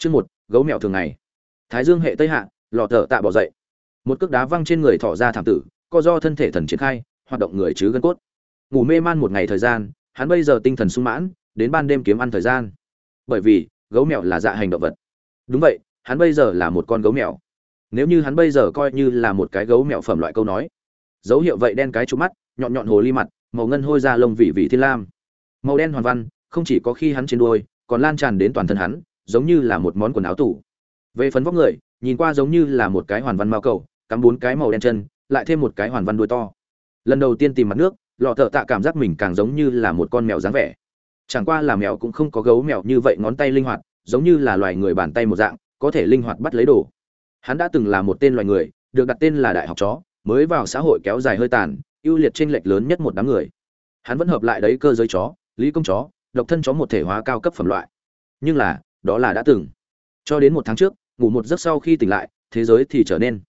Chương một, gấu mèo thường ngày. Thái Dương hệ Tây hạ, lò thở tạ bỏ dậy. Một cước đá văng trên người thỏ ra thảm tử, co do thân thể thần triển khai, hoạt động người chứ gân cốt. Ngủ mê man một ngày thời gian, hắn bây giờ tinh thần sung mãn, đến ban đêm kiếm ăn thời gian. Bởi vì, gấu mèo là dạ hành động vật. Đúng vậy, hắn bây giờ là một con gấu mèo. Nếu như hắn bây giờ coi như là một cái gấu mèo phẩm loại câu nói, dấu hiệu vậy đen cái trụ mắt, nhọn nhọn hồ ly mặt, màu ngân hôi da lông vị vị thiên lam. Màu đen hoàn văn, không chỉ có khi hắn trên đuôi, còn lan tràn đến toàn thân hắn, giống như là một món quần áo tủ. Về phần vóc người, nhìn qua giống như là một cái hoàn văn mao cầu, cắm bốn cái màu đen chân, lại thêm một cái hoàn văn đuôi to. Lần đầu tiên tìm mặt nước, lọ thợ tạ cảm giác mình càng giống như là một con mèo dáng vẻ. Chẳng qua là mèo cũng không có gấu mèo như vậy ngón tay linh hoạt, giống như là loài người bàn tay một dạng, có thể linh hoạt bắt lấy đồ. Hắn đã từng là một tên loài người, được đặt tên là đại học chó, mới vào xã hội kéo dài hơi tàn, ưu liệt trên lệch lớn nhất một đám người. Hắn vẫn hợp lại đấy cơ giới chó, lý công chó, độc thân chó một thể hóa cao cấp phẩm loại. Nhưng là, đó là đã từng. Cho đến một tháng trước, ngủ một giấc sau khi tỉnh lại, thế giới thì trở nên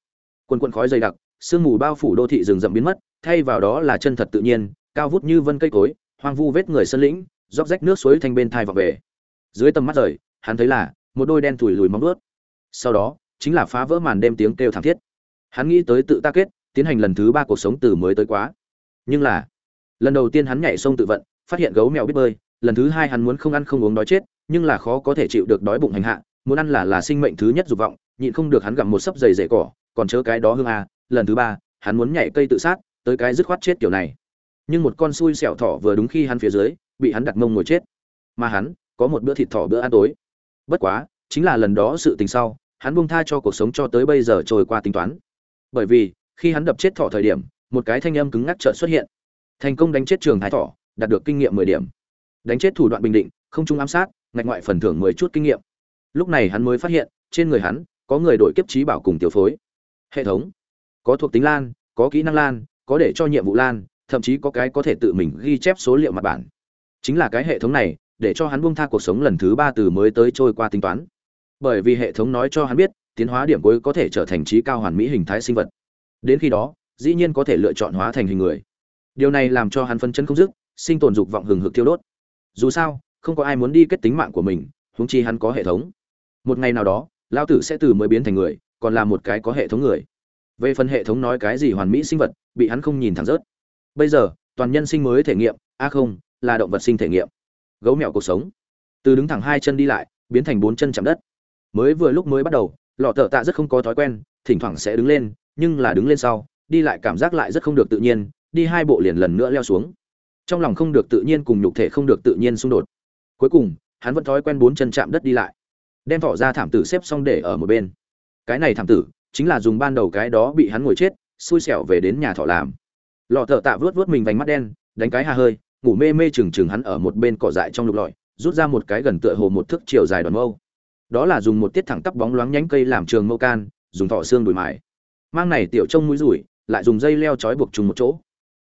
quần quần khói dày đặc, sương mù bao phủ đô thị rừng rậm biến mất, thay vào đó là chân thật tự nhiên, cao vút như vân cây cối, hoang vu vết người sơn lĩnh, róc rách nước suối thanh bên thai vào về. Dưới tầm mắt rời, hắn thấy là một đôi đen thủi lùi móng vuốt. Sau đó, chính là phá vỡ màn đêm tiếng kêu thảm thiết. Hắn nghĩ tới tự ta kết, tiến hành lần thứ ba cuộc sống từ mới tới quá. Nhưng là, lần đầu tiên hắn nhảy sông tự vận, phát hiện gấu mèo biết bơi, lần thứ hai hắn muốn không ăn không uống đói chết, nhưng là khó có thể chịu được đói bụng hành hạ, muốn ăn là là sinh mệnh thứ nhất dục vọng, nhịn không được hắn gặm một sấp dày dày cỏ, còn chớ cái đó hương a, lần thứ ba, hắn muốn nhảy cây tự sát, tới cái dứt khoát chết kiểu này. Nhưng một con xui xẻo thỏ vừa đúng khi hắn phía dưới, bị hắn đặt mông ngồi chết. Mà hắn, có một bữa thịt thỏ bữa ăn tối. Bất quá, chính là lần đó sự tình sau, hắn buông tha cho cuộc sống cho tới bây giờ trôi qua tính toán. Bởi vì, khi hắn đập chết thỏ thời điểm, một cái thanh âm cứng ngắc chợt xuất hiện. Thành công đánh chết trường thái thỏ, đạt được kinh nghiệm 10 điểm. Đánh chết thủ đoạn bình định, không trung ám sát, ngạch ngoại phần thưởng 10 chút kinh nghiệm. Lúc này hắn mới phát hiện, trên người hắn có người đổi kiếp trí bảo cùng tiểu phối. Hệ thống có thuộc tính lan, có kỹ năng lan, có để cho nhiệm vụ lan, thậm chí có cái có thể tự mình ghi chép số liệu mặt bản. Chính là cái hệ thống này, để cho hắn buông tha cuộc sống lần thứ ba từ mới tới trôi qua tính toán. Bởi vì hệ thống nói cho hắn biết, tiến hóa điểm cuối có thể trở thành trí cao hoàn mỹ hình thái sinh vật. Đến khi đó, dĩ nhiên có thể lựa chọn hóa thành hình người. Điều này làm cho hắn phân chấn không dứt, sinh tồn dục vọng hừng hực thiêu đốt. Dù sao, không có ai muốn đi kết tính mạng của mình, huống chi hắn có hệ thống. Một ngày nào đó, lão tử sẽ từ mới biến thành người, còn là một cái có hệ thống người. Về phần hệ thống nói cái gì hoàn mỹ sinh vật, bị hắn không nhìn thẳng rớt. Bây giờ, toàn nhân sinh mới thể nghiệm, a không, là động vật sinh thể nghiệm. Gấu mẹo cuộc sống. Từ đứng thẳng hai chân đi lại, biến thành bốn chân chạm đất. Mới vừa lúc mới bắt đầu, lọ thợ tạ rất không có thói quen, thỉnh thoảng sẽ đứng lên, nhưng là đứng lên sau, đi lại cảm giác lại rất không được tự nhiên, đi hai bộ liền lần nữa leo xuống. Trong lòng không được tự nhiên cùng nhục thể không được tự nhiên xung đột. Cuối cùng, hắn vẫn thói quen bốn chân chạm đất đi lại. Đem thỏ ra thảm tử xếp xong để ở một bên. Cái này thảm tử, chính là dùng ban đầu cái đó bị hắn ngồi chết, xui xẻo về đến nhà thọ làm. Lọ thợ tạ vớt vớt mình vành mắt đen, đánh cái hà hơi, ngủ mê mê chừng chừng hắn ở một bên cỏ dại trong lục lọi, rút ra một cái gần tựa hồ một thước chiều dài đòn mâu. Đó là dùng một tiết thẳng tắp bóng loáng nhánh cây làm trường mâu can, dùng thỏ xương đùi mài. Mang này tiểu trông mũi rủi, lại dùng dây leo trói buộc chung một chỗ.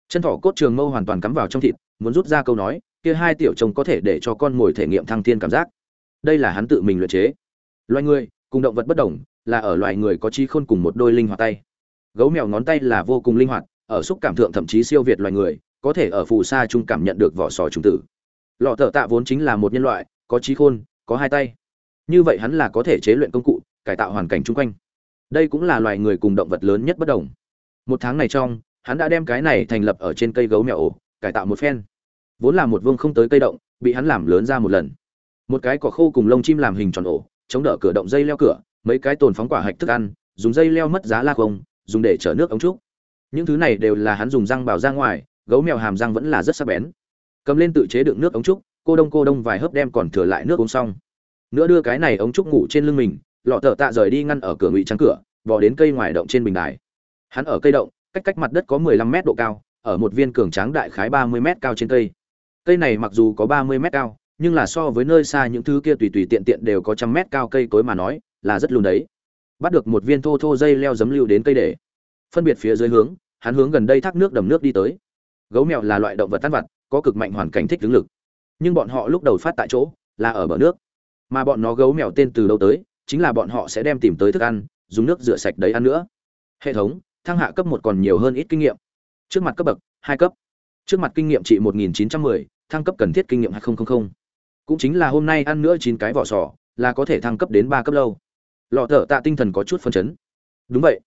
Chân thỏ cốt trường mâu hoàn toàn cắm vào trong thịt, muốn rút ra câu nói, kia hai tiểu trông có thể để cho con ngồi thể nghiệm thăng thiên cảm giác. Đây là hắn tự mình luyện chế. Loài người, cùng động vật bất đồng, là ở loài người có trí khôn cùng một đôi linh hoạt tay. Gấu mèo ngón tay là vô cùng linh hoạt, ở xúc cảm thượng thậm chí siêu việt loài người, có thể ở phù sa chung cảm nhận được vỏ sò trùng tử. Lọ thợ tạ vốn chính là một nhân loại, có trí khôn, có hai tay. Như vậy hắn là có thể chế luyện công cụ, cải tạo hoàn cảnh chung quanh. Đây cũng là loài người cùng động vật lớn nhất bất đồng. Một tháng này trong, hắn đã đem cái này thành lập ở trên cây gấu mèo ổ, cải tạo một phen. Vốn là một vương không tới cây động, bị hắn làm lớn ra một lần. Một cái cỏ khô cùng lông chim làm hình tròn ổ, chống đỡ cửa động dây leo cửa, mấy cái tồn phóng quả hạch thức ăn, dùng dây leo mất giá la không, dùng để chở nước ống trúc. Những thứ này đều là hắn dùng răng bảo ra ngoài, gấu mèo hàm răng vẫn là rất sắc bén. Cầm lên tự chế đựng nước ống trúc, cô đông cô đông vài hớp đem còn thừa lại nước uống xong. Nữa đưa cái này ống trúc ngủ trên lưng mình, lọ thợ tạ rời đi ngăn ở cửa ngụy trắng cửa, vò đến cây ngoài động trên bình đài. Hắn ở cây động, cách cách mặt đất có 15 mét độ cao, ở một viên cường tráng đại khái 30 mét cao trên cây. Cây này mặc dù có 30 mét cao, nhưng là so với nơi xa những thứ kia tùy tùy tiện tiện đều có trăm mét cao cây cối mà nói, là rất lùn đấy. Bắt được một viên thô thô dây leo giấm lưu đến cây để. Phân biệt phía dưới hướng, hắn hướng gần đây thác nước đầm nước đi tới. Gấu mèo là loại động vật tan vật, có cực mạnh hoàn cảnh thích ứng lực. Nhưng bọn họ lúc đầu phát tại chỗ, là ở bờ nước. Mà bọn nó gấu mèo tên từ đâu tới, chính là bọn họ sẽ đem tìm tới thức ăn, dùng nước rửa sạch đấy ăn nữa. Hệ thống, thăng hạ cấp một còn nhiều hơn ít kinh nghiệm. Trước mặt cấp bậc, hai cấp. Trước mặt kinh nghiệm trị 1910, thăng cấp cần thiết kinh nghiệm 2000. Cũng chính là hôm nay ăn nữa chín cái vỏ sò, là có thể thăng cấp đến ba cấp lâu. Lọ thợ tạ tinh thần có chút phân chấn. Đúng vậy.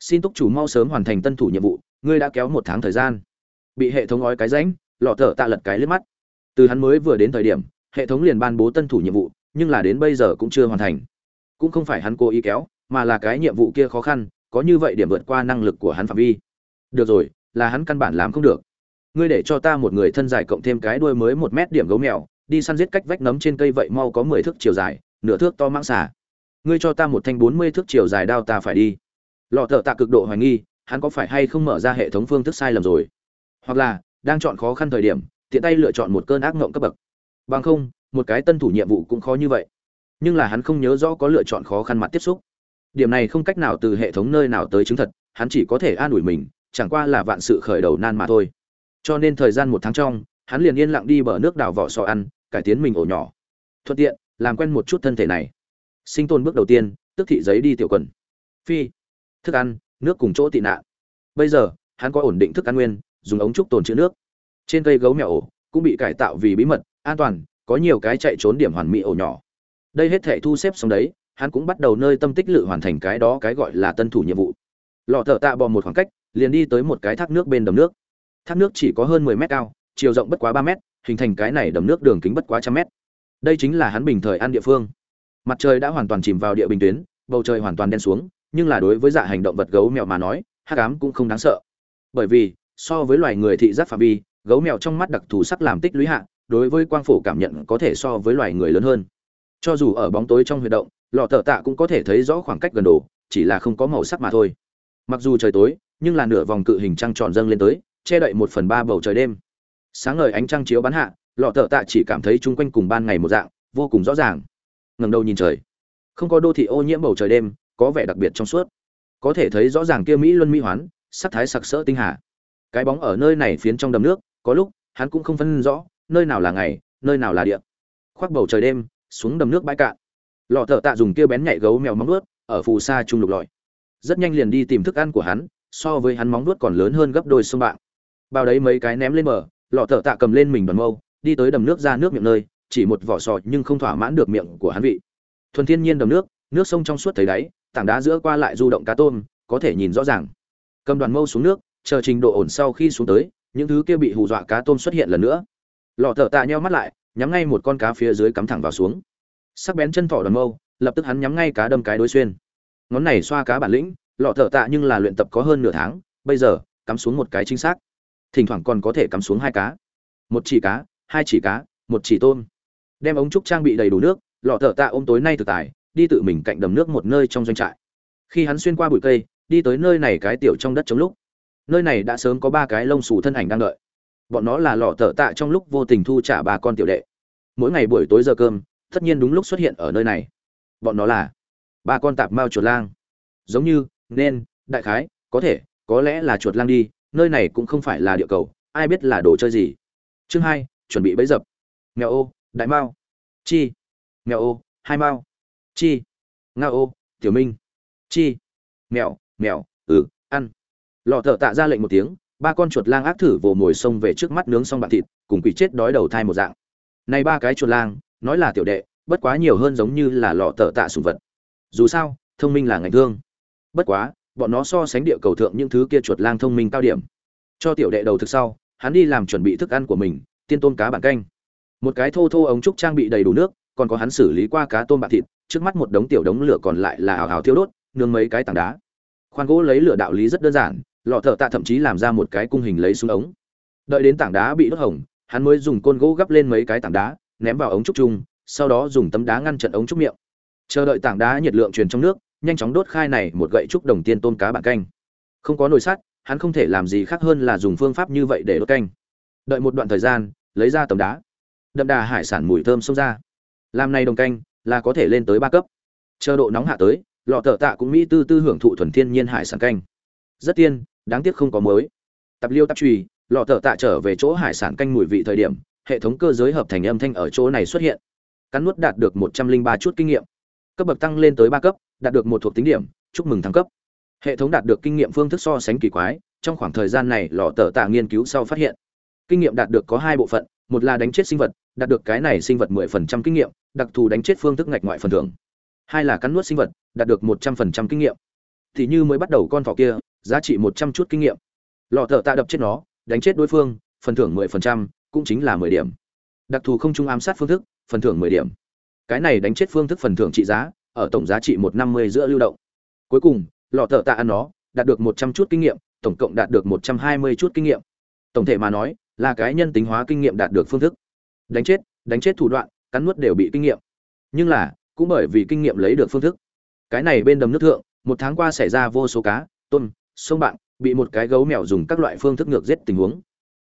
Xin túc chủ mau sớm hoàn thành tân thủ nhiệm vụ ngươi đã kéo một tháng thời gian. Bị hệ thống ói cái ránh lọ thợ tạ lật cái lướt mắt. Từ hắn mới vừa đến thời điểm hệ thống liền ban bố tân thủ nhiệm vụ nhưng là đến bây giờ cũng chưa hoàn thành. Cũng không phải hắn cố ý kéo mà là cái nhiệm vụ kia khó khăn có như vậy điểm vượt qua năng lực của hắn phạm vi. Được rồi là hắn căn bản làm không được ngươi để cho ta một người thân dài cộng thêm cái đuôi mới một mét điểm gấu mèo, đi săn giết cách vách nấm trên cây vậy mau có mười thước chiều dài, nửa thước to mãng xả ngươi cho ta một thanh bốn mươi thước chiều dài đao ta phải đi. Lọ thợ tạ cực độ hoài nghi, hắn có phải hay không mở ra hệ thống phương thức sai lầm rồi? Hoặc là, đang chọn khó khăn thời điểm, tiện tay lựa chọn một cơn ác ngộng cấp bậc. Bằng không, một cái tân thủ nhiệm vụ cũng khó như vậy. Nhưng là hắn không nhớ rõ có lựa chọn khó khăn mặt tiếp xúc. Điểm này không cách nào từ hệ thống nơi nào tới chứng thật, hắn chỉ có thể an ủi mình, chẳng qua là vạn sự khởi đầu nan mà thôi cho nên thời gian một tháng trong, hắn liền yên lặng đi bờ nước đào vỏ sò ăn, cải tiến mình ổ nhỏ. Thuận tiện, làm quen một chút thân thể này. Sinh tồn bước đầu tiên, tức thị giấy đi tiểu quần. Phi, thức ăn, nước cùng chỗ tị nạn. Bây giờ, hắn có ổn định thức ăn nguyên, dùng ống trúc tồn chữ nước. Trên cây gấu mèo ổ cũng bị cải tạo vì bí mật, an toàn, có nhiều cái chạy trốn điểm hoàn mỹ ổ nhỏ. Đây hết thể thu xếp xong đấy, hắn cũng bắt đầu nơi tâm tích lự hoàn thành cái đó cái gọi là tân thủ nhiệm vụ. Lọ thợ tạ bò một khoảng cách, liền đi tới một cái thác nước bên đầm nước thác nước chỉ có hơn 10 mét cao, chiều rộng bất quá 3 mét, hình thành cái này đầm nước đường kính bất quá trăm mét. Đây chính là hắn bình thời ăn địa phương. Mặt trời đã hoàn toàn chìm vào địa bình tuyến, bầu trời hoàn toàn đen xuống, nhưng là đối với dạ hành động vật gấu mèo mà nói, hắc ám cũng không đáng sợ. Bởi vì, so với loài người thị giác phạm vi, gấu mèo trong mắt đặc thù sắc làm tích lũy hạ, đối với quang phổ cảm nhận có thể so với loài người lớn hơn. Cho dù ở bóng tối trong huy động, lọ thợ tạ cũng có thể thấy rõ khoảng cách gần đồ, chỉ là không có màu sắc mà thôi. Mặc dù trời tối, nhưng là nửa vòng cự hình trăng tròn dâng lên tới che đậy một phần ba bầu trời đêm. Sáng ngời ánh trăng chiếu bắn hạ, lọ thợ tạ chỉ cảm thấy chung quanh cùng ban ngày một dạng, vô cùng rõ ràng. Ngầm đầu nhìn trời. Không có đô thị ô nhiễm bầu trời đêm, có vẻ đặc biệt trong suốt. Có thể thấy rõ ràng kia mỹ luân mỹ hoán, sắc thái sặc sỡ tinh hà. Cái bóng ở nơi này phiến trong đầm nước, có lúc, hắn cũng không phân rõ, nơi nào là ngày, nơi nào là địa. Khoác bầu trời đêm, xuống đầm nước bãi cạn. Lọ thợ tạ dùng kia bén nhạy gấu mèo móng nuốt ở phù sa trung lục lọi. Rất nhanh liền đi tìm thức ăn của hắn, so với hắn móng nuốt còn lớn hơn gấp đôi sông bạn bao đấy mấy cái ném lên bờ, lọ thợ tạ cầm lên mình đoàn mâu, đi tới đầm nước ra nước miệng nơi, chỉ một vỏ sò nhưng không thỏa mãn được miệng của hắn vị. Thuần thiên nhiên đầm nước nước sông trong suốt thấy đáy, tảng đá giữa qua lại du động cá tôm, có thể nhìn rõ ràng. Cầm đoàn mâu xuống nước, chờ trình độ ổn sau khi xuống tới, những thứ kia bị hù dọa cá tôm xuất hiện lần nữa. Lọ thợ tạ nheo mắt lại, nhắm ngay một con cá phía dưới cắm thẳng vào xuống. Sắc bén chân thỏ đoàn mâu, lập tức hắn nhắm ngay cá đâm cái đối xuyên. Ngón này xoa cá bản lĩnh, lọ thợ tạ nhưng là luyện tập có hơn nửa tháng, bây giờ, cắm xuống một cái chính xác thỉnh thoảng còn có thể cắm xuống hai cá. Một chỉ cá, hai chỉ cá, một chỉ tôm. Đem ống trúc trang bị đầy đủ nước, lọ thợ tạ ôm tối nay thực tài, đi tự mình cạnh đầm nước một nơi trong doanh trại. Khi hắn xuyên qua bụi cây, đi tới nơi này cái tiểu trong đất chống lúc. Nơi này đã sớm có ba cái lông xù thân ảnh đang đợi. Bọn nó là lọ thợ tạ trong lúc vô tình thu trả ba con tiểu đệ. Mỗi ngày buổi tối giờ cơm, tất nhiên đúng lúc xuất hiện ở nơi này. Bọn nó là ba con tạp mao chuột lang. Giống như, nên, đại khái, có thể, có lẽ là chuột lang đi nơi này cũng không phải là địa cầu, ai biết là đồ chơi gì. Chương hai, chuẩn bị bấy dập. Nghèo ô, đại mao. Chi. Nghèo ô, hai mao. Chi. Nga ô, tiểu minh. Chi. Mèo mèo ừ ăn. Lọ thợ tạ ra lệnh một tiếng, ba con chuột lang ác thử vồ mồi sông về trước mắt nướng xong bạn thịt, cùng quỷ chết đói đầu thai một dạng. Này ba cái chuột lang, nói là tiểu đệ, bất quá nhiều hơn giống như là lọ thợ tạ sùng vật. Dù sao, thông minh là ngành thương. Bất quá bọn nó so sánh địa cầu thượng những thứ kia chuột lang thông minh cao điểm. Cho tiểu đệ đầu thực sau, hắn đi làm chuẩn bị thức ăn của mình, tiên tôm cá bản canh. Một cái thô thô ống trúc trang bị đầy đủ nước, còn có hắn xử lý qua cá tôm bạc thịt, trước mắt một đống tiểu đống lửa còn lại là ảo ảo thiêu đốt nương mấy cái tảng đá. Khoan gỗ lấy lửa đạo lý rất đơn giản, lọ thợ tạ thậm chí làm ra một cái cung hình lấy xuống ống. Đợi đến tảng đá bị đốt hỏng, hắn mới dùng côn gỗ gấp lên mấy cái tảng đá, ném vào ống trúc chung, sau đó dùng tấm đá ngăn chặn ống trúc miệng. Chờ đợi tảng đá nhiệt lượng truyền trong nước nhanh chóng đốt khai này một gậy trúc đồng tiên tôm cá bản canh. Không có nồi sắt, hắn không thể làm gì khác hơn là dùng phương pháp như vậy để đốt canh. Đợi một đoạn thời gian, lấy ra tấm đá. Đậm đà hải sản mùi thơm xông ra. Làm này đồng canh, là có thể lên tới ba cấp. Chờ độ nóng hạ tới, lọ thợ tạ cũng mỹ tư tư hưởng thụ thuần thiên nhiên hải sản canh. Rất tiên, đáng tiếc không có mới. Tập liêu tạp truy lọ thợ tạ trở về chỗ hải sản canh mùi vị thời điểm, hệ thống cơ giới hợp thành âm thanh ở chỗ này xuất hiện. Cắn nuốt đạt được một trăm linh ba chút kinh nghiệm cấp bậc tăng lên tới ba cấp, đạt được một thuộc tính điểm, chúc mừng thăng cấp. Hệ thống đạt được kinh nghiệm phương thức so sánh kỳ quái, trong khoảng thời gian này lọ tờ tạ nghiên cứu sau phát hiện, kinh nghiệm đạt được có hai bộ phận, một là đánh chết sinh vật, đạt được cái này sinh vật mười phần trăm kinh nghiệm, đặc thù đánh chết phương thức ngạch ngoại phần thưởng. Hai là cắn nuốt sinh vật, đạt được một trăm phần trăm kinh nghiệm. Thì như mới bắt đầu con thỏ kia, giá trị một trăm chút kinh nghiệm. Lọ thợ tạ đập chết nó, đánh chết đối phương, phần thưởng mười phần trăm, cũng chính là mười điểm. Đặc thù không trung ám sát phương thức, phần thưởng mười điểm cái này đánh chết phương thức phần thưởng trị giá, ở tổng giá trị một năm mươi giữa lưu động. Cuối cùng, lọ thợ tạ ăn nó, đạt được một trăm chút kinh nghiệm, tổng cộng đạt được một trăm hai mươi chút kinh nghiệm. Tổng thể mà nói, là cái nhân tính hóa kinh nghiệm đạt được phương thức. Đánh chết đánh chết thủ đoạn, cắn nuốt đều bị kinh nghiệm. Nhưng là, cũng bởi vì kinh nghiệm lấy được phương thức. Cái này bên đầm nước thượng, một tháng qua xảy ra vô số cá, tôm, sông bạn bị một cái gấu mèo dùng các loại phương thức ngược giết tình huống.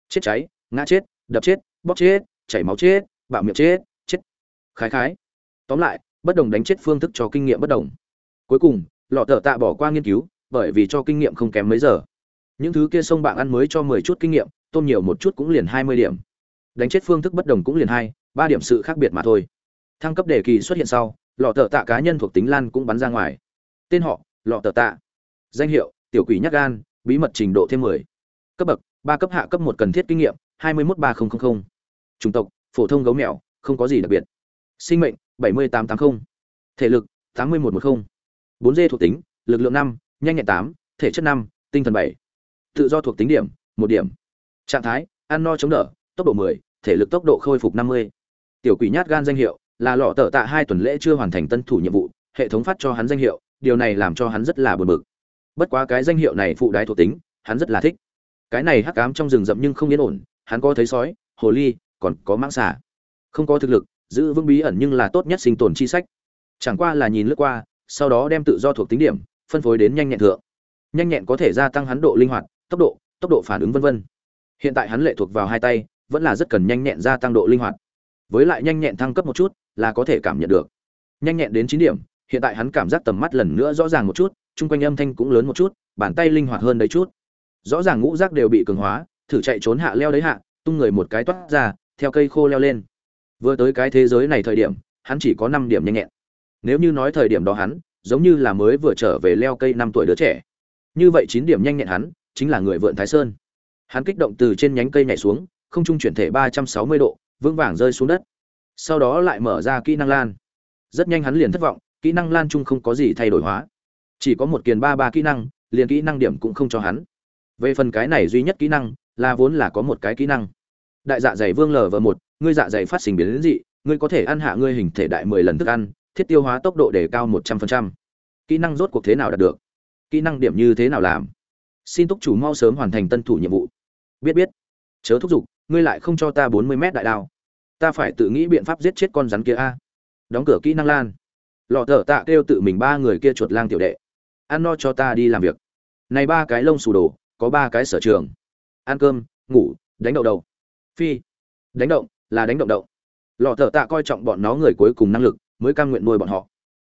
Chết cháy, ngã chết, đập chết, bóp chết, chảy máu chết, bạo miệng chết chết. Khái khái tóm lại, bất đồng đánh chết phương thức cho kinh nghiệm bất đồng. Cuối cùng, lọ tờ tạ bỏ qua nghiên cứu, bởi vì cho kinh nghiệm không kém mấy giờ. Những thứ kia sông bạn ăn mới cho mười chút kinh nghiệm, tôm nhiều một chút cũng liền hai mươi điểm. Đánh chết phương thức bất đồng cũng liền hai, ba điểm sự khác biệt mà thôi. Thăng cấp đề kỳ xuất hiện sau, lọ tờ tạ cá nhân thuộc tính lan cũng bắn ra ngoài. Tên họ, lọ tờ tạ. Danh hiệu, tiểu quỷ nhắc gan, bí mật trình độ thêm mười. Cấp bậc, ba cấp hạ cấp một cần thiết kinh nghiệm, hai mươi một ba nghìn chủng tộc, phổ thông gấu mèo, không có gì đặc biệt. Sinh mệnh bảy mươi tám tám mươi thể lực, tám mươi một một mươi bốn d thuộc tính, lực lượng năm, nhanh nhẹn tám, thể chất năm, tinh thần bảy. Tự do thuộc tính điểm, một điểm. Trạng thái, ăn no chống đỡ, tốc độ mười, thể lực tốc độ khôi phục năm mươi. Tiểu quỷ nhát gan danh hiệu, là lọ tờ tạ hai tuần lễ chưa hoàn thành tân thủ nhiệm vụ, hệ thống phát cho hắn danh hiệu, điều này làm cho hắn rất là buồn bực. Bất quá cái danh hiệu này phụ đái thuộc tính, hắn rất là thích. Cái này hắc ám trong rừng rậm nhưng không yên ổn, hắn có thấy sói, hồ ly, còn có mãng xà. Không có thực lực giữ vững bí ẩn nhưng là tốt nhất sinh tồn chi sách. Chẳng qua là nhìn lướt qua, sau đó đem tự do thuộc tính điểm, phân phối đến nhanh nhẹn thượng. Nhanh nhẹn có thể gia tăng hắn độ linh hoạt, tốc độ tốc độ phản ứng vân vân. Hiện tại hắn lệ thuộc vào hai tay, vẫn là rất cần nhanh nhẹn gia tăng độ linh hoạt. Với lại nhanh nhẹn thăng cấp một chút, là có thể cảm nhận được. Nhanh nhẹn đến chín điểm, hiện tại hắn cảm giác tầm mắt lần nữa rõ ràng một chút, chung quanh âm thanh cũng lớn một chút, bàn tay linh hoạt hơn đấy chút. Rõ ràng ngũ giác đều bị cường hóa, thử chạy trốn hạ leo đấy hạ, tung người một cái toát ra, theo cây khô leo lên vừa tới cái thế giới này thời điểm, hắn chỉ có năm điểm nhanh nhẹn. Nếu như nói thời điểm đó hắn, giống như là mới vừa trở về leo cây năm tuổi đứa trẻ. Như vậy chín điểm nhanh nhẹn hắn, chính là người vượn thái sơn. Hắn kích động từ trên nhánh cây nhảy xuống, không trung chuyển thể ba trăm sáu mươi độ, vững vàng rơi xuống đất. Sau đó lại mở ra kỹ năng lan. Rất nhanh hắn liền thất vọng, kỹ năng lan chung không có gì thay đổi hóa. Chỉ có một kiền ba ba kỹ năng, liền kỹ năng điểm cũng không cho hắn. Về phần cái này duy nhất kỹ năng, là vốn là có một cái kỹ năng. Đại dạ dày vương lv một ngươi dạ dày phát sinh biến dị, ngươi có thể ăn hạ ngươi hình thể đại mười lần thức ăn, thiết tiêu hóa tốc độ để cao một trăm phần trăm. Kỹ năng rốt cuộc thế nào đạt được? Kỹ năng điểm như thế nào làm? Xin túc chủ mau sớm hoàn thành tân thủ nhiệm vụ. Biết biết. Chớ thúc giục, ngươi lại không cho ta bốn mươi mét đại đao. Ta phải tự nghĩ biện pháp giết chết con rắn kia a. Đóng cửa kỹ năng lan. Lọ thở tạ kêu tự mình ba người kia chuột lang tiểu đệ. Ăn no cho ta đi làm việc. Này ba cái lông xù đồ, có ba cái sở trường. Ăn cơm, ngủ, đánh đậu đầu. Phi, đánh động là đánh động động. Lọ thợ tạ coi trọng bọn nó người cuối cùng năng lực, mới cam nguyện nuôi bọn họ.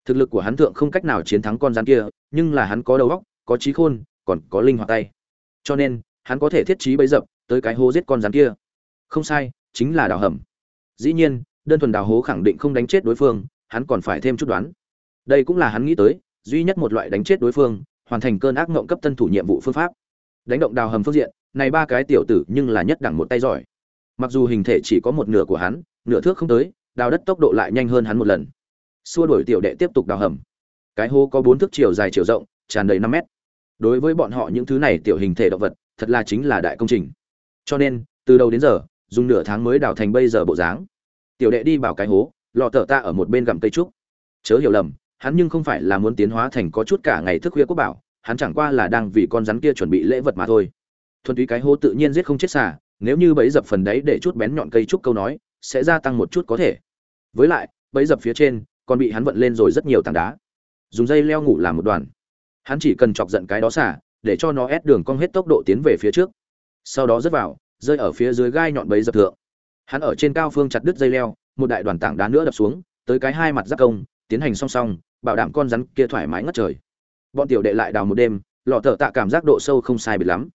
Thực lực của hắn thượng không cách nào chiến thắng con rắn kia, nhưng là hắn có đầu óc, có trí khôn, còn có linh hoạt tay. Cho nên, hắn có thể thiết trí bấy dập tới cái hố giết con rắn kia. Không sai, chính là đào hầm. Dĩ nhiên, đơn thuần đào hố khẳng định không đánh chết đối phương, hắn còn phải thêm chút đoán. Đây cũng là hắn nghĩ tới, duy nhất một loại đánh chết đối phương, hoàn thành cơn ác mộng cấp tân thủ nhiệm vụ phương pháp. Đánh động đào hầm phương diện, này ba cái tiểu tử nhưng là nhất đẳng một tay giỏi mặc dù hình thể chỉ có một nửa của hắn, nửa thước không tới, đào đất tốc độ lại nhanh hơn hắn một lần. Xua đuổi tiểu đệ tiếp tục đào hầm. Cái hố có bốn thước chiều dài chiều rộng, tràn đầy năm mét. Đối với bọn họ những thứ này tiểu hình thể động vật, thật là chính là đại công trình. Cho nên, từ đầu đến giờ, dùng nửa tháng mới đào thành bây giờ bộ dáng. Tiểu đệ đi vào cái hố, lọ tở ta ở một bên gặm cây trúc. Chớ hiểu lầm, hắn nhưng không phải là muốn tiến hóa thành có chút cả ngày thức khuya quốc bảo, hắn chẳng qua là đang vì con rắn kia chuẩn bị lễ vật mà thôi. Thuần túy cái hố tự nhiên giết không chết xả nếu như bấy dập phần đấy để chút bén nhọn cây trúc câu nói, sẽ gia tăng một chút có thể. Với lại bấy dập phía trên, còn bị hắn vận lên rồi rất nhiều tảng đá. Dùng dây leo ngủ làm một đoàn. Hắn chỉ cần chọc giận cái đó xả, để cho nó ép đường cong hết tốc độ tiến về phía trước. Sau đó rớt vào, rơi ở phía dưới gai nhọn bấy dập thượng. Hắn ở trên cao phương chặt đứt dây leo, một đại đoàn tảng đá nữa đập xuống, tới cái hai mặt giáp công, tiến hành song song, bảo đảm con rắn kia thoải mái ngất trời. Bọn tiểu đệ lại đào một đêm, lọ thợ tạ cảm giác độ sâu không sai biệt lắm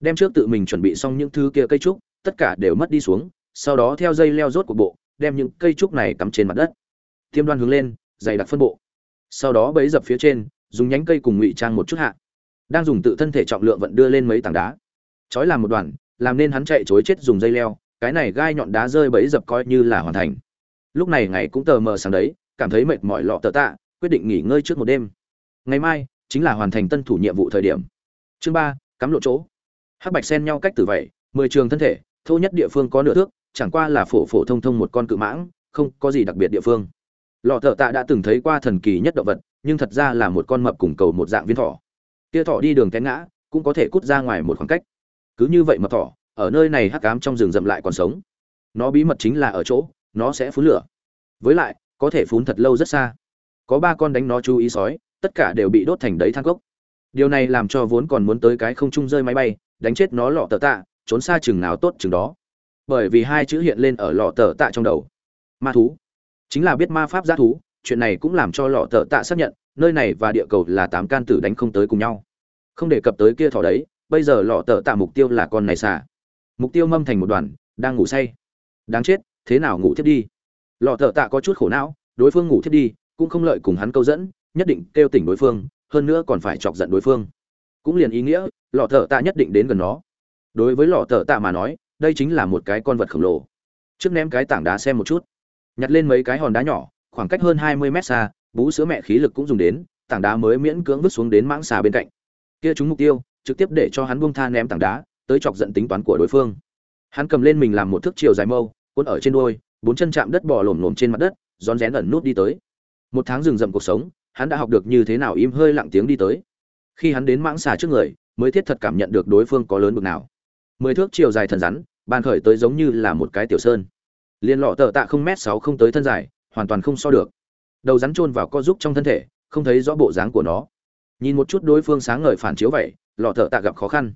đem trước tự mình chuẩn bị xong những thứ kia cây trúc, tất cả đều mất đi xuống, sau đó theo dây leo rốt của bộ, đem những cây trúc này cắm trên mặt đất. Tiêm đoan hướng lên, dày đặc phân bộ. Sau đó bấy dập phía trên, dùng nhánh cây cùng ngụy trang một chút hạ. Đang dùng tự thân thể trọng lượng vận đưa lên mấy tảng đá. Trói làm một đoàn, làm nên hắn chạy chối chết dùng dây leo, cái này gai nhọn đá rơi bẫy dập coi như là hoàn thành. Lúc này ngày cũng tờ mờ sáng đấy, cảm thấy mệt mỏi lọ tờ tạ, quyết định nghỉ ngơi trước một đêm. Ngày mai, chính là hoàn thành tân thủ nhiệm vụ thời điểm. Chương ba, cắm lộ chỗ hắc bạch xen nhau cách từ vậy, mười trường thân thể, thô nhất địa phương có nửa thước, chẳng qua là phổ phổ thông thông một con cự mãng, không có gì đặc biệt địa phương. Lọ thợ tạ đã từng thấy qua thần kỳ nhất động vật, nhưng thật ra là một con mập cùng cầu một dạng viên thỏ. Kia thỏ đi đường té ngã, cũng có thể cút ra ngoài một khoảng cách. Cứ như vậy mập thỏ, ở nơi này hắc cám trong rừng rậm lại còn sống. Nó bí mật chính là ở chỗ, nó sẽ phun lửa. Với lại, có thể phun thật lâu rất xa. Có ba con đánh nó chú ý sói, tất cả đều bị đốt thành đấy than cốc. Điều này làm cho vốn còn muốn tới cái không trung rơi máy bay đánh chết nó lọ tờ tạ, trốn xa chừng nào tốt chừng đó. Bởi vì hai chữ hiện lên ở lọ tờ tạ trong đầu. Ma thú. Chính là biết ma pháp g thú, chuyện này cũng làm cho lọ tờ tạ xác nhận, nơi này và địa cầu là tám can tử đánh không tới cùng nhau. Không đề cập tới kia thỏ đấy, bây giờ lọ tờ tạ mục tiêu là con này xả mục tiêu mâm thành một đoàn, đang ngủ say. Đáng chết, thế nào ngủ thiết đi? Lọ tờ tạ có chút khổ não, đối phương ngủ thiết đi, cũng không lợi cùng hắn câu dẫn, nhất định kêu tỉnh đối phương, hơn nữa còn phải chọc giận đối phương. Cũng liền ý nghĩa lọ thợ tạ nhất định đến gần nó. Đối với lọ thợ tạ mà nói, đây chính là một cái con vật khổng lồ. Trước ném cái tảng đá xem một chút. Nhặt lên mấy cái hòn đá nhỏ, khoảng cách hơn hai mươi mét xa, bú sữa mẹ khí lực cũng dùng đến, tảng đá mới miễn cưỡng vứt xuống đến mãng xà bên cạnh. Kia chúng mục tiêu, trực tiếp để cho hắn buông tha ném tảng đá, tới chọc giận tính toán của đối phương. Hắn cầm lên mình làm một thước chiều dài mâu, cuốn ở trên đuôi, bốn chân chạm đất bò lổm lổm trên mặt đất, rón rén ẩn nút đi tới. Một tháng rừng rậm cuộc sống, hắn đã học được như thế nào im hơi lặng tiếng đi tới. Khi hắn đến mãng xà trước người mới thiết thật cảm nhận được đối phương có lớn bực nào. Mười thước chiều dài thần rắn bàn khởi tới giống như là một cái tiểu sơn. Liên lọ tờ tạ không mét sáu không tới thân dài, hoàn toàn không so được. Đầu rắn chôn vào co giúp trong thân thể, không thấy rõ bộ dáng của nó. Nhìn một chút đối phương sáng ngời phản chiếu vậy, lọ tờ tạ gặp khó khăn.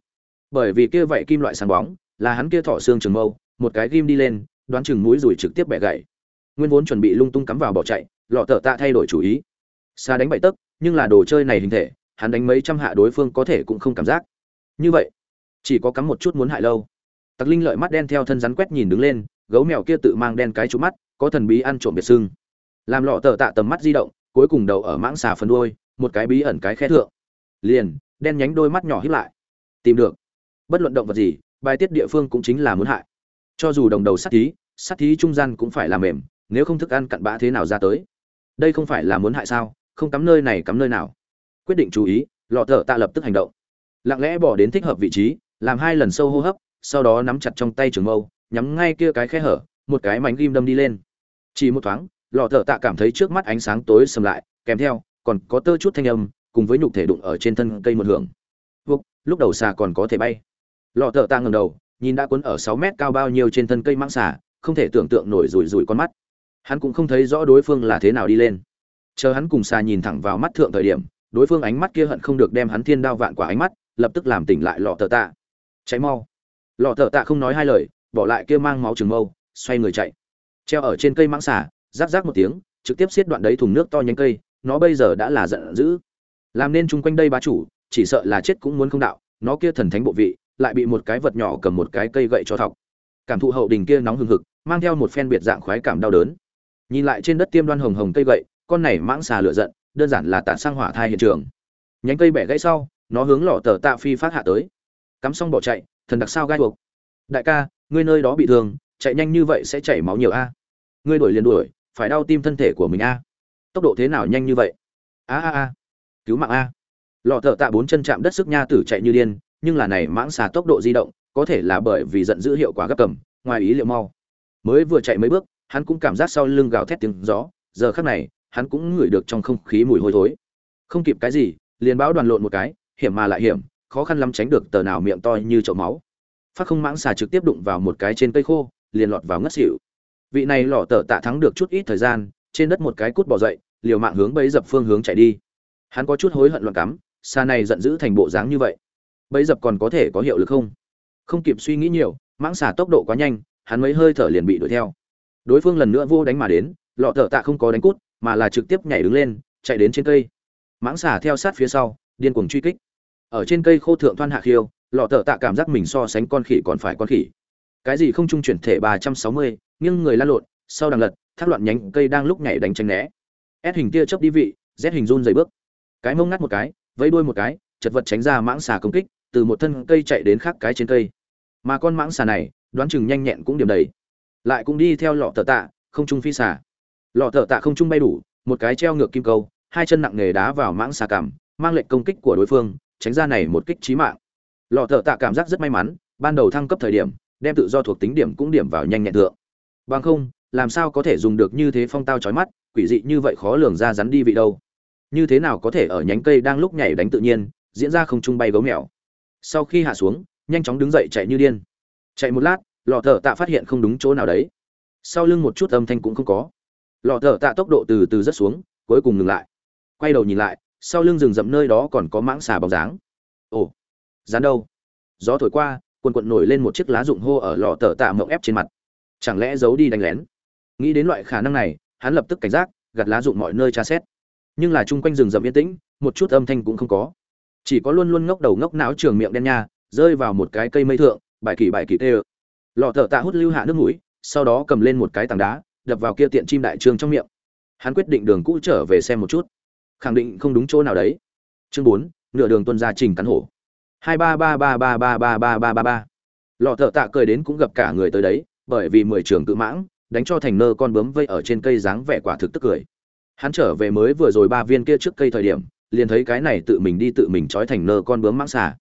Bởi vì kia vậy kim loại sáng bóng, là hắn kia thỏ xương trường mâu, một cái ghim đi lên, đoán chừng mũi rùi trực tiếp bẻ gãy. Nguyên vốn chuẩn bị lung tung cắm vào bỏ chạy, lọ tờ tạ thay đổi chủ ý. Xa đánh bậy tấc, nhưng là đồ chơi này hình thể hắn đánh mấy trăm hạ đối phương có thể cũng không cảm giác. Như vậy, chỉ có cắm một chút muốn hại lâu. Tặc linh lợi mắt đen theo thân rắn quét nhìn đứng lên, gấu mèo kia tự mang đen cái trúng mắt, có thần bí ăn trộm biệt sưng làm lọ tờ tạ tầm mắt di động, cuối cùng đầu ở mãng xà phần đuôi, một cái bí ẩn cái khe thượng. Liền, đen nhánh đôi mắt nhỏ hít lại. Tìm được. Bất luận động vật gì, bài tiết địa phương cũng chính là muốn hại. Cho dù đồng đầu sắt thí sắt thí trung gian cũng phải làm mềm, nếu không thức ăn cặn bã thế nào ra tới. Đây không phải là muốn hại sao? Không cắm nơi này cắm nơi nào? Quyết định chú ý lọ thợ tạ lập tức hành động. Lặng lẽ bỏ đến thích hợp vị trí làm hai lần sâu hô hấp sau đó nắm chặt trong tay trường mâu nhắm ngay kia cái khe hở một cái mảnh ghim đâm đi lên. Chỉ một thoáng lọ thợ tạ cảm thấy trước mắt ánh sáng tối sầm lại kèm theo còn có tơ chút thanh âm cùng với nhục thể đụng ở trên thân cây một hưởng. Vục, lúc đầu xà còn có thể bay. Lọ thợ tạ ngầm đầu nhìn đã cuốn ở sáu mét cao bao nhiêu trên thân cây mãng xà không thể tưởng tượng nổi rủi rủi con mắt. Hắn cũng không thấy rõ đối phương là thế nào đi lên. Chờ hắn cùng xà nhìn thẳng vào mắt thượng thời điểm đối phương ánh mắt kia hận không được đem hắn thiên đao vạn quả ánh mắt, lập tức làm tỉnh lại lọ thợ tạ. Cháy mau. Lọ thợ tạ không nói hai lời, bỏ lại kia mang máu trường mâu, xoay người chạy. Treo ở trên cây mãng xả rác rác một tiếng, trực tiếp xiết đoạn đấy thùng nước to nhánh cây, nó bây giờ đã là giận dữ. Làm nên chung quanh đây bá chủ, chỉ sợ là chết cũng muốn không đạo, nó kia thần thánh bộ vị, lại bị một cái vật nhỏ cầm một cái cây gậy cho thọc. Cảm thụ hậu đình kia nóng hừng hực, mang theo một phen biệt dạng khoái cảm đau đớn. Nhìn lại trên đất tiêm đoan hồng hồng cây gậy, con này mãng xà lửa giận đơn giản là tản sang hỏa thai hiện trường. Nhánh cây bẻ gãy sau, nó hướng lọ tờ tạ phi phát hạ tới. Cắm xong bỏ chạy, thần đặc sao gai buộc. Đại ca, ngươi nơi đó bị thương, chạy nhanh như vậy sẽ chảy máu nhiều a. Ngươi đuổi liền đuổi, phải đau tim thân thể của mình a. Tốc độ thế nào nhanh như vậy? A a a. Cứu mạng a. Lọ thợ tạ bốn chân chạm đất sức nha tử chạy như điên, nhưng là này mãng xà tốc độ di động, có thể là bởi vì giận dữ hiệu quả gấp cầm, ngoài ý liệu mau. Mới vừa chạy mấy bước, hắn cũng cảm giác sau lưng gào thét tiếng gió, giờ khắc này hắn cũng ngửi được trong không khí mùi hôi thối. Không kịp cái gì, liền báo đoàn lộn một cái, hiểm mà lại hiểm, khó khăn lắm tránh được tờ nào miệng to như chậu máu. Phát không mãng xà trực tiếp đụng vào một cái trên cây khô, liền lọt vào ngất xỉu. Vị này lọ tờ tạ thắng được chút ít thời gian, trên đất một cái cút bỏ dậy, liều mạng hướng bấy dập phương hướng chạy đi. Hắn có chút hối hận loạn cắm xa này giận dữ thành bộ dáng như vậy. Bấy dập còn có thể có hiệu lực không? Không kịp suy nghĩ nhiều, mãng xà tốc độ quá nhanh, hắn mấy hơi thở liền bị đuổi theo. Đối phương lần nữa vô đánh mà đến, lọ thợ tạ không có đánh cút mà là trực tiếp nhảy đứng lên, chạy đến trên cây. Mãng xả theo sát phía sau, điên cuồng truy kích. Ở trên cây khô thượng thoan hạ khiêu, lọ thợ tạ cảm giác mình so sánh con khỉ còn phải con khỉ. Cái gì không trung chuyển thể ba trăm sáu mươi, nghiêng người lan lộn, sau đằng lật, thác loạn nhánh cây đang lúc nhảy đánh tranh né. Ép hình tia chớp đi vị, z hình run dày bước. Cái mông ngắt một cái, vẫy đuôi một cái, chật vật tránh ra mãng xà công kích, từ một thân cây chạy đến khác cái trên cây. Mà con mãng xà này, đoán chừng nhanh nhẹn cũng điểm đầy. Lại cũng đi theo lọ tờ tạ, không trung phi xà lọ thợ tạ không trung bay đủ, một cái treo ngược kim câu, hai chân nặng nề đá vào mãng xà cằm, mang lệnh công kích của đối phương, tránh ra này một kích chí mạng. Lọ thợ tạ cảm giác rất may mắn, ban đầu thăng cấp thời điểm, đem tự do thuộc tính điểm cũng điểm vào nhanh nhẹn thượng. Bằng không, làm sao có thể dùng được như thế phong tao chói mắt, quỷ dị như vậy khó lường ra rắn đi vị đâu. Như thế nào có thể ở nhánh cây đang lúc nhảy đánh tự nhiên, diễn ra không trung bay gấu mèo. Sau khi hạ xuống, nhanh chóng đứng dậy chạy như điên. Chạy một lát, lọ thợ tạ phát hiện không đúng chỗ nào đấy. Sau lưng một chút âm thanh cũng không có lọ thở tạ tốc độ từ từ rất xuống, cuối cùng ngừng lại. Quay đầu nhìn lại, sau lưng rừng rậm nơi đó còn có mãng xà bóng dáng. Ồ dán đâu? Gió thổi qua, quần quận nổi lên một chiếc lá rụng hô ở lọ thở tạ mộng ép trên mặt. Chẳng lẽ giấu đi đánh lén? Nghĩ đến loại khả năng này, hắn lập tức cảnh giác gặt lá rụng mọi nơi tra xét. Nhưng là chung quanh rừng rậm yên tĩnh, một chút âm thanh cũng không có. Chỉ có luôn luôn ngốc đầu ngốc não trường miệng đen nha, rơi vào một cái cây mây thượng, bài kỳ bài kỳ tê lọ thở tạ hút lưu hạ nước mũi, sau đó cầm lên một cái tảng đá đập vào kia tiện chim đại trương trong miệng. Hắn quyết định đường cũ trở về xem một chút. Khẳng định không đúng chỗ nào đấy. Chương bốn, nửa đường tuân gia trình cắn hổ. Hai ba ba ba ba ba ba ba ba ba ba. Lọ thợ tạ cười đến cũng gặp cả người tới đấy, bởi vì mười trường cự mãng, đánh cho thành nơ con bướm vây ở trên cây dáng vẻ quả thực tức cười. Hắn trở về mới vừa rồi ba viên kia trước cây thời điểm, liền thấy cái này tự mình đi tự mình trói thành nơ con bướm mãng xà.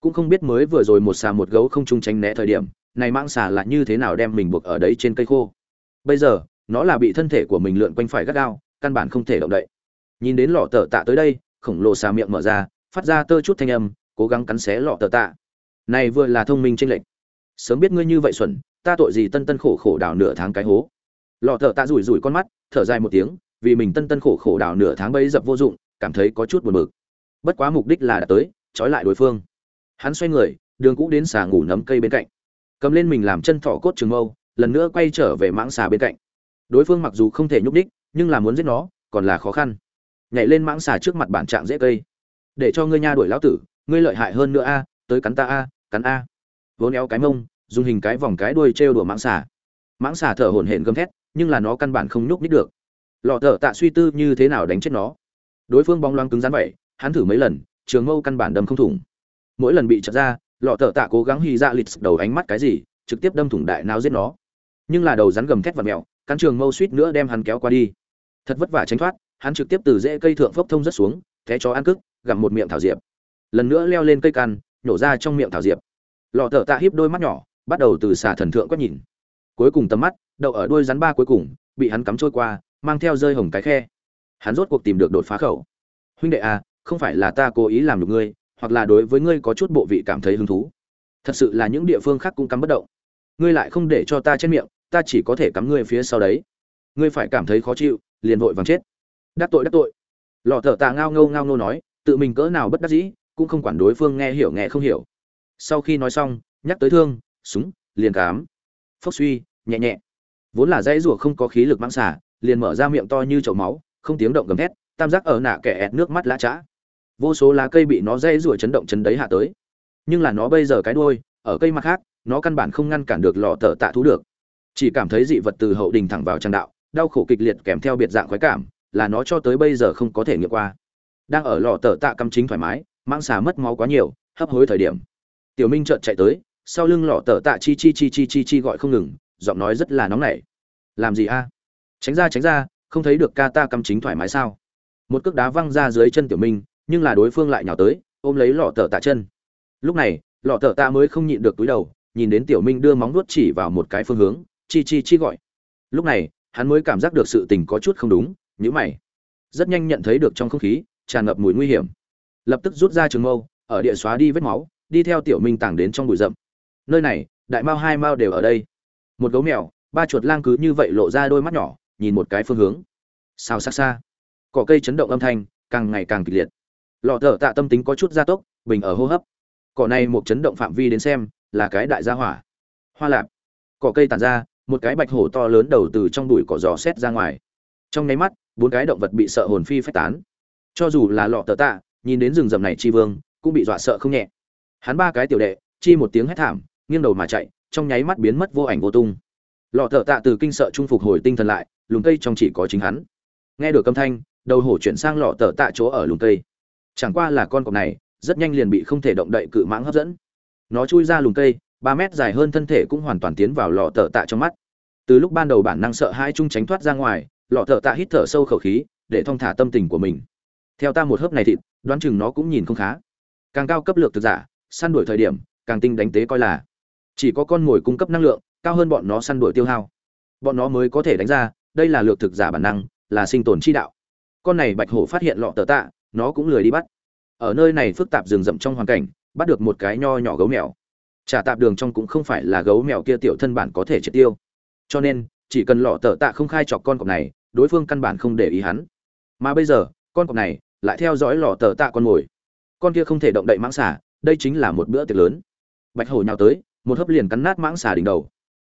Cũng không biết mới vừa rồi một xà một gấu không chung tránh né thời điểm, này mãng xà là như thế nào đem mình buộc ở đấy trên cây khô. Bây giờ nó là bị thân thể của mình lượn quanh phải gắt gao, căn bản không thể động đậy. Nhìn đến lọ tờ tạ tới đây, khổng lồ xà miệng mở ra, phát ra tơ chút thanh âm, cố gắng cắn xé lọ tờ tạ. Này vừa là thông minh tranh lệch. Sớm biết ngươi như vậy xuẩn, ta tội gì tân tân khổ khổ đào nửa tháng cái hố. Lọ tờ tạ rủi rủi con mắt, thở dài một tiếng, vì mình tân tân khổ khổ đào nửa tháng bấy dập vô dụng, cảm thấy có chút buồn bực. Bất quá mục đích là đã tới, trói lại đối phương. Hắn xoay người, đường cũ đến xà ngủ nấm cây bên cạnh. Cầm lên mình làm chân thỏ cốt trường mâu, lần nữa quay trở về mãng xà bên cạnh đối phương mặc dù không thể nhúc đích nhưng là muốn giết nó, còn là khó khăn. Nhảy lên mãng xà trước mặt bản trạng dễ cây. Để cho ngươi nha đuổi lão tử, ngươi lợi hại hơn nữa a, tới cắn ta a, cắn a. Vốn éo cái mông, dùng hình cái vòng cái đuôi trêu đùa mãng xà. Mãng xà thở hổn hển gầm thét, nhưng là nó căn bản không nhúc nhích được. Lọ thở tạ suy tư như thế nào đánh chết nó. Đối phương bóng loáng cứng rắn vậy, hắn thử mấy lần, trường mâu căn bản đâm không thủng. Mỗi lần bị chặt ra, lọ thở tạ cố gắng hy ra lịt đầu ánh mắt cái gì, trực tiếp đâm thủng đại não giết nó. Nhưng là đầu rắn gầm thét và mèo cắn trường mâu suýt nữa đem hắn kéo qua đi. Thật vất vả tránh thoát, hắn trực tiếp từ rễ cây thượng phốc thông rất xuống, té chó ăn cức, gặm một miệng thảo diệp. Lần nữa leo lên cây căn nhổ ra trong miệng thảo diệp. Lọ thở tạ híp đôi mắt nhỏ, bắt đầu từ xà thần thượng quét nhìn. Cuối cùng tầm mắt, đậu ở đôi rắn ba cuối cùng, bị hắn cắm trôi qua, mang theo rơi hồng cái khe. Hắn rốt cuộc tìm được đột phá khẩu. Huynh đệ à không phải là ta cố ý làm được ngươi, hoặc là đối với ngươi có chút bộ vị cảm thấy hứng thú. Thật sự là những địa phương khác cũng cắm bất động. Ngươi lại không để cho ta chết miệng ta chỉ có thể cắm ngươi phía sau đấy. Ngươi phải cảm thấy khó chịu, liền vội vàng chết. Đắc tội đắc tội. Lọ thở tà ngao ngâu ngao ngô nói, tự mình cỡ nào bất đắc dĩ, cũng không quản đối phương nghe hiểu nghe không hiểu. Sau khi nói xong, nhắc tới thương, súng, liền cám. Phốc suy, nhẹ nhẹ. Vốn là dãy rùa không có khí lực mang xả liền mở ra miệng to như chậu máu, không tiếng động gầm thét, tam giác ở nạ kẻ ẹt nước mắt lá chã vô số lá cây bị nó dãy rùa chấn động chấn đấy hạ tới. Nhưng là nó bây giờ cái đuôi, ở cây mặt khác, nó căn bản không ngăn cản được lọ tờ tạ thú được chỉ cảm thấy dị vật từ hậu đình thẳng vào trang đạo, đau khổ kịch liệt kèm theo biệt dạng khoái cảm, là nó cho tới bây giờ không có thể nghiệm qua. Đang ở lò tờ tạ căm chính thoải mái mang xà mất máu quá nhiều, hấp hối thời điểm. Tiểu minh chợt chạy tới, sau lưng lọ tờ tạ chi chi chi chi chi chi gọi không ngừng, giọng nói rất là nóng nảy. Làm gì a? Tránh ra tránh ra, không thấy được ca ta căm chính thoải mái sao? Một cước đá văng ra dưới chân tiểu minh, nhưng là đối phương lại nhào tới, ôm lấy lọ tờ tạ chân. Lúc này lọ tờ tạ mới không nhịn được túi đầu, nhìn đến tiểu minh đưa móng nuốt chỉ vào một cái phương hướng chi chi chi gọi. Lúc này, hắn mới cảm giác được sự tình có chút không đúng nhữ mày. Rất nhanh nhận thấy được trong không khí, tràn ngập mùi nguy hiểm. Lập tức rút ra trường mâu, ở địa xóa đi vết máu, đi theo tiểu minh tàng đến trong bụi rậm. Nơi này, đại mao hai mao đều ở đây. Một gấu mèo, ba chuột lang cứ như vậy lộ ra đôi mắt nhỏ, nhìn một cái phương hướng. Sao xa xa. Cỏ cây chấn động âm thanh, càng ngày càng kịch liệt. Lọ thở tạ tâm tính có chút gia tốc, bình ở hô hấp. Cỏ này một chấn động phạm vi đến xem, là cái đại gia hỏa. Hoa lạp. Cỏ cây tàn ra một cái bạch hổ to lớn đầu từ trong bụi cỏ giò xét ra ngoài. Trong nháy mắt, bốn cái động vật bị sợ hồn phi phách tán. Cho dù là lọ tờ tạ, nhìn đến rừng rầm này chi vương, cũng bị dọa sợ không nhẹ. Hắn ba cái tiểu đệ, chi một tiếng hét thảm, nghiêng đầu mà chạy, trong nháy mắt biến mất vô ảnh vô tung. Lọ tờ tạ từ kinh sợ trung phục hồi tinh thần lại, lùm cây trong chỉ có chính hắn. Nghe được âm thanh, đầu hổ chuyển sang lọ tờ tạ chỗ ở lùm cây. Chẳng qua là con cọp này, rất nhanh liền bị không thể động đậy cự mãng hấp dẫn. Nó chui ra lùm cây, ba mét dài hơn thân thể cũng hoàn toàn tiến vào lọ tờ tạ trong mắt từ lúc ban đầu bản năng sợ hai chung tránh thoát ra ngoài, lọ thợ tạ hít thở sâu khẩu khí, để thong thả tâm tình của mình. Theo ta một hớp này thịt, đoán chừng nó cũng nhìn không khá. Càng cao cấp lược thực giả, săn đuổi thời điểm, càng tinh đánh tế coi là. Chỉ có con mồi cung cấp năng lượng, cao hơn bọn nó săn đuổi tiêu hao. Bọn nó mới có thể đánh ra, đây là lược thực giả bản năng, là sinh tồn chi đạo. Con này bạch hổ phát hiện lọ tờ tạ, nó cũng lười đi bắt. Ở nơi này phức tạp rừng rậm trong hoàn cảnh, bắt được một cái nho nhỏ gấu mèo. Trả tạp đường trong cũng không phải là gấu mèo kia tiểu thân bản có thể triệt tiêu cho nên, chỉ cần lọ tờ tạ không khai chọc con cọp này, đối phương căn bản không để ý hắn. Mà bây giờ, con cọp này lại theo dõi lọ tờ tạ con mồi con kia không thể động đậy mãng xả đây chính là một bữa tiệc lớn. Bạch hổ nhào tới, một hớp liền cắn nát mãng xà đỉnh đầu.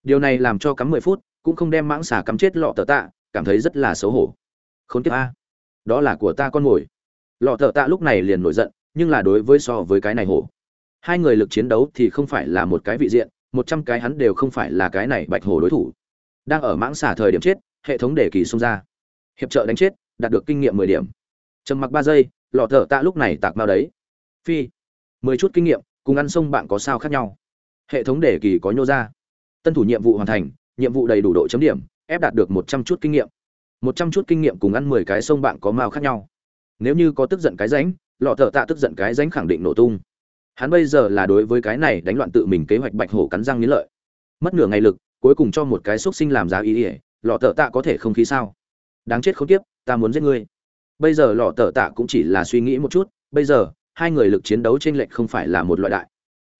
Điều này làm cho cắm mười phút, cũng không đem mãng xà cắm chết lọ tờ tạ, cảm thấy rất là xấu hổ. Khốn kiếp a. Đó là của ta con mồi lọ tờ tạ lúc này liền nổi giận, nhưng là đối với so với cái này hổ. Hai người lực chiến đấu thì không phải là một cái vị diện một trăm cái hắn đều không phải là cái này bạch hổ đối thủ. Đang ở mãng xả thời điểm chết, hệ thống đề kỳ xông ra. Hiệp trợ đánh chết, đạt được kinh nghiệm mười điểm. Trầm mặc ba giây, lọ thợ tạ lúc này tạc bao đấy. Phi, mười chút kinh nghiệm, cùng ăn sông bạn có sao khác nhau. Hệ thống đề kỳ có nhô ra. Tân thủ nhiệm vụ hoàn thành, nhiệm vụ đầy đủ độ chấm điểm, ép đạt được một trăm chút kinh nghiệm. Một trăm chút kinh nghiệm cùng ăn mười cái sông bạn có mao khác nhau. Nếu như có tức giận cái ránh, lọ thợ tạ tức giận cái ránh khẳng định nổ tung hắn bây giờ là đối với cái này đánh loạn tự mình kế hoạch bạch hổ cắn răng nghĩ lợi. Mất nửa ngày lực, cuối cùng cho một cái xúc sinh làm giá ý ỉa lọ thợ tạ có thể không khí sao? Đáng chết không tiếp ta muốn giết ngươi. Bây giờ lọ thợ tạ cũng chỉ là suy nghĩ một chút, bây giờ, hai người lực chiến đấu trên lệch không phải là một loại đại.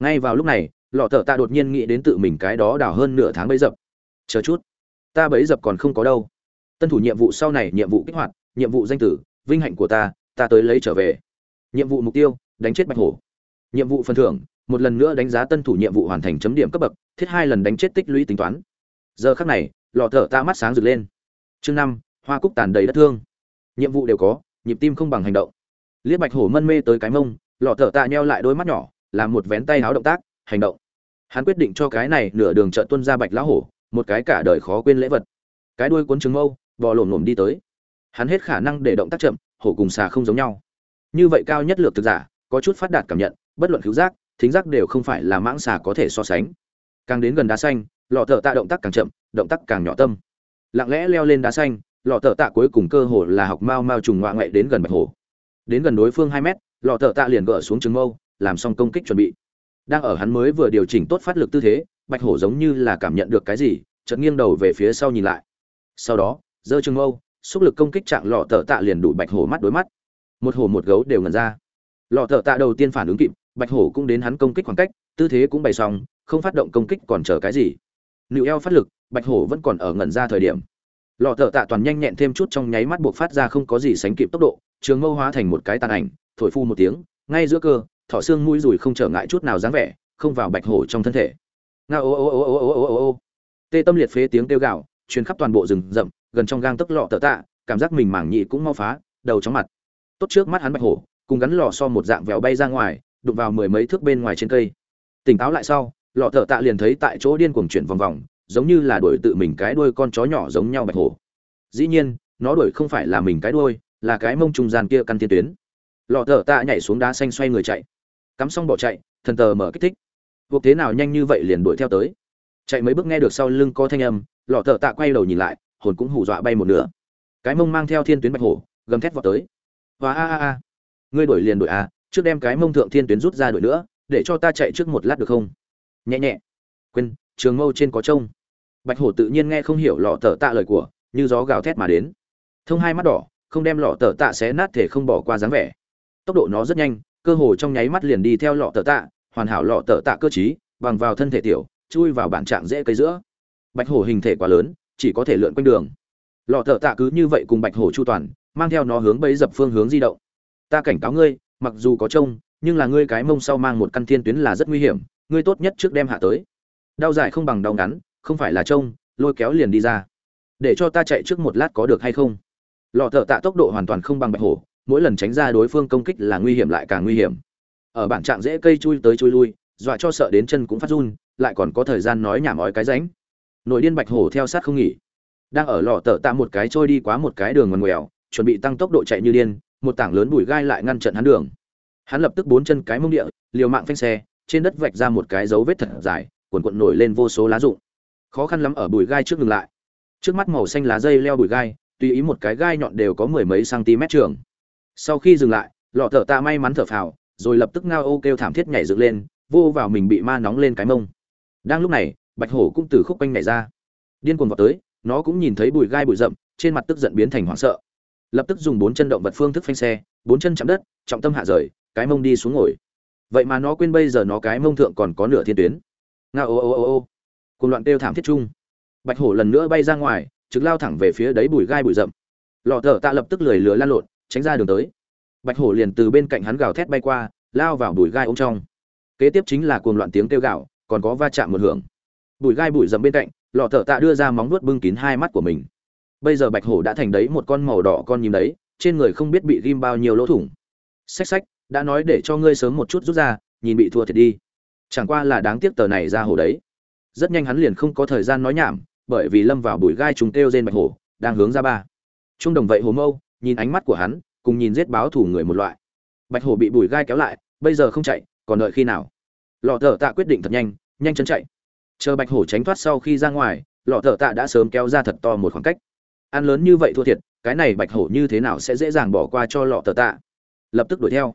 Ngay vào lúc này, lọ thợ tạ đột nhiên nghĩ đến tự mình cái đó đào hơn nửa tháng bấy dập. Chờ chút, ta bấy dập còn không có đâu. Tân thủ nhiệm vụ sau này nhiệm vụ kích hoạt, nhiệm vụ danh tử, vinh hạnh của ta ta tới lấy trở về. Nhiệm vụ mục tiêu, đánh chết bạch hổ nhiệm vụ phần thưởng, một lần nữa đánh giá tân thủ nhiệm vụ hoàn thành chấm điểm cấp bậc, thiết hai lần đánh chết tích lũy tính toán. Giờ khắc này lò thở ta mắt sáng rực lên. Chương năm, hoa cúc tàn đầy đất thương. Nhiệm vụ đều có, nhịp tim không bằng hành động. Liếc bạch hổ mân mê tới cái mông lò thở ta nheo lại đôi mắt nhỏ, làm một vén tay háo động tác, hành động. Hắn quyết định cho cái này nửa đường chợ tuân ra bạch lão hổ, một cái cả đời khó quên lễ vật. Cái đuôi cuốn trứng mâu, bò lổm lổm đi tới. Hắn hết khả năng để động tác chậm, hổ cùng xà không giống nhau. Như vậy cao nhất lược thực giả, có chút phát đạt cảm nhận bất luận cứu giác, thính giác đều không phải là mãng xà có thể so sánh. Càng đến gần đá xanh, lọ thợ tạ động tác càng chậm, động tác càng nhỏ tâm. Lặng lẽ leo lên đá xanh, lọ thợ tạ cuối cùng cơ hồ là học mao mao trùng ngoại ngoại đến gần bạch hồ đến gần đối phương hai mét, lọ thợ tạ liền gỡ xuống trứng mâu, làm xong công kích chuẩn bị. Đang ở hắn mới vừa điều chỉnh tốt phát lực tư thế, bạch hổ giống như là cảm nhận được cái gì, chợt nghiêng đầu về phía sau nhìn lại. Sau đó, giơ trứng mâu, xúc lực công kích trạng lọ thợ tạ liền đủ bạch hổ mắt đối mắt. Một hổ một gấu đều ngẩn ra. Lọ thợ tạ đầu tiên phản ứng kịp bạch hổ cũng đến hắn công kích khoảng cách, tư thế cũng bày xong, không phát động công kích còn chờ cái gì. Nịu eo phát lực, bạch hổ vẫn còn ở ngẩn ra thời điểm. Lọ thợ tạ toàn nhanh nhẹn thêm chút trong nháy mắt buộc phát ra không có gì sánh kịp tốc độ, trường mâu hóa thành một cái tàn ảnh, thổi phu một tiếng, ngay giữa cơ thọ xương mũi rùi không trở ngại chút nào dáng vẻ, không vào bạch hổ trong thân thể. Nga ô ô ô ô ô ô ô ô. Tê tâm liệt phế tiếng kêu gạo truyền khắp toàn bộ rừng rậm, gần trong gang tấc lọ tợ tạ, cảm giác mình mảng nhị cũng mau phá, đầu chóng mặt. Tốt trước mắt hắn bạch hổ, cùng gắn lò so một dạng vèo bay ra ngoài đụng vào mười mấy thước bên ngoài trên cây. Tỉnh táo lại sau, lọ thợ tạ liền thấy tại chỗ điên cuồng chuyển vòng vòng, giống như là đuổi tự mình cái đuôi con chó nhỏ giống nhau bạch hổ. Dĩ nhiên, nó đuổi không phải là mình cái đuôi, là cái mông trung gian kia căn thiên tuyến. Lọ thợ tạ nhảy xuống đá xanh xoay người chạy. Cắm xong bỏ chạy, thần tờ mở kích thích. Cuộc thế nào nhanh như vậy liền đuổi theo tới. Chạy mấy bước nghe được sau lưng có thanh âm, lọ thợ tạ quay đầu nhìn lại, hồn cũng hù dọa bay một nửa. Cái mông mang theo thiên tuyến bạch hổ, gầm thét vào tới. Và a a a. Ngươi đuổi liền đuổi a trước đem cái mông thượng thiên tuyến rút ra đuổi nữa, để cho ta chạy trước một lát được không? Nhẹ nhẹ. Quên, trường mâu trên có trông. Bạch hổ tự nhiên nghe không hiểu lọ tờ tạ lời của, như gió gào thét mà đến. Thông hai mắt đỏ, không đem lọ tờ tạ xé nát thể không bỏ qua dáng vẻ. Tốc độ nó rất nhanh, cơ hồ trong nháy mắt liền đi theo lọ tờ tạ, hoàn hảo lọ tờ tạ cơ chí bằng vào thân thể tiểu, chui vào bản trạng dễ cây giữa. Bạch hổ hình thể quá lớn, chỉ có thể lượn quanh đường. Lọ tờ tạ cứ như vậy cùng bạch hổ chu toàn, mang theo nó hướng bấy dập phương hướng di động. Ta cảnh cáo ngươi mặc dù có trông, nhưng là ngươi cái mông sau mang một căn thiên tuyến là rất nguy hiểm, ngươi tốt nhất trước đem hạ tới. Đau dài không bằng đau ngắn, không phải là trông, lôi kéo liền đi ra. Để cho ta chạy trước một lát có được hay không? Lọ thợ tạ tốc độ hoàn toàn không bằng bạch hổ, mỗi lần tránh ra đối phương công kích là nguy hiểm lại càng nguy hiểm. Ở bản trạng dễ cây chui tới chui lui, dọa cho sợ đến chân cũng phát run, lại còn có thời gian nói nhảm ói cái ránh. Nội điên bạch hổ theo sát không nghỉ. Đang ở lọ tợ tạ một cái trôi đi quá một cái đường ngoằn ngoèo, chuẩn bị tăng tốc độ chạy như điên một tảng lớn bụi gai lại ngăn chặn hắn đường. Hắn lập tức bốn chân cái mông địa, liều mạng phanh xe, trên đất vạch ra một cái dấu vết thật dài, cuộn cuộn nổi lên vô số lá rụng. Khó khăn lắm ở bụi gai trước ngừng lại. Trước mắt màu xanh lá dây leo bụi gai, tùy ý một cái gai nhọn đều có mười mấy cm trường. Sau khi dừng lại, lọ thợ tạ may mắn thở phào, rồi lập tức ngao ô kêu thảm thiết nhảy dựng lên, vô vào mình bị ma nóng lên cái mông. Đang lúc này, bạch hổ cũng từ khúc quanh nhảy ra. Điên cuồng vào tới, nó cũng nhìn thấy bụi gai bụi rậm, trên mặt tức giận biến thành hoảng sợ lập tức dùng bốn chân động vật phương thức phanh xe, bốn chân chạm đất, trọng tâm hạ rời, cái mông đi xuống ngồi. Vậy mà nó quên bây giờ nó cái mông thượng còn có nửa thiên tuyến. Nga ô ô ô ô cùng loạn kêu thảm thiết chung. Bạch hổ lần nữa bay ra ngoài, trực lao thẳng về phía đấy bụi gai bụi rậm. Lọ thở tạ lập tức lười lừa lan lộn, tránh ra đường tới. Bạch hổ liền từ bên cạnh hắn gào thét bay qua, lao vào bụi gai ôm trong. Kế tiếp chính là cuồng loạn tiếng kêu gạo còn có va chạm một hưởng. Bụi gai bụi rậm bên cạnh, lọ thở tạ đưa ra móng nuốt bưng kín hai mắt của mình bây giờ bạch hổ đã thành đấy một con màu đỏ con nhím đấy, trên người không biết bị ghim bao nhiêu lỗ thủng. Xách xách, đã nói để cho ngươi sớm một chút rút ra, nhìn bị thua thiệt đi. Chẳng qua là đáng tiếc tờ này ra hổ đấy. Rất nhanh hắn liền không có thời gian nói nhảm, bởi vì lâm vào bụi gai chúng kêu trên bạch hổ, đang hướng ra ba. Trung đồng vậy hồ mâu, nhìn ánh mắt của hắn, cùng nhìn giết báo thủ người một loại. Bạch hổ bị bụi gai kéo lại, bây giờ không chạy, còn đợi khi nào? Lọ thợ tạ quyết định thật nhanh nhanh chân chạy. Chờ bạch hổ tránh thoát sau khi ra ngoài, lọ thợ tạ đã sớm kéo ra thật to một khoảng cách ăn lớn như vậy thua thiệt, cái này bạch hổ như thế nào sẽ dễ dàng bỏ qua cho lọ thợ tạ? Lập tức đuổi theo.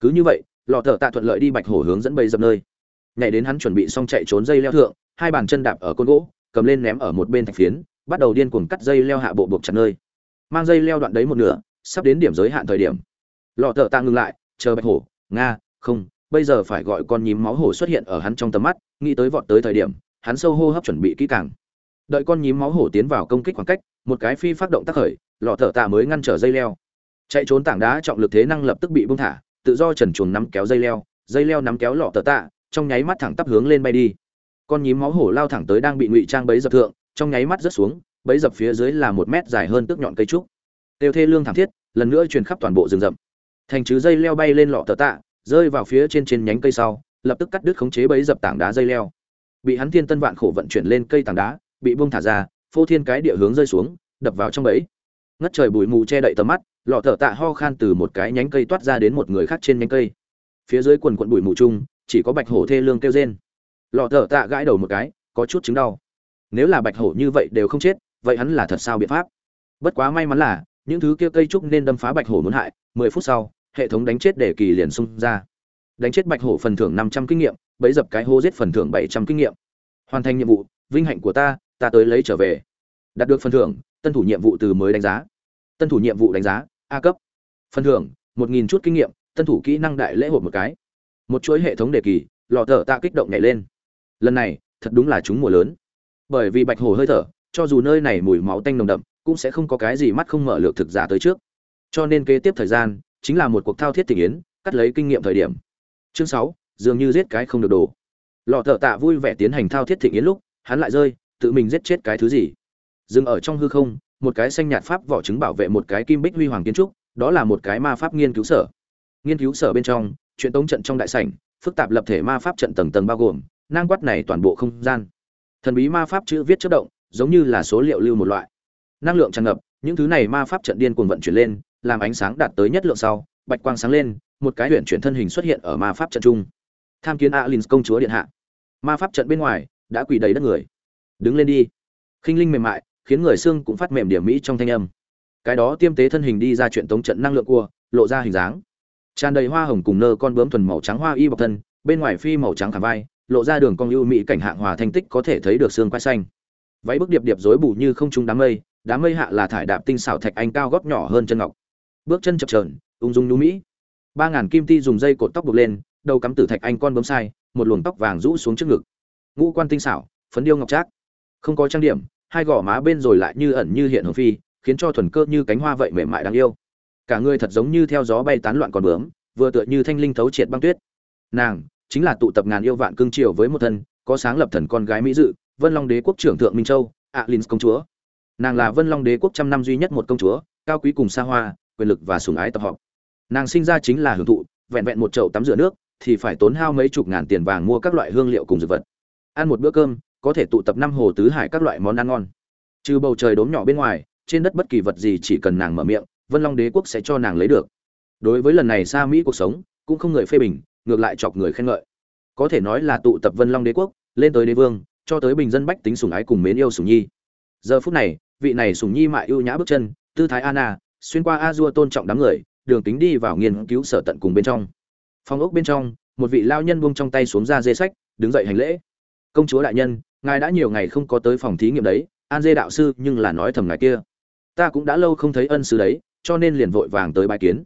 Cứ như vậy, lọ thợ tạ thuận lợi đi bạch hổ hướng dẫn bầy dập nơi. Nhảy đến hắn chuẩn bị xong chạy trốn dây leo thượng, hai bàn chân đạp ở côn gỗ, cầm lên ném ở một bên thạch phiến, bắt đầu điên cuồng cắt dây leo hạ bộ buộc chặt nơi. Mang dây leo đoạn đấy một nửa, sắp đến điểm giới hạn thời điểm. Lọ thợ tạ ngừng lại, chờ bạch hổ, nga, không, bây giờ phải gọi con nhím máu hổ xuất hiện ở hắn trong tầm mắt, nghĩ tới vọt tới thời điểm, hắn sâu hô hấp chuẩn bị kỹ càng. Đợi con nhím máu hổ tiến vào công kích khoảng cách một cái phi phát động tác khởi, lọ thợ tạ mới ngăn trở dây leo. Chạy trốn tảng đá trọng lực thế năng lập tức bị bung thả, tự do trần chuồng nắm kéo dây leo dây leo nắm kéo lọ thợ tạ, trong nháy mắt thẳng tắp hướng lên bay đi. Con nhím máu hổ lao thẳng tới đang bị ngụy trang bấy dập thượng, trong nháy mắt rớt xuống, bấy dập phía dưới là một mét dài hơn tước nhọn cây trúc. Tiêu thê lương thảm thiết, lần nữa truyền khắp toàn bộ rừng rậm. Thành chứ dây leo bay lên lọ tờ tạ, rơi vào phía trên trên nhánh cây sau, lập tức cắt đứt khống chế bấy dập tảng đá dây leo. Bị hắn thiên tân vạn khổ vận chuyển lên cây tảng đá, bị buông thả ra phô thiên cái địa hướng rơi xuống, đập vào trong bẫy. Ngất trời bụi mù che đậy tầm mắt, lọ thở tạ ho khan từ một cái nhánh cây toát ra đến một người khác trên nhánh cây. Phía dưới quần quận bụi mù chung, chỉ có bạch hổ thê lương kêu rên. Lọ thở tạ gãi đầu một cái, có chút chứng đau. Nếu là bạch hổ như vậy đều không chết, vậy hắn là thật sao biện pháp? Bất quá may mắn là, những thứ kia cây trúc nên đâm phá bạch hổ muốn hại, mười phút sau, hệ thống đánh chết để kỳ liền xung ra. Đánh chết bạch hổ phần thưởng năm trăm kinh nghiệm bấy dập cái hô giết phần thưởng bảy trăm kinh nghiệm. Hoàn thành nhiệm vụ, vinh hạnh của ta ta tới lấy trở về. Đạt được phần thưởng, tân thủ nhiệm vụ từ mới đánh giá. Tân thủ nhiệm vụ đánh giá, a cấp. Phần thưởng, một nghìn chút kinh nghiệm, tân thủ kỹ năng đại lễ hội một cái. Một chuỗi hệ thống đề kỳ lò thở tạ kích động nhảy lên. Lần này, thật đúng là chúng mùa lớn. Bởi vì bạch hồ hơi thở, cho dù nơi này mùi máu tanh nồng đậm, cũng sẽ không có cái gì mắt không mở lược thực giả tới trước. Cho nên kế tiếp thời gian, chính là một cuộc thao thiết tình yến, cắt lấy kinh nghiệm thời điểm. Chương sáu, dường như giết cái không được đồ. Lọ thợ tạ vui vẻ tiến hành thao thiết thịnh yến lúc, hắn lại rơi tự mình giết chết cái thứ gì. Dừng ở trong hư không, một cái xanh nhạt pháp vỏ trứng bảo vệ một cái kim bích huy hoàng kiến trúc, đó là một cái ma pháp nghiên cứu sở. Nghiên cứu sở bên trong, chuyện tống trận trong đại sảnh, phức tạp lập thể ma pháp trận tầng tầng bao gồm, nang quát này toàn bộ không gian. Thần bí ma pháp chữ viết chất động, giống như là số liệu lưu một loại. Năng lượng tràn ngập, những thứ này ma pháp trận điên cuồng vận chuyển lên, làm ánh sáng đạt tới nhất lượng sau, bạch quang sáng lên, một cái huyện chuyển thân hình xuất hiện ở ma pháp trận trung tham kiến alin công chúa điện hạ. Ma pháp trận bên ngoài, đã quỳ đầy đất người đứng lên đi. Khinh linh mềm mại, khiến người xương cũng phát mềm điểm mỹ trong thanh âm. Cái đó tiêm tế thân hình đi ra chuyện tống trận năng lượng cua, lộ ra hình dáng. Tràn đầy hoa hồng cùng nơ con bướm thuần màu trắng hoa y bọc thân, bên ngoài phi màu trắng thảm vai, lộ ra đường cong ưu mỹ cảnh hạng hòa thanh tích có thể thấy được xương quai xanh. Váy bước điệp điệp rối bù như không trung đám mây đám mây hạ là thải đạp tinh xảo thạch anh cao góp nhỏ hơn chân ngọc. Bước chân chập trờn ung dung nhú mỹ. Ba ngàn kim ti dùng dây cột tóc buộc lên, đầu cắm tử thạch anh con bấm sai, một luồng tóc vàng rũ xuống trước ngực. Ngũ quan tinh xảo, phấn điêu ngọc trác không có trang điểm, hai gò má bên rồi lại như ẩn như hiện hồng phi, khiến cho thuần cơ như cánh hoa vậy mềm mại đáng yêu. Cả người thật giống như theo gió bay tán loạn còn bướm, vừa tựa như thanh linh thấu triệt băng tuyết. Nàng, chính là tụ tập ngàn yêu vạn cương triều với một thân, có sáng lập thần con gái mỹ dự, vân long đế quốc trưởng thượng minh châu, alin công chúa. Nàng là vân long đế quốc trăm năm duy nhất một công chúa, cao quý cùng xa hoa, quyền lực và sủng ái tập hợp. Nàng sinh ra chính là hưởng thụ, vẹn vẹn một chậu tắm rửa nước, thì phải tốn hao mấy chục ngàn tiền vàng mua các loại hương liệu cùng dược vật. Ăn một bữa cơm có thể tụ tập năm hồ tứ hải các loại món ăn ngon. Trừ bầu trời đốm nhỏ bên ngoài, trên đất bất kỳ vật gì chỉ cần nàng mở miệng, vân long đế quốc sẽ cho nàng lấy được. Đối với lần này xa mỹ cuộc sống, cũng không người phê bình, ngược lại chọc người khen ngợi. Có thể nói là tụ tập vân long đế quốc, lên tới đế vương, cho tới bình dân bách tính sủng ái cùng mến yêu sủng nhi. Giờ phút này, vị này sủng nhi mại ưu nhã bước chân, tư thái anna, xuyên qua a dua tôn trọng đám người, đường tính đi vào nghiên cứu sở tận cùng bên trong. Phòng ốc bên trong, một vị lao nhân buông trong tay xuống ra dê sách, đứng dậy hành lễ. Công chúa đại nhân ngài đã nhiều ngày không có tới phòng thí nghiệm đấy, an dê đạo sư, nhưng là nói thầm ngài kia. Ta cũng đã lâu không thấy ân sư đấy, cho nên liền vội vàng tới bài kiến.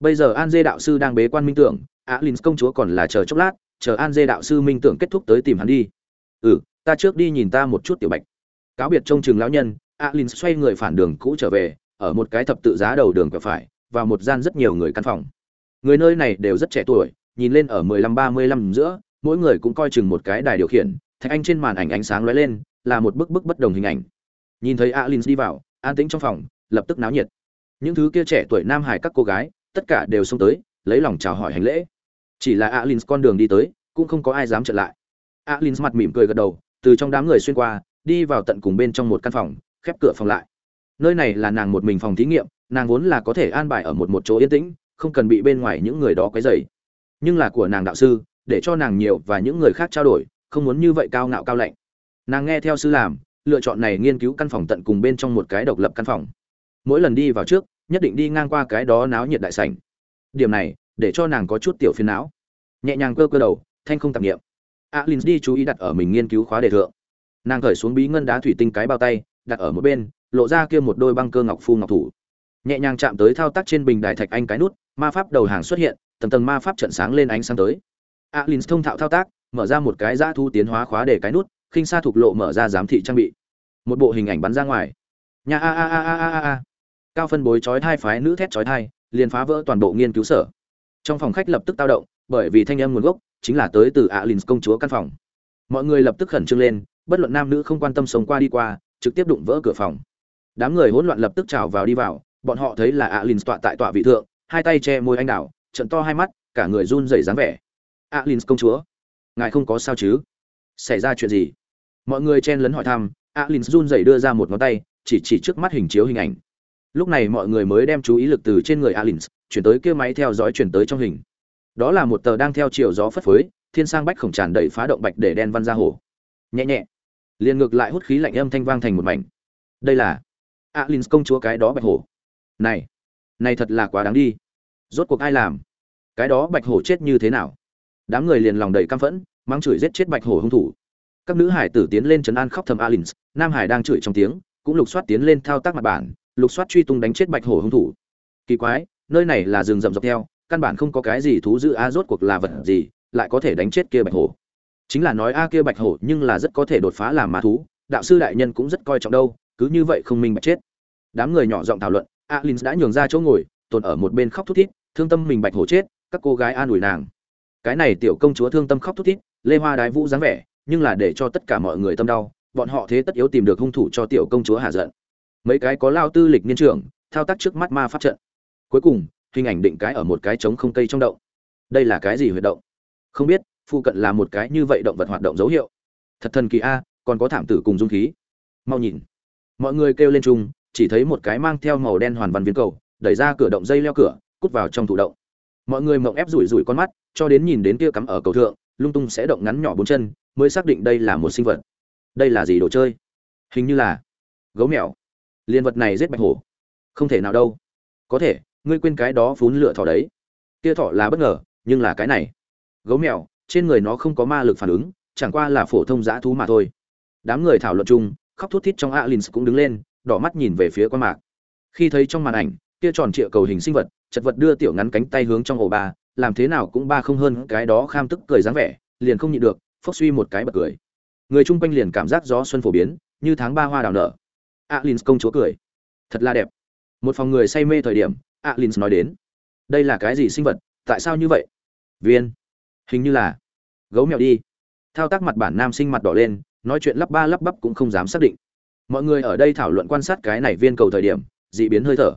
Bây giờ an dê đạo sư đang bế quan minh tưởng alin công chúa còn là chờ chốc lát, chờ an dê đạo sư minh tưởng kết thúc tới tìm hắn đi. Ừ ta trước đi nhìn ta một chút tiểu bạch. Cáo biệt trông chừng lão nhân alin xoay người phản đường cũ trở về, ở một cái thập tự giá đầu đường quẹo phải, vào một gian rất nhiều người căn phòng. Người nơi này đều rất trẻ tuổi, nhìn lên ở mười lăm ba mươi lăm giữa, mỗi người cũng coi chừng một cái đài điều khiển thạch anh trên màn ảnh ánh sáng lóe lên, là một bức bức bất đồng hình ảnh. Nhìn thấy alin đi vào, an tĩnh trong phòng, lập tức náo nhiệt. Những thứ kia trẻ tuổi nam hải các cô gái, tất cả đều xông tới, lấy lòng chào hỏi hành lễ. Chỉ là alin con đường đi tới, cũng không có ai dám chặn lại. Alin mặt mỉm cười gật đầu, từ trong đám người xuyên qua, đi vào tận cùng bên trong một căn phòng, khép cửa phòng lại. Nơi này là nàng một mình phòng thí nghiệm, nàng vốn là có thể an bài ở một một chỗ yên tĩnh, không cần bị bên ngoài những người đó quấy rầy. Nhưng là của nàng đạo sư, để cho nàng nhiều và những người khác trao đổi không muốn như vậy cao ngạo cao lạnh. Nàng nghe theo sư làm, lựa chọn này nghiên cứu căn phòng tận cùng bên trong một cái độc lập căn phòng. Mỗi lần đi vào trước, nhất định đi ngang qua cái đó náo nhiệt đại sảnh. Điểm này, để cho nàng có chút tiểu phiền não. Nhẹ nhàng cơ cơ đầu, thanh không tạp nghiệm alin đi chú ý đặt ở mình nghiên cứu khóa đề thượng. Nàng cởi xuống bí ngân đá thủy tinh cái bao tay, đặt ở một bên, lộ ra kia một đôi băng cơ ngọc phu ngọc thủ. Nhẹ nhàng chạm tới thao tác trên bình đài thạch anh cái nút, ma pháp đầu hàng xuất hiện, tầng tầng ma pháp trận sáng lên ánh sáng tới. Alin thông thạo thao tác mở ra một cái giã thu tiến hóa khóa để cái nút, khinh xa thục lộ mở ra giám thị trang bị. Một bộ hình ảnh bắn ra ngoài. Nhà a a a a a a cao phân bối chói hai phái nữ thét chói thai, liền phá vỡ toàn bộ nghiên cứu sở. Trong phòng khách lập tức tao động, bởi vì thanh âm nguồn gốc chính là tới từ alin công chúa căn phòng. Mọi người lập tức khẩn trương lên, bất luận nam nữ không quan tâm sống qua đi qua, trực tiếp đụng vỡ cửa phòng. Đám người hỗn loạn lập tức trào vào đi vào, bọn họ thấy là alin tọa tại tọa vị thượng, hai tay che môi anh đảo, trận to hai mắt, cả người run rẩy dáng vẻ. Alin công chúa ngài không có sao chứ? Xảy ra chuyện gì? Mọi người chen lấn hỏi thăm, alin run rẩy đưa ra một ngón tay, chỉ chỉ trước mắt hình chiếu hình ảnh. Lúc này mọi người mới đem chú ý lực từ trên người alin, chuyển tới kia máy theo dõi chuyển tới trong hình. Đó là một tờ đang theo chiều gió phất phới, thiên sang bách khổng tràn đầy phá động bạch để đen văn ra hồ. Nhẹ nhẹ. Liền ngược lại hút khí lạnh âm thanh vang thành một mảnh. Đây là alin công chúa cái đó bạch hổ. Này này thật là quá đáng đi. Rốt cuộc ai làm? Cái đó bạch hổ chết như thế nào? Đám người liền lòng đầy căm phẫn mang chửi giết chết bạch hổ hung thủ. Các nữ hải tử tiến lên trấn an khóc thầm alin nam hải đang chửi trong tiếng, cũng lục soát tiến lên thao tác mặt bản, lục soát truy tung đánh chết bạch hổ hung thủ. Kỳ quái, nơi này là rừng rậm dọc theo, căn bản không có cái gì thú giữ a, rốt cuộc là vật gì, lại có thể đánh chết kia bạch hổ. Chính là nói a, kia bạch hổ nhưng là rất có thể đột phá làm ma thú, đạo sư đại nhân cũng rất coi trọng đâu, cứ như vậy không minh bạch chết. Đám người nhỏ giọng thảo luận alin đã nhường ra chỗ ngồi, tồn ở một bên khóc thút thít, thương tâm mình bạch hổ chết, các cô gái an ủi nàng. Cái này tiểu công chúa thương tâm khóc thút thít lê hoa đái vũ dáng vẻ, nhưng là để cho tất cả mọi người tâm đau, bọn họ thế tất yếu tìm được hung thủ cho tiểu công chúa hạ giận. Mấy cái có lao tư lịch niên trưởng, thao tác trước mắt ma pháp trận. Cuối cùng, hình ảnh định cái ở một cái trống không cây trong động. Đây là cái gì huyệt động? Không biết phụ cận là một cái như vậy động vật hoạt động dấu hiệu. Thật thần kỳ a, còn có thảm tử cùng dung khí. Mau nhìn. Mọi người kêu lên chung, chỉ thấy một cái mang theo màu đen hoàn văn viên cầu, đẩy ra cửa động dây leo cửa, cút vào trong thủ động. Mọi người mộng ép rủi rủi con mắt, cho đến nhìn đến kia cắm ở cầu thượng lung tung sẽ động ngắn nhỏ bốn chân, mới xác định đây là một sinh vật. Đây là gì đồ chơi? Hình như là gấu mèo. Liên vật này giết bạch hổ. Không thể nào đâu. Có thể, ngươi quên cái đó phún lửa thỏ đấy. Kia thỏ là bất ngờ, nhưng là cái này. Gấu mèo, trên người nó không có ma lực phản ứng, chẳng qua là phổ thông dã thú mà thôi. Đám người thảo luận chung, khóc thút thít trong alin cũng đứng lên, đỏ mắt nhìn về phía quan mạc. Khi thấy trong màn ảnh kia tròn trịa cầu hình sinh vật, chật vật đưa tiểu ngắn cánh tay hướng trong ổ ba làm thế nào cũng ba không hơn cái đó kham tức cười dáng vẻ, liền không nhịn được phốc suy một cái bật cười. Người chung quanh liền cảm giác gió xuân phổ biến, như tháng ba hoa đào nở. Alin công chúa cười. Thật là đẹp. Một phòng người say mê thời điểm alin nói đến. Đây là cái gì sinh vật, tại sao như vậy? Viên. Hình như là. Gấu mèo đi. Thao tác mặt bản nam sinh mặt đỏ lên, nói chuyện lắp ba lắp bắp cũng không dám xác định. Mọi người ở đây thảo luận quan sát cái này viên cầu thời điểm, dị biến hơi thở.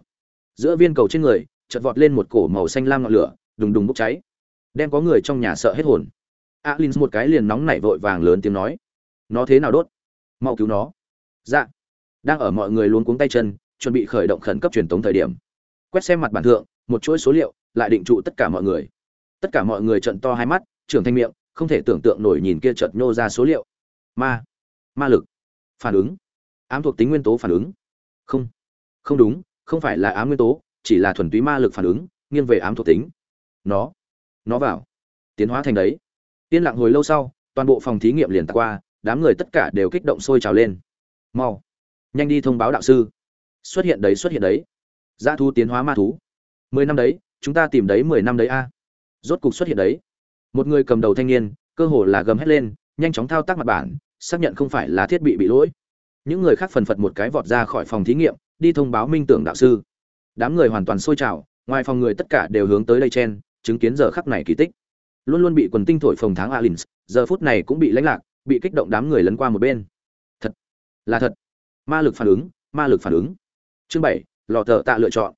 Giữa viên cầu trên người, chợt vọt lên một cổ màu xanh lam ngọn lửa đùng đùng bốc cháy. Đem có người trong nhà sợ hết hồn. Alin một cái liền nóng nảy vội vàng lớn tiếng nói, nó thế nào đốt? Mau cứu nó. Dạ. Đang ở mọi người luôn cuống tay chân, chuẩn bị khởi động khẩn cấp truyền tống thời điểm. Quét xem mặt bản thượng, một chuỗi số liệu, lại định trụ tất cả mọi người. Tất cả mọi người trận to hai mắt, trưởng thanh miệng, không thể tưởng tượng nổi nhìn kia chợt nhô ra số liệu. Ma. Ma lực. Phản ứng. Ám thuộc tính nguyên tố phản ứng. Không. Không đúng, không phải là ám nguyên tố, chỉ là thuần túy ma lực phản ứng, nghiêng về ám thuộc tính nó nó vào. Tiến hóa thành đấy. Yên lặng hồi lâu sau, toàn bộ phòng thí nghiệm liền tạc qua, đám người tất cả đều kích động sôi trào lên. Mau, nhanh đi thông báo đạo sư. Xuất hiện đấy, xuất hiện đấy. Dã thú tiến hóa ma thú. Mười năm đấy, chúng ta tìm đấy mười năm đấy a. Rốt cục xuất hiện đấy. Một người cầm đầu thanh niên, cơ hồ là gầm hét lên, nhanh chóng thao tác mặt bản, xác nhận không phải là thiết bị bị lỗi. Những người khác phần phật một cái vọt ra khỏi phòng thí nghiệm, đi thông báo minh tưởng đạo sư. Đám người hoàn toàn sôi trào, ngoài phòng người tất cả đều hướng tới đây chen chứng kiến giờ khắc này kỳ tích. Luôn luôn bị quần tinh thổi phồng tháng alins, giờ phút này cũng bị lãnh lạc, bị kích động đám người lấn qua một bên. Thật, là thật. Ma lực phản ứng, ma lực phản ứng. Chương bảy, lò thợ tạ lựa chọn.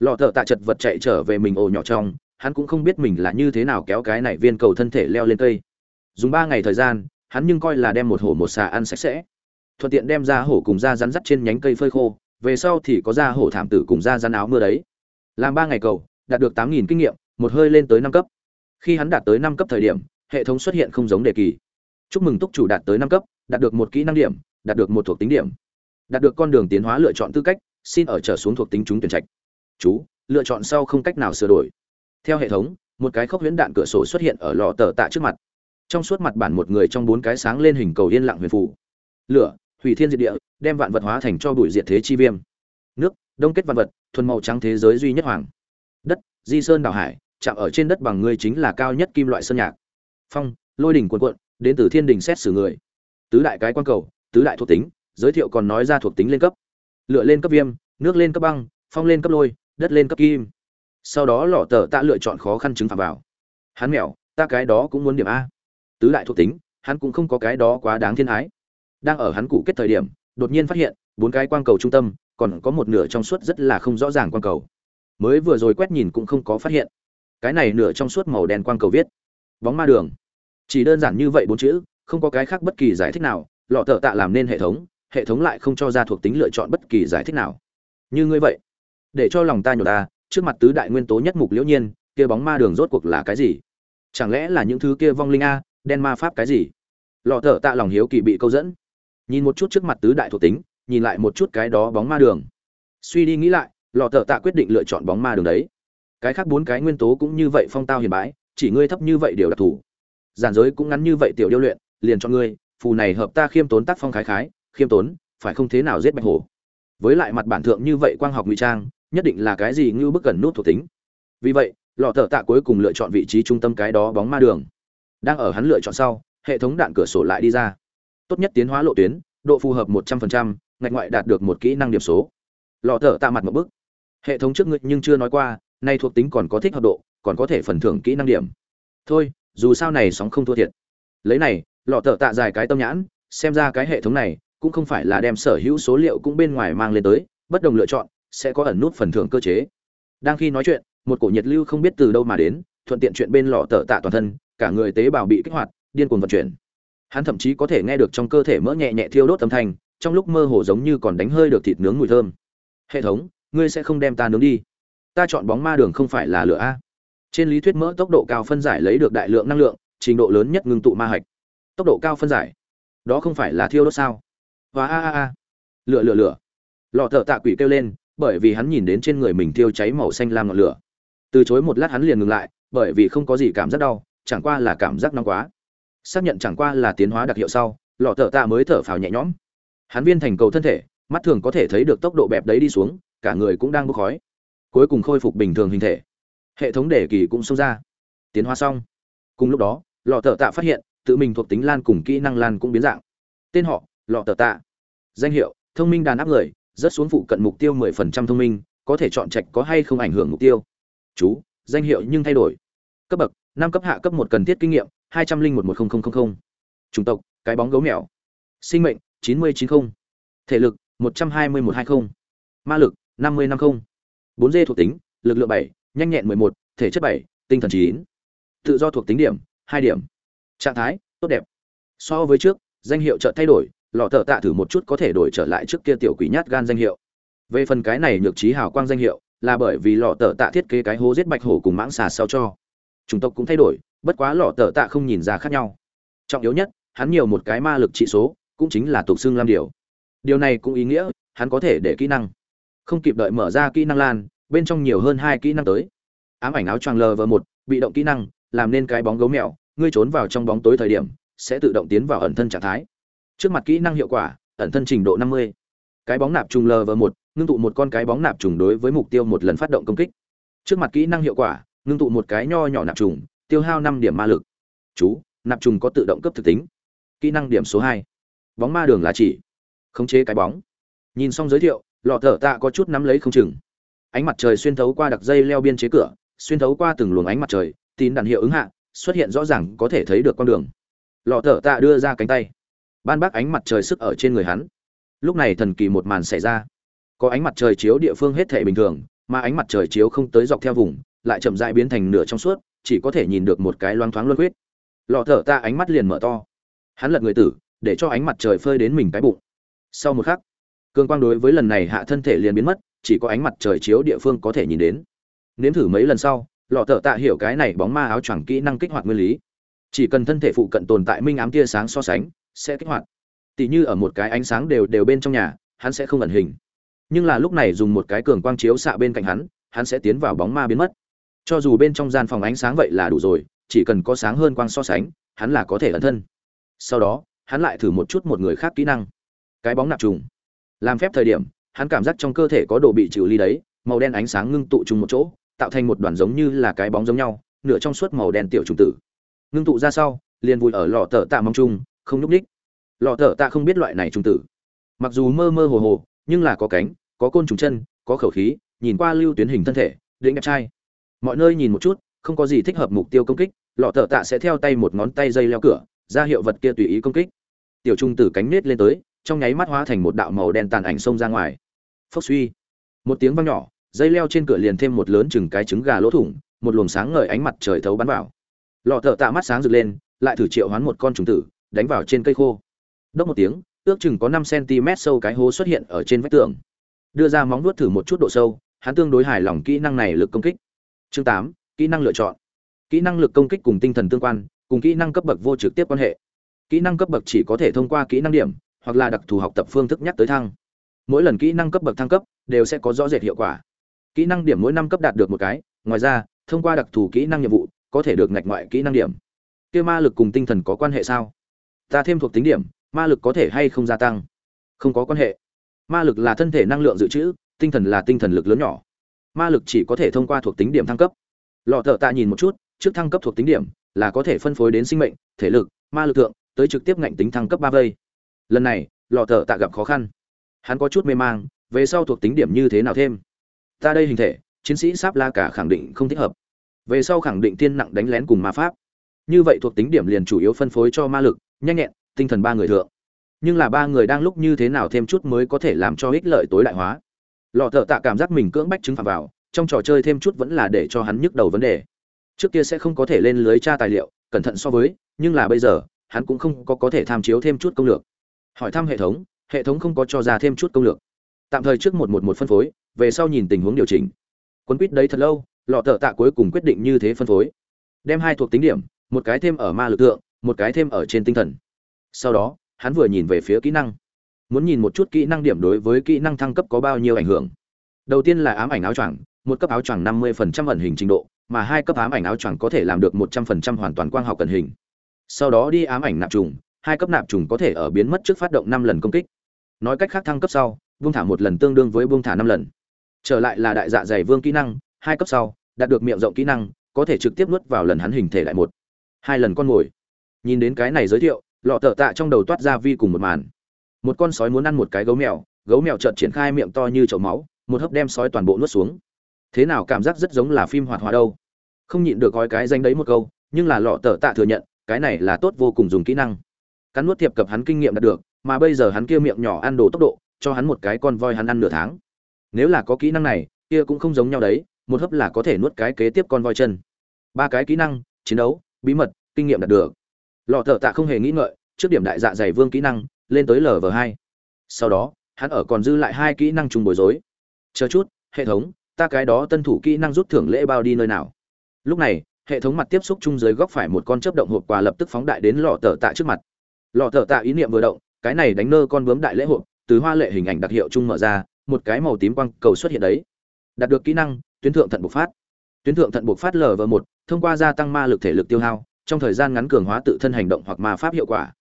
Lò thợ tạ chật vật chạy trở về mình ổ nhỏ trong, hắn cũng không biết mình là như thế nào kéo cái này viên cầu thân thể leo lên cây. Dùng ba ngày thời gian, hắn nhưng coi là đem một hổ một xà ăn sạch sẽ. Thuận tiện đem ra hổ cùng da rắn dắt trên nhánh cây phơi khô, về sau thì có ra hổ thảm tử cùng da rắn áo mưa đấy. Làm ba ngày cầu, đạt được tám nghìn kinh nghiệm một hơi lên tới năm cấp. Khi hắn đạt tới năm cấp thời điểm, hệ thống xuất hiện không giống đề kỳ. Chúc mừng túc chủ đạt tới năm cấp, đạt được một kỹ năng điểm, đạt được một thuộc tính điểm. Đạt được con đường tiến hóa lựa chọn tư cách, xin ở trở xuống thuộc tính chúng tuyển trạch. Chú, lựa chọn sau không cách nào sửa đổi. Theo hệ thống, một cái khốc huyễn đạn cửa sổ xuất hiện ở lò tờ tạ trước mặt. Trong suốt mặt bản một người trong bốn cái sáng lên hình cầu yên lặng huyền phủ lửa, hủy thiên diệt địa, đem vạn vật hóa thành cho bụi diệt thế chi viêm. Nước, đông kết vạn vật, thuần màu trắng thế giới duy nhất hoàng. Đất, di sơn đảo hải chạm ở trên đất bằng ngươi chính là cao nhất kim loại sơn nhạc. Phong, lôi đỉnh cuộn cuộn, đến từ thiên đình xét xử người. Tứ đại cái quan cầu, tứ đại thuộc tính, giới thiệu còn nói ra thuộc tính lên cấp. Lựa lên cấp viêm, nước lên cấp băng, phong lên cấp lôi, đất lên cấp kim. Sau đó lọ tờ ta lựa chọn khó khăn chứng phạm vào. Hắn mèo ta cái đó cũng muốn điểm a. Tứ đại thuộc tính, hắn cũng không có cái đó quá đáng thiên ái. Đang ở hắn cụ kết thời điểm, đột nhiên phát hiện, bốn cái quang cầu trung tâm, còn có một nửa trong suốt rất là không rõ ràng quang cầu. Mới vừa rồi quét nhìn cũng không có phát hiện cái này nửa trong suốt màu đen quang cầu viết. Bóng ma đường. Chỉ đơn giản như vậy bốn chữ, không có cái khác bất kỳ giải thích nào, lọ thợ tạ làm nên hệ thống hệ thống lại không cho ra thuộc tính lựa chọn bất kỳ giải thích nào. Như ngươi vậy, để cho lòng ta nhổ ta trước mặt tứ đại nguyên tố nhất mục liễu nhiên, kia bóng ma đường rốt cuộc là cái gì? Chẳng lẽ là những thứ kia vong linh a, đen ma pháp cái gì? Lọ thợ tạ lòng hiếu kỳ bị câu dẫn. Nhìn một chút trước mặt tứ đại thuộc tính, nhìn lại một chút cái đó bóng ma đường. Suy đi nghĩ lại, lọ thợ tạ quyết định lựa chọn bóng ma đường đấy cái khác bốn cái nguyên tố cũng như vậy phong tao hiền bái, chỉ ngươi thấp như vậy đều đặc thù. Giản giới cũng ngắn như vậy tiểu điêu luyện, liền cho ngươi, phù này hợp ta khiêm tốn tác phong khái khái, khiêm tốn, phải không thế nào giết bạch hổ? Với lại mặt bản thượng như vậy quang học ngụy trang, nhất định là cái gì như bức gần nút thuộc tính. Vì vậy, lọ thợ tạ cuối cùng lựa chọn vị trí trung tâm cái đó bóng ma đường. Đang ở hắn lựa chọn sau, hệ thống đạn cửa sổ lại đi ra. Tốt nhất tiến hóa lộ tuyến, độ phù hợp một trăm phần trăm, ngạch ngoại đạt được một kỹ năng điểm số. Lọ thợ tạ mặt một bức. Hệ thống trước ngươi nhưng chưa nói qua nay thuộc tính còn có thích hợp độ, còn có thể phần thưởng kỹ năng điểm. Thôi, dù sao này sóng không thua thiệt. Lấy này, lọ thợ tạ dài cái tâm nhãn, xem ra cái hệ thống này cũng không phải là đem sở hữu số liệu cũng bên ngoài mang lên tới, bất đồng lựa chọn, sẽ có ẩn nút phần thưởng cơ chế. Đang khi nói chuyện, một cổ nhiệt lưu không biết từ đâu mà đến, thuận tiện chuyện bên lọ tở tạ toàn thân, cả người tế bào bị kích hoạt, điên cuồng vận chuyển. Hắn thậm chí có thể nghe được trong cơ thể mỡ nhẹ nhẹ thiêu đốt âm thanh, trong lúc mơ hồ giống như còn đánh hơi được thịt nướng mùi thơm. Hệ thống, ngươi sẽ không đem ta nướng đi ta chọn bóng ma đường không phải là lửa a. Trên lý thuyết mỡ tốc độ cao phân giải lấy được đại lượng năng lượng, trình độ lớn nhất ngưng tụ ma hạch. Tốc độ cao phân giải? Đó không phải là thiêu đốt sao? Và a a a. Lửa lửa lửa. Lọ thợ tạ quỷ kêu lên, bởi vì hắn nhìn đến trên người mình thiêu cháy màu xanh lam ngọn lửa. Từ chối một lát hắn liền ngừng lại, bởi vì không có gì cảm giác đau, chẳng qua là cảm giác nóng quá. Xác nhận chẳng qua là tiến hóa đặc hiệu sau, lọ thợ tạ mới thở phào nhẹ nhõm. Hắn viên thành cầu thân thể, mắt thường có thể thấy được tốc độ bẹp đấy đi xuống, cả người cũng đang bốc khói cuối cùng khôi phục bình thường hình thể. Hệ thống đề kỳ cũng xông ra. Tiến hóa xong. Cùng lúc đó lọ tờ tạ phát hiện tự mình thuộc tính lan cùng kỹ năng lan cũng biến dạng. Tên họ lọ tờ tạ. Danh hiệu thông minh đàn áp người rất xuống phụ cận mục tiêu 10% thông minh có thể chọn trạch có hay không ảnh hưởng mục tiêu. Chú danh hiệu nhưng thay đổi. Cấp bậc năm cấp hạ cấp một cần thiết kinh nghiệm hai trăm linh một một nghìn chủng tộc cái bóng gấu mèo. Sinh mệnh chín mươi chín không, thể lực một trăm hai mươi một hai không, ma lực năm mươi năm không bốn d thuộc tính, lực lượng bảy, nhanh nhẹn mười một, thể chất bảy, tinh thần chín. Tự do thuộc tính điểm, hai điểm. Trạng thái, tốt đẹp. So với trước, danh hiệu chợt thay đổi, lọ thợ tạ thử một chút có thể đổi trở lại trước kia tiểu quỷ nhát gan danh hiệu. Về phần cái này nhược trí hào quang danh hiệu, là bởi vì lọ tờ tạ thiết kế cái hố giết bạch hổ cùng mãng xà sao cho. Chủng tộc cũng thay đổi, bất quá lọ tờ tạ không nhìn ra khác nhau. Trọng yếu nhất, hắn nhiều một cái ma lực trị số, cũng chính là tục xương lam điều. Điều này cũng ý nghĩa, hắn có thể để kỹ năng không kịp đợi mở ra kỹ năng lan, bên trong nhiều hơn hai kỹ năng tới. Ám ảnh áo choàng lv một, bị động kỹ năng, làm nên cái bóng gấu mèo, ngươi trốn vào trong bóng tối thời điểm, sẽ tự động tiến vào ẩn thân trạng thái. Trước mặt kỹ năng hiệu quả, ẩn thân trình độ 50. cái bóng nạp trùng lv một, ngưng tụ một con cái bóng nạp trùng đối với mục tiêu một lần phát động công kích. Trước mặt kỹ năng hiệu quả, ngưng tụ một cái nho nhỏ nạp trùng, tiêu hao năm điểm ma lực. Chú, nạp trùng có tự động cấp thực tính. Kỹ năng điểm số hai. Bóng ma đường là chỉ. Khống chế cái bóng. Nhìn xong giới thiệu lọ thở tạ có chút nắm lấy không chừng. Ánh mặt trời xuyên thấu qua đặc dây leo biên chế cửa, xuyên thấu qua từng luồng ánh mặt trời, tín đàn hiệu ứng hạ, xuất hiện rõ ràng có thể thấy được con đường. Lọ thở tạ đưa ra cánh tay. Ban bác ánh mặt trời sức ở trên người hắn. Lúc này thần kỳ một màn xảy ra. Có ánh mặt trời chiếu địa phương hết thể bình thường, mà ánh mặt trời chiếu không tới dọc theo vùng, lại chậm rãi biến thành nửa trong suốt, chỉ có thể nhìn được một cái loáng thoáng luân huyết lọ thở tạ ánh mắt liền mở to. Hắn lật người tử, để cho ánh mặt trời phơi đến mình cái bụng. Sau một khắc cương quang đối với lần này hạ thân thể liền biến mất, chỉ có ánh mặt trời chiếu địa phương có thể nhìn đến. Nếm thử mấy lần sau, lọ thợ tạ hiểu cái này bóng ma áo choàng kỹ năng kích hoạt nguyên lý. Chỉ cần thân thể phụ cận tồn tại minh ám tia sáng so sánh, sẽ kích hoạt. Tỉ như ở một cái ánh sáng đều đều bên trong nhà, hắn sẽ không ẩn hình. Nhưng là lúc này dùng một cái cường quang chiếu xạ bên cạnh hắn hắn sẽ tiến vào bóng ma biến mất. Cho dù bên trong gian phòng ánh sáng vậy là đủ rồi, chỉ cần có sáng hơn quang so sánh, hắn là có thể ẩn thân. Sau đó, hắn lại thử một chút một người khác kỹ năng. Cái bóng nạp trùng làm phép thời điểm, hắn cảm giác trong cơ thể có đồ bị trừ ly đấy, màu đen ánh sáng ngưng tụ chung một chỗ, tạo thành một đoàn giống như là cái bóng giống nhau, nửa trong suốt màu đen tiểu trùng tử. Ngưng tụ ra sau, liền vùi ở lò tờ tạ mong chung, không nhúc ních lò tờ tạ không biết loại này trùng tử. Mặc dù mơ mơ hồ hồ, nhưng là có cánh, có côn trùng chân, có khẩu khí, nhìn qua lưu tuyến hình thân thể đĩnh đẹp trai. Mọi nơi nhìn một chút, không có gì thích hợp mục tiêu công kích, lọ thợ tạ sẽ theo tay một ngón tay dây leo cửa, ra hiệu vật kia tùy ý công kích. Tiểu trung tử cánh nết lên tới trong nháy mắt hóa thành một đạo màu đen tàn ảnh xông ra ngoài. Phốc suy. Một tiếng vang nhỏ, dây leo trên cửa liền thêm một lớn chừng cái trứng gà lỗ thủng, một luồng sáng ngời ánh mặt trời thấu bắn vào. Lọ thợ tạ mắt sáng rực lên, lại thử triệu hoán một con trùng tử, đánh vào trên cây khô. Đốc một tiếng, ước chừng có năm cm sâu cái hố xuất hiện ở trên vách tường. Đưa ra móng vuốt thử một chút độ sâu, hắn tương đối hài lòng kỹ năng này lực công kích. Chương tám, kỹ năng lựa chọn. Kỹ năng lực công kích cùng tinh thần tương quan, cùng kỹ năng cấp bậc vô trực tiếp quan hệ. Kỹ năng cấp bậc chỉ có thể thông qua kỹ năng điểm hoặc là đặc thù học tập phương thức nhắc tới thăng. Mỗi lần kỹ năng cấp bậc thăng cấp đều sẽ có rõ rệt hiệu quả. Kỹ năng điểm mỗi năm cấp đạt được một cái, ngoài ra, thông qua đặc thù kỹ năng nhiệm vụ, có thể được ngạch ngoại kỹ năng điểm. Kia ma lực cùng tinh thần có quan hệ sao? Ta thêm thuộc tính điểm, ma lực có thể hay không gia tăng? Không có quan hệ. Ma lực là thân thể năng lượng dự trữ, tinh thần là tinh thần lực lớn nhỏ. Ma lực chỉ có thể thông qua thuộc tính điểm thăng cấp. Lọ thợ ta nhìn một chút, trước thăng cấp thuộc tính điểm là có thể phân phối đến sinh mệnh, thể lực, ma lực thượng, tới trực tiếp ngạnh tính thăng cấp ba vây lần này lò thợ tạ gặp khó khăn. Hắn có chút mê mang, về sau thuộc tính điểm như thế nào thêm? Ta đây hình thể, chiến sĩ sáp la cả khẳng định không thích hợp. Về sau khẳng định tiên nặng đánh lén cùng ma pháp. Như vậy thuộc tính điểm liền chủ yếu phân phối cho ma lực, nhanh nhẹn, tinh thần ba người thượng. Nhưng là ba người đang lúc như thế nào thêm chút mới có thể làm cho ích lợi tối đại hóa. Lọ thợ tạ cảm giác mình cưỡng bách chứng phạm vào, trong trò chơi thêm chút vẫn là để cho hắn nhức đầu vấn đề. Trước kia sẽ không có thể lên lưới tra tài liệu, cẩn thận so với, nhưng là bây giờ, hắn cũng không có có thể tham chiếu thêm chút công lược hỏi thăm hệ thống hệ thống không có cho ra thêm chút công lược. Tạm thời trước một một một phân phối, về sau nhìn tình huống điều chỉnh. Quấn quýt đấy thật lâu, lọ thợ tạ cuối cùng quyết định như thế phân phối. Đem hai thuộc tính điểm, một cái thêm ở ma lực lượng một cái thêm ở trên tinh thần. Sau đó, hắn vừa nhìn về phía kỹ năng. Muốn nhìn một chút kỹ năng điểm đối với kỹ năng thăng cấp có bao nhiêu ảnh hưởng. Đầu tiên là ám ảnh áo choàng, một cấp áo choàng năm mươi phần trăm ẩn hình trình độ, mà hai cấp ám ảnh áo choàng có thể làm được một trăm phần trăm hoàn toàn quang học ẩn hình. Sau đó đi ám ảnh nạp trùng hai cấp nạp trùng có thể ở biến mất trước phát động năm lần công kích. Nói cách khác thăng cấp sau buông thả một lần tương đương với buông thả năm lần. Trở lại là đại dạ dày vương kỹ năng, hai cấp sau, đạt được miệng rộng kỹ năng, có thể trực tiếp nuốt vào lần hắn hình thể lại một. Hai lần con mồi. Nhìn đến cái này giới thiệu, lọ tờ tạ trong đầu toát ra vi cùng một màn. Một con sói muốn ăn một cái gấu mèo gấu mèo chợt triển khai miệng to như chậu máu, một hớp đem sói toàn bộ nuốt xuống. Thế nào cảm giác rất giống là phim hoạt hóa đâu. Không nhịn được gói cái danh đấy một câu, nhưng là lọ tờ tạ thừa nhận, cái này là tốt vô cùng dùng kỹ năng cắn nuốt thiệp cập hắn kinh nghiệm đạt được, mà bây giờ hắn kia miệng nhỏ ăn đồ tốc độ, cho hắn một cái con voi hắn ăn nửa tháng. Nếu là có kỹ năng này, kia cũng không giống nhau đấy, một hấp là có thể nuốt cái kế tiếp con voi chân. Ba cái kỹ năng, chiến đấu, bí mật, kinh nghiệm đạt được. Lọ thợ tạ không hề nghĩ ngợi, trước điểm đại dạ dày vương kỹ năng, lên tới lv hai. Sau đó, hắn ở còn dư lại hai kỹ năng trùng bối rối. Chờ chút, hệ thống, ta cái đó tân thủ kỹ năng rút thưởng lễ bao đi nơi nào? Lúc này, hệ thống mặt tiếp xúc chung dưới góc phải một con chớp động hộp quà lập tức phóng đại đến lọ tờ tạ trước mặt lọ thợ tạ ý niệm vừa động, cái này đánh nơ con bướm đại lễ hội, từ hoa lệ hình ảnh đặc hiệu chung mở ra, một cái màu tím quang cầu xuất hiện đấy. Đạt được kỹ năng, tuyến thượng thận bộc phát. Tuyến thượng thận bộc phát lv một, thông qua gia tăng ma lực thể lực tiêu hao, trong thời gian ngắn cường hóa tự thân hành động hoặc ma pháp hiệu quả.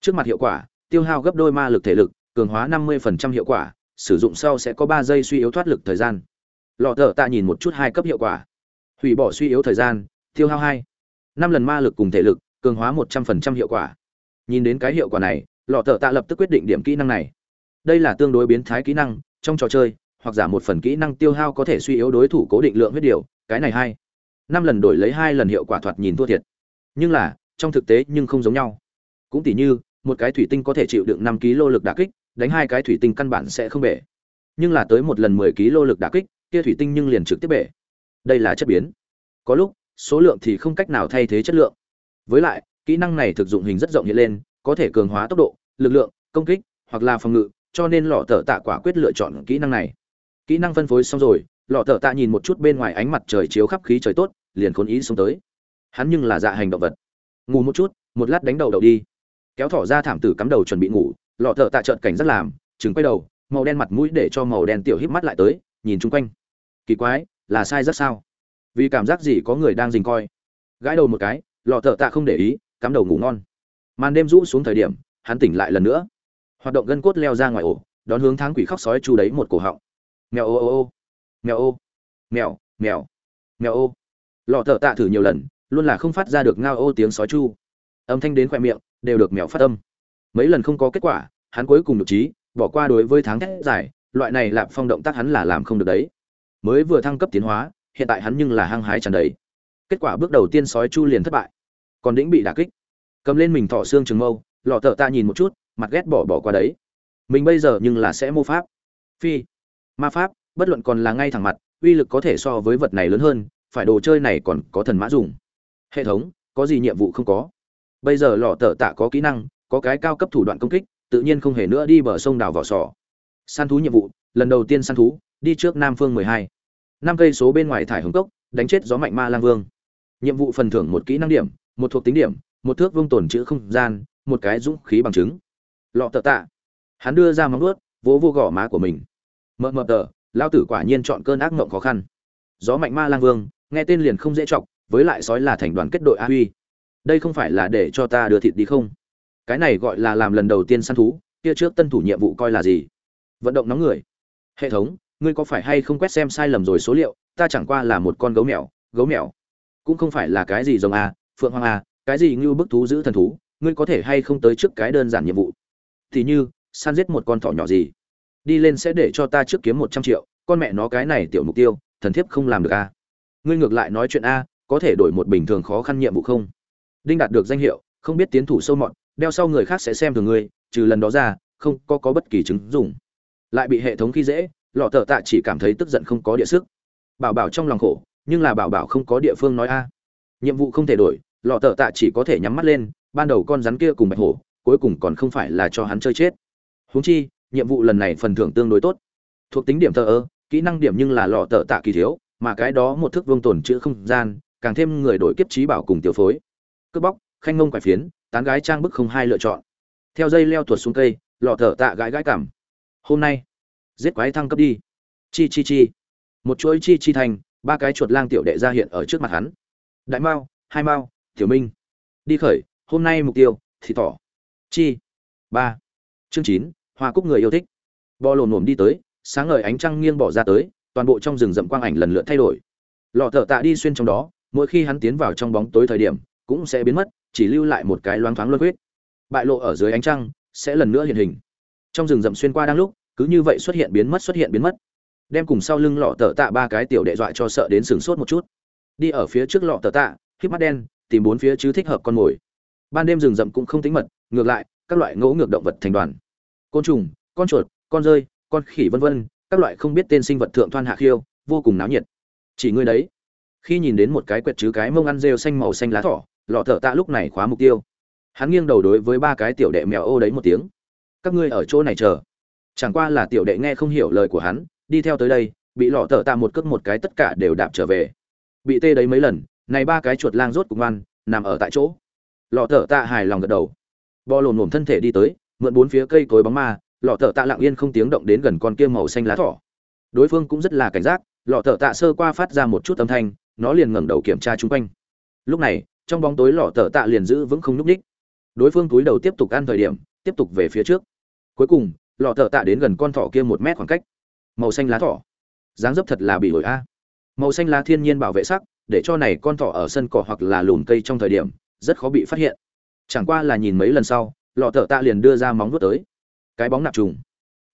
Trước mặt hiệu quả, tiêu hao gấp đôi ma lực thể lực, cường hóa 50% hiệu quả, sử dụng sau sẽ có ba giây suy yếu thoát lực thời gian. Lọ thợ tạ nhìn một chút hai cấp hiệu quả. Hủy bỏ suy yếu thời gian, tiêu hao hai. Năm lần ma lực cùng thể lực, cường hóa 100% hiệu quả nhìn đến cái hiệu quả này, lọ thợ tạ lập tức quyết định điểm kỹ năng này. Đây là tương đối biến thái kỹ năng, trong trò chơi, hoặc giả một phần kỹ năng tiêu hao có thể suy yếu đối thủ cố định lượng huyết điều, cái này hay. Năm lần đổi lấy hai lần hiệu quả thoạt nhìn thua thiệt. Nhưng là, trong thực tế nhưng không giống nhau. Cũng tỉ như, một cái thủy tinh có thể chịu đựng năm kg lực đả kích, đánh hai cái thủy tinh căn bản sẽ không bể. Nhưng là tới một lần mười kg lực đả kích, kia thủy tinh nhưng liền trực tiếp bể. Đây là chất biến. Có lúc, số lượng thì không cách nào thay thế chất lượng. Với lại kỹ năng này thực dụng hình rất rộng hiện lên, có thể cường hóa tốc độ, lực lượng, công kích, hoặc là phòng ngự, cho nên lọ tờ tạ quả quyết lựa chọn kỹ năng này. Kỹ năng phân phối xong rồi, lọ tờ tạ nhìn một chút bên ngoài ánh mặt trời chiếu khắp khí trời tốt, liền khốn ý xuống tới. Hắn nhưng là dạ hành động vật. Ngủ một chút, một lát đánh đầu đầu đi. Kéo thỏ ra thảm tử cắm đầu chuẩn bị ngủ, lọ thợ tạ trợn cảnh rất làm chừng quay đầu, màu đen mặt mũi để cho màu đen tiểu híp mắt lại tới, nhìn chung quanh. Kỳ quái, là sai rất sao? Vì cảm giác gì có người đang dình coi? Gãi đầu một cái, lọ thợ tạ không để ý cắm đầu ngủ ngon. Màn đêm rũ xuống thời điểm, hắn tỉnh lại lần nữa. Hoạt động gân cốt leo ra ngoài ổ, đón hướng tháng quỷ khóc sói chu đấy một cổ họng. Mèo ô ô ô. Mèo ô. Mèo mèo. Mèo ô. Lọ thợ tạ thử nhiều lần, luôn là không phát ra được ngao ô tiếng sói chu. Âm thanh đến khoe miệng, đều được mèo phát âm. Mấy lần không có kết quả, hắn cuối cùng được trí, bỏ qua đối với tháng thét dài, loại này lạp phong động tác hắn là làm không được đấy. Mới vừa thăng cấp tiến hóa, hiện tại hắn nhưng là hăng hái tràn đầy. Kết quả bước đầu tiên sói chu liền thất bại còn đĩnh bị đả kích. Cầm lên mình thọ xương trường mâu, lọ thợ ta nhìn một chút, mặt ghét bỏ bỏ qua đấy. Mình bây giờ nhưng là sẽ mô pháp. Phi. Ma pháp, bất luận còn là ngay thẳng mặt, uy lực có thể so với vật này lớn hơn, phải đồ chơi này còn có thần mã dùng. Hệ thống, có gì nhiệm vụ không có? Bây giờ lọ thợ tạ có kỹ năng, có cái cao cấp thủ đoạn công kích, tự nhiên không hề nữa đi bờ sông đào vỏ sò. Săn thú nhiệm vụ, lần đầu tiên săn thú, đi trước nam phương mười hai. Năm cây số bên ngoài thải hồng cốc, đánh chết gió mạnh ma lang vương. Nhiệm vụ phần thưởng một kỹ năng điểm một thuộc tính điểm, một thước vương tổn chữ không gian, một cái dũng khí bằng chứng. Lọ tờ tạ. Hắn đưa ra móng ướt vỗ vô gò má của mình. Mờ mờ tờ, lao tử quả nhiên chọn cơn ác mộng khó khăn. Gió mạnh ma lang vương, nghe tên liền không dễ chọc, với lại sói là thành đoàn kết đội a huy. Đây không phải là để cho ta đưa thịt đi không? Cái này gọi là làm lần đầu tiên săn thú, kia trước tân thủ nhiệm vụ coi là gì? Vận động nóng người. Hệ thống, ngươi có phải hay không quét xem sai lầm rồi số liệu, ta chẳng qua là một con gấu mèo gấu mèo. Cũng không phải là cái gì rồng à? Phượng hoàng à, cái gì như bức thú giữ thần thú ngươi có thể hay không tới trước cái đơn giản nhiệm vụ? Thì như săn giết một con thỏ nhỏ gì? Đi lên sẽ để cho ta trước kiếm một trăm triệu con mẹ nó cái này tiểu mục tiêu thần thiếp không làm được a ngươi ngược lại nói chuyện a có thể đổi một bình thường khó khăn nhiệm vụ không? Đinh đạt được danh hiệu không biết tiến thủ sâu mọt đeo sau người khác sẽ xem thường ngươi trừ lần đó ra không có có bất kỳ chứng dùng lại bị hệ thống khi dễ lọ thợ tạ chỉ cảm thấy tức giận không có địa sức. Bảo bảo trong lòng khổ nhưng là bảo bảo không có địa phương nói a nhiệm vụ không thể đổi, lọ thợ tạ chỉ có thể nhắm mắt lên, ban đầu con rắn kia cùng bạch hổ, cuối cùng còn không phải là cho hắn chơi chết. Huống chi, nhiệm vụ lần này phần thưởng tương đối tốt. Thuộc tính điểm thờ ơ, kỹ năng điểm nhưng là lọ thợ tạ kỳ thiếu, mà cái đó một thức vương tồn chữ không gian, càng thêm người đổi kiếp trí bảo cùng tiểu phối. Cướp bóc, khanh ngông quải phiến, tán gái trang bức không hai lựa chọn. Theo dây leo tuột xuống cây, lọ thở tạ gãi gãi cảm hôm nay, giết quái thăng cấp đi. Chi chi chi. Một chuỗi chi chi thành, ba cái chuột lang tiểu đệ ra hiện ở trước mặt hắn đại mao, hai mao, tiểu minh. Đi khởi, hôm nay mục tiêu, thì tỏ chi. Ba. Chương chín, hoa cúc người yêu thích. Bò lồn nổm đi tới, sáng ngời ánh trăng nghiêng bỏ ra tới, toàn bộ trong rừng rậm quang ảnh lần lượt thay đổi. Lọ thợ tạ đi xuyên trong đó, mỗi khi hắn tiến vào trong bóng tối thời điểm, cũng sẽ biến mất, chỉ lưu lại một cái loáng thoáng luân huyết bại lộ ở dưới ánh trăng, sẽ lần nữa hiện hình. Trong rừng rậm xuyên qua đang lúc, cứ như vậy xuất hiện biến mất, xuất hiện biến mất. Đem cùng sau lưng lọ tờ tạ ba cái tiểu đệ dọa cho sợ đến sừng sốt một chút đi ở phía trước lọ tờ tạ, híp mắt đen, tìm bốn phía chứ thích hợp con mồi. Ban đêm rừng rậm cũng không tính mật, ngược lại, các loại ngỗ ngược động vật thành đoàn. Côn trùng, con chuột, con rơi, con khỉ vân vân, các loại không biết tên sinh vật thượng thoan hạ khiêu, vô cùng náo nhiệt. Chỉ ngươi đấy. Khi nhìn đến một cái quẹt chứ cái mông ăn rêu xanh màu xanh lá thỏ, lọ thợ tạ lúc này khóa mục tiêu. Hắn nghiêng đầu đối với ba cái tiểu đệ mèo ô đấy một tiếng. Các ngươi ở chỗ này chờ. Chẳng qua là tiểu đệ nghe không hiểu lời của hắn, đi theo tới đây, bị lọ thợ tạ một cước một cái tất cả đều đạp trở về bị tê đấy mấy lần, này ba cái chuột lang rốt cục ngoan, nằm ở tại chỗ. Lọ thở tạ hài lòng gật đầu. Bò lồm lồm thân thể đi tới, mượn bốn phía cây cối bóng ma, lọ thở tạ lặng yên không tiếng động đến gần con kia màu xanh lá thỏ. Đối phương cũng rất là cảnh giác, lọ thở tạ sơ qua phát ra một chút âm thanh, nó liền ngẩng đầu kiểm tra chung quanh. Lúc này, trong bóng tối lọ thở tạ liền giữ vững không nhúc ních đối phương túi đầu tiếp tục ăn thời điểm, tiếp tục về phía trước. Cuối cùng, lọ thở tạ đến gần con thỏ kia một mét khoảng cách. Màu xanh lá thỏ. Dáng dấp thật là bị ổi a màu xanh lá thiên nhiên bảo vệ sắc, để cho này con thỏ ở sân cỏ hoặc là lùn cây trong thời điểm, rất khó bị phát hiện. Chẳng qua là nhìn mấy lần sau, lọ thợ tạ liền đưa ra móng vuốt tới. Cái bóng nạp trùng.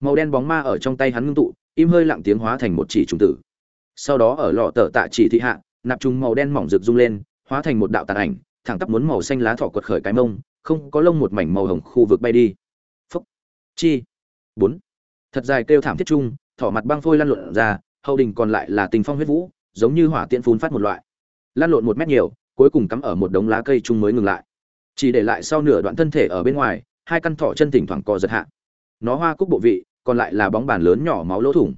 Màu đen bóng ma ở trong tay hắn ngưng tụ, im hơi lặng tiếng hóa thành một chỉ trùng tử. Sau đó ở lọ tờ tạ chỉ thị hạ, nạp trùng màu đen mỏng rực rung lên, hóa thành một đạo tàn ảnh, thẳng tắp muốn màu xanh lá thỏ quật khởi cái mông, không có lông một mảnh màu hồng khu vực bay đi. Phúc. Chi. Bốn. Thật dài kêu thảm thiết chung, thỏ mặt băng phôi lăn lộn ra hậu đình còn lại là tình phong huyết vũ, giống như hỏa tiện phun phát một loại. Lan lộn một mét nhiều, cuối cùng cắm ở một đống lá cây chung mới ngừng lại. Chỉ để lại sau nửa đoạn thân thể ở bên ngoài, hai căn thỏ chân thỉnh thoảng co giật hạ. Nó hoa cúc bộ vị, còn lại là bóng bàn lớn nhỏ máu lỗ thủng.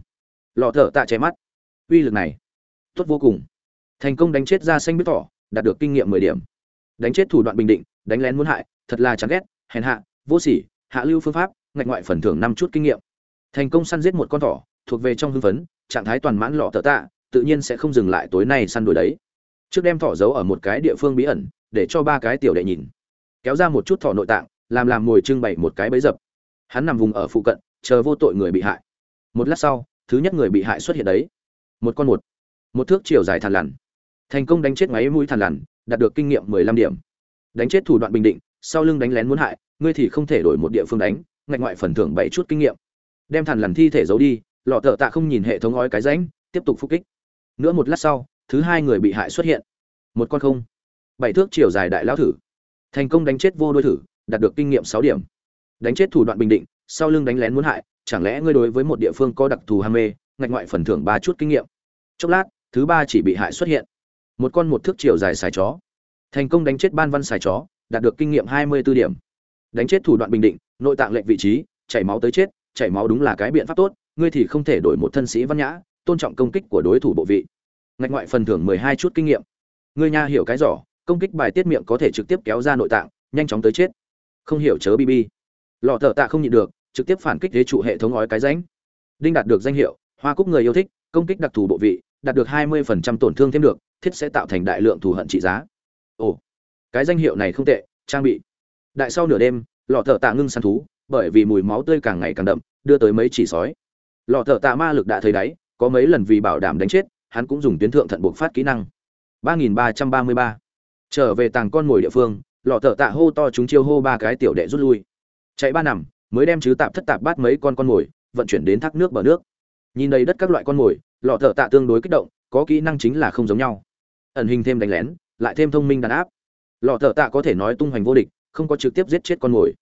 Lọ thở tạ che mắt. Uy lực này, tốt vô cùng. Thành công đánh chết ra xanh biết thỏ, đạt được kinh nghiệm mười điểm. Đánh chết thủ đoạn bình định, đánh lén muốn hại, thật là chán ghét, hèn hạ, vô sỉ, hạ lưu phương pháp, ngạch ngoại phần thưởng năm chút kinh nghiệm. Thành công săn giết một con thỏ, thuộc về trong hưng phấn trạng thái toàn mãn lọ thở tạ, tự nhiên sẽ không dừng lại tối nay săn đuổi đấy. Trước đem thỏ giấu ở một cái địa phương bí ẩn, để cho ba cái tiểu đệ nhìn. Kéo ra một chút thỏ nội tạng, làm làm mồi trưng bày một cái bẫy dập. Hắn nằm vùng ở phụ cận, chờ vô tội người bị hại. Một lát sau, thứ nhất người bị hại xuất hiện đấy. Một con một. Một thước chiều dài thằn lằn. Thành công đánh chết máy mũi thằn lằn, đạt được kinh nghiệm mười lăm điểm. Đánh chết thủ đoạn bình định, sau lưng đánh lén muốn hại, ngươi thì không thể đổi một địa phương đánh, ngạch ngoại phần thưởng bảy chút kinh nghiệm. Đem thằn lằn thi thể giấu đi lọ thợ tạ không nhìn hệ thống ói cái rãnh, tiếp tục phục kích. Nữa một lát sau, thứ hai người bị hại xuất hiện. Một con không. Bảy thước chiều dài đại lão thử. Thành công đánh chết vô đôi thử, đạt được kinh nghiệm sáu điểm. Đánh chết thủ đoạn bình định, sau lưng đánh lén muốn hại, chẳng lẽ ngươi đối với một địa phương có đặc thù ham mê, ngạch ngoại phần thưởng ba chút kinh nghiệm? Chốc lát, thứ ba chỉ bị hại xuất hiện. Một con một thước chiều dài xài chó. Thành công đánh chết ban văn xài chó, đạt được kinh nghiệm hai mươi 24 điểm. Đánh chết thủ đoạn bình định, nội tạng lệnh vị trí, chảy máu tới chết, chảy máu đúng là cái biện pháp tốt ngươi thì không thể đổi một thân sĩ văn nhã, tôn trọng công kích của đối thủ bộ vị. Ngạch ngoại phần thưởng mười hai chút kinh nghiệm. Ngươi nha hiểu cái giỏ, công kích bài tiết miệng có thể trực tiếp kéo ra nội tạng, nhanh chóng tới chết. Không hiểu chớ bb lọ thợ tạ không nhịn được, trực tiếp phản kích đế trụ hệ thống ói cái ránh đinh đạt được danh hiệu, hoa cúc người yêu thích, công kích đặc thù bộ vị, đạt được hai mươi phần trăm tổn thương thêm được, thiết sẽ tạo thành đại lượng thù hận trị giá. Ồ, cái danh hiệu này không tệ, trang bị. Đại sau nửa đêm, lọ thợ tạ ngưng săn thú, bởi vì mùi máu tươi càng ngày càng đậm, đưa tới mấy chỉ sói lọ thợ tạ ma lực đã thấy đáy, có mấy lần vì bảo đảm đánh chết, hắn cũng dùng tuyến thượng thận buộc phát kỹ năng. ba nghìn ba trăm ba mươi ba. Trở về tàng con mồi địa phương, lọ thợ tạ hô to chúng chiêu hô ba cái tiểu đệ rút lui. Chạy ba nằm, mới đem chứ tạp thất tạp bát mấy con con mồi vận chuyển đến thác nước bờ nước. Nhìn đầy đất các loại con mồi lọ thợ tạ tương đối kích động, có kỹ năng chính là không giống nhau. Ẩn hình thêm đánh lén, lại thêm thông minh đàn áp. Lọ thợ tạ có thể nói tung hoành vô địch, không có trực tiếp giết chết con mồi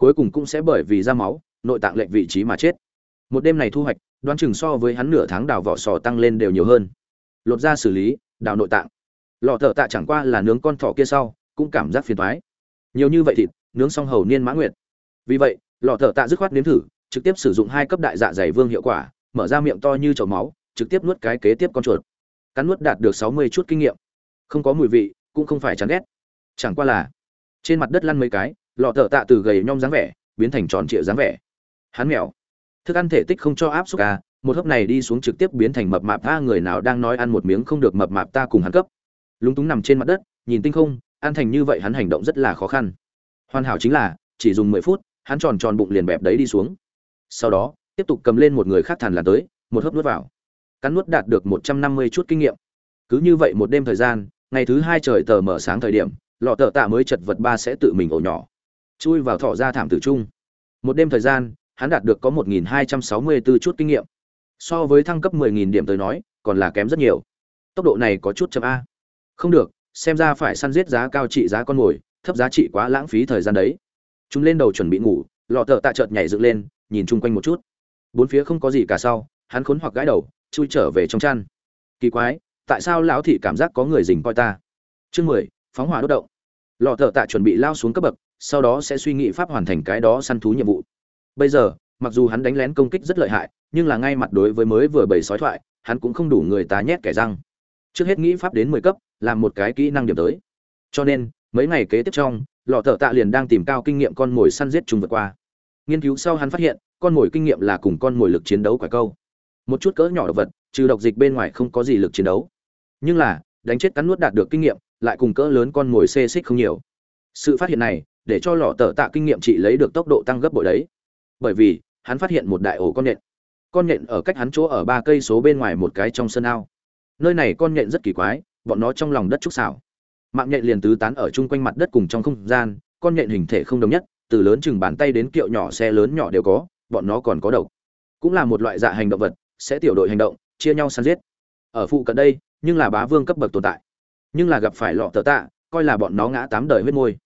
cuối cùng cũng sẽ bởi vì ra máu, nội tạng lệnh vị trí mà chết một đêm này thu hoạch, đoán chừng so với hắn nửa tháng đào vỏ sò tăng lên đều nhiều hơn. Lột ra xử lý, đào nội tạng. Lò thợ tạ chẳng qua là nướng con thỏ kia sau, cũng cảm giác phiền thoái nhiều như vậy thịt, nướng xong hầu niên mã nguyệt. Vì vậy lò thợ tạ dứt khoát nếm thử, trực tiếp sử dụng hai cấp đại dạ dày vương hiệu quả, mở ra miệng to như chậu máu, trực tiếp nuốt cái kế tiếp con chuột. Cắn nuốt đạt được sáu mươi chút kinh nghiệm. Không có mùi vị, cũng không phải chán ghét. Chẳng qua là, trên mặt đất lăn mấy cái, lọ thợ tạ từ gầy nhom dáng vẻ, biến thành tròn trịa dáng vẻ. Hắn mèo thức ăn thể tích không cho áp suất à một hớp này đi xuống trực tiếp biến thành mập mạp ta, người nào đang nói ăn một miếng không được mập mạp ta cùng hắn cấp. Lúng túng nằm trên mặt đất, nhìn tinh không, ăn thành như vậy hắn hành động rất là khó khăn. Hoàn hảo chính là, chỉ dùng mười phút, hắn tròn tròn bụng liền bẹp đấy đi xuống. Sau đó, tiếp tục cầm lên một người khác thàn là tới, một hớp nuốt vào. Cắn nuốt đạt được một trăm năm mươi chút kinh nghiệm. Cứ như vậy một đêm thời gian, ngày thứ hai trời tờ mở sáng thời điểm, lọ tờ tạ mới chật vật ba sẽ tự mình ổ nhỏ. Chui vào thọ ra thảm tử trung. Một đêm thời gian hắn đạt được có một nghìn hai trăm sáu mươi 1264 chút kinh nghiệm. So với thăng cấp mười nghìn điểm tới nói, còn là kém rất nhiều. Tốc độ này có chút chậm a. Không được, xem ra phải săn giết giá cao trị giá con mồi, thấp giá trị quá lãng phí thời gian đấy. Chúng lên đầu chuẩn bị ngủ, lọ thợ tạ chợt nhảy dựng lên, nhìn chung quanh một chút. Bốn phía không có gì cả sau, hắn khốn hoặc gãi đầu, chui trở về trong chăn. Kỳ quái, tại sao lão thị cảm giác có người dình coi ta? Chương mười, phóng hỏa đốt động. Lọ thợ tạ chuẩn bị lao xuống cấp bậc, sau đó sẽ suy nghĩ pháp hoàn thành cái đó săn thú nhiệm vụ bây giờ, mặc dù hắn đánh lén công kích rất lợi hại, nhưng là ngay mặt đối với mới vừa bày sói thoại, hắn cũng không đủ người ta nhét kẻ răng. Trước hết nghĩ pháp đến mười cấp, làm một cái kỹ năng điểm tới. Cho nên, mấy ngày kế tiếp trong, lọ thợ tạ liền đang tìm cao kinh nghiệm con mồi săn giết trùng vượt qua. Nghiên cứu sau hắn phát hiện, con mồi kinh nghiệm là cùng con mồi lực chiến đấu quả câu. Một chút cỡ nhỏ động vật, trừ độc dịch bên ngoài không có gì lực chiến đấu. Nhưng là, đánh chết cắn nuốt đạt được kinh nghiệm, lại cùng cỡ lớn con mồi xê xích không nhiều. Sự phát hiện này, để cho lọ tờ tạ kinh nghiệm chị lấy được tốc độ tăng gấp bội đấy bởi vì, hắn phát hiện một đại ổ con nhện. Con nhện ở cách hắn chỗ ở ba cây số bên ngoài một cái trong sân ao. Nơi này con nhện rất kỳ quái, bọn nó trong lòng đất trúc xảo. Mạng nhện liền tứ tán ở chung quanh mặt đất cùng trong không gian, con nhện hình thể không đồng nhất, từ lớn chừng bàn tay đến kiệu nhỏ xe lớn nhỏ đều có, bọn nó còn có độc. Cũng là một loại dạ hành động vật, sẽ tiểu đội hành động, chia nhau săn giết. Ở phụ cận đây, nhưng là bá vương cấp bậc tồn tại. Nhưng là gặp phải lọ tờ tạ, coi là bọn nó ngã tám đời huyết môi.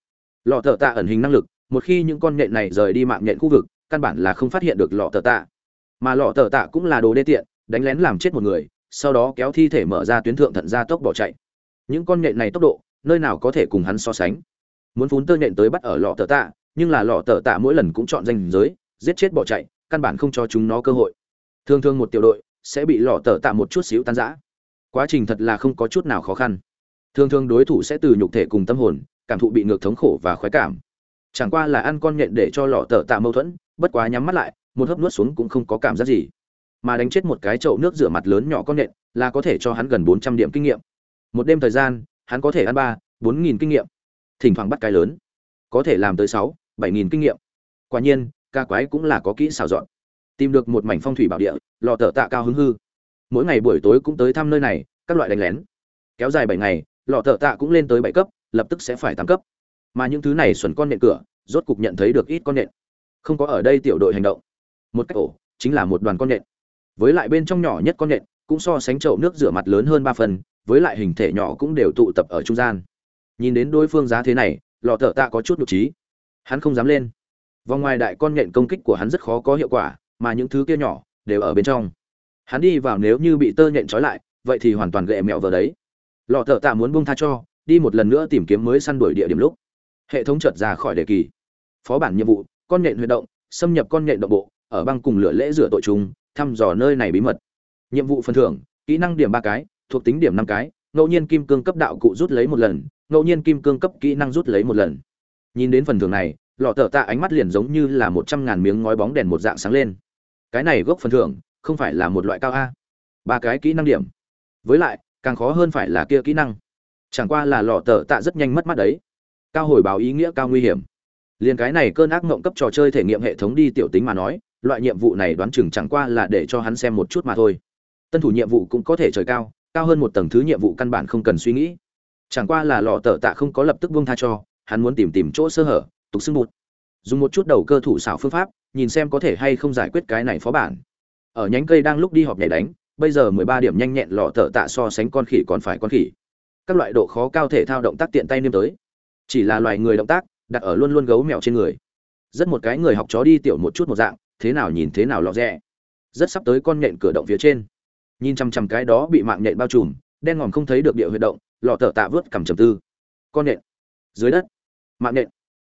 Lọ tờ tạ ẩn hình năng lực, một khi những con nhện này rời đi mạng nhện khu vực căn bản là không phát hiện được lọ tờ tạ. Mà lọ tờ tạ cũng là đồ đê tiện, đánh lén làm chết một người, sau đó kéo thi thể mở ra tuyến thượng thận ra tốc bỏ chạy. Những con nhện này tốc độ, nơi nào có thể cùng hắn so sánh. Muốn phún tơ nhện tới bắt ở lọ tờ tạ, nhưng là lọ tờ tạ mỗi lần cũng chọn danh giới, giết chết bỏ chạy, căn bản không cho chúng nó cơ hội. Thường thường một tiểu đội sẽ bị lọ tờ tạ một chút xíu tan rã. Quá trình thật là không có chút nào khó khăn. Thường thường đối thủ sẽ từ nhục thể cùng tâm hồn, cảm thụ bị ngược thống khổ và khoái cảm. Chẳng qua là ăn con nhện để cho lọ tờ tạ mâu thuẫn bất quá nhắm mắt lại, một hớp nuốt xuống cũng không có cảm giác gì. Mà đánh chết một cái chậu nước rửa mặt lớn nhỏ con nện là có thể cho hắn gần bốn trăm điểm kinh nghiệm. Một đêm thời gian, hắn có thể ăn ba, bốn nghìn kinh nghiệm. Thỉnh thoảng bắt cái lớn, có thể làm tới sáu, bảy nghìn kinh nghiệm. Quả nhiên, ca quái cũng là có kỹ xảo dọn. Tìm được một mảnh phong thủy bảo địa, lò tờ tạ cao hứng hư. Mỗi ngày buổi tối cũng tới thăm nơi này, các loại đánh lén. Kéo dài bảy ngày, lò tờ tạ cũng lên tới bảy cấp, lập tức sẽ phải tám cấp. Mà những thứ này xuẩn con nện cửa, rốt cục nhận thấy được ít con nện không có ở đây tiểu đội hành động. Một cách ổ, chính là một đoàn con nện với lại bên trong nhỏ nhất con nện cũng so sánh chậu nước rửa mặt lớn hơn ba phần, với lại hình thể nhỏ cũng đều tụ tập ở trung gian. Nhìn đến đối phương giá thế này lò thợ tạ có chút nhục trí. Hắn không dám lên. Vòng ngoài đại con nện công kích của hắn rất khó có hiệu quả, mà những thứ kia nhỏ đều ở bên trong. Hắn đi vào nếu như bị tơ nhện trói lại, vậy thì hoàn toàn gệ mẹo vào đấy. Lò thợ tạ muốn buông tha cho, đi một lần nữa tìm kiếm mới săn đuổi địa điểm lúc. Hệ thống chợt ra khỏi đề kỳ. Phó bản nhiệm vụ con nhện huy động, xâm nhập con nhện động bộ, ở băng cùng lửa lễ rửa tội chúng thăm dò nơi này bí mật. Nhiệm vụ phần thưởng, kỹ năng điểm ba cái, thuộc tính điểm năm cái, ngẫu nhiên kim cương cấp đạo cụ rút lấy một lần, ngẫu nhiên kim cương cấp kỹ năng rút lấy một lần. Nhìn đến phần thưởng này, lọ tở tạ ánh mắt liền giống như là một trăm ngàn miếng ngói bóng đèn một dạng sáng lên. Cái này gốc phần thưởng, không phải là một loại cao a. Ba cái kỹ năng điểm. Với lại, càng khó hơn phải là kia kỹ năng. Chẳng qua là lọ tở tạ rất nhanh mất mắt đấy. Cao hồi báo ý nghĩa cao nguy hiểm liền cái này cơn ác mộng cấp trò chơi thể nghiệm hệ thống đi tiểu tính mà nói, loại nhiệm vụ này đoán chừng chẳng qua là để cho hắn xem một chút mà thôi. Tân thủ nhiệm vụ cũng có thể trời cao cao hơn một tầng thứ nhiệm vụ căn bản không cần suy nghĩ. Chẳng qua là lọ tờ tạ không có lập tức buông tha cho, hắn muốn tìm tìm chỗ sơ hở, tục xưng bụt. Dùng một chút đầu cơ thủ xảo phương pháp, nhìn xem có thể hay không giải quyết cái này phó bản. Ở nhánh cây đang lúc đi họp nhảy đánh, bây giờ mười ba điểm nhanh nhẹn lọ tờ tạ so sánh con khỉ còn phải con khỉ. Các loại độ khó cao thể thao động tác tiện tay niêm tới. Chỉ là loài người động tác đặt ở luôn luôn gấu mèo trên người. Rất một cái người học chó đi tiểu một chút một dạng, thế nào nhìn thế nào lọ rẽ rất sắp tới con nhện cửa động phía trên. Nhìn chằm chằm cái đó bị mạng nhện bao trùm, đen ngòm không thấy được địa huyệt động, lọ thở tạ vớt cầm trầm tư. Con nhện. Dưới đất. Mạng nhện.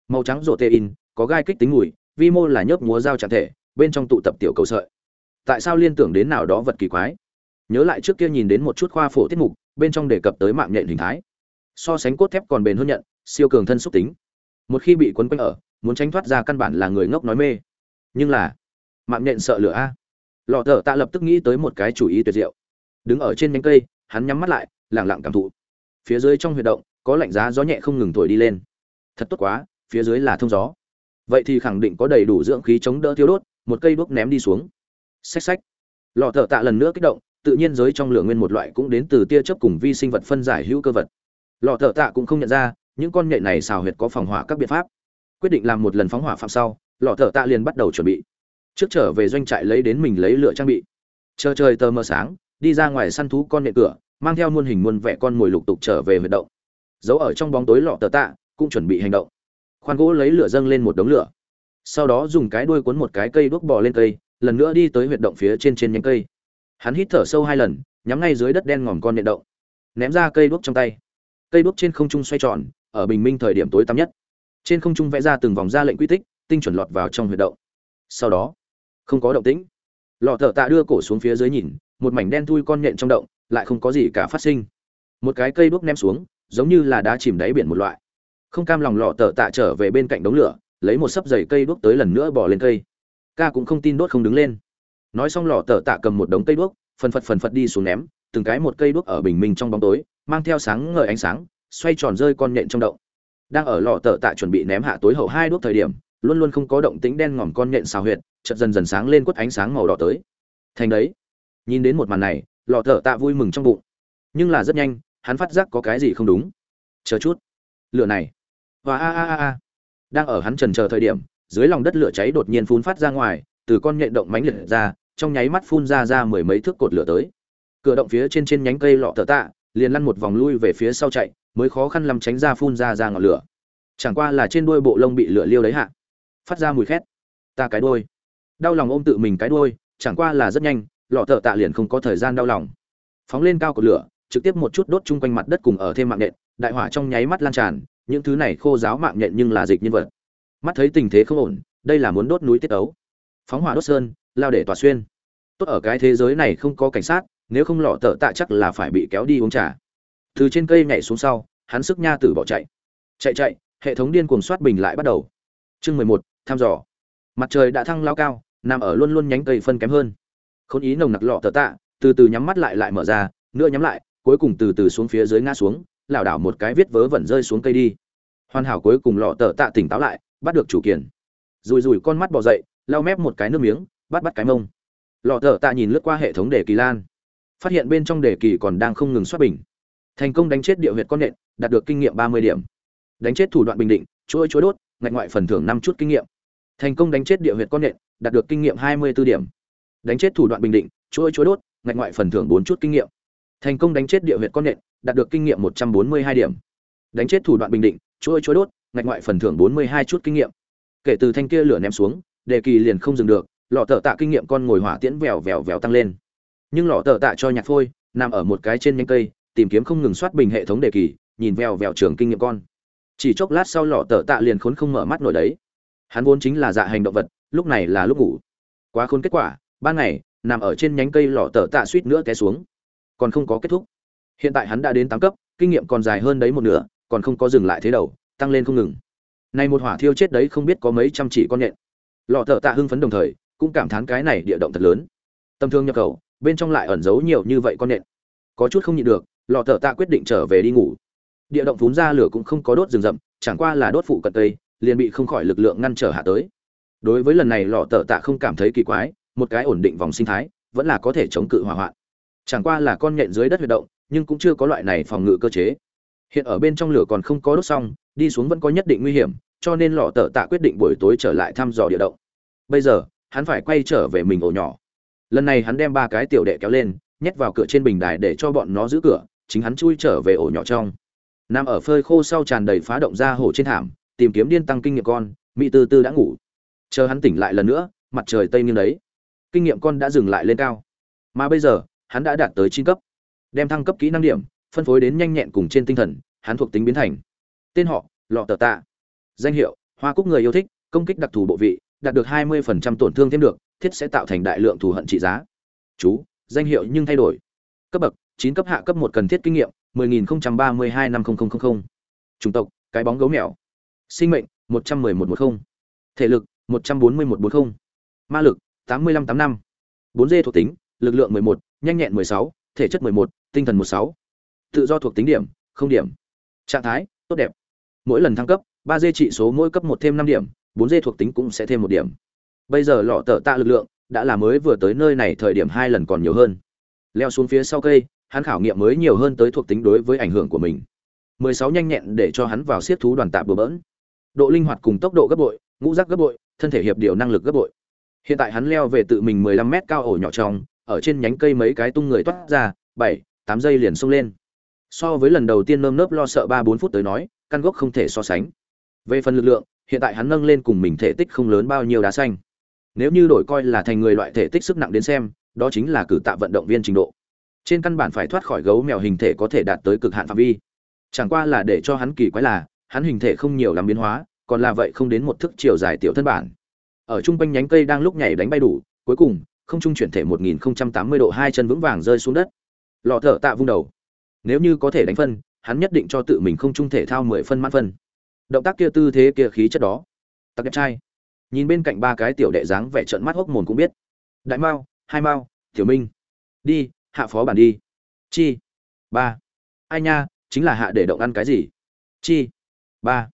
Màu trắng rổ tê in, có gai kích tính mùi, vi mô là nhớp múa dao trạng thể, bên trong tụ tập tiểu cầu sợi. Tại sao liên tưởng đến nào đó vật kỳ quái? Nhớ lại trước kia nhìn đến một chút khoa phổ tiết mục, bên trong đề cập tới mạng nhện hình thái. So sánh cốt thép còn bền hơn nhận, siêu cường thân xúc tính một khi bị quấn quanh ở, muốn tránh thoát ra căn bản là người ngốc nói mê. Nhưng là, mạng nhện sợ lửa a. Lọ thợ tạ lập tức nghĩ tới một cái chủ ý tuyệt diệu. Đứng ở trên nhánh cây, hắn nhắm mắt lại lẳng lặng cảm thụ. Phía dưới trong huyệt động, có lạnh giá gió nhẹ không ngừng thổi đi lên. Thật tốt quá, phía dưới là thông gió. Vậy thì khẳng định có đầy đủ dưỡng khí chống đỡ thiếu đốt, một cây đuốc ném đi xuống. Xách xách. Lọ thợ tạ lần nữa kích động, tự nhiên giới trong lửa nguyên một loại cũng đến từ tia chớp cùng vi sinh vật phân giải hữu cơ vật. Lọ thợ tạ cũng không nhận ra những con nhện này xào huyệt có phòng hỏa các biện pháp. Quyết định làm một lần phóng hỏa phạm sau, lọ thợ tạ liền bắt đầu chuẩn bị. Trước trở về doanh trại lấy đến mình lấy lửa trang bị. Chờ trời tờ mờ sáng, đi ra ngoài săn thú con nhện cửa, mang theo muôn hình muôn vẻ con mồi lục tục trở về huyệt động. Giấu ở trong bóng tối lọ tờ tạ, cũng chuẩn bị hành động. Khoan gỗ lấy lửa dâng lên một đống lửa. Sau đó dùng cái đuôi cuốn một cái cây đuốc bò lên cây, lần nữa đi tới huyệt động phía trên trên nhánh cây. Hắn hít thở sâu hai lần, nhắm ngay dưới đất đen ngòm con nhện động. Ném ra cây đuốc trong tay. Cây đuốc trên không trung xoay tròn ở bình minh thời điểm tối tăm nhất. Trên không trung vẽ ra từng vòng ra lệnh quy tích, tinh chuẩn lọt vào trong huyệt động. Sau đó, không có động tĩnh. Lọ thợ tạ đưa cổ xuống phía dưới nhìn, một mảnh đen thui con nhện trong động, lại không có gì cả phát sinh. Một cái cây đuốc ném xuống, giống như là đá chìm đáy biển một loại. Không cam lòng lọ tờ tạ trở về bên cạnh đống lửa, lấy một sấp dày cây đuốc tới lần nữa bỏ lên cây. Ca cũng không tin đốt không đứng lên. Nói xong lọ tờ tạ cầm một đống cây đuốc, phần phật phần phật đi xuống ném, từng cái một cây đuốc ở bình minh trong bóng tối, mang theo sáng ngời ánh sáng xoay tròn rơi con nhện trong động. Đang ở lọ tờ tạ chuẩn bị ném hạ tối hậu hai đuốc thời điểm, luôn luôn không có động tĩnh đen ngòm con nhện xào huyệt, chợt dần dần sáng lên quất ánh sáng màu đỏ tới. Thành đấy, nhìn đến một màn này lọ tờ tạ vui mừng trong bụng. Nhưng là rất nhanh, hắn phát giác có cái gì không đúng. Chờ chút. Lửa này. Và a a a a. Đang ở hắn trần chờ thời điểm, dưới lòng đất lửa cháy đột nhiên phun phát ra ngoài, từ con nhện động mánh liệt ra, trong nháy mắt phun ra ra mười mấy thước cột lửa tới. Cửa động phía trên trên nhánh cây lọ tờ tạ, liền lăn một vòng lui về phía sau chạy mới khó khăn làm tránh ra phun ra ra ngọn lửa. Chẳng qua là trên đuôi bộ lông bị lửa liêu đấy hạ. Phát ra mùi khét. Ta cái đuôi. Đau lòng ôm tự mình cái đuôi, chẳng qua là rất nhanh, lọ thợ tạ liền không có thời gian đau lòng. Phóng lên cao của lửa, trực tiếp một chút đốt chung quanh mặt đất cùng ở thêm mạng nhện, đại hỏa trong nháy mắt lan tràn, những thứ này khô giáo mạng nhện nhưng là dịch nhân vật. Mắt thấy tình thế không ổn, đây là muốn đốt núi tiết ấu. Phóng hỏa đốt sơn, lao để tỏa xuyên. Tốt ở cái thế giới này không có cảnh sát, nếu không lọ tợ tạ chắc là phải bị kéo đi uống trà từ trên cây nhảy xuống sau, hắn sức nha tử bỏ chạy. Chạy chạy, hệ thống điên cuồng soát bình lại bắt đầu. Chương mười một, thăm dò. Mặt trời đã thăng lao cao, nằm ở luôn luôn nhánh cây phân kém hơn. Khốn ý nồng nặc lọ tờ tạ, từ từ nhắm mắt lại lại mở ra nữa nhắm lại, cuối cùng từ từ xuống phía dưới ngã xuống, lảo đảo một cái viết vớ vẩn rơi xuống cây đi. Hoàn hảo cuối cùng lọ tờ tạ tỉnh táo lại, bắt được chủ kiền rùi rùi con mắt bỏ dậy, lau mép một cái nước miếng, bắt bắt cái mông. Lọ tờ tạ nhìn lướt qua hệ thống đề kỳ lan. Phát hiện bên trong đề kỳ còn đang không ngừng xoát bình thành công đánh chết địa huyệt con nện, đạt được kinh nghiệm ba mươi điểm. Đánh chết thủ đoạn bình định, chuỗi chuỗi đốt, ngạch ngoại phần thưởng năm chút kinh nghiệm. Thành công đánh chết địa huyệt con nện, đạt được kinh nghiệm hai mươi 24 điểm. Đánh chết thủ đoạn bình định, chuỗi chuỗi đốt, ngạch ngoại phần thưởng bốn chút kinh nghiệm. Thành công đánh chết địa huyệt con nện, đạt được kinh nghiệm một trăm bốn mươi hai điểm. Đánh chết thủ đoạn bình định, chuỗi chuỗi đốt, ngạch ngoại phần thưởng bốn mươi hai chút kinh nghiệm. Kể từ thanh kia lửa ném xuống, đề kỳ liền không dừng được, lọ tờ tạ kinh nghiệm con ngồi hỏa tiễn vèo vèo vèo tăng lên. Nhưng lọ tờ tạ cho nhạc phôi, nằm ở một cái trên nhánh cây tìm kiếm không ngừng soát bình hệ thống đề kỳ, nhìn vèo vèo trường kinh nghiệm con. Chỉ chốc lát sau lọ tờ tạ liền khốn không mở mắt nổi đấy. Hắn vốn chính là dạ hành động vật, lúc này là lúc ngủ. Quá khốn kết quả, ban ngày, nằm ở trên nhánh cây lọ tờ tạ suýt nữa té xuống. Còn không có kết thúc. Hiện tại hắn đã đến tám cấp, kinh nghiệm còn dài hơn đấy một nửa, còn không có dừng lại thế đầu, tăng lên không ngừng. Nay một hỏa thiêu chết đấy không biết có mấy trăm chỉ con nhện. Lọ tờ tạ hưng phấn đồng thời, cũng cảm thán cái này địa động thật lớn. Tâm thương nhập cầu bên trong lại ẩn giấu nhiều như vậy con nhện. Có chút không nhịn được lọ thợ tạ quyết định trở về đi ngủ. Địa động phún ra lửa cũng không có đốt rừng rậm, chẳng qua là đốt phụ cận tây liền bị không khỏi lực lượng ngăn trở hạ tới. Đối với lần này lọ thợ tạ không cảm thấy kỳ quái, một cái ổn định vòng sinh thái, vẫn là có thể chống cự hỏa hoạn. Chẳng qua là con nhện dưới đất huy động, nhưng cũng chưa có loại này phòng ngự cơ chế. Hiện ở bên trong lửa còn không có đốt xong, đi xuống vẫn có nhất định nguy hiểm, cho nên lọ tờ tạ quyết định buổi tối trở lại thăm dò địa động. Bây giờ, hắn phải quay trở về mình ổ nhỏ. Lần này hắn đem ba cái tiểu đệ kéo lên, nhét vào cửa trên bình đài để cho bọn nó giữ cửa chính hắn chui trở về ổ nhỏ trong. Nằm ở phơi khô sau tràn đầy phá động ra hổ trên thảm, tìm kiếm điên tăng kinh nghiệm con, mỹ tư tư đã ngủ. Chờ hắn tỉnh lại lần nữa, mặt trời tây nghiêng đấy. Kinh nghiệm con đã dừng lại lên cao. Mà bây giờ, hắn đã đạt tới chín cấp. Đem thăng cấp kỹ năng điểm, phân phối đến nhanh nhẹn cùng trên tinh thần, hắn thuộc tính biến thành. Tên họ, lọ tờ tạ. Danh hiệu, hoa cúc người yêu thích, công kích đặc thù bộ vị, đạt được 20% tổn thương thêm được, thiết sẽ tạo thành đại lượng thù hận trị giá. Chú, danh hiệu nhưng thay đổi. Cấp bậc 9 cấp hạ cấp 1 cần thiết kinh nghiệm 10.032 chủng tộc cái bóng gấu mèo sinh mệnh 11110 thể lực 14140 ma lực 8585 4G thuộc tính lực lượng 11, nhanh nhẹn 16, thể chất 11, tinh thần 16. Tự do thuộc tính điểm, không điểm. Trạng thái, tốt đẹp. Mỗi lần thăng cấp, 3G trị số mỗi cấp 1 thêm 5 điểm, 4G thuộc tính cũng sẽ thêm 1 điểm. Bây giờ lọ tở tạ lực lượng đã là mới vừa tới nơi này thời điểm hai lần còn nhiều hơn. Leo xuống phía sau cây, hắn khảo nghiệm mới nhiều hơn tới thuộc tính đối với ảnh hưởng của mình. 16 nhanh nhẹn để cho hắn vào siết thú đoàn tạp bừa bỡn. Độ linh hoạt cùng tốc độ gấp bội, ngũ giác gấp bội, thân thể hiệp điều năng lực gấp bội. Hiện tại hắn leo về tự mình 15 mét cao ổ nhỏ trong, ở trên nhánh cây mấy cái tung người toát ra, 7, 8 giây liền xông lên. So với lần đầu tiên nơm nớp lo sợ 3 4 phút tới nói, căn gốc không thể so sánh. Về phần lực lượng, hiện tại hắn nâng lên cùng mình thể tích không lớn bao nhiêu đá xanh. Nếu như đổi coi là thành người loại thể tích sức nặng đến xem, đó chính là cử tạ vận động viên trình độ. Trên căn bản phải thoát khỏi gấu mèo hình thể có thể đạt tới cực hạn phạm vi. Chẳng qua là để cho hắn kỳ quái là, hắn hình thể không nhiều lắm biến hóa, còn là vậy không đến một thước chiều dài tiểu thân bản. Ở trung quanh nhánh cây đang lúc nhảy đánh bay đủ, cuối cùng, không trung chuyển thể 1080 độ hai chân vững vàng rơi xuống đất. Lọ thở tạ vung đầu. Nếu như có thể đánh phân, hắn nhất định cho tự mình không trung thể thao 10 phân mãn phân. động tác kia tư thế kia khí chất đó tặc đẹp trai nhìn bên cạnh ba cái tiểu đệ dáng vẻ trợn mắt hốc mồm cũng biết đại mao hai mao tiểu minh đi hạ phó bản đi. Chi. Ba. Ai nha, chính là hạ để động ăn cái gì? Chi. Ba.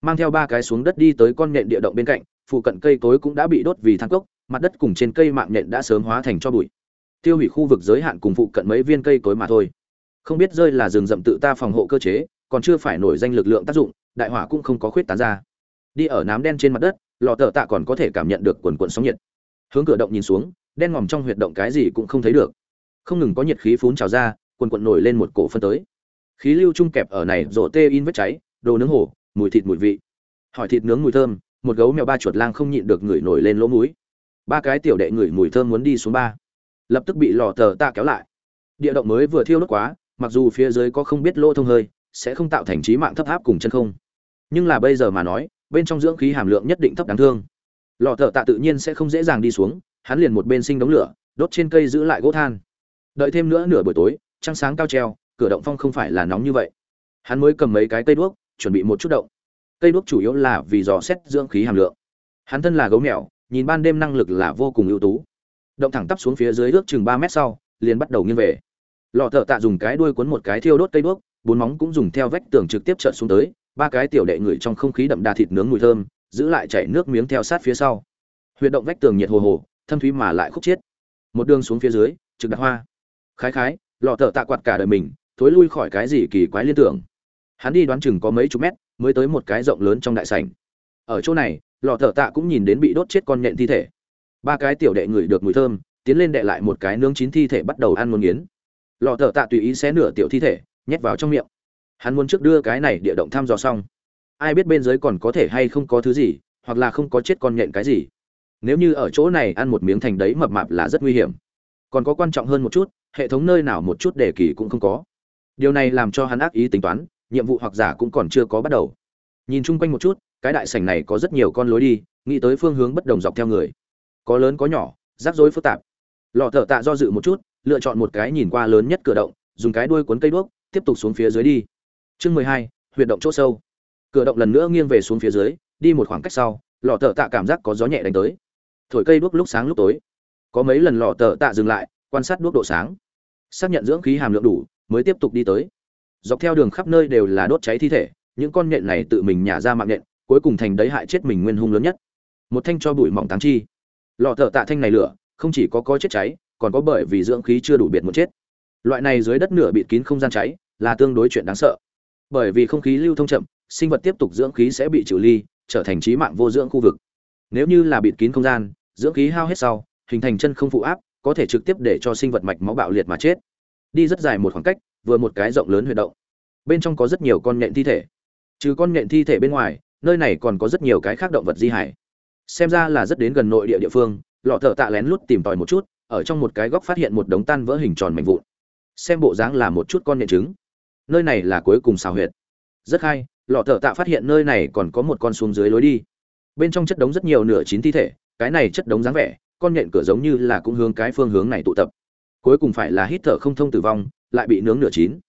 Mang theo ba cái xuống đất đi tới con nện địa động bên cạnh, phụ cận cây cối cũng đã bị đốt vì thang cốc, mặt đất cùng trên cây mạng nện đã sớm hóa thành cho bụi. Tiêu hủy khu vực giới hạn cùng phụ cận mấy viên cây cối mà thôi. Không biết rơi là rừng rậm tự ta phòng hộ cơ chế, còn chưa phải nổi danh lực lượng tác dụng, đại hỏa cũng không có khuyết tán ra. Đi ở nám đen trên mặt đất lò tờ tạ còn có thể cảm nhận được quần quần sóng nhiệt. Hướng cửa động nhìn xuống, đen ngòm trong huyệt động cái gì cũng không thấy được không ngừng có nhiệt khí phún trào ra, quần quận nổi lên một cổ phân tới. Khí lưu trung kẹp ở này, rổ tê in vết cháy, đồ nướng hổ mùi thịt mùi vị. Hỏi thịt nướng mùi thơm, một gấu mèo ba chuột lang không nhịn được người nổi lên lỗ mũi. Ba cái tiểu đệ người mùi thơm muốn đi xuống ba. Lập tức bị lò tờ tạ kéo lại. Địa động mới vừa thiêu đốt quá, mặc dù phía dưới có không biết lỗ thông hơi, sẽ không tạo thành trí mạng thấp tháp cùng chân không. Nhưng là bây giờ mà nói, bên trong dưỡng khí hàm lượng nhất định thấp đáng thương. Lò thợ tạ tự nhiên sẽ không dễ dàng đi xuống, hắn liền một bên sinh đống lửa, đốt trên cây giữ lại gỗ than đợi thêm nữa nửa buổi tối, trăng sáng cao treo, cửa động phong không phải là nóng như vậy. Hắn mới cầm mấy cái cây đuốc, chuẩn bị một chút động. Cây đuốc chủ yếu là vì dò xét dưỡng khí hàm lượng. Hắn thân là gấu mèo, nhìn ban đêm năng lực là vô cùng ưu tú. Động thẳng tắp xuống phía dưới ước chừng ba mét sau, liền bắt đầu nghiêng về. Lò thợ tạ dùng cái đuôi cuốn một cái thiêu đốt cây đuốc, bốn móng cũng dùng theo vách tường trực tiếp trợn xuống tới, ba cái tiểu đệ ngửi trong không khí đậm đà thịt nướng mùi thơm, giữ lại chảy nước miếng theo sát phía sau. Huyệt động vách tường nhiệt hồ hồ, thâm thúy mà lại khúc chiết. Một đường xuống phía dưới, trực đặt hoa khái khái, lọ thợ tạ quạt cả đời mình, thối lui khỏi cái gì kỳ quái liên tưởng. Hắn đi đoán chừng có mấy chục mét, mới tới một cái rộng lớn trong đại sảnh. Ở chỗ này, lọ thợ tạ cũng nhìn đến bị đốt chết con nhện thi thể. Ba cái tiểu đệ ngửi được mùi thơm, tiến lên đệ lại một cái nướng chín thi thể bắt đầu ăn muốn nghiến. Lọ thợ tạ tùy ý xé nửa tiểu thi thể, nhét vào trong miệng. Hắn muốn trước đưa cái này địa động thăm dò xong. Ai biết bên dưới còn có thể hay không có thứ gì, hoặc là không có chết con nhện cái gì. Nếu như ở chỗ này ăn một miếng thành đấy mập mạp là rất nguy hiểm. Còn có quan trọng hơn một chút hệ thống nơi nào một chút đề kỳ cũng không có. Điều này làm cho hắn ác ý tính toán, nhiệm vụ hoặc giả cũng còn chưa có bắt đầu. Nhìn chung quanh một chút, cái đại sảnh này có rất nhiều con lối đi, nghĩ tới phương hướng bất đồng dọc theo người. Có lớn có nhỏ, rắc rối phức tạp. Lọ thợ tạ do dự một chút, lựa chọn một cái nhìn qua lớn nhất cửa động, dùng cái đuôi cuốn cây đuốc, tiếp tục xuống phía dưới đi. Chương mười hai, huyệt động chỗ sâu. Cửa động lần nữa nghiêng về xuống phía dưới, đi một khoảng cách sau, lọ thợ tạ cảm giác có gió nhẹ đánh tới. Thổi cây đuốc lúc sáng lúc tối. Có mấy lần lọ thợ tạ dừng lại quan sát đuốc độ sáng. Xác nhận dưỡng khí hàm lượng đủ, mới tiếp tục đi tới. Dọc theo đường khắp nơi đều là đốt cháy thi thể, những con nhện này tự mình nhả ra mạng nhện, cuối cùng thành đấy hại chết mình nguyên hung lớn nhất. Một thanh cho bụi mỏng táng chi. Lò thợ tạ thanh này lửa, không chỉ có có chết cháy, còn có bởi vì dưỡng khí chưa đủ biệt một chết. Loại này dưới đất nửa bịt kín không gian cháy, là tương đối chuyện đáng sợ. Bởi vì không khí lưu thông chậm, sinh vật tiếp tục dưỡng khí sẽ bị trừ ly, trở thành trí mạng vô dưỡng khu vực. Nếu như là bịt kín không gian, dưỡng khí hao hết sau, hình thành chân không phụ áp có thể trực tiếp để cho sinh vật mạch máu bạo liệt mà chết. Đi rất dài một khoảng cách, vừa một cái rộng lớn huy động. Bên trong có rất nhiều con nhện thi thể. Trừ con nhện thi thể bên ngoài, nơi này còn có rất nhiều cái khác động vật di hải xem ra là rất đến gần nội địa địa phương, lọ thợ tạ lén lút tìm tòi một chút, ở trong một cái góc phát hiện một đống tan vỡ hình tròn mảnh vụn. Xem bộ dáng là một chút con nhện trứng. Nơi này là cuối cùng xào huyệt. Rất hay, lọ thợ tạ phát hiện nơi này còn có một con xuống dưới lối đi. Bên trong chất đống rất nhiều nửa chín thi thể, cái này chất đống dáng vẻ con nhện cửa giống như là cũng hướng cái phương hướng này tụ tập. Cuối cùng phải là hít thở không thông tử vong, lại bị nướng nửa chín.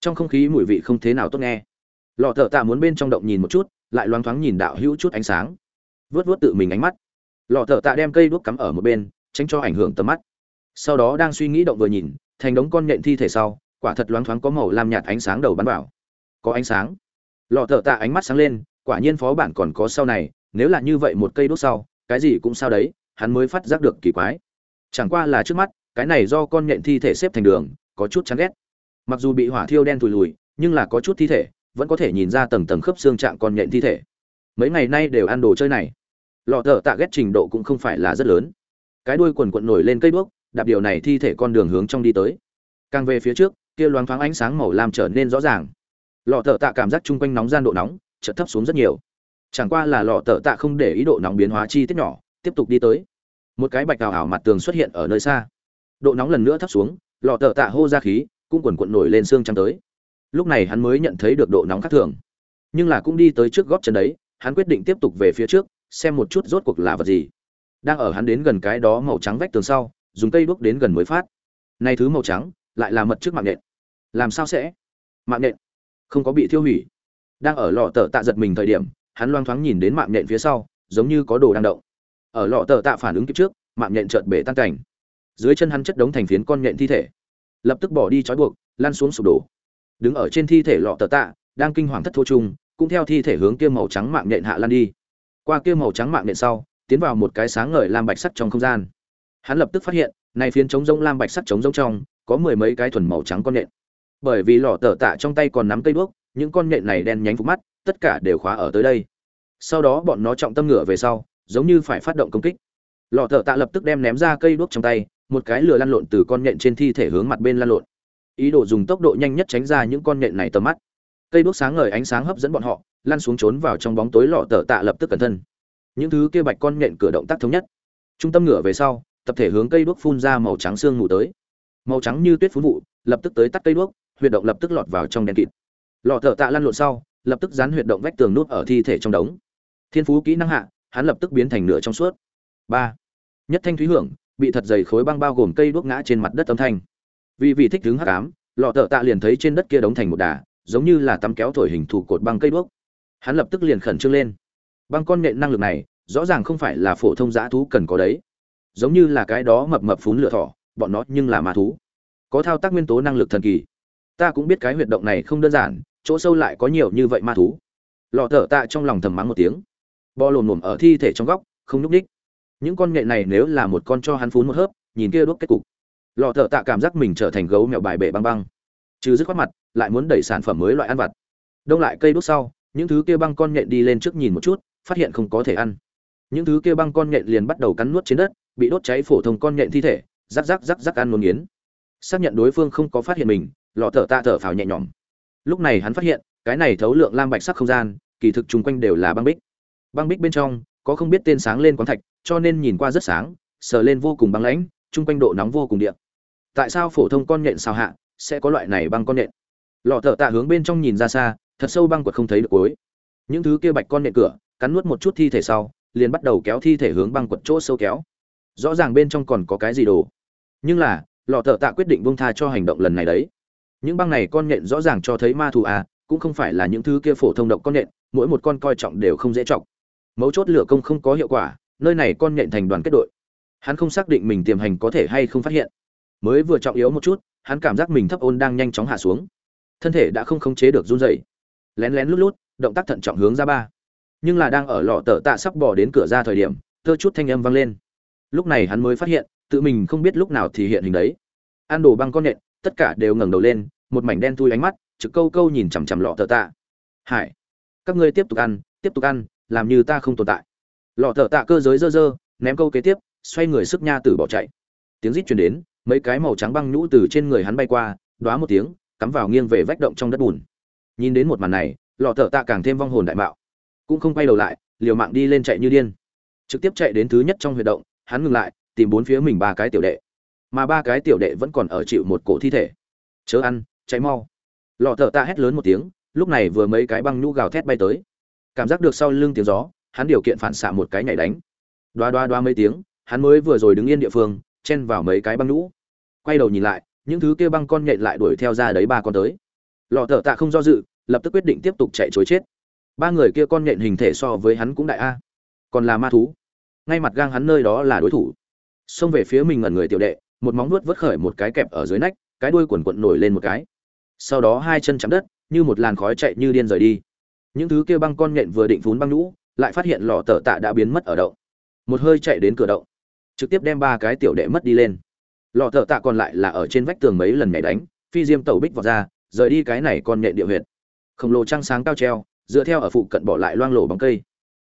Trong không khí mùi vị không thế nào tốt nghe. Lọ thợ tạ muốn bên trong động nhìn một chút, lại loáng thoáng nhìn đạo hữu chút ánh sáng. Vớt vớt tự mình ánh mắt. Lọ thợ tạ đem cây đuốc cắm ở một bên, tránh cho ảnh hưởng tầm mắt. Sau đó đang suy nghĩ động vừa nhìn, thành đống con nhện thi thể sau, quả thật loáng thoáng có màu lam nhạt ánh sáng đầu bắn vào. Có ánh sáng. Lọ thợ tạ ánh mắt sáng lên, quả nhiên phó bản còn có sau này, nếu là như vậy một cây đốt sau, cái gì cũng sao đấy hắn mới phát giác được kỳ quái. Chẳng qua là trước mắt, cái này do con nhện thi thể xếp thành đường, có chút chán ghét. Mặc dù bị hỏa thiêu đen thùi lùi, nhưng là có chút thi thể, vẫn có thể nhìn ra tầng tầng khớp xương trạng con nhện thi thể. Mấy ngày nay đều ăn đồ chơi này. Lọ thợ tạ ghét trình độ cũng không phải là rất lớn. Cái đuôi quần quận nổi lên cây đuốc, đạp điều này thi thể con đường hướng trong đi tới. Càng về phía trước, kia loáng thoáng ánh sáng màu lam trở nên rõ ràng. Lọ thợ tạ cảm giác chung quanh nóng gian độ nóng, chợt thấp xuống rất nhiều. Chẳng qua là lọ thợ tạ không để ý độ nóng biến hóa chi tiết nhỏ tiếp tục đi tới. Một cái bạch ảo ảo mặt tường xuất hiện ở nơi xa. Độ nóng lần nữa thấp xuống lò thợ tạ hô ra khí, cũng quần quận nổi lên xương trắng tới. Lúc này hắn mới nhận thấy được độ nóng khác thường. Nhưng là cũng đi tới trước góp chân đấy, hắn quyết định tiếp tục về phía trước, xem một chút rốt cuộc là vật gì. Đang ở hắn đến gần cái đó màu trắng vách tường sau, dùng cây đuốc đến gần mới phát. Này thứ màu trắng, lại là mật trước mạng nện làm sao sẽ? Mạng nện không có bị thiêu hủy. Đang ở lò tờ tạ giật mình thời điểm, hắn loang thoáng nhìn đến mạng nện phía sau, giống như có đồ đang động ở lọ tờ tạ phản ứng kịp trước, mạng nhện chợt bể tan cảnh. Dưới chân hắn chất đống thành phiến con nhện thi thể. Lập tức bỏ đi trói buộc, lăn xuống sụp đổ. Đứng ở trên thi thể lọ tờ tạ, đang kinh hoàng thất thô chung, cũng theo thi thể hướng kia màu trắng mạng nhện hạ lan đi. Qua kia màu trắng mạng nhện sau, tiến vào một cái sáng ngời lam bạch sắt trong không gian. Hắn lập tức phát hiện, này phiến trống rông lam bạch sắt trống rông trong, có mười mấy cái thuần màu trắng con nhện. Bởi vì lọ tờ tạ trong tay còn nắm cây đuốc, những con nhện này đen nhánh phục mắt, tất cả đều khóa ở tới đây. Sau đó bọn nó trọng tâm ngựa về sau giống như phải phát động công kích. Lọ tờ tạ lập tức đem ném ra cây đuốc trong tay, một cái lửa lăn lộn từ con nhện trên thi thể hướng mặt bên lăn lộn. Ý đồ dùng tốc độ nhanh nhất tránh ra những con nhện này tầm mắt. Cây đuốc sáng ngời ánh sáng hấp dẫn bọn họ, lăn xuống trốn vào trong bóng tối lọ tờ tạ lập tức cẩn thân. Những thứ kia bạch con nhện cửa động tác thống nhất. Trung tâm ngửa về sau, tập thể hướng cây đuốc phun ra màu trắng xương mù tới. Màu trắng như tuyết phun vụ, lập tức tới tắt cây đuốc, huyệt động lập tức lọt vào trong đèn kịt. Lọ thợ tạ lăn lộn sau, lập tức dán huyệt động vách tường nút ở thi thể trong đống. Thiên phú kỹ năng hạ hắn lập tức biến thành nửa trong suốt. Ba. Nhất thanh thúy hưởng, bị thật dày khối băng bao gồm cây đuốc ngã trên mặt đất âm thanh. Vì vị thích đứng hắc ám, lọ thợ tạ liền thấy trên đất kia đống thành một đà, giống như là tắm kéo thổi hình thủ cột băng cây đuốc. Hắn lập tức liền khẩn trương lên. Băng con nện năng lực này, rõ ràng không phải là phổ thông dã thú cần có đấy. Giống như là cái đó mập mập phún lửa thỏ, bọn nó nhưng là ma thú. Có thao tác nguyên tố năng lực thần kỳ. Ta cũng biết cái huyệt động này không đơn giản, chỗ sâu lại có nhiều như vậy ma thú. Lọ thở tạ trong lòng thầm mắng một tiếng bo lồn lồm ở thi thể trong góc, không nhúc ních những con nhện này nếu là một con cho hắn phún một hớp, nhìn kia đốt kết cục. Lọ thợ tạ cảm giác mình trở thành gấu mèo bài bể băng băng. Trừ dứt khoát mặt, lại muốn đẩy sản phẩm mới loại ăn vặt. Đông lại cây đốt sau, những thứ kia băng con nhện đi lên trước nhìn một chút, phát hiện không có thể ăn. Những thứ kia băng con nhện liền bắt đầu cắn nuốt trên đất, bị đốt cháy phổ thông con nhện thi thể, rắc rắc rắc rắc ăn muốn nghiến. Xác nhận đối phương không có phát hiện mình, lọ thở tạ thở phào nhẹ nhõm. Lúc này hắn phát hiện, cái này thấu lượng lam bạch sắc không gian, kỳ thực chung quanh đều là băng bích băng bích bên trong, có không biết tên sáng lên quán thạch, cho nên nhìn qua rất sáng, sờ lên vô cùng băng lãnh, chung quanh độ nóng vô cùng điện tại sao phổ thông con nhện sao hạ sẽ có loại này băng con nhện? Lọ thợ tạ hướng bên trong nhìn ra xa, thật sâu băng quật không thấy được cuối. Những thứ kia bạch con nhện cửa, cắn nuốt một chút thi thể sau, liền bắt đầu kéo thi thể hướng băng quật chỗ sâu kéo. Rõ ràng bên trong còn có cái gì đồ. Nhưng là, lọ thợ tạ quyết định bông tha cho hành động lần này đấy. Những băng này con nhện rõ ràng cho thấy ma thù à cũng không phải là những thứ kia phổ thông độc con nhện, mỗi một con coi trọng đều không dễ trọng mấu chốt lửa công không có hiệu quả, nơi này con nhện thành đoàn kết đội. Hắn không xác định mình tiềm hành có thể hay không phát hiện. Mới vừa trọng yếu một chút, hắn cảm giác mình thấp ôn đang nhanh chóng hạ xuống. Thân thể đã không khống chế được run rẩy. Lén lén lút lút, động tác thận trọng hướng ra ba. Nhưng là đang ở lọ tờ tạ sắp bỏ đến cửa ra thời điểm, thơ chút thanh âm vang lên. Lúc này hắn mới phát hiện, tự mình không biết lúc nào thì hiện hình đấy. Ăn đồ băng con nện tất cả đều ngẩng đầu lên, một mảnh đen thui ánh mắt, trực câu câu nhìn chằm chằm lọ tờ tạ. Hải, các ngươi tiếp tục ăn, tiếp tục ăn làm như ta không tồn tại. Lọ thợ tạ cơ giới dơ dơ, ném câu kế tiếp, xoay người sức nha tử bỏ chạy. Tiếng rít truyền đến, mấy cái màu trắng băng nhũ từ trên người hắn bay qua đoá một tiếng, cắm vào nghiêng về vách động trong đất bùn. Nhìn đến một màn này, lọ thợ tạ càng thêm vong hồn đại mạo. Cũng không quay đầu lại, liều mạng đi lên chạy như điên. Trực tiếp chạy đến thứ nhất trong huyệt động, hắn ngừng lại, tìm bốn phía mình ba cái tiểu đệ. Mà ba cái tiểu đệ vẫn còn ở chịu một cổ thi thể. Chớ ăn cháy mau. Lọ thợ tạ hét lớn một tiếng, lúc này vừa mấy cái băng nhũ gào thét bay tới cảm giác được sau lưng tiếng gió, hắn điều kiện phản xạ một cái nhảy đánh. Đoa đoa đoa mấy tiếng, hắn mới vừa rồi đứng yên địa phương, chen vào mấy cái băng lũ quay đầu nhìn lại, những thứ kia băng con nhện lại đuổi theo ra đấy ba con tới. Lọ thợ tạ không do dự, lập tức quyết định tiếp tục chạy chối chết. Ba người kia con nhện hình thể so với hắn cũng đại a. Còn là ma thú. Ngay mặt gang hắn nơi đó là đối thủ. Xông về phía mình ngẩn người tiểu đệ, một móng nuốt vớt khởi một cái kẹp ở dưới nách, cái đuôi quần quận nổi lên một cái. Sau đó hai chân chạm đất, như một làn khói chạy như điên rời đi những thứ kia băng con nhện vừa định vún băng nhũ, lại phát hiện lò tờ tạ đã biến mất ở đậu một hơi chạy đến cửa đậu trực tiếp đem ba cái tiểu đệ mất đi lên. Lò tờ tạ còn lại là ở trên vách tường mấy lần nhảy đánh, phi diêm tẩu bích vào ra, rời đi cái này con nhện địa huyệt. Khổng lồ trăng sáng cao treo, dựa theo ở phụ cận bỏ lại loang lổ bóng cây.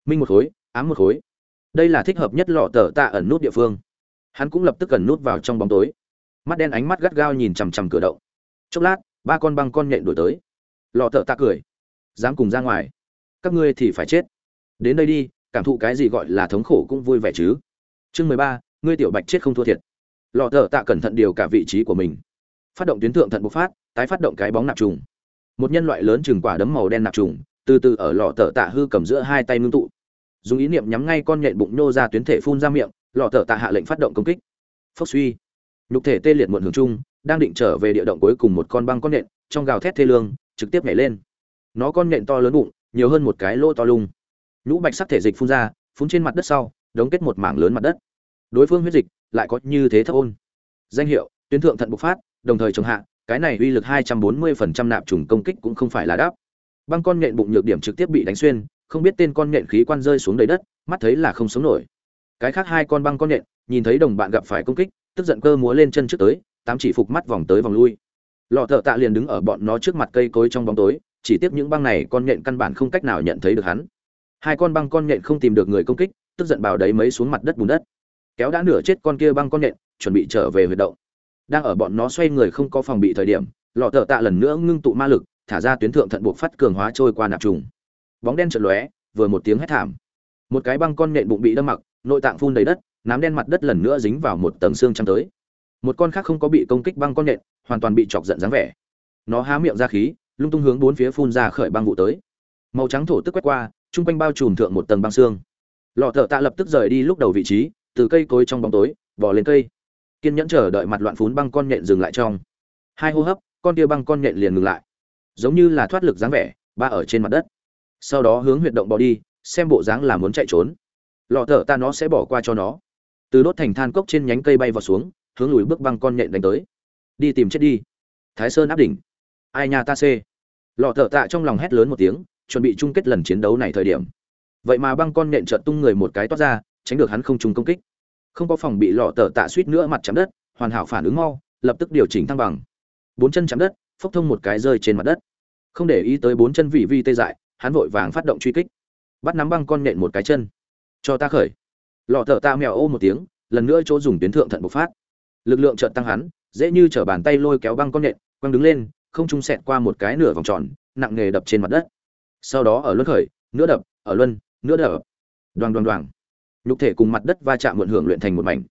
Minh một khối, ám một khối. Đây là thích hợp nhất lọ tờ tạ ẩn nút địa phương. Hắn cũng lập tức cần nút vào trong bóng tối. Mắt đen ánh mắt gắt gao nhìn chằm chằm cửa động. Chốc lát, ba con băng con nhện đổi tới. Lọ tờ tạ cười dám cùng ra ngoài. Các ngươi thì phải chết. Đến đây đi, cảm thụ cái gì gọi là thống khổ cũng vui vẻ chứ. Chương mười ba, ngươi tiểu bạch chết không thua thiệt. Lọ thợ tạ cẩn thận điều cả vị trí của mình. Phát động tuyến thượng thận bộc phát, tái phát động cái bóng nạp trùng. Một nhân loại lớn chừng quả đấm màu đen nạp trùng, từ từ ở lọ thợ tạ hư cầm giữa hai tay ngưng tụ. Dùng ý niệm nhắm ngay con nhện bụng nô ra tuyến thể phun ra miệng, lọ thợ tạ hạ lệnh phát động công kích. Phốc suy. Nhục thể tê liệt muộn hưởng chung, đang định trở về địa động cuối cùng một con băng con nhện, trong gào thét thê lương, trực tiếp nhảy lên nó con nhện to lớn bụng, nhiều hơn một cái lỗ to lung. Nhũ bạch sắc thể dịch phun ra, phun trên mặt đất sau đống kết một mảng lớn mặt đất. Đối phương huyết dịch lại có như thế thấp ôn. Danh hiệu, tuyến thượng thận bộc phát, đồng thời chống hạ, cái này uy lực 240% nạp trùng công kích cũng không phải là đáp. Băng con nhện bụng nhược điểm trực tiếp bị đánh xuyên, không biết tên con nhện khí quan rơi xuống đầy đất, mắt thấy là không sống nổi. Cái khác hai con băng con nhện, nhìn thấy đồng bạn gặp phải công kích, tức giận cơ múa lên chân trước tới, tám chỉ phục mắt vòng tới vòng lui. Lọ thợ tạ liền đứng ở bọn nó trước mặt cây cối trong bóng tối chỉ tiếp những băng này con nhện căn bản không cách nào nhận thấy được hắn. Hai con băng con nhện không tìm được người công kích, tức giận bào đấy mấy xuống mặt đất bùn đất. Kéo đã nửa chết con kia băng con nhện, chuẩn bị trở về huyệt động. Đang ở bọn nó xoay người không có phòng bị thời điểm, lọ thợ tạ lần nữa ngưng tụ ma lực, thả ra tuyến thượng thận buộc phát cường hóa trôi qua nạp trùng. Bóng đen chợt lóe, vừa một tiếng hét thảm. Một cái băng con nhện bụng bị đâm mặc, nội tạng phun đầy đất, nám đen mặt đất lần nữa dính vào một tầng xương trắng tới. Một con khác không có bị công kích băng con nhện, hoàn toàn bị chọc giận dáng vẻ. Nó há miệng ra khí lung tung hướng bốn phía phun ra khởi băng vụ tới. Màu trắng thổ tức quét qua, chung quanh bao trùm thượng một tầng băng xương. Lọ thợ tạ lập tức rời đi lúc đầu vị trí, từ cây cối trong bóng tối bỏ lên cây. Kiên nhẫn chờ đợi mặt loạn phún băng con nhện dừng lại trong. Hai hô hấp, con kia băng con nhện liền ngừng lại. Giống như là thoát lực dáng vẻ, ba ở trên mặt đất. Sau đó hướng huyệt động bỏ đi, xem bộ dáng là muốn chạy trốn. Lọ thợ ta nó sẽ bỏ qua cho nó. Từ đốt thành than cốc trên nhánh cây bay vào xuống, hướng lùi bước băng con nhện đánh tới. Đi tìm chết đi. Thái sơn áp đỉnh. Ai nhà ta xê? Lọ thợ tạ trong lòng hét lớn một tiếng, chuẩn bị chung kết lần chiến đấu này thời điểm. Vậy mà băng con nện trợn tung người một cái toát ra, tránh được hắn không trùng công kích. Không có phòng bị lọ thở tạ suýt nữa mặt chạm đất, hoàn hảo phản ứng mau, lập tức điều chỉnh thăng bằng. Bốn chân chạm đất, phốc thông một cái rơi trên mặt đất. Không để ý tới bốn chân vị vi tê dại, hắn vội vàng phát động truy kích. Bắt nắm băng con nện một cái chân. Cho ta khởi. Lọ thợ ta mèo ô một tiếng, lần nữa chỗ dùng tuyến thượng thận bộc phát. Lực lượng chợt tăng hắn, dễ như chở bàn tay lôi kéo băng con nện, quăng đứng lên không trung xẹt qua một cái nửa vòng tròn, nặng nghề đập trên mặt đất. Sau đó ở luân khởi, nửa đập, ở luân, nửa đập. Đoàng đoàng đoàng. Lục thể cùng mặt đất va chạm muộn hưởng luyện thành một mảnh.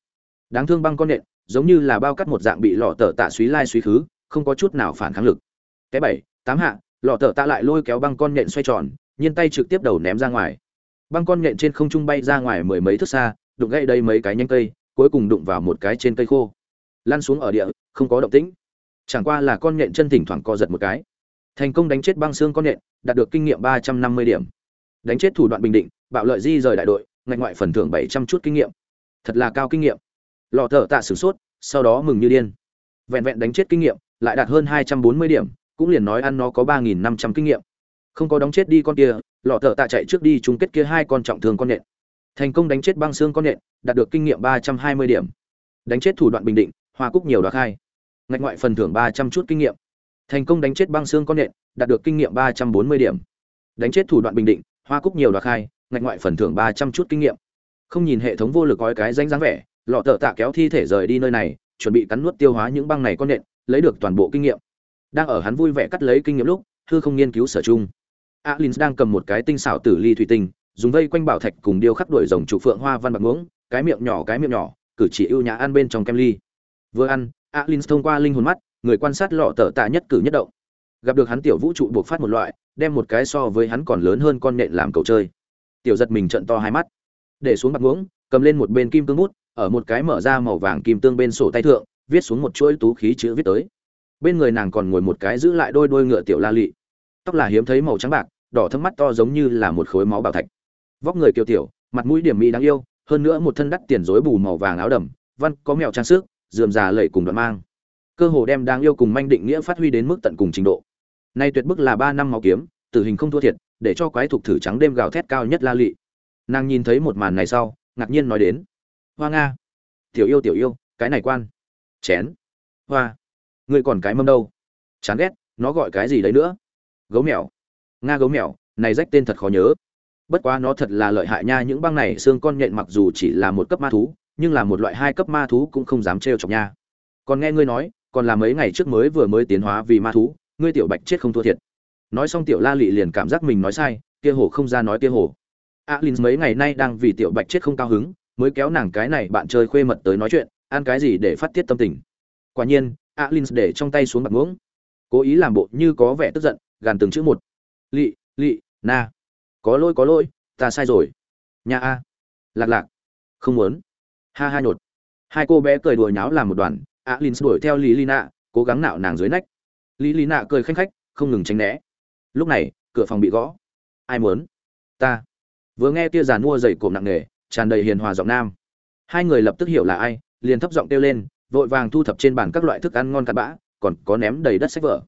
Đáng thương băng con nện, giống như là bao cắt một dạng bị lọ tở tạ suý lai suý khứ, không có chút nào phản kháng lực. Cái bảy, tám hạ, lọ tở tạ lại lôi kéo băng con nện xoay tròn, nhiên tay trực tiếp đầu ném ra ngoài. Băng con nện trên không trung bay ra ngoài mười mấy thước xa, đụng gãy đây mấy cái nhánh cây, cuối cùng đụng vào một cái trên cây khô. Lăn xuống ở địa, không có động tĩnh chẳng qua là con nện chân thỉnh thoảng co giật một cái. Thành công đánh chết băng xương con nện đạt được kinh nghiệm ba trăm năm mươi điểm. Đánh chết thủ đoạn bình định, bạo lợi di rời đại đội ngạch ngoại phần thưởng bảy trăm chút kinh nghiệm. Thật là cao kinh nghiệm. Lò thợ tạ sửng sốt, sau đó mừng như điên. Vẹn vẹn đánh chết kinh nghiệm, lại đạt hơn hai trăm bốn mươi điểm, cũng liền nói ăn nó có ba nghìn năm trăm kinh nghiệm. Không có đóng chết đi con kia, lọ thợ tạ chạy trước đi chung kết kia hai con trọng thương con nện thành công đánh chết băng xương con nện đạt được kinh nghiệm ba trăm hai mươi điểm. Đánh chết thủ đoạn bình định, hoa cúc nhiều đoạt khai ngạch ngoại phần thưởng ba trăm chút kinh nghiệm. Thành công đánh chết băng xương con nện, đạt được kinh nghiệm ba trăm bốn mươi điểm. Đánh chết thủ đoạn bình định, hoa cúc nhiều đoạt khai, ngạch ngoại phần thưởng ba trăm chút kinh nghiệm. Không nhìn hệ thống vô lực gói cái danh dáng vẻ, lọ thợ tạ kéo thi thể rời đi nơi này, chuẩn bị cắn nuốt tiêu hóa những băng này con nện, lấy được toàn bộ kinh nghiệm. Đang ở hắn vui vẻ cắt lấy kinh nghiệm lúc, hư không nghiên cứu sở chung alin đang cầm một cái tinh xảo tử ly thủy tinh, dùng vây quanh bảo thạch cùng điêu khắc đuổi rồng trụ phượng hoa văn bạc muỗng, cái miệng nhỏ cái miệng nhỏ, cử chỉ ưu nhã ăn bên trong kem ly. Vừa ăn alin thông qua linh hồn mắt, người quan sát lọ tờ tạ nhất cử nhất động. Gặp được hắn tiểu vũ trụ buộc phát một loại, đem một cái so với hắn còn lớn hơn con nện làm cầu chơi. Tiểu giật mình trận to hai mắt. Để xuống mặt muỗng, cầm lên một bên kim tương bút, ở một cái mở ra màu vàng kim tương bên sổ tay thượng, viết xuống một chuỗi tú khí chữ viết tới. Bên người nàng còn ngồi một cái giữ lại đôi đôi ngựa tiểu la lị. Tóc là hiếm thấy màu trắng bạc, đỏ thâm mắt to giống như là một khối máu bảo thạch. Vóc người kiều tiểu, mặt mũi điểm mỹ đáng yêu, hơn nữa một thân đắt tiền rối bù màu vàng áo đầm, văn có mèo trang sức dườm già lẩy cùng đoạn mang. Cơ hồ đem đáng yêu cùng manh định nghĩa phát huy đến mức tận cùng trình độ. Nay tuyệt bức là ba năm máu kiếm, tử hình không thua thiệt, để cho quái thục thử trắng đêm gào thét cao nhất la lị. Nàng nhìn thấy một màn này sau, ngạc nhiên nói đến, hoa nga, tiểu yêu tiểu yêu, cái này quan, chén, hoa, ngươi còn cái mâm đâu? Chán ghét, nó gọi cái gì đấy nữa? Gấu mèo, nga gấu mèo, này rách tên thật khó nhớ. Bất quá nó thật là lợi hại nha, những băng này xương con nhện mặc dù chỉ là một cấp ma thú nhưng là một loại hai cấp ma thú cũng không dám trêu chọc nha. Còn nghe ngươi nói, còn là mấy ngày trước mới vừa mới tiến hóa vì ma thú, ngươi tiểu bạch chết không thua thiệt. Nói xong tiểu la lị liền cảm giác mình nói sai, kia hồ không ra nói kia hồ alin mấy ngày nay đang vì tiểu bạch chết không cao hứng, mới kéo nàng cái này bạn chơi khuê mật tới nói chuyện, ăn cái gì để phát tiết tâm tình. Quả nhiên alin để trong tay xuống bạc muỗng. Cố ý làm bộ như có vẻ tức giận, gàn từng chữ một. Lị lị, na. Có lỗi có lỗi, ta sai rồi. Nhà a. Lạc lạc. Không muốn ha ha nhột. Hai cô bé cười đùa nháo làm một đoàn alin đuổi theo lý lina, cố gắng nạo nàng dưới nách. Lý lina cười khanh khách, không ngừng tránh né. Lúc này, cửa phòng bị gõ. Ai muốn? Ta. Vừa nghe tia giàn mua dày cộm nặng nề tràn đầy hiền hòa giọng nam. Hai người lập tức hiểu là ai, liền thấp giọng kêu lên, vội vàng thu thập trên bàn các loại thức ăn ngon cặn bã, còn có ném đầy đất sách vở.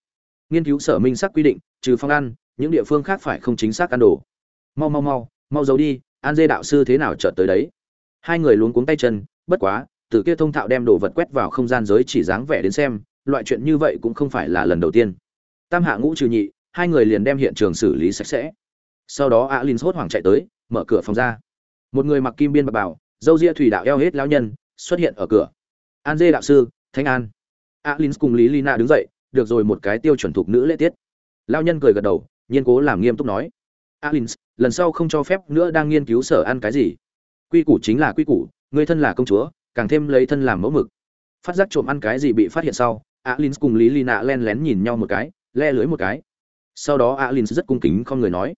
Nghiên cứu sở minh sắc quy định, trừ phong ăn, những địa phương khác phải không chính xác ăn đồ. Mau mau mau mau giấu đi, an dê đạo sư thế nào chợt tới đấy hai người luống cuống tay chân, bất quá, từ kia thông thạo đem đồ vật quét vào không gian giới chỉ dáng vẻ đến xem, loại chuyện như vậy cũng không phải là lần đầu tiên. Tam hạ ngũ trừ nhị, hai người liền đem hiện trường xử lý sạch sẽ. Sau đó alin hốt hoảng chạy tới, mở cửa phòng ra. Một người mặc kim biên bạc bảo, dâu ria thủy đạo eo hết lão nhân, xuất hiện ở cửa. An dê đạo sư thanh an. Alin cùng lý lina đứng dậy, được rồi một cái tiêu chuẩn thục nữ lễ tiết. Lão nhân cười gật đầu, nhiên cố làm nghiêm túc nói. Alin lần sau không cho phép nữa đang nghiên cứu sở ăn cái gì quy củ chính là quy củ, người thân là công chúa, càng thêm lấy thân làm mẫu mực. Phát giác trộm ăn cái gì bị phát hiện sau alin cùng lý lina len lén nhìn nhau một cái, le lưới một cái. Sau đó alin rất cung kính không người nói.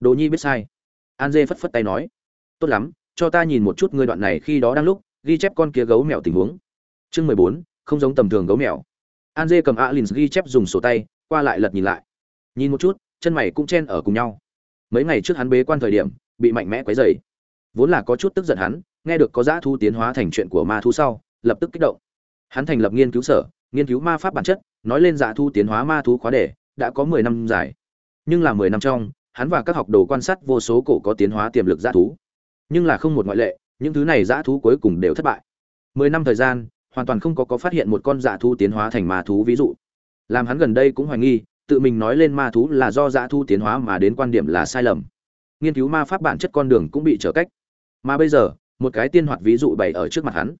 Đồ nhi biết sai. An dê phất phất tay nói. Tốt lắm, cho ta nhìn một chút ngươi đoạn này khi đó đang lúc, ghi chép con kia gấu mèo tình huống. Chương mười bốn, không giống tầm thường gấu mèo. An dê cầm alin ghi chép dùng sổ tay, qua lại lật nhìn lại. Nhìn một chút, chân mày cũng chen ở cùng nhau. Mấy ngày trước hắn bế quan thời điểm, bị mạnh mẽ quấy dày vốn là có chút tức giận hắn, nghe được có dã thu tiến hóa thành chuyện của ma thú sau, lập tức kích động. Hắn thành lập nghiên cứu sở, nghiên cứu ma pháp bản chất, nói lên dã thu tiến hóa ma thú khóa đề, đã có mười năm dài. Nhưng là mười năm trong, hắn và các học đồ quan sát vô số cổ có tiến hóa tiềm lực dã thú. Nhưng là không một ngoại lệ, những thứ này dã thú cuối cùng đều thất bại. Mười năm thời gian, hoàn toàn không có có phát hiện một con dã thú tiến hóa thành ma thú ví dụ. Làm hắn gần đây cũng hoài nghi, tự mình nói lên ma thú là do dã thú tiến hóa mà đến quan điểm là sai lầm. Nghiên cứu ma pháp bản chất con đường cũng bị trở cách mà bây giờ, một cái tiên hoạt ví dụ bày ở trước mặt hắn.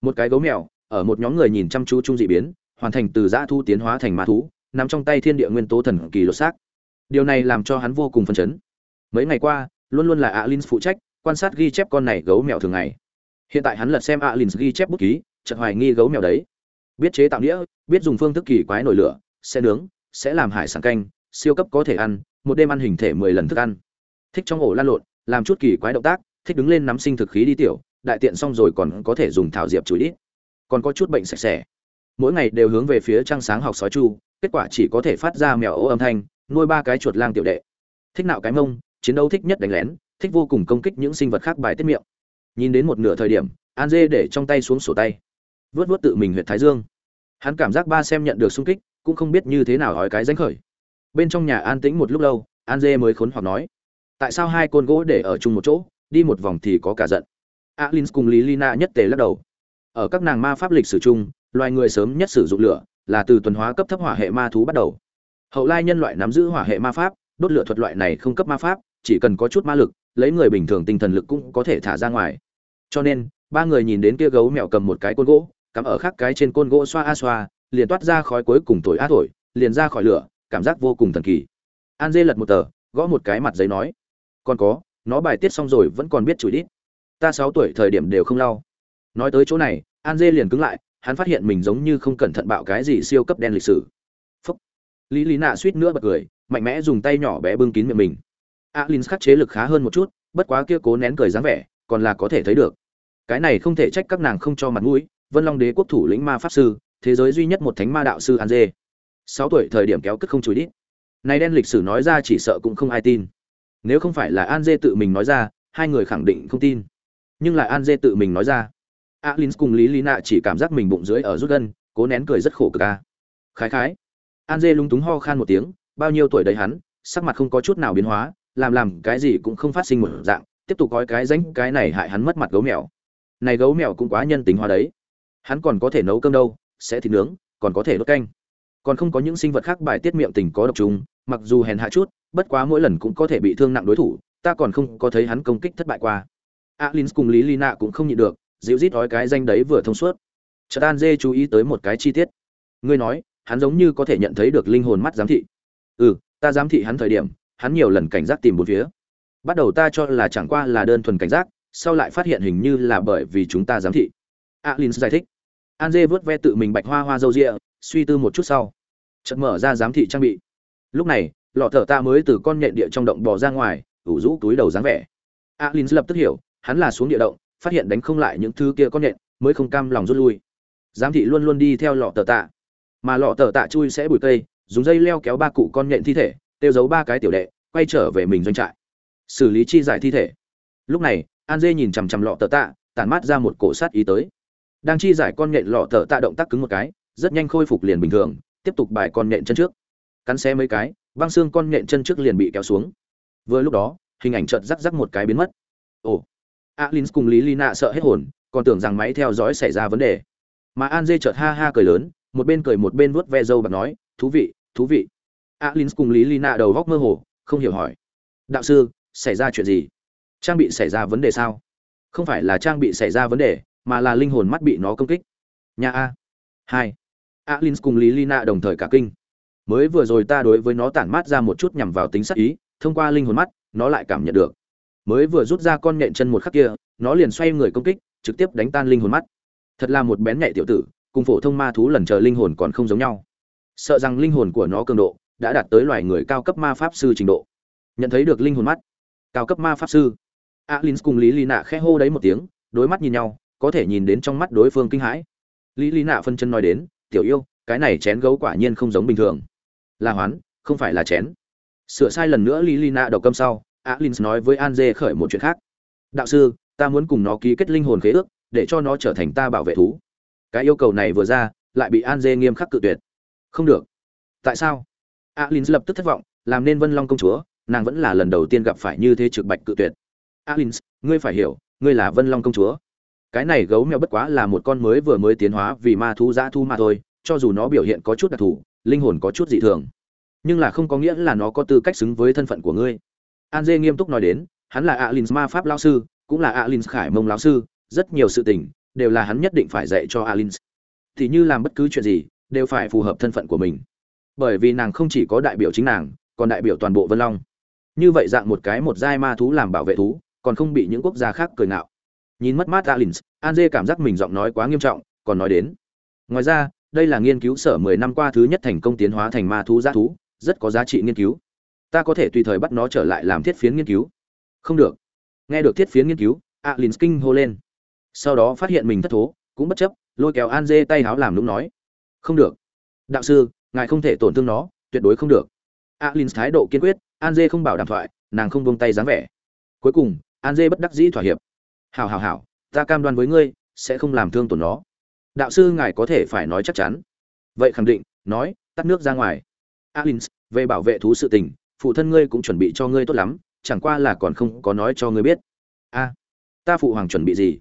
Một cái gấu mèo, ở một nhóm người nhìn chăm chú chung dị biến, hoàn thành từ dã thu tiến hóa thành ma thú, nằm trong tay thiên địa nguyên tố thần kỳ lột xác. Điều này làm cho hắn vô cùng phấn chấn. Mấy ngày qua, luôn luôn là alin phụ trách, quan sát ghi chép con này gấu mèo thường ngày. Hiện tại hắn lật xem alin ghi chép bút ký, chợt hoài nghi gấu mèo đấy. Biết chế tạo đĩa, biết dùng phương thức kỳ quái nổi lửa, sẽ nướng, sẽ làm hải sản canh, siêu cấp có thể ăn, một đêm ăn hình thể mười lần thức ăn. Thích trong ổ lan lộn, làm chút kỳ quái động tác thích đứng lên nắm sinh thực khí đi tiểu, đại tiện xong rồi còn có thể dùng thảo diệp chùi đít còn có chút bệnh sạch sẽ. Mỗi ngày đều hướng về phía trăng sáng học sói chu, kết quả chỉ có thể phát ra mèo ố âm thanh, nuôi ba cái chuột lang tiểu đệ. Thích nạo cái mông, chiến đấu thích nhất đánh lén, thích vô cùng công kích những sinh vật khác bài tiết miệng. Nhìn đến một nửa thời điểm, an dê để trong tay xuống sổ tay. Vớt vớt tự mình huyện thái dương. Hắn cảm giác ba xem nhận được sung kích, cũng không biết như thế nào hỏi cái danh khởi. Bên trong nhà an tĩnh một lúc lâu, an dê mới khốn hoặc nói, tại sao hai côn gỗ để ở chung một chỗ? Đi một vòng thì có cả giận. Alin cùng lý lina nhất tề lắc đầu. Ở các nàng ma pháp lịch sử chung, loài người sớm nhất sử dụng lửa là từ tuần hóa cấp thấp hỏa hệ ma thú bắt đầu. Hậu lai nhân loại nắm giữ hỏa hệ ma pháp, đốt lửa thuật loại này không cấp ma pháp, chỉ cần có chút ma lực, lấy người bình thường tinh thần lực cũng có thể thả ra ngoài. Cho nên, ba người nhìn đến kia gấu mèo cầm một cái côn gỗ, cắm ở khác cái trên côn gỗ xoa a xoa, liền toát ra khói cuối cùng thổi á thổi, liền ra khỏi lửa, cảm giác vô cùng thần kỳ. An dê lật một tờ, gõ một cái mặt giấy nói, còn có nó bài tiết xong rồi vẫn còn biết chửi đít. Ta sáu tuổi thời điểm đều không lau. Nói tới chỗ này, an dê liền cứng lại, hắn phát hiện mình giống như không cẩn thận bạo cái gì siêu cấp đen lịch sử. Phúc. Lý lý nạ suýt nữa bật cười, mạnh mẽ dùng tay nhỏ bé bưng kín miệng mình. Alin khắc chế lực khá hơn một chút, bất quá kia cố nén cười dáng vẻ, còn là có thể thấy được. Cái này không thể trách các nàng không cho mặt mũi, vân long đế quốc thủ lĩnh ma pháp sư, thế giới duy nhất một thánh ma đạo sư an dê. Sáu tuổi thời điểm kéo cất không chùi đít. Này đen lịch sử nói ra chỉ sợ cũng không ai tin nếu không phải là an dê tự mình nói ra, hai người khẳng định không tin. Nhưng lại an dê tự mình nói ra. Alin cùng lý lý nạ chỉ cảm giác mình bụng dưới ở rút gân, cố nén cười rất khổ cực ca khái khái. An dê lúng túng ho khan một tiếng, bao nhiêu tuổi đấy hắn, sắc mặt không có chút nào biến hóa, làm làm cái gì cũng không phát sinh một dạng, tiếp tục gói cái ránh, cái này hại hắn mất mặt gấu mèo. Này gấu mèo cũng quá nhân tính hóa đấy. Hắn còn có thể nấu cơm đâu, sẽ thịt nướng, còn có thể đốt canh. Còn không có những sinh vật khác bài tiết miệng tình có độc trùng, mặc dù hèn hạ chút bất quá mỗi lần cũng có thể bị thương nặng đối thủ, ta còn không có thấy hắn công kích thất bại qua. Alin cùng lý lina cũng không nhịn được, dịu rít nói cái danh đấy vừa thông suốt. Chợt an dê chú ý tới một cái chi tiết. Ngươi nói, hắn giống như có thể nhận thấy được linh hồn mắt giám thị. Ừ ta giám thị hắn thời điểm, hắn nhiều lần cảnh giác tìm bốn phía. Bắt đầu ta cho là chẳng qua là đơn thuần cảnh giác, sau lại phát hiện hình như là bởi vì chúng ta giám thị. Alin giải thích. An dê vớt ve tự mình bạch hoa hoa dâu dịa suy tư một chút sau. Chợt mở ra giám thị trang bị. Lúc này lọ thở ta mới từ con nhện địa trong động bò ra ngoài, ủ rũ túi đầu dáng vẻ. Alin lập tức hiểu, hắn là xuống địa động, phát hiện đánh không lại những thứ kia con nhện, mới không cam lòng rút lui. Giám thị luôn luôn đi theo lọ tờ tạ. Mà lọ tờ tạ chui sẽ bụi cây, dùng dây leo kéo ba cụ con nhện thi thể, tiêu giấu ba cái tiểu đệ, quay trở về mình doanh trại. Xử lý chi giải thi thể. Lúc này, an dê nhìn chằm chằm lọ tờ tạ, tản mát ra một cổ sát ý tới. Đang chi giải con nhện lọ tờ tạ động tác cứng một cái, rất nhanh khôi phục liền bình thường, tiếp tục bài con nhện chân trước cắn xe mấy cái, băng xương con nhện chân trước liền bị kéo xuống. Vừa lúc đó, hình ảnh chợt rắc rắc một cái biến mất. Ồ alin cùng lý lina sợ hết hồn, còn tưởng rằng máy theo dõi xảy ra vấn đề. Mà an dê chợt ha ha cười lớn, một bên cười một bên vuốt ve râu bạc nói, thú vị thú vị. Alin cùng lý lina đầu góc mơ hồ, không hiểu hỏi, đạo sư, xảy ra chuyện gì? Trang bị xảy ra vấn đề sao? Không phải là trang bị xảy ra vấn đề, mà là linh hồn mắt bị nó công kích. Nhà a. Hai. Alin cùng lý lina đồng thời cả kinh mới vừa rồi ta đối với nó tản mát ra một chút nhằm vào tính sắc ý, thông qua linh hồn mắt, nó lại cảm nhận được. Mới vừa rút ra con nhện chân một khắc kia, nó liền xoay người công kích, trực tiếp đánh tan linh hồn mắt. Thật là một bén nhạy tiểu tử, cùng phổ thông ma thú lần chờ linh hồn còn không giống nhau. Sợ rằng linh hồn của nó cường độ đã đạt tới loài người cao cấp ma pháp sư trình độ. Nhận thấy được linh hồn mắt, cao cấp ma pháp sư. Alin cùng lý lì nạ khẽ hô đấy một tiếng, đối mắt nhìn nhau, có thể nhìn đến trong mắt đối phương kinh hãi. Lý lì nạ phân chân nói đến, tiểu yêu, cái này chén gấu quả nhiên không giống bình thường là hoán, không phải là chén. Sửa sai lần nữa lý đầu câm sau alin nói với an dê khởi một chuyện khác. Đạo sư, ta muốn cùng nó ký kết linh hồn khế ước, để cho nó trở thành ta bảo vệ thú. Cái yêu cầu này vừa ra, lại bị an dê nghiêm khắc cự tuyệt. Không được. Tại sao? Alin lập tức thất vọng, làm nên vân long công chúa, nàng vẫn là lần đầu tiên gặp phải như thế trực bạch cự tuyệt. Alin ngươi phải hiểu, ngươi là vân long công chúa. Cái này gấu mèo bất quá là một con mới vừa mới tiến hóa vì ma thú dã thu mà thôi, cho dù nó biểu hiện có chút đặc thù, linh hồn có chút dị thường nhưng là không có nghĩa là nó có tư cách xứng với thân phận của ngươi. An dê nghiêm túc nói đến, hắn là alin ma pháp lao sư, cũng là alin khải mông lão sư, rất nhiều sự tình đều là hắn nhất định phải dạy cho alin thì như làm bất cứ chuyện gì, đều phải phù hợp thân phận của mình. Bởi vì nàng không chỉ có đại biểu chính nàng, còn đại biểu toàn bộ vân long. Như vậy dạng một cái một giai ma thú làm bảo vệ thú, còn không bị những quốc gia khác cười ngạo. Nhìn mất mát alin an dê cảm giác mình giọng nói quá nghiêm trọng, còn nói đến. Ngoài ra, đây là nghiên cứu sở mười năm qua thứ nhất thành công tiến hóa thành ma thú g thú rất có giá trị nghiên cứu. Ta có thể tùy thời bắt nó trở lại làm thiết phiến nghiên cứu. Không được. Nghe được thiết phiến nghiên cứu alin kinh hô lên. Sau đó phát hiện mình thất thố, cũng bất chấp, lôi kéo an dê tay háo làm lúc nói. Không được. Đạo sư, ngài không thể tổn thương nó, tuyệt đối không được. Alin thái độ kiên quyết, an dê không bảo đảm thoại, nàng không buông tay dáng vẻ. Cuối cùng, an dê bất đắc dĩ thỏa hiệp. Hảo hảo hảo, ta cam đoan với ngươi, sẽ không làm thương tổn nó. Đạo sư ngài có thể phải nói chắc chắn. Vậy khẳng định, nói, tắt nước ra ngoài alins về bảo vệ thú sự tình, phụ thân ngươi cũng chuẩn bị cho ngươi tốt lắm, chẳng qua là còn không có nói cho ngươi biết. A, ta phụ hoàng chuẩn bị gì?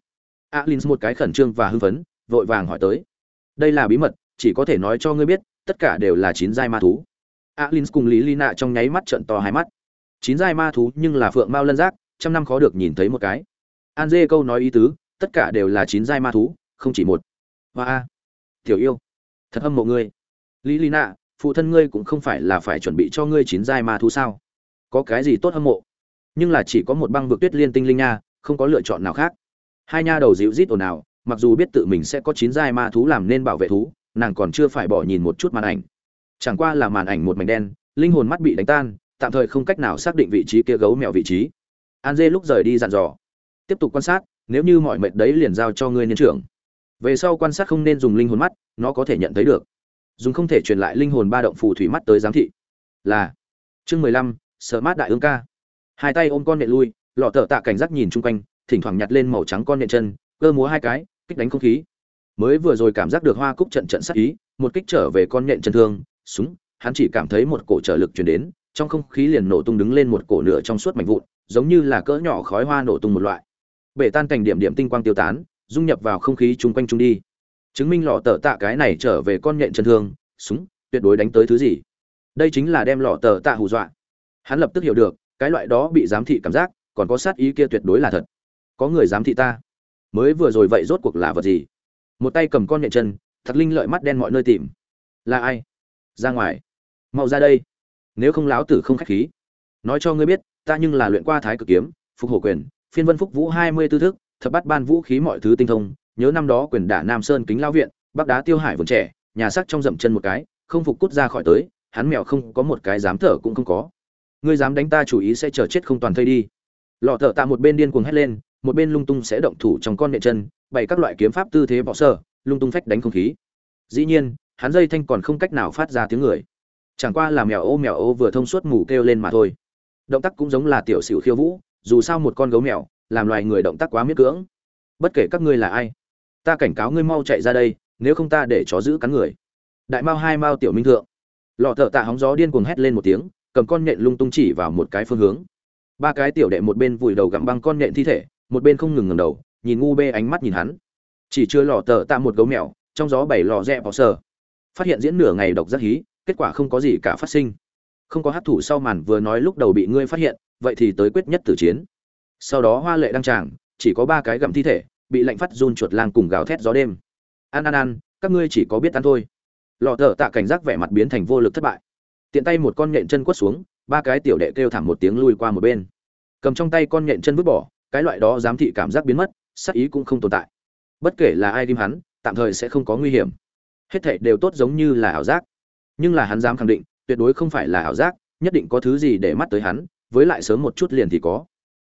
Alins một cái khẩn trương và hưng phấn, vội vàng hỏi tới. Đây là bí mật, chỉ có thể nói cho ngươi biết, tất cả đều là chín giai ma thú. Alins cùng lý lina trong nháy mắt trận to hai mắt. Chín giai ma thú nhưng là phượng mao lân giác, trăm năm khó được nhìn thấy một cái. An dê câu nói ý tứ, tất cả đều là chín giai ma thú, không chỉ một. Và a tiểu yêu, thật âm mộ ngươi. Lý lina phụ thân ngươi cũng không phải là phải chuẩn bị cho ngươi chín giai ma thú sao? Có cái gì tốt hâm mộ? Nhưng là chỉ có một băng vực tuyết liên tinh linh nha, không có lựa chọn nào khác. Hai nha đầu dịu rít ồn ào, mặc dù biết tự mình sẽ có chín giai ma thú làm nên bảo vệ thú, nàng còn chưa phải bỏ nhìn một chút màn ảnh. Chẳng qua là màn ảnh một mảnh đen, linh hồn mắt bị đánh tan, tạm thời không cách nào xác định vị trí kia gấu mèo vị trí. An dê lúc rời đi dặn dò, tiếp tục quan sát, nếu như mọi mệt đấy liền giao cho ngươi niên trưởng. Về sau quan sát không nên dùng linh hồn mắt, nó có thể nhận thấy được dùng không thể truyền lại linh hồn ba động phù thủy mắt tới giám thị. Là, chương mười lăm, sợ mát đại ương ca. Hai tay ôm con nện lui, lọ thợ tạ cảnh giác nhìn chung quanh, thỉnh thoảng nhặt lên màu trắng con nện chân, cơ múa hai cái, kích đánh không khí. Mới vừa rồi cảm giác được hoa cúc trận trận sắc ý, một kích trở về con nện chân thương, súng, hắn chỉ cảm thấy một cổ trở lực chuyển đến, trong không khí liền nổ tung đứng lên một cổ nửa trong suốt mảnh vụn, giống như là cỡ nhỏ khói hoa nổ tung một loại. Bể tan cảnh điểm điểm tinh quang tiêu tán, dung nhập vào không khí chung quanh chung đi chứng minh lọ tờ tạ cái này trở về con nhện chân thương, súng, tuyệt đối đánh tới thứ gì. Đây chính là đem lọ tờ tạ hù dọa. Hắn lập tức hiểu được, cái loại đó bị giám thị cảm giác, còn có sát ý kia tuyệt đối là thật. Có người giám thị ta. Mới vừa rồi vậy rốt cuộc là vật gì? Một tay cầm con nhện chân, thật linh lợi mắt đen mọi nơi tìm. Là ai? Ra ngoài. Mau ra đây. Nếu không láo tử không khách khí. Nói cho ngươi biết, ta nhưng là luyện qua thái cực kiếm, phục hổ quyền, phiên vân phúc vũ hai mươi tư thức, thập bắt ban vũ khí mọi thứ tinh thông nhớ năm đó quyền đả nam sơn kính lao viện, bắc đá tiêu hải vườn trẻ, nhà sắc trong dậm chân một cái, không phục cút ra khỏi tới, hắn mèo không có một cái dám thở cũng không có. Ngươi dám đánh ta chủ ý sẽ chờ chết không toàn thây đi. Lọ thợ tạ một bên điên cuồng hét lên, một bên lung tung sẽ động thủ trong con nệ chân, bày các loại kiếm pháp tư thế bỏ sơ, lung tung phách đánh không khí. Dĩ nhiên, hắn dây thanh còn không cách nào phát ra tiếng người. Chẳng qua là mèo ô mèo ô vừa thông suốt mù kêu lên mà thôi. Động tác cũng giống là tiểu sửu khiêu vũ, dù sao một con gấu mèo, làm loài người động tác quá miết cưỡng. Bất kể các ngươi là ai ta cảnh cáo ngươi mau chạy ra đây, nếu không ta để chó giữ cắn người. Đại mao hai mao tiểu minh thượng. Lọ thợ tạ hóng gió điên cuồng hét lên một tiếng, cầm con nhện lung tung chỉ vào một cái phương hướng. Ba cái tiểu đệ một bên vùi đầu gặm băng con nhện thi thể, một bên không ngừng ngầm đầu, nhìn ngu bê ánh mắt nhìn hắn. Chỉ chưa lọ tờ tạ một gấu mèo, trong gió bảy lò rẽ bỏ sờ. Phát hiện diễn nửa ngày độc giác hí, kết quả không có gì cả phát sinh. Không có hát thủ sau màn vừa nói lúc đầu bị ngươi phát hiện, vậy thì tới quyết nhất tử chiến. Sau đó hoa lệ đăng tràng, chỉ có ba cái gặm thi thể bị lạnh phát run chuột lang cùng gào thét gió đêm. Ăn ăn ăn các ngươi chỉ có biết ăn thôi. Lọ thợ tạ cảnh giác vẻ mặt biến thành vô lực thất bại. Tiện tay một con nhện chân quất xuống, ba cái tiểu đệ kêu thảm một tiếng lui qua một bên. Cầm trong tay con nhện chân vứt bỏ, cái loại đó giám thị cảm giác biến mất sắc ý cũng không tồn tại. Bất kể là ai ghim hắn, tạm thời sẽ không có nguy hiểm. Hết thảy đều tốt giống như là ảo giác. Nhưng là hắn dám khẳng định, tuyệt đối không phải là ảo giác, nhất định có thứ gì để mắt tới hắn, với lại sớm một chút liền thì có.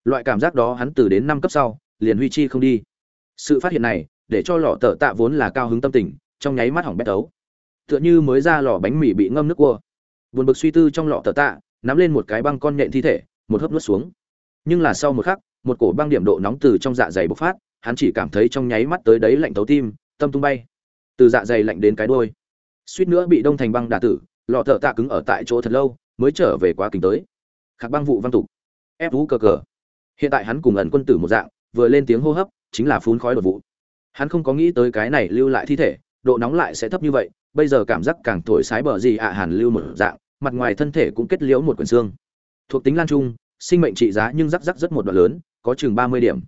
Loại cảm giác đó hắn từ đến năm cấp sau, liền huy chi không đi sự phát hiện này, để cho lọ tờ tạ vốn là cao hứng tâm tình, trong nháy mắt hỏng bét tấu. Tựa như mới ra lò bánh mì bị ngâm nước cua. Buồn bực suy tư trong lọ tờ tạ, nắm lên một cái băng con nhện thi thể, một hớp nuốt xuống. Nhưng là sau một khắc, một cổ băng điểm độ nóng từ trong dạ dày bộc phát, hắn chỉ cảm thấy trong nháy mắt tới đấy lạnh thấu tim, tâm tung bay. Từ dạ dày lạnh đến cái đôi suýt nữa bị đông thành băng đà tử, lọ thợ tạ cứng ở tại chỗ thật lâu, mới trở về quá kính tới. Khạc băng vụ văn tục. Ép vũ cờ cờ. Hiện tại hắn cùng ẩn quân tử một dạng, vừa lên tiếng hô hấp chính là phun khói đột vụ. Hắn không có nghĩ tới cái này lưu lại thi thể, độ nóng lại sẽ thấp như vậy, bây giờ cảm giác càng thổi sái bờ gì ạ à, hàn lưu một dạng, mặt ngoài thân thể cũng kết liễu một quyển xương. Thuộc tính lan trung, sinh mệnh trị giá nhưng rắc rắc rất một đoạn lớn, có chừng ba mươi điểm.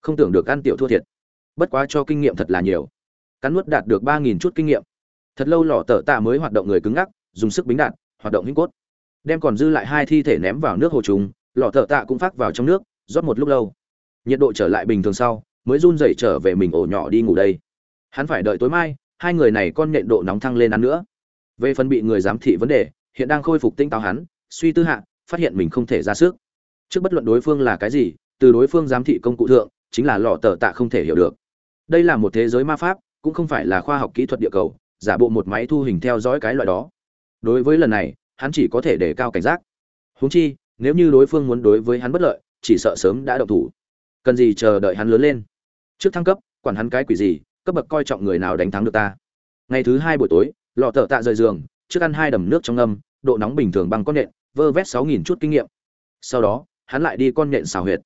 Không tưởng được ăn tiểu thua thiệt. Bất quá cho kinh nghiệm thật là nhiều. Cắn nuốt đạt được ba nghìn chút kinh nghiệm. Thật lâu lò tờ tạ mới hoạt động người cứng ngắc, dùng sức bính đạn, hoạt động hinh cốt. Đem còn dư lại hai thi thể ném vào nước hồ trùng, lò tờ tạ cũng phát vào trong nước, rót một lúc lâu. Nhiệt độ trở lại bình thường sau mới run rẩy trở về mình ổ nhỏ đi ngủ đây. Hắn phải đợi tối mai, hai người này con nhện độ nóng thăng lên ăn nữa. Về phần bị người giám thị vấn đề, hiện đang khôi phục tinh táo hắn, suy tư hạ, phát hiện mình không thể ra sức. Trước bất luận đối phương là cái gì, từ đối phương giám thị công cụ thượng, chính là lọ tờ tạ không thể hiểu được. Đây là một thế giới ma pháp, cũng không phải là khoa học kỹ thuật địa cầu, giả bộ một máy thu hình theo dõi cái loại đó. Đối với lần này, hắn chỉ có thể đề cao cảnh giác. Huống chi, nếu như đối phương muốn đối với hắn bất lợi, chỉ sợ sớm đã động thủ. Cần gì chờ đợi hắn lớn lên? Trước thăng cấp, quản hắn cái quỷ gì, cấp bậc coi trọng người nào đánh thắng được ta. Ngày thứ hai buổi tối, lọ thợ tạ rời giường, trước ăn hai đầm nước trong âm độ nóng bình thường bằng con nện vơ vét sáu nghìn chút kinh nghiệm. Sau đó, hắn lại đi con nện xào huyệt.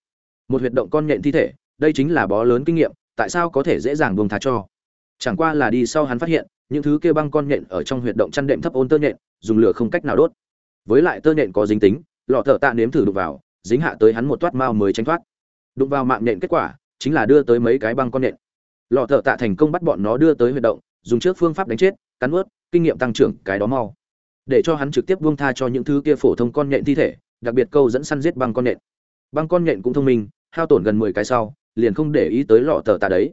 Một huyệt động con nện thi thể, đây chính là bó lớn kinh nghiệm, tại sao có thể dễ dàng buông thá cho? Chẳng qua là đi sau hắn phát hiện, những thứ kia băng con nhện ở trong huyệt động chăn đệm thấp ôn tơ nhện, dùng lửa không cách nào đốt. Với lại tơ nhện có dính tính, lọ thợ tạ nếm thử đụng vào, dính hạ tới hắn một toát mao mới tránh thoát. Đụng vào mạng nhện kết quả chính là đưa tới mấy cái băng con nện. Lọ thợ tạ thành công bắt bọn nó đưa tới huyệt động, dùng trước phương pháp đánh chết, cắn ướt kinh nghiệm tăng trưởng, cái đó mau. Để cho hắn trực tiếp buông tha cho những thứ kia phổ thông con nhện thi thể, đặc biệt câu dẫn săn giết băng con nhện băng con nhện cũng thông minh, hao tổn gần mười cái sau, liền không để ý tới lọ tờ tạ đấy.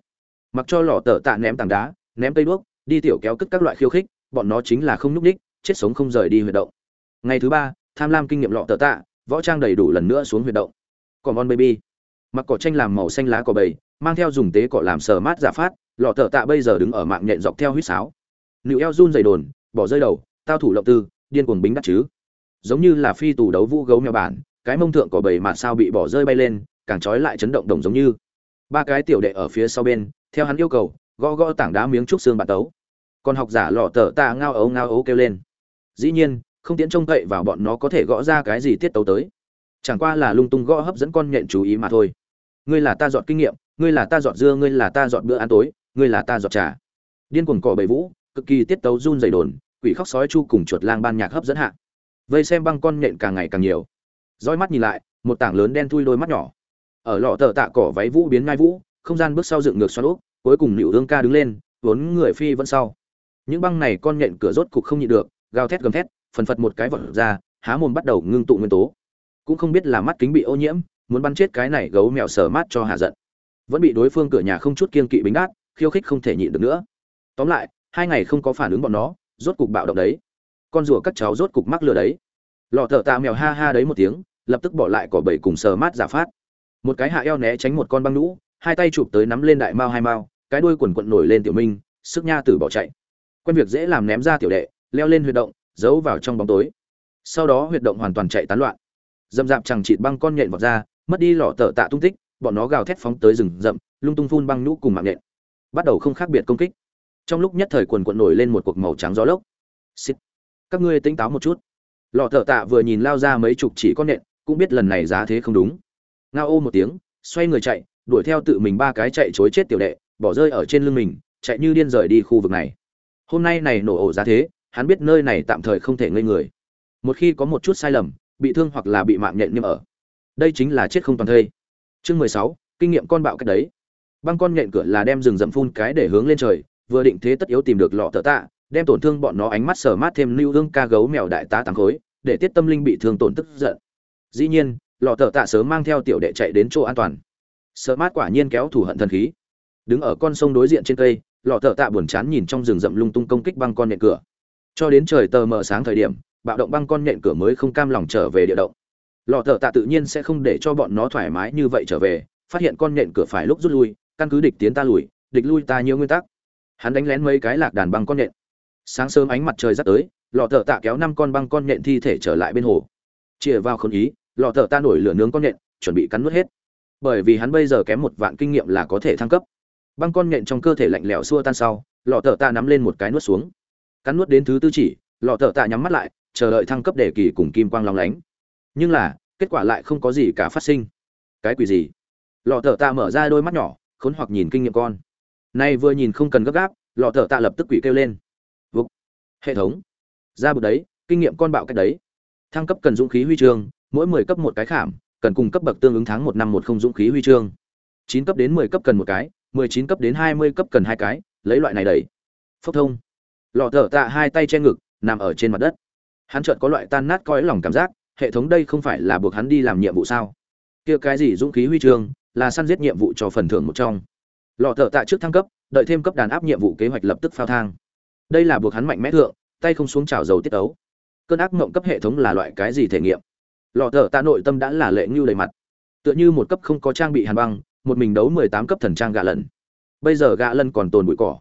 Mặc cho lọ tờ tạ ném tảng đá, ném cây đuốc, đi tiểu kéo cất các loại khiêu khích, bọn nó chính là không nhúc ních chết sống không rời đi huyệt động. Ngày thứ ba, tham lam kinh nghiệm lọ tờ tạ, võ trang đầy đủ lần nữa xuống huyệt động. Còn bon baby mặc cỏ tranh làm màu xanh lá cỏ bầy, mang theo dùng tế cỏ làm sờ mát giả phát, lọ thợ tạ bây giờ đứng ở mạng nhện dọc theo huýt sáo. Nữ eo run dày đồn, bỏ rơi đầu, tao thủ lộng tư, điên cuồng bính đắt chứ. Giống như là phi tù đấu vũ gấu mèo bản, cái mông thượng cỏ bầy mà sao bị bỏ rơi bay lên, càng trói lại chấn động đồng giống như. Ba cái tiểu đệ ở phía sau bên, theo hắn yêu cầu, gõ gõ tảng đá miếng trúc xương bạt tấu. Còn học giả lọ tờ tạ ngao ấu ngao ấu kêu lên. Dĩ nhiên, không tiễn trông cậy vào bọn nó có thể gõ ra cái gì tiết tấu tới. Chẳng qua là lung tung gõ hấp dẫn con nhện chú ý mà thôi ngươi là ta dọn kinh nghiệm, ngươi là ta dọn dưa, ngươi là ta dọn bữa ăn tối, ngươi là ta dọn trà. Điên cuồng cỏ bầy vũ, cực kỳ tiết tấu run dày đồn, quỷ khóc sói chu cùng chuột lang ban nhạc hấp dẫn hạ. Vây xem băng con nhện càng ngày càng nhiều. Roi mắt nhìn lại, một tảng lớn đen thui đôi mắt nhỏ. Ở lọ tờ tạ cỏ váy vũ biến ngai vũ, không gian bước sau dựng ngược xoắn úp, cuối cùng nịu ương ca đứng lên, vốn người phi vẫn sau. Những băng này con nhện cửa rốt cục không nhịn được, gào thét gầm thét, phần phật một cái vọt ra, há mồm bắt đầu ngưng tụ nguyên tố. Cũng không biết là mắt kính bị ô nhiễm muốn bắn chết cái này gấu mèo sờ mát cho hạ giận. Vẫn bị đối phương cửa nhà không chút kiên kỵ bính đát, khiêu khích không thể nhịn được nữa. Tóm lại, hai ngày không có phản ứng bọn nó, rốt cục bạo động đấy. Con rùa các cháu rốt cục mắc lừa đấy. Lọ thợ tạ mèo ha ha đấy một tiếng, lập tức bỏ lại cỏ bầy cùng sờ mát giả phát. Một cái hạ eo né tránh một con băng lũ hai tay chụp tới nắm lên đại mao hai mao, cái đuôi quần quận nổi lên tiểu minh, sức nha tử bỏ chạy. Quen việc dễ làm ném ra tiểu đệ, leo lên huyệt động, giấu vào trong bóng tối. Sau đó huyệt động hoàn toàn chạy tán loạn. Dầm dạp chẳng chịt băng con nhện vọt ra mất đi lọ tờ tạ tung tích, bọn nó gào thét phóng tới rừng rậm, lung tung phun băng nhũ cùng mạng nhện. Bắt đầu không khác biệt công kích. Trong lúc nhất thời quần quận nổi lên một cuộc màu trắng gió lốc. Xịt. các ngươi tỉnh táo một chút. Lọ tờ tạ vừa nhìn lao ra mấy chục chỉ con nhện, cũng biết lần này giá thế không đúng. Ngao ô một tiếng, xoay người chạy, đuổi theo tự mình ba cái chạy chối chết tiểu đệ, bỏ rơi ở trên lưng mình, chạy như điên rời đi khu vực này. Hôm nay này nổ ổ giá thế, hắn biết nơi này tạm thời không thể ngây người. Một khi có một chút sai lầm, bị thương hoặc là bị mạng nhện nhiễm ở đây chính là chết không toàn thây. Chương mười sáu, kinh nghiệm con bạo cách đấy. Băng con nhện cửa là đem rừng rậm phun cái để hướng lên trời, vừa định thế tất yếu tìm được lọ tờ tạ, đem tổn thương bọn nó ánh mắt sờ mát thêm lưu hương ca gấu mèo đại tá tám khối, để tiết tâm linh bị thương tổn tức giận. Dĩ nhiên, lọ tờ tạ sớm mang theo tiểu đệ chạy đến chỗ an toàn. Sờ mát quả nhiên kéo thủ hận thần khí. Đứng ở con sông đối diện trên cây, lọ tờ tạ buồn chán nhìn trong rừng rậm lung tung công kích băng con nhện cửa. Cho đến trời tờ mờ sáng thời điểm, bạo động băng con nhện cửa mới không cam lòng trở về địa động lọ thợ tạ tự nhiên sẽ không để cho bọn nó thoải mái như vậy trở về phát hiện con nện cửa phải lúc rút lui căn cứ địch tiến ta lùi địch lui ta nhiều nguyên tắc. Hắn đánh lén mấy cái lạc đàn băng con nện. sáng sớm ánh mặt trời dắt tới lọ thợ tạ kéo năm con băng con nện thi thể trở lại bên hồ. Chìa vào khôn ý lọ thợ ta nổi lửa nướng con nện, chuẩn bị cắn nuốt hết. Bởi vì hắn bây giờ kém một vạn kinh nghiệm là có thể thăng cấp. Băng con nện trong cơ thể lạnh lẽo xua tan sau lọ thợ ta nắm lên một cái nuốt xuống. Cắn nuốt đến thứ tư chỉ lọ thợ tạ nhắm mắt lại chờ đợi thăng cấp để kỳ cùng kim quang long lánh nhưng là, kết quả lại không có gì cả phát sinh. Cái quỷ gì? Lọ thợ tạ mở ra đôi mắt nhỏ, khốn hoặc nhìn kinh nghiệm con. Nay vừa nhìn không cần gấp gáp, lọ thợ tạ lập tức quỷ kêu lên. Vục hệ thống. Ra bực đấy, kinh nghiệm con bạo cách đấy. Thăng cấp cần dũng khí huy chương, mỗi mười cấp một cái khảm, cần cung cấp bậc tương ứng tháng một năm một không dũng khí huy chương. Chín cấp đến mười cấp cần một cái, mười chín cấp đến hai mươi cấp cần hai cái, lấy loại này đẩy. Phốc thông. Lọ thợ tạ hai tay che ngực, nằm ở trên mặt đất. Hắn chợt có loại tan nát coi lòng cảm giác hệ thống đây không phải là buộc hắn đi làm nhiệm vụ sao? Kia cái gì dũng khí huy chương, là săn giết nhiệm vụ cho phần thưởng một trong. Lọ thợ tạ trước thăng cấp, đợi thêm cấp đàn áp nhiệm vụ kế hoạch lập tức phao thang. Đây là buộc hắn mạnh mẽ thượng, tay không xuống chảo dầu tiết ấu. Cơn ác mộng cấp hệ thống là loại cái gì thể nghiệm? Lọ thợ tạ nội tâm đã là lệ ngưu đầy mặt. Tựa như một cấp không có trang bị hàn băng, một mình đấu mười tám cấp thần trang gạ lần bây giờ gạ lần còn tồn bụi cỏ.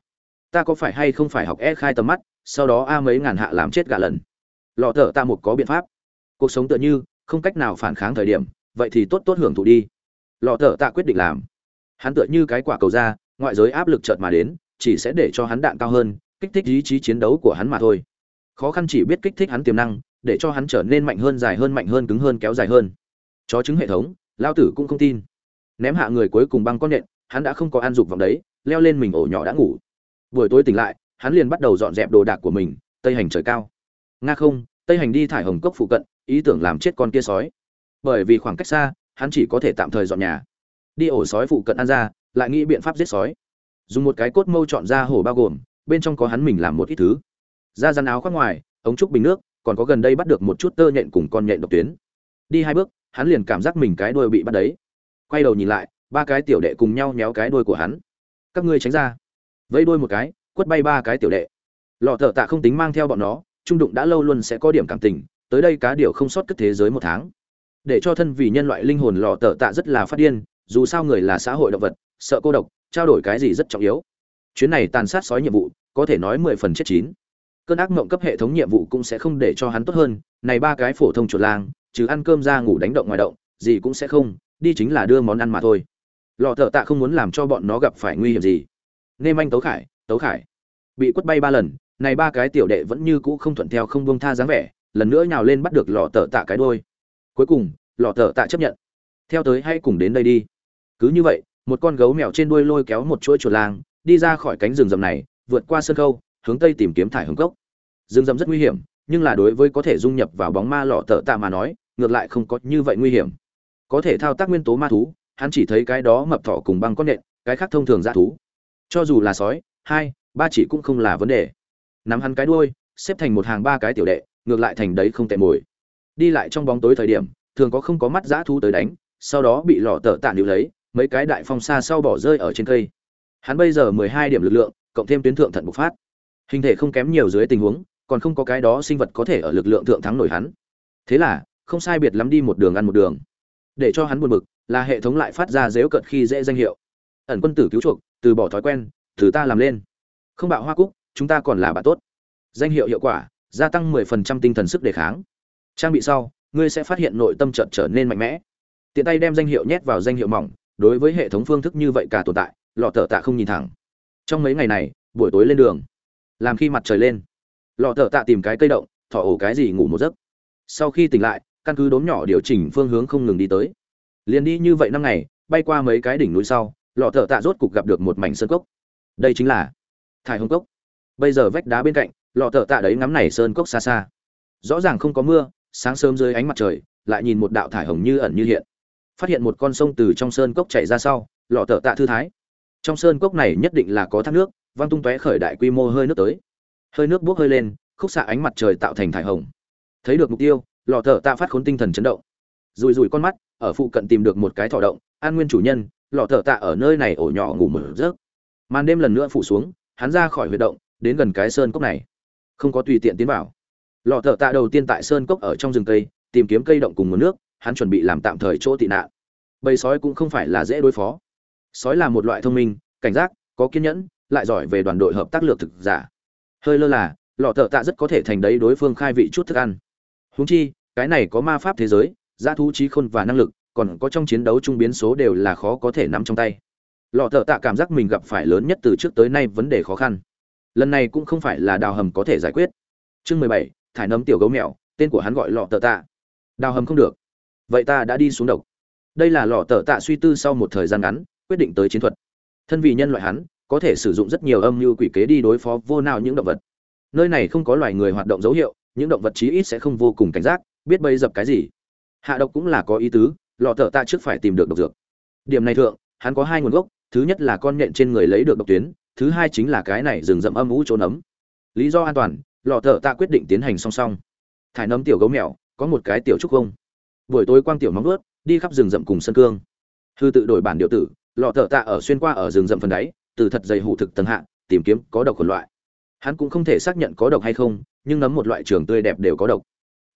Ta có phải hay không phải học e khai tầm mắt, sau đó a mấy ngàn hạ làm chết gạ lần lọ thợ tạ một có biện pháp cuộc sống tựa như không cách nào phản kháng thời điểm, vậy thì tốt tốt hưởng thụ đi. Lọ thợ tạ quyết định làm. Hắn tựa như cái quả cầu ra ngoại giới áp lực chợt mà đến, chỉ sẽ để cho hắn đạn cao hơn, kích thích ý chí chiến đấu của hắn mà thôi. Khó khăn chỉ biết kích thích hắn tiềm năng, để cho hắn trở nên mạnh hơn, dài hơn, mạnh hơn, cứng hơn, kéo dài hơn. Chó chứng hệ thống, lao tử cũng không tin. Ném hạ người cuối cùng băng con nhện, hắn đã không có an dục vòng đấy, leo lên mình ổ nhỏ đã ngủ. Buổi tối tỉnh lại, hắn liền bắt đầu dọn dẹp đồ đạc của mình, tây hành trời cao. Nga không, tây hành đi thải hồng cốc phụ cận ý tưởng làm chết con kia sói. Bởi vì khoảng cách xa, hắn chỉ có thể tạm thời dọn nhà. Đi ổ sói phụ cận ăn ra, lại nghĩ biện pháp giết sói. Dùng một cái cốt mâu chọn ra hổ bao gồm, bên trong có hắn mình làm một ít thứ. Da rắn áo khoác ngoài, ống trúc bình nước, còn có gần đây bắt được một chút tơ nhện cùng con nhện độc tuyến. Đi hai bước, hắn liền cảm giác mình cái đuôi bị bắt đấy. Quay đầu nhìn lại, ba cái tiểu đệ cùng nhau nhéo cái đuôi của hắn. Các ngươi tránh ra. Vây đuôi một cái, quất bay ba cái tiểu đệ. Lọ thợ tạ không tính mang theo bọn nó, trung đụng đã lâu luôn sẽ có điểm cảm tình tới đây cá điều không sót cất thế giới một tháng. Để cho thân vì nhân loại linh hồn lò tờ tạ rất là phát điên, dù sao người là xã hội động vật, sợ cô độc, trao đổi cái gì rất trọng yếu. Chuyến này tàn sát sói nhiệm vụ, có thể nói mười phần chết chín. Cơn ác mộng cấp hệ thống nhiệm vụ cũng sẽ không để cho hắn tốt hơn, này ba cái phổ thông chuột lang, trừ ăn cơm ra ngủ đánh động ngoài động, gì cũng sẽ không, đi chính là đưa món ăn mà thôi. Lò thợ tạ không muốn làm cho bọn nó gặp phải nguy hiểm gì. Nên anh tấu khải tấu khải, bị quất bay ba lần, này ba cái tiểu đệ vẫn như cũ không thuận theo không buông tha dáng vẻ lần nữa nhào lên bắt được lọ tờ tạ cái đôi cuối cùng, lọ tờ tạ chấp nhận. Theo tới hay cùng đến đây đi. Cứ như vậy, một con gấu mèo trên đuôi lôi kéo một chuỗi chuột lang, đi ra khỏi cánh rừng rậm này, vượt qua sân khâu, hướng tây tìm kiếm thải hồng cốc. Rừng rậm rất nguy hiểm, nhưng là đối với có thể dung nhập vào bóng ma lọ tờ tạ mà nói, ngược lại không có như vậy nguy hiểm. Có thể thao tác nguyên tố ma thú, hắn chỉ thấy cái đó mập thọ cùng băng con nện, cái khác thông thường dã thú. Cho dù là sói, hai, ba chỉ cũng không là vấn đề. Nắm hắn cái đuôi, xếp thành một hàng ba cái tiểu đệ ngược lại thành đấy không tệ mồi. Đi lại trong bóng tối thời điểm, thường có không có mắt dã thú tới đánh, sau đó bị lọ tợ tạ níu lấy, mấy cái đại phong xa sau bỏ rơi ở trên cây. Hắn bây giờ mười hai điểm lực lượng, cộng thêm tuyến thượng thận bộc phát. Hình thể không kém nhiều dưới tình huống, còn không có cái đó sinh vật có thể ở lực lượng thượng thắng nổi hắn. Thế là, không sai biệt lắm đi một đường ăn một đường. Để cho hắn buồn bực, là hệ thống lại phát ra dếu cận khi dễ danh hiệu. Ẩn quân tử cứu chuộc, từ bỏ thói quen, từ ta làm lên. Không bạo hoa cúc, chúng ta còn là bạn tốt. Danh hiệu hiệu quả gia tăng 10% tinh thần sức đề kháng. Trang bị sau, ngươi sẽ phát hiện nội tâm chợt trở nên mạnh mẽ. Tiện tay đem danh hiệu nhét vào danh hiệu mỏng, đối với hệ thống phương thức như vậy cả tồn tại, lọ Tở tạ không nhìn thẳng. Trong mấy ngày này, buổi tối lên đường, làm khi mặt trời lên, lọ Tở tạ tìm cái cây động, thỏ ổ cái gì ngủ một giấc. Sau khi tỉnh lại, căn cứ đốm nhỏ điều chỉnh phương hướng không ngừng đi tới. Liên đi như vậy năm ngày, bay qua mấy cái đỉnh núi sau, lọ Tở tạ rốt cục gặp được một mảnh sơn cốc. Đây chính là thải hồng cốc. Bây giờ vách đá bên cạnh lọ thợ tạ đấy ngắm này sơn cốc xa xa. Rõ ràng không có mưa, sáng sớm dưới ánh mặt trời, lại nhìn một đạo thải hồng như ẩn như hiện. Phát hiện một con sông từ trong sơn cốc chảy ra sau, lọ thợ tạ thư thái. Trong sơn cốc này nhất định là có thác nước, văng tung tóe khởi đại quy mô hơi nước tới. Hơi nước buốc hơi lên, khúc xạ ánh mặt trời tạo thành thải hồng. Thấy được mục tiêu, lọ thợ tạ phát khốn tinh thần chấn động. Rùi rùi con mắt, ở phụ cận tìm được một cái thỏ động, an nguyên chủ nhân, lọ thợ tạ ở nơi này ổ nhỏ ngủ mở rớt màn đêm lần nữa phủ xuống, hắn ra khỏi huyệt động, đến gần cái sơn cốc này không có tùy tiện tiến vào. Lò thợ tạ đầu tiên tại sơn cốc ở trong rừng cây, tìm kiếm cây động cùng nguồn nước, hắn chuẩn bị làm tạm thời chỗ tị nạn. Bầy sói cũng không phải là dễ đối phó. Sói là một loại thông minh, cảnh giác, có kiên nhẫn, lại giỏi về đoàn đội hợp tác lược thực giả. Hơi lơ là, lọ thợ tạ rất có thể thành đấy đối phương khai vị chút thức ăn. Húng chi, cái này có ma pháp thế giới, giá thú trí khôn và năng lực, còn có trong chiến đấu trung biến số đều là khó có thể nắm trong tay. Lọ thợ tạ cảm giác mình gặp phải lớn nhất từ trước tới nay vấn đề khó khăn lần này cũng không phải là đào hầm có thể giải quyết. Chương mười bảy, thải nấm tiểu gấu mèo, tên của hắn gọi lọ tờ tạ. Đào hầm không được. Vậy ta đã đi xuống độc. Đây là lọ tờ tạ suy tư sau một thời gian ngắn, quyết định tới chiến thuật. Thân vì nhân loại hắn, có thể sử dụng rất nhiều âm mưu quỷ kế đi đối phó vô nào những động vật. Nơi này không có loài người hoạt động dấu hiệu, những động vật chí ít sẽ không vô cùng cảnh giác, biết bây dập cái gì. Hạ độc cũng là có ý tứ, lọ thợ tạ trước phải tìm được độc dược. Điểm này thượng, hắn có hai nguồn gốc, thứ nhất là con nhện trên người lấy được độc tuyến thứ hai chính là cái này rừng rậm âm ú chỗ nấm. Lý do an toàn, lọ thợ tạ quyết định tiến hành song song. Thải nấm tiểu gấu mèo, có một cái tiểu trúc không buổi tối quang tiểu móng ướt đi khắp rừng rậm cùng sân cương. Hư tự đổi bản điệu tử, lọ thợ tạ ở xuyên qua ở rừng rậm phần đáy, từ thật dày hủ thực tầng hạ, tìm kiếm có độc khuẩn loại. Hắn cũng không thể xác nhận có độc hay không, nhưng nấm một loại trường tươi đẹp đều có độc.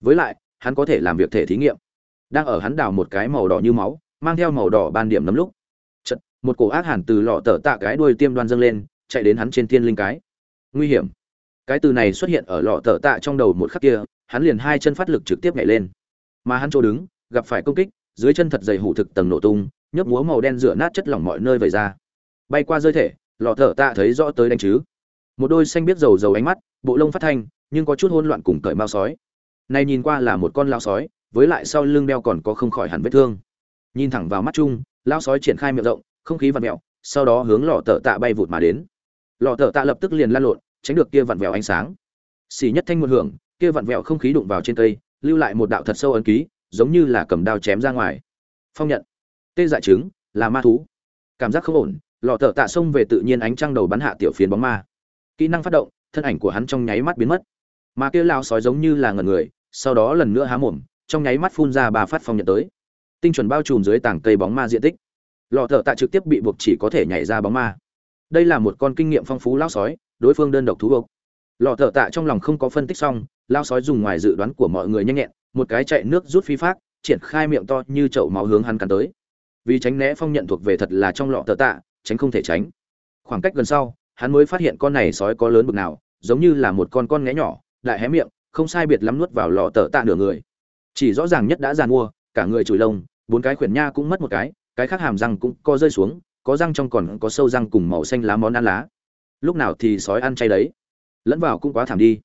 Với lại, hắn có thể làm việc thể thí nghiệm. Đang ở hắn đào một cái màu đỏ như máu, mang theo màu đỏ ban điểm nấm lúc một cổ ác hẳn từ lọ tở tạ cái đuôi tiêm đoan dâng lên, chạy đến hắn trên thiên linh cái. Nguy hiểm. Cái từ này xuất hiện ở lọ tở tạ trong đầu một khắc kia, hắn liền hai chân phát lực trực tiếp nhảy lên. Mà hắn chỗ đứng, gặp phải công kích, dưới chân thật dày hủ thực tầng nổ tung, nhấp múa màu đen rửa nát chất lỏng mọi nơi vẩy ra. Bay qua rơi thể, lọ tở tạ thấy rõ tới đánh chứ. Một đôi xanh biết dầu dầu ánh mắt, bộ lông phát thanh, nhưng có chút hỗn loạn cùng cởi mao sói. Này nhìn qua là một con lao sói, với lại sau lưng đeo còn có không khỏi hẳn vết thương. Nhìn thẳng vào mắt chung lao sói triển khai miệng rộng không khí vặn vẹo, sau đó hướng lọ tở tạ bay vụt mà đến. Lọ tở tạ lập tức liền lan lộn, tránh được kia vặn vẹo ánh sáng. Xì nhất thanh một hưởng, kia vặn vẹo không khí đụng vào trên cây, lưu lại một đạo thật sâu ấn ký, giống như là cầm đao chém ra ngoài. Phong nhận. Tê dại trứng, là ma thú. Cảm giác không ổn, lọ tở tạ xông về tự nhiên ánh trăng đầu bắn hạ tiểu phiến bóng ma. Kỹ năng phát động, thân ảnh của hắn trong nháy mắt biến mất. Mà kia lao sói giống như là ngần người, sau đó lần nữa há mồm, trong nháy mắt phun ra ba phát phong nhận tới. Tinh chuẩn bao trùm dưới tảng cây bóng ma diện tích lọ thợ tạ trực tiếp bị buộc chỉ có thể nhảy ra bóng ma. Đây là một con kinh nghiệm phong phú lao sói, đối phương đơn độc thú gộc lọ thợ tạ trong lòng không có phân tích xong lao sói dùng ngoài dự đoán của mọi người nhanh nhẹn, một cái chạy nước rút phi phát, triển khai miệng to như chậu máu hướng hắn cắn tới. Vì tránh né phong nhận thuộc về thật là trong lọ thợ tạ, tránh không thể tránh. Khoảng cách gần sau, hắn mới phát hiện con này sói có lớn bực nào, giống như là một con con nghé nhỏ, đại hé miệng, không sai biệt lắm nuốt vào lọ tờ tạ nửa người. Chỉ rõ ràng nhất đã giàn mua, cả người chùi lông, bốn cái khuyển nha cũng mất một cái cái khác hàm răng cũng co rơi xuống, có răng trong còn có sâu răng cùng màu xanh lá món ăn lá. Lúc nào thì sói ăn chay đấy. Lẫn vào cũng quá thảm đi.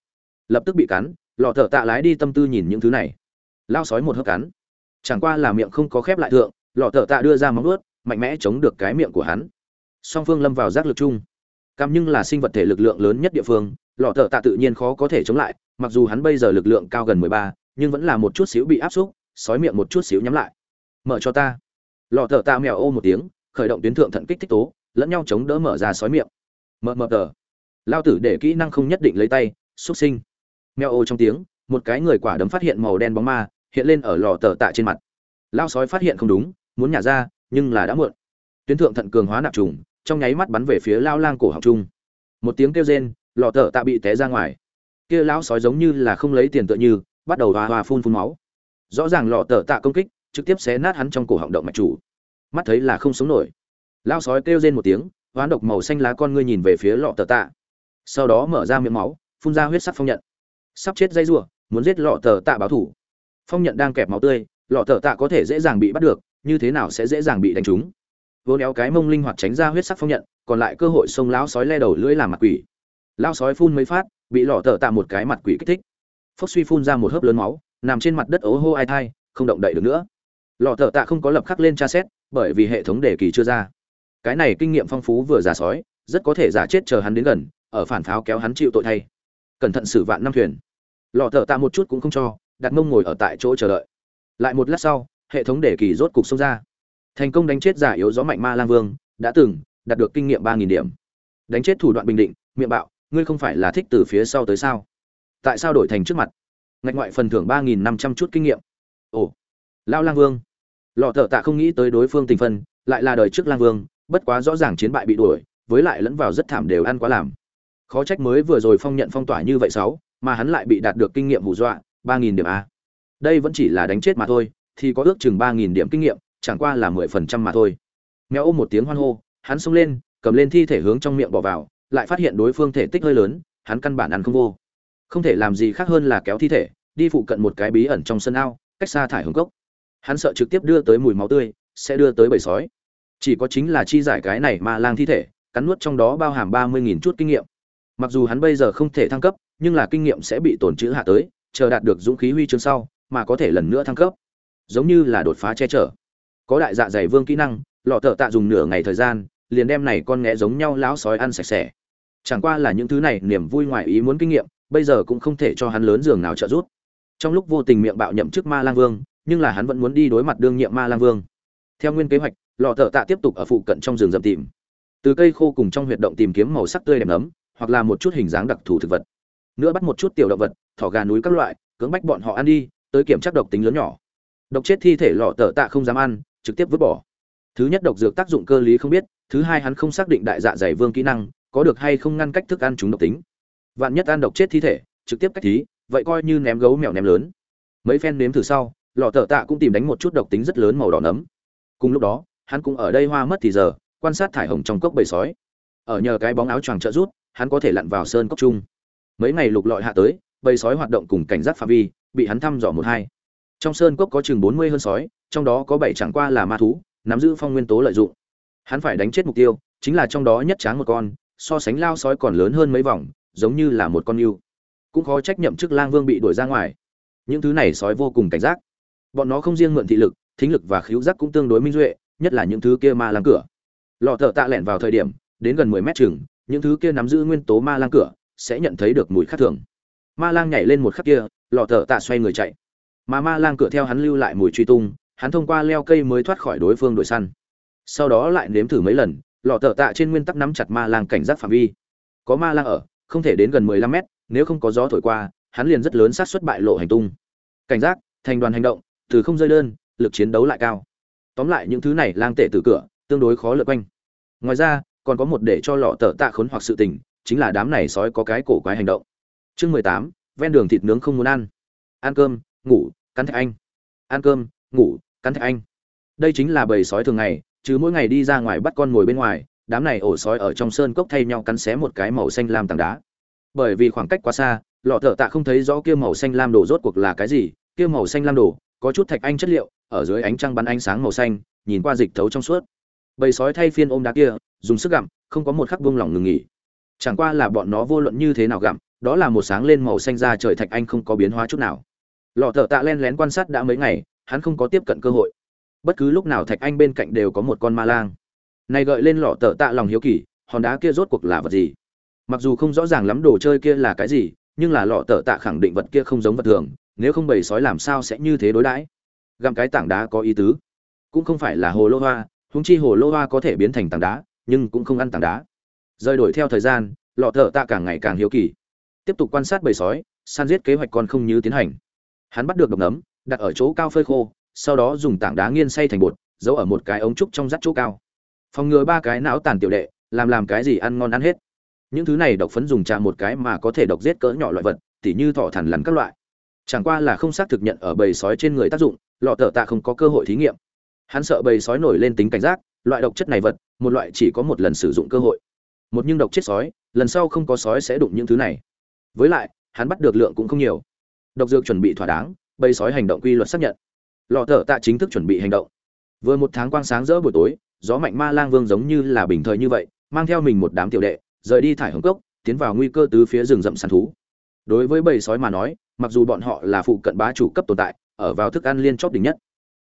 Lập tức bị cắn, lọ thợ tạ lái đi tâm tư nhìn những thứ này. Lao sói một hớp cắn. Chẳng qua là miệng không có khép lại thượng, lọ thợ tạ đưa ra móng ướt mạnh mẽ chống được cái miệng của hắn. Song phương lâm vào giác lực chung. Cam nhưng là sinh vật thể lực lượng lớn nhất địa phương, lọ thợ tạ tự nhiên khó có thể chống lại, mặc dù hắn bây giờ lực lượng cao gần mười ba, nhưng vẫn là một chút xíu bị áp xúc, sói miệng một chút xíu nhắm lại. Mở cho ta lò thợ tạ mèo ô một tiếng, khởi động tuyến thượng thận kích thích tố, lẫn nhau chống đỡ mở ra sói miệng. Mờ mờ tờ. Lao tử để kỹ năng không nhất định lấy tay, xúc sinh. Mèo ô trong tiếng, một cái người quả đấm phát hiện màu đen bóng ma, hiện lên ở lò tờ tạ trên mặt. Lao sói phát hiện không đúng, muốn nhả ra, nhưng là đã muộn. Tuyến thượng thận cường hóa nạp trùng, trong nháy mắt bắn về phía lao lang cổ học trung. Một tiếng kêu rên, lò tờ tạ bị té ra ngoài. Kia lão sói giống như là không lấy tiền tựa như, bắt đầu hoa hoa phun phun máu. Rõ ràng lò tờ tạ công kích trực tiếp xé nát hắn trong cổ họng động mạch chủ. Mắt thấy là không sống nổi. Lao sói kêu rên một tiếng hoán độc màu xanh lá con ngươi nhìn về phía lọ tờ tạ. Sau đó mở ra miệng máu phun ra huyết sắc phong nhận. Sắp chết dây rùa, muốn giết lọ tờ tạ báo thủ. Phong nhận đang kẹp máu tươi lọ thợ tạ có thể dễ dàng bị bắt được như thế nào sẽ dễ dàng bị đánh trúng? Vô éo cái mông linh hoạt tránh ra huyết sắc phong nhận còn lại cơ hội xông lão sói le đầu lưỡi làm mặt quỷ. Lão sói phun mấy phát bị lọ thợ tạ một cái mặt quỷ kích thích. Phốc suy phun ra một hớp lớn máu nằm trên mặt đất ố hô ai thai không động đậy được nữa lọ thợ tạ không có lập khắc lên tra xét, bởi vì hệ thống đề kỳ chưa ra. Cái này kinh nghiệm phong phú vừa giả sói, rất có thể giả chết chờ hắn đến gần, ở phản pháo kéo hắn chịu tội thay. Cẩn thận xử vạn năm thuyền. Lọ thợ tạ một chút cũng không cho, đặt mông ngồi ở tại chỗ chờ đợi. Lại một lát sau, hệ thống đề kỳ rốt cục xông ra. Thành công đánh chết giả yếu gió mạnh ma lang vương, đã từng đạt được kinh nghiệm ba nghìn điểm. Đánh chết thủ đoạn bình định, miệng bạo, ngươi không phải là thích từ phía sau tới sao? Tại sao đổi thành trước mặt? Ngạch ngoại phần thưởng ba nghìn năm trăm chút kinh nghiệm. Ồ, lao lang vương lọ thợ tạ không nghĩ tới đối phương tình phân, lại là đời trước lang vương, bất quá rõ ràng chiến bại bị đuổi, với lại lẫn vào rất thảm đều ăn quá làm. Khó trách mới vừa rồi phong nhận phong tỏa như vậy sáu, mà hắn lại bị đạt được kinh nghiệm hù dọa, ba nghìn điểm a. Đây vẫn chỉ là đánh chết mà thôi, thì có ước chừng ba nghìn điểm kinh nghiệm, chẳng qua là mười phần trăm mà thôi. Mèo ôm một tiếng hoan hô, hắn xông lên, cầm lên thi thể hướng trong miệng bỏ vào, lại phát hiện đối phương thể tích hơi lớn, hắn căn bản ăn không vô. Không thể làm gì khác hơn là kéo thi thể, đi phụ cận một cái bí ẩn trong sân ao, cách xa thải hướng cốc hắn sợ trực tiếp đưa tới mùi máu tươi, sẽ đưa tới bầy sói. Chỉ có chính là chi giải cái này mà lang thi thể, cắn nuốt trong đó bao hàm ba mươi nghìn chút kinh nghiệm. Mặc dù hắn bây giờ không thể thăng cấp, nhưng là kinh nghiệm sẽ bị tổn chữ hạ tới, chờ đạt được dũng khí huy chương sau, mà có thể lần nữa thăng cấp. Giống như là đột phá che chở. Có đại dạ dày vương kỹ năng, lọ thợ tạ dùng nửa ngày thời gian, liền đem này con nghẽ giống nhau lão sói ăn sạch sẽ. Chẳng qua là những thứ này niềm vui ngoài ý muốn kinh nghiệm, bây giờ cũng không thể cho hắn lớn giường nào trợ giúp. Trong lúc vô tình miệng bạo nhậm chức ma lang vương nhưng là hắn vẫn muốn đi đối mặt đương nhiệm ma lang vương. Theo nguyên kế hoạch, lọ thợ tạ tiếp tục ở phụ cận trong rừng rậm tìm. Từ cây khô cùng trong huyệt động tìm kiếm màu sắc tươi đẹp nấm, hoặc là một chút hình dáng đặc thù thực vật. Nữa bắt một chút tiểu động vật, thỏ gà núi các loại, cưỡng bách bọn họ ăn đi, tới kiểm tra độc tính lớn nhỏ. Độc chết thi thể lọ tờ tạ không dám ăn, trực tiếp vứt bỏ. Thứ nhất độc dược tác dụng cơ lý không biết, thứ hai hắn không xác định đại dạ dày vương kỹ năng, có được hay không ngăn cách thức ăn chúng độc tính. Vạn nhất ăn độc chết thi thể, trực tiếp cách thí, vậy coi như ném gấu mèo ném lớn. Mấy phen nếm thử sau lọ thợ tạ cũng tìm đánh một chút độc tính rất lớn màu đỏ nấm. Cùng lúc đó, hắn cũng ở đây hoa mất thì giờ, quan sát thải hồng trong cốc bầy sói. Ở nhờ cái bóng áo choàng trợ rút hắn có thể lặn vào sơn cốc chung. Mấy ngày lục lọi hạ tới, bầy sói hoạt động cùng cảnh giác phạm vi, bị hắn thăm dò một hai. Trong sơn cốc có chừng bốn mươi hơn sói, trong đó có bảy chẳng qua là ma thú, nắm giữ phong nguyên tố lợi dụng. Hắn phải đánh chết mục tiêu, chính là trong đó nhất tráng một con, so sánh lao sói còn lớn hơn mấy vòng, giống như là một con yêu. Cũng khó trách nhậm chức lang vương bị đuổi ra ngoài. Những thứ này sói vô cùng cảnh giác bọn nó không riêng mượn thị lực, thính lực và khíu giác cũng tương đối minh duệ, nhất là những thứ kia ma lang cửa. Lọ thợ tạ lẻn vào thời điểm, đến gần mười mét chừng, những thứ kia nắm giữ nguyên tố ma lang cửa sẽ nhận thấy được mùi khác thường. Ma lang nhảy lên một khắc kia, lọ thợ tạ xoay người chạy. Mà ma lang cửa theo hắn lưu lại mùi truy tung, hắn thông qua leo cây mới thoát khỏi đối phương đuổi săn. Sau đó lại nếm thử mấy lần, lọ thợ tạ trên nguyên tắc nắm chặt ma lang cảnh giác phạm vi. Có ma lang ở, không thể đến gần mười lăm mét, nếu không có gió thổi qua, hắn liền rất lớn xác suất bại lộ hành tung. Cảnh giác, thành đoàn hành động từ không rơi đơn, lực chiến đấu lại cao. Tóm lại những thứ này lang tệ từ cửa, tương đối khó lượt quanh. Ngoài ra, còn có một để cho lọ tờ tạ khốn hoặc sự tình, chính là đám này sói có cái cổ quái hành động. Chương mười tám, ven đường thịt nướng không muốn ăn. Ăn cơm, ngủ, cắn thạch anh. Ăn cơm, ngủ, cắn thạch anh. Đây chính là bầy sói thường ngày, chứ mỗi ngày đi ra ngoài bắt con ngồi bên ngoài, đám này ổ sói ở trong sơn cốc thay nhau cắn xé một cái màu xanh lam tảng đá. Bởi vì khoảng cách quá xa, lọ thợ tạ không thấy rõ kia màu xanh lam đồ rốt cuộc là cái gì, kia màu xanh lam đồ có chút thạch anh chất liệu, ở dưới ánh trăng bắn ánh sáng màu xanh, nhìn qua dịch thấu trong suốt. Bầy sói thay phiên ôm đá kia, dùng sức gặm, không có một khắc buông lỏng ngừng nghỉ. Chẳng qua là bọn nó vô luận như thế nào gặm, đó là một sáng lên màu xanh ra trời thạch anh không có biến hóa chút nào. Lọ thợ tạ len lén quan sát đã mấy ngày, hắn không có tiếp cận cơ hội. Bất cứ lúc nào thạch anh bên cạnh đều có một con ma lang. Này gợi lên lọ thợ tạ lòng hiếu kỳ, hòn đá kia rốt cuộc là vật gì? Mặc dù không rõ ràng lắm đồ chơi kia là cái gì, nhưng là lọ thợ tạ khẳng định vật kia không giống vật thường nếu không bầy sói làm sao sẽ như thế đối đãi? Gặm cái tảng đá có ý tứ. Cũng không phải là hồ lô hoa húng chi hồ lô hoa có thể biến thành tảng đá, nhưng cũng không ăn tảng đá. Rời đổi theo thời gian, lọ thợ tạ càng ngày càng hiếu kỳ. Tiếp tục quan sát bầy sói, san giết kế hoạch còn không như tiến hành. Hắn bắt được độc nấm, đặt ở chỗ cao phơi khô, sau đó dùng tảng đá nghiên xay thành bột, giấu ở một cái ống trúc trong rắt chỗ cao. Phòng ngừa ba cái não tàn tiểu đệ, làm làm cái gì ăn ngon ăn hết. Những thứ này độc phấn dùng trà một cái mà có thể độc giết cỡ nhỏ loại vật, tỉ như thỏ thằn lằn các loại chẳng qua là không xác thực nhận ở bầy sói trên người tác dụng, lọ thợ tạ không có cơ hội thí nghiệm. Hắn sợ bầy sói nổi lên tính cảnh giác, loại độc chất này vật, một loại chỉ có một lần sử dụng cơ hội. Một nhưng độc chết sói, lần sau không có sói sẽ đụng những thứ này. Với lại, hắn bắt được lượng cũng không nhiều. Độc dược chuẩn bị thỏa đáng, bầy sói hành động quy luật xác nhận. Lọ thợ tạ chính thức chuẩn bị hành động. Vừa một tháng quang sáng rỡ buổi tối, gió mạnh ma lang vương giống như là bình thời như vậy, mang theo mình một đám tiểu đệ, rời đi thải hồng cốc, tiến vào nguy cơ tứ phía rừng rậm săn thú. Đối với bầy sói mà nói mặc dù bọn họ là phụ cận bá chủ cấp tồn tại, ở vào thức ăn liên chóp đỉnh nhất,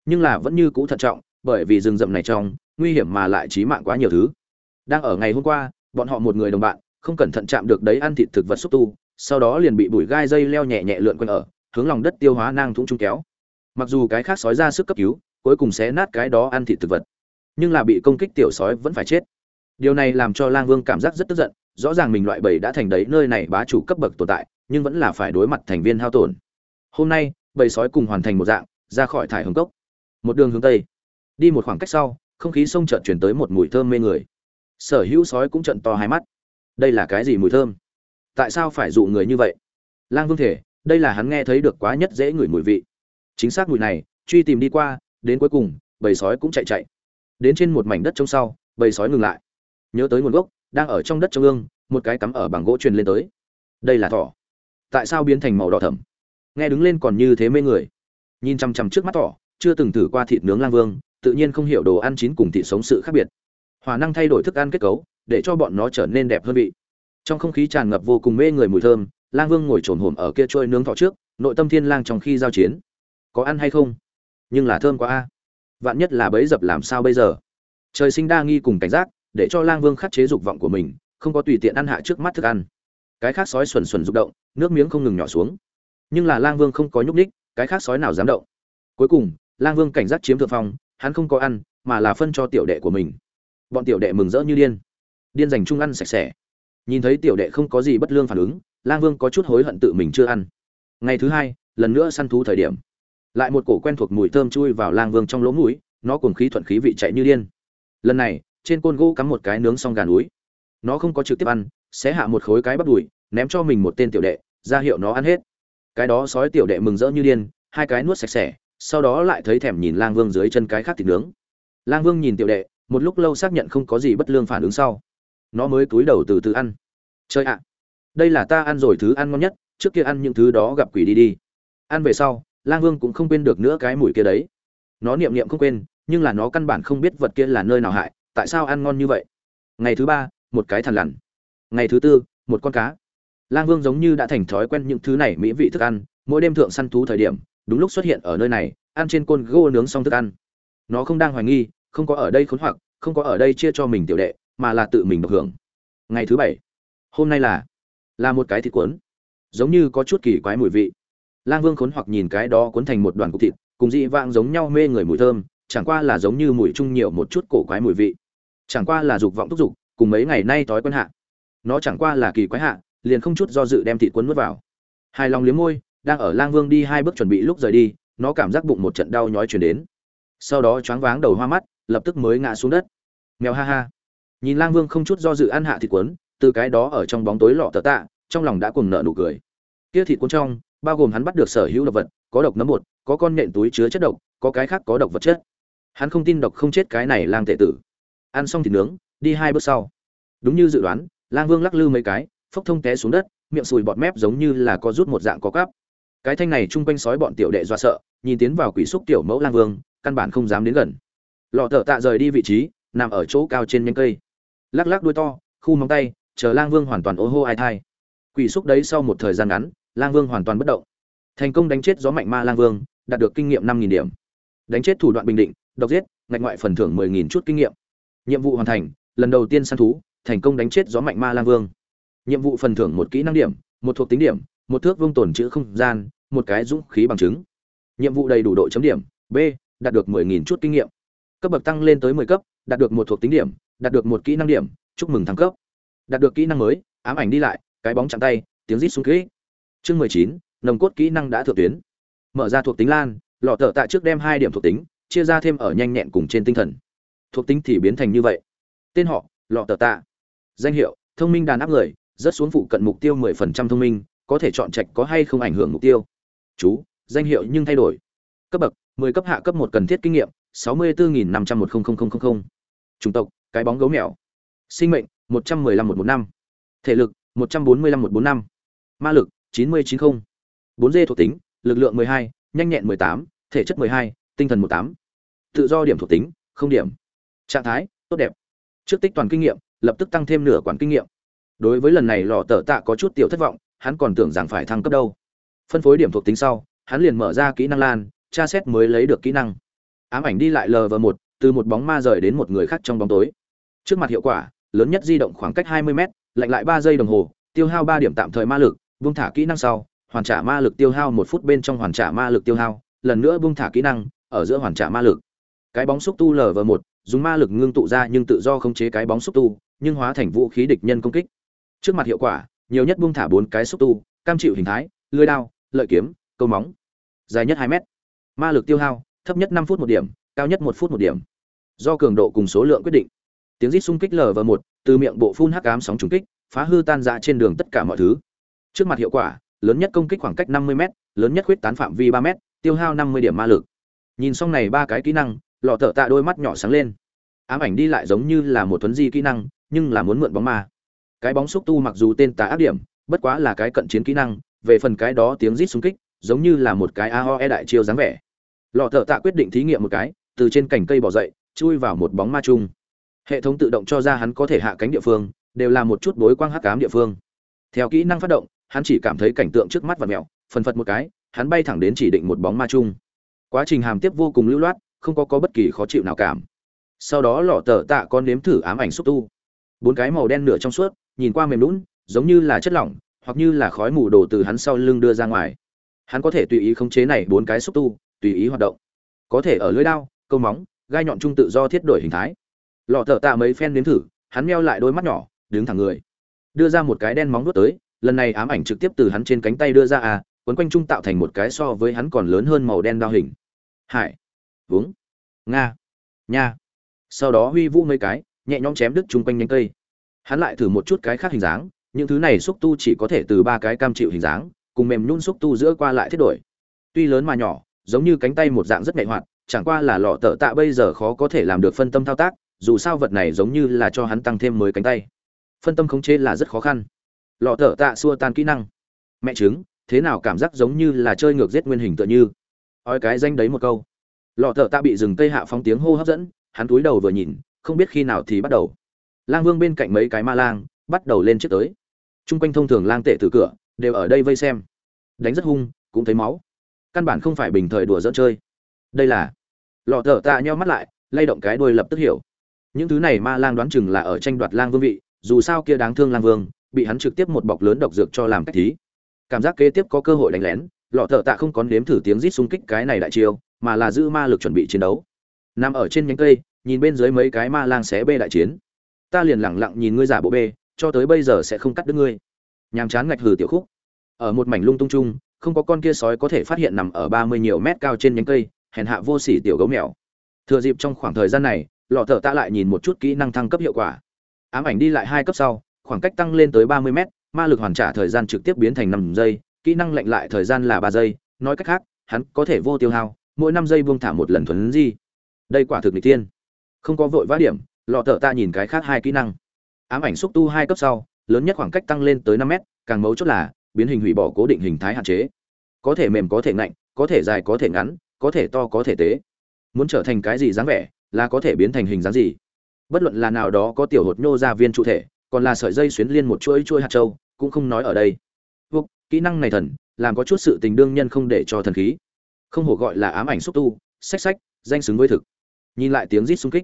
nhưng là vẫn như cũ thận trọng, bởi vì rừng rậm này trong, nguy hiểm mà lại chí mạng quá nhiều thứ. Đang ở ngày hôm qua, bọn họ một người đồng bạn, không cẩn thận chạm được đấy ăn thịt thực vật xúc tu, sau đó liền bị bụi gai dây leo nhẹ nhẹ lượn quanh ở, hướng lòng đất tiêu hóa nang thúng trung kéo. Mặc dù cái khác sói ra sức cấp cứu, cuối cùng sẽ nát cái đó ăn thịt thực vật, nhưng là bị công kích tiểu sói vẫn phải chết. Điều này làm cho lang vương cảm giác rất tức giận, rõ ràng mình loại bầy đã thành đấy nơi này bá chủ cấp bậc tồn tại nhưng vẫn là phải đối mặt thành viên hao tổn. Hôm nay, bầy sói cùng hoàn thành một dạng, ra khỏi thải hồng cốc. Một đường hướng tây. Đi một khoảng cách sau, không khí sông chợt chuyển tới một mùi thơm mê người. Sở hữu sói cũng trận to hai mắt. Đây là cái gì mùi thơm? Tại sao phải dụ người như vậy? Lang vương thể, đây là hắn nghe thấy được quá nhất dễ ngửi mùi vị. Chính xác mùi này, truy tìm đi qua, đến cuối cùng, bầy sói cũng chạy chạy. Đến trên một mảnh đất trông sau, bầy sói ngừng lại. Nhớ tới nguồn gốc, đang ở trong đất trung ương, một cái cắm ở bằng gỗ truyền lên tới. Đây là thỏ tại sao biến thành màu đỏ thẫm? Nghe đứng lên còn như thế mê người. Nhìn chằm chằm trước mắt tỏ, chưa từng thử qua thịt nướng lang vương tự nhiên không hiểu đồ ăn chín cùng thịt sống sự khác biệt. Hòa năng thay đổi thức ăn kết cấu để cho bọn nó trở nên đẹp hơn vị. Trong không khí tràn ngập vô cùng mê người mùi thơm lang vương ngồi trồn hổm ở kia trôi nướng thỏ trước nội tâm thiên lang trong khi giao chiến. Có ăn hay không? Nhưng là thơm quá a. Vạn nhất là bấy dập làm sao bây giờ? Trời sinh đa nghi cùng cảnh giác để cho lang vương khắc chế dục vọng của mình không có tùy tiện ăn hạ trước mắt thức ăn cái khác sói xuẩn xuẩn rụng động, nước miếng không ngừng nhỏ xuống. Nhưng là lang vương không có nhúc ních cái khác sói nào dám động? Cuối cùng, lang vương cảnh giác chiếm thượng phong, hắn không có ăn, mà là phân cho tiểu đệ của mình. Bọn tiểu đệ mừng rỡ như điên. Điên dành chung ăn sạch sẽ. Nhìn thấy tiểu đệ không có gì bất lương phản ứng, lang vương có chút hối hận tự mình chưa ăn. Ngày thứ hai, lần nữa săn thú thời điểm. Lại một cổ quen thuộc mùi thơm chui vào lang vương trong lỗ mũi, nó cùng khí thuận khí vị chạy như điên. Lần này, trên côn gỗ cắm một cái nướng xong gà núi. Nó không có trực tiếp ăn sẽ hạ một khối cái bắt đùi, ném cho mình một tên tiểu đệ, ra hiệu nó ăn hết. Cái đó sói tiểu đệ mừng rỡ như điên, hai cái nuốt sạch sẽ, sau đó lại thấy thèm nhìn lang vương dưới chân cái khác thịt nướng. Lang vương nhìn tiểu đệ, một lúc lâu xác nhận không có gì bất lương phản ứng sau. Nó mới cúi đầu từ từ ăn. Chơi ạ, đây là ta ăn rồi thứ ăn ngon nhất, trước kia ăn những thứ đó gặp quỷ đi đi. Ăn về sau, lang vương cũng không quên được nữa cái mùi kia đấy. Nó niệm niệm không quên, nhưng là nó căn bản không biết vật kia là nơi nào hại, tại sao ăn ngon như vậy. Ngày thứ ba, một cái thằn lằn ngày thứ tư, một con cá. Lang vương giống như đã thành thói quen những thứ này mỹ vị thức ăn, mỗi đêm thượng săn thú thời điểm, đúng lúc xuất hiện ở nơi này, ăn trên côn gô nướng xong thức ăn. Nó không đang hoài nghi, không có ở đây khốn hoặc, không có ở đây chia cho mình tiểu đệ, mà là tự mình được hưởng. Ngày thứ bảy, hôm nay là là một cái thịt cuốn. Giống như có chút kỳ quái mùi vị. Lang vương khốn hoặc nhìn cái đó cuốn thành một đoàn cục thịt, cùng dị vãng giống nhau mê người mùi thơm, chẳng qua là giống như mùi chung nhiều một chút cổ quái mùi vị. Chẳng qua là dục vọng thúc dục cùng mấy ngày nay thói quen hạ nó chẳng qua là kỳ quái hạ, liền không chút do dự đem thịt cuốn nuốt vào. Hai lòng liếm môi, đang ở lang vương đi hai bước chuẩn bị lúc rời đi, nó cảm giác bụng một trận đau nhói chuyển đến. Sau đó choáng váng đầu hoa mắt, lập tức mới ngã xuống đất. Mèo ha ha. Nhìn lang vương không chút do dự ăn hạ thịt cuốn, từ cái đó ở trong bóng tối lọ tờ tạ, trong lòng đã cùng nợ nụ cười. Kia thịt cuốn trong, bao gồm hắn bắt được sở hữu độc vật, có độc nấm bột, có con nhện túi chứa chất độc, có cái khác có độc vật chất. Hắn không tin độc không chết cái này lang tệ tử. Ăn xong thịt nướng, đi hai bước sau. Đúng như dự đoán lang vương lắc lư mấy cái, phốc thông té xuống đất, miệng sùi bọt mép giống như là có rút một dạng có cắp. Cái thanh này chung quanh sói bọn tiểu đệ do sợ, nhìn tiến vào quỷ xúc tiểu mẫu lang vương, căn bản không dám đến gần. Lọ thợ tạ rời đi vị trí, nằm ở chỗ cao trên nhánh cây. Lắc lắc đuôi to, khu móng tay, chờ lang vương hoàn toàn ô hô ai thai. Quỷ xúc đấy sau một thời gian ngắn, lang vương hoàn toàn bất động. Thành công đánh chết gió mạnh ma lang vương, đạt được kinh nghiệm năm nghìn điểm. Đánh chết thủ đoạn bình định, độc giết, ngạch ngoại phần thưởng mười nghìn chút kinh nghiệm. Nhiệm vụ hoàn thành, lần đầu tiên săn thú thành công đánh chết gió mạnh ma lang vương. Nhiệm vụ phần thưởng một kỹ năng điểm, một thuộc tính điểm, một thước vương tổn chữ không gian, một cái dũng khí bằng chứng. Nhiệm vụ đầy đủ độ chấm điểm, b, đạt được mười nghìn chút kinh nghiệm. Cấp bậc tăng lên tới mười cấp, đạt được một thuộc tính điểm, đạt được một kỹ năng điểm, chúc mừng thăng cấp. Đạt được kỹ năng mới, ám ảnh đi lại, cái bóng chạm tay, tiếng rít súng kỹ chương mười chín, nồng cốt kỹ năng đã thượng tuyến. Mở ra thuộc tính lan, lọ thợ tạ trước đem hai điểm thuộc tính, chia ra thêm ở nhanh nhẹn cùng trên tinh thần. Thuộc tính thì biến thành như vậy. Tên họ, lọ tờ tạ danh hiệu thông minh đàn áp người rất xuống phụ cận mục tiêu mười phần trăm thông minh có thể chọn trạch có hay không ảnh hưởng mục tiêu. Chú danh hiệu nhưng thay đổi. Cấp bậc mười cấp hạ cấp một cần thiết kinh nghiệm sáu mươi bốn nghìn năm trăm một mươi chủng tộc cái bóng gấu mèo. Sinh mệnh một trăm mười lăm một bốn năm. Thể lực một trăm bốn mươi lăm một bốn năm. Ma lực chín mươi chín không. Bốn d thuộc tính lực lượng mười hai nhanh nhẹn 18, thể chất 12, tinh thần 18. Tự do điểm thuộc tính, không điểm. Trạng thái, tốt đẹp. Trước tích toàn kinh nghiệm, lập tức tăng thêm nửa quản kinh nghiệm. Đối với lần này lọ tở tạ có chút tiểu thất vọng, hắn còn tưởng rằng phải thăng cấp đâu. Phân phối điểm thuộc tính sau, hắn liền mở ra kỹ năng lan, tra xét mới lấy được kỹ năng. Ám ảnh đi lại lv một, từ một bóng ma rời đến một người khác trong bóng tối. Trước mặt hiệu quả, lớn nhất di động khoảng cách 20m, lạnh lại 3 giây đồng hồ, tiêu hao 3 điểm tạm thời ma lực, buông thả kỹ năng sau, hoàn trả ma lực tiêu hao 1 phút bên trong hoàn trả ma lực tiêu hao, lần nữa buông thả kỹ năng, ở giữa hoàn trả ma lực. Cái bóng xúc tu LV1, dùng ma lực ngưng tụ ra nhưng tự do khống chế cái bóng xúc tu, nhưng hóa thành vũ khí địch nhân công kích. Trước mặt hiệu quả, nhiều nhất buông thả 4 cái xúc tu, cam chịu hình thái, lưỡi đao, lợi kiếm, câu móng. Dài nhất 2 mét. Ma lực tiêu hao, thấp nhất 5 phút một điểm, cao nhất 1 phút một điểm. Do cường độ cùng số lượng quyết định. Tiếng rít xung kích lở vào một từ miệng bộ phun hắc ám sóng trùng kích, phá hư tan rã trên đường tất cả mọi thứ. Trước mặt hiệu quả, lớn nhất công kích khoảng cách 50m, lớn nhất khuyết tán phạm vi 3m, tiêu hao 50 điểm ma lực. Nhìn xong này ba cái kỹ năng, lọ thở tạ đôi mắt nhỏ sáng lên. Ám ảnh đi lại giống như là một tuấn di kỹ năng, nhưng là muốn mượn bóng ma. Cái bóng xúc tu mặc dù tên tà ác điểm, bất quá là cái cận chiến kỹ năng, về phần cái đó tiếng rít xung kích, giống như là một cái AOE đại chiêu dáng vẻ. Lọ thở tạ quyết định thí nghiệm một cái, từ trên cành cây bò dậy, chui vào một bóng ma chung. Hệ thống tự động cho ra hắn có thể hạ cánh địa phương, đều là một chút bối quang hắc ám địa phương. Theo kỹ năng phát động, hắn chỉ cảm thấy cảnh tượng trước mắt và mèo, phần phật một cái, hắn bay thẳng đến chỉ định một bóng ma chung. Quá trình hàm tiếp vô cùng lưu loát, không có có bất kỳ khó chịu nào cảm. Sau đó lọ tờ tạ con nếm thử ám ảnh xúc tu. Bốn cái màu đen nửa trong suốt, nhìn qua mềm lún, giống như là chất lỏng, hoặc như là khói mù đổ từ hắn sau lưng đưa ra ngoài. Hắn có thể tùy ý khống chế này bốn cái xúc tu, tùy ý hoạt động. Có thể ở lưỡi đao, câu móng, gai nhọn trung tự do thiết đổi hình thái. Lọ thợ tạ mấy phen nếm thử, hắn meo lại đôi mắt nhỏ, đứng thẳng người đưa ra một cái đen móng vuốt tới lần này ám ảnh trực tiếp từ hắn trên cánh tay đưa ra à quấn quanh trung tạo thành một cái so với hắn còn lớn hơn màu đen đao hình hải vúng nga nha sau đó huy vũ mấy cái nhẹ nhõm chém đứt chung quanh nhánh cây. Hắn lại thử một chút cái khác hình dáng, những thứ này xúc tu chỉ có thể từ ba cái cam chịu hình dáng, cùng mềm nhún xúc tu giữa qua lại thiết đổi. Tuy lớn mà nhỏ, giống như cánh tay một dạng rất nhạy hoạt, chẳng qua là lọ tợ tạ bây giờ khó có thể làm được phân tâm thao tác, dù sao vật này giống như là cho hắn tăng thêm mới cánh tay. Phân tâm khống chế là rất khó khăn. Lọ tợ tạ xua tan kỹ năng. Mẹ chứng thế nào cảm giác giống như là chơi ngược giết nguyên hình tựa như? Ói cái danh đấy một câu. Lọ thở tạ bị rừng cây hạ phóng tiếng hô hấp dẫn, hắn túi đầu vừa nhìn không biết khi nào thì bắt đầu. Lang vương bên cạnh mấy cái ma lang bắt đầu lên trước tới. T r u n g quanh thông thường lang tệ từ cửa đều ở đây vây xem. Đánh rất hung, cũng thấy máu. Căn bản không phải bình thời đùa dẫn chơi. Đây là lọ thở tạ nheo mắt lại, lay động cái đuôi lập tức hiểu. Những thứ này ma lang đoán chừng là ở tranh đoạt lang vương vị, dù sao kia đáng thương lang vương, bị hắn trực tiếp một bọc lớn độc dược cho làm cách thí. Cảm giác kế tiếp có cơ hội đánh lén, lọ thợ tạ không có nếm thử tiếng rít xung kích cái này đại chiêu, mà là giữ ma lực chuẩn bị chiến đấu. Nằm ở trên nhánh cây nhìn bên dưới mấy cái ma lang xé bê đại chiến. Ta liền lẳng lặng nhìn ngươi giả bộ bê cho tới bây giờ sẽ không cắt đứt ngươi. Nhàm chán ngạch hừ tiểu khúc. Ở một mảnh lung tung chung không có con kia sói có thể phát hiện nằm ở ba mươi nhiều mét cao trên nhánh cây hèn hạ vô sỉ tiểu gấu mèo. Thừa dịp trong khoảng thời gian này lọ thợ ta lại nhìn một chút kỹ năng thăng cấp hiệu quả. Ám ảnh đi lại hai cấp sau khoảng cách tăng lên tới ba mươi mét, ma lực hoàn trả thời gian trực tiếp biến thành năm giây kỹ năng lệnh lại thời gian là ba giây. Nói cách khác hắn có thể vô tiêu hao mỗi năm giây buông thả một lần thuần di. Đây quả thực n tiên không có vội vã điểm lọ thợ ta nhìn cái khác hai kỹ năng. Ám ảnh xúc tu hai cấp sau lớn nhất khoảng cách tăng lên tới năm mét, càng mấu chốt là biến hình hủy bỏ cố định hình thái hạn chế. Có thể mềm có thể ngạnh có thể dài có thể ngắn có thể to có thể tế. Muốn trở thành cái gì dáng vẻ là có thể biến thành hình dáng gì. Bất luận là nào đó có tiểu hột nhô ra viên trụ thể còn là sợi dây xuyến liên một chuỗi chuỗi hạt châu cũng không nói ở đây. Vục, kỹ năng này thần làm có chút sự tình đương nhân không để cho thần khí. Không hổ gọi là ám ảnh xúc tu sách sách danh xứng với thực. Nhìn lại tiếng rít xung kích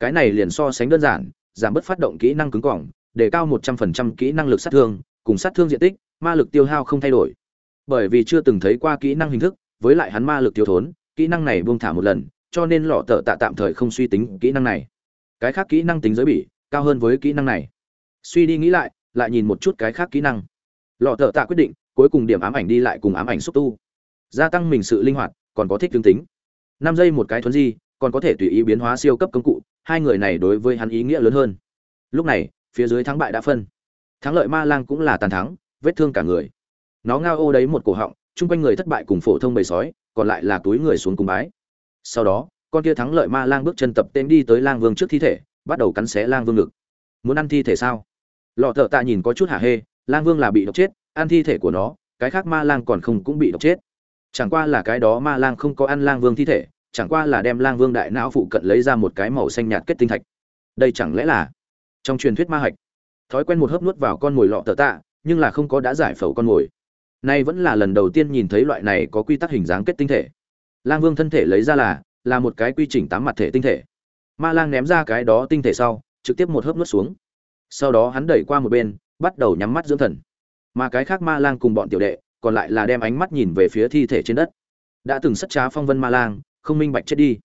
cái này liền so sánh đơn giản, giảm bớt phát động kỹ năng cứng cỏng, để cao một trăm phần trăm kỹ năng lực sát thương, cùng sát thương diện tích, ma lực tiêu hao không thay đổi. Bởi vì chưa từng thấy qua kỹ năng hình thức, với lại hắn ma lực tiêu thốn, kỹ năng này buông thả một lần, cho nên lọ tợ tạ tạm thời không suy tính kỹ năng này. Cái khác kỹ năng tính giới bỉ cao hơn với kỹ năng này. Suy đi nghĩ lại lại nhìn một chút cái khác kỹ năng. Lọ tợ tạ quyết định, cuối cùng điểm ám ảnh đi lại cùng ám ảnh xúc tu. Gia tăng mình sự linh hoạt, còn có thích tương tính. Năm giây một cái thuấn di còn có thể tùy ý biến hóa siêu cấp công cụ, hai người này đối với hắn ý nghĩa lớn hơn. Lúc này, phía dưới thắng bại đã phân. Thắng lợi ma lang cũng là tàn thắng, vết thương cả người. Nó ngao ô đấy một cổ họng, chung quanh người thất bại cùng phổ thông bầy sói, còn lại là túi người xuống cùng bái. Sau đó, con kia thắng lợi ma lang bước chân tập tên đi tới lang vương trước thi thể, bắt đầu cắn xé lang vương ngực. Muốn ăn thi thể sao? Lọ thợ tạ nhìn có chút hả hê, lang vương là bị độc chết, ăn thi thể của nó, cái khác ma lang còn không cũng bị độc chết. Chẳng qua là cái đó ma lang không có ăn lang vương thi thể chẳng qua là đem lang vương đại não phụ cận lấy ra một cái màu xanh nhạt kết tinh thạch. Đây chẳng lẽ là trong truyền thuyết ma hạch? Thói quen một hớp nuốt vào con mồi lọ tờ tạ, nhưng là không có đã giải phẫu con mồi. Nay vẫn là lần đầu tiên nhìn thấy loại này có quy tắc hình dáng kết tinh thể. Lang vương thân thể lấy ra là là một cái quy trình tám mặt thể tinh thể. Ma lang ném ra cái đó tinh thể sau, trực tiếp một hớp nuốt xuống. Sau đó hắn đẩy qua một bên, bắt đầu nhắm mắt dưỡng thần. Mà cái khác ma lang cùng bọn tiểu đệ, còn lại là đem ánh mắt nhìn về phía thi thể trên đất. Đã từng sất trá phong vân ma lang không minh bạch chết đi.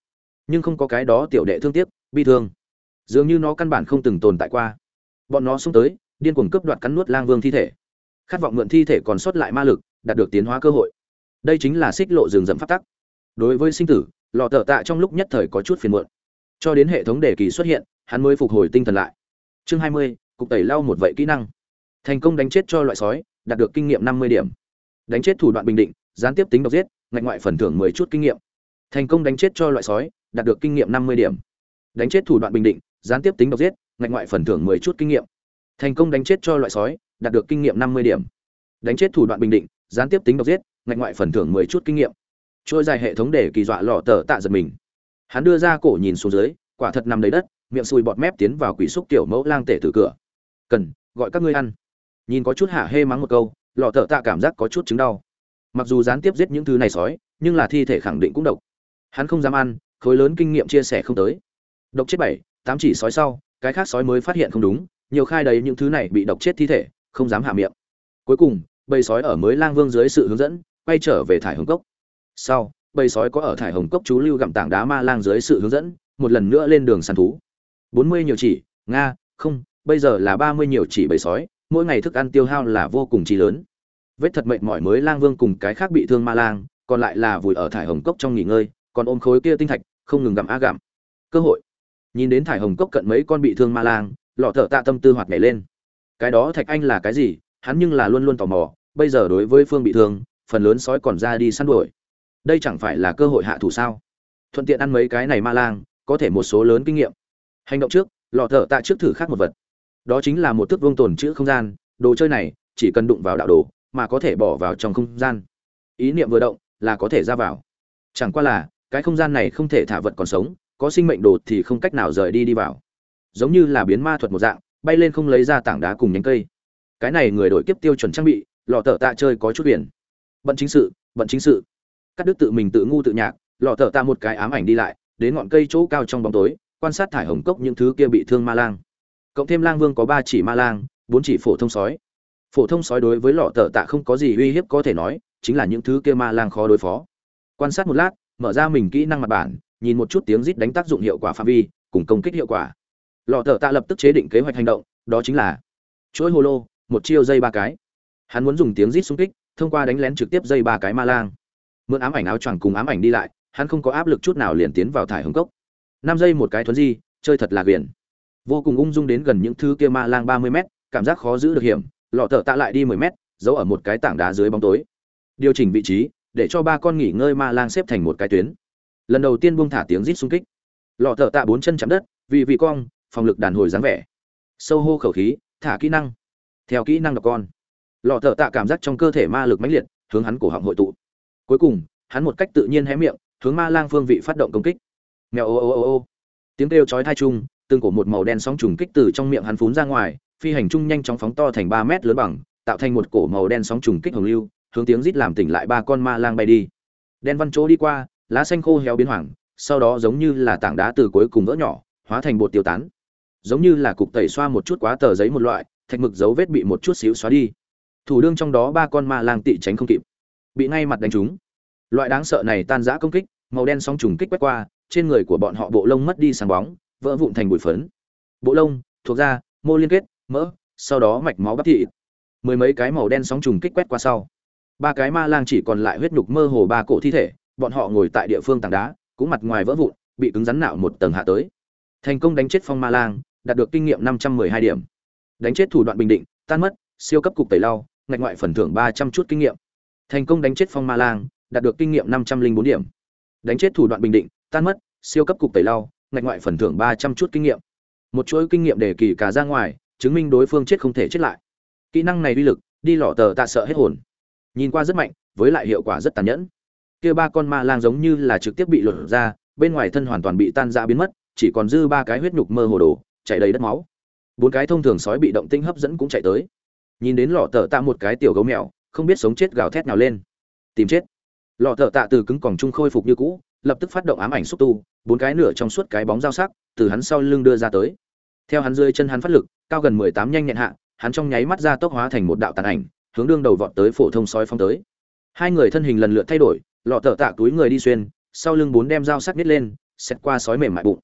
Nhưng không có cái đó tiểu đệ thương tiếc, bi thương. Dường như nó căn bản không từng tồn tại qua. Bọn nó xông tới, điên cuồng cướp đoạt cắn nuốt lang vương thi thể. Khát vọng mượn thi thể còn sót lại ma lực, đạt được tiến hóa cơ hội. Đây chính là xích lộ rừng rậm phát tắc. Đối với sinh tử lò tờ tạ trong lúc nhất thời có chút phiền muộn. Cho đến hệ thống đề kỳ xuất hiện, hắn mới phục hồi tinh thần lại. Chương hai mươi, cục tẩy lau một vậy kỹ năng. Thành công đánh chết cho loại sói, đạt được kinh nghiệm năm mươi điểm. Đánh chết thủ đoạn bình định, gián tiếp tính độc giết, ngạch ngoại phần thưởng mười chút kinh nghiệm thành công đánh chết cho loại sói, đạt được kinh nghiệm năm mươi điểm. Đánh chết thủ đoạn bình định, gián tiếp tính độc giết, ngạch ngoại phần thưởng mười chút kinh nghiệm. Thành công đánh chết cho loại sói, đạt được kinh nghiệm năm mươi điểm. Đánh chết thủ đoạn bình định, gián tiếp tính độc giết, ngạch ngoại phần thưởng mười chút kinh nghiệm. Trôi dài hệ thống để kỳ dọa lò tờ tạ giật mình. Hắn đưa ra cổ nhìn xuống dưới, quả thật nằm đầy đất, miệng sùi bọt mép tiến vào quỷ xúc tiểu mẫu lang tể từ cửa. Cần, gọi các ngươi ăn. Nhìn có chút hạ hê mắng một câu lò tờ tạ cảm giác có chút chứng đau. Mặc dù gián tiếp giết những thứ này sói, nhưng là thi thể khẳng định cũng độc hắn không dám ăn, khối lớn kinh nghiệm chia sẻ không tới. Độc chết bảy, tám chỉ sói sau, cái khác sói mới phát hiện không đúng, nhiều khai đấy những thứ này bị độc chết thi thể, không dám hạ miệng. Cuối cùng, bầy sói ở mới lang vương dưới sự hướng dẫn, quay trở về thải hồng cốc. Sau, bầy sói có ở thải hồng cốc chú lưu gặm tảng đá ma lang dưới sự hướng dẫn, một lần nữa lên đường săn thú. Bốn mươi nhiều chỉ, nga, không, bây giờ là ba mươi nhiều chỉ bầy sói, mỗi ngày thức ăn tiêu hao là vô cùng chi lớn. Vết thật mệnh mỏi mới lang vương cùng cái khác bị thương ma lang, còn lại là vùi ở thải hồng cốc trong nghỉ ngơi còn ôm khối kia tinh thạch, không ngừng gặm á gặm. Cơ hội. Nhìn đến thải hồng cốc cận mấy con bị thương ma lang, lọ thợ tạ tâm tư hoạt nhảy lên. Cái đó thạch anh là cái gì? Hắn nhưng là luôn luôn tò mò, bây giờ đối với phương bị thương, phần lớn sói còn ra đi săn đuổi. Đây chẳng phải là cơ hội hạ thủ sao? Thuận tiện ăn mấy cái này ma lang, có thể một số lớn kinh nghiệm. Hành động trước, lọ thợ tạ trước thử khác một vật. Đó chính là một thước vương tồn chữ không gian, đồ chơi này, chỉ cần đụng vào đạo đồ, mà có thể bỏ vào trong không gian. Ý niệm vừa động, là có thể ra vào. Chẳng qua là cái không gian này không thể thả vật còn sống, có sinh mệnh đồ thì không cách nào rời đi đi vào. Giống như là biến ma thuật một dạng, bay lên không lấy ra tảng đá cùng nhánh cây. Cái này người đổi kiếp tiêu chuẩn trang bị, lọ tờ tạ chơi có chút biển. Bận chính sự, bận chính sự. Cắt đứt tự mình tự ngu tự nhạc, lọ tờ tạ một cái ám ảnh đi lại, đến ngọn cây chỗ cao trong bóng tối, quan sát thải hồng cốc những thứ kia bị thương ma lang. Cộng thêm lang vương có ba chỉ ma lang, bốn chỉ phổ thông sói. Phổ thông sói đối với lọ tờ tạ không có gì uy hiếp có thể nói, chính là những thứ kia ma lang khó đối phó. Quan sát một lát mở ra mình kỹ năng mặt bản, nhìn một chút tiếng rít đánh tác dụng hiệu quả phạm vi, cùng công kích hiệu quả. Lọ thợ tạ lập tức chế định kế hoạch hành động, đó chính là chuỗi hồ lô một chiêu dây ba cái. Hắn muốn dùng tiếng rít xung kích, thông qua đánh lén trực tiếp dây ba cái ma lang. Mượn ám ảnh áo choàng cùng ám ảnh đi lại, hắn không có áp lực chút nào liền tiến vào thải hồng cốc. Năm giây một cái thuấn di, chơi thật là quyền vô cùng ung dung đến gần những thứ kia ma lang ba mươi m cảm giác khó giữ được hiểm, lọ thợ tạ lại đi mười m giấu ở một cái tảng đá dưới bóng tối. Điều chỉnh vị trí để cho ba con nghỉ ngơi ma lang xếp thành một cái tuyến. Lần đầu tiên buông thả tiếng rít xung kích. Lọ thợ tạ bốn chân chạm đất, vì vị cong, phòng lực đàn hồi dáng vẻ. Sâu hô khẩu khí, thả kỹ năng. Theo kỹ năng đọc con. Lọ thợ tạ cảm giác trong cơ thể ma lực mãnh liệt, hướng hắn cổ họng hội tụ. Cuối cùng, hắn một cách tự nhiên hé miệng, hướng ma lang phương vị phát động công kích. Mèo ô ô ô ô. Tiếng kêu chói thai chung, từng cổ một màu đen sóng trùng kích từ trong miệng hắn phún ra ngoài, phi hành trung nhanh chóng phóng to thành ba mét lớn bằng, tạo thành một cổ màu đen sóng trùng kích hồng lưu hướng tiếng rít làm tỉnh lại ba con ma lang bay đi. Đen văn chỗ đi qua, lá xanh khô héo biến hoàng sau đó giống như là tảng đá từ cuối cùng vỡ nhỏ, hóa thành bột tiêu tán. Giống như là cục tẩy xoa một chút quá tờ giấy một loại, thạch mực dấu vết bị một chút xíu xóa đi. Thủ đương trong đó ba con ma lang tị tránh không kịp, bị ngay mặt đánh trúng. Loại đáng sợ này tan rã công kích, màu đen sóng trùng kích quét qua, trên người của bọn họ bộ lông mất đi sáng bóng, vỡ vụn thành bụi phấn. Bộ lông, thuộc da, mô liên kết, mỡ, sau đó mạch máu bắp thị mười mấy cái màu đen sóng trùng kích quét qua sau ba cái ma lang chỉ còn lại huyết nhục mơ hồ ba cổ thi thể, bọn họ ngồi tại địa phương tảng đá, cũng mặt ngoài vỡ vụn, bị cứng rắn nạo một tầng hạ tới. Thành công đánh chết phong ma lang, đạt được kinh nghiệm năm trăm mười hai điểm. Đánh chết thủ đoạn bình định, tan mất, siêu cấp cục tẩy lau, ngạch ngoại phần thưởng ba trăm chút kinh nghiệm. Thành công đánh chết phong ma lang, đạt được kinh nghiệm năm trăm linh bốn điểm. Đánh chết thủ đoạn bình định, tan mất, siêu cấp cục tẩy lau, ngạch ngoại phần thưởng ba trăm chút kinh nghiệm. Một chuỗi kinh nghiệm đề kỳ cả ra ngoài, chứng minh đối phương chết không thể chết lại. Kỹ năng này uy lực, đi lọ tờ tạ sợ hết hồn nhìn qua rất mạnh, với lại hiệu quả rất tàn nhẫn. Kia ba con ma lang giống như là trực tiếp bị lột ra, bên ngoài thân hoàn toàn bị tan ra biến mất, chỉ còn dư ba cái huyết nhục mơ hồ đồ, chảy đầy đất máu. Bốn cái thông thường sói bị động tinh hấp dẫn cũng chạy tới. Nhìn đến lọ tờ tạ một cái tiểu gấu mèo, không biết sống chết gào thét nào lên. Tìm chết. Lọ tờ tạ từ cứng còng trung khôi phục như cũ, lập tức phát động ám ảnh xúc tu, bốn cái nửa trong suốt cái bóng dao sắc, từ hắn sau lưng đưa ra tới. Theo hắn rơi chân hắn phát lực, cao gần mười tám nhanh nhẹn hạ, hắn trong nháy mắt ra tốc hóa thành một đạo tàn ảnh hướng đương đầu vọt tới phổ thông sói phong tới. Hai người thân hình lần lượt thay đổi, lọ tờ tạ túi người đi xuyên, sau lưng bốn đem dao sắc nít lên xét qua sói mềm mại bụng.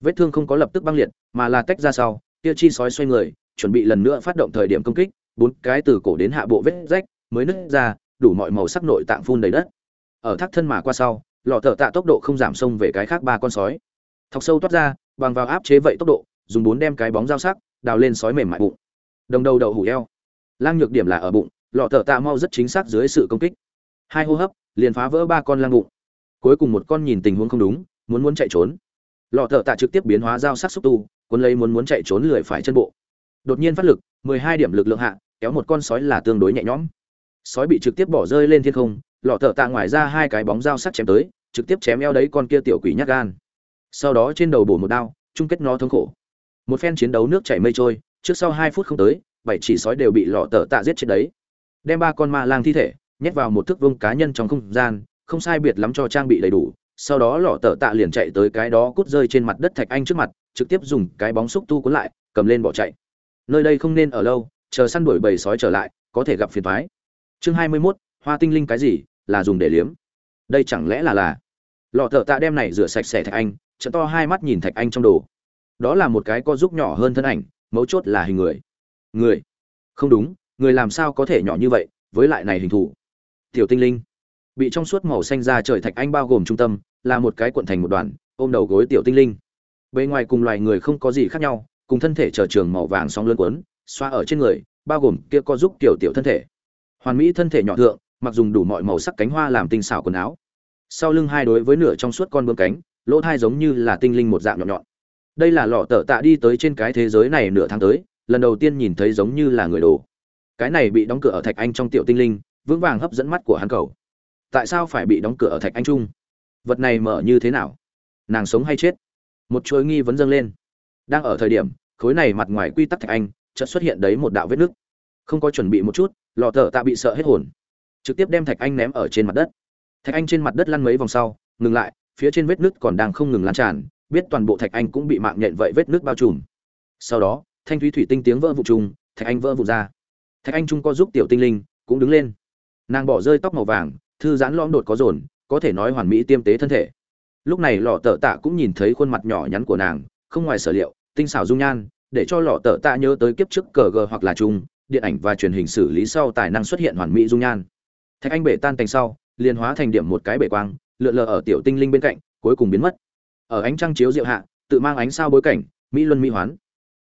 Vết thương không có lập tức băng liệt, mà là tách ra sau kia chi sói xoay người, chuẩn bị lần nữa phát động thời điểm công kích, bốn cái từ cổ đến hạ bộ vết rách, mới nứt ra, đủ mọi màu sắc nội tạng phun đầy đất. Ở thác thân mà qua sau, lọ thợ tạ tốc độ không giảm xông về cái khác ba con sói. Thọc sâu toát ra, bằng vào áp chế vậy tốc độ, dùng bốn đem cái bóng dao sắc, đào lên sói mềm mại bụng. Đồng đầu đậu hủ eo lang nhược điểm là ở bụng, lọ thợ tạ mau rất chính xác dưới sự công kích. Hai hô hấp, liền phá vỡ ba con lang bụng. Cuối cùng một con nhìn tình huống không đúng, muốn muốn chạy trốn. Lọ thợ tạ trực tiếp biến hóa dao sắc xúc tu quân lấy muốn muốn chạy trốn lười phải chân bộ. Đột nhiên phát lực, mười hai điểm lực lượng hạ, kéo một con sói là tương đối nhẹ nhõm. Sói bị trực tiếp bỏ rơi lên thiên không, lọ thợ tạ ngoài ra hai cái bóng dao sắc chém tới, trực tiếp chém eo đấy con kia tiểu quỷ nhát gan. Sau đó trên đầu bổ một đao, chung kết nó thống khổ. Một phen chiến đấu nước chảy mây trôi, trước sau hai phút không tới bảy chỉ sói đều bị lọ tờ tạ giết chết đấy. Đem ba con ma lang thi thể nhét vào một thước vông cá nhân trong không gian không sai biệt lắm cho trang bị đầy đủ sau đó lọ tờ tạ liền chạy tới cái đó cút rơi trên mặt đất thạch anh trước mặt trực tiếp dùng cái bóng xúc tu cuốn lại cầm lên bỏ chạy. Nơi đây không nên ở lâu chờ săn đuổi bầy sói trở lại có thể gặp phiền thoái chương hai mươi 21, hoa tinh linh cái gì là dùng để liếm. Đây chẳng lẽ là là? Lọ thợ tạ đem này rửa sạch sẽ thạch anh trận to hai mắt nhìn thạch anh trong đồ. Đó là một cái co giúp nhỏ hơn thân ảnh mấu chốt là hình người người. Không đúng người làm sao có thể nhỏ như vậy với lại này hình thù. Tiểu tinh linh. Bị trong suốt màu xanh ra trời thạch anh bao gồm trung tâm là một cái cuộn thành một đoàn ôm đầu gối tiểu tinh linh. Bề ngoài cùng loài người không có gì khác nhau cùng thân thể trở trường màu vàng sóng lớn cuốn, xoa ở trên người bao gồm kia co giúp tiểu tiểu thân thể. Hoàn mỹ thân thể nhỏ thượng mặc dùng đủ mọi màu sắc cánh hoa làm tinh xảo quần áo. Sau lưng hai đối với nửa trong suốt con bướm cánh lỗ thai giống như là tinh linh một dạng nhọn nhọn. Đây là lọ tở tạ đi tới trên cái thế giới này nửa tháng tới lần đầu tiên nhìn thấy giống như là người đồ. Cái này bị đóng cửa ở thạch anh trong tiểu tinh linh, vững vàng hấp dẫn mắt của hắn cầu. Tại sao phải bị đóng cửa ở thạch anh trung vật này mở như thế nào? Nàng sống hay chết? Một chuỗi nghi vấn dâng lên. Đang ở thời điểm, khối này mặt ngoài quy tắc thạch anh, chợt xuất hiện đấy một đạo vết nứt. Không có chuẩn bị một chút lò thợ tạ bị sợ hết hồn. Trực tiếp đem thạch anh ném ở trên mặt đất. Thạch anh trên mặt đất lăn mấy vòng sau, ngừng lại, phía trên vết nứt còn đang không ngừng lan tràn, biết toàn bộ thạch anh cũng bị mạng nhện vậy vết nứt bao trùm. Sau đó thanh thúy thủy tinh tiếng vỡ vụ trùng, thạch anh vỡ vụ ra. Thạch anh trung co giúp tiểu tinh linh, cũng đứng lên. Nàng bỏ rơi tóc màu vàng, thư giãn lõm đột có dồn, có thể nói hoàn mỹ tiêm tế thân thể. Lúc này lọ tợ tạ cũng nhìn thấy khuôn mặt nhỏ nhắn của nàng, không ngoài sở liệu, tinh xảo dung nhan, để cho lọ tợ tạ nhớ tới kiếp trước cờ gờ hoặc là chung, điện ảnh và truyền hình xử lý sau tài năng xuất hiện hoàn mỹ dung nhan. Thạch anh bể tan thành sau, liền hóa thành điểm một cái bể quang, lượn lờ ở tiểu tinh linh bên cạnh, cuối cùng biến mất. Ở ánh trăng chiếu diệu hạ, tự mang ánh sao bối cảnh, mỹ luân mỹ hoán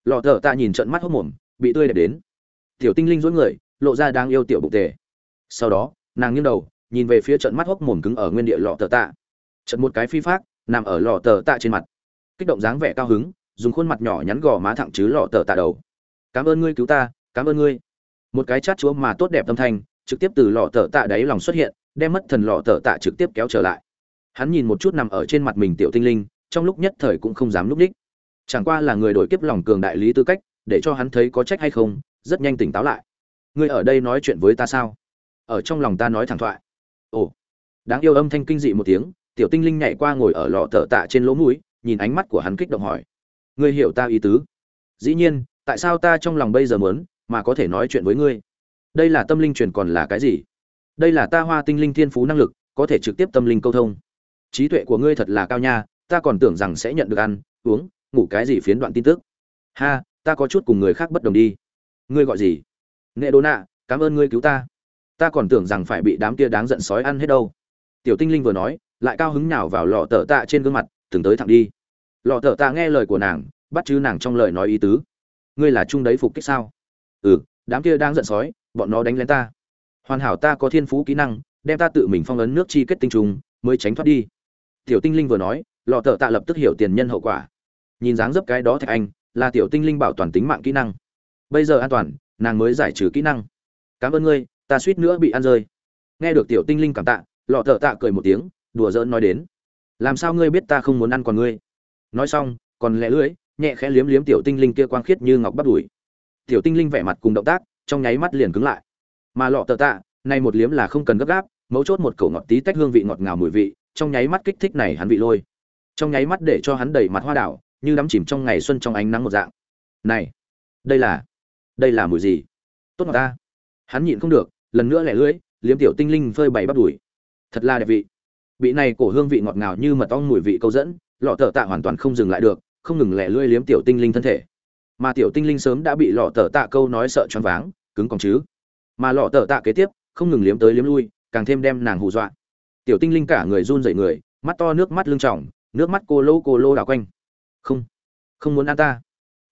lọ thở tạ nhìn trận mắt hốc mồm, bị tươi đẹp đến. Tiểu tinh linh dối người, lộ ra đang yêu tiểu bụng tề. Sau đó, nàng nghiêng đầu, nhìn về phía trận mắt hốc mồm cứng ở nguyên địa lọ thở tạ trận một cái phi phát nằm ở lọ thở tạ trên mặt. Kích động dáng vẻ cao hứng, dùng khuôn mặt nhỏ nhắn gò má thẳng chứ lọ thở tạ đầu. Cảm ơn ngươi cứu ta, cảm ơn ngươi. Một cái chát chúa mà tốt đẹp tâm thanh, trực tiếp từ lọ thở tạ đáy lòng xuất hiện, đem mất thần lọ thở tạ trực tiếp kéo trở lại. Hắn nhìn một chút nằm ở trên mặt mình tiểu tinh linh, trong lúc nhất thời cũng không dám núp đích chẳng qua là người đổi kiếp lòng cường đại lý tư cách, để cho hắn thấy có trách hay không, rất nhanh tỉnh táo lại. Ngươi ở đây nói chuyện với ta sao? Ở trong lòng ta nói thẳng thoại. Ồ. Đáng yêu âm thanh kinh dị một tiếng, tiểu tinh linh nhảy qua ngồi ở lọ thợ tạ trên lỗ mũi, nhìn ánh mắt của hắn kích động hỏi. Ngươi hiểu ta ý tứ. Dĩ nhiên, tại sao ta trong lòng bây giờ muốn, mà có thể nói chuyện với ngươi? Đây là tâm linh truyền còn là cái gì? Đây là ta hoa tinh linh thiên phú năng lực, có thể trực tiếp tâm linh câu thông. Trí tuệ của ngươi thật là cao nha, ta còn tưởng rằng sẽ nhận được ăn, uống ngủ cái gì phiến đoạn tin tức. Ha, ta có chút cùng người khác bất đồng đi. Ngươi gọi gì? Nghệ đô nạ, cảm ơn ngươi cứu ta. Ta còn tưởng rằng phải bị đám kia đáng giận sói ăn hết đâu. Tiểu tinh linh vừa nói, lại cao hứng nào vào lọ tờ tạ trên gương mặt, từng tới thẳng đi. Lọ tờ tạ nghe lời của nàng, bắt chứ nàng trong lời nói ý tứ. Ngươi là chung đấy phục kích sao? Ừ đám kia đang giận sói, bọn nó đánh lên ta. Hoàn hảo ta có thiên phú kỹ năng, đem ta tự mình phong ấn nước chi kết tinh trùng, mới tránh thoát đi. Tiểu tinh linh vừa nói, lọ tở tạ lập tức hiểu tiền nhân hậu quả nhìn dáng dấp cái đó thạch anh, là tiểu tinh linh bảo toàn tính mạng kỹ năng. Bây giờ an toàn, nàng mới giải trừ kỹ năng. Cảm ơn ngươi, ta suýt nữa bị ăn rơi. Nghe được tiểu tinh linh cảm tạ, lọ thợ tạ cười một tiếng, đùa giỡn nói đến. Làm sao ngươi biết ta không muốn ăn còn ngươi? Nói xong, còn lẽ lưỡi, nhẹ khẽ liếm liếm tiểu tinh linh kia quang khiết như ngọc bắt đùi. Tiểu tinh linh vẻ mặt cùng động tác, trong nháy mắt liền cứng lại. Mà lọ tờ tạ nay một liếm là không cần gấp gáp, mấu chốt một khẩu ngọt tí tách hương vị ngọt ngào mùi vị, trong nháy mắt kích thích này hắn vị lôi. Trong nháy mắt để cho hắn đầy mặt hoa đảo như đắm chìm trong ngày xuân trong ánh nắng một dạng. Này, đây là đây là mùi gì? Tốt mà ta. Hắn nhịn không được, lần nữa lẻ lưỡi, liếm tiểu tinh linh phơi bày bắt đùi. Thật là đẹp vị. Vị này cổ hương vị ngọt ngào như mật ong mùi vị câu dẫn, lọ tờ tạ hoàn toàn không dừng lại được, không ngừng lẻ lưỡi liếm tiểu tinh linh thân thể. Mà tiểu tinh linh sớm đã bị lọ tờ tạ câu nói sợ choáng váng, cứng còn chứ. Mà lọ tờ tạ kế tiếp, không ngừng liếm tới liếm lui, càng thêm đem nàng hù dọa. Tiểu tinh linh cả người run dậy người, mắt to nước mắt lưng tròng, nước mắt cô lô cô lô đảo quanh không không muốn ăn ta.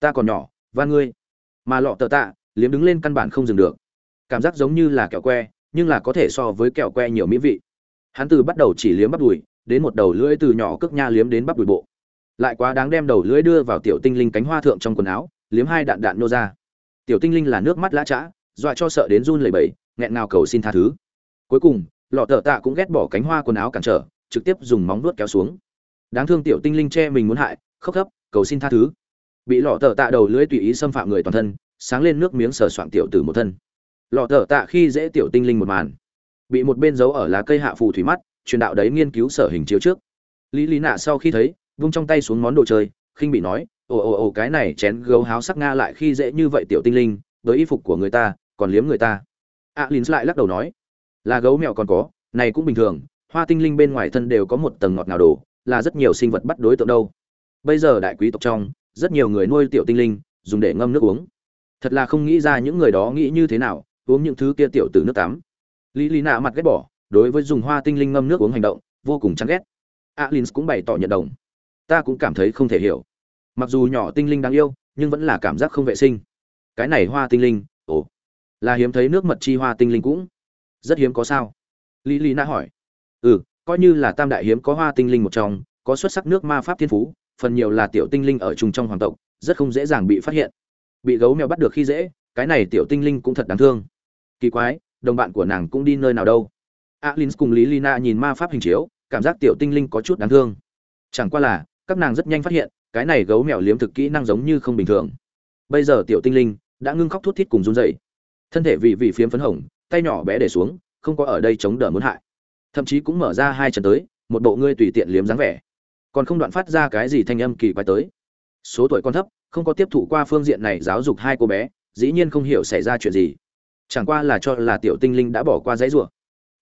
Ta còn nhỏ và ngươi. Mà lọ tờ tạ, liếm đứng lên căn bản không dừng được. Cảm giác giống như là kẹo que, nhưng là có thể so với kẹo que nhiều mỹ vị. Hắn từ bắt đầu chỉ liếm bắp đùi, đến một đầu lưỡi từ nhỏ cước nha liếm đến bắp đùi bộ. Lại quá đáng đem đầu lưỡi đưa vào tiểu tinh linh cánh hoa thượng trong quần áo, liếm hai đạn đạn nô ra. Tiểu tinh linh là nước mắt lã chã dọa cho sợ đến run lẩy bẩy, nghẹn ngào cầu xin tha thứ. Cuối cùng, lọ tờ tạ cũng ghét bỏ cánh hoa quần áo cản trở, trực tiếp dùng móng vuốt kéo xuống. Đáng thương tiểu tinh linh che mình muốn hại khóc khóc cầu xin tha thứ. Bị lọ tờ tạ đầu lưỡi tùy ý xâm phạm người toàn thân sáng lên nước miếng sờ soạn tiểu tử một thân. Lọ tờ tạ khi dễ tiểu tinh linh một màn bị một bên giấu ở lá cây hạ phù thủy mắt truyền đạo đấy nghiên cứu sở hình chiếu trước. Lý lý nạ sau khi thấy vung trong tay xuống món đồ chơi khinh bị nói ồ ồ ồ cái này chén gấu háo sắc nga lại khi dễ như vậy tiểu tinh linh với y phục của người ta còn liếm người ta. A à, lại lắc đầu nói là gấu mèo còn có này cũng bình thường hoa tinh linh bên ngoài thân đều có một tầng ngọt ngào đồ là rất nhiều sinh vật bắt đối tượng đâu bây giờ đại quý tộc trong, rất nhiều người nuôi tiểu tinh linh, dùng để ngâm nước uống. Thật là không nghĩ ra những người đó nghĩ như thế nào, uống những thứ kia tiểu từ nước tắm. Lý lý nạ mặt ghét bỏ, đối với dùng hoa tinh linh ngâm nước uống hành động, vô cùng chán ghét. Alin cũng bày tỏ nhận đồng. Ta cũng cảm thấy không thể hiểu. Mặc dù nhỏ tinh linh đáng yêu, nhưng vẫn là cảm giác không vệ sinh. Cái này hoa tinh linh, ồ, là hiếm thấy nước mật chi hoa tinh linh cũng rất hiếm có sao? Lý lý nạ hỏi. Ừ coi như là tam đại hiếm có hoa tinh linh một trong, có xuất sắc nước ma pháp thiên phú phần nhiều là tiểu tinh linh ở chung trong hoàng tộc, rất không dễ dàng bị phát hiện. Bị gấu mèo bắt được khi dễ, cái này tiểu tinh linh cũng thật đáng thương. Kỳ quái, đồng bạn của nàng cũng đi nơi nào đâu. Alin cùng lý lina nhìn ma pháp hình chiếu, cảm giác tiểu tinh linh có chút đáng thương. Chẳng qua là, các nàng rất nhanh phát hiện, cái này gấu mèo liếm thực kỹ năng giống như không bình thường. Bây giờ tiểu tinh linh đã ngưng khóc thút thít cùng run dậy thân thể vị vị phiếm phấn hồng, tay nhỏ bé để xuống, không có ở đây chống đỡ muốn hại. Thậm chí cũng mở ra hai chân tới, một bộ ngươi tùy tiện liếm dáng vẻ còn không đoạn phát ra cái gì thanh âm kỳ quái tới. Số tuổi con thấp, không có tiếp thụ qua phương diện này giáo dục hai cô bé, dĩ nhiên không hiểu xảy ra chuyện gì. Chẳng qua là cho là tiểu tinh linh đã bỏ qua giấy rủa.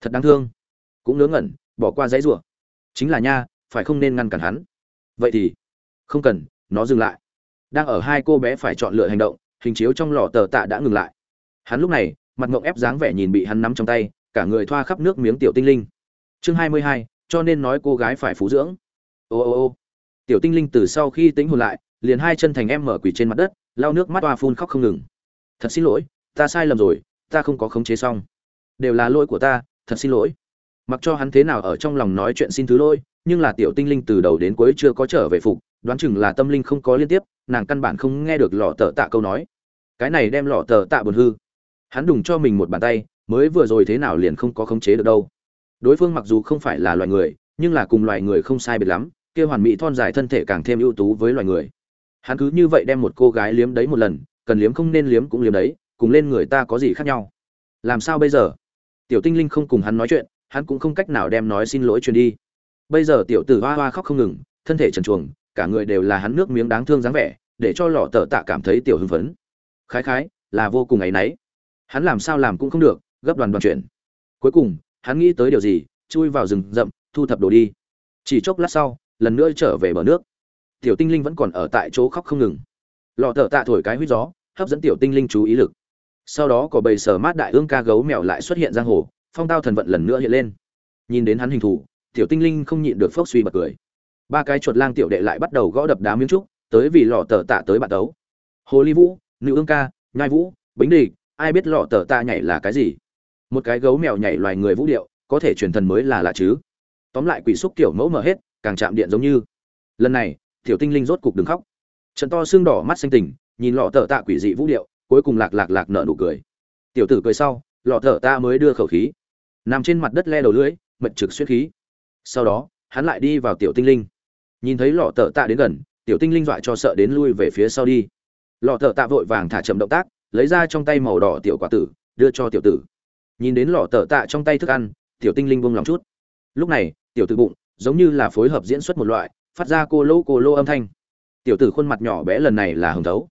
Thật đáng thương. Cũng ngớ ngẩn, bỏ qua giấy rủa. Chính là nha, phải không nên ngăn cản hắn? Vậy thì, không cần, nó dừng lại. Đang ở hai cô bé phải chọn lựa hành động, hình chiếu trong lò tờ tạ đã ngừng lại. Hắn lúc này, mặt ngộng ép dáng vẻ nhìn bị hắn nắm trong tay, cả người thoa khắp nước miếng tiểu tinh linh. Chương hai mươi hai, cho nên nói cô gái phải phú dưỡng ô ô ô. Tiểu tinh linh từ sau khi tính hồn lại, liền hai chân thành em mở quỷ trên mặt đất, lau nước mắt toa phun khóc không ngừng. Thật xin lỗi, ta sai lầm rồi, ta không có khống chế xong. Đều là lỗi của ta, thật xin lỗi. Mặc cho hắn thế nào ở trong lòng nói chuyện xin thứ lỗi, nhưng là tiểu tinh linh từ đầu đến cuối chưa có trở về phục, đoán chừng là tâm linh không có liên tiếp, nàng căn bản không nghe được lọ tờ tạ câu nói. Cái này đem lọ tờ tạ buồn hư. Hắn đùng cho mình một bàn tay, mới vừa rồi thế nào liền không có khống chế được đâu. Đối phương mặc dù không phải là loài người, nhưng là cùng loài người không sai biệt lắm kia hoàn mỹ thon dài thân thể càng thêm ưu tú với loài người. Hắn cứ như vậy đem một cô gái liếm đấy một lần, cần liếm không nên liếm cũng liếm đấy, cùng lên người ta có gì khác nhau? Làm sao bây giờ? Tiểu tinh linh không cùng hắn nói chuyện, hắn cũng không cách nào đem nói xin lỗi truyền đi. Bây giờ tiểu tử hoa hoa khóc không ngừng, thân thể trần truồng, cả người đều là hắn nước miếng đáng thương dáng vẻ, để cho lọ tờ tạ cảm thấy tiểu hưng phấn. Khái khái, là vô cùng áy náy. Hắn làm sao làm cũng không được, gấp đoàn đoàn chuyện. Cuối cùng, hắn nghĩ tới điều gì, chui vào rừng rậm, thu thập đồ đi. Chỉ chốc lát sau lần nữa trở về bờ nước. Tiểu tinh linh vẫn còn ở tại chỗ khóc không ngừng. Lọ thợ tạ thổi cái huyết gió, hấp dẫn tiểu tinh linh chú ý lực. Sau đó có bầy sờ mát đại ương ca gấu mèo lại xuất hiện giang hồ, phong tao thần vận lần nữa hiện lên. Nhìn đến hắn hình thù, tiểu tinh linh không nhịn được phốc suy bật cười. Ba cái chuột lang tiểu đệ lại bắt đầu gõ đập đá miếng trúc, tới vì lọ tờ tạ tới bạn tấu. Hồ ly vũ, nữ ương ca, nhai vũ, bính địch, ai biết lọ tờ tạ nhảy là cái gì? Một cái gấu mèo nhảy loài người vũ điệu, có thể truyền thần mới là lạ chứ? Tóm lại quỷ xúc tiểu mẫu mở hết càng chạm điện giống như. Lần này, tiểu tinh linh rốt cục đừng khóc. Trận to xương đỏ mắt xanh tình nhìn lọ thợ tạ quỷ dị vũ điệu, cuối cùng lạc lạc lạc nợ nụ cười. Tiểu tử cười sau, lọ thợ ta mới đưa khẩu khí. Nằm trên mặt đất le đầu lưỡi mật trực xuyết khí. Sau đó, hắn lại đi vào tiểu tinh linh. Nhìn thấy lọ thợ tạ đến gần, tiểu tinh linh dọa cho sợ đến lui về phía sau đi. Lọ thợ tạ vội vàng thả chậm động tác, lấy ra trong tay màu đỏ tiểu quả tử, đưa cho tiểu tử. Nhìn đến lọ thợ tạ trong tay thức ăn, tiểu tinh linh buông lòng chút. Lúc này, tiểu tử bụng giống như là phối hợp diễn xuất một loại, phát ra cô lô cô lô âm thanh. Tiểu tử khuôn mặt nhỏ bé lần này là hồng thấu.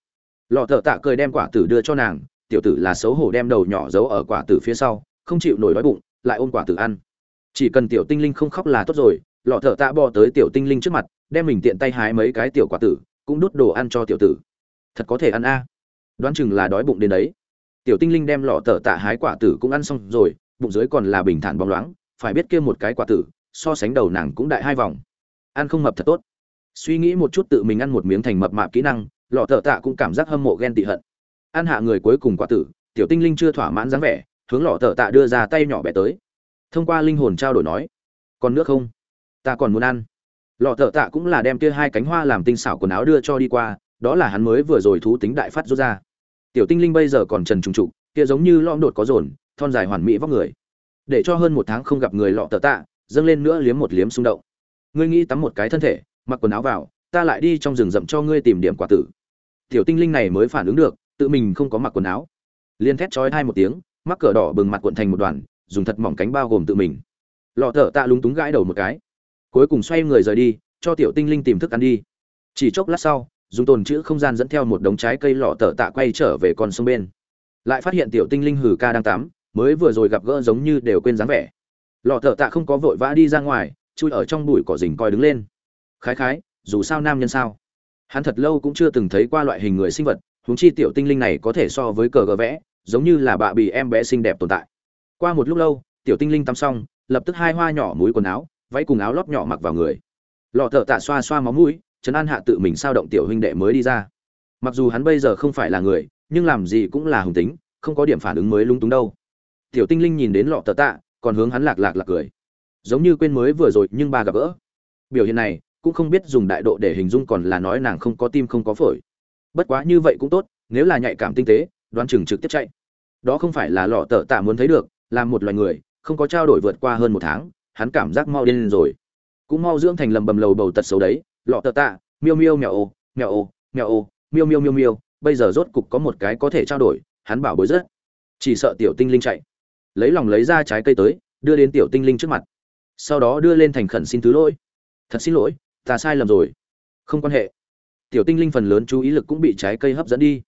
Lọ thợ tạ cười đem quả tử đưa cho nàng, tiểu tử là xấu hổ đem đầu nhỏ giấu ở quả tử phía sau, không chịu nổi đói bụng, lại ôm quả tử ăn. Chỉ cần tiểu tinh linh không khóc là tốt rồi, lọ thợ tạ bò tới tiểu tinh linh trước mặt, đem mình tiện tay hái mấy cái tiểu quả tử, cũng đút đồ ăn cho tiểu tử. Thật có thể ăn a. Đoán chừng là đói bụng đến đấy. Tiểu tinh linh đem lọ thợ tạ hái quả tử cũng ăn xong rồi, bụng dưới còn là bình thản bóng loáng, phải biết kia một cái quả tử so sánh đầu nàng cũng đại hai vòng. Ăn không mập thật tốt. Suy nghĩ một chút tự mình ăn một miếng thành mập mạp kỹ năng, lọ thợ tạ cũng cảm giác hâm mộ ghen tị hận. Ăn hạ người cuối cùng quả tử, tiểu tinh linh chưa thỏa mãn dáng vẻ, hướng lọ thợ tạ đưa ra tay nhỏ bé tới. Thông qua linh hồn trao đổi nói, còn nước không? Ta còn muốn ăn. Lọ thợ tạ cũng là đem kia hai cánh hoa làm tinh xảo quần áo đưa cho đi qua, đó là hắn mới vừa rồi thú tính đại phát rút ra. Tiểu tinh linh bây giờ còn trần trùng trụ kia giống như lom đột có rồn thon dài hoàn mỹ vóc người. Để cho hơn một tháng không gặp người lọ tờ tạ dâng lên nữa liếm một liếm xung động. Ngươi nghĩ tắm một cái thân thể, mặc quần áo vào, ta lại đi trong rừng rậm cho ngươi tìm điểm quả tử. Tiểu tinh linh này mới phản ứng được, tự mình không có mặc quần áo. Liên thét chói hai một tiếng, mắc cờ đỏ bừng mặt cuộn thành một đoàn, dùng thật mỏng cánh bao gồm tự mình. Lọ thở tạ lúng túng gãi đầu một cái. Cuối cùng xoay người rời đi, cho tiểu tinh linh tìm thức ăn đi. Chỉ chốc lát sau, dùng tồn chữ không gian dẫn theo một đống trái cây lọ thở tạ quay trở về con sông bên. Lại phát hiện tiểu tinh linh hử ca đang tắm, mới vừa rồi gặp gỡ giống như đều quên dáng vẻ lọ thợ tạ không có vội vã đi ra ngoài, chui ở trong bụi cỏ rình coi đứng lên. Khái khái, dù sao nam nhân sao? Hắn thật lâu cũng chưa từng thấy qua loại hình người sinh vật, huống chi tiểu tinh linh này có thể so với cờ gờ vẽ, giống như là bạ bị em bé xinh đẹp tồn tại. Qua một lúc lâu, tiểu tinh linh tắm xong, lập tức hai hoa nhỏ mũi quần áo, váy cùng áo lót nhỏ mặc vào người. Lọ thợ tạ xoa xoa máu mũi, trấn an hạ tự mình sao động tiểu huynh đệ mới đi ra. Mặc dù hắn bây giờ không phải là người, nhưng làm gì cũng là hùng tính, không có điểm phản ứng mới lung túng đâu. Tiểu tinh linh nhìn đến lọ thợ tạ còn hướng hắn lạc lạc lạc cười. Giống như quên mới vừa rồi nhưng ba gặp gỡ. Biểu hiện này, cũng không biết dùng đại độ để hình dung còn là nói nàng không có tim không có phổi. Bất quá như vậy cũng tốt, nếu là nhạy cảm tinh tế, đoán chừng trực tiếp chạy. Đó không phải là lọ tợ tạ muốn thấy được làm một loài người, không có trao đổi vượt qua hơn một tháng, hắn cảm giác mau điên rồi. Cũng mau dưỡng thành lầm bầm lầu bầu tật xấu đấy, lọ tợ tạ, miêu miêu mèo ô mèo ô mèo ô, miêu miêu miêu miêu, bây giờ rốt cục có một cái có thể trao đổi, hắn bảo bối rất chỉ sợ tiểu tinh linh chạy lấy lòng lấy ra trái cây tới, đưa đến tiểu tinh linh trước mặt. Sau đó đưa lên thành khẩn xin thứ lỗi. Thật xin lỗi, ta sai lầm rồi. Không quan hệ. Tiểu tinh linh phần lớn chú ý lực cũng bị trái cây hấp dẫn đi.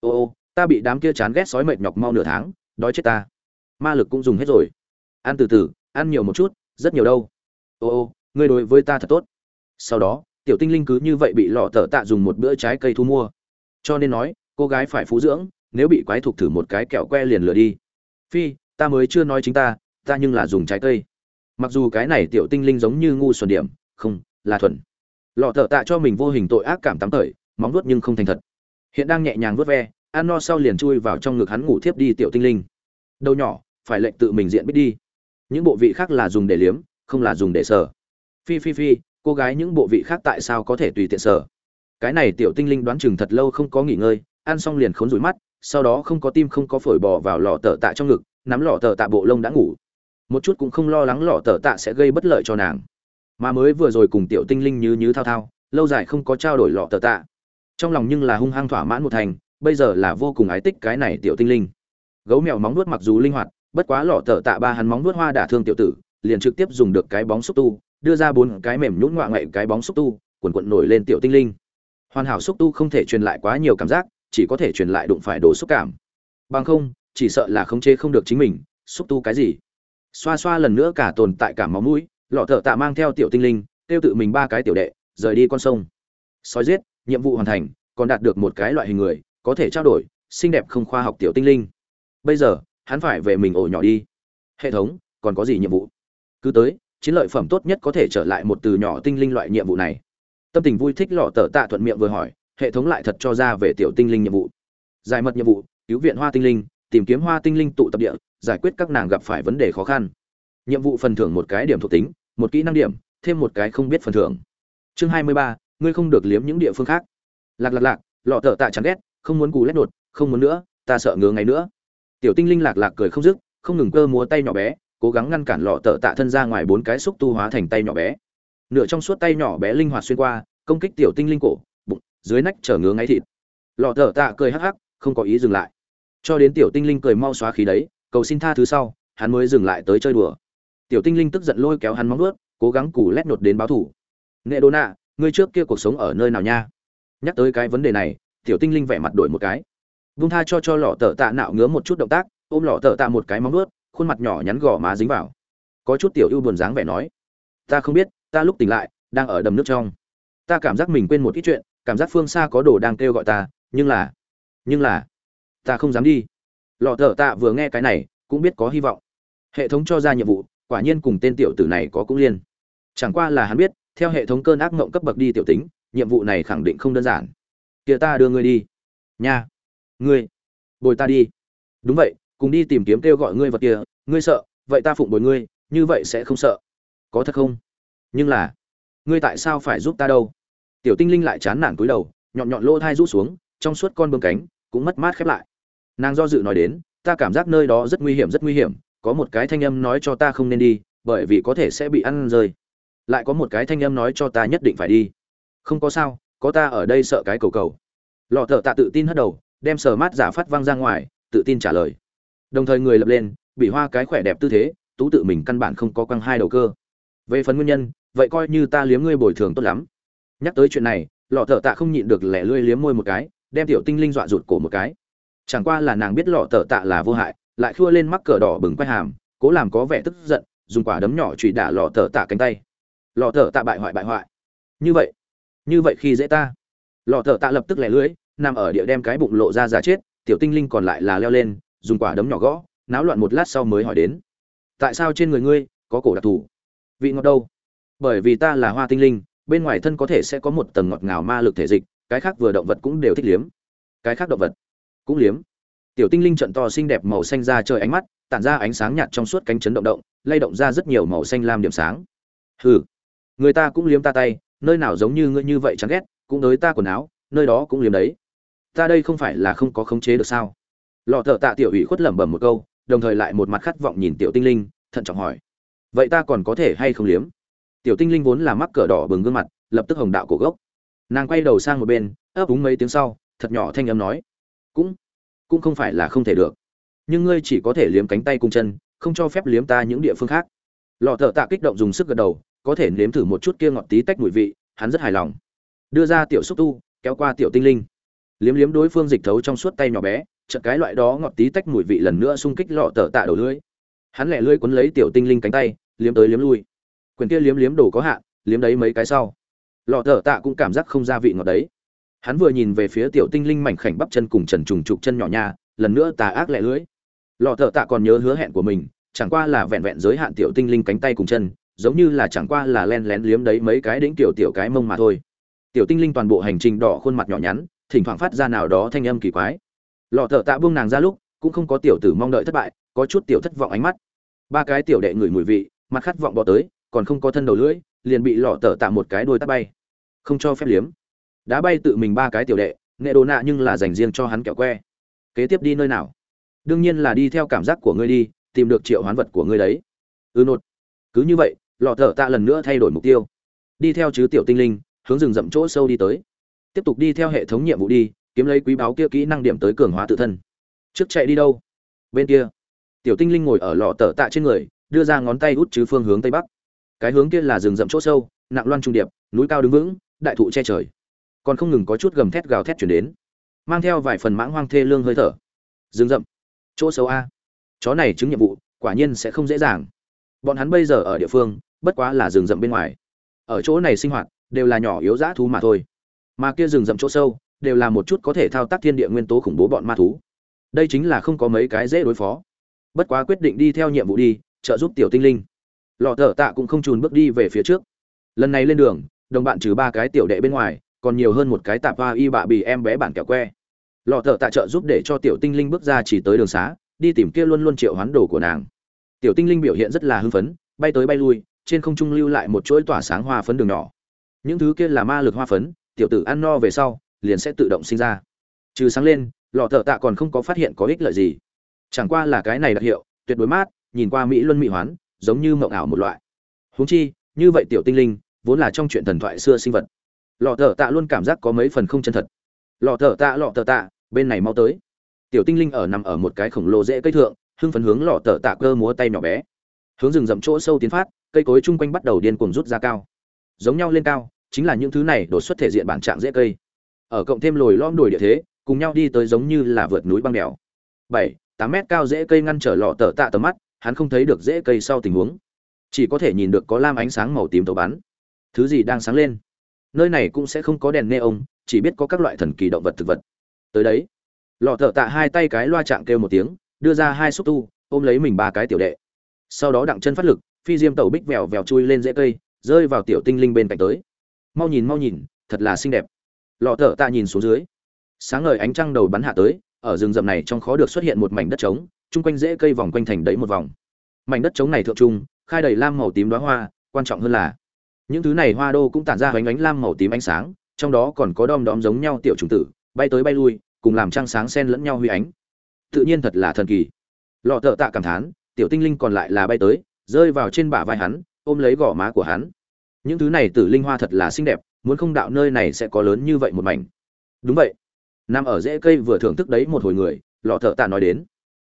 Ô ô, ta bị đám kia chán ghét sói mệt nhọc mau nửa tháng, đói chết ta. Ma lực cũng dùng hết rồi. Ăn từ từ, ăn nhiều một chút, rất nhiều đâu. Ô ô, ngươi đối với ta thật tốt. Sau đó, tiểu tinh linh cứ như vậy bị lọ tờ tạ dùng một bữa trái cây thu mua. Cho nên nói, cô gái phải phú dưỡng, nếu bị quái thục thử một cái kẹo que liền lừa đi. Phi ta mới chưa nói chính ta ta nhưng là dùng trái cây. Mặc dù cái này tiểu tinh linh giống như ngu xuẩn điểm, không, là thuần. Lọ thợ tạ cho mình vô hình tội ác cảm tắm tởi, móng vuốt nhưng không thành thật. Hiện đang nhẹ nhàng vuốt ve, ăn no sau liền chui vào trong ngực hắn ngủ thiếp đi tiểu tinh linh. Đầu nhỏ, phải lệnh tự mình diện biết đi. Những bộ vị khác là dùng để liếm, không là dùng để sờ. Phi phi phi, cô gái những bộ vị khác tại sao có thể tùy tiện sờ? Cái này tiểu tinh linh đoán chừng thật lâu không có nghỉ ngơi, ăn xong liền khốn rủi mắt, sau đó không có tim không có phổi bò vào lọ tở tạ trong ngực nắm lọ tờ tạ bộ lông đã ngủ. Một chút cũng không lo lắng lọ tờ tạ sẽ gây bất lợi cho nàng. Mà mới vừa rồi cùng tiểu tinh linh như như thao thao, lâu dài không có trao đổi lọ tờ tạ. Trong lòng nhưng là hung hăng thỏa mãn một thành, bây giờ là vô cùng ái tích cái này tiểu tinh linh. Gấu mèo móng nuốt mặc dù linh hoạt, bất quá lọ tờ tạ ba hắn móng nuốt hoa đả thương tiểu tử, liền trực tiếp dùng được cái bóng xúc tu, đưa ra bốn cái mềm nhũn ngoạ ngậy cái bóng xúc tu quần quận nổi lên tiểu tinh linh. Hoàn hảo xúc tu không thể truyền lại quá nhiều cảm giác, chỉ có thể truyền lại đụng phải đồ xúc cảm. Bằng không chỉ sợ là khống chế không được chính mình, xúc tu cái gì. Xoa xoa lần nữa cả tồn tại cả máu mũi, lọ thợ tạ mang theo tiểu tinh linh, tiêu tự mình ba cái tiểu đệ, rời đi con sông. Sói giết, nhiệm vụ hoàn thành, còn đạt được một cái loại hình người, có thể trao đổi, xinh đẹp không khoa học tiểu tinh linh. Bây giờ, hắn phải về mình ổ nhỏ đi. Hệ thống, còn có gì nhiệm vụ? Cứ tới, chiến lợi phẩm tốt nhất có thể trở lại một từ nhỏ tinh linh loại nhiệm vụ này. Tâm tình vui thích lọ tờ tạ thuận miệng vừa hỏi, hệ thống lại thật cho ra về tiểu tinh linh nhiệm vụ. Giải mật nhiệm vụ, cứu viện hoa tinh linh tìm kiếm hoa tinh linh tụ tập địa, giải quyết các nàng gặp phải vấn đề khó khăn. Nhiệm vụ phần thưởng một cái điểm thuộc tính, một kỹ năng điểm, thêm một cái không biết phần thưởng. Chương hai mươi ba, ngươi không được liếm những địa phương khác. Lạc lạc lạc, lọ tờ tạ chán ghét, không muốn cù lét đột không muốn nữa, ta sợ ngứa ngay nữa. Tiểu tinh linh lạc lạc cười không dứt, không ngừng cơ múa tay nhỏ bé, cố gắng ngăn cản lọ tợ tạ thân ra ngoài bốn cái xúc tu hóa thành tay nhỏ bé. Nửa trong suốt tay nhỏ bé linh hoạt xuyên qua, công kích tiểu tinh linh cổ, bụng, dưới nách chở ngứa ngáy thịt. Lọ tợ tạ cười hắc hắc, không có ý dừng lại cho đến tiểu tinh linh cười mau xóa khí đấy, cầu xin tha thứ sau, hắn mới dừng lại tới chơi đùa. Tiểu tinh linh tức giận lôi kéo hắn móng ướt cố gắng củ lét nột đến báo thủ. Nghệ đô nạ ngươi trước kia cuộc sống ở nơi nào nha? Nhắc tới cái vấn đề này, tiểu tinh linh vẻ mặt đổi một cái. Vung tha cho cho lọ tợ tạ nạo ngứa một chút động tác, ôm lọ tợ tạ một cái móng ướt khuôn mặt nhỏ nhắn gò má dính vào. Có chút tiểu ưu buồn dáng vẻ nói, ta không biết, ta lúc tỉnh lại, đang ở đầm nước trong. Ta cảm giác mình quên một ít chuyện, cảm giác phương xa có đồ đang kêu gọi ta, nhưng là nhưng là ta không dám đi. Lọ thợ tạ vừa nghe cái này, cũng biết có hy vọng. Hệ thống cho ra nhiệm vụ, quả nhiên cùng tên tiểu tử này có cũng liên. Chẳng qua là hắn biết, theo hệ thống cơn ác mộng cấp bậc đi tiểu tính, nhiệm vụ này khẳng định không đơn giản. Kia ta đưa ngươi đi. Nha. Ngươi. Bồi ta đi. Đúng vậy, cùng đi tìm kiếm kêu gọi ngươi vật kia, ngươi sợ, vậy ta phụng bồi ngươi, như vậy sẽ không sợ. Có thật không? Nhưng là, ngươi tại sao phải giúp ta đâu? Tiểu tinh linh lại chán nản cúi đầu, nhọn nhọn lỗ thai rũ xuống, trong suốt con bơm cánh, cũng mất mát khép lại nàng do dự nói đến, ta cảm giác nơi đó rất nguy hiểm, rất nguy hiểm, có một cái thanh âm nói cho ta không nên đi, bởi vì có thể sẽ bị ăn rơi. Lại có một cái thanh âm nói cho ta nhất định phải đi. Không có sao, có ta ở đây sợ cái cầu cầu. Lọ thợ tạ tự tin hất đầu, đem sờ mát giả phát văng ra ngoài, tự tin trả lời. Đồng thời người lập lên, bị hoa cái khỏe đẹp tư thế, tú tự mình căn bản không có quăng hai đầu cơ. Về phần nguyên nhân, vậy coi như ta liếm ngươi bồi thường tốt lắm. Nhắc tới chuyện này, lọ thợ tạ không nhịn được lẻ lươi liếm môi một cái, đem tiểu tinh linh dọa rụt cổ một cái chẳng qua là nàng biết lọ tờ tạ là vô hại, lại khua lên mắc cờ đỏ bừng quay hàm, cố làm có vẻ tức giận, dùng quả đấm nhỏ chùy đả lọ tờ tạ cánh tay. Lọ tờ tạ bại hoại bại hoại. Như vậy như vậy khi dễ ta. Lọ tờ tạ lập tức lẻ lưỡi, nằm ở địa đem cái bụng lộ ra giả chết, tiểu tinh linh còn lại là leo lên, dùng quả đấm nhỏ gõ, náo loạn một lát sau mới hỏi đến. Tại sao trên người ngươi có cổ đặc thù? Vị ngọt đâu? Bởi vì ta là hoa tinh linh, bên ngoài thân có thể sẽ có một tầng ngọt ngào ma lực thể dịch, cái khác vừa động vật cũng đều thích liếm. Cái khác động vật? Cũng liếm. Tiểu tinh linh trận to xinh đẹp màu xanh ra trời ánh mắt, tản ra ánh sáng nhạt trong suốt cánh chấn động động, lay động ra rất nhiều màu xanh lam điểm sáng. Hừ, người ta cũng liếm ta tay, nơi nào giống như ngươi như vậy chán ghét, cũng đới ta quần áo, nơi đó cũng liếm đấy. Ta đây không phải là không có khống chế được sao? Lọ thợ tạ tiểu ủy khuất lẩm bẩm một câu, đồng thời lại một mặt khát vọng nhìn tiểu tinh linh, thận trọng hỏi. Vậy ta còn có thể hay không liếm? Tiểu tinh linh vốn là mắc cỡ đỏ bừng gương mặt, lập tức hồng đạo cổ gốc. Nàng quay đầu sang một bên, ấp úng mấy tiếng sau, thật nhỏ thanh âm nói cũng cũng không phải là không thể được. Nhưng ngươi chỉ có thể liếm cánh tay cùng chân, không cho phép liếm ta những địa phương khác. Lọ thợ tạ kích động dùng sức gật đầu, có thể nếm thử một chút kia ngọt tí tách mùi vị, hắn rất hài lòng. Đưa ra tiểu xúc tu, kéo qua tiểu tinh linh. Liếm liếm đối phương dịch thấu trong suốt tay nhỏ bé, chợt cái loại đó ngọt tí tách mùi vị lần nữa xung kích lọ tở tạ đầu lưỡi. Hắn lẹ lưỡi cuốn lấy tiểu tinh linh cánh tay, liếm tới liếm lui. Quyền kia liếm liếm đồ có hạn, liếm đấy mấy cái sau. Lọ tở tạ cũng cảm giác không ra vị ngọt đấy hắn vừa nhìn về phía tiểu tinh linh mảnh khảnh bắp chân cùng trần trùng trục chân nhỏ nha, lần nữa tà ác lẹ lưỡi. Lọ thợ tạ còn nhớ hứa hẹn của mình, chẳng qua là vẹn vẹn giới hạn tiểu tinh linh cánh tay cùng chân, giống như là chẳng qua là len lén liếm đấy mấy cái đĩnh tiểu tiểu cái mông mà thôi. Tiểu tinh linh toàn bộ hành trình đỏ khuôn mặt nhỏ nhắn, thỉnh thoảng phát ra nào đó thanh âm kỳ quái. Lọ thợ tạ buông nàng ra lúc, cũng không có tiểu tử mong đợi thất bại, có chút tiểu thất vọng ánh mắt. Ba cái tiểu đệ ngửi mùi vị, mặt khát vọng bỏ tới, còn không có thân đầu lưỡi, liền bị lọ thợ tạ một cái đôi tắt bay. Không cho phép liếm đã bay tự mình ba cái tiểu đệ nghệ đồ nạ nhưng là dành riêng cho hắn kẹo que. Kế tiếp đi nơi nào? Đương nhiên là đi theo cảm giác của ngươi đi, tìm được triệu hoán vật của ngươi đấy. Ư ừ nột. Cứ như vậy, lọ thở tạ lần nữa thay đổi mục tiêu. Đi theo chứ tiểu tinh linh, hướng rừng rậm chỗ sâu đi tới. Tiếp tục đi theo hệ thống nhiệm vụ đi, kiếm lấy quý báo kia kỹ năng điểm tới cường hóa tự thân. Trước chạy đi đâu? Bên kia. Tiểu tinh linh ngồi ở lọ tờ tạ trên người, đưa ra ngón tay út chứ phương hướng tây bắc. Cái hướng kia là rừng rậm chỗ sâu, nặng loan trung điệp, núi cao đứng vững, đại thụ che trời còn không ngừng có chút gầm thét gào thét chuyển đến, mang theo vài phần mãng hoang thê lương hơi thở. Rừng rậm. Chỗ sâu a. Chó này chứng nhiệm vụ, quả nhiên sẽ không dễ dàng. Bọn hắn bây giờ ở địa phương, bất quá là rừng rậm bên ngoài. Ở chỗ này sinh hoạt, đều là nhỏ yếu dã thú mà thôi. Mà kia rừng rậm chỗ sâu, đều là một chút có thể thao tác thiên địa nguyên tố khủng bố bọn ma thú. Đây chính là không có mấy cái dễ đối phó. Bất quá quyết định đi theo nhiệm vụ đi, trợ giúp tiểu tinh linh. Lọ thở tạ cũng không trùn bước đi về phía trước. Lần này lên đường, đồng bạn trừ ba cái tiểu đệ bên ngoài còn nhiều hơn một cái tạp hoa y bạ bì em bé bản kẹo que. Lọ thợ tạ trợ giúp để cho tiểu tinh linh bước ra chỉ tới đường xá, đi tìm kia luôn luôn triệu hoán đồ của nàng. Tiểu tinh linh biểu hiện rất là hưng phấn, bay tới bay lui, trên không trung lưu lại một chuỗi tỏa sáng hoa phấn đường nhỏ. Những thứ kia là ma lực hoa phấn, tiểu tử ăn no về sau, liền sẽ tự động sinh ra. Trừ sáng lên, lọ thợ tạ còn không có phát hiện có ích lợi gì. Chẳng qua là cái này đặc hiệu, tuyệt đối mát, nhìn qua mỹ luân mỹ hoán, giống như mộng ảo một loại. Huống chi, như vậy tiểu tinh linh, vốn là trong chuyện thần thoại xưa sinh vật lọ thợ tạ luôn cảm giác có mấy phần không chân thật. Lọ thợ tạ, lọ thợ tạ, bên này mau tới. Tiểu tinh linh ở nằm ở một cái khổng lồ dễ cây thượng, hưng phấn hướng lọ thợ tạ cơ múa tay nhỏ bé. Hướng rừng rậm chỗ sâu tiến phát, cây cối chung quanh bắt đầu điên cuồng rút ra cao. Giống nhau lên cao, chính là những thứ này đột xuất thể diện bản trạng dễ cây. Ở cộng thêm lồi lõm đồi địa thế, cùng nhau đi tới giống như là vượt núi băng đèo. Bảy, tám mét cao dễ cây ngăn trở lọ tờ tạ tầm mắt, hắn không thấy được dễ cây sau tình huống. Chỉ có thể nhìn được có lam ánh sáng màu tím tấu bắn. Thứ gì đang sáng lên? Nơi này cũng sẽ không có đèn neon, chỉ biết có các loại thần kỳ động vật thực vật. Tới đấy, lọ thợ tạ hai tay cái loa chạm kêu một tiếng, đưa ra hai xúc tu, ôm lấy mình ba cái tiểu đệ. Sau đó đặng chân phát lực, phi diêm tẩu bích vèo vèo chui lên rễ cây, rơi vào tiểu tinh linh bên cạnh tới. Mau nhìn mau nhìn, thật là xinh đẹp. Lọ thợ tạ nhìn xuống dưới. Sáng ngời ánh trăng đầu bắn hạ tới, ở rừng rậm này trong khó được xuất hiện một mảnh đất trống, chung quanh rễ cây vòng quanh thành đấy một vòng. Mảnh đất trống này thượng trung, khai đầy lam màu tím đóa hoa, quan trọng hơn là những thứ này hoa đô cũng tản ra ánh ánh lam màu tím ánh sáng trong đó còn có đom đóm giống nhau tiểu trùng tử bay tới bay lui cùng làm trăng sáng xen lẫn nhau huy ánh. Tự nhiên thật là thần kỳ. Lọ thợ tạ cảm thán tiểu tinh linh còn lại là bay tới rơi vào trên bả vai hắn ôm lấy gò má của hắn. Những thứ này tử linh hoa thật là xinh đẹp muốn không đạo nơi này sẽ có lớn như vậy một mảnh. Đúng vậy. Nằm ở rễ cây vừa thưởng thức đấy một hồi người lọ thợ tạ nói đến.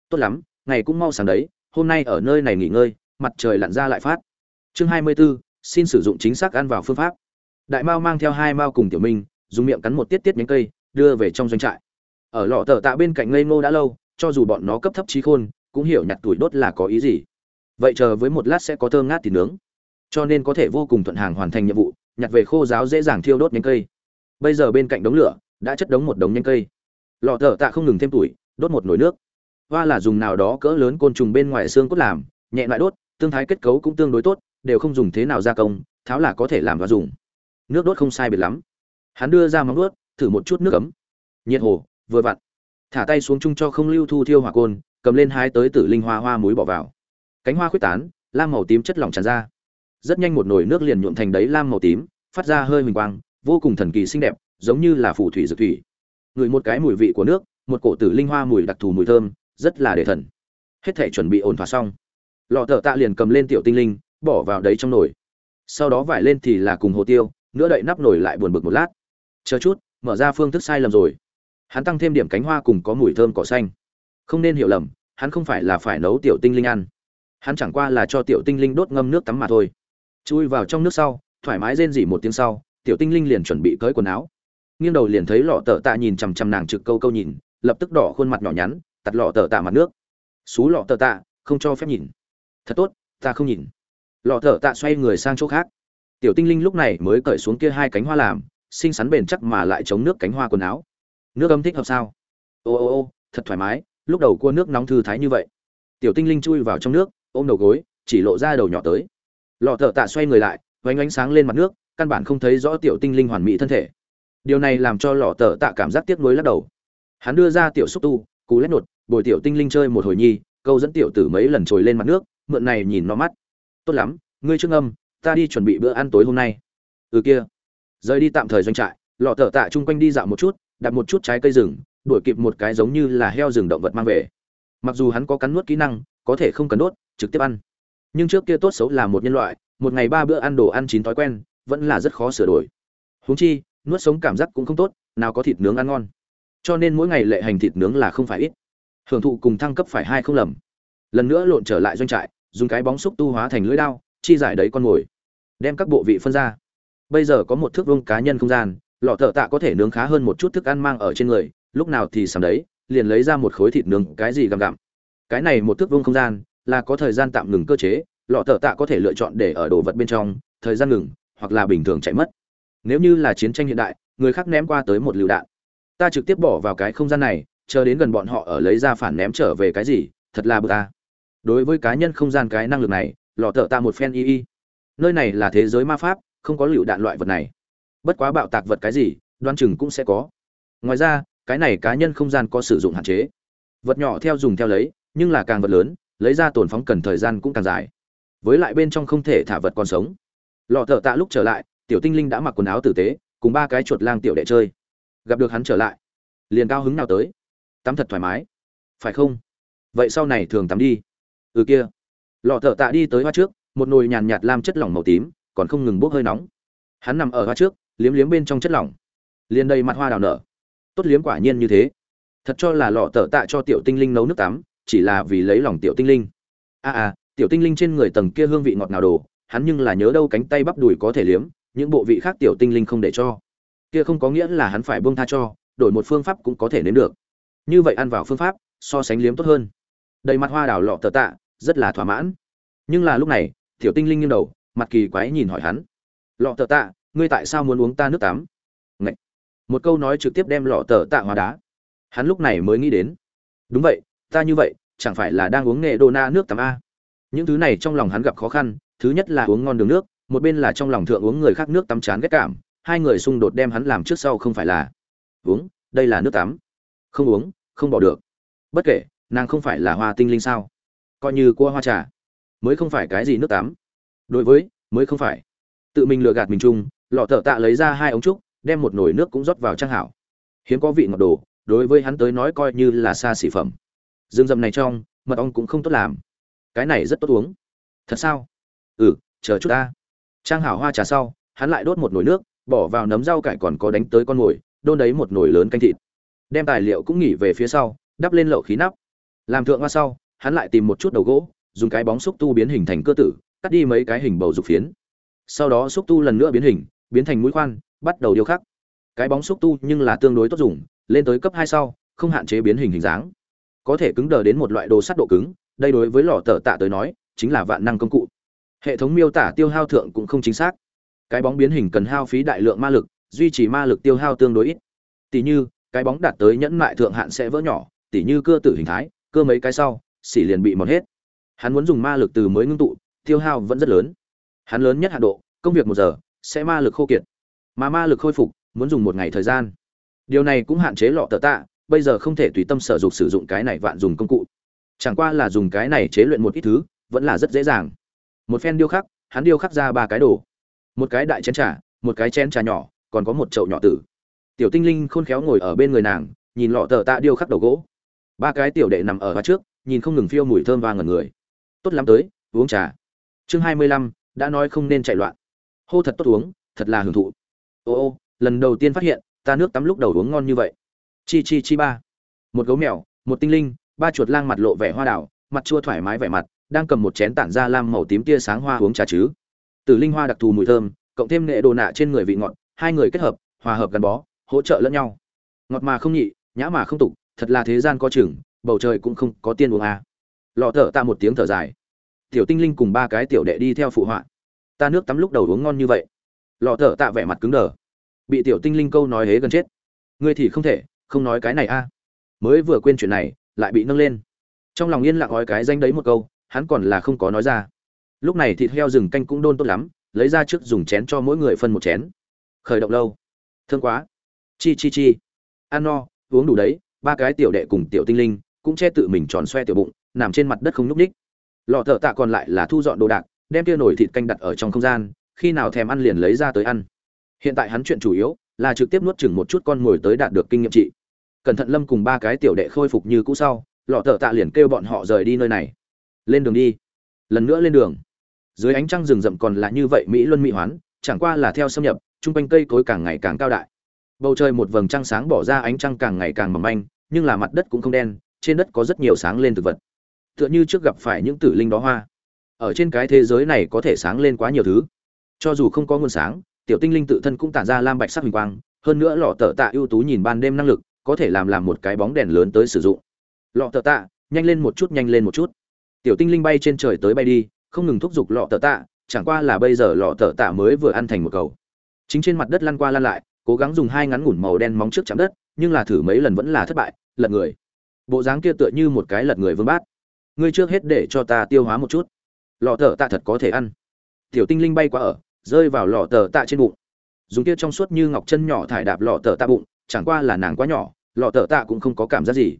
Tốt lắm ngày cũng mau sáng đấy hôm nay ở nơi này nghỉ ngơi mặt trời lặn ra lại phát. Chương hai mươi 24, xin sử dụng chính xác ăn vào phương pháp. Đại mao mang theo hai mao cùng tiểu minh, dùng miệng cắn một tiết tiết nhánh cây, đưa về trong doanh trại. Ở lọ tờ tạ bên cạnh ngây ngô đã lâu, cho dù bọn nó cấp thấp trí khôn, cũng hiểu nhặt tuổi đốt là có ý gì. Vậy chờ với một lát sẽ có thơm ngát thịt nướng. Cho nên có thể vô cùng thuận hàng hoàn thành nhiệm vụ, nhặt về khô giáo dễ dàng thiêu đốt nhánh cây. Bây giờ bên cạnh đống lửa, đã chất đống một đống nhánh cây. Lọ thợ tạ không ngừng thêm tuổi, đốt một nồi nước. Hoa là dùng nào đó cỡ lớn côn trùng bên ngoài xương cốt làm, nhẹ lại đốt, tương thái kết cấu cũng tương đối tốt đều không dùng thế nào gia công, tháo là có thể làm và dùng. Nước đốt không sai biệt lắm. Hắn đưa ra móng đốt thử một chút nước ấm. Nhiệt hồ, vừa vặn. Thả tay xuống chung cho không lưu thu thiêu hỏa côn, cầm lên hai tới tử linh hoa hoa muối bỏ vào. Cánh hoa khuyết tán, lam màu tím chất lỏng tràn ra. Rất nhanh một nồi nước liền nhuộm thành đấy lam màu tím, phát ra hơi huỳnh quang, vô cùng thần kỳ xinh đẹp, giống như là phù thủy dược thủy. Ngửi một cái mùi vị của nước, một cổ tử linh hoa mùi đặc thù mùi thơm, rất là để thần. Hết thể chuẩn bị ổn thỏa xong. Lọ thợ tạ liền cầm lên tiểu tinh linh bỏ vào đấy trong nồi. Sau đó vải lên thì là cùng hồ tiêu, nữa đậy nắp nồi lại buồn bực một lát. Chờ chút, mở ra phương thức sai lầm rồi. Hắn tăng thêm điểm cánh hoa cùng có mùi thơm cỏ xanh. Không nên hiểu lầm, hắn không phải là phải nấu tiểu tinh linh ăn. Hắn chẳng qua là cho tiểu tinh linh đốt ngâm nước tắm mà thôi. Chui vào trong nước sau, thoải mái rên rỉ một tiếng sau, tiểu tinh linh liền chuẩn bị cởi quần áo. Nghiêng đầu liền thấy lọ tợ tạ nhìn chằm chằm nàng trực câu câu nhìn, lập tức đỏ khuôn mặt nhỏ nhắn tặt lọ tợ tạ mặt nước. Xú lọ tợ tạ, không cho phép nhìn. Thật tốt, ta không nhìn lọ tợ tạ xoay người sang chỗ khác. Tiểu tinh linh lúc này mới cởi xuống kia hai cánh hoa làm, xinh xắn bền chắc mà lại chống nước cánh hoa quần áo. Nước âm thích hợp sao? Ô ô ô, thật thoải mái, lúc đầu cua nước nóng thư thái như vậy. Tiểu tinh linh chui vào trong nước, ôm đầu gối, chỉ lộ ra đầu nhỏ tới. Lọ thợ tạ xoay người lại, vánh ánh sáng lên mặt nước, căn bản không thấy rõ tiểu tinh linh hoàn mỹ thân thể. Điều này làm cho lọ thợ tạ cảm giác tiếc nuối lắc đầu. Hắn đưa ra tiểu xúc tu, cú lét nột, bồi tiểu tinh linh chơi một hồi nhi, câu dẫn tiểu tử mấy lần trồi lên mặt nước, mượn này nhìn nó mắt tốt lắm, ngươi trước âm ta đi chuẩn bị bữa ăn tối hôm nay. Ừ kia. Rời đi tạm thời doanh trại, lọ thợ tạ chung quanh đi dạo một chút, đặt một chút trái cây rừng, đuổi kịp một cái giống như là heo rừng động vật mang về. Mặc dù hắn có cắn nuốt kỹ năng, có thể không cần đốt, trực tiếp ăn. Nhưng trước kia tốt xấu là một nhân loại, một ngày ba bữa ăn đồ ăn chín thói quen, vẫn là rất khó sửa đổi. Huống chi, nuốt sống cảm giác cũng không tốt, nào có thịt nướng ăn ngon. Cho nên mỗi ngày lệ hành thịt nướng là không phải ít. Hưởng thụ cùng thăng cấp phải hai không lầm. Lần nữa lộn trở lại doanh trại dùng cái bóng xúc tu hóa thành lưỡi đao, chi giải đấy con mồi. Đem các bộ vị phân ra. Bây giờ có một thước vương cá nhân không gian, lọ thợ tạ có thể nướng khá hơn một chút thức ăn mang ở trên người, lúc nào thì sắm đấy, liền lấy ra một khối thịt nướng, cái gì gặm gặm. Cái này một thước vương không gian, là có thời gian tạm ngừng cơ chế, lọ thợ tạ có thể lựa chọn để ở đồ vật bên trong, thời gian ngừng, hoặc là bình thường chạy mất. Nếu như là chiến tranh hiện đại, người khác ném qua tới một lựu đạn. Ta trực tiếp bỏ vào cái không gian này, chờ đến gần bọn họ ở lấy ra phản ném trở về cái gì, thật là bực ta đối với cá nhân không gian cái năng lực này, lọ thợ tạ một phen y y. Nơi này là thế giới ma pháp, không có lựu đạn loại vật này. Bất quá bạo tạc vật cái gì, đoan chừng cũng sẽ có. Ngoài ra, cái này cá nhân không gian có sử dụng hạn chế. Vật nhỏ theo dùng theo lấy, nhưng là càng vật lớn, lấy ra tồn phóng cần thời gian cũng càng dài. Với lại bên trong không thể thả vật còn sống. Lọ thợ tạ lúc trở lại, tiểu tinh linh đã mặc quần áo tử tế, cùng ba cái chuột lang tiểu đệ chơi. Gặp được hắn trở lại, liền cao hứng nào tới. Tắm thật thoải mái. Phải không? Vậy sau này thường tắm đi ừ kia. Lọ thợ tạ đi tới hoa trước một nồi nhàn nhạt lam chất lỏng màu tím còn không ngừng bốc hơi nóng. Hắn nằm ở hoa trước liếm liếm bên trong chất lỏng. Liền đầy mặt hoa đào nở. Tốt liếm quả nhiên như thế. Thật cho là lọ thợ tạ cho tiểu tinh linh nấu nước tắm chỉ là vì lấy lòng tiểu tinh linh. A à, à tiểu tinh linh trên người tầng kia hương vị ngọt nào đồ hắn nhưng là nhớ đâu cánh tay bắp đùi có thể liếm những bộ vị khác tiểu tinh linh không để cho. Kia không có nghĩa là hắn phải buông tha cho đổi một phương pháp cũng có thể đến được. Như vậy ăn vào phương pháp so sánh liếm tốt hơn. Đầy mặt hoa đào lọ tờ tạ rất là thỏa mãn. Nhưng là lúc này, tiểu tinh linh nghiêng đầu, mặt kỳ quái nhìn hỏi hắn. Lọ tờ tạ, ngươi tại sao muốn uống ta nước tắm? Ngậy. một câu nói trực tiếp đem lọ tờ tạ hóa đá. Hắn lúc này mới nghĩ đến. Đúng vậy, ta như vậy, chẳng phải là đang uống nghệ đô na nước tắm a? Những thứ này trong lòng hắn gặp khó khăn, thứ nhất là uống ngon đường nước, một bên là trong lòng thượng uống người khác nước tắm chán ghét cảm, hai người xung đột đem hắn làm trước sau không phải là uống, đây là nước tắm. Không uống, không bỏ được. Bất kể, nàng không phải là hoa tinh linh sao? Coi như cua hoa trà. Mới không phải cái gì nước tắm. Đối với, mới không phải. Tự mình lừa gạt mình chung, lọ thợ tạ lấy ra hai ống trúc, đem một nồi nước cũng rót vào trang hảo. Hiếm có vị ngọt đồ, đối với hắn tới nói coi như là xa xỉ phẩm. Dương dầm này trong, mật ong cũng không tốt làm. Cái này rất tốt uống. Thật sao? Ừ chờ chút ta. Trang hảo hoa trà sau, hắn lại đốt một nồi nước, bỏ vào nấm rau cải còn có đánh tới con mồi, đôn đấy một nồi lớn canh thịt. Đem tài liệu cũng nghỉ về phía sau, đắp lên lậu khí nắp. Làm thượng hoa sau hắn lại tìm một chút đầu gỗ, dùng cái bóng xúc tu biến hình thành cơ tử, cắt đi mấy cái hình bầu dục phiến. Sau đó xúc tu lần nữa biến hình, biến thành mũi khoan, bắt đầu điêu khắc. Cái bóng xúc tu nhưng là tương đối tốt dùng, lên tới cấp hai sau, không hạn chế biến hình hình dáng. Có thể cứng đờ đến một loại đồ sắt độ cứng, đây đối với lò tờ tạ tới nói, chính là vạn năng công cụ. Hệ thống miêu tả tiêu hao thượng cũng không chính xác. Cái bóng biến hình cần hao phí đại lượng ma lực, duy trì ma lực tiêu hao tương đối ít. Tỷ như, cái bóng đạt tới nhẫn mại thượng hạn sẽ vỡ nhỏ tỷ như cơ tử hình thái, cơ mấy cái sau xỉ liền bị mòn hết. Hắn muốn dùng ma lực từ mới ngưng tụ, tiêu hao vẫn rất lớn. Hắn lớn nhất hạ độ, công việc một giờ, sẽ ma lực khô kiệt. Mà ma lực khôi phục, muốn dùng một ngày thời gian. Điều này cũng hạn chế lọ tờ tạ, bây giờ không thể tùy tâm sở dục sử dụng cái này vạn dùng công cụ. Chẳng qua là dùng cái này chế luyện một ít thứ, vẫn là rất dễ dàng. Một phen điêu khắc, hắn điêu khắc ra ba cái đồ. Một cái đại chén trà, một cái chén trà nhỏ, còn có một chậu nhỏ tử. Tiểu tinh linh khôn khéo ngồi ở bên người nàng, nhìn lọ tờ tạ điêu khắc đầu gỗ. Ba cái tiểu đệ nằm ở hoa trước nhìn không ngừng phiêu mùi thơm và ngẩn người. Tốt lắm tới, uống trà. Chương hai mươi lăm, đã nói không nên chạy loạn. Hô thật tốt uống, thật là hưởng thụ. Ô ô, lần đầu tiên phát hiện, ta nước tắm lúc đầu uống ngon như vậy. Chi chi chi ba. Một gấu mèo, một tinh linh, ba chuột lang mặt lộ vẻ hoa đào, mặt chua thoải mái vẻ mặt, đang cầm một chén tản ra lam màu tím tia sáng hoa uống trà chứ. Từ linh hoa đặc thù mùi thơm, cộng thêm nghệ đồ nạ trên người vị ngọt, hai người kết hợp, hòa hợp gắn bó, hỗ trợ lẫn nhau. Ngọt mà không nhị, nhã mà không tục, thật là thế gian có chừng bầu trời cũng không có tiên uống à. lọ thở ta một tiếng thở dài. Tiểu tinh linh cùng ba cái tiểu đệ đi theo phụ họa. Ta nước tắm lúc đầu uống ngon như vậy. Lọ thở tạ vẻ mặt cứng đờ. Bị tiểu tinh linh câu nói hế gần chết. Ngươi thì không thể, không nói cái này a mới vừa quên chuyện này, lại bị nâng lên. Trong lòng yên lặng gói cái danh đấy một câu, hắn còn là không có nói ra. Lúc này thịt heo rừng canh cũng đôn tốt lắm, lấy ra trước dùng chén cho mỗi người phân một chén. Khởi động lâu. Thương quá. Chi chi chi. Ăn no, uống đủ đấy, ba cái tiểu đệ cùng tiểu tinh linh cũng che tự mình tròn xoe tiểu bụng, nằm trên mặt đất không nhúc ních lọ thợ tạ còn lại là thu dọn đồ đạc, đem tia nổi thịt canh đặt ở trong không gian, khi nào thèm ăn liền lấy ra tới ăn. Hiện tại hắn chuyện chủ yếu là trực tiếp nuốt chừng một chút con mồi tới đạt được kinh nghiệm trị. Cẩn thận lâm cùng ba cái tiểu đệ khôi phục như cũ sau, lọ thợ tạ liền kêu bọn họ rời đi nơi này. Lên đường đi. Lần nữa lên đường. Dưới ánh trăng rừng rậm còn là như vậy mỹ luân mỹ hoán, chẳng qua là theo xâm nhập, chung quanh cây cối càng ngày càng cao đại. Bầu trời một vầng trăng sáng bỏ ra ánh trăng càng ngày càng mỏng manh, nhưng là mặt đất cũng không đen trên đất có rất nhiều sáng lên thực vật. Tựa như trước gặp phải những tử linh đó hoa. Ở trên cái thế giới này có thể sáng lên quá nhiều thứ. Cho dù không có nguồn sáng, tiểu tinh linh tự thân cũng tản ra lam bạch sắc hình quang, hơn nữa lọ tờ tạ ưu tú nhìn ban đêm năng lực, có thể làm làm một cái bóng đèn lớn tới sử dụng. Lọ tờ tạ, nhanh lên một chút, nhanh lên một chút. Tiểu tinh linh bay trên trời tới bay đi, không ngừng thúc giục lọ tờ tạ, chẳng qua là bây giờ lọ tờ tạ mới vừa ăn thành một cầu. Chính trên mặt đất lăn qua lăn lại, cố gắng dùng hai ngắn ngủn màu đen móng trước chạm đất, nhưng là thử mấy lần vẫn là thất bại, lật người bộ dáng kia tựa như một cái lật người vương bát. Ngươi trước hết để cho ta tiêu hóa một chút. Lọ tờ tạ thật có thể ăn. Tiểu tinh linh bay qua ở, rơi vào lọ tờ tạ trên bụng. Dùng kia trong suốt như ngọc chân nhỏ thải đạp lọ tờ tạ bụng, chẳng qua là nàng quá nhỏ, lọ tờ tạ cũng không có cảm giác gì.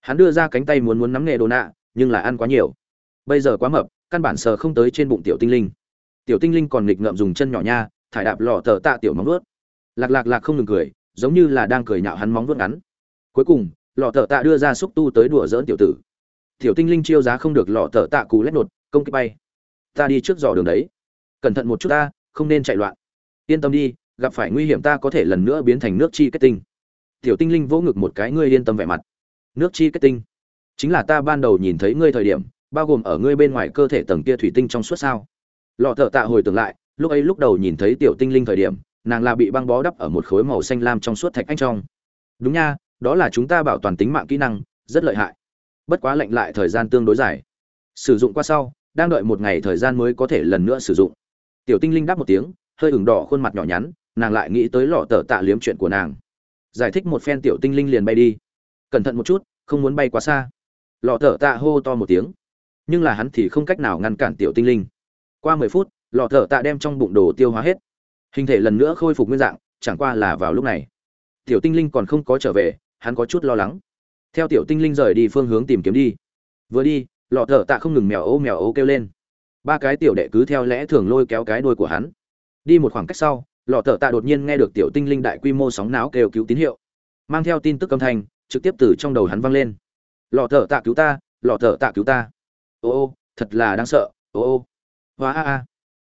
Hắn đưa ra cánh tay muốn muốn nắm nghề đồ nạ, nhưng là ăn quá nhiều. Bây giờ quá mập, căn bản sờ không tới trên bụng tiểu tinh linh. Tiểu tinh linh còn nghịch ngợm dùng chân nhỏ nha, thải đạp lọ tờ tạ tiểu móng vuốt. Lạc lạc lạc không ngừng cười, giống như là đang cười nhạo hắn móng vuốt ngắn. Cuối cùng lọ thợ tạ đưa ra xúc tu tới đùa dỡn tiểu tử. Tiểu tinh linh chiêu giá không được lọ thợ tạ cú lét nột, công kích bay. Ta đi trước dò đường đấy. Cẩn thận một chút ta, không nên chạy loạn. Yên tâm đi, gặp phải nguy hiểm ta có thể lần nữa biến thành nước chi kết tinh. Tiểu tinh linh vỗ ngực một cái, ngươi yên tâm vẻ mặt. Nước chi kết tinh. Chính là ta ban đầu nhìn thấy ngươi thời điểm, bao gồm ở ngươi bên ngoài cơ thể tầng kia thủy tinh trong suốt sao. Lọ thợ tạ hồi tưởng lại, lúc ấy lúc đầu nhìn thấy tiểu tinh linh thời điểm, nàng là bị băng bó đắp ở một khối màu xanh lam trong suốt thạch anh trong. Đúng nha đó là chúng ta bảo toàn tính mạng kỹ năng, rất lợi hại. Bất quá lệnh lại thời gian tương đối dài. Sử dụng qua sau, đang đợi một ngày thời gian mới có thể lần nữa sử dụng. Tiểu tinh linh đáp một tiếng, hơi ửng đỏ khuôn mặt nhỏ nhắn, nàng lại nghĩ tới lọ tờ tạ liếm chuyện của nàng. Giải thích một phen tiểu tinh linh liền bay đi. Cẩn thận một chút, không muốn bay quá xa. Lọ tờ tạ hô to một tiếng. Nhưng là hắn thì không cách nào ngăn cản tiểu tinh linh. Qua mười phút, lọ tờ tạ đem trong bụng đồ tiêu hóa hết. Hình thể lần nữa khôi phục nguyên dạng, chẳng qua là vào lúc này. Tiểu tinh linh còn không có trở về hắn có chút lo lắng. Theo tiểu tinh linh rời đi phương hướng tìm kiếm đi. Vừa đi, lọ thợ tạ không ngừng mèo ô mèo ô kêu lên. Ba cái tiểu đệ cứ theo lẽ thường lôi kéo cái đuôi của hắn. Đi một khoảng cách sau, lọ thợ tạ đột nhiên nghe được tiểu tinh linh đại quy mô sóng não kêu cứu tín hiệu. Mang theo tin tức âm thanh, trực tiếp từ trong đầu hắn vang lên. Lọ thợ tạ cứu ta, lọ thợ tạ cứu ta. Ô ô, thật là đáng sợ, ô ô. Hoa a a.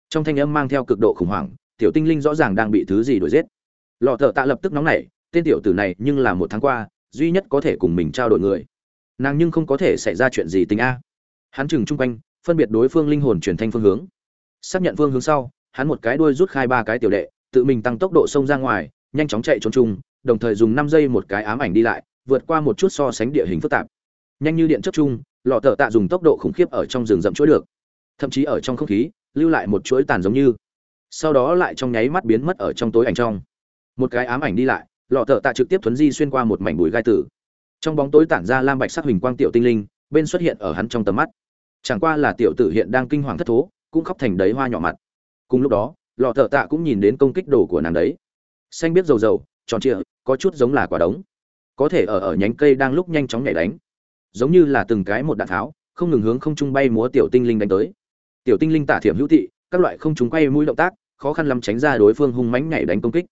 Trong thanh âm mang theo cực độ khủng hoảng, tiểu tinh linh rõ ràng đang bị thứ gì đuổi giết. Lọ thợ tạ lập tức nóng nảy tên tiểu tử này nhưng là một tháng qua, duy nhất có thể cùng mình trao đổi người. Nàng nhưng không có thể xảy ra chuyện gì tình a. Hắn chừng chung quanh, phân biệt đối phương linh hồn truyền thanh phương hướng. Xác nhận phương hướng sau, hắn một cái đuôi rút khai ba cái tiểu đệ, tự mình tăng tốc độ xông ra ngoài, nhanh chóng chạy trốn chung, đồng thời dùng năm giây một cái ám ảnh đi lại, vượt qua một chút so sánh địa hình phức tạp. Nhanh như điện chấp chung, lọ thợ tạ dùng tốc độ khủng khiếp ở trong rừng rậm chuỗi được. Thậm chí ở trong không khí, lưu lại một chuỗi tàn giống như. Sau đó lại trong nháy mắt biến mất ở trong tối ảnh trong. Một cái ám ảnh đi lại lọ thợ tạ trực tiếp thuấn di xuyên qua một mảnh bụi gai tử. Trong bóng tối tản ra lam bạch sắc hình quang tiểu tinh linh, bên xuất hiện ở hắn trong tầm mắt. Chẳng qua là tiểu tử hiện đang kinh hoàng thất thố, cũng khóc thành đấy hoa nhỏ mặt. Cùng lúc đó, lọ thợ tạ cũng nhìn đến công kích đồ của nàng đấy. Xanh biết dầu dầu, tròn trịa, có chút giống là quả đống. Có thể ở ở nhánh cây đang lúc nhanh chóng nhảy đánh. Giống như là từng cái một đạn tháo, không ngừng hướng không trung bay múa tiểu tinh linh đánh tới. Tiểu tinh linh tả thiểm hữu thị, các loại không chúng quay mũi động tác, khó khăn lắm tránh ra đối phương hung mãnh nhảy đánh công kích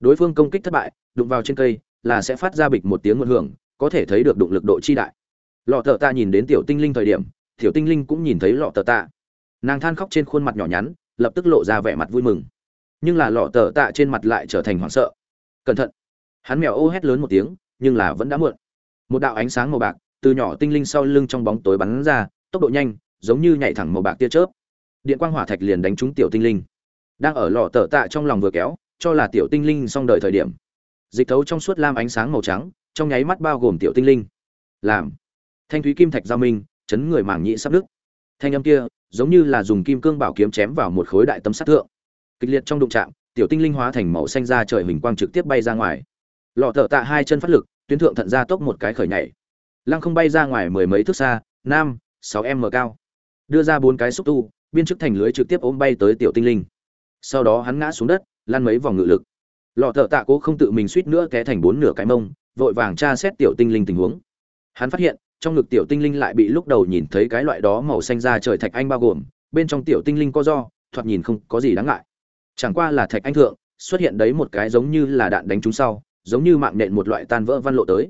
đối phương công kích thất bại, đụng vào trên cây, là sẽ phát ra bịch một tiếng nguồn hưởng, có thể thấy được đụng lực độ chi đại. Lọ thợ tạ nhìn đến tiểu tinh linh thời điểm, tiểu tinh linh cũng nhìn thấy lọ thợ tạ nàng than khóc trên khuôn mặt nhỏ nhắn, lập tức lộ ra vẻ mặt vui mừng. Nhưng là lọ thợ tạ trên mặt lại trở thành hoảng sợ. Cẩn thận. Hắn mèo ô hét lớn một tiếng, nhưng là vẫn đã muộn. Một đạo ánh sáng màu bạc từ nhỏ tinh linh sau lưng trong bóng tối bắn ra, tốc độ nhanh, giống như nhảy thẳng màu bạc tia chớp. Điện quang hỏa thạch liền đánh trúng tiểu tinh linh. Đang ở lọ tờ tạ trong lòng vừa kéo cho là tiểu tinh linh xong đời thời điểm. Dịch thấu trong suốt lam ánh sáng màu trắng, trong nháy mắt bao gồm tiểu tinh linh. Làm. Thanh thúy kim thạch giao minh, chấn người mảng nhĩ sắp đức thanh âm kia, giống như là dùng kim cương bảo kiếm chém vào một khối đại tâm sát thượng. Kịch liệt trong đụng chạm, tiểu tinh linh hóa thành màu xanh ra trời hình quang trực tiếp bay ra ngoài. Lọ thợ tạ hai chân phát lực, tuyến thượng thận ra tốc một cái khởi nhảy. Lăng không bay ra ngoài mười mấy thước xa, nam, sáu m cao. Đưa ra bốn cái xúc tu, biên chức thành lưới trực tiếp ôm bay tới tiểu tinh linh. Sau đó hắn ngã xuống đất lăn mấy vòng ngự lực. Lọ thợ tạ cố không tự mình suýt nữa té thành bốn nửa cái mông, vội vàng tra xét tiểu tinh linh tình huống. Hắn phát hiện, trong ngực tiểu tinh linh lại bị lúc đầu nhìn thấy cái loại đó màu xanh ra trời thạch anh bao gồm, bên trong tiểu tinh linh có do, thoạt nhìn không có gì đáng ngại. Chẳng qua là thạch anh thượng, xuất hiện đấy một cái giống như là đạn đánh trúng sau, giống như mạng nện một loại tan vỡ văn lộ tới.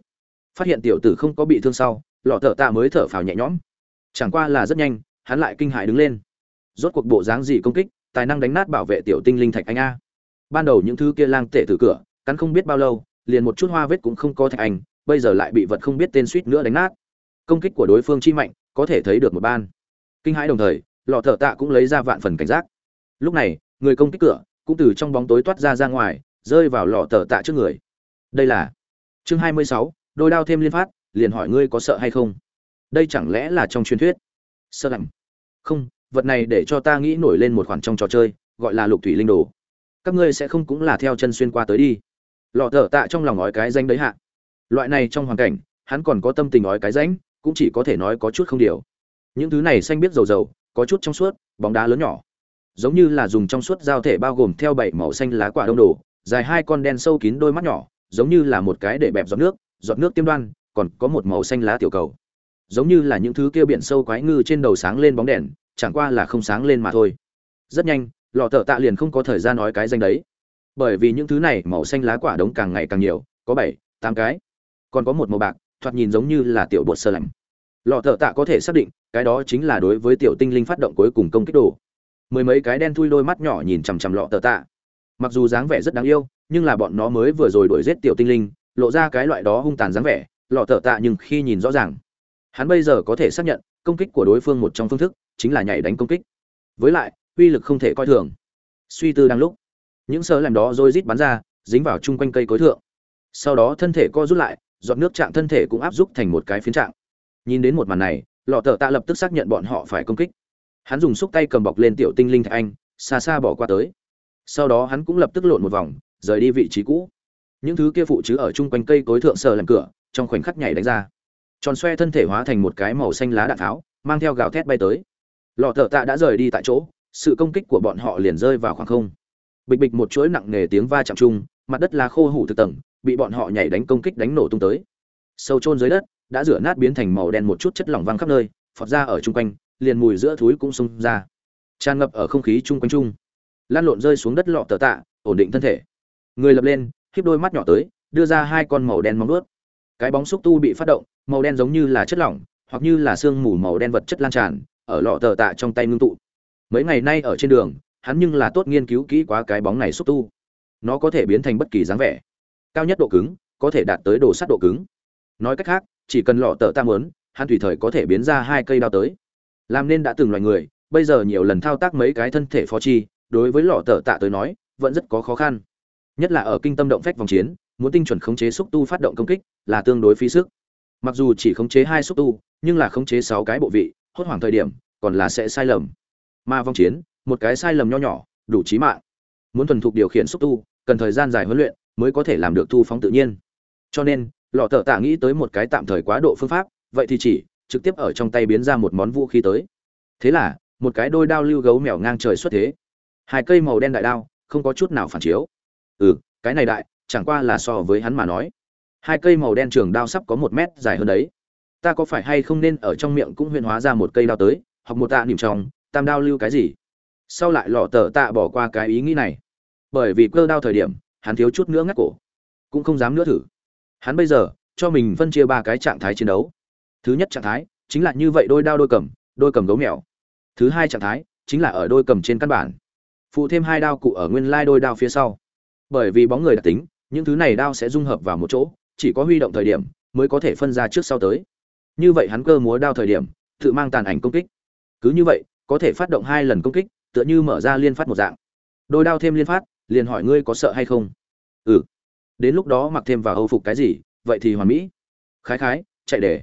Phát hiện tiểu tử không có bị thương sau, lọ thợ tạ mới thở phào nhẹ nhõm. Chẳng qua là rất nhanh, hắn lại kinh hại đứng lên. Rốt cuộc bộ dáng gì công kích, tài năng đánh nát bảo vệ tiểu tinh linh thạch anh a ban đầu những thứ kia lang tệ từ cửa, cắn không biết bao lâu, liền một chút hoa vết cũng không có thạch anh bây giờ lại bị vật không biết tên suýt nữa đánh nát. Công kích của đối phương chi mạnh, có thể thấy được một ban. Kinh hãi đồng thời, lọ thợ tạ cũng lấy ra vạn phần cảnh giác. Lúc này, người công kích cửa cũng từ trong bóng tối toát ra ra ngoài, rơi vào lọ thợ tạ trước người. Đây là chương hai mươi sáu, đôi đao thêm liên phát, liền hỏi ngươi có sợ hay không? Đây chẳng lẽ là trong truyền thuyết? Sợ lạnh không, vật này để cho ta nghĩ nổi lên một khoản trong trò chơi, gọi là lục thủy linh đồ các ngươi sẽ không cũng là theo chân xuyên qua tới đi. Lọ thở tạ trong lòng nói cái danh đấy hạ. Loại này trong hoàn cảnh, hắn còn có tâm tình nói cái rãnh cũng chỉ có thể nói có chút không điều. Những thứ này xanh biết dầu dầu, có chút trong suốt, bóng đá lớn nhỏ. Giống như là dùng trong suốt giao thể bao gồm theo bảy màu xanh lá quả đông đồ, dài hai con đen sâu kín đôi mắt nhỏ, giống như là một cái để bẹp giọt nước giọt nước tiêm đoan, còn có một màu xanh lá tiểu cầu. Giống như là những thứ kia biển sâu quái ngư trên đầu sáng lên bóng đèn, chẳng qua là không sáng lên mà thôi. Rất nhanh lọ thợ tạ liền không có thời gian nói cái danh đấy. Bởi vì những thứ này màu xanh lá quả đống càng ngày càng nhiều, có bảy, tám cái. Còn có một màu bạc, thoạt nhìn giống như là tiểu bột sơ lạnh. Lọ thợ tạ có thể xác định, cái đó chính là đối với tiểu tinh linh phát động cuối cùng công kích đồ. Mười mấy cái đen thui đôi mắt nhỏ nhìn chằm chằm lọ tờ tạ. Mặc dù dáng vẻ rất đáng yêu, nhưng là bọn nó mới vừa rồi đuổi giết tiểu tinh linh, lộ ra cái loại đó hung tàn dáng vẻ lọ tờ tạ nhưng khi nhìn rõ ràng, hắn bây giờ có thể xác nhận, công kích của đối phương một trong phương thức chính là nhảy đánh công kích. Với lại uy lực không thể coi thường. Suy tư đang lúc, những sơ làm đó rồi rít bắn ra, dính vào chung quanh cây cối thượng. Sau đó thân thể co rút lại, giọt nước trạng thân thể cũng áp xúc thành một cái phiến trạng. Nhìn đến một màn này, lọ tờ tạ lập tức xác nhận bọn họ phải công kích. Hắn dùng xúc tay cầm bọc lên tiểu tinh linh thạch anh, xa xa bỏ qua tới. Sau đó hắn cũng lập tức lộn một vòng, rời đi vị trí cũ. Những thứ kia phụ chứ ở chung quanh cây cối thượng sờ làm cửa, trong khoảnh khắc nhảy đánh ra. Tròn xoe thân thể hóa thành một cái màu xanh lá đạn tháo, mang theo gào thét bay tới. Lọ thợ tạ đã rời đi tại chỗ sự công kích của bọn họ liền rơi vào khoảng không. Bịch bịch một chuỗi nặng nề tiếng va chạm chung, mặt đất lá khô hủ thực tầng, bị bọn họ nhảy đánh công kích đánh nổ tung tới. Sâu chôn dưới đất, đã rửa nát biến thành màu đen một chút chất lỏng văng khắp nơi, phọt ra ở chung quanh, liền mùi giữa thúi cũng xông ra. Tràn ngập ở không khí chung quanh chung. Lan lộn rơi xuống đất lọ tờ tạ, ổn định thân thể. Người lập lên khiếp đôi mắt nhỏ tới, đưa ra hai con màu đen móng ướt cái bóng xúc tu bị phát động, màu đen giống như là chất lỏng, hoặc như là sương mù màu đen vật chất lan tràn, ở lọ tờ tạ trong tay ngưng tụ mấy ngày nay ở trên đường, hắn nhưng là tốt nghiên cứu kỹ quá cái bóng này xúc tu. Nó có thể biến thành bất kỳ dáng vẻ. Cao nhất độ cứng, có thể đạt tới đồ sắt độ cứng. Nói cách khác, chỉ cần lọ tờ tam muốn, hắn tùy thời có thể biến ra hai cây đao tới. Làm nên đã từng loài người, bây giờ nhiều lần thao tác mấy cái thân thể phó chi, đối với lọ tờ tạ tới nói, vẫn rất có khó khăn. Nhất là ở kinh tâm động phách vòng chiến, muốn tinh chuẩn khống chế xúc tu phát động công kích, là tương đối phí sức. Mặc dù chỉ khống chế hai xúc tu, nhưng là khống chế sáu cái bộ vị, hốt hoảng thời điểm, còn là sẽ sai lầm mà Vong chiến, một cái sai lầm nho nhỏ, đủ trí mạng. Muốn thuần thục điều khiển xúc tu, cần thời gian dài huấn luyện mới có thể làm được thu phóng tự nhiên. Cho nên, lọ thợ tạ nghĩ tới một cái tạm thời quá độ phương pháp, vậy thì chỉ trực tiếp ở trong tay biến ra một món vũ khí tới. Thế là, một cái đôi đao lưu gấu mèo ngang trời xuất thế. Hai cây màu đen đại đao, không có chút nào phản chiếu. Ừ cái này đại, chẳng qua là so với hắn mà nói. Hai cây màu đen trường đao sắp có một mét dài hơn đấy. Ta có phải hay không nên ở trong miệng cũng huyên hóa ra một cây đao tới hoặc một tạ niềm trong tam đao lưu cái gì? Sau lại lọ tờ tạ bỏ qua cái ý nghĩ này. Bởi vì cơ đao thời điểm, hắn thiếu chút nữa ngắt cổ. Cũng không dám nữa thử. Hắn bây giờ, cho mình phân chia ba cái trạng thái chiến đấu. Thứ nhất trạng thái, chính là như vậy đôi đao đôi cầm đôi cầm gấu mèo. Thứ hai trạng thái, chính là ở đôi cầm trên căn bản. Phụ thêm hai đao cụ ở nguyên lai đôi đao phía sau. Bởi vì bóng người đặc tính, những thứ này đao sẽ dung hợp vào một chỗ, chỉ có huy động thời điểm mới có thể phân ra trước sau tới. Như vậy hắn cơ múa đao thời điểm, tự mang tàn ảnh công kích. Cứ như vậy có thể phát động hai lần công kích, tựa như mở ra liên phát một dạng. Đôi đao thêm liên phát, liền hỏi ngươi có sợ hay không? Ừ. Đến lúc đó mặc thêm vào âu phục cái gì, vậy thì hoàn mỹ. Khái khái, chạy để.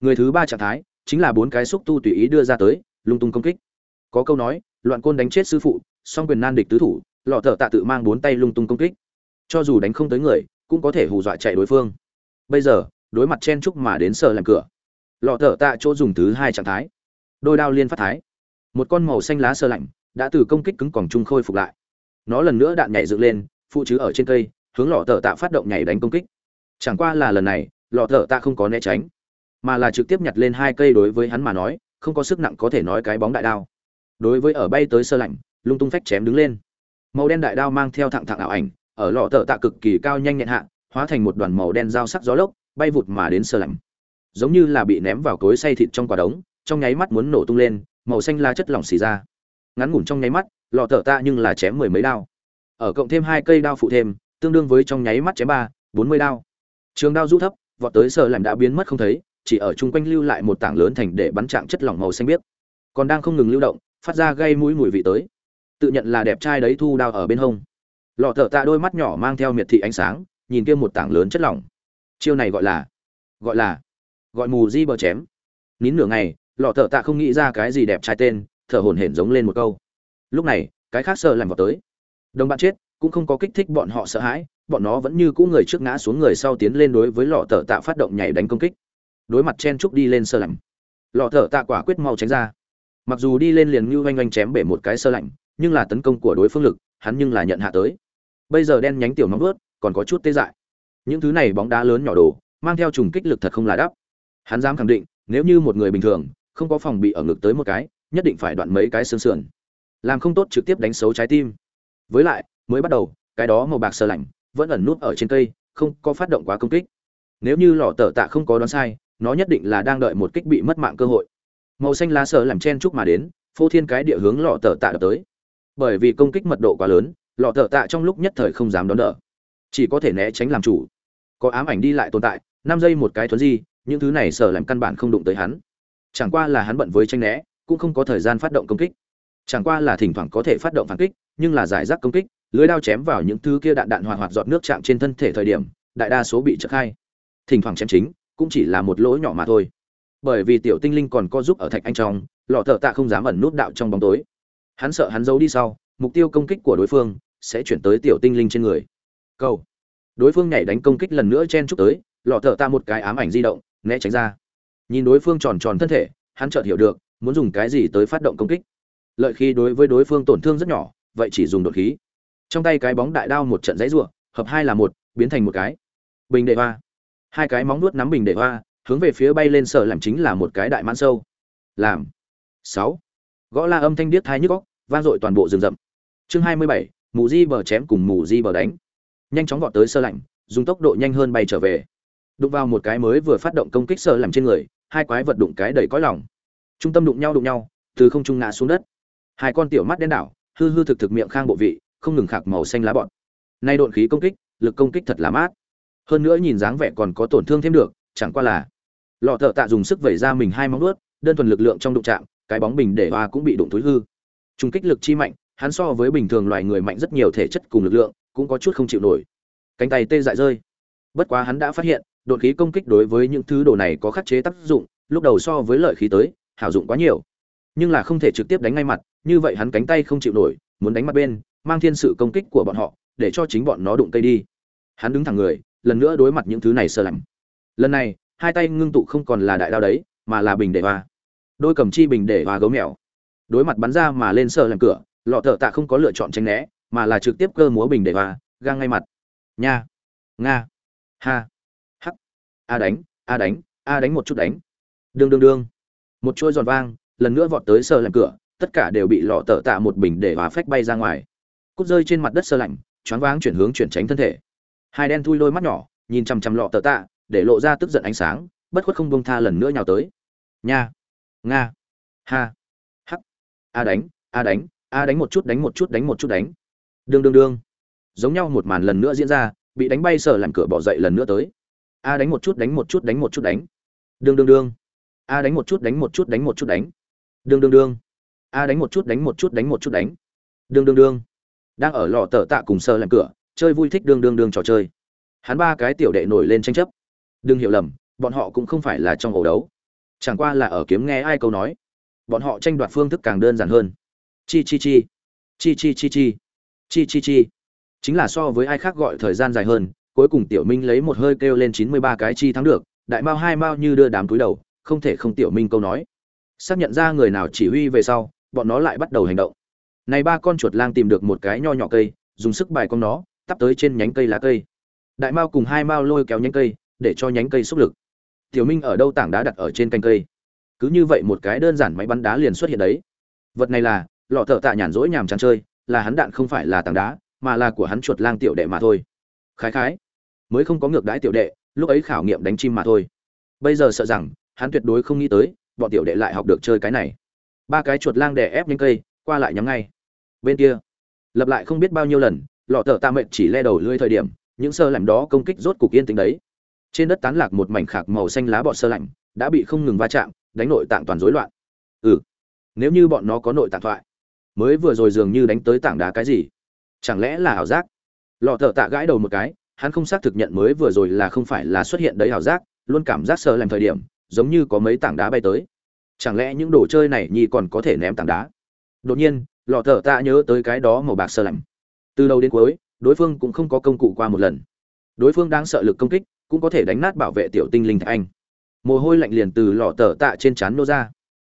Người thứ ba trạng thái, chính là bốn cái xúc tu tùy ý đưa ra tới, lung tung công kích. Có câu nói, loạn côn đánh chết sư phụ, song quyền nan địch tứ thủ, lọ thợ tạ tự mang bốn tay lung tung công kích. Cho dù đánh không tới người, cũng có thể hù dọa chạy đối phương. Bây giờ, đối mặt chen chúc mà đến sờ làm cửa. Lọ thợ tạ chỗ dùng thứ hai trạng thái. Đôi đao liên phát thái một con màu xanh lá sơ lạnh, đã từ công kích cứng còn trung khôi phục lại. Nó lần nữa đạn nhảy dựng lên, phụ chứ ở trên cây, hướng lọ thợ tạ phát động nhảy đánh công kích. Chẳng qua là lần này, lọ thợ tạ không có né tránh, mà là trực tiếp nhặt lên hai cây đối với hắn mà nói, không có sức nặng có thể nói cái bóng đại đao. Đối với ở bay tới sơ lạnh, lung tung phách chém đứng lên. Màu đen đại đao mang theo thẳng thẳng ảo ảnh, ở lọ thợ tạ cực kỳ cao nhanh nhẹn hạ, hóa thành một đoàn màu đen dao sắc gió lốc, bay vụt mà đến sơ lạnh. Giống như là bị ném vào cối xay thịt trong quả đống, trong nháy mắt muốn nổ tung lên màu xanh la chất lỏng xì ra. Ngắn ngủn trong nháy mắt, lọ thở tạ nhưng là chém mười mấy đao. Ở cộng thêm hai cây đao phụ thêm, tương đương với trong nháy mắt chém ba, bốn mươi đao. Trường đao rũ thấp, vọt tới sợ lạnh đã biến mất không thấy, chỉ ở chung quanh lưu lại một tảng lớn thành để bắn trạng chất lỏng màu xanh biếc. Còn đang không ngừng lưu động, phát ra gây mũi mùi vị tới. Tự nhận là đẹp trai đấy thu đao ở bên hông. Lọ thở tạ đôi mắt nhỏ mang theo miệt thị ánh sáng, nhìn kia một tảng lớn chất lỏng. Chiêu này gọi là gọi là, gọi mù di bờ chém. Nín nửa ngày lọ thợ tạ không nghĩ ra cái gì đẹp trai tên, thở hổn hển giống lên một câu. Lúc này, cái khác sợ làm vào tới. Đồng bạn chết, cũng không có kích thích bọn họ sợ hãi, bọn nó vẫn như cũ người trước ngã xuống người sau tiến lên đối với lọ thợ tạ phát động nhảy đánh công kích. Đối mặt chen trúc đi lên sơ lạnh lọ thợ tạ quả quyết mau tránh ra. Mặc dù đi lên liền như oanh oanh chém bể một cái sơ lạnh nhưng là tấn công của đối phương lực, hắn nhưng là nhận hạ tới. Bây giờ đen nhánh tiểu nóng vớt còn có chút tê dại. Những thứ này bóng đá lớn nhỏ đồ mang theo trùng kích lực thật không là đắp. Hắn dám khẳng định, nếu như một người bình thường không có phòng bị ở ngực tới một cái, nhất định phải đoạn mấy cái xương sườn. Làm không tốt trực tiếp đánh xấu trái tim. Với lại, mới bắt đầu, cái đó màu bạc sờ lạnh, vẫn ẩn nút ở trên cây, không có phát động quá công kích. Nếu như lò tờ tạ không có đoán sai, nó nhất định là đang đợi một kích bị mất mạng cơ hội. Màu xanh lá sờ làm chen chúc mà đến, phô thiên cái địa hướng lọ tờ tạ đập tới. Bởi vì công kích mật độ quá lớn, lọ tờ tạ trong lúc nhất thời không dám đón đỡ. Chỉ có thể né tránh làm chủ. Có ám ảnh đi lại tồn tại, năm giây một cái thuấn di, những thứ này sờ làm căn bản không đụng tới hắn chẳng qua là hắn bận với tranh né, cũng không có thời gian phát động công kích. Chẳng qua là thỉnh thoảng có thể phát động phản kích, nhưng là giải rác công kích, lưới đao chém vào những thứ kia đạn đạn hoạt hoạt giọt nước chạm trên thân thể thời điểm, đại đa số bị trợ khai. Thỉnh thoảng chém chính, cũng chỉ là một lỗ nhỏ mà thôi. Bởi vì tiểu tinh linh còn có giúp ở thạch anh trong, lọ thợ tạ không dám ẩn nút đạo trong bóng tối. Hắn sợ hắn giấu đi sau, mục tiêu công kích của đối phương sẽ chuyển tới tiểu tinh linh trên người. Cầu. Đối phương nhảy đánh công kích lần nữa chen chúc tới, lọ thợ tạ một cái ám ảnh di động, né tránh ra nhìn đối phương tròn tròn thân thể, hắn chợt hiểu được, muốn dùng cái gì tới phát động công kích. Lợi khí đối với đối phương tổn thương rất nhỏ, vậy chỉ dùng đột khí. Trong tay cái bóng đại đao một trận dãy ruộng hợp hai là một, biến thành một cái. Bình đệ hoa. Hai cái móng nuốt nắm bình đệ hoa, hướng về phía bay lên sở làm chính là một cái đại mãn sâu. Làm. Sáu. Gõ la âm thanh điếc thai nhức góc vang dội toàn bộ rừng rậm. Chương hai mươi bảy, mù di bờ chém cùng mù di bờ đánh. Nhanh chóng vọt tới sơ lạnh, dùng tốc độ nhanh hơn bay trở về đụng vào một cái mới vừa phát động công kích sơ làm trên người, hai quái vật đụng cái đầy cõi lòng. Trung tâm đụng nhau đụng nhau, từ không trung ngã xuống đất. Hai con tiểu mắt đen đảo, hư hư thực thực miệng khang bộ vị, không ngừng khạc màu xanh lá bọn nay độn khí công kích, lực công kích thật là mát. Hơn nữa nhìn dáng vẻ còn có tổn thương thêm được, chẳng qua là lọ thợ tạ dùng sức vẩy ra mình hai móng ướt đơn thuần lực lượng trong đụng chạm, cái bóng bình để hoa cũng bị đụng thối hư. Trung kích lực chi mạnh, hắn so với bình thường loài người mạnh rất nhiều thể chất cùng lực lượng, cũng có chút không chịu nổi. Cánh tay tê dại rơi. Bất quá hắn đã phát hiện đột khí công kích đối với những thứ đồ này có khắc chế tác dụng, lúc đầu so với lợi khí tới, hảo dụng quá nhiều. Nhưng là không thể trực tiếp đánh ngay mặt, như vậy hắn cánh tay không chịu nổi, muốn đánh mặt bên, mang thiên sự công kích của bọn họ, để cho chính bọn nó đụng cây đi. Hắn đứng thẳng người, lần nữa đối mặt những thứ này sơ lạnh. Lần này, hai tay ngưng tụ không còn là đại đao đấy, mà là bình để hoa đôi cầm chi bình để hoa gấu mèo. Đối mặt bắn ra mà lên sơ làm cửa, lọ thở tạ không có lựa chọn tránh né, mà là trực tiếp cơ múa bình để hoa gang ngay mặt. Nha. Nga. Ha a đánh a đánh a đánh một chút đánh. Đương đương đương. Một chuôi giòn vang, lần nữa vọt tới sơ lạnh cửa, tất cả đều bị lọ tợ tạ một bình để hòa phách bay ra ngoài. Cút rơi trên mặt đất sơ lạnh, choáng váng chuyển hướng chuyển tránh thân thể. Hai đen thui đôi mắt nhỏ, nhìn chằm chằm lọ tợ tạ, để lộ ra tức giận ánh sáng, bất khuất không bông tha lần nữa nhào tới. Nha. Nga. Ha. Hắc. A đánh a đánh a đánh một chút đánh một chút đánh một chút đánh. Đương đương đương. Giống nhau một màn lần nữa diễn ra, bị đánh bay sở làm cửa bỏ dậy lần nữa tới a đánh một chút, đánh một chút, đánh một chút, đánh. Đương đương đương. A đánh một chút, đánh một chút, đánh một chút, đánh. Đương đương đương. A đánh một chút, đánh một chút, đánh một chút, đánh. Đương đương đương. Đang ở lò tờ tạ cùng sơ làm cửa, chơi vui thích đương đương đương trò chơi. Hắn ba cái tiểu đệ nổi lên tranh chấp. Đừng hiểu lầm, bọn họ cũng không phải là trong ổ đấu. Chẳng qua là ở kiếm nghe ai câu nói. Bọn họ tranh đoạt phương thức càng đơn giản hơn. Chi chi chi. Chi chi chi chi. Chi chi chi. Chính là so với ai khác gọi thời gian dài hơn cuối cùng tiểu minh lấy một hơi kêu lên chín mươi ba cái chi thắng được, đại mao hai mao như đưa đám túi đầu, không thể không tiểu minh câu nói. Xác nhận ra người nào chỉ huy về sau, bọn nó lại bắt đầu hành động. Này ba con chuột lang tìm được một cái nho nhỏ cây, dùng sức bài con nó, tắp tới trên nhánh cây lá cây. Đại mao cùng hai mao lôi kéo nhánh cây, để cho nhánh cây xúc lực. Tiểu minh ở đâu tảng đá đặt ở trên cành cây? Cứ như vậy một cái đơn giản máy bắn đá liền xuất hiện đấy. Vật này là, lọ thợ tạ nhàn rỗi nhàm chán chơi, là hắn đạn không phải là tảng đá, mà là của hắn chuột lang tiểu đệ mà thôi. Khái khái mới không có ngược đãi tiểu đệ, lúc ấy khảo nghiệm đánh chim mà thôi. Bây giờ sợ rằng, hắn tuyệt đối không nghĩ tới, bọn tiểu đệ lại học được chơi cái này. Ba cái chuột lang đè ép những cây, qua lại nhắm ngay. Bên kia lập lại không biết bao nhiêu lần, lọ thợ tạ mệnh chỉ le đầu lưỡi thời điểm, những sơ lạnh đó công kích rốt cục yên tĩnh đấy. Trên đất tán lạc một mảnh khạc màu xanh lá bọt sơ lạnh, đã bị không ngừng va chạm, đánh nội tạng toàn rối loạn. Ừ nếu như bọn nó có nội tạng thoại, mới vừa rồi dường như đánh tới tảng đá cái gì? Chẳng lẽ là ảo giác? Lọ thợ tạ gãi đầu một cái hắn không xác thực nhận mới vừa rồi là không phải là xuất hiện đấy ảo giác, luôn cảm giác sợ làm thời điểm, giống như có mấy tảng đá bay tới. Chẳng lẽ những đồ chơi này nhi còn có thể ném tảng đá? Đột nhiên, lọ thở tạ nhớ tới cái đó màu bạc sơ lạnh. Từ đầu đến cuối, đối phương cũng không có công cụ qua một lần. Đối phương đang sợ lực công kích, cũng có thể đánh nát bảo vệ tiểu tinh linh thạch anh. Mồ hôi lạnh liền từ lọ tở tạ trên trán nô ra.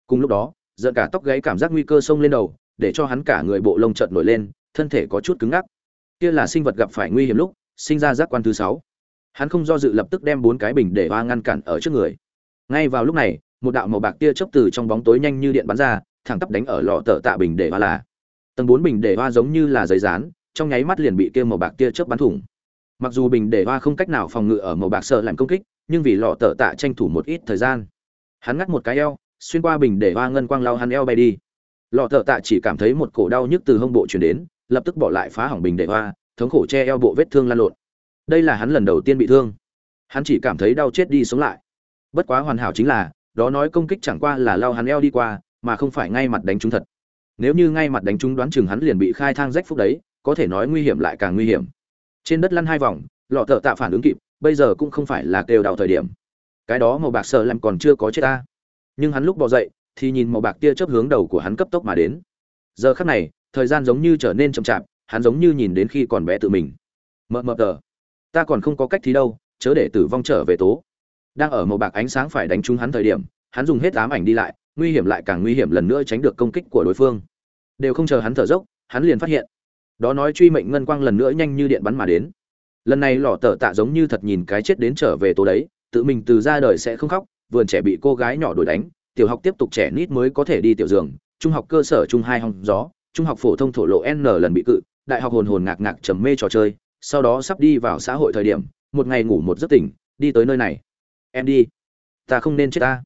Cùng lúc đó, giận cả tóc gáy cảm giác nguy cơ xông lên đầu, để cho hắn cả người bộ lông chợt nổi lên, thân thể có chút cứng ngắc. Kia là sinh vật gặp phải nguy hiểm lúc sinh ra giác quan thứ sáu. Hắn không do dự lập tức đem bốn cái bình để hoa ngăn cản ở trước người. Ngay vào lúc này, một đạo màu bạc tia chớp từ trong bóng tối nhanh như điện bắn ra, thẳng tắp đánh ở lọ tờ tạ bình để hoa là. Tầng bốn bình để hoa giống như là giấy rán trong nháy mắt liền bị kia màu bạc tia chớp bắn thủng. Mặc dù bình để hoa không cách nào phòng ngự ở màu bạc sợ làm công kích, nhưng vì lọ tờ tạ tranh thủ một ít thời gian. Hắn ngắt một cái eo, xuyên qua bình để hoa ngân quang lao hắn eo bay đi. Lọ thợ tạ chỉ cảm thấy một cổ đau nhức từ hông bộ chuyển đến, lập tức bỏ lại phá hỏng bình để hoa thống khổ che eo bộ vết thương lan lộn. Đây là hắn lần đầu tiên bị thương. Hắn chỉ cảm thấy đau chết đi sống lại. Bất quá hoàn hảo chính là, đó nói công kích chẳng qua là lao hắn eo đi qua, mà không phải ngay mặt đánh trúng thật. Nếu như ngay mặt đánh trúng đoán chừng hắn liền bị khai thang rách phúc đấy, có thể nói nguy hiểm lại càng nguy hiểm. Trên đất lăn hai vòng, lọ thợ tạ phản ứng kịp, bây giờ cũng không phải là kêu đào thời điểm. Cái đó màu bạc sợ làm còn chưa có chết ta. Nhưng hắn lúc bỏ dậy, thì nhìn màu bạc tia chớp hướng đầu của hắn cấp tốc mà đến. Giờ khắc này, thời gian giống như trở nên chậm chạp hắn giống như nhìn đến khi còn bé tự mình. Mờ mờ tờ, ta còn không có cách thì đâu, chớ để tử vong trở về tố. Đang ở màu bạc ánh sáng phải đánh trúng hắn thời điểm, hắn dùng hết ám ảnh đi lại, nguy hiểm lại càng nguy hiểm lần nữa tránh được công kích của đối phương. Đều không chờ hắn thở dốc, hắn liền phát hiện. Đó nói truy mệnh ngân quang lần nữa nhanh như điện bắn mà đến. Lần này lọ tờ tạ giống như thật nhìn cái chết đến trở về tố đấy, tự mình từ ra đời sẽ không khóc, vườn trẻ bị cô gái nhỏ đuổi đánh, tiểu học tiếp tục trẻ nít mới có thể đi tiểu giường, trung học cơ sở trung hai hòng gió, trung học phổ thông thổ lộ n lần bị cự đại học hồn hồn ngạc ngạc trầm mê trò chơi, sau đó sắp đi vào xã hội thời điểm, một ngày ngủ một giấc tỉnh, đi tới nơi này. Em đi. Ta không nên chết ta.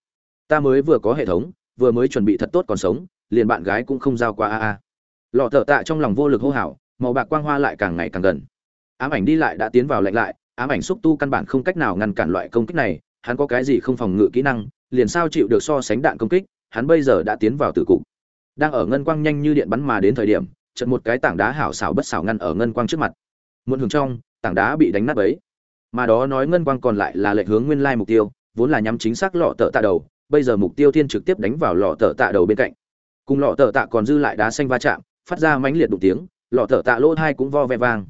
Ta mới vừa có hệ thống, vừa mới chuẩn bị thật tốt còn sống, liền bạn gái cũng không giao qua a a. Lọ thợ tạ trong lòng vô lực hô hào, màu bạc quang hoa lại càng ngày càng gần. Ám ảnh đi lại đã tiến vào lạnh lại, ám ảnh xúc tu căn bản không cách nào ngăn cản loại công kích này, hắn có cái gì không phòng ngự kỹ năng, liền sao chịu được so sánh đạn công kích, hắn bây giờ đã tiến vào tử cục. Đang ở ngân quang nhanh như điện bắn mà đến thời điểm chợt một cái tảng đá hảo xảo bất xảo ngăn ở ngân quang trước mặt. Muôn hướng trong, tảng đá bị đánh nát ấy mà đó nói ngân quang còn lại là lệch hướng nguyên lai mục tiêu, vốn là nhắm chính xác lọ tợ tạ đầu, bây giờ mục tiêu thiên trực tiếp đánh vào lọ tợ tạ đầu bên cạnh. Cùng lọ tợ tạ còn dư lại đá xanh va chạm, phát ra mãnh liệt đụng tiếng, lọ tợ tạ lỗ hai cũng vo ve vang.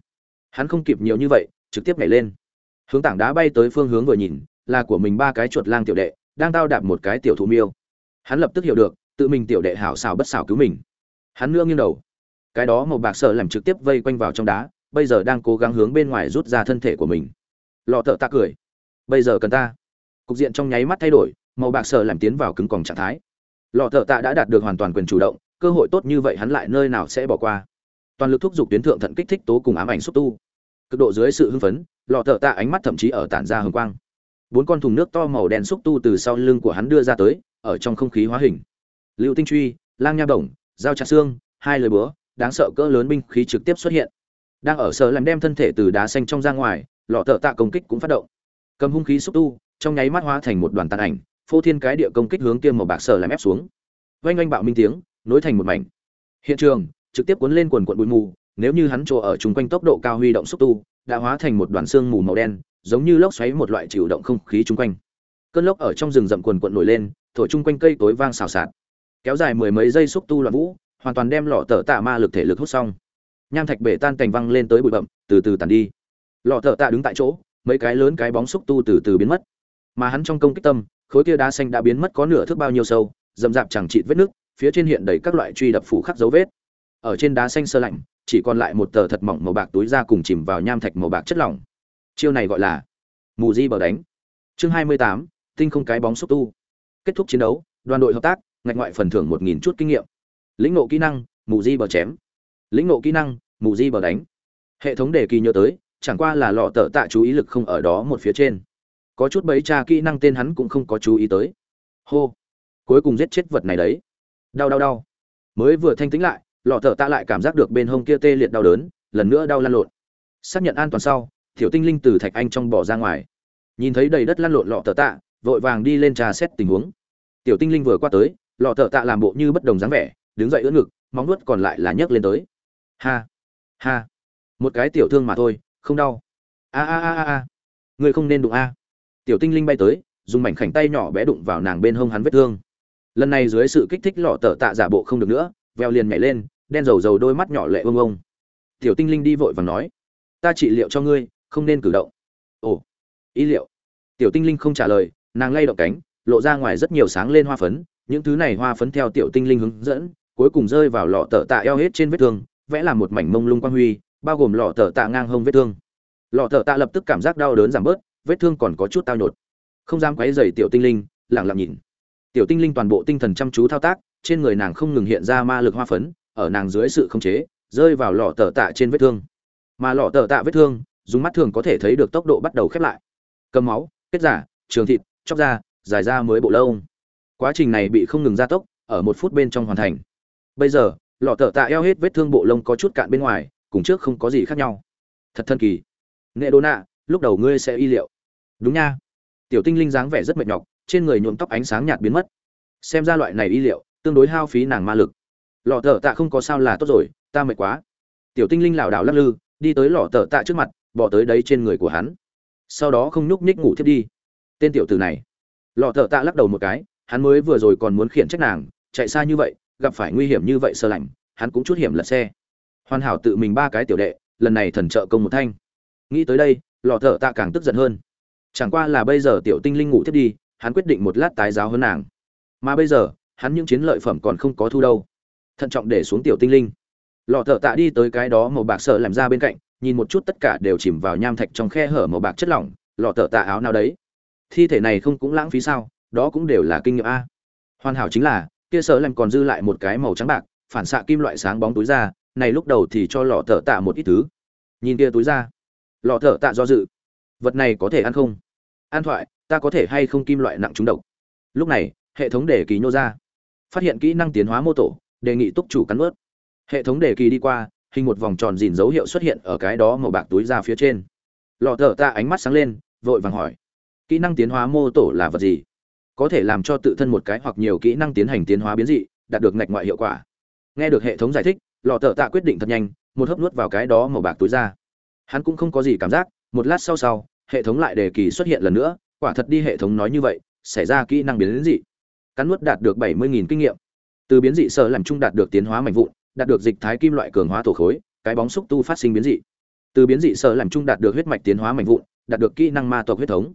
Hắn không kịp nhiều như vậy, trực tiếp nhảy lên. Hướng tảng đá bay tới phương hướng vừa nhìn, là của mình ba cái chuột lang tiểu đệ, đang tao đạp một cái tiểu thú miêu. Hắn lập tức hiểu được, tự mình tiểu đệ hảo xảo bất xảo cứu mình. Hắn nương nghiêng đầu cái đó màu bạc sợ làm trực tiếp vây quanh vào trong đá, bây giờ đang cố gắng hướng bên ngoài rút ra thân thể của mình. Lọ thợ ta cười. Bây giờ cần ta. Cục diện trong nháy mắt thay đổi, màu bạc sợ làm tiến vào cứng còng trạng thái. Lọ thợ tạ đã đạt được hoàn toàn quyền chủ động, cơ hội tốt như vậy hắn lại nơi nào sẽ bỏ qua. Toàn lực thúc giục tuyến thượng thận kích thích tố cùng ám ảnh xúc tu. Cực độ dưới sự hưng phấn, lọ thợ tạ ánh mắt thậm chí ở tản ra hồng quang. Bốn con thùng nước to màu đen xúc tu từ sau lưng của hắn đưa ra tới, ở trong không khí hóa hình. Lưu tinh truy, lang nha bổng dao chặt xương hai lời búa đáng sợ cỡ lớn binh khí trực tiếp xuất hiện. Đang ở sở làm đem thân thể từ đá xanh trong ra ngoài, lọ thợ tạ công kích cũng phát động. Cầm hung khí xúc tu, trong nháy mắt hóa thành một đoàn tàn ảnh, phô thiên cái địa công kích hướng kia màu bạc sở làm ép xuống. Oanh oanh bạo minh tiếng, nối thành một mảnh. Hiện trường, trực tiếp cuốn lên quần quận bụi mù, nếu như hắn chỗ ở chung quanh tốc độ cao huy động xúc tu, đã hóa thành một đoàn xương mù màu đen, giống như lốc xoáy một loại chịu động không khí chung quanh. Cơn lốc ở trong rừng rậm quần quận nổi lên, thổi chung quanh cây tối vang xào xạc. Kéo dài mười mấy giây xúc tu loạn vũ hoàn toàn đem lọ tờ tạ ma lực thể lực hút xong. Nham thạch bể tan cành văng lên tới bụi bậm từ từ tàn đi. Lọ tờ tạ đứng tại chỗ, mấy cái lớn cái bóng xúc tu từ từ biến mất. Mà hắn trong công kích tâm, khối kia đá xanh đã biến mất có nửa thước bao nhiêu sâu dầm dạp chẳng chịt vết nước, phía trên hiện đầy các loại truy đập phủ khắc dấu vết. Ở trên đá xanh sơ lạnh, chỉ còn lại một tờ thật mỏng màu bạc túi ra cùng chìm vào nham thạch màu bạc chất lỏng. Chiêu này gọi là mù di bờ đánh. Chương hai mươi tám, tinh không cái bóng xúc tu. Kết thúc chiến đấu, đoàn đội hợp tác, ngạch ngoại phần thưởng một nghìn chút kinh nghiệm lĩnh ngộ kỹ năng, mù di bờ chém. Lĩnh ngộ kỹ năng, mù di bờ đánh. Hệ thống đề kỳ nhớ tới, chẳng qua là lọ tợ tạ chú ý lực không ở đó một phía trên. Có chút bấy tra kỹ năng tên hắn cũng không có chú ý tới. Hô. Cuối cùng giết chết vật này đấy. Đau đau đau. Mới vừa thanh tĩnh lại, lọ thợ tạ lại cảm giác được bên hông kia tê liệt đau đớn, lần nữa đau lăn lộn. Xác nhận an toàn sau, tiểu tinh linh từ thạch anh trong bỏ ra ngoài. Nhìn thấy đầy đất lăn lộn lọ thợ tạ, vội vàng đi lên trà xét tình huống. Tiểu tinh linh vừa qua tới, lọ thợ tạ làm bộ như bất đồng dáng vẻ đứng dậy ưỡn ngực, móng nuốt còn lại là nhấc lên tới. Ha ha. Một cái tiểu thương mà thôi, không đau. A a a a a. Người không nên đụng a. Tiểu tinh linh bay tới, dùng mảnh khảnh tay nhỏ bé đụng vào nàng bên hông hắn vết thương. Lần này dưới sự kích thích lọ tở tạ giả bộ không được nữa, veo liền nhảy lên, đen dầu dầu đôi mắt nhỏ lệ ông ông. Tiểu tinh linh đi vội và nói, ta trị liệu cho ngươi, không nên cử động. Ồ, ý liệu. Tiểu tinh linh không trả lời, nàng lay động cánh, lộ ra ngoài rất nhiều sáng lên hoa phấn, những thứ này hoa phấn theo tiểu tinh linh hướng dẫn cuối cùng rơi vào lọ tờ tạ eo hết trên vết thương, vẽ làm một mảnh mông lung quang huy, bao gồm lọ tờ tạ ngang hông vết thương. Lọ tờ tạ lập tức cảm giác đau đớn giảm bớt, vết thương còn có chút tao nhột. Không dám quấy rầy tiểu tinh linh, lặng lặng nhìn. Tiểu tinh linh toàn bộ tinh thần chăm chú thao tác, trên người nàng không ngừng hiện ra ma lực hoa phấn, ở nàng dưới sự khống chế, rơi vào lọ tờ tạ trên vết thương. Mà lọ tờ tạ vết thương, dùng mắt thường có thể thấy được tốc độ bắt đầu khép lại. Cầm máu, kết giả, trường thịt, chóc da, dài ra mới bộ lông. quá trình này bị không ngừng gia tốc, ở một phút bên trong hoàn thành bây giờ, lọ thợ tạ eo hết vết thương bộ lông có chút cạn bên ngoài, cùng trước không có gì khác nhau. Thật thần kỳ. Nghệ đô nạ, lúc đầu ngươi sẽ y liệu. Đúng nha. Tiểu tinh linh dáng vẻ rất mệt nhọc, trên người nhuộm tóc ánh sáng nhạt biến mất. Xem ra loại này y liệu, tương đối hao phí nàng ma lực. Lọ thợ tạ không có sao là tốt rồi, ta mệt quá. Tiểu tinh linh lảo đảo lắc lư, đi tới lọ thợ tạ trước mặt, bỏ tới đấy trên người của hắn. Sau đó không nhúc nhích ngủ thiếp đi. Tên tiểu tử này. Lọ thợ tạ lắc đầu một cái, hắn mới vừa rồi còn muốn khiển trách nàng, chạy xa như vậy gặp phải nguy hiểm như vậy sơ lạnh, hắn cũng chút hiểm lật xe. Hoàn hảo tự mình ba cái tiểu đệ, lần này thần trợ công một thanh. Nghĩ tới đây lò thợ tạ càng tức giận hơn. Chẳng qua là bây giờ tiểu tinh linh ngủ thiết đi, hắn quyết định một lát tái giáo hơn nàng. Mà bây giờ, hắn những chiến lợi phẩm còn không có thu đâu. Thận trọng để xuống tiểu tinh linh. Lò thợ tạ đi tới cái đó màu bạc sợ làm ra bên cạnh, nhìn một chút tất cả đều chìm vào nham thạch trong khe hở màu bạc chất lỏng. Lò thợ tạ áo nào đấy. Thi thể này không cũng lãng phí sao? Đó cũng đều là kinh nghiệm a. Hoàn hảo chính là kia sở làm còn dư lại một cái màu trắng bạc, phản xạ kim loại sáng bóng túi ra, này lúc đầu thì cho lọ thợ tạ một ít thứ. Nhìn kia túi ra, lọ thợ tạ do dự. Vật này có thể ăn không? An thoại, ta có thể hay không kim loại nặng trúng độc? Lúc này, hệ thống đề kỳ nhô ra. Phát hiện kỹ năng tiến hóa mô tổ, đề nghị túc chủ cắn ướt hệ thống đề kỳ đi qua, hình một vòng tròn dìn dấu hiệu xuất hiện ở cái đó màu bạc túi ra phía trên. Lọ thợ tạ ánh mắt sáng lên, vội vàng hỏi. Kỹ năng tiến hóa mô tổ là vật gì? Có thể làm cho tự thân một cái hoặc nhiều kỹ năng tiến hành tiến hóa biến dị, đạt được ngạch ngoại hiệu quả. Nghe được hệ thống giải thích, lọ thợ tạ quyết định thật nhanh, một hớp nuốt vào cái đó màu bạc túi ra. Hắn cũng không có gì cảm giác, một lát sau sau, hệ thống lại đề kỳ xuất hiện lần nữa, quả thật đi hệ thống nói như vậy, xảy ra kỹ năng biến dị. Cắn nuốt đạt được bảy mươi nghìn kinh nghiệm. Từ biến dị sở làm trung đạt được tiến hóa mạnh vụn, đạt được dịch thái kim loại cường hóa tổ khối, cái bóng xúc tu phát sinh biến dị. Từ biến dị sở làm trung đạt được huyết mạch tiến hóa mạnh vụn, đạt được kỹ năng ma tộc huyết thống.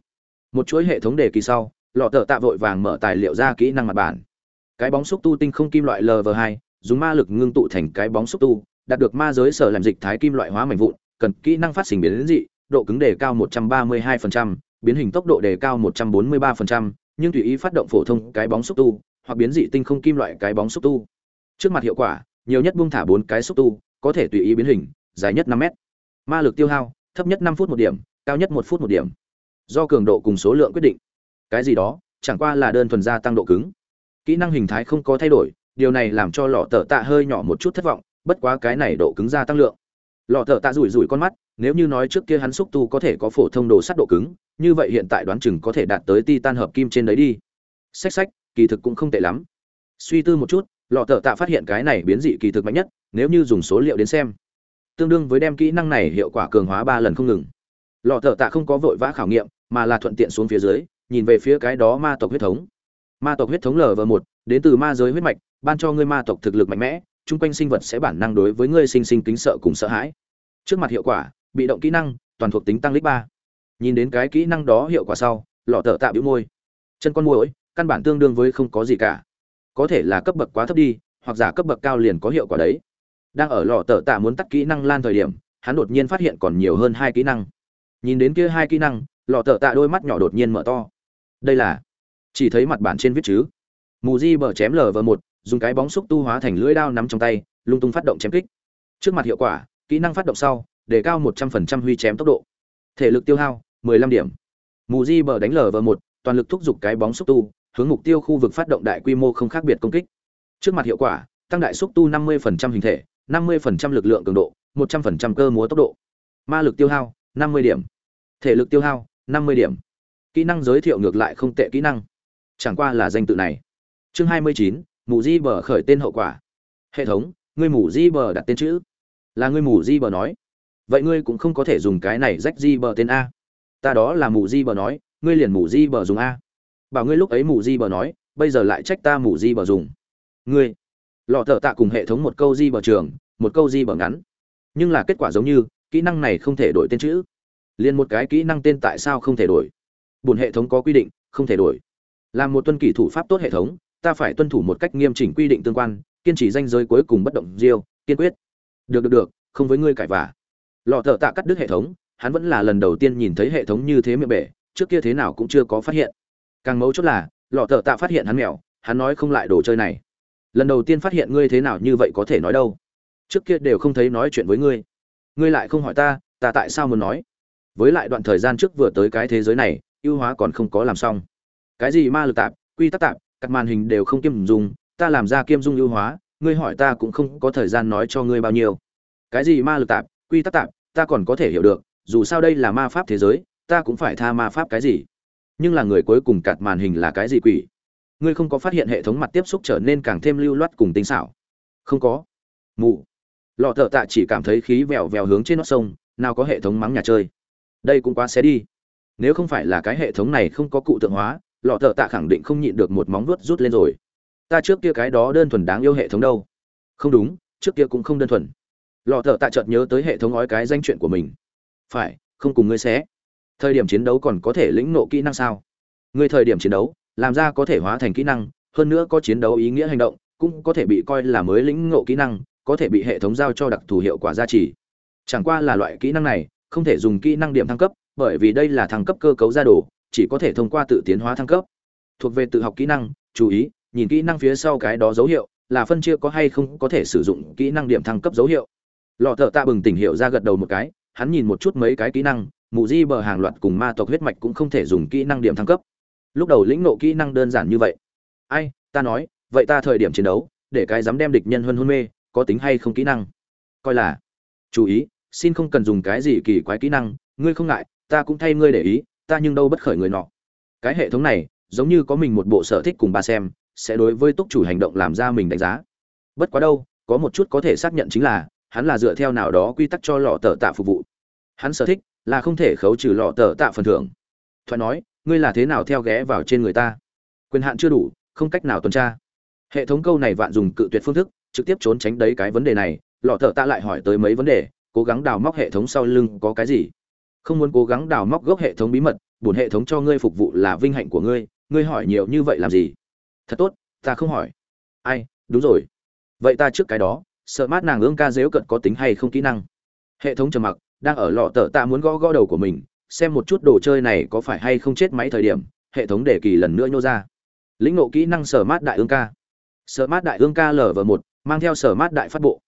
Một chuỗi hệ thống đề kỳ sau lọ tờ tạ vội vàng mở tài liệu ra kỹ năng mặt bản cái bóng xúc tu tinh không kim loại lv hai dùng ma lực ngưng tụ thành cái bóng xúc tu đạt được ma giới sở làm dịch thái kim loại hóa mảnh vụn cần kỹ năng phát sinh biến dị độ cứng đề cao 132%, biến hình tốc độ đề cao 143%, nhưng tùy ý phát động phổ thông cái bóng xúc tu, hoặc biến dị tinh không kim loại cái bóng xúc tu. Trước mặt hiệu quả, nhiều nhất buông thả bốn cái xúc tu, có thể tùy ý biến hình, dài nhất 5 mét. Ma lực tiêu hao, thấp nhất 5 phút một điểm, cao nhất 1 phút một điểm. Do cường độ cùng số lượng quyết định. Cái gì đó, chẳng qua là đơn thuần gia tăng độ cứng. Kỹ năng hình thái không có thay đổi, điều này làm cho lọ tờ tạ hơi nhỏ một chút thất vọng, bất quá cái này độ cứng gia tăng lượng. Lọ tờ tạ rủi rủi con mắt, nếu như nói trước kia hắn xúc tu có thể có phổ thông đồ sắt độ cứng, như vậy hiện tại đoán chừng có thể đạt tới titan hợp kim trên đấy đi. sách sách kỳ thực cũng không tệ lắm. Suy tư một chút, lọ tờ tạ phát hiện cái này biến dị kỳ thực mạnh nhất, nếu như dùng số liệu đến xem, tương đương với đem kỹ năng này hiệu quả cường hóa ba lần không ngừng. Lọ tờ tạ không có vội vã khảo nghiệm, mà là thuận tiện xuống phía dưới, nhìn về phía cái đó ma tộc huyết thống. Ma tộc huyết thống lv một đến từ ma giới huyết mạch, ban cho ngươi ma tộc thực lực mạnh mẽ, chung quanh sinh vật sẽ bản năng đối với ngươi sinh sinh kính sợ cùng sợ hãi. Trước mặt hiệu quả, bị động kỹ năng toàn thuộc tính tăng lít ba. Nhìn đến cái kỹ năng đó hiệu quả sau lọ tở tạo bĩu môi. Chân con môi căn bản tương đương với không có gì cả. Có thể là cấp bậc quá thấp đi hoặc giả cấp bậc cao liền có hiệu quả đấy. Đang ở lọ tờ tạ muốn tắt kỹ năng lan thời điểm hắn đột nhiên phát hiện còn nhiều hơn hai kỹ năng. Nhìn đến kia hai kỹ năng lọ tờ tạ đôi mắt nhỏ đột nhiên mở to đây là chỉ thấy mặt bản trên viết chứ mù di bờ chém lờ vờ một dùng cái bóng xúc tu hóa thành lưỡi đao nắm trong tay lung tung phát động chém kích trước mặt hiệu quả kỹ năng phát động sau để cao 100% huy chém tốc độ. Thể lực tiêu hao 15 điểm. Mù Di bờ đánh lở vờ một, toàn lực thúc giục cái bóng xúc tu, hướng mục tiêu khu vực phát động đại quy mô không khác biệt công kích. Trước mặt hiệu quả, tăng đại xúc tu 50% hình thể, 50% lực lượng cường độ, 100% cơ múa tốc độ. Ma lực tiêu hao 50 điểm. Thể lực tiêu hao 50 điểm. Kỹ năng giới thiệu ngược lại không tệ kỹ năng. Chẳng qua là danh tự này. Chương 29, Mù Di bờ khởi tên hậu quả. Hệ thống, ngươi Mù Di bờ đặt tên chữ. Là ngươi Mù Di bờ nói vậy ngươi cũng không có thể dùng cái này rách di bờ tên a ta đó là mù di bờ nói ngươi liền mù di bờ dùng a bảo ngươi lúc ấy mù di bờ nói bây giờ lại trách ta mù di bờ dùng ngươi lọ thợ tạ cùng hệ thống một câu di bờ trường một câu di bờ ngắn nhưng là kết quả giống như kỹ năng này không thể đổi tên chữ liền một cái kỹ năng tên tại sao không thể đổi bổn hệ thống có quy định, không thể đổi. Làm một tuân kỷ thủ pháp tốt hệ thống, ta phải tuân thủ một cách nghiêm chỉnh quy định tương quan, kiên trì danh giới cuối cùng bất động diêu, kiên quyết. Được được được, không với ngươi cãi vả lọ thợ tạ cắt đứt hệ thống, hắn vẫn là lần đầu tiên nhìn thấy hệ thống như thế miệng bể, trước kia thế nào cũng chưa có phát hiện. Càng mấu chốt là, lọ thợ tạ phát hiện hắn mèo hắn nói không lại đồ chơi này. Lần đầu tiên phát hiện ngươi thế nào như vậy có thể nói đâu? Trước kia đều không thấy nói chuyện với ngươi. Ngươi lại không hỏi ta ta tại sao muốn nói? Với lại đoạn thời gian trước vừa tới cái thế giới này ưu hóa còn không có làm xong. Cái gì ma lực tạp, quy tắc tạp, các màn hình đều không kiêm dung ta làm ra kiêm dung ưu hóa, ngươi hỏi ta cũng không có thời gian nói cho ngươi bao nhiêu. Cái gì ma lực tạp, quy tắc tạp, ta còn có thể hiểu được, dù sao đây là ma pháp thế giới, ta cũng phải tha ma pháp cái gì. Nhưng là người cuối cùng cạt màn hình là cái gì quỷ? Ngươi không có phát hiện hệ thống mặt tiếp xúc trở nên càng thêm lưu loát cùng tinh xảo? Không có. Mụ. Lọ thợ tạ chỉ cảm thấy khí vèo vèo hướng trên nót sông, nào có hệ thống mắng nhà chơi. Đây cũng quá xé đi nếu không phải là cái hệ thống này không có cụ tượng hóa, lọ thợ tạ khẳng định không nhịn được một móng vuốt rút lên rồi. Ta trước kia cái đó đơn thuần đáng yêu hệ thống đâu. Không đúng, trước kia cũng không đơn thuần. Lọ thợ tạ chợt nhớ tới hệ thống ói cái danh chuyện của mình. Phải, không cùng ngươi xé. Thời điểm chiến đấu còn có thể lĩnh nộ kỹ năng sao? Ngươi thời điểm chiến đấu, làm ra có thể hóa thành kỹ năng, hơn nữa có chiến đấu ý nghĩa hành động, cũng có thể bị coi là mới lĩnh ngộ kỹ năng, có thể bị hệ thống giao cho đặc thù hiệu quả gia trì. Chẳng qua là loại kỹ năng này, không thể dùng kỹ năng điểm thăng cấp bởi vì đây là thăng cấp cơ cấu gia đồ, chỉ có thể thông qua tự tiến hóa thăng cấp. Thuộc về tự học kỹ năng, chú ý, nhìn kỹ năng phía sau cái đó dấu hiệu, là phân chia có hay không có thể sử dụng kỹ năng điểm thăng cấp dấu hiệu. Lọ thợ tạ bừng tỉnh hiệu ra gật đầu một cái, hắn nhìn một chút mấy cái kỹ năng, mù di bờ hàng loạt cùng ma tộc huyết mạch cũng không thể dùng kỹ năng điểm thăng cấp. Lúc đầu lĩnh nộ kỹ năng đơn giản như vậy. Ai, ta nói, vậy ta thời điểm chiến đấu, để cái dám đem địch nhân hơn hôn mê, có tính hay không kỹ năng? Coi là, chú ý, xin không cần dùng cái gì kỳ quái kỹ năng, ngươi không ngại ta cũng thay ngươi để ý, ta nhưng đâu bất khởi người nọ. Cái hệ thống này, giống như có mình một bộ sở thích cùng ba xem, sẽ đối với túc chủ hành động làm ra mình đánh giá. Bất quá đâu, có một chút có thể xác nhận chính là, hắn là dựa theo nào đó quy tắc cho lọ tờ tạ phục vụ. Hắn sở thích là không thể khấu trừ lọ tờ tạ phần thưởng. Thoại nói, ngươi là thế nào theo ghé vào trên người ta? Quyền hạn chưa đủ, không cách nào tuần tra. Hệ thống câu này vạn dùng cự tuyệt phương thức, trực tiếp trốn tránh đấy cái vấn đề này, lọ thợ tạ lại hỏi tới mấy vấn đề, cố gắng đào móc hệ thống sau lưng có cái gì không muốn cố gắng đào móc gốc hệ thống bí mật, bổn hệ thống cho ngươi phục vụ là vinh hạnh của ngươi ngươi hỏi nhiều như vậy làm gì? Thật tốt, ta không hỏi. Ai, đúng rồi. Vậy ta trước cái đó, sợ mát nàng ương ca dếu cận có tính hay không kỹ năng. Hệ thống trầm mặc, đang ở lọ tờ ta muốn gõ gõ đầu của mình, xem một chút đồ chơi này có phải hay không chết máy thời điểm, hệ thống đề kỳ lần nữa nhô ra. Lĩnh nộ kỹ năng sở mát đại ương ca. Sở mát đại ương ca lv một, mang theo sở mát đại phát bộ.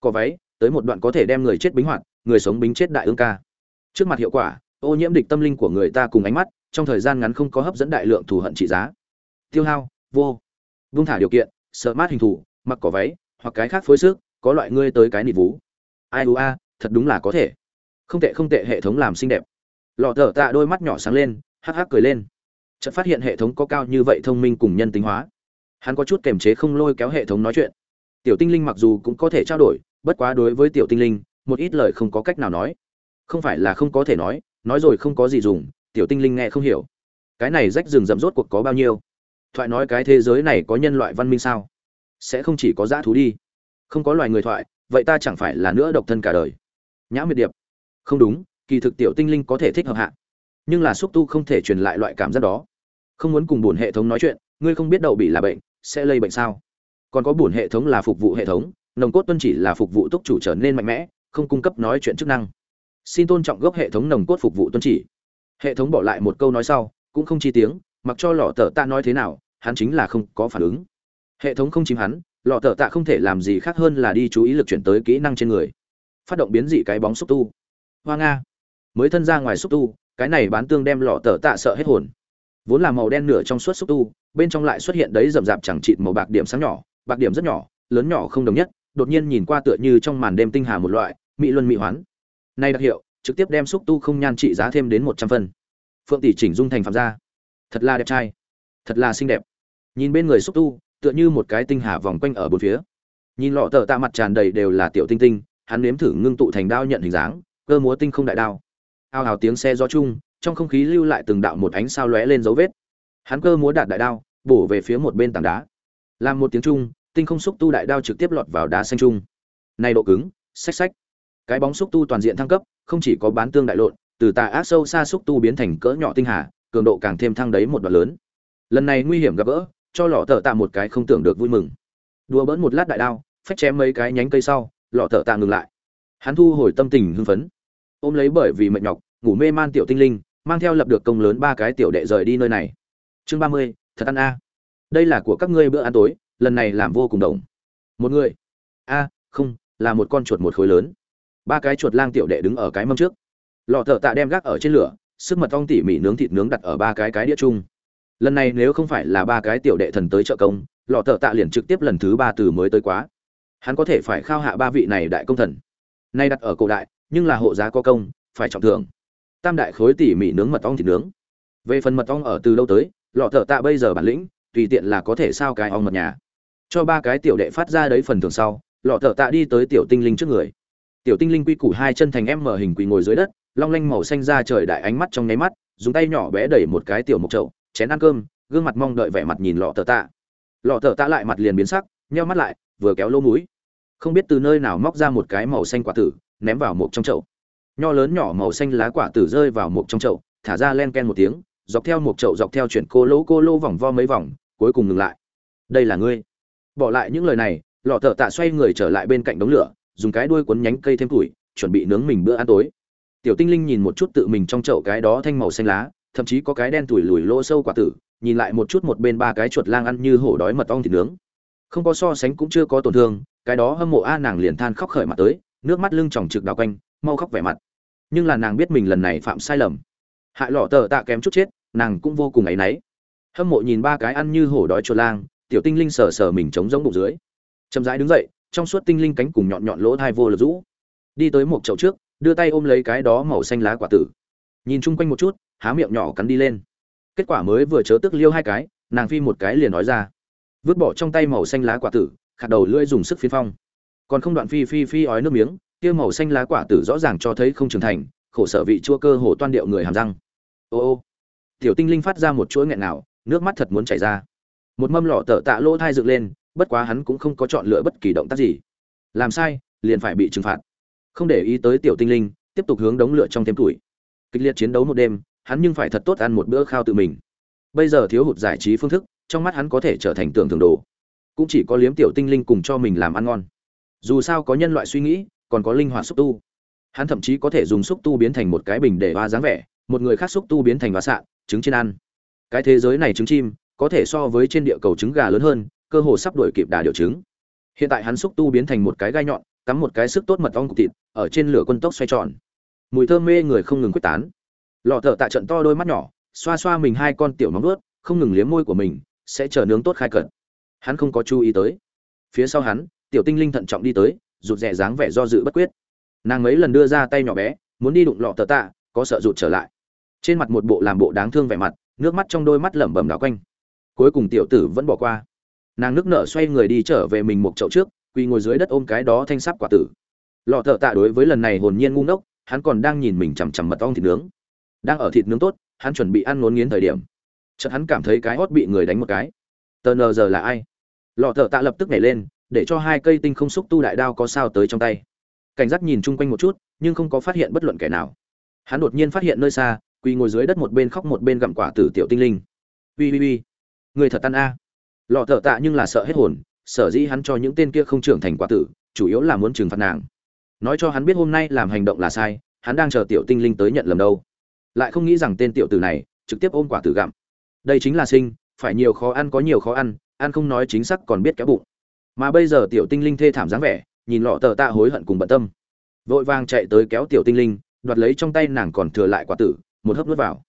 Có váy, tới một đoạn có thể đem người chết bính hoạt, người sống bính chết đại ương ca trước mặt hiệu quả, ô nhiễm địch tâm linh của người ta cùng ánh mắt, trong thời gian ngắn không có hấp dẫn đại lượng thù hận trị giá. Tiêu hao, vô. Vung thả điều kiện, sợ mát hình thù, mặc cỏ váy, hoặc cái khác phối sức có loại ngươi tới cái nịt vú. Ai u a, thật đúng là có thể. Không tệ không tệ, hệ thống làm xinh đẹp. Lọ thở tạ đôi mắt nhỏ sáng lên, hắc hắc cười lên. Chợt phát hiện hệ thống có cao như vậy thông minh cùng nhân tính hóa. Hắn có chút kềm chế không lôi kéo hệ thống nói chuyện. Tiểu tinh linh mặc dù cũng có thể trao đổi, bất quá đối với tiểu tinh linh, một ít lời không có cách nào nói không phải là không có thể nói nói rồi không có gì dùng, tiểu tinh linh nghe không hiểu. Cái này rách rừng rậm rốt cuộc có bao nhiêu? Thoại nói cái thế giới này có nhân loại văn minh sao? Sẽ không chỉ có dã thú đi. Không có loài người thoại, vậy ta chẳng phải là nữa độc thân cả đời. Nhã miệt điệp. Không đúng, kỳ thực tiểu tinh linh có thể thích hợp hạ. Nhưng là xúc tu không thể truyền lại loại cảm giác đó. Không muốn cùng buồn hệ thống nói chuyện, ngươi không biết đậu bị là bệnh, sẽ lây bệnh sao? Còn có buồn hệ thống là phục vụ hệ thống, nồng cốt tuân chỉ là phục vụ túc chủ trở nên mạnh mẽ, không cung cấp nói chuyện chức năng xin tôn trọng gốc hệ thống nồng cốt phục vụ tuân chỉ. Hệ thống bỏ lại một câu nói sau, cũng không chi tiếng, mặc cho lọ tờ tạ nói thế nào, hắn chính là không có phản ứng. Hệ thống không chìm hắn, lọ tờ tạ không thể làm gì khác hơn là đi chú ý lực chuyển tới kỹ năng trên người. Phát động biến dị cái bóng xúc tu. Hoa nga. Mới thân ra ngoài xúc tu, cái này bán tương đem lọ tờ tạ sợ hết hồn. Vốn là màu đen nửa trong suốt xúc tu, bên trong lại xuất hiện đấy rậm rạp chẳng chịt màu bạc điểm sáng nhỏ, bạc điểm rất nhỏ, lớn nhỏ không đồng nhất, đột nhiên nhìn qua tựa như trong màn đêm tinh hà một loại mỹ luân mỹ hoán nay đặc hiệu, trực tiếp đem xúc tu không nhan trị giá thêm đến một trăm phân. Phượng tỷ chỉnh dung thành phạm gia thật là đẹp trai. Thật là xinh đẹp. Nhìn bên người xúc tu, tựa như một cái tinh hà vòng quanh ở bốn phía. Nhìn lọ tờ tạ mặt tràn đầy đều là tiểu tinh tinh, hắn nếm thử ngưng tụ thành đao nhận hình dáng, cơ múa tinh không đại đao. Ao ào tiếng xe gió chung, trong không khí lưu lại từng đạo một ánh sao lóe lên dấu vết. Hắn cơ múa đạt đại đao, bổ về phía một bên tảng đá. Làm một tiếng chung, tinh không xúc tu đại đao trực tiếp lọt vào đá xanh chung. Này độ cứng, xách xách cái bóng xúc tu toàn diện thăng cấp, không chỉ có bán tương đại lộn, từ tà ác sâu xa xúc tu biến thành cỡ nhỏ tinh hà, cường độ càng thêm thăng đấy một đoạn lớn. Lần này nguy hiểm gặp gỡ, cho lọ thợ tạ một cái không tưởng được vui mừng. Đùa bỡn một lát đại đao, phách chém mấy cái nhánh cây sau, lọ thợ tạ ngừng lại. Hắn thu hồi tâm tình hưng phấn. Ôm lấy bởi vì mệt nhọc, ngủ mê man tiểu tinh linh, mang theo lập được công lớn ba cái tiểu đệ rời đi nơi này. Chương ba mươi, thật ăn a. Đây là của các ngươi bữa ăn tối, lần này làm vô cùng đồng. Một người. A, không, là một con chuột một khối lớn ba cái chuột lang tiểu đệ đứng ở cái mâm trước. Lọ thợ tạ đem gác ở trên lửa, sức mật ong tỉ mỉ nướng thịt nướng đặt ở ba cái cái đĩa chung. Lần này nếu không phải là ba cái tiểu đệ thần tới trợ công, lọ thợ tạ liền trực tiếp lần thứ ba từ mới tới quá. Hắn có thể phải khao hạ ba vị này đại công thần. Nay đặt ở cổ đại, nhưng là hộ giá có công, phải trọng thưởng. Tam đại khối tỉ mỉ nướng mật ong thịt nướng. Về phần mật ong ở từ lâu tới, lọ thợ tạ bây giờ bản lĩnh, tùy tiện là có thể sao cái ong mật nhà. Cho ba cái tiểu đệ phát ra đấy phần thưởng sau, lọ thợ tạ đi tới tiểu tinh linh trước người tiểu tinh linh quy củ hai chân thành em mở hình quỳ ngồi dưới đất, long lanh màu xanh ra trời đại ánh mắt trong nháy mắt, dùng tay nhỏ bé đẩy một cái tiểu mộc trậu chén ăn cơm, gương mặt mong đợi vẻ mặt nhìn lọ tờ tạ. Lọ tờ tạ lại mặt liền biến sắc, nheo mắt lại, vừa kéo lỗ mũi. Không biết từ nơi nào móc ra một cái màu xanh quả tử, ném vào một trong chậu. Nho lớn nhỏ màu xanh lá quả tử rơi vào một trong chậu, thả ra len ken một tiếng, dọc theo một chậu dọc theo chuyển cô lỗ cô lô vòng vo mấy vòng, cuối cùng ngừng lại. Đây là ngươi. Bỏ lại những lời này, lọ thợ tạ xoay người trở lại bên cạnh đống lửa dùng cái đuôi cuốn nhánh cây thêm củi, chuẩn bị nướng mình bữa ăn tối. Tiểu tinh linh nhìn một chút tự mình trong chậu cái đó thanh màu xanh lá, thậm chí có cái đen tuổi lùi lỗ sâu quả tử, nhìn lại một chút một bên ba cái chuột lang ăn như hổ đói mật ong thịt nướng. Không có so sánh cũng chưa có tổn thương, cái đó hâm mộ a nàng liền than khóc khởi mặt tới, nước mắt lưng tròng trực đào quanh, mau khóc vẻ mặt. Nhưng là nàng biết mình lần này phạm sai lầm. Hại lọ tờ tạ kém chút chết, nàng cũng vô cùng ấy nấy. hâm mộ nhìn ba cái ăn như hổ đói chuột lang, tiểu tinh linh sờ sờ mình trống giống bụng dưới. Chậm rãi đứng dậy trong suốt tinh linh cánh cùng nhọn nhọn lỗ thai vô lực rũ. Đi tới một chậu trước, đưa tay ôm lấy cái đó màu xanh lá quả tử. Nhìn chung quanh một chút, há miệng nhỏ cắn đi lên. Kết quả mới vừa chớ tức liêu hai cái, nàng phi một cái liền nói ra. Vứt bỏ trong tay màu xanh lá quả tử khạt đầu lưỡi dùng sức phiến phong. Còn không đoạn phi phi phi ói nước miếng, kia màu xanh lá quả tử rõ ràng cho thấy không trưởng thành, khổ sở vị chua cơ hồ toan điệu người hàm răng. Ô ô. Tiểu tinh linh phát ra một chuỗi nghẹn nào nước mắt thật muốn chảy ra. Một mâm lọ tở tạ lỗ thai dựng lên bất quá hắn cũng không có chọn lựa bất kỳ động tác gì. Làm sai, liền phải bị trừng phạt. Không để ý tới tiểu tinh linh, tiếp tục hướng đống lửa trong thêm tuổi. Kịch liệt chiến đấu một đêm, hắn nhưng phải thật tốt ăn một bữa khao tự mình. Bây giờ thiếu hụt giải trí phương thức, trong mắt hắn có thể trở thành tưởng thường đồ. Cũng chỉ có liếm tiểu tinh linh cùng cho mình làm ăn ngon. Dù sao có nhân loại suy nghĩ, còn có linh hoạt xúc tu. Hắn thậm chí có thể dùng xúc tu biến thành một cái bình để hoa dáng vẻ, một người khác xúc tu biến thành hoa sạn, trứng trên ăn. Cái thế giới này trứng chim, có thể so với trên địa cầu trứng gà lớn hơn cơ hồ sắp đuổi kịp đà điều chứng. Hiện tại hắn xúc tu biến thành một cái gai nhọn, cắm một cái sức tốt mật ong cục thịt, ở trên lửa quân tốc xoay tròn. Mùi thơm mê người không ngừng quyết tán. Lọ thợ tại trận to đôi mắt nhỏ, xoa xoa mình hai con tiểu nóng ướt không ngừng liếm môi của mình, sẽ chờ nướng tốt khai cận. Hắn không có chú ý tới. Phía sau hắn, tiểu tinh linh thận trọng đi tới, rụt rè dáng vẻ do dự bất quyết. Nàng mấy lần đưa ra tay nhỏ bé, muốn đi đụng lọ tờ tạ, có sợ rụt trở lại. Trên mặt một bộ làm bộ đáng thương vẻ mặt, nước mắt trong đôi mắt lẩm bẩm đảo quanh. Cuối cùng tiểu tử vẫn bỏ qua nàng nước nở xoay người đi trở về mình một chậu trước, quỳ ngồi dưới đất ôm cái đó thanh sắp quả tử. Lọ thợ tạ đối với lần này hồn nhiên ngu ngốc, hắn còn đang nhìn mình chằm chằm mật ong thịt nướng. Đang ở thịt nướng tốt, hắn chuẩn bị ăn nốn nghiến thời điểm. Chợt hắn cảm thấy cái hót bị người đánh một cái. Tờ nờ giờ là ai? Lọ thợ tạ lập tức nhảy lên, để cho hai cây tinh không xúc tu đại đao có sao tới trong tay. Cảnh giác nhìn chung quanh một chút, nhưng không có phát hiện bất luận kẻ nào. Hắn đột nhiên phát hiện nơi xa, quỳ ngồi dưới đất một bên khóc một bên gặm quả tử tiểu tinh linh. Ui ui ui người thật tan a lọ thợ tạ nhưng là sợ hết hồn, sở dĩ hắn cho những tên kia không trưởng thành quả tử, chủ yếu là muốn trừng phạt nàng. Nói cho hắn biết hôm nay làm hành động là sai, hắn đang chờ tiểu tinh linh tới nhận lầm đâu. Lại không nghĩ rằng tên tiểu tử này trực tiếp ôm quả tử gặm. Đây chính là sinh, phải nhiều khó ăn có nhiều khó ăn ăn không nói chính xác còn biết kéo bụng. Mà bây giờ tiểu tinh linh thê thảm dáng vẻ, nhìn lọ tờ tạ hối hận cùng bận tâm. Vội vàng chạy tới kéo tiểu tinh linh, đoạt lấy trong tay nàng còn thừa lại quả tử, một hớp nuốt vào.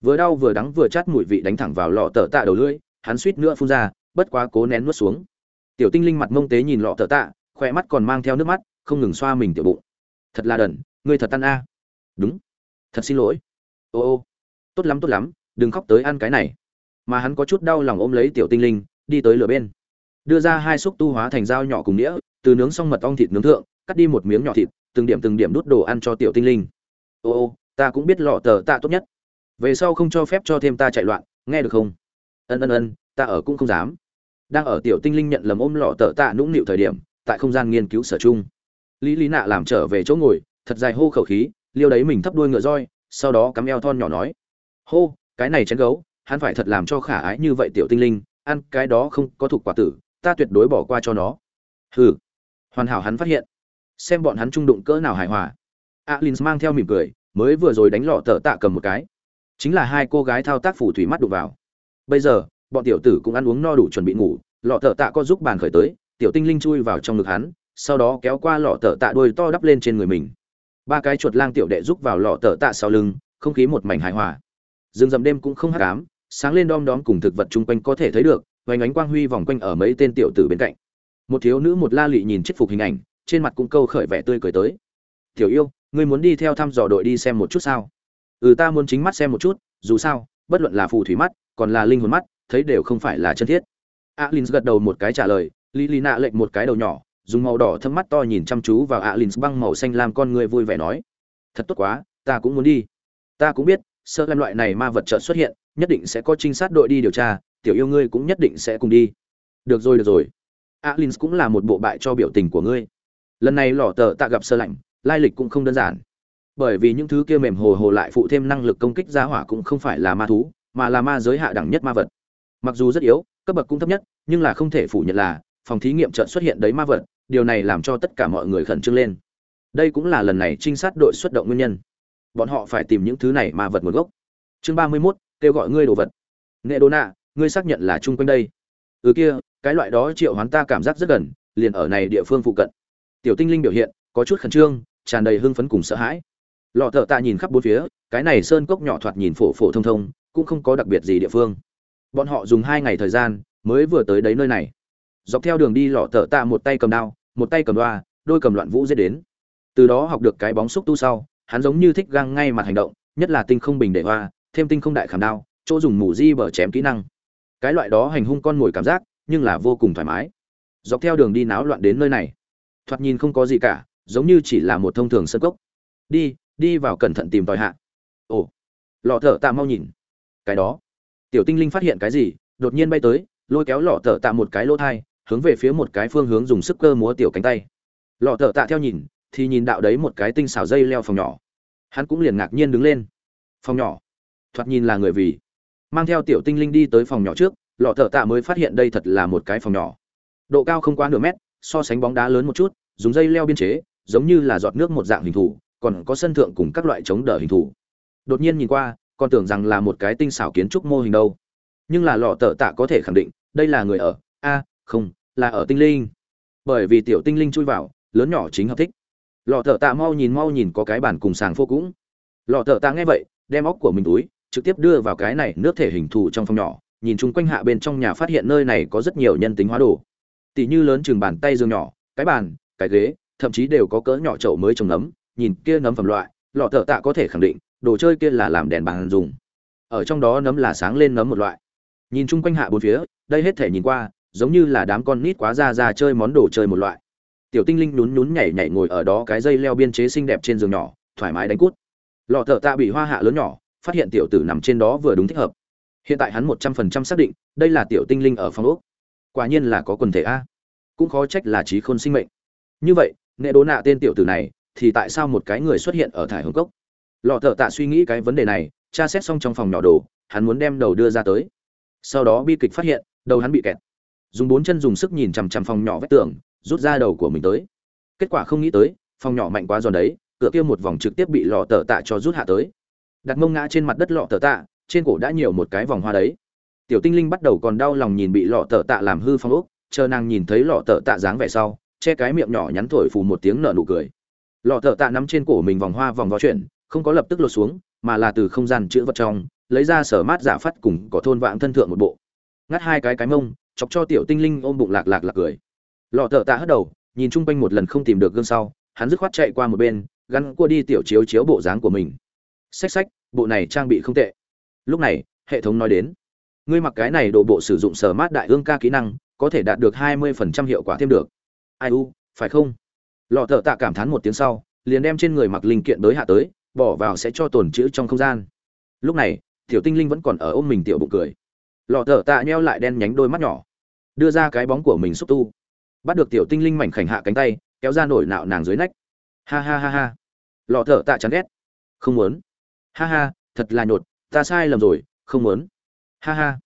Vừa đau vừa đắng vừa chát mùi vị đánh thẳng vào lọ tờ tạ đầu lưỡi, hắn suýt nữa phun ra bất quá cố nén nuốt xuống. Tiểu tinh linh mặt mông tế nhìn lọ tờ tạ khoe mắt còn mang theo nước mắt, không ngừng xoa mình tiểu bụng. Thật là đần, ngươi thật tan a. Đúng. Thật xin lỗi. Ô ô. Tốt lắm tốt lắm, đừng khóc tới ăn cái này. Mà hắn có chút đau lòng ôm lấy tiểu tinh linh, đi tới lửa bên. Đưa ra hai xúc tu hóa thành dao nhỏ cùng đĩa từ nướng xong mật ong thịt nướng thượng, cắt đi một miếng nhỏ thịt, từng điểm từng điểm đút đồ ăn cho tiểu tinh linh. Ô ô, ta cũng biết lọ tờ tạ tốt nhất. Về sau không cho phép cho thêm ta chạy loạn, nghe được không? Ân ân ân, ta ở cũng không dám đang ở tiểu tinh linh nhận lầm ôm lọ tờ tạ nũng nịu thời điểm, tại không gian nghiên cứu sở chung. Lý lý nạ làm trở về chỗ ngồi, thật dài hô khẩu khí, liêu đấy mình thấp đuôi ngựa roi, sau đó cắm eo thon nhỏ nói, hô, cái này chén gấu, hắn phải thật làm cho khả ái như vậy tiểu tinh linh, ăn cái đó không có thuộc quả tử, ta tuyệt đối bỏ qua cho nó. Hừ. Hoàn hảo hắn phát hiện, xem bọn hắn trung đụng cỡ nào hài hòa. Alin mang theo mỉm cười, mới vừa rồi đánh lọ tờ tạ cầm một cái. Chính là hai cô gái thao tác phủ thủy mắt đụng vào. Bây giờ bọn tiểu tử cũng ăn uống no đủ chuẩn bị ngủ, lọ thợ tạ có giúp bàn khởi tới, tiểu tinh linh chui vào trong ngực hắn, sau đó kéo qua lọ thợ tạ đuôi to đắp lên trên người mình. Ba cái chuột lang tiểu đệ giúp vào lọ thợ tạ sau lưng, không khí một mảnh hài hòa. Rừng rậm đêm cũng không hắc ám, sáng lên đom đóm cùng thực vật chung quanh có thể thấy được, vành ánh quang huy vòng quanh ở mấy tên tiểu tử bên cạnh. Một thiếu nữ một la lị nhìn chiếc phục hình ảnh, trên mặt cũng câu khởi vẻ tươi cười tới. Tiểu yêu, ngươi muốn đi theo thăm dò đội đi xem một chút sao? Ừ ta muốn chính mắt xem một chút, dù sao, bất luận là phù thủy mắt, còn là linh hồn mắt thấy đều không phải là chân thiết. Alin gật đầu một cái trả lời Lilina nạ lệnh một cái đầu nhỏ, dùng màu đỏ thâm mắt to nhìn chăm chú vào alin băng màu xanh làm con người vui vẻ nói, thật tốt quá, ta cũng muốn đi. Ta cũng biết sơ làm loại này ma vật chợt xuất hiện, nhất định sẽ có trinh sát đội đi điều tra, tiểu yêu ngươi cũng nhất định sẽ cùng đi. Được rồi được rồi. Alin cũng là một bộ bại cho biểu tình của ngươi. Lần này lò tờ tạ gặp sơ lạnh, lai lịch cũng không đơn giản. Bởi vì những thứ kia mềm hồ hồ lại phụ thêm năng lực công kích giá hỏa cũng không phải là ma thú, mà là ma giới hạ đẳng nhất ma vật mặc dù rất yếu, cấp bậc cũng thấp nhất, nhưng là không thể phủ nhận là phòng thí nghiệm chợt xuất hiện đấy ma vật, điều này làm cho tất cả mọi người khẩn trương lên. Đây cũng là lần này trinh sát đội xuất động nguyên nhân. Bọn họ phải tìm những thứ này ma vật nguồn gốc. Chương ba mươi mốt, kêu gọi ngươi đồ vật. Nghệ đô nạ ngươi xác nhận là chung quanh đây. Ừ kia, cái loại đó triệu hoán ta cảm giác rất gần, liền ở này địa phương phụ cận. Tiểu tinh linh biểu hiện, có chút khẩn trương, tràn đầy hưng phấn cùng sợ hãi. Lọ thợ tạ nhìn khắp bốn phía, cái này sơn cốc nhỏ thoạt nhìn phổ phổ thông thông, cũng không có đặc biệt gì địa phương bọn họ dùng hai ngày thời gian mới vừa tới đấy nơi này. Dọc theo đường đi lọ thợ tạ một tay cầm đao, một tay cầm đoa, đôi cầm loạn vũ dễ đến. Từ đó học được cái bóng xúc tu sau, hắn giống như thích găng ngay mặt hành động, nhất là tinh không bình để hoa, thêm tinh không đại khảm đao, chỗ dùng mù di bở chém kỹ năng. Cái loại đó hành hung con mồi cảm giác, nhưng là vô cùng thoải mái. Dọc theo đường đi náo loạn đến nơi này, thoạt nhìn không có gì cả, giống như chỉ là một thông thường sân cốc. Đi đi vào cẩn thận tìm tòi hạ. Ồ, lọ thở tạ mau nhìn. Cái đó tiểu tinh linh phát hiện cái gì, đột nhiên bay tới, lôi kéo lọ tờ tạ một cái lỗ thai, hướng về phía một cái phương hướng dùng sức cơ múa tiểu cánh tay. Lọ tờ tạ theo nhìn, thì nhìn đạo đấy một cái tinh xảo dây leo phòng nhỏ. Hắn cũng liền ngạc nhiên đứng lên. Phòng nhỏ? Thoạt nhìn là người vì. Mang theo tiểu tinh linh đi tới phòng nhỏ trước, lọ thở tạ mới phát hiện đây thật là một cái phòng nhỏ. Độ cao không quá nửa mét, so sánh bóng đá lớn một chút, dùng dây leo biên chế, giống như là giọt nước một dạng hình thù, còn có sân thượng cùng các loại chống đỡ hình thù. Đột nhiên nhìn qua còn tưởng rằng là một cái tinh xảo kiến trúc mô hình đâu. Nhưng là lọ tờ tạ có thể khẳng định, đây là người ở, a, không, là ở tinh linh. Bởi vì tiểu tinh linh chui vào, lớn nhỏ chính hợp thích. Lọ tờ tạ mau nhìn mau nhìn có cái bàn cùng sàng phô cũng. Lọ tờ tạ nghe vậy, đem óc của mình túi, trực tiếp đưa vào cái này nước thể hình thù trong phòng nhỏ, nhìn chung quanh hạ bên trong nhà phát hiện nơi này có rất nhiều nhân tính hóa đồ. Tỷ như lớn chừng bàn tay giường nhỏ, cái bàn, cái ghế, thậm chí đều có cỡ nhỏ chậu mới trồng nấm, nhìn kia nấm phẩm loại, lọ thợ tạ có thể khẳng định đồ chơi kia là làm đèn bàn dùng. Ở trong đó nấm là sáng lên nấm một loại. Nhìn chung quanh hạ bốn phía, đây hết thể nhìn qua, giống như là đám con nít quá ra ra chơi món đồ chơi một loại. Tiểu tinh linh nhún nhún nhảy nhảy ngồi ở đó cái dây leo biên chế xinh đẹp trên giường nhỏ, thoải mái đánh cút. Lọ thợ tạ bị hoa hạ lớn nhỏ, phát hiện tiểu tử nằm trên đó vừa đúng thích hợp. Hiện tại hắn một trăm phần trăm xác định, đây là tiểu tinh linh ở phòng úc quả nhiên là có quần thể a. Cũng khó trách là trí khôn sinh mệnh. Như vậy, nệ đố nạ tên tiểu tử này, thì tại sao một cái người xuất hiện ở thải hồng cốc? Lọ thợ tạ suy nghĩ cái vấn đề này, tra xét xong trong phòng nhỏ đồ, hắn muốn đem đầu đưa ra tới. Sau đó bi kịch phát hiện, đầu hắn bị kẹt. Dùng bốn chân dùng sức nhìn chằm chằm phòng nhỏ vách tường, rút ra đầu của mình tới. Kết quả không nghĩ tới, phòng nhỏ mạnh quá giòn đấy, cửa kia một vòng trực tiếp bị lọ tờ tạ cho rút hạ tới. Đặt mông ngã trên mặt đất lọ tờ tạ, trên cổ đã nhiều một cái vòng hoa đấy. Tiểu tinh linh bắt đầu còn đau lòng nhìn bị lọ tờ tạ làm hư phong ốc, chờ nàng nhìn thấy lọ tờ tạ dáng vẻ sau, che cái miệng nhỏ nhắn thổi phù một tiếng nở nụ cười. Lọ tờ tạ nắm trên cổ mình vòng hoa vòng vào chuyển không có lập tức lột xuống, mà là từ không gian chữ vật trong, lấy ra sở mát giả phát cùng có thôn vạn thân thượng một bộ. Ngắt hai cái cái mông, chọc cho tiểu tinh linh ôm bụng lạc lạc lạc cười. Lọ thợ tạ hất đầu, nhìn chung quanh một lần không tìm được gương sau, hắn dứt khoát chạy qua một bên, gắn cua đi tiểu chiếu chiếu bộ dáng của mình. Xách xách, bộ này trang bị không tệ. Lúc này, hệ thống nói đến, ngươi mặc cái này độ bộ sử dụng sở mát đại ương ca kỹ năng, có thể đạt được hai mươi phần trăm hiệu quả thêm được. Ai u, phải không? Lọ thợ tạ cảm thán một tiếng sau, liền đem trên người mặc linh kiện đới hạ tới bỏ vào sẽ cho tồn chữ trong không gian. Lúc này tiểu tinh linh vẫn còn ở ôm mình tiểu bụng cười. Lọ thợ tạ nheo lại đen nhánh đôi mắt nhỏ. Đưa ra cái bóng của mình xúc tu. Bắt được tiểu tinh linh mảnh khảnh hạ cánh tay kéo ra nổi nạo nàng dưới nách. Ha ha ha ha. Lọ thợ tạ chán ghét. Không muốn. Ha ha thật là nhột ta sai lầm rồi không muốn. Ha ha.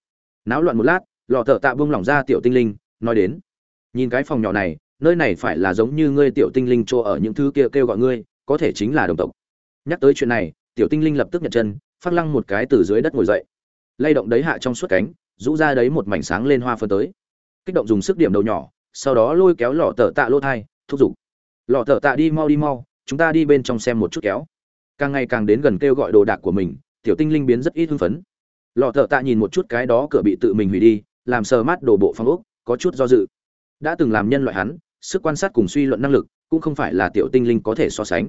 Náo loạn một lát lọ thợ tạ buông lỏng ra tiểu tinh linh nói đến. Nhìn cái phòng nhỏ này nơi này phải là giống như ngươi tiểu tinh linh chỗ ở những thứ kia kêu, kêu gọi ngươi có thể chính là đồng tộc nhắc tới chuyện này, tiểu tinh linh lập tức nhận chân, phát lăng một cái từ dưới đất ngồi dậy. Lay động đấy hạ trong suốt cánh, rũ ra đấy một mảnh sáng lên hoa phân tới. Kích động dùng sức điểm đầu nhỏ, sau đó lôi kéo lọ tờ tạ lô thai, thúc giục. Lọ tờ tạ đi mau đi mau, chúng ta đi bên trong xem một chút kéo. Càng ngày càng đến gần kêu gọi đồ đạc của mình, tiểu tinh linh biến rất ít hưng phấn. Lọ thợ tạ nhìn một chút cái đó cửa bị tự mình hủy đi, làm sờ mát đổ bộ phong ốc, có chút do dự. Đã từng làm nhân loại hắn, sức quan sát cùng suy luận năng lực, cũng không phải là tiểu tinh linh có thể so sánh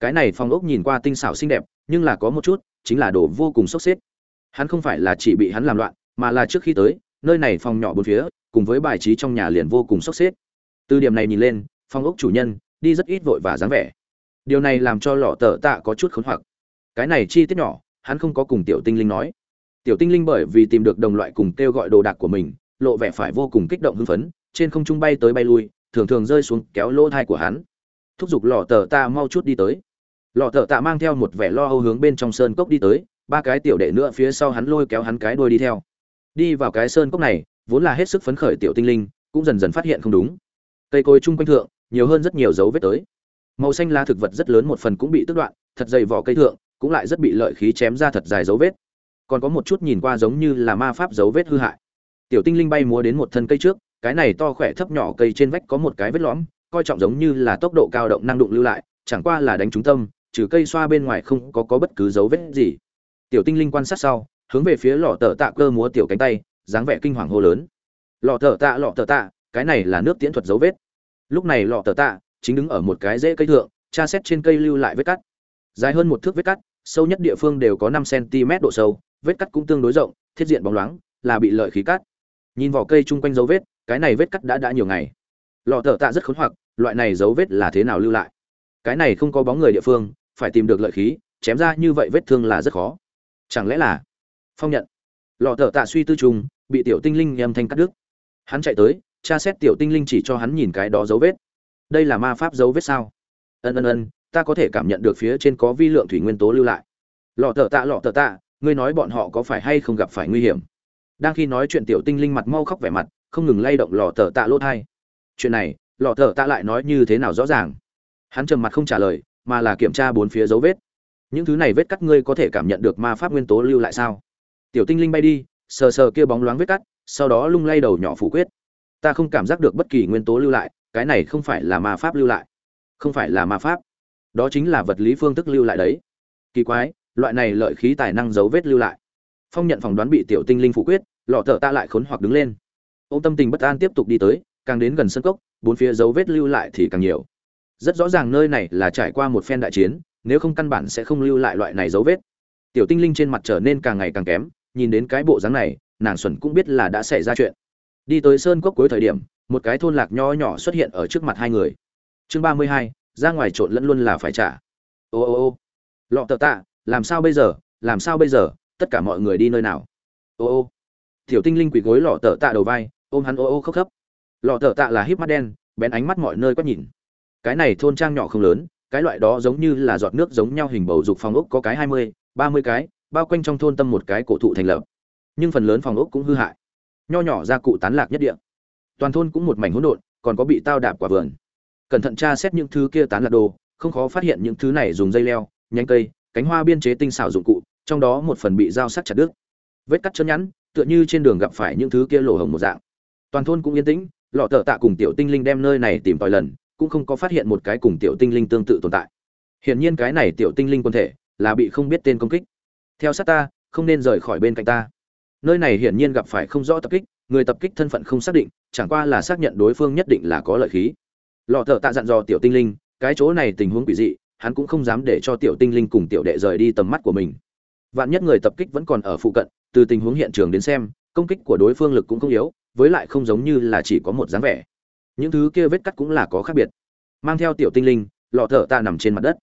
cái này phong ốc nhìn qua tinh xảo xinh đẹp, nhưng là có một chút, chính là đồ vô cùng sốc xếp. Hắn không phải là chỉ bị hắn làm loạn, mà là trước khi tới, nơi này phòng nhỏ bốn phía, cùng với bài trí trong nhà liền vô cùng sốc xếp. Từ điểm này nhìn lên, phong ốc chủ nhân đi rất ít vội và dáng vẻ. Điều này làm cho lọ tờ tạ có chút khốn hoặc. Cái này chi tiết nhỏ, hắn không có cùng tiểu tinh linh nói. Tiểu tinh linh bởi vì tìm được đồng loại cùng kêu gọi đồ đạc của mình, lộ vẻ phải vô cùng kích động hưng phấn, trên không trung bay tới bay lui, thường thường rơi xuống kéo lỗ thai của hắn. Thúc giục lọ tờ tạ mau chút đi tới lọ thợ tạ mang theo một vẻ lo âu hướng bên trong sơn cốc đi tới, ba cái tiểu đệ nữa phía sau hắn lôi kéo hắn cái đuôi đi theo. Đi vào cái sơn cốc này, vốn là hết sức phấn khởi tiểu tinh linh, cũng dần dần phát hiện không đúng. Cây cối chung quanh thượng, nhiều hơn rất nhiều dấu vết tới. Màu xanh lá thực vật rất lớn một phần cũng bị tước đoạn, thật dày vỏ cây thượng, cũng lại rất bị lợi khí chém ra thật dài dấu vết. Còn có một chút nhìn qua giống như là ma pháp dấu vết hư hại. Tiểu tinh linh bay múa đến một thân cây trước, cái này to khỏe thấp nhỏ cây trên vách có một cái vết lõm, coi trọng giống như là tốc độ cao động năng đụng lưu lại, chẳng qua là đánh trúng tâm trừ cây xoa bên ngoài không có có bất cứ dấu vết gì. Tiểu tinh linh quan sát sau, hướng về phía lọ tờ tạ cơ múa tiểu cánh tay, dáng vẻ kinh hoàng hô lớn. Lọ tờ tạ, lọ tờ tạ, cái này là nước tiễn thuật dấu vết. Lúc này lọ tờ tạ chính đứng ở một cái rễ cây thượng, tra xét trên cây lưu lại vết cắt. Dài hơn một thước vết cắt, sâu nhất địa phương đều có năm cm độ sâu, vết cắt cũng tương đối rộng, thiết diện bóng loáng, là bị lợi khí cắt. Nhìn vỏ cây chung quanh dấu vết, cái này vết cắt đã đã nhiều ngày. Lọ tờ tạ rất khốn hoặc, loại này dấu vết là thế nào lưu lại? Cái này không có bóng người địa phương phải tìm được lợi khí, chém ra như vậy vết thương là rất khó. Chẳng lẽ là? Phong nhận. Lọ thợ tạ suy tư trùng, bị tiểu tinh linh âm thanh cắt đứt. Hắn chạy tới, tra xét tiểu tinh linh chỉ cho hắn nhìn cái đó dấu vết. Đây là ma pháp dấu vết sao? Ân ân ân, ta có thể cảm nhận được phía trên có vi lượng thủy nguyên tố lưu lại. Lọ thợ tạ, lọ thợ tạ, ngươi nói bọn họ có phải hay không gặp phải nguy hiểm? Đang khi nói chuyện tiểu tinh linh mặt mau khóc vẻ mặt, không ngừng lay động lọ thợ tạ lỗ thai. Chuyện này, lọ thợ tạ lại nói như thế nào rõ ràng? Hắn trầm mặt không trả lời mà là kiểm tra bốn phía dấu vết. Những thứ này vết cắt ngươi có thể cảm nhận được ma pháp nguyên tố lưu lại sao? Tiểu tinh linh bay đi, sờ sờ kia bóng loáng vết cắt, sau đó lung lay đầu nhỏ phủ quyết. Ta không cảm giác được bất kỳ nguyên tố lưu lại, cái này không phải là ma pháp lưu lại. Không phải là ma pháp. Đó chính là vật lý phương thức lưu lại đấy. Kỳ quái, loại này lợi khí tài năng dấu vết lưu lại. Phong nhận phỏng đoán bị tiểu tinh linh phủ quyết, lọ thợ ta lại khốn hoặc đứng lên. Ô tâm tình bất an tiếp tục đi tới, càng đến gần sân cốc, bốn phía dấu vết lưu lại thì càng nhiều rất rõ ràng nơi này là trải qua một phen đại chiến, nếu không căn bản sẽ không lưu lại loại này dấu vết. Tiểu tinh linh trên mặt trở nên càng ngày càng kém, nhìn đến cái bộ dáng này, nàng xuẩn cũng biết là đã xảy ra chuyện. Đi tới sơn cốc cuối thời điểm, một cái thôn lạc nho nhỏ xuất hiện ở trước mặt hai người. Chương ba mươi hai, ra ngoài trộn lẫn luôn là phải trả. Ô ô ô, lọ tờ tạ, làm sao bây giờ, làm sao bây giờ, tất cả mọi người đi nơi nào? Ô ô, tiểu tinh linh quỳ gối lọ tờ tạ đầu vai, ôm hắn ô ô khóc khóc. Lọ tờ tạ là híp mắt đen, bén ánh mắt mọi nơi quét nhìn cái này thôn trang nhỏ không lớn, cái loại đó giống như là giọt nước giống nhau hình bầu dục phòng ốc có cái hai mươi, ba mươi cái, bao quanh trong thôn tâm một cái cổ thụ thành lập. Nhưng phần lớn phòng ốc cũng hư hại. Nho nhỏ ra cụ tán lạc nhất địa. Toàn thôn cũng một mảnh hỗn độn, còn có bị tao đạp quả vườn. Cẩn thận tra xét những thứ kia tán lạc đồ, không khó phát hiện những thứ này dùng dây leo, nhánh cây, cánh hoa biên chế tinh xảo dụng cụ, trong đó một phần bị dao sắc chặt đứt. Vết cắt chân nhẵn, tựa như trên đường gặp phải những thứ kia lổ hồng một dạng. Toàn thôn cũng yên tĩnh, lọ tờ tạ cùng tiểu tinh linh đem nơi này tìm tòi lần cũng không có phát hiện một cái cùng tiểu tinh linh tương tự tồn tại. Hiển nhiên cái này tiểu tinh linh quân thể là bị không biết tên công kích. Theo sát ta, không nên rời khỏi bên cạnh ta. Nơi này hiển nhiên gặp phải không rõ tập kích, người tập kích thân phận không xác định, chẳng qua là xác nhận đối phương nhất định là có lợi khí. Lọ thợ tạ dặn dò tiểu tinh linh, cái chỗ này tình huống quỷ dị, hắn cũng không dám để cho tiểu tinh linh cùng tiểu đệ rời đi tầm mắt của mình. Vạn nhất người tập kích vẫn còn ở phụ cận, từ tình huống hiện trường đến xem, công kích của đối phương lực cũng không yếu, với lại không giống như là chỉ có một dáng vẻ những thứ kia vết cắt cũng là có khác biệt. Mang theo tiểu tinh linh, lọ thợ tạ nằm trên mặt đất.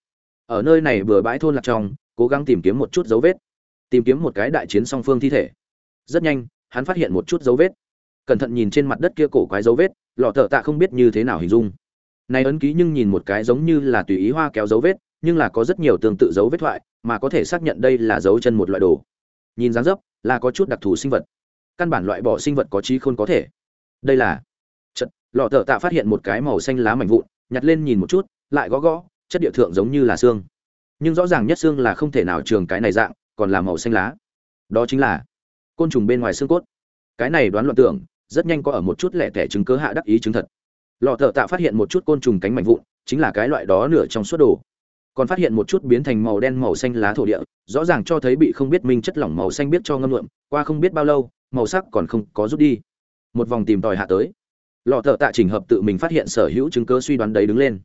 Ở nơi này vừa bãi thôn lạc trong, cố gắng tìm kiếm một chút dấu vết. Tìm kiếm một cái đại chiến song phương thi thể. Rất nhanh, hắn phát hiện một chút dấu vết. Cẩn thận nhìn trên mặt đất kia cổ quái dấu vết, lọ thợ tạ không biết như thế nào hình dung. Này ấn ký nhưng nhìn một cái giống như là tùy ý hoa kéo dấu vết, nhưng là có rất nhiều tương tự dấu vết thoại, mà có thể xác nhận đây là dấu chân một loại đồ. Nhìn dáng dấp, là có chút đặc thù sinh vật. Căn bản loại bỏ sinh vật có trí khôn có thể. Đây là lọ thợ tạ phát hiện một cái màu xanh lá mảnh vụn, nhặt lên nhìn một chút, lại gõ gõ, chất địa thượng giống như là xương. Nhưng rõ ràng nhất xương là không thể nào trường cái này dạng, còn là màu xanh lá. Đó chính là côn trùng bên ngoài xương cốt. Cái này đoán loạn tưởng, rất nhanh có ở một chút lẻ tẻ chứng cớ hạ đắc ý chứng thật. Lọ thợ tạ phát hiện một chút côn trùng cánh mạnh vụn, chính là cái loại đó nửa trong suốt đồ. Còn phát hiện một chút biến thành màu đen màu xanh lá thổ địa, rõ ràng cho thấy bị không biết minh chất lỏng màu xanh biết cho ngâm luộm, qua không biết bao lâu, màu sắc còn không có rút đi. Một vòng tìm tòi hạ tới lọ thợ tạ trình hợp tự mình phát hiện sở hữu chứng cớ suy đoán đấy đứng lên.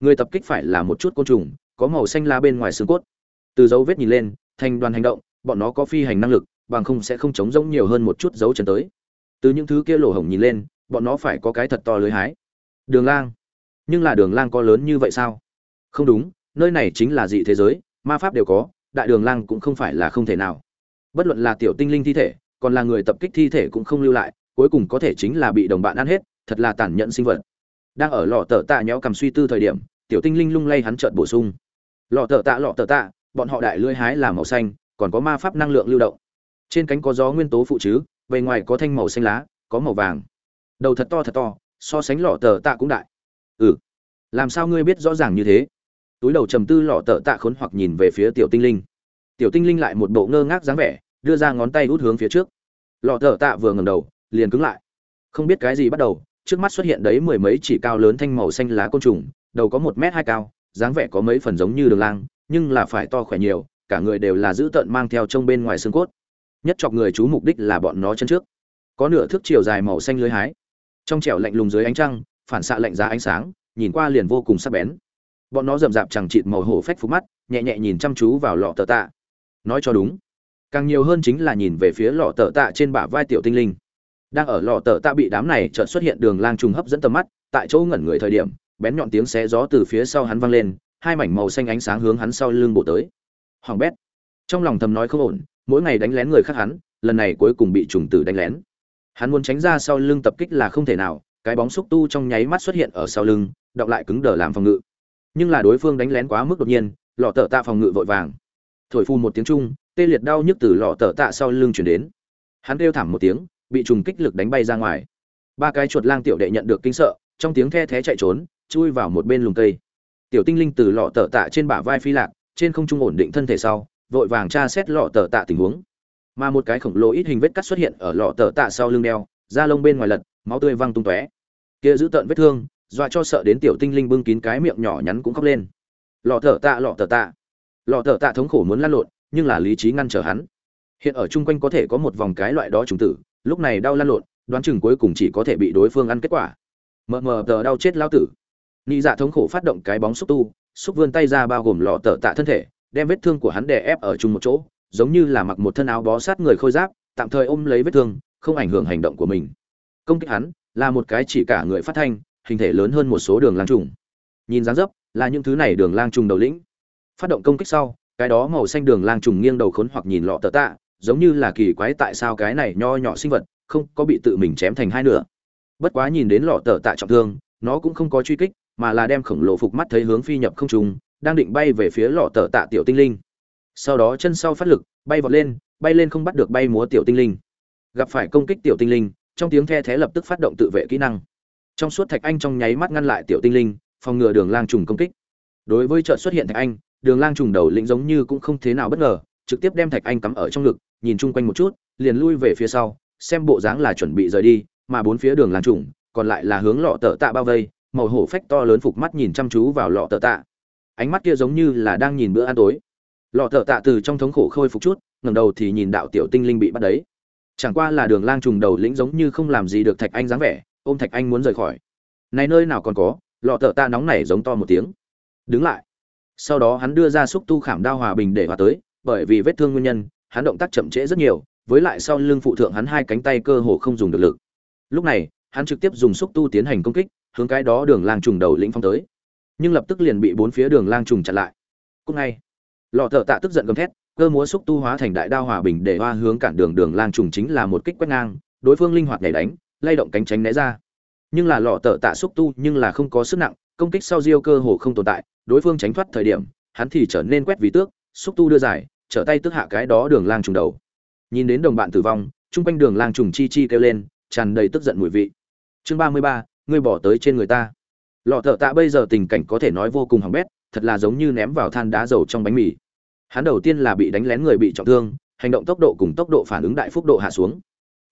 Người tập kích phải là một chút côn trùng, có màu xanh lá bên ngoài xương cốt. Từ dấu vết nhìn lên, thành đoàn hành động, bọn nó có phi hành năng lực, bằng không sẽ không chống rỗng nhiều hơn một chút dấu chân tới. Từ những thứ kia lỗ hổng nhìn lên, bọn nó phải có cái thật to lưới hái. Đường lang. Nhưng là đường lang có lớn như vậy sao? Không đúng, nơi này chính là dị thế giới, ma pháp đều có, đại đường lang cũng không phải là không thể nào. Bất luận là tiểu tinh linh thi thể, còn là người tập kích thi thể cũng không lưu lại, cuối cùng có thể chính là bị đồng bạn ăn hết thật là tàn nhẫn sinh vật. Đang ở lò tờ tạ nhéo cầm suy tư thời điểm, tiểu tinh linh lung lay hắn trợn bổ sung. Lọ tờ tạ, lọ tờ tạ, bọn họ đại lưỡi hái là màu xanh, còn có ma pháp năng lượng lưu động. Trên cánh có gió nguyên tố phụ chứ, bề ngoài có thanh màu xanh lá, có màu vàng. Đầu thật to thật to, so sánh lọ tờ tạ cũng đại. Ừ. Làm sao ngươi biết rõ ràng như thế? Túi đầu trầm tư lọ tờ tạ khốn hoặc nhìn về phía tiểu tinh linh. Tiểu tinh linh lại một bộ ngơ ngác dáng vẻ, đưa ra ngón tay út hướng phía trước. Lọ tờ tạ vừa ngầm đầu, liền cứng lại. Không biết cái gì bắt đầu trước mắt xuất hiện đấy mười mấy chỉ cao lớn thanh màu xanh lá côn trùng, đầu có một mét hai cao, dáng vẻ có mấy phần giống như đường lang, nhưng là phải to khỏe nhiều, cả người đều là dữ tợn mang theo trong bên ngoài xương cốt. Nhất chọc người chú mục đích là bọn nó chân trước. Có nửa thước chiều dài màu xanh lưới hái. Trong trẻo lạnh lùng dưới ánh trăng, phản xạ lạnh giá ánh sáng, nhìn qua liền vô cùng sắc bén. Bọn nó rậm rạp chẳng chịt màu hổ phách phú mắt, nhẹ nhẹ nhìn chăm chú vào lọ tờ tạ. Nói cho đúng, càng nhiều hơn chính là nhìn về phía lọ tờ tạ trên bả vai tiểu tinh linh đang ở lọ tờ tạ bị đám này chợt xuất hiện đường lang trùng hấp dẫn tầm mắt, tại chỗ ngẩn người thời điểm, bén nhọn tiếng xé gió từ phía sau hắn vang lên, hai mảnh màu xanh ánh sáng hướng hắn sau lưng bổ tới. Hoàng bét. Trong lòng thầm nói không ổn, mỗi ngày đánh lén người khác hắn, lần này cuối cùng bị trùng tử đánh lén. Hắn muốn tránh ra sau lưng tập kích là không thể nào, cái bóng xúc tu trong nháy mắt xuất hiện ở sau lưng đọng lại cứng đờ làm phòng ngự. Nhưng là đối phương đánh lén quá mức đột nhiên lọ tờ tạ phòng ngự vội vàng. Thổi phun một tiếng trung, tê liệt đau nhức từ lọ tờ tạ sau lưng chuyển đến. Hắn kêu thảm một tiếng bị trùng kích lực đánh bay ra ngoài. Ba cái chuột lang tiểu đệ nhận được kinh sợ, trong tiếng the thé chạy trốn, chui vào một bên lùm cây. Tiểu tinh linh từ lọ tờ tạ trên bả vai phi lạc, trên không trung ổn định thân thể sau, vội vàng tra xét lọ tờ tạ tình huống. Mà một cái khổng lồ ít hình vết cắt xuất hiện ở lọ tờ tạ sau lưng đeo, da lông bên ngoài lật, máu tươi văng tung tóe. Kia giữ tợn vết thương, dọa cho sợ đến tiểu tinh linh bưng kín cái miệng nhỏ nhắn cũng khóc lên. Lọ tờ tạ, lọ tờ tạ. Lọ tờ tạ thống khổ muốn lăn lộn, nhưng là lý trí ngăn trở hắn. Hiện ở chung quanh có thể có một vòng cái loại đó trùng tử lúc này đau lăn lộn, đoán chừng cuối cùng chỉ có thể bị đối phương ăn kết quả. Mờ mờ tờ đau chết lao tử. Nị dạ thống khổ phát động cái bóng xúc tu, xúc vươn tay ra bao gồm lọ tờ tạ thân thể, đem vết thương của hắn đè ép ở chung một chỗ, giống như là mặc một thân áo bó sát người khôi giáp, tạm thời ôm lấy vết thương, không ảnh hưởng hành động của mình. Công kích hắn là một cái chỉ cả người phát thanh, hình thể lớn hơn một số đường lang trùng. Nhìn dáng dấp là những thứ này đường lang trùng đầu lĩnh. Phát động công kích sau, cái đó màu xanh đường lang trùng nghiêng đầu khốn hoặc nhìn lọ tờ tạ giống như là kỳ quái tại sao cái này nho nhỏ sinh vật không có bị tự mình chém thành hai nửa. Bất quá nhìn đến lọ tờ tạ trọng thương, nó cũng không có truy kích, mà là đem khổng lồ phục mắt thấy hướng phi nhập không trùng đang định bay về phía lọ tờ tạ tiểu tinh linh. Sau đó chân sau phát lực, bay vọt lên, bay lên không bắt được bay múa tiểu tinh linh. Gặp phải công kích tiểu tinh linh, trong tiếng the thé lập tức phát động tự vệ kỹ năng. Trong suốt thạch anh trong nháy mắt ngăn lại tiểu tinh linh, phòng ngừa đường lang trùng công kích. Đối với trợ xuất hiện thạch anh, đường lang trùng đầu lĩnh giống như cũng không thế nào bất ngờ, trực tiếp đem thạch anh cắm ở trong ngực nhìn chung quanh một chút, liền lui về phía sau, xem bộ dáng là chuẩn bị rời đi, mà bốn phía đường làng trùng, còn lại là hướng lọ tờ tạ bao vây, màu hổ phách to lớn phục mắt nhìn chăm chú vào lọ tờ tạ. Ánh mắt kia giống như là đang nhìn bữa ăn tối. Lọ tờ tạ từ trong thống khổ khôi phục chút, ngẩng đầu thì nhìn đạo tiểu tinh linh bị bắt đấy. Chẳng qua là đường lang trùng đầu lĩnh giống như không làm gì được thạch anh dáng vẻ, ôm thạch anh muốn rời khỏi. Này nơi nào còn có, lọ tờ tạ nóng nảy giống to một tiếng. Đứng lại. Sau đó hắn đưa ra xúc tu khảm đao hòa bình để hòa tới, bởi vì vết thương nguyên nhân hắn động tác chậm trễ rất nhiều, với lại sau lưng phụ thượng hắn hai cánh tay cơ hồ không dùng được lực. Lúc này, hắn trực tiếp dùng xúc tu tiến hành công kích, hướng cái đó đường lang trùng đầu lĩnh phong tới. Nhưng lập tức liền bị bốn phía đường lang trùng chặn lại. Cùng ngay, lọ Thở tạ tức giận gầm thét, cơ múa xúc tu hóa thành đại đao hòa bình để hoa hướng cản đường đường lang trùng chính là một kích quét ngang, đối phương linh hoạt nhảy đánh, lay động cánh tránh né ra. Nhưng là lọ Thở tạ xúc tu nhưng là không có sức nặng, công kích sau diêu cơ hồ không tồn tại, đối phương tránh thoát thời điểm, hắn thì trở nên quét vì tước, xúc tu đưa dài trở tay tức hạ cái đó đường lang trùng đầu. Nhìn đến đồng bạn tử vong, chung quanh đường lang trùng chi chi kêu lên, tràn đầy tức giận mùi vị. Chương ba mươi ba, ngươi bỏ tới trên người ta. Lọ thợ tạ bây giờ tình cảnh có thể nói vô cùng hỏng bét, thật là giống như ném vào than đá dầu trong bánh mì. Hắn đầu tiên là bị đánh lén người bị trọng thương, hành động tốc độ cùng tốc độ phản ứng đại phúc độ hạ xuống.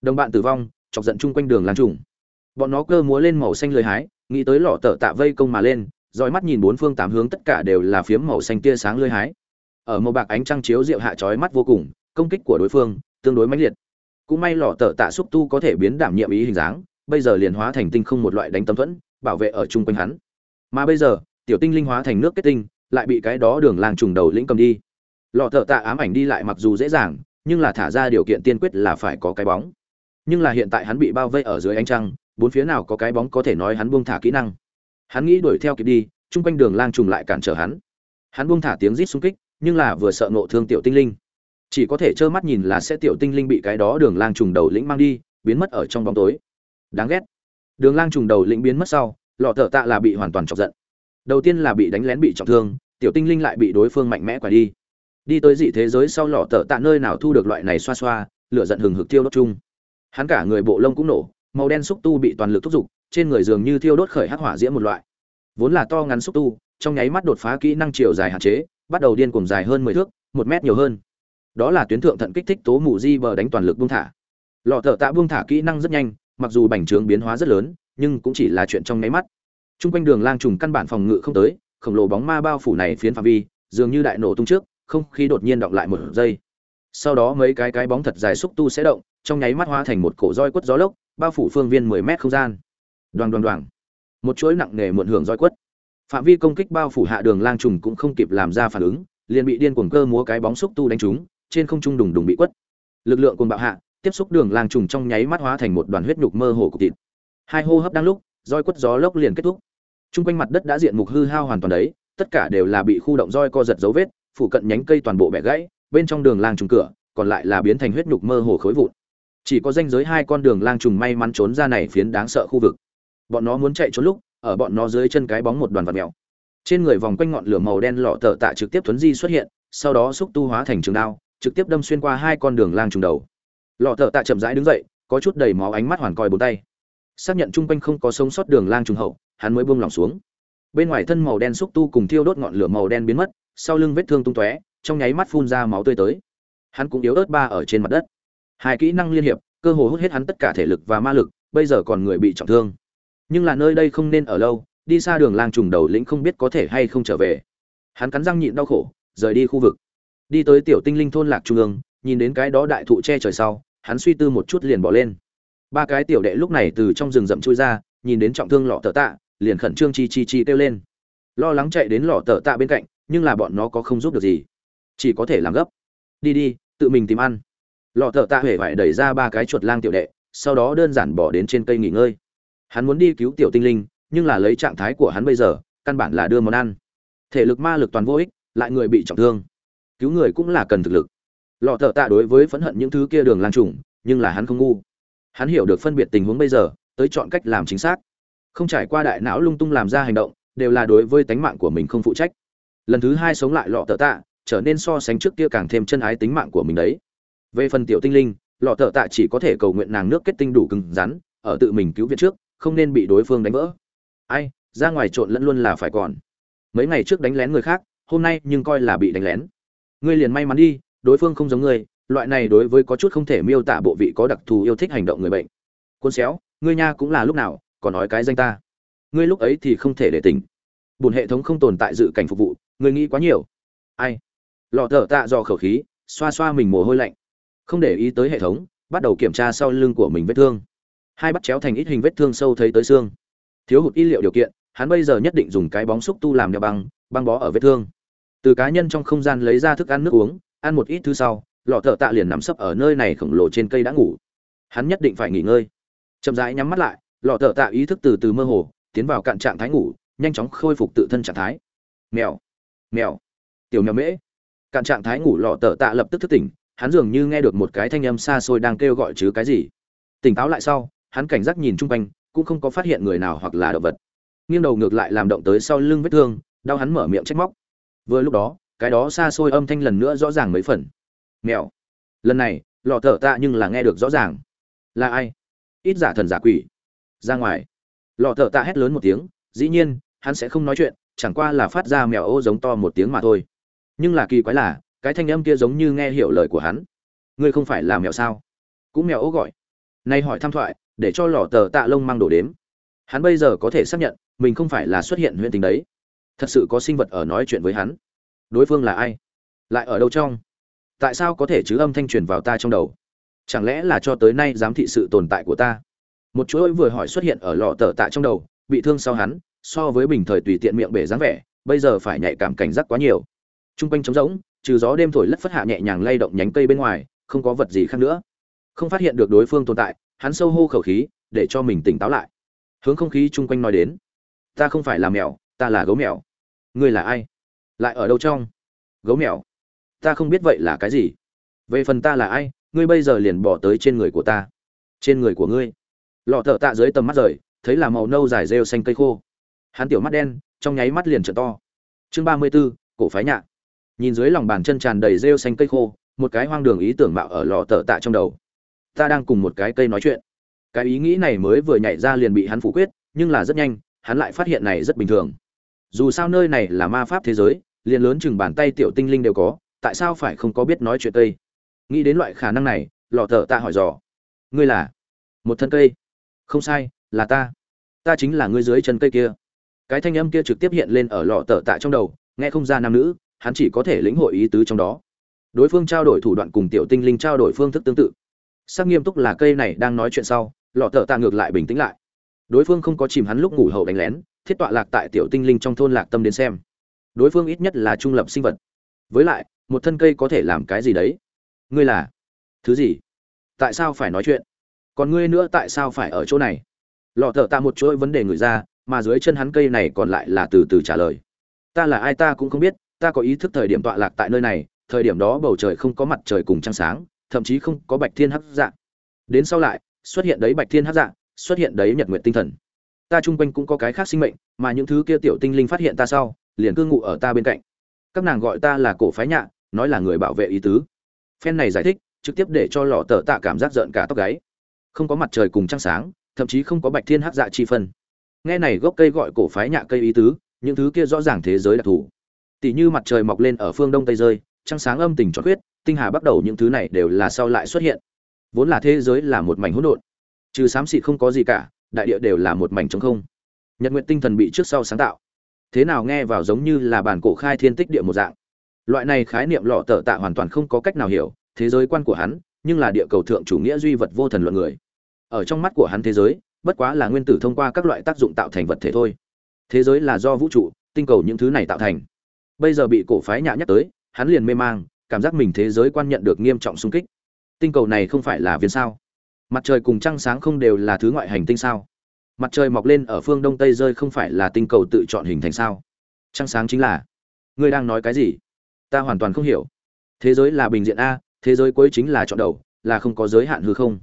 Đồng bạn tử vong, chọc giận chung quanh đường lan trùng. Bọn nó cơ múa lên màu xanh lười hái, nghĩ tới lọ tợ tạ vây công mà lên dõi mắt nhìn bốn phương tám hướng tất cả đều là phiếm màu xanh tia sáng lưới hái ở màu bạc ánh trăng chiếu rượu hạ chói mắt vô cùng, công kích của đối phương tương đối mãnh liệt. Cũng may lọ tờ tạ xúc tu có thể biến đảm nhiệm ý hình dáng, bây giờ liền hóa thành tinh không một loại đánh tâm thuẫn, bảo vệ ở chung quanh hắn. Mà bây giờ, tiểu tinh linh hóa thành nước kết tinh, lại bị cái đó đường làng trùng đầu lĩnh cầm đi. Lọ thợ tạ ám ảnh đi lại mặc dù dễ dàng, nhưng là thả ra điều kiện tiên quyết là phải có cái bóng. Nhưng là hiện tại hắn bị bao vây ở dưới ánh trăng, bốn phía nào có cái bóng có thể nói hắn buông thả kỹ năng. Hắn nghĩ đuổi theo kịp đi, chung quanh đường lang trùng lại cản trở hắn. Hắn buông thả tiếng rít xung kích nhưng là vừa sợ nộ thương tiểu tinh linh. Chỉ có thể trơ mắt nhìn là sẽ tiểu tinh linh bị cái đó đường lang trùng đầu lĩnh mang đi, biến mất ở trong bóng tối. Đáng ghét. Đường lang trùng đầu lĩnh biến mất sau, lọ thợ tạ là bị hoàn toàn chọc giận. Đầu tiên là bị đánh lén bị trọng thương, tiểu tinh linh lại bị đối phương mạnh mẽ quả đi. Đi tới dị thế giới sau lọ thợ tạ nơi nào thu được loại này xoa xoa, lửa giận hừng hực tiêu đốt chung. Hắn cả người bộ lông cũng nổ, màu đen xúc tu bị toàn lực thúc giục, trên người dường như thiêu đốt khởi hắc hỏa diễm một loại. Vốn là to ngắn xúc tu, trong nháy mắt đột phá kỹ năng chiều dài hạn chế bắt đầu điên cuồng dài hơn mười thước một mét nhiều hơn đó là tuyến thượng thận kích thích tố mù di bờ đánh toàn lực buông thả lọ thợ tạ buông thả kỹ năng rất nhanh mặc dù bành trướng biến hóa rất lớn nhưng cũng chỉ là chuyện trong nháy mắt Trung quanh đường lang trùng căn bản phòng ngự không tới, khổng lồ bóng ma bao phủ này phiến phạm vi, dường như đại nổ tung trước, không khí đột nhiên động lại một giây. Sau đó mấy cái cái bóng thật dài xúc tu sẽ động, trong nháy mắt hóa thành một cổ roi quất gió lốc, bao phủ phương viên 10 mét không gian. Đoàng đoàng đoàng. Một chuỗi nặng nề muộn hưởng roi quất. Phạm vi công kích bao phủ hạ đường lang trùng cũng không kịp làm ra phản ứng, liền bị điên cuồng cơ múa cái bóng xúc tu đánh trúng, trên không trung đùng đùng bị quất. Lực lượng cuồng bạo hạ, tiếp xúc đường lang trùng trong nháy mắt hóa thành một đoàn huyết nhục mơ hồ cục thịt. Hai hô hấp đang lúc, roi quất gió lốc liền kết thúc. Trung quanh mặt đất đã diện mục hư hao hoàn toàn đấy, tất cả đều là bị khu động roi co giật dấu vết, phủ cận nhánh cây toàn bộ bẻ gãy, bên trong đường lang trùng cửa, còn lại là biến thành huyết nhục mơ hồ khối vụn. Chỉ có danh giới hai con đường lang trùng may mắn trốn ra này phiến đáng sợ khu vực. Bọn nó muốn chạy trốn lúc, ở bọn nó dưới chân cái bóng một đoàn vật mèo. Trên người vòng quanh ngọn lửa màu đen lọ tở tạ trực tiếp thuấn di xuất hiện, sau đó xúc tu hóa thành trường đao, trực tiếp đâm xuyên qua hai con đường lang trùng đầu. Lọ tở tạ chậm rãi đứng dậy, có chút đầy máu ánh mắt hoàn coi bốn tay. Xác nhận trung quanh không có sống sót đường lang trùng hậu, hắn mới buông lỏng xuống bên ngoài thân màu đen xúc tu cùng thiêu đốt ngọn lửa màu đen biến mất sau lưng vết thương tung tóe trong nháy mắt phun ra máu tươi tới hắn cũng yếu ớt ba ở trên mặt đất hai kỹ năng liên hiệp cơ hồ hút hết hắn tất cả thể lực và ma lực bây giờ còn người bị trọng thương nhưng là nơi đây không nên ở lâu, đi xa đường lang trùng đầu lĩnh không biết có thể hay không trở về. Hắn cắn răng nhịn đau khổ, rời đi khu vực. Đi tới tiểu tinh linh thôn lạc trung ương, nhìn đến cái đó đại thụ che trời sau, hắn suy tư một chút liền bỏ lên. Ba cái tiểu đệ lúc này từ trong rừng rậm chui ra, nhìn đến trọng thương lọ tờ tạ, liền khẩn trương chi chi chi kêu lên. Lo lắng chạy đến lọ tờ tạ bên cạnh, nhưng là bọn nó có không giúp được gì. Chỉ có thể làm gấp. Đi đi, tự mình tìm ăn. Lọ tờ tạ huệ phải đẩy ra ba cái chuột lang tiểu đệ, sau đó đơn giản bỏ đến trên cây nghỉ ngơi hắn muốn đi cứu tiểu tinh linh, nhưng là lấy trạng thái của hắn bây giờ, căn bản là đưa món ăn. Thể lực ma lực toàn vô ích, lại người bị trọng thương. Cứu người cũng là cần thực lực. Lọ thợ tạ đối với phẫn hận những thứ kia đường lang trùng, nhưng là hắn không ngu. Hắn hiểu được phân biệt tình huống bây giờ, tới chọn cách làm chính xác. Không trải qua đại não lung tung làm ra hành động, đều là đối với tánh mạng của mình không phụ trách. Lần thứ hai sống lại lọ tợ tạ, trở nên so sánh trước kia càng thêm chân ái tính mạng của mình đấy. Về phần tiểu tinh linh, lọ tợ tạ chỉ có thể cầu nguyện nàng nước kết tinh đủ cứng rắn, ở tự mình cứu viện trước không nên bị đối phương đánh vỡ. Ai, ra ngoài trộn lẫn luôn là phải còn. Mấy ngày trước đánh lén người khác, hôm nay nhưng coi là bị đánh lén. Ngươi liền may mắn đi, đối phương không giống ngươi, loại này đối với có chút không thể miêu tả bộ vị có đặc thù yêu thích hành động người bệnh. Côn xéo, ngươi nha cũng là lúc nào, còn nói cái danh ta. Ngươi lúc ấy thì không thể để tỉnh. Bùn hệ thống không tồn tại dự cảnh phục vụ, ngươi nghĩ quá nhiều. Ai? Lọ thở tạ do khẩu khí, xoa xoa mình mồ hôi lạnh. Không để ý tới hệ thống, bắt đầu kiểm tra sau lưng của mình vết thương hai bắt chéo thành ít hình vết thương sâu thấy tới xương. Thiếu hụt y liệu điều kiện, hắn bây giờ nhất định dùng cái bóng xúc tu làm đeo băng băng bó ở vết thương. Từ cá nhân trong không gian lấy ra thức ăn nước uống, ăn một ít thứ sau, lọ thợ tạ liền nằm sấp ở nơi này khổng lồ trên cây đã ngủ. Hắn nhất định phải nghỉ ngơi. Chậm rãi nhắm mắt lại, lọ thợ tạ ý thức từ từ mơ hồ, tiến vào cạn trạng thái ngủ, nhanh chóng khôi phục tự thân trạng thái. Mèo mèo, tiểu mèo mễ. Cạn trạng thái ngủ lọ thợ tạ lập tức thức tỉnh, hắn dường như nghe được một cái thanh âm xa xôi đang kêu gọi chứ cái gì. Tỉnh táo lại sau hắn cảnh giác nhìn chung quanh, cũng không có phát hiện người nào hoặc là động vật. Nghiêng đầu ngược lại làm động tới sau lưng vết thương, đau hắn mở miệng trách móc. Vừa lúc đó, cái đó xa xôi âm thanh lần nữa rõ ràng mấy phần. Mèo. Lần này, lọ thở tạ nhưng là nghe được rõ ràng. Là ai? Ít giả thần giả quỷ. Ra ngoài. Lọ thở tạ hét lớn một tiếng, dĩ nhiên, hắn sẽ không nói chuyện, chẳng qua là phát ra mèo ô giống to một tiếng mà thôi. Nhưng là kỳ quái là, cái thanh âm kia giống như nghe hiểu lời của hắn. Ngươi không phải là mèo sao? Cũng mèo ô gọi. Nay hỏi thăm thoại để cho lọ tờ tạ lông mang đổ đếm. Hắn bây giờ có thể xác nhận, mình không phải là xuất hiện huyện tình đấy. Thật sự có sinh vật ở nói chuyện với hắn. Đối phương là ai? Lại ở đâu trong? Tại sao có thể chứ âm thanh truyền vào ta trong đầu? Chẳng lẽ là cho tới nay giám thị sự tồn tại của ta? Một chuỗi vừa hỏi xuất hiện ở lọ tờ tạ trong đầu, bị thương sau hắn, so với bình thời tùy tiện miệng bể dáng vẻ, bây giờ phải nhạy cảm cảnh giác quá nhiều. T r u n g quanh trống rỗng, trừ gió đêm thổi lất phất hạ nhẹ nhàng lay động nhánh cây bên ngoài, không có vật gì khác nữa. Không phát hiện được đối phương tồn tại hắn sâu hô khẩu khí, để cho mình tỉnh táo lại. Hướng không khí chung quanh nói đến, ta không phải là mèo, ta là gấu mèo. Ngươi là ai? Lại ở đâu trong? Gấu mèo. Ta không biết vậy là cái gì. Về phần ta là ai, ngươi bây giờ liền bỏ tới trên người của ta. Trên người của ngươi? Lọ thợ tạ dưới tầm mắt rời, thấy là màu nâu dài rêu xanh cây khô. Hắn tiểu mắt đen, trong nháy mắt liền trợ to. Chương ba mươi b ố cổ phái nhạ nhìn dưới lòng bàn chân tràn đầy rêu xanh cây khô, một cái hoang đường ý tưởng mạo ở lò tờ tạ trong đầu ta đang cùng một cái cây nói chuyện. Cái ý nghĩ này mới vừa nhảy ra liền bị hắn phủ quyết, nhưng là rất nhanh, hắn lại phát hiện này rất bình thường. Dù sao nơi này là ma pháp thế giới, liền lớn chừng bàn tay tiểu tinh linh đều có, tại sao phải không có biết nói chuyện cây? Nghĩ đến loại khả năng này lò thợ ta hỏi dò. Ngươi là một thân cây? Không sai, là ta. Ta chính là ngươi dưới chân cây kia. Cái thanh âm kia trực tiếp hiện lên ở lọ tờ tạ trong đầu, nghe không ra nam nữ, hắn chỉ có thể lĩnh hội ý tứ trong đó. Đối phương trao đổi thủ đoạn cùng tiểu tinh linh trao đổi phương thức tương tự sắc nghiêm túc là cây này đang nói chuyện sau, lọ thợ tạ ngược lại bình tĩnh lại. Đối phương không có chìm hắn lúc ngủ hậu đánh lén, thiết tọa lạc tại tiểu tinh linh trong thôn lạc tâm đến xem. Đối phương ít nhất là trung lập sinh vật. Với lại, một thân cây có thể làm cái gì đấy? Ngươi là? Thứ gì? Tại sao phải nói chuyện? Còn ngươi nữa tại sao phải ở chỗ này? Lọ thợ tạ một chuỗi vấn đề người ra, mà dưới chân hắn cây này còn lại là từ từ trả lời. Ta là ai ta cũng không biết, ta có ý thức thời điểm tọa lạc tại nơi này, thời điểm đó bầu trời không có mặt trời cùng trăng sáng thậm chí không có bạch thiên hắc dạng đến sau lại, xuất hiện đấy bạch thiên hắc dạng xuất hiện đấy nhật nguyện tinh thần. Ta chung quanh cũng có cái khác sinh mệnh, mà những thứ kia tiểu tinh linh phát hiện ta sau, liền cư ngụ ở ta bên cạnh. Các nàng gọi ta là cổ phái nhạ, nói là người bảo vệ ý tứ. Phen này giải thích, trực tiếp để cho lò tờ tạ cảm giác giận cả tóc gáy. Không có mặt trời cùng trăng sáng, thậm chí không có bạch thiên hắc dạ chi phân. Nghe này gốc cây gọi cổ phái nhạ cây ý tứ, những thứ kia rõ ràng thế giới đặc thù. Tỷ như mặt trời mọc lên ở phương đông tây rơi, trăng sáng âm tình cho khuyết tinh hà bắt đầu những thứ này đều là sau lại xuất hiện. Vốn là thế giới là một mảnh hỗn độn, trừ xám xịt không có gì cả, đại địa đều là một mảnh trống không. Nhật nguyện tinh thần bị trước sau sáng tạo. Thế nào nghe vào giống như là bản cổ khai thiên tích địa một dạng. Loại này khái niệm lọ tờ tạ hoàn toàn không có cách nào hiểu, thế giới quan của hắn, nhưng là địa cầu thượng chủ nghĩa duy vật vô thần luận người. Ở trong mắt của hắn thế giới, bất quá là nguyên tử thông qua các loại tác dụng tạo thành vật thể thôi. Thế giới là do vũ trụ, tinh cầu những thứ này tạo thành. Bây giờ bị cổ phái nhạ nhắc tới, hắn liền mê mang cảm giác mình thế giới quan nhận được nghiêm trọng xung kích. Tinh cầu này không phải là viên sao? Mặt trời cùng trăng sáng không đều là thứ ngoại hành tinh sao? Mặt trời mọc lên ở phương đông tây rơi không phải là tinh cầu tự chọn hình thành sao? Trăng sáng chính là. Ngươi đang nói cái gì? Ta hoàn toàn không hiểu. Thế giới là bình diện a, thế giới cuối chính là chọn đầu, là không có giới hạn hư không.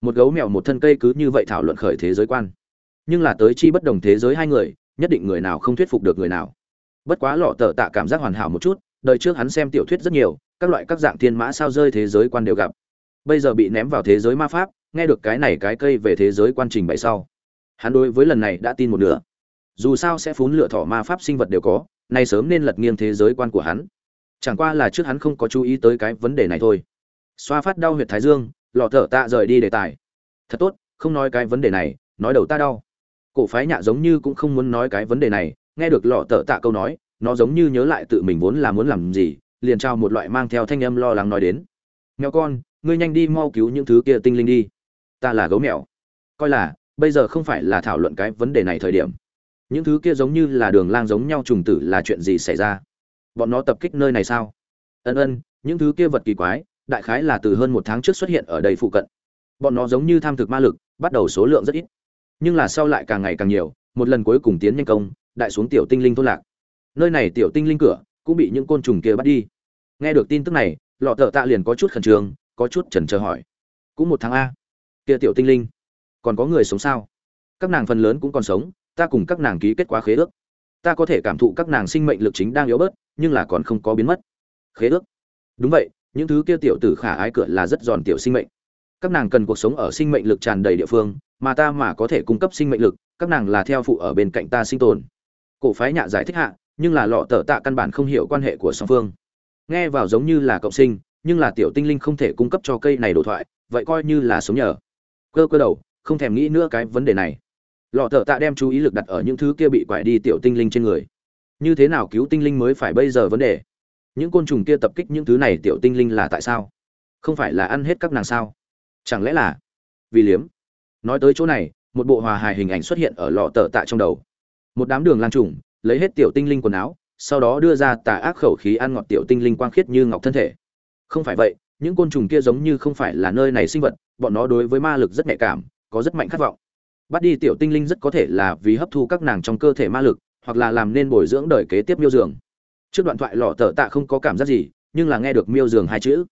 Một gấu mèo một thân cây cứ như vậy thảo luận khởi thế giới quan. Nhưng là tới chi bất đồng thế giới hai người, nhất định người nào không thuyết phục được người nào. Bất quá lọ tờ tạ cảm giác hoàn hảo một chút đời trước hắn xem tiểu thuyết rất nhiều, các loại các dạng thiên mã sao rơi thế giới quan đều gặp. Bây giờ bị ném vào thế giới ma pháp, nghe được cái này cái cây về thế giới quan trình bày sau, hắn đối với lần này đã tin một nửa. Dù sao sẽ phún lựa thỏ ma pháp sinh vật đều có, nay sớm nên lật nghiêng thế giới quan của hắn. Chẳng qua là trước hắn không có chú ý tới cái vấn đề này thôi. Xoa phát đau huyệt thái dương, lọ thở tạ rời đi đề tài. Thật tốt, không nói cái vấn đề này, nói đầu ta đau. Cổ phái nhạ giống như cũng không muốn nói cái vấn đề này, nghe được lọ thở tạ câu nói nó giống như nhớ lại tự mình vốn là muốn làm gì, liền trao một loại mang theo thanh âm lo lắng nói đến. Mèo con, ngươi nhanh đi mau cứu những thứ kia tinh linh đi. Ta là gấu mèo. Coi là, bây giờ không phải là thảo luận cái vấn đề này thời điểm. Những thứ kia giống như là đường lang giống nhau trùng tử là chuyện gì xảy ra? Bọn nó tập kích nơi này sao? Ân ân, những thứ kia vật kỳ quái, đại khái là từ hơn một tháng trước xuất hiện ở đây phụ cận. Bọn nó giống như tham thực ma lực, bắt đầu số lượng rất ít. Nhưng là sau lại càng ngày càng nhiều, một lần cuối cùng tiến nhanh công, đại xuống tiểu tinh linh thôn lạc nơi này tiểu tinh linh cửa cũng bị những côn trùng kia bắt đi. Nghe được tin tức này, lọ thợ tạ liền có chút khẩn trương, có chút chần chờ hỏi. Cũng một tháng a. Kia tiểu tinh linh, còn có người sống sao? Các nàng phần lớn cũng còn sống, ta cùng các nàng ký kết quả khế ước. Ta có thể cảm thụ các nàng sinh mệnh lực chính đang yếu bớt, nhưng là còn không có biến mất. Khế ước? Đúng vậy, những thứ kia tiểu tử khả ái cửa là rất giòn tiểu sinh mệnh. Các nàng cần cuộc sống ở sinh mệnh lực tràn đầy địa phương, mà ta mà có thể cung cấp sinh mệnh lực, các nàng là theo phụ ở bên cạnh ta sinh tồn. Cổ phái nhạ giải thích hạ nhưng là lọ tờ tạ căn bản không hiểu quan hệ của song phương. Nghe vào giống như là cộng sinh, nhưng là tiểu tinh linh không thể cung cấp cho cây này đồ thoại, vậy coi như là sống nhờ. Cơ cơ đầu, không thèm nghĩ nữa cái vấn đề này. Lọ tở tạ đem chú ý lực đặt ở những thứ kia bị quải đi tiểu tinh linh trên người. Như thế nào cứu tinh linh mới phải bây giờ vấn đề? Những côn trùng kia tập kích những thứ này tiểu tinh linh là tại sao? Không phải là ăn hết các nàng sao? Chẳng lẽ là vì liếm? Nói tới chỗ này, một bộ hòa hài hình ảnh xuất hiện ở lọ tờ tạ trong đầu. Một đám đường lang trùng lấy hết tiểu tinh linh quần áo, sau đó đưa ra tà ác khẩu khí ăn ngọt tiểu tinh linh quang khiết như ngọc thân thể. Không phải vậy, những côn trùng kia giống như không phải là nơi này sinh vật, bọn nó đối với ma lực rất nhạy cảm, có rất mạnh khát vọng. Bắt đi tiểu tinh linh rất có thể là vì hấp thu các nàng trong cơ thể ma lực, hoặc là làm nên bồi dưỡng đời kế tiếp miêu dường. Trước đoạn thoại lọ tờ tạ không có cảm giác gì, nhưng là nghe được miêu dường hai chữ.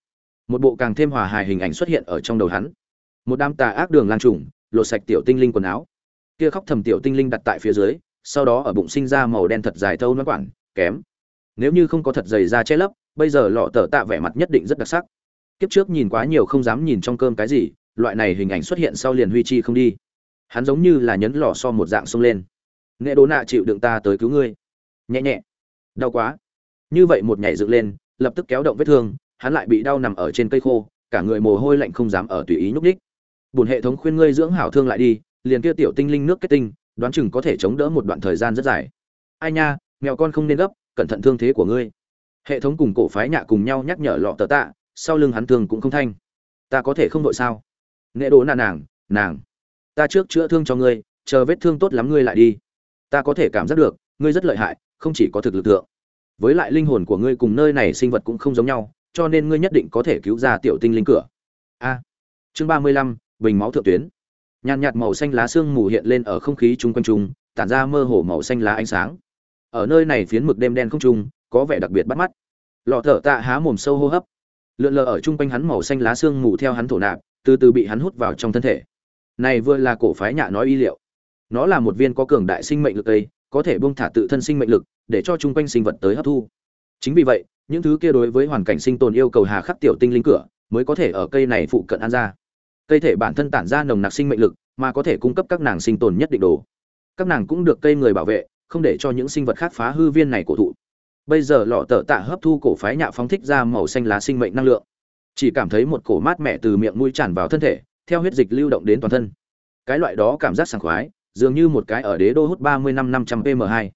Một bộ càng thêm hòa hài hình ảnh xuất hiện ở trong đầu hắn. Một đám tà ác đường lan trùng, lột sạch tiểu tinh linh quần áo. Kia khóc thầm tiểu tinh linh đặt tại phía dưới sau đó ở bụng sinh ra màu đen thật dài thâu nó quản, kém. Nếu như không có thật dày da che lấp, bây giờ lọ tờ tạ vẻ mặt nhất định rất đặc sắc. Kiếp trước nhìn quá nhiều không dám nhìn trong cơm cái gì, loại này hình ảnh xuất hiện sau liền huy chi không đi. Hắn giống như là nhấn lò so một dạng xông lên. Nghệ đố nạ chịu đựng ta tới cứu ngươi. Nhẹ nhẹ. Đau quá. Như vậy một nhảy dựng lên, lập tức kéo động vết thương, hắn lại bị đau nằm ở trên cây khô, cả người mồ hôi lạnh không dám ở tùy ý nhúc nhích. Bùn hệ thống khuyên ngươi dưỡng hảo thương lại đi, liền kia tiểu tinh linh nước kết tinh đoán chừng có thể chống đỡ một đoạn thời gian rất dài. Ai nha, mèo con không nên gấp, cẩn thận thương thế của ngươi. Hệ thống cùng cổ phái nhạ cùng nhau nhắc nhở lọ tờ tạ, sau lưng hắn thương cũng không thanh. Ta có thể không đội sao? Nghệ đồ nà nàng nàng. Ta trước chữa thương cho ngươi, chờ vết thương tốt lắm ngươi lại đi. Ta có thể cảm giác được, ngươi rất lợi hại, không chỉ có thực lực lượng với lại linh hồn của ngươi cùng nơi này sinh vật cũng không giống nhau, cho nên ngươi nhất định có thể cứu ra tiểu tinh linh cửa. A. Chương ba mươi lăm, bình máu thượng tuyến nhàn nhạt màu xanh lá xương mù hiện lên ở không khí chung quanh chung, tản ra mơ hồ màu xanh lá ánh sáng. Ở nơi này phiến mực đêm đen không trung, có vẻ đặc biệt bắt mắt. Lọ thở tạ há mồm sâu hô hấp. Lượn lờ ở chung quanh hắn màu xanh lá xương mù theo hắn thổ nạp, từ từ bị hắn hút vào trong thân thể. Này vừa là cổ phái nhạ nói y liệu. Nó là một viên có cường đại sinh mệnh lực ấy có thể buông thả tự thân sinh mệnh lực, để cho chung quanh sinh vật tới hấp thu. Chính vì vậy, những thứ kia đối với hoàn cảnh sinh tồn yêu cầu hà khắc tiểu tinh linh cửa, mới có thể ở cây này phụ cận ăn ra cây thể bản thân tản ra nồng nặc sinh mệnh lực, mà có thể cung cấp các nàng sinh tồn nhất định đồ. Các nàng cũng được cây người bảo vệ, không để cho những sinh vật khác phá hư viên này cổ thụ. Bây giờ lọ tờ tạ hấp thu cổ phái nhạ phóng thích ra màu xanh lá sinh mệnh năng lượng. Chỉ cảm thấy một cổ mát mẻ từ miệng mũi tràn vào thân thể, theo huyết dịch lưu động đến toàn thân. Cái loại đó cảm giác sảng khoái, dường như một cái ở đế đô hút ba mươi năm năm trăm pm hai.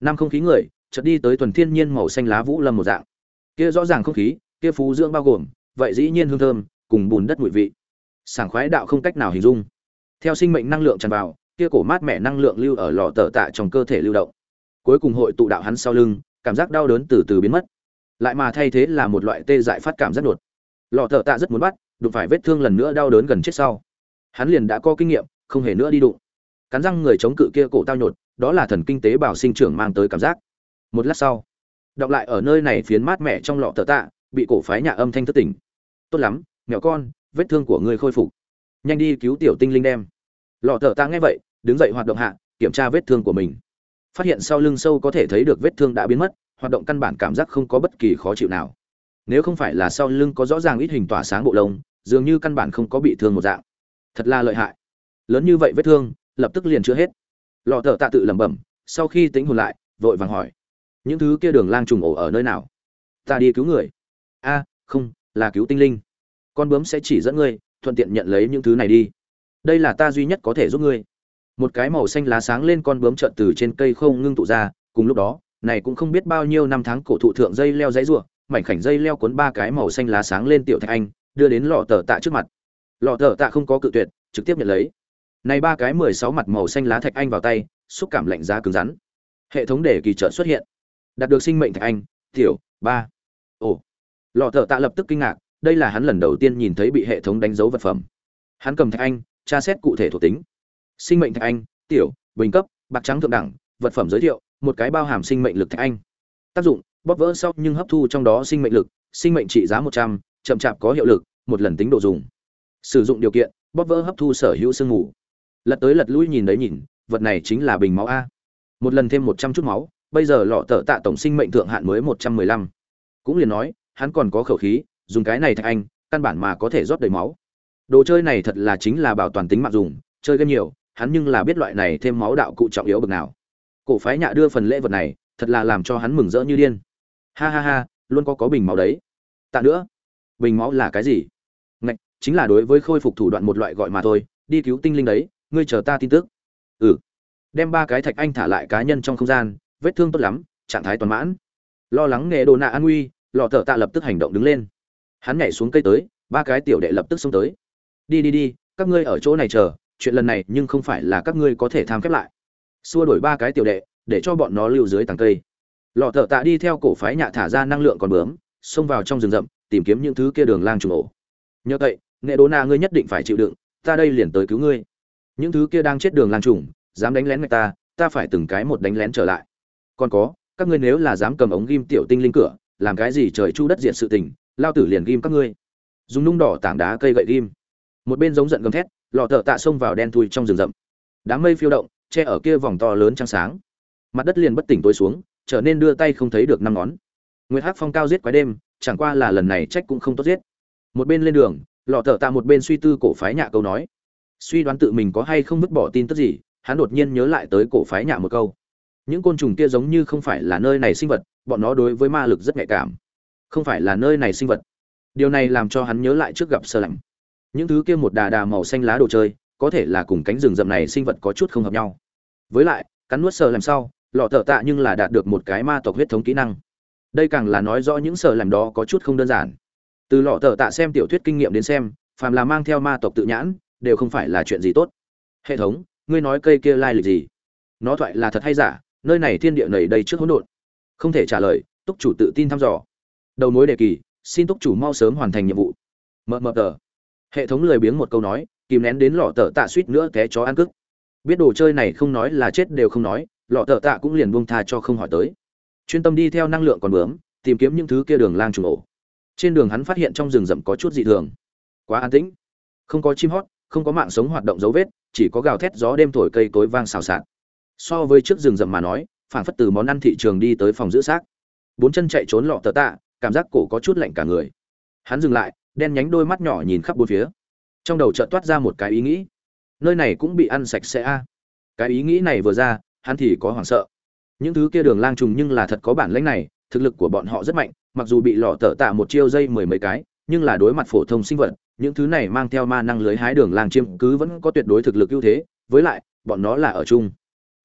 Năm không khí người, chợt đi tới tuần thiên nhiên màu xanh lá vũ lâm một dạng. Kia rõ ràng không khí, kia phú dưỡng bao gồm, vậy dĩ nhiên hương thơm, cùng bùn đất mùi vị sảng khoái đạo không cách nào hình dung. Theo sinh mệnh năng lượng tràn vào, kia cổ mát mẻ năng lượng lưu ở lò tờ tạ trong cơ thể lưu động. Cuối cùng hội tụ đạo hắn sau lưng, cảm giác đau đớn từ từ biến mất. Lại mà thay thế là một loại tê dại phát cảm rất đột. Lò tờ tạ rất muốn bắt, đụng phải vết thương lần nữa đau đớn gần chết sau. Hắn liền đã có kinh nghiệm, không hề nữa đi đụng. Cắn răng người chống cự kia cổ tao nhột, đó là thần kinh tế bào sinh trưởng mang tới cảm giác. Một lát sau, đọc lại ở nơi này phiến mát mẻ trong lọ tờ tạ, bị cổ phái nhà âm thanh thất tỉnh. Tốt lắm mẹo con vết thương của ngươi khôi phục. Nhanh đi cứu tiểu tinh linh đem. Lọ thợ ta nghe vậy, đứng dậy hoạt động hạ, kiểm tra vết thương của mình. Phát hiện sau lưng sâu có thể thấy được vết thương đã biến mất, hoạt động căn bản cảm giác không có bất kỳ khó chịu nào. Nếu không phải là sau lưng có rõ ràng ít hình tỏa sáng bộ lông, dường như căn bản không có bị thương một dạng. Thật là lợi hại. Lớn như vậy vết thương, lập tức liền chữa hết. Lọ thợ tạ tự lẩm bẩm, sau khi tính hồn lại, vội vàng hỏi, những thứ kia đường lang trùng ổ ở nơi nào? Ta đi cứu người. A, không, là cứu tinh linh con bướm sẽ chỉ dẫn ngươi, thuận tiện nhận lấy những thứ này đi. Đây là ta duy nhất có thể giúp ngươi. Một cái màu xanh lá sáng lên con bướm trợn từ trên cây không ngưng tụ ra, cùng lúc đó, này cũng không biết bao nhiêu năm tháng cổ thụ thượng dây leo dãy ruộng mảnh khảnh dây leo cuốn ba cái màu xanh lá sáng lên tiểu thạch anh, đưa đến lọ tờ tạ trước mặt. Lọ tờ tạ không có cự tuyệt, trực tiếp nhận lấy. Này ba cái mười sáu mặt màu xanh lá thạch anh vào tay, xúc cảm lạnh giá cứng rắn. Hệ thống để kỳ trợ xuất hiện. Đạt được sinh mệnh thạch anh, tiểu, ba. Ồ. Lọ tờ tạ lập tức kinh ngạc đây là hắn lần đầu tiên nhìn thấy bị hệ thống đánh dấu vật phẩm. Hắn cầm thạch anh, tra xét cụ thể thuộc tính. Sinh mệnh thạch anh, tiểu, bình cấp, bạc trắng thượng đẳng, vật phẩm giới thiệu, một cái bao hàm sinh mệnh lực thạch anh. Tác dụng, bóp vỡ sau nhưng hấp thu trong đó sinh mệnh lực, sinh mệnh trị giá một trăm, chậm chạp có hiệu lực, một lần tính độ dùng. Sử dụng điều kiện, bóp vỡ hấp thu sở hữu sương mù. Lật tới lật lui nhìn đấy nhìn, vật này chính là bình máu a. Một lần thêm một trăm chút máu, bây giờ lọ tợ tạ tổng sinh mệnh thượng hạn mới một trăm mười lăm. Cũng liền nói, hắn còn có khẩu khí dùng cái này thạch anh, căn bản mà có thể rót đầy máu. Đồ chơi này thật là chính là bảo toàn tính mạng dùng, chơi game nhiều, hắn nhưng là biết loại này thêm máu đạo cụ trọng yếu bực nào. Cổ phái nhạ đưa phần lễ vật này, thật là làm cho hắn mừng rỡ như điên. Ha ha ha, luôn có có bình máu đấy. Tạ nữa. Bình máu là cái gì? Ngạch, chính là đối với khôi phục thủ đoạn một loại gọi mà thôi, đi cứu tinh linh đấy, ngươi chờ ta tin tức. Ừ. Đem ba cái thạch anh thả lại cá nhân trong không gian, vết thương tốt lắm, trạng thái toàn mãn. Lo lắng nghề đồ nạ an nguy, lọ thợ tạ lập tức hành động đứng lên hắn nhảy xuống cây tới, ba cái tiểu đệ lập tức xông tới. Đi đi đi, các ngươi ở chỗ này chờ, chuyện lần này nhưng không phải là các ngươi có thể tham khép lại. Xua đổi ba cái tiểu đệ, để cho bọn nó lưu dưới tàng cây. Lọ thợ tạ đi theo cổ phái nhạ thả ra năng lượng còn bướm, xông vào trong rừng rậm, tìm kiếm những thứ kia đường lang trùng ổ. Nhờ vậy, nghệ đố na ngươi nhất định phải chịu đựng, ta đây liền tới cứu ngươi. Những thứ kia đang chết đường lang trùng, dám đánh lén người ta ta phải từng cái một đánh lén trở lại. Còn có, các ngươi nếu là dám cầm ống ghim tiểu tinh linh cửa, làm cái gì trời chu đất diện sự tình lao tử liền ghim các ngươi. Dùng nung đỏ tảng đá cây gậy ghim. Một bên giống giận gầm thét, lò thợ tạ xông vào đen thui trong rừng rậm. Đám mây phiêu động, che ở kia vòng to lớn trăng sáng. Mặt đất liền bất tỉnh tối xuống, trở nên đưa tay không thấy được năm ngón. Nguyệt hắc phong cao giết quái đêm, chẳng qua là lần này trách cũng không tốt giết. Một bên lên đường, lò thợ tạ một bên suy tư cổ phái nhạ câu nói. Suy đoán tự mình có hay không vứt bỏ tin tức gì, hắn đột nhiên nhớ lại tới cổ phái nhạ một câu. Những côn trùng kia giống như không phải là nơi này sinh vật, bọn nó đối với ma lực rất nhạy cảm không phải là nơi này sinh vật. Điều này làm cho hắn nhớ lại trước gặp sơ lạnh. Những thứ kia một đà đà màu xanh lá đồ chơi có thể là cùng cánh rừng rậm này sinh vật có chút không hợp nhau. Với lại cắn nuốt sơ làm sau, lọ thợ tạ nhưng là đạt được một cái ma tộc huyết thống kỹ năng. Đây càng là nói rõ những sơ làm đó có chút không đơn giản. Từ lọ thợ tạ xem tiểu thuyết kinh nghiệm đến xem phàm là mang theo ma tộc tự nhãn đều không phải là chuyện gì tốt. Hệ thống ngươi nói cây kia lai lịch gì? Nó thoại là thật hay giả? Nơi này thiên địa nầy đây trước hỗn độn. Không thể trả lời túc chủ tự tin thăm dò đầu mối đề kỳ, xin túc chủ mau sớm hoàn thành nhiệm vụ. Mờ mờ tờ. Hệ thống lười biếng một câu nói, kìm nén đến lọ tờ tạ suýt nữa té chó ăn cức. Biết đồ chơi này không nói là chết đều không nói, lọ tờ tạ cũng liền buông tha cho không hỏi tới. Chuyên tâm đi theo năng lượng còn bướm, tìm kiếm những thứ kia đường lang trùng ổ. Trên đường hắn phát hiện trong rừng rậm có chút dị thường. Quá an tĩnh. Không có chim hót, không có mạng sống hoạt động dấu vết, chỉ có gào thét gió đêm thổi cây cối vang xào xạc. So với trước rừng rậm mà nói phản phất từ món ăn thị trường đi tới phòng giữ xác. Bốn chân chạy trốn lọ tờ tạ cảm giác cổ có chút lạnh cả người. Hắn dừng lại, đen nhánh đôi mắt nhỏ nhìn khắp bốn phía. Trong đầu chợt toát ra một cái ý nghĩ. Nơi này cũng bị ăn sạch sẽ a. Cái ý nghĩ này vừa ra, hắn thì có hoảng sợ. Những thứ kia đường lang trùng nhưng là thật có bản lĩnh này, thực lực của bọn họ rất mạnh, mặc dù bị lọ tở tạ một chiêu dây mười mấy cái, nhưng là đối mặt phổ thông sinh vật, những thứ này mang theo ma năng lưới hái đường lang chiêm cứ vẫn có tuyệt đối thực lực ưu thế, với lại, bọn nó là ở chung.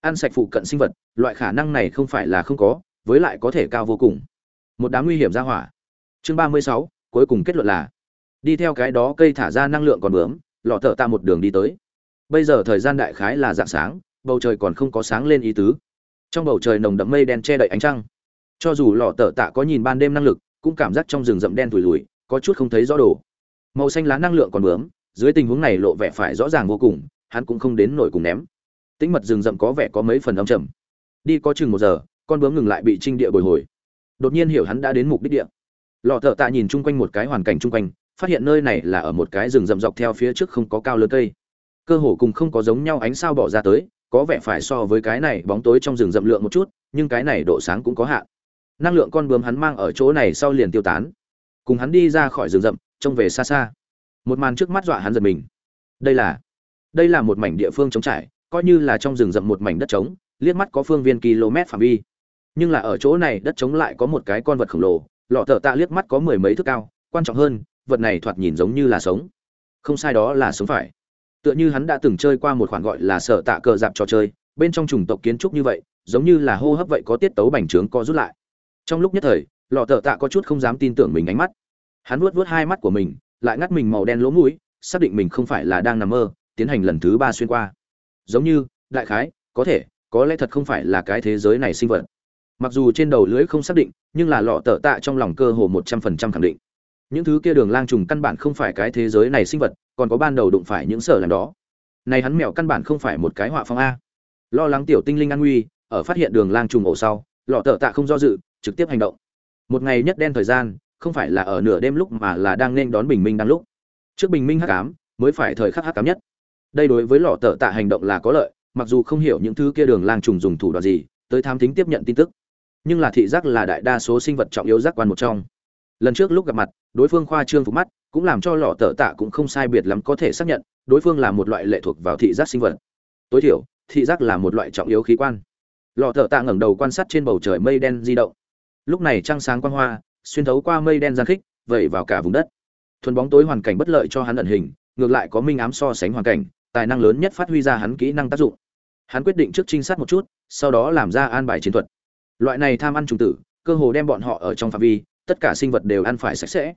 Ăn sạch phụ cận sinh vật, loại khả năng này không phải là không có, với lại có thể cao vô cùng một đám nguy hiểm ra hỏa. Chương ba mươi sáu, cuối cùng kết luận là, đi theo cái đó cây thả ra năng lượng còn bướm, lọ thợ tạ một đường đi tới. Bây giờ thời gian đại khái là dạng sáng, bầu trời còn không có sáng lên ý tứ. Trong bầu trời nồng đậm mây đen che đậy ánh trăng. Cho dù lọ tờ tạ có nhìn ban đêm năng lực, cũng cảm giác trong rừng rậm đen thùi lùi có chút không thấy rõ đồ. Màu xanh lá năng lượng còn bướm, dưới tình huống này lộ vẻ phải rõ ràng vô cùng, hắn cũng không đến nổi cùng ném. Tĩnh mật rừng rậm có vẻ có mấy phần âm trầm. Đi có chừng một giờ, con bướm ngừng lại bị trinh địa bồi hồi đột nhiên hiểu hắn đã đến mục đích địa. Lọ thợ tạ nhìn chung quanh một cái hoàn cảnh chung quanh, phát hiện nơi này là ở một cái rừng rậm dọc theo phía trước không có cao lớn cây. Cơ hồ cùng không có giống nhau ánh sao bỏ ra tới, có vẻ phải so với cái này bóng tối trong rừng rậm lượng một chút, nhưng cái này độ sáng cũng có hạn. Năng lượng con bướm hắn mang ở chỗ này sau liền tiêu tán. Cùng hắn đi ra khỏi rừng rậm, trông về xa xa. Một màn trước mắt dọa hắn giật mình. Đây là đây là một mảnh địa phương trống trải, coi như là trong rừng rậm một mảnh đất trống, liếc mắt có phương viên km phạm vi nhưng là ở chỗ này đất trống lại có một cái con vật khổng lồ, lọ thợ tạ liếc mắt có mười mấy thước cao, quan trọng hơn, vật này thoạt nhìn giống như là sống. Không sai đó là sống phải. Tựa như hắn đã từng chơi qua một khoản gọi là sở tạ cờ dạp trò chơi, bên trong chủng tộc kiến trúc như vậy, giống như là hô hấp vậy có tiết tấu bành trướng co rút lại. Trong lúc nhất thời, lọ thợ tạ có chút không dám tin tưởng mình ánh mắt. Hắn vuốt vuốt hai mắt của mình, lại ngắt mình màu đen lỗ mũi, xác định mình không phải là đang nằm mơ, tiến hành lần thứ ba xuyên qua. Giống như, đại khái, có thể, có lẽ thật không phải là cái thế giới này sinh vật mặc dù trên đầu lưới không xác định, nhưng là lọ tở tạ trong lòng cơ hồ một trăm phần trăm khẳng định. Những thứ kia đường lang trùng căn bản không phải cái thế giới này sinh vật, còn có ban đầu đụng phải những sở làm đó. Này hắn mẹo căn bản không phải một cái họa phong a. Lo lắng tiểu tinh linh an nguy, ở phát hiện đường lang trùng ổ sau, lọ tở tạ không do dự, trực tiếp hành động. Một ngày nhất đen thời gian, không phải là ở nửa đêm lúc mà là đang nên đón bình minh đang lúc. Trước bình minh hắc ám, mới phải thời khắc hắc ám nhất. Đây đối với lọ tở tạ hành động là có lợi, mặc dù không hiểu những thứ kia đường lang trùng dùng thủ đoạn gì, tới tham thính tiếp nhận tin tức nhưng là thị giác là đại đa số sinh vật trọng yếu giác quan một trong. Lần trước lúc gặp mặt, đối phương khoa trương phục mắt, cũng làm cho lọ tở tạ cũng không sai biệt lắm có thể xác nhận, đối phương là một loại lệ thuộc vào thị giác sinh vật. Tối thiểu, thị giác là một loại trọng yếu khí quan. Lọ tở tạ ngẩng đầu quan sát trên bầu trời mây đen di động. Lúc này trăng sáng quang hoa, xuyên thấu qua mây đen gian khích, vẩy vào cả vùng đất. Thuần bóng tối hoàn cảnh bất lợi cho hắn ẩn hình, ngược lại có minh ám so sánh hoàn cảnh, tài năng lớn nhất phát huy ra hắn kỹ năng tác dụng. Hắn quyết định trước trinh sát một chút, sau đó làm ra an bài chiến thuật loại này tham ăn trùng tử, cơ hồ đem bọn họ ở trong phạm vi, tất cả sinh vật đều ăn phải sạch sẽ.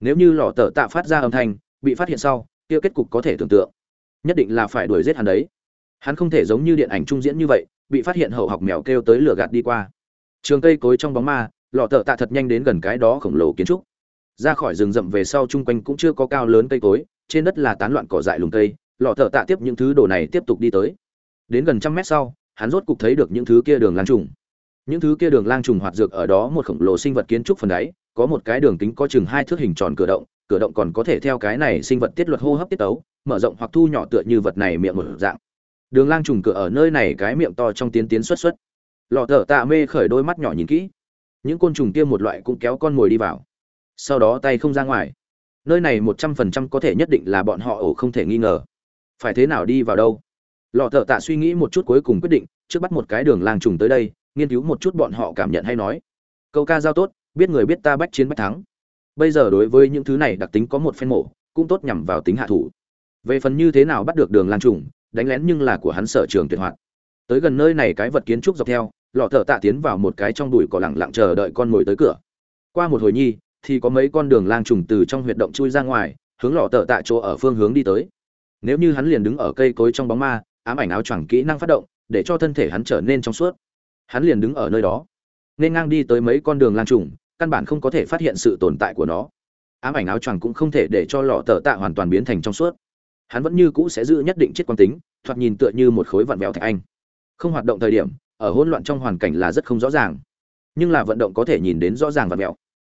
Nếu như lò tờ tạ phát ra âm thanh, bị phát hiện sau, kia kết cục có thể tưởng tượng. Nhất định là phải đuổi giết hắn đấy. Hắn không thể giống như điện ảnh trung diễn như vậy, bị phát hiện hậu học mèo kêu tới lửa gạt đi qua. Trường cây cối trong bóng ma lọ tờ tạ thật nhanh đến gần cái đó khổng lồ kiến trúc. Ra khỏi rừng rậm về sau chung quanh cũng chưa có cao lớn cây cối, trên đất là tán loạn cỏ dại lùng cây lọ tờ tạ tiếp những thứ đồ này tiếp tục đi tới. Đến gần trăm mét sau, hắn rốt cục thấy được những thứ kia đường lan trùng những thứ kia đường lang trùng hoạt dược ở đó một khổng lồ sinh vật kiến trúc phần đáy, có một cái đường kính có chừng hai thước hình tròn cửa động cửa động còn có thể theo cái này sinh vật tiết luật hô hấp tiết tấu, mở rộng hoặc thu nhỏ tựa như vật này miệng một dạng. Đường lang trùng cửa ở nơi này cái miệng to trong tiến tiến xuất xuất. Lọ thở tạ mê khởi đôi mắt nhỏ nhìn kỹ. Những côn trùng kia một loại cũng kéo con mồi đi vào. Sau đó tay không ra ngoài. Nơi này một trăm phần trăm có thể nhất định là bọn họ ổ không thể nghi ngờ. Phải thế nào đi vào đâu? Lọ thợ tạ suy nghĩ một chút cuối cùng quyết định, trước bắt một cái đường lang trùng tới đây nghiên cứu một chút bọn họ cảm nhận hay nói. Câu ca giao tốt, biết người biết ta bách chiến bách thắng. Bây giờ đối với những thứ này đặc tính có một phen mổ, cũng tốt nhằm vào tính hạ thủ. Về phần như thế nào bắt được đường lan trùng, đánh lén nhưng là của hắn sở trường tuyệt hoạt. Tới gần nơi này cái vật kiến trúc dọc theo, lọ thợ tạ tiến vào một cái trong đùi cỏ lẳng lặng chờ đợi con mồi tới cửa. Qua một hồi nhi, thì có mấy con đường lang trùng từ trong huyệt động chui ra ngoài, hướng lọ thợ tạ chỗ ở phương hướng đi tới. Nếu như hắn liền đứng ở cây cối trong bóng ma, ám ảnh áo choàng kỹ năng phát động, để cho thân thể hắn trở nên trong suốt hắn liền đứng ở nơi đó, nên ngang đi tới mấy con đường lan trùng, căn bản không có thể phát hiện sự tồn tại của nó. Ám ảnh áo choàng cũng không thể để cho lọ tờ tạ hoàn toàn biến thành trong suốt. Hắn vẫn như cũ sẽ giữ nhất định chiết quan tính, thoạt nhìn tựa như một khối vặn vẹo thạch anh. Không hoạt động thời điểm, ở hỗn loạn trong hoàn cảnh là rất không rõ ràng, nhưng là vận động có thể nhìn đến rõ ràng vặn vẹo.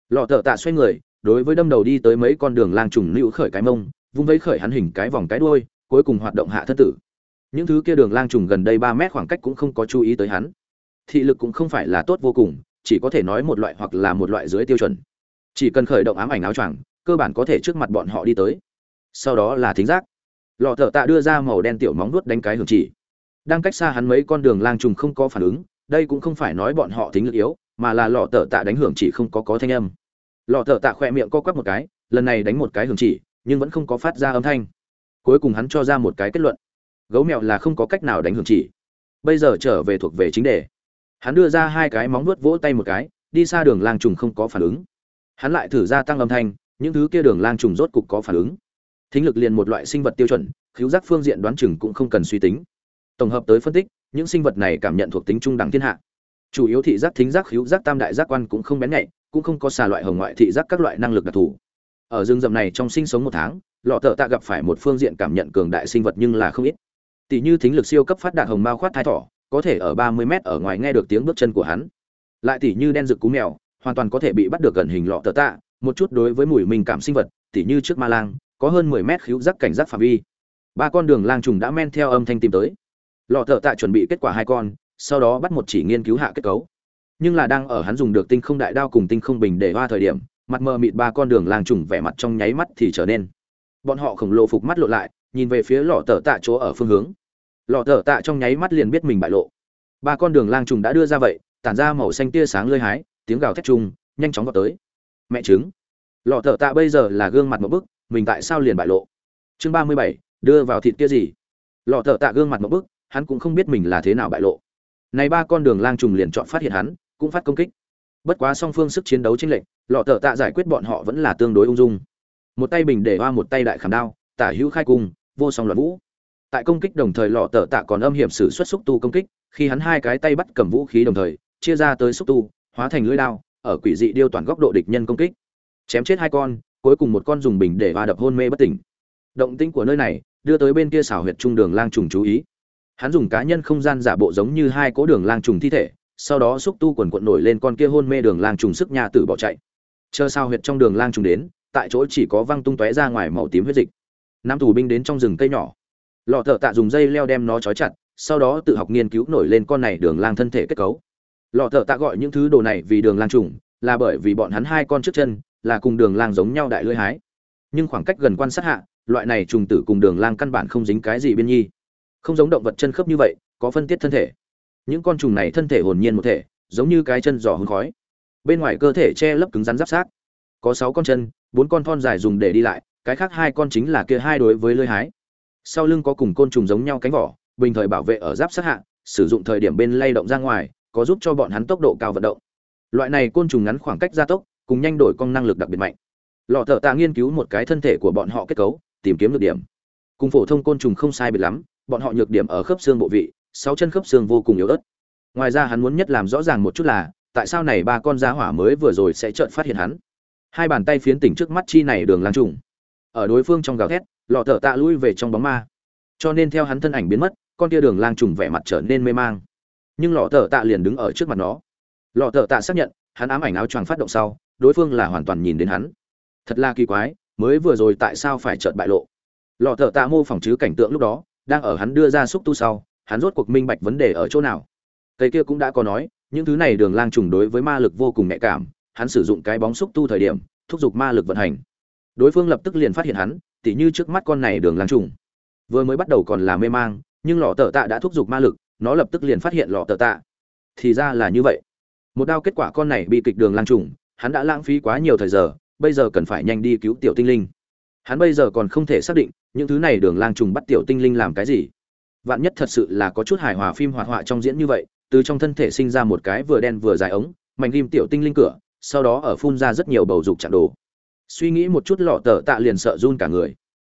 Lọ tờ tạ xoay người, đối với đâm đầu đi tới mấy con đường lang trùng lưu khởi cái mông, vung vấy khởi hắn hình cái vòng cái đuôi, cuối cùng hoạt động hạ thân tử. Những thứ kia đường lang trùng gần đây ba mét khoảng cách cũng không có chú ý tới hắn thị lực cũng không phải là tốt vô cùng, chỉ có thể nói một loại hoặc là một loại dưới tiêu chuẩn. Chỉ cần khởi động ám ảnh áo choàng, cơ bản có thể trước mặt bọn họ đi tới. Sau đó là thính giác. Lọ thợ tạ đưa ra màu đen tiểu móng nuốt đánh cái hưởng chỉ. Đang cách xa hắn mấy con đường lang trùng không có phản ứng, đây cũng không phải nói bọn họ tính lực yếu, mà là lọ thợ tạ đánh hưởng chỉ không có có thanh âm. Lọ thợ tạ khỏe miệng co quắp một cái, lần này đánh một cái hưởng chỉ, nhưng vẫn không có phát ra âm thanh. Cuối cùng hắn cho ra một cái kết luận. Gấu mèo là không có cách nào đánh hưởng chỉ. Bây giờ trở về thuộc về chính đề hắn đưa ra hai cái móng vuốt vỗ tay một cái, đi xa đường lang trùng không có phản ứng. Hắn lại thử ra tăng âm thanh, những thứ kia đường lang trùng rốt cục có phản ứng. Thính lực liền một loại sinh vật tiêu chuẩn khiếu giác phương diện đoán chừng cũng không cần suy tính. Tổng hợp tới phân tích, những sinh vật này cảm nhận thuộc tính trung đẳng thiên hạ. Chủ yếu thị giác thính giác khiếu giác tam đại giác quan cũng không bén nhạy, cũng không có xà loại hồng ngoại thị giác các loại năng lực đặc thù. Ở rừng rậm này trong sinh sống một tháng, lọ thợ tạ gặp phải một phương diện cảm nhận cường đại sinh vật nhưng là không ít. Tỷ như thính lực siêu cấp phát đạt hồng mao khoát thai thỏ có thể ở ba mươi mét ở ngoài nghe được tiếng bước chân của hắn. Lại tỷ như đen rực cú mèo, hoàn toàn có thể bị bắt được gần hình lọ tờ tạ, một chút đối với mùi mình cảm sinh vật tỷ như trước ma lang, có hơn mười mét khíu giác cảnh giác phạm vi. Ba con đường lang trùng đã men theo âm thanh tìm tới. Lọ tờ tạ chuẩn bị kết quả hai con, sau đó bắt một chỉ nghiên cứu hạ kết cấu. Nhưng là đang ở hắn dùng được tinh không đại đao cùng tinh không bình để hoa thời điểm, mặt mờ mịt ba con đường lang trùng vẻ mặt trong nháy mắt thì trở nên. Bọn họ khổng lồ phục mắt lộ lại, nhìn về phía lọ tờ tạ chỗ ở phương hướng lọ thở tạ trong nháy mắt liền biết mình bại lộ. Ba con đường lang trùng đã đưa ra vậy, tản ra màu xanh tia sáng lơi hái, tiếng gào thét trùng, nhanh chóng vào tới. Mẹ trứng. Lọ thở tạ bây giờ là gương mặt một bức, mình tại sao liền bại lộ? Chương ba mươi bảy, đưa vào thịt kia gì? Lọ thở tạ gương mặt một bức, hắn cũng không biết mình là thế nào bại lộ. Này ba con đường lang trùng liền chọn phát hiện hắn, cũng phát công kích. Bất quá song phương sức chiến đấu chênh lệch, lọ thở tạ giải quyết bọn họ vẫn là tương đối ung dung. Một tay bình để hoa một tay đại khảm đao, tả hữu khai cung, vô song loạn vũ tại công kích đồng thời lọ tờ tạ còn âm hiểm sử xuất xúc tu công kích, khi hắn hai cái tay bắt cầm vũ khí đồng thời, chia ra tới xúc tu, hóa thành lưỡi đao, ở quỷ dị điêu toàn góc độ địch nhân công kích. Chém chết hai con, cuối cùng một con dùng bình để va đập hôn mê bất tỉnh. Động tĩnh của nơi này, đưa tới bên kia xảo huyệt trung đường lang trùng chú ý. Hắn dùng cá nhân không gian giả bộ giống như hai cố đường lang trùng thi thể, sau đó xúc tu quần quận nổi lên con kia hôn mê đường lang trùng sức nhà tử bỏ chạy. Chờ sao huyệt trong đường lang trùng đến, tại chỗ chỉ có văng tung tóe ra ngoài màu tím huyết dịch. Nam tù binh đến trong rừng cây nhỏ lọ thợ tạ dùng dây leo đem nó trói chặt, sau đó tự học nghiên cứu nổi lên con này đường lang thân thể kết cấu. Lọ thợ tạ gọi những thứ đồ này vì đường lang trùng, là bởi vì bọn hắn hai con trước chân là cùng đường lang giống nhau đại lưỡi hái. Nhưng khoảng cách gần quan sát hạ, loại này trùng tử cùng đường lang căn bản không dính cái gì biên nhi. Không giống động vật chân khớp như vậy, có phân tiết thân thể. Những con trùng này thân thể hồn nhiên một thể, giống như cái chân giò hương khói. Bên ngoài cơ thể che lấp cứng rắn giáp sát. Có sáu con chân, bốn con thon dài dùng để đi lại, cái khác hai con chính là kia hai đối với lưỡi hái sau lưng có cùng côn trùng giống nhau cánh vỏ, bình thời bảo vệ ở giáp sát hạ, sử dụng thời điểm bên lay động ra ngoài, có giúp cho bọn hắn tốc độ cao vận động. Loại này côn trùng ngắn khoảng cách gia tốc, cùng nhanh đổi con năng lực đặc biệt mạnh. Lọ thợ tạ nghiên cứu một cái thân thể của bọn họ kết cấu, tìm kiếm được điểm. Cùng phổ thông côn trùng không sai biệt lắm, bọn họ nhược điểm ở khớp xương bộ vị, sáu chân khớp xương vô cùng yếu ớt. Ngoài ra hắn muốn nhất làm rõ ràng một chút là, tại sao này ba con giá hỏa mới vừa rồi sẽ chợt phát hiện hắn? Hai bàn tay phiến tỉnh trước mắt chi này đường lang trùng. Ở đối phương trong gào thét lọ thở tạ lui về trong bóng ma. Cho nên theo hắn thân ảnh biến mất, con tia đường lang trùng vẻ mặt trở nên mê mang. Nhưng lọ thở tạ liền đứng ở trước mặt nó. Lọ thở tạ xác nhận, hắn ám ảnh áo choàng phát động sau, đối phương là hoàn toàn nhìn đến hắn. Thật là kỳ quái, mới vừa rồi tại sao phải chợt bại lộ? Lọ thở tạ mô phỏng chứ cảnh tượng lúc đó, đang ở hắn đưa ra xúc tu sau, hắn rốt cuộc minh bạch vấn đề ở chỗ nào. Cây kia cũng đã có nói, những thứ này đường lang trùng đối với ma lực vô cùng nhạy cảm, hắn sử dụng cái bóng xúc tu thời điểm, thúc giục ma lực vận hành. Đối phương lập tức liền phát hiện hắn tỉ như trước mắt con này đường lang trùng. Vừa mới bắt đầu còn là mê mang, nhưng lọ tờ tạ đã thúc giục ma lực, nó lập tức liền phát hiện lọ tờ tạ. Thì ra là như vậy. Một đao kết quả con này bị kịch đường lang trùng, hắn đã lãng phí quá nhiều thời giờ, bây giờ cần phải nhanh đi cứu tiểu tinh linh. Hắn bây giờ còn không thể xác định, những thứ này đường lang trùng bắt tiểu tinh linh làm cái gì. Vạn nhất thật sự là có chút hài hòa phim hoạt họa trong diễn như vậy, từ trong thân thể sinh ra một cái vừa đen vừa dài ống, mảnh ghim tiểu tinh linh cửa, sau đó ở phun ra rất nhiều bầu dục chạm đồ suy nghĩ một chút lọ tờ tạ liền sợ run cả người.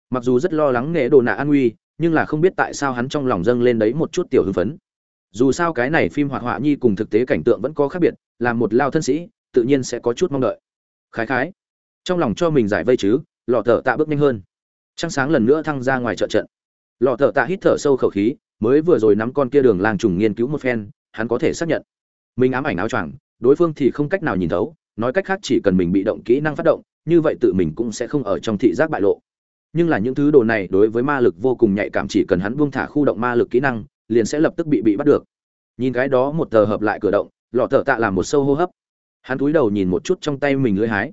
Mặc dù rất lo lắng nghệ đồ nạ an nguy, nhưng là không biết tại sao hắn trong lòng dâng lên đấy một chút tiểu hưng phấn. Dù sao cái này phim hoạt họa nhi cùng thực tế cảnh tượng vẫn có khác biệt làm một lao thân sĩ, tự nhiên sẽ có chút mong đợi. Khái khái, trong lòng cho mình giải vây chứ, lọ thợ tạ bước nhanh hơn. Trăng sáng lần nữa thăng ra ngoài trợ trận. Lọ thợ tạ hít thở sâu khẩu khí, mới vừa rồi nắm con kia đường làng trùng nghiên cứu một phen, hắn có thể xác nhận. Mình ám ảnh áo choàng, đối phương thì không cách nào nhìn thấu, nói cách khác chỉ cần mình bị động kỹ năng phát động như vậy tự mình cũng sẽ không ở trong thị giác bại lộ. Nhưng là những thứ đồ này đối với ma lực vô cùng nhạy cảm, chỉ cần hắn buông thả khu động ma lực kỹ năng, liền sẽ lập tức bị bị bắt được. Nhìn cái đó một tờ hợp lại cửa động, lọ thợ tạ làm một sâu hô hấp. Hắn cúi đầu nhìn một chút trong tay mình lưỡi hái.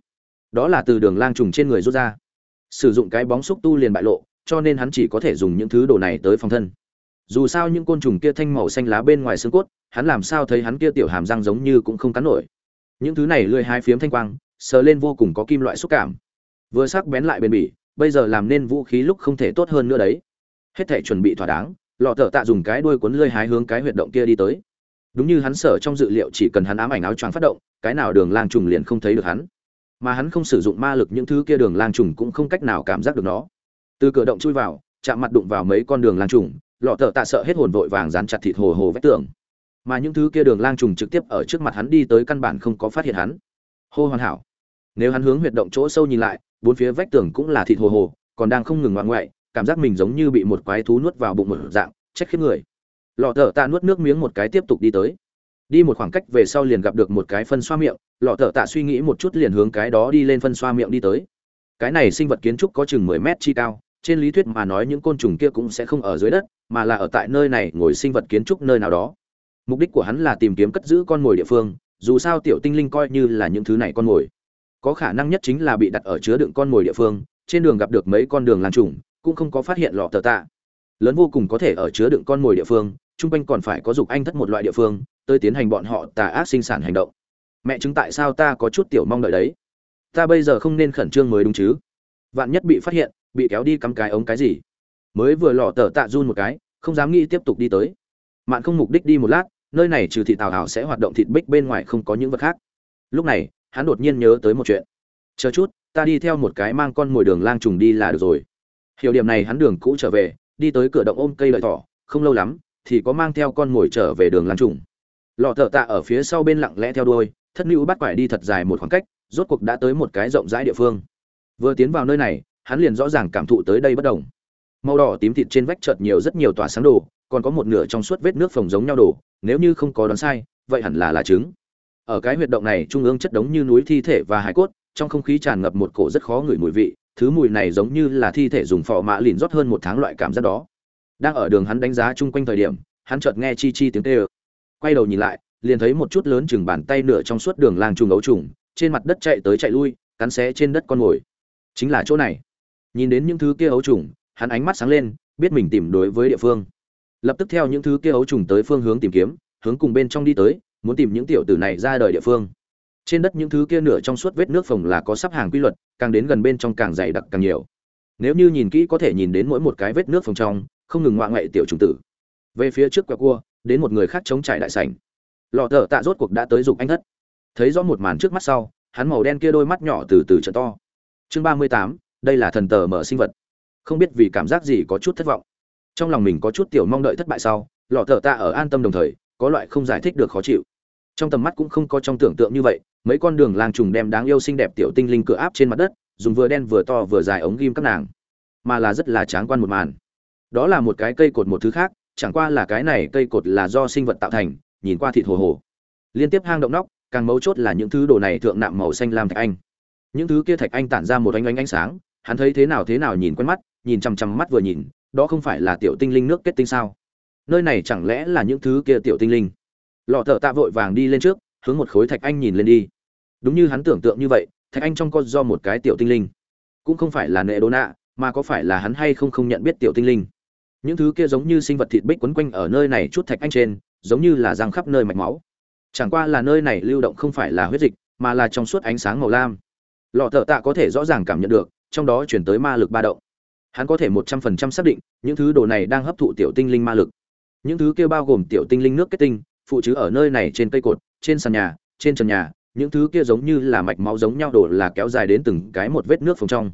Đó là từ đường lang trùng trên người rút ra. Sử dụng cái bóng xúc tu liền bại lộ, cho nên hắn chỉ có thể dùng những thứ đồ này tới phòng thân. Dù sao những côn trùng kia thanh màu xanh lá bên ngoài xương cốt, hắn làm sao thấy hắn kia tiểu hàm răng giống như cũng không cắn nổi. Những thứ này lười hai phiếm thanh quang sờ lên vô cùng có kim loại xúc cảm. Vừa sắc bén lại bền bỉ, bây giờ làm nên vũ khí lúc không thể tốt hơn nữa đấy. Hết thể chuẩn bị thỏa đáng, lọ thợ tạ dùng cái đuôi cuốn lơi hái hướng cái huyệt động kia đi tới. Đúng như hắn sở trong dự liệu chỉ cần hắn ám ảnh áo choàng phát động, cái nào đường lang trùng liền không thấy được hắn. Mà hắn không sử dụng ma lực những thứ kia đường lang trùng cũng không cách nào cảm giác được nó. Từ cửa động chui vào, chạm mặt đụng vào mấy con đường lang trùng, lọ thợ tạ sợ hết hồn vội vàng dán chặt thịt hồ hồ vách tường. Mà những thứ kia đường lang trùng trực tiếp ở trước mặt hắn đi tới căn bản không có phát hiện hắn hô hoàn hảo. Nếu hắn hướng huyệt động chỗ sâu nhìn lại, bốn phía vách tường cũng là thịt hồ hồ, còn đang không ngừng ngoạn ngoại, cảm giác mình giống như bị một quái thú nuốt vào bụng một dạng, trách khiếp người. Lọ thợ tạ nuốt nước miếng một cái tiếp tục đi tới. Đi một khoảng cách về sau liền gặp được một cái phân xoa miệng, lọ thợ tạ suy nghĩ một chút liền hướng cái đó đi lên phân xoa miệng đi tới. Cái này sinh vật kiến trúc có chừng mười mét chi cao, trên lý thuyết mà nói những côn trùng kia cũng sẽ không ở dưới đất, mà là ở tại nơi này ngồi sinh vật kiến trúc nơi nào đó. Mục đích của hắn là tìm kiếm cất giữ con mồi địa phương dù sao tiểu tinh linh coi như là những thứ này con mồi. Có khả năng nhất chính là bị đặt ở chứa đựng con mồi địa phương, trên đường gặp được mấy con đường lan trùng, cũng không có phát hiện lọ tờ tạ. Lớn vô cùng có thể ở chứa đựng con mồi địa phương, chung quanh còn phải có dục anh thất một loại địa phương, tới tiến hành bọn họ tà ác sinh sản hành động. Mẹ chứng tại sao ta có chút tiểu mong đợi đấy? Ta bây giờ không nên khẩn trương mới đúng chứ? Vạn nhất bị phát hiện, bị kéo đi cắm cái ống cái gì? Mới vừa lọ tờ tạ run một cái, không dám nghĩ tiếp tục đi tới. Mạn không mục đích đi một lát nơi này trừ thị tào hảo sẽ hoạt động thịt bích bên ngoài không có những vật khác. Lúc này, hắn đột nhiên nhớ tới một chuyện. Chờ chút, ta đi theo một cái mang con mồi đường lang trùng đi là được rồi. Hiểu điểm này hắn đường cũ trở về, đi tới cửa động ôm cây lợi thỏ, không lâu lắm, thì có mang theo con mồi trở về đường lang trùng. Lọ thợ tạ ở phía sau bên lặng lẽ theo đuôi, thất nữ bắt quải đi thật dài một khoảng cách, rốt cuộc đã tới một cái rộng rãi địa phương. Vừa tiến vào nơi này, hắn liền rõ ràng cảm thụ tới đây bất đồng. Màu đỏ tím thịt trên vách chợt nhiều rất nhiều tỏa sáng đồ còn có một nửa trong suốt vết nước phồng giống nhau đổ, nếu như không có đoán sai, vậy hẳn là là trứng. Ở cái huyệt động này, trung ương chất đống như núi thi thể và hải cốt, trong không khí tràn ngập một cổ rất khó ngửi mùi vị, thứ mùi này giống như là thi thể dùng phò mã lìn rót hơn một tháng loại cảm giác đó. Đang ở đường hắn đánh giá chung quanh thời điểm, hắn chợt nghe chi chi tiếng tê ơ quay đầu nhìn lại, liền thấy một chút lớn chừng bàn tay nửa trong suốt đường lang trùng ấu trùng, trên mặt đất chạy tới chạy lui, cắn xé trên đất con mồi. Chính là chỗ này. Nhìn đến những thứ kia ấu trùng, hắn ánh mắt sáng lên, biết mình tìm đối với địa phương lập tức theo những thứ kia ấu trùng tới phương hướng tìm kiếm, hướng cùng bên trong đi tới, muốn tìm những tiểu tử này ra đời địa phương. Trên đất những thứ kia nửa trong suốt vết nước phồng là có sắp hàng quy luật, càng đến gần bên trong càng dày đặc càng nhiều. Nếu như nhìn kỹ có thể nhìn đến mỗi một cái vết nước phồng trong, không ngừng ngoạ ngậy tiểu trùng tử. Về phía trước quẹo cua, đến một người khác chống trải đại sảnh. Lọ thợ tạ rốt cuộc đã tới dục anh thất. Thấy rõ một màn trước mắt sau, hắn màu đen kia đôi mắt nhỏ từ từ trở to. Chương ba mươi tám, đây là thần tờ mở sinh vật. Không biết vì cảm giác gì có chút thất vọng trong lòng mình có chút tiểu mong đợi thất bại sau, lọ thợ tạ ở an tâm đồng thời, có loại không giải thích được khó chịu. Trong tầm mắt cũng không có trong tưởng tượng như vậy, mấy con đường làng trùng đem đáng yêu xinh đẹp tiểu tinh linh cửa áp trên mặt đất, dùng vừa đen vừa to vừa dài ống ghim các nàng. Mà là rất là tráng quan một màn. Đó là một cái cây cột một thứ khác, chẳng qua là cái này cây cột là do sinh vật tạo thành, nhìn qua thịt hồ hồ. Liên tiếp hang động nóc, càng mấu chốt là những thứ đồ này thượng nạm màu xanh lam thạch anh. Những thứ kia thạch anh tản ra một ánh ánh ánh sáng, hắn thấy thế nào thế nào nhìn quen mắt nhìn chằm chằm mắt vừa nhìn, đó không phải là tiểu tinh linh nước kết tinh sao? Nơi này chẳng lẽ là những thứ kia tiểu tinh linh? Lọ thợ tạ vội vàng đi lên trước, hướng một khối thạch anh nhìn lên đi. Đúng như hắn tưởng tượng như vậy, thạch anh trong con do một cái tiểu tinh linh. Cũng không phải là nệ đô nạ, mà có phải là hắn hay không không nhận biết tiểu tinh linh. Những thứ kia giống như sinh vật thịt bích quấn quanh ở nơi này chút thạch anh trên, giống như là răng khắp nơi mạch máu. Chẳng qua là nơi này lưu động không phải là huyết dịch, mà là trong suốt ánh sáng màu lam. Lọ thợ tạ có thể rõ ràng cảm nhận được, trong đó chuyển tới ma lực ba động hắn có thể một trăm phần trăm xác định những thứ đồ này đang hấp thụ tiểu tinh linh ma lực. Những thứ kia bao gồm tiểu tinh linh nước kết tinh, phụ chứ ở nơi này trên cây cột, trên sàn nhà, trên trần nhà, những thứ kia giống như là mạch máu giống nhau đổ là kéo dài đến từng cái một vết nước phòng trong.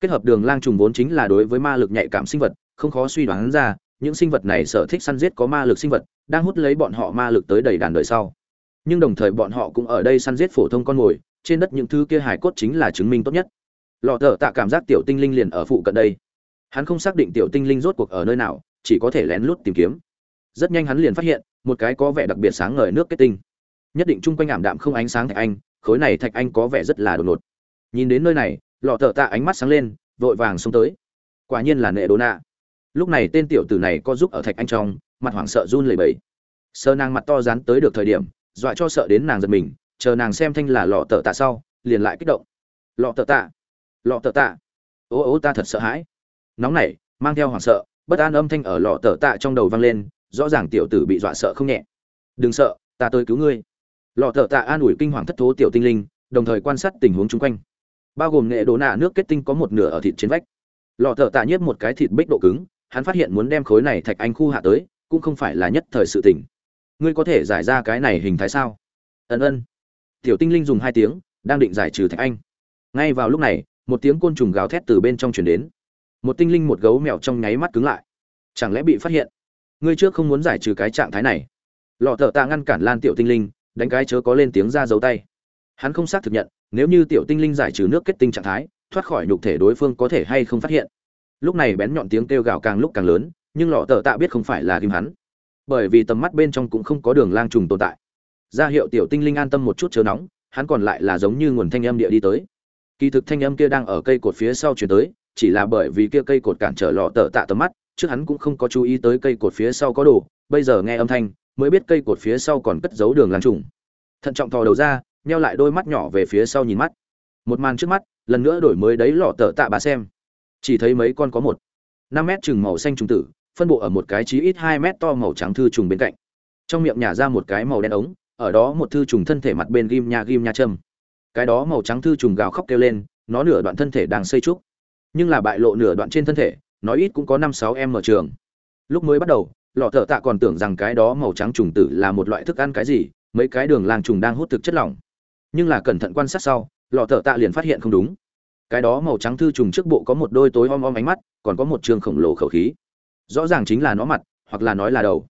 Kết hợp đường lang trùng vốn chính là đối với ma lực nhạy cảm sinh vật, không khó suy đoán ra, những sinh vật này sở thích săn giết có ma lực sinh vật, đang hút lấy bọn họ ma lực tới đầy đàn đời sau. Nhưng đồng thời bọn họ cũng ở đây săn giết phổ thông con mồi, trên đất những thứ kia hải cốt chính là chứng minh tốt nhất. Lọ thợ tạ cảm giác tiểu tinh linh liền ở phụ cận đây hắn không xác định tiểu tinh linh rốt cuộc ở nơi nào, chỉ có thể lén lút tìm kiếm. Rất nhanh hắn liền phát hiện, một cái có vẻ đặc biệt sáng ngời nước kết tinh. Nhất định chung quanh ảm đạm không ánh sáng thạch anh, khối này thạch anh có vẻ rất là đột ngột. Nhìn đến nơi này, lọ thợ tạ ánh mắt sáng lên, vội vàng xông tới. Quả nhiên là nệ đô nạ. Lúc này tên tiểu tử này có giúp ở thạch anh trong, mặt hoảng sợ run lẩy bẩy. Sơ nàng mặt to dán tới được thời điểm, dọa cho sợ đến nàng giật mình, chờ nàng xem thanh là lọ tợ tạ sau, liền lại kích động. Lọ tợ tạ! Lọ tợ tạ! Ố ố ta thật sợ hãi nóng nảy, mang theo hoảng sợ, bất an âm thanh ở lọ tở tạ trong đầu vang lên, rõ ràng tiểu tử bị dọa sợ không nhẹ. Đừng sợ, ta tới cứu ngươi. Lọ tở tạ an ủi kinh hoàng thất thố tiểu tinh linh, đồng thời quan sát tình huống chung quanh. Bao gồm nghệ đồ nạ nước kết tinh có một nửa ở thịt trên vách. Lọ tở tạ nhiếp một cái thịt bích độ cứng, hắn phát hiện muốn đem khối này thạch anh khu hạ tới, cũng không phải là nhất thời sự tỉnh ngươi có thể giải ra cái này hình thái sao? Ân ân. Tiểu tinh linh dùng hai tiếng, đang định giải trừ thạch anh. Ngay vào lúc này, một tiếng côn trùng gào thét từ bên trong chuyển đến một tinh linh một gấu mèo trong nháy mắt cứng lại. Chẳng lẽ bị phát hiện? Ngươi trước không muốn giải trừ cái trạng thái này. Lọ thợ tạ ngăn cản lan tiểu tinh linh, đánh cái chớ có lên tiếng ra dấu tay. Hắn không xác thực nhận, nếu như tiểu tinh linh giải trừ nước kết tinh trạng thái, thoát khỏi nhục thể đối phương có thể hay không phát hiện. Lúc này bén nhọn tiếng kêu gào càng lúc càng lớn, nhưng lọ tờ tạ biết không phải là kim hắn. Bởi vì tầm mắt bên trong cũng không có đường lang trùng tồn tại. Ra hiệu tiểu tinh linh an tâm một chút chớ nóng, hắn còn lại là giống như nguồn thanh âm địa đi tới. Kỳ thực thanh âm kia đang ở cây cột phía sau chuyển tới chỉ là bởi vì kia cây cột cản trở lọ tờ tạ tầm mắt, trước hắn cũng không có chú ý tới cây cột phía sau có đồ, bây giờ nghe âm thanh, mới biết cây cột phía sau còn cất giấu đường lang trùng. Thận trọng thò đầu ra, nheo lại đôi mắt nhỏ về phía sau nhìn mắt. Một màn trước mắt, lần nữa đổi mới đấy lọ tờ tạ bà xem. Chỉ thấy mấy con có một, năm mét chừng màu xanh trùng tử, phân bộ ở một cái chí ít hai mét to màu trắng thư trùng bên cạnh. Trong miệng nhả ra một cái màu đen ống, ở đó một thư trùng thân thể mặt bên ghim nha ghim nha châm. Cái đó màu trắng thư trùng gào khóc kêu lên, nó nửa đoạn thân thể đang xây trúc nhưng là bại lộ nửa đoạn trên thân thể, nói ít cũng có năm sáu em ở trường. Lúc mới bắt đầu, lọ thợ tạ còn tưởng rằng cái đó màu trắng trùng tử là một loại thức ăn cái gì, mấy cái đường làng trùng đang hút thực chất lỏng. Nhưng là cẩn thận quan sát sau, lọ thợ tạ liền phát hiện không đúng. Cái đó màu trắng thư trùng trước bộ có một đôi tối om om ánh mắt, còn có một trường khổng lồ khẩu khí. Rõ ràng chính là nó mặt, hoặc là nói là đầu.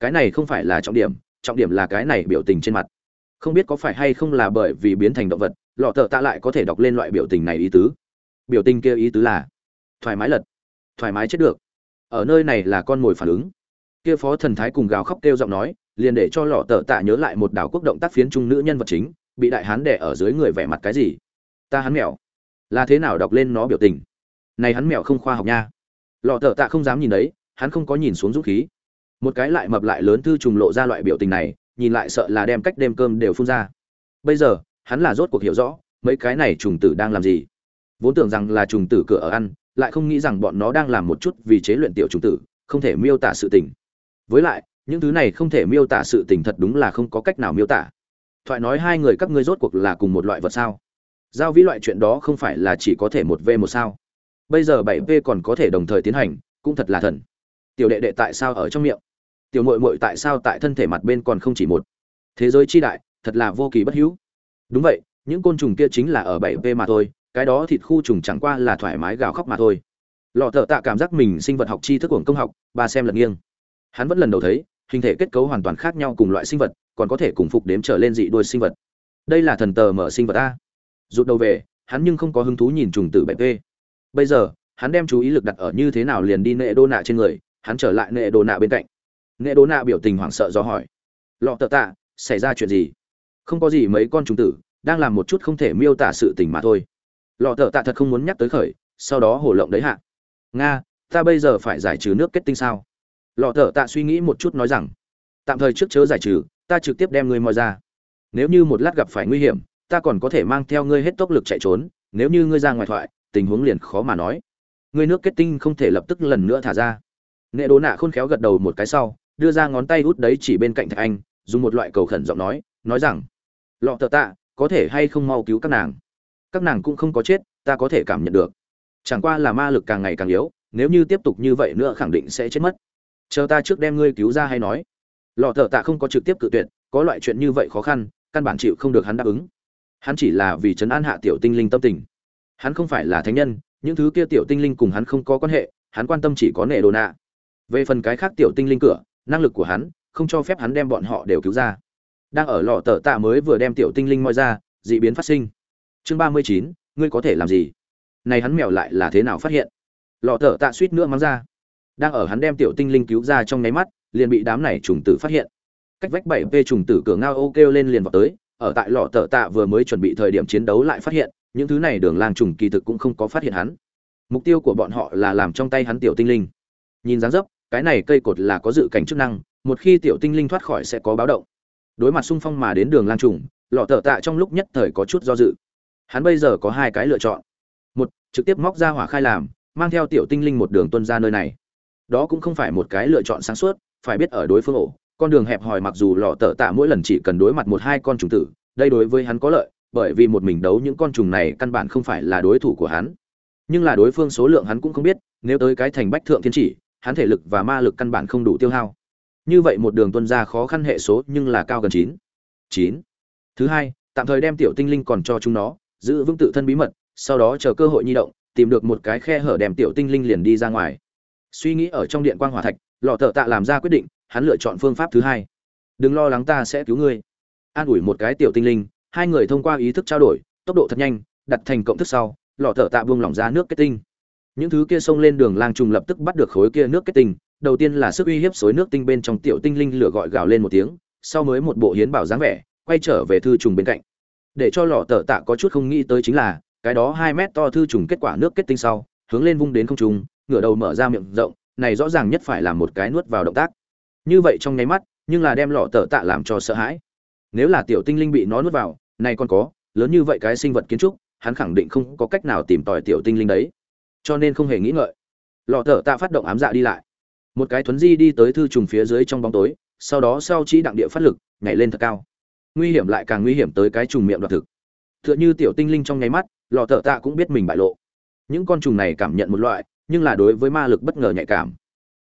Cái này không phải là trọng điểm trọng điểm là cái này biểu tình trên mặt. Không biết có phải hay không là bởi vì biến thành động vật, lọ thợ tạ lại có thể đọc lên loại biểu tình này ý tứ biểu tình kia ý tứ là, thoải mái lật, thoải mái chết được. Ở nơi này là con mồi phản ứng. Kia phó thần thái cùng gào khóc kêu giọng nói, liền để cho lọ tờ tạ nhớ lại một đảo quốc động tác phiến trung nữ nhân vật chính, bị đại hán đẻ ở dưới người vẻ mặt cái gì? Ta hắn mèo. Là thế nào đọc lên nó biểu tình? Này hắn mèo không khoa học nha. Lọ tờ tạ không dám nhìn đấy, hắn không có nhìn xuống dũng khí. Một cái lại mập lại lớn thư trùng lộ ra loại biểu tình này, nhìn lại sợ là đem cách đêm cơm đều phun ra. Bây giờ, hắn là rốt cuộc hiểu rõ, mấy cái này trùng tử đang làm gì vốn tưởng rằng là trùng tử cửa ở ăn, lại không nghĩ rằng bọn nó đang làm một chút vì chế luyện tiểu trùng tử, không thể miêu tả sự tình. Với lại, những thứ này không thể miêu tả sự tình thật đúng là không có cách nào miêu tả. Thoại nói hai người các ngươi rốt cuộc là cùng một loại vật sao? Giao vĩ loại chuyện đó không phải là chỉ có thể một v một sao. Bây giờ bảy v còn có thể đồng thời tiến hành, cũng thật là thần. Tiểu đệ đệ tại sao ở trong miệng? Tiểu mội mội tại sao tại thân thể mặt bên còn không chỉ một? Thế giới chi đại, thật là vô kỳ bất hữu. Đúng vậy, những côn trùng kia chính là ở bảy v mà thôi cái đó thịt khu trùng chẳng qua là thoải mái gào khóc mà thôi. Lọ thợ tạ cảm giác mình sinh vật học tri thức của công học, ba xem lật nghiêng. Hắn vẫn lần đầu thấy, hình thể kết cấu hoàn toàn khác nhau cùng loại sinh vật, còn có thể cùng phục đếm trở lên dị đôi sinh vật. Đây là thần tờ mở sinh vật a. Rụt đầu về, hắn nhưng không có hứng thú nhìn trùng tử bảy tê. bây giờ, hắn đem chú ý lực đặt ở như thế nào liền đi nệ đô nạ trên người, hắn trở lại nệ đô nạ bên cạnh. Nệ đô nạ biểu tình hoảng sợ do hỏi. Lọ tợ tạ, xảy ra chuyện gì? Không có gì mấy con trùng tử, đang làm một chút không thể miêu tả sự tình mà thôi lọ thợ tạ thật không muốn nhắc tới khởi, sau đó hổ lộng đấy hạ. Nga, ta bây giờ phải giải trừ nước kết tinh sao? Lọ thợ tạ suy nghĩ một chút nói rằng, tạm thời trước chớ giải trừ, ta trực tiếp đem ngươi moi ra. Nếu như một lát gặp phải nguy hiểm, ta còn có thể mang theo ngươi hết tốc lực chạy trốn, nếu như ngươi ra ngoài thoại, tình huống liền khó mà nói. Ngươi nước kết tinh không thể lập tức lần nữa thả ra. Nệ đố nạ khôn khéo gật đầu một cái sau, đưa ra ngón tay út đấy chỉ bên cạnh thạch anh, dùng một loại cầu khẩn giọng nói nói rằng, lọ thợ tạ, có thể hay không mau cứu các nàng? Các nàng cũng không có chết, ta có thể cảm nhận được. Chẳng qua là ma lực càng ngày càng yếu, nếu như tiếp tục như vậy nữa khẳng định sẽ chết mất. Chờ ta trước đem ngươi cứu ra hay nói. Lọ thợ tạ không có trực tiếp cự tuyệt, có loại chuyện như vậy khó khăn, căn bản chịu không được hắn đáp ứng. Hắn chỉ là vì chấn an hạ tiểu tinh linh tâm tình. Hắn không phải là thánh nhân, những thứ kia tiểu tinh linh cùng hắn không có quan hệ, hắn quan tâm chỉ có nệ đồ nạ. Về phần cái khác tiểu tinh linh cửa, năng lực của hắn, không cho phép hắn đem bọn họ đều cứu ra. Đang ở lò tờ tạ mới vừa đem tiểu tinh linh moi ra d ị biến phát sinh chương ba mươi chín, ngươi có thể làm gì? Này hắn mèo lại là thế nào phát hiện? Lọ thở tạ suýt nữa mắng ra. Đang ở hắn đem tiểu tinh linh cứu ra trong nháy mắt, liền bị đám này trùng tử phát hiện. Cách vách bảy p trùng tử cửa ngao ô kêu lên liền vào tới, ở tại lọ thở tạ vừa mới chuẩn bị thời điểm chiến đấu lại phát hiện, những thứ này đường lang trùng kỳ thực cũng không có phát hiện hắn. Mục tiêu của bọn họ là làm trong tay hắn tiểu tinh linh. Nhìn dáng dấp, cái này cây cột là có dự cảnh chức năng, một khi tiểu tinh linh thoát khỏi sẽ có báo động. Đối mặt xung phong mà đến đường lang trùng, lọ tờ tạ trong lúc nhất thời có chút do dự hắn bây giờ có hai cái lựa chọn. Một, trực tiếp móc ra hỏa khai làm, mang theo tiểu tinh linh một đường tuân ra nơi này. Đó cũng không phải một cái lựa chọn sáng suốt, phải biết ở đối phương ổ, con đường hẹp hòi mặc dù lọ tở tạ mỗi lần chỉ cần đối mặt một hai con trùng tử, đây đối với hắn có lợi, bởi vì một mình đấu những con trùng này căn bản không phải là đối thủ của hắn. Nhưng là đối phương số lượng hắn cũng không biết, nếu tới cái thành bách thượng thiên chỉ, hắn thể lực và ma lực căn bản không đủ tiêu hao. Như vậy một đường tuân ra khó khăn hệ số nhưng là cao gần chín. Chín. Thứ hai, tạm thời đem tiểu tinh linh còn cho chúng nó giữ vững tự thân bí mật, sau đó chờ cơ hội nhi động, tìm được một cái khe hở đem tiểu tinh linh liền đi ra ngoài. Suy nghĩ ở trong điện quang hỏa thạch, lọ thợ tạ làm ra quyết định, hắn lựa chọn phương pháp thứ hai. Đừng lo lắng ta sẽ cứu ngươi. An ủi một cái tiểu tinh linh, hai người thông qua ý thức trao đổi, tốc độ thật nhanh, đặt thành cộng thức sau, lọ thợ tạ buông lỏng ra nước kết tinh. Những thứ kia xông lên đường lang trùng lập tức bắt được khối kia nước kết tinh, đầu tiên là sức uy hiếp xối nước tinh bên trong tiểu tinh linh lửa gọi gào lên một tiếng, sau mới một bộ hiến bảo dáng vẻ, quay trở về thư trùng bên cạnh để cho lọ tờ tạ có chút không nghĩ tới chính là, cái đó hai mét to thư trùng kết quả nước kết tinh sau, hướng lên vung đến không trùng ngửa đầu mở ra miệng rộng, này rõ ràng nhất phải là một cái nuốt vào động tác. Như vậy trong nháy mắt, nhưng là đem lọ tờ tạ làm cho sợ hãi. Nếu là tiểu tinh linh bị nó nuốt vào, này còn có, lớn như vậy cái sinh vật kiến trúc, hắn khẳng định không có cách nào tìm tòi tiểu tinh linh đấy. Cho nên không hề nghĩ ngợi. Lọ tờ tạ phát động ám dạ đi lại. Một cái thuấn di đi tới thư trùng phía dưới trong bóng tối, sau đó sau chỉ đặng địa phát lực, nhảy lên thật cao nguy hiểm lại càng nguy hiểm tới cái trùng miệng đoạt thực. Tựa như tiểu tinh linh trong nháy mắt, lò thợ tạ cũng biết mình bại lộ. Những con trùng này cảm nhận một loại, nhưng là đối với ma lực bất ngờ nhạy cảm.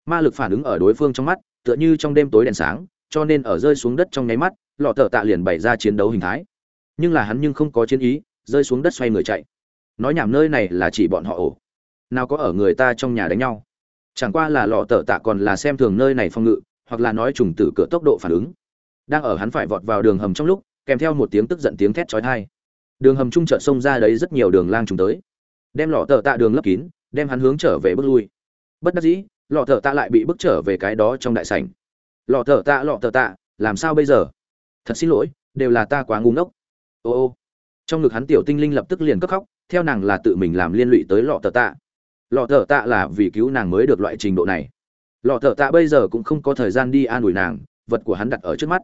Ma lực phản ứng ở đối phương trong mắt, tựa như trong đêm tối đèn sáng, cho nên ở rơi xuống đất trong nháy mắt lọ thợ tạ liền bày ra chiến đấu hình thái. Nhưng là hắn nhưng không có chiến ý, rơi xuống đất xoay người chạy. Nói nhảm nơi này là chỉ bọn họ ổ. Nào có ở người ta trong nhà đánh nhau. Chẳng qua là lọ tờ tạ còn là xem thường nơi này phong ngự, hoặc là nói trùng tử cửa tốc độ phản ứng đang ở hắn phải vọt vào đường hầm trong lúc, kèm theo một tiếng tức giận tiếng thét chói tai. Đường hầm trung chợ xông ra đấy rất nhiều đường lang trùng tới. Đem lọ tờ tạ đường lấp kín, đem hắn hướng trở về bước lui. Bất đắc dĩ, lọ tờ tạ lại bị bước trở về cái đó trong đại sảnh. Lọ tờ tạ, lọ tờ tạ, làm sao bây giờ? Thật xin lỗi, đều là ta quá ngu ngốc. Ô ô. Trong ngực hắn tiểu tinh linh lập tức liền cất khóc, theo nàng là tự mình làm liên lụy tới lọ tờ tạ. Lọ tờ tạ là vì cứu nàng mới được loại trình độ này. Lọ tờ tạ bây giờ cũng không có thời gian đi an ủi nàng, vật của hắn đặt ở trước mắt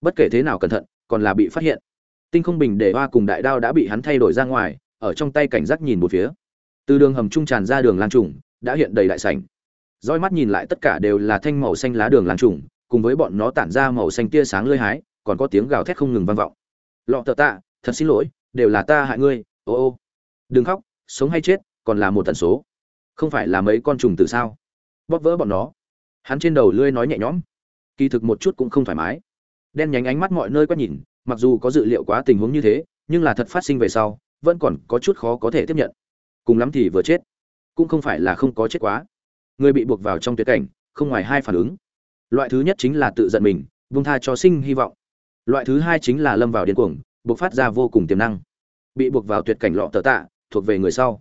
bất kể thế nào cẩn thận, còn là bị phát hiện. Tinh không bình để hoa cùng đại đao đã bị hắn thay đổi ra ngoài, ở trong tay cảnh giác nhìn một phía. Từ đường hầm trung tràn ra đường lan trùng, đã hiện đầy đại sảnh. Roi mắt nhìn lại tất cả đều là thanh màu xanh lá đường lan trùng, cùng với bọn nó tản ra màu xanh tia sáng lơi hái, còn có tiếng gào thét không ngừng vang vọng. Lọ tờ tạ, thật xin lỗi, đều là ta hại ngươi, ô ô. Đừng khóc, sống hay chết, còn là một tần số. Không phải là mấy con trùng từ sao? Bóp vỡ bọn nó. Hắn trên đầu lươi nói nhẹ nhõm. Kỳ thực một chút cũng không thoải mái đen nhánh ánh mắt mọi nơi quét nhìn, mặc dù có dự liệu quá tình huống như thế, nhưng là thật phát sinh về sau, vẫn còn có chút khó có thể tiếp nhận. Cùng lắm thì vừa chết, cũng không phải là không có chết quá. Người bị buộc vào trong tuyệt cảnh, không ngoài hai phản ứng. Loại thứ nhất chính là tự giận mình, vung tha cho sinh hy vọng. Loại thứ hai chính là lâm vào điên cuồng buộc phát ra vô cùng tiềm năng. Bị buộc vào tuyệt cảnh lọ tờ tạ, thuộc về người sau.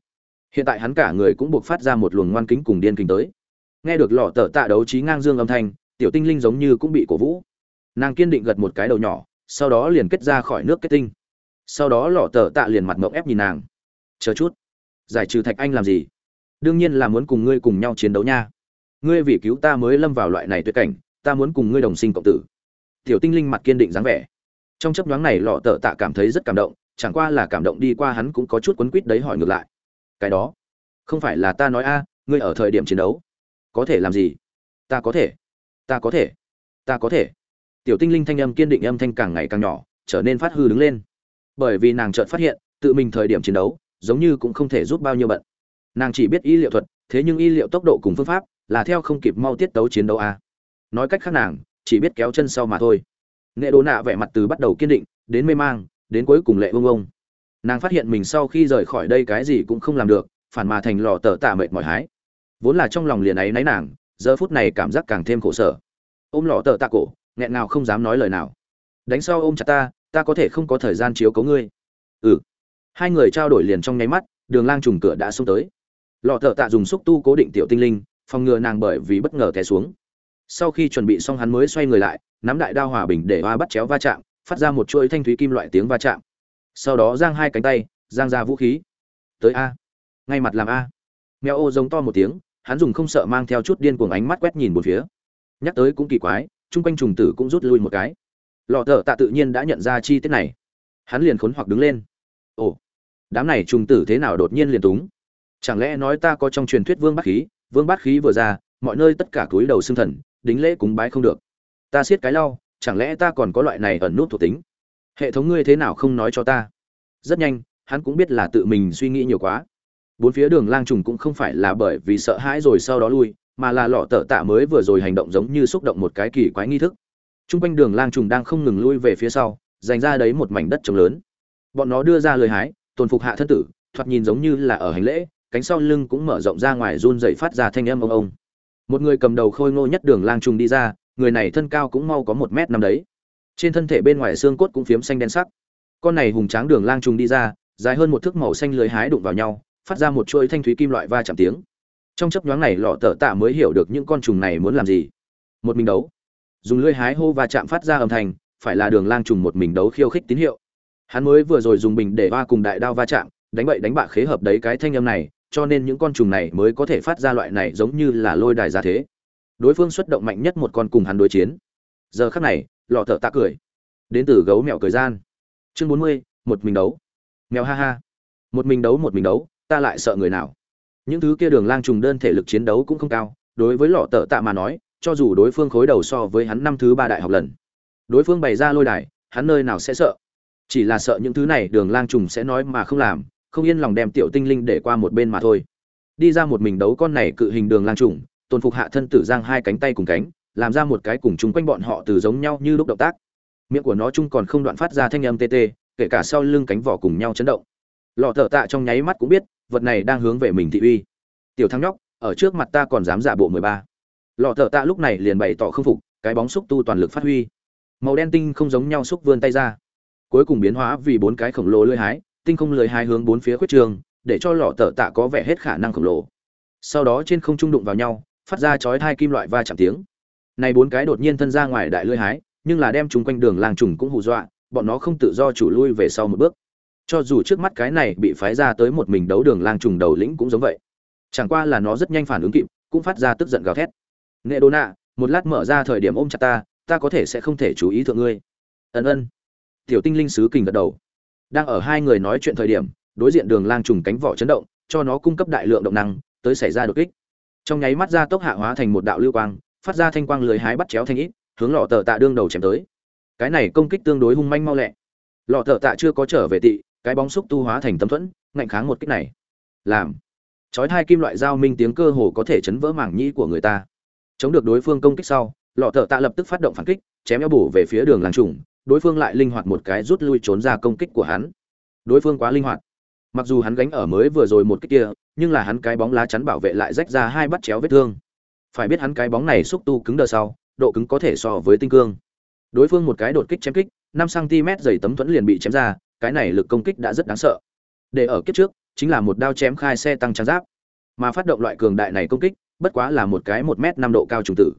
Hiện tại hắn cả người cũng buộc phát ra một luồng ngoan kính cùng điên kinh tới. Nghe được lọ tờ tạ đấu trí ngang dương âm thanh, tiểu tinh linh giống như cũng bị cổ vũ nàng kiên định gật một cái đầu nhỏ, sau đó liền kết ra khỏi nước kết tinh. Sau đó lọ tờ tạ liền mặt mộng ép nhìn nàng. Chờ chút, giải trừ thạch anh làm gì? Đương nhiên là muốn cùng ngươi cùng nhau chiến đấu nha. Ngươi vì cứu ta mới lâm vào loại này tuyệt cảnh, ta muốn cùng ngươi đồng sinh cộng tử. Tiểu tinh linh mặt kiên định dáng vẻ. Trong chấp nhoáng này lọ tờ tạ cảm thấy rất cảm động, chẳng qua là cảm động đi qua hắn cũng có chút quấn quýt đấy hỏi ngược lại. Cái đó, không phải là ta nói a, ngươi ở thời điểm chiến đấu, có thể làm gì? Ta có thể, ta có thể, ta có thể tiểu tinh linh thanh âm kiên định âm thanh càng ngày càng nhỏ, trở nên phát hư đứng lên. Bởi vì nàng chợt phát hiện, tự mình thời điểm chiến đấu, giống như cũng không thể giúp bao nhiêu bận. Nàng chỉ biết y liệu thuật, thế nhưng y liệu tốc độ cùng phương pháp là theo không kịp mau tiết tấu chiến đấu a. Nói cách khác nàng, chỉ biết kéo chân sau mà thôi. Nghệ đồ nạ vẻ mặt từ bắt đầu kiên định, đến mê mang, đến cuối cùng lệ vông vông nàng phát hiện mình sau khi rời khỏi đây cái gì cũng không làm được, phản mà thành lò tờ tạ mệt mỏi hái. Vốn là trong lòng liền ấy náy nàng, giờ phút này cảm giác càng thêm khổ sở. Ôm lò tờ tạ cổ nghẹn nào không dám nói lời nào. Đánh sau ôm chặt ta ta có thể không có thời gian chiếu cấu ngươi. Ừ. Hai người trao đổi liền trong nháy mắt, đường lang trùng cửa đã xông tới. Lọ thợ tạ dùng xúc tu cố định tiểu tinh linh, phòng ngừa nàng bởi vì bất ngờ té xuống. Sau khi chuẩn bị xong hắn mới xoay người lại, nắm đại đao hòa bình để hoa bắt chéo va chạm, phát ra một chuỗi thanh thúy kim loại tiếng va chạm. Sau đó giang hai cánh tay, giang ra vũ khí. Tới a. Ngay mặt làm a. Mèo ô giống to một tiếng, hắn dùng không sợ mang theo chút điên cuồng ánh mắt quét nhìn một phía. Nhắc tới cũng kỳ quái chung quanh trùng tử cũng rút lui một cái. Lọ thợ tạ tự nhiên đã nhận ra chi tiết này. Hắn liền khốn hoặc đứng lên. Ồ, đám này trùng tử thế nào đột nhiên liền túng? Chẳng lẽ nói ta có trong truyền thuyết vương bát khí? Vương bát khí vừa ra, mọi nơi tất cả túi đầu xương thần, đính lễ cúng bái không được. Ta siết cái lau, chẳng lẽ ta còn có loại này ẩn nút thuộc tính? Hệ thống ngươi thế nào không nói cho ta? Rất nhanh, hắn cũng biết là tự mình suy nghĩ nhiều quá. Bốn phía đường lang trùng cũng không phải là bởi vì sợ hãi rồi sau đó lui mà là lọ tợ tạ mới vừa rồi hành động giống như xúc động một cái kỳ quái nghi thức. T r u n g quanh đường lang trùng đang không ngừng lui về phía sau, dành ra đấy một mảnh đất trống lớn. Bọn nó đưa ra lời hái, tồn phục hạ thân tử, thoạt nhìn giống như là ở hành lễ, cánh sau lưng cũng mở rộng ra ngoài run dậy phát ra thanh âm ông ông. Một người cầm đầu khôi ngô nhất đường lang trùng đi ra, người này thân cao cũng mau có một mét năm đấy. Trên thân thể bên ngoài xương cốt cũng phiếm xanh đen sắc. Con này hùng tráng đường lang trùng đi ra, dài hơn một thước màu xanh lưới hái đụng vào nhau, phát ra một chuỗi thanh thúy kim loại va chạm tiếng trong chấp nhoáng này lọ tở tạ mới hiểu được những con trùng này muốn làm gì. Một mình đấu. Dùng lưỡi hái hô va chạm phát ra âm thanh, phải là đường lang trùng một mình đấu khiêu khích tín hiệu. Hắn mới vừa rồi dùng bình để va cùng đại đao va chạm, đánh bậy đánh bạ khế hợp đấy cái thanh âm này, cho nên những con trùng này mới có thể phát ra loại này giống như là lôi đài ra thế. Đối phương xuất động mạnh nhất một con cùng hắn đối chiến. Giờ khắc này, lọ thợ tạ cười. Đến từ gấu mèo cười gian. Chương bốn mươi, một mình đấu. Mèo ha ha. Một mình đấu, một mình đấu, ta lại sợ người nào? Những thứ kia đường lang trùng đơn thể lực chiến đấu cũng không cao, đối với lọ tợ tạ mà nói, cho dù đối phương khối đầu so với hắn năm thứ ba đại học lần, đối phương bày ra lôi đài, hắn nơi nào sẽ sợ? Chỉ là sợ những thứ này đường lang trùng sẽ nói mà không làm, không yên lòng đem tiểu tinh linh để qua một bên mà thôi. Đi ra một mình đấu con này cự hình đường lang trùng, tôn phục hạ thân tử giang hai cánh tay cùng cánh, làm ra một cái cùng chung quanh bọn họ từ giống nhau như lúc động tác. Miệng của nó chung còn không đoạn phát ra thanh âm tê tê, kể cả sau lưng cánh vỏ cùng nhau chấn động. Lọ thợ tạ trong nháy mắt cũng biết vật này đang hướng về mình thị uy. Tiểu thăng nhóc, ở trước mặt ta còn dám giả bộ mười ba. Lọ thợ tạ lúc này liền bày tỏ không phục, cái bóng xúc tu toàn lực phát huy. Màu đen tinh không giống nhau xúc vươn tay ra. Cuối cùng biến hóa vì bốn cái khổng lồ lưỡi hái, tinh không lưỡi hái hướng bốn phía khuyết trường, để cho lọ thợ tạ có vẻ hết khả năng khổng lồ. Sau đó trên không trung đụng vào nhau, phát ra chói thai kim loại va chạm tiếng. Này bốn cái đột nhiên thân ra ngoài đại lưỡi hái, nhưng là đem chúng quanh đường làng trùng cũng hù dọa, bọn nó không tự do chủ lui về sau một bước cho dù trước mắt cái này bị phái ra tới một mình đấu đường lang trùng đầu lĩnh cũng giống vậy. Chẳng qua là nó rất nhanh phản ứng kịp, cũng phát ra tức giận gào thét. Nghệ đô nạ, một lát mở ra thời điểm ôm chặt ta ta có thể sẽ không thể chú ý thượng ngươi. Ân ân. Tiểu tinh linh sứ kình gật đầu. Đang ở hai người nói chuyện thời điểm, đối diện đường lang trùng cánh vỏ chấn động, cho nó cung cấp đại lượng động năng, tới xảy ra đột kích. Trong nháy mắt ra tốc hạ hóa thành một đạo lưu quang, phát ra thanh quang lưới hái bắt chéo thanh ít hướng lọ tờ tạ đương đầu chém tới. Cái này công kích tương đối hung manh mau lẹ. Lọ tờ tạ chưa có trở về tị cái bóng xúc tu hóa thành tấm thuẫn, ngạnh kháng một kích này. Làm. Chói hai kim loại dao minh tiếng cơ hồ có thể chấn vỡ mảng nhĩ của người ta. Chống được đối phương công kích sau, lọ thợ tạ lập tức phát động phản kích, chém eo bổ về phía đường làng trùng, đối phương lại linh hoạt một cái rút lui trốn ra công kích của hắn. Đối phương quá linh hoạt. Mặc dù hắn gánh ở mới vừa rồi một kích kia, nhưng là hắn cái bóng lá chắn bảo vệ lại rách ra hai bắt chéo vết thương. Phải biết hắn cái bóng này xúc tu cứng đờ sau, độ cứng có thể so với tinh cương. Đối phương một cái đột kích chém kích, năm cm dày tấm thuẫn liền bị chém ra cái này lực công kích đã rất đáng sợ. Để ở kiếp trước, chính là một đao chém khai xe tăng trang giáp. Mà phát động loại cường đại này công kích, bất quá là một cái một m năm độ cao trùng tử.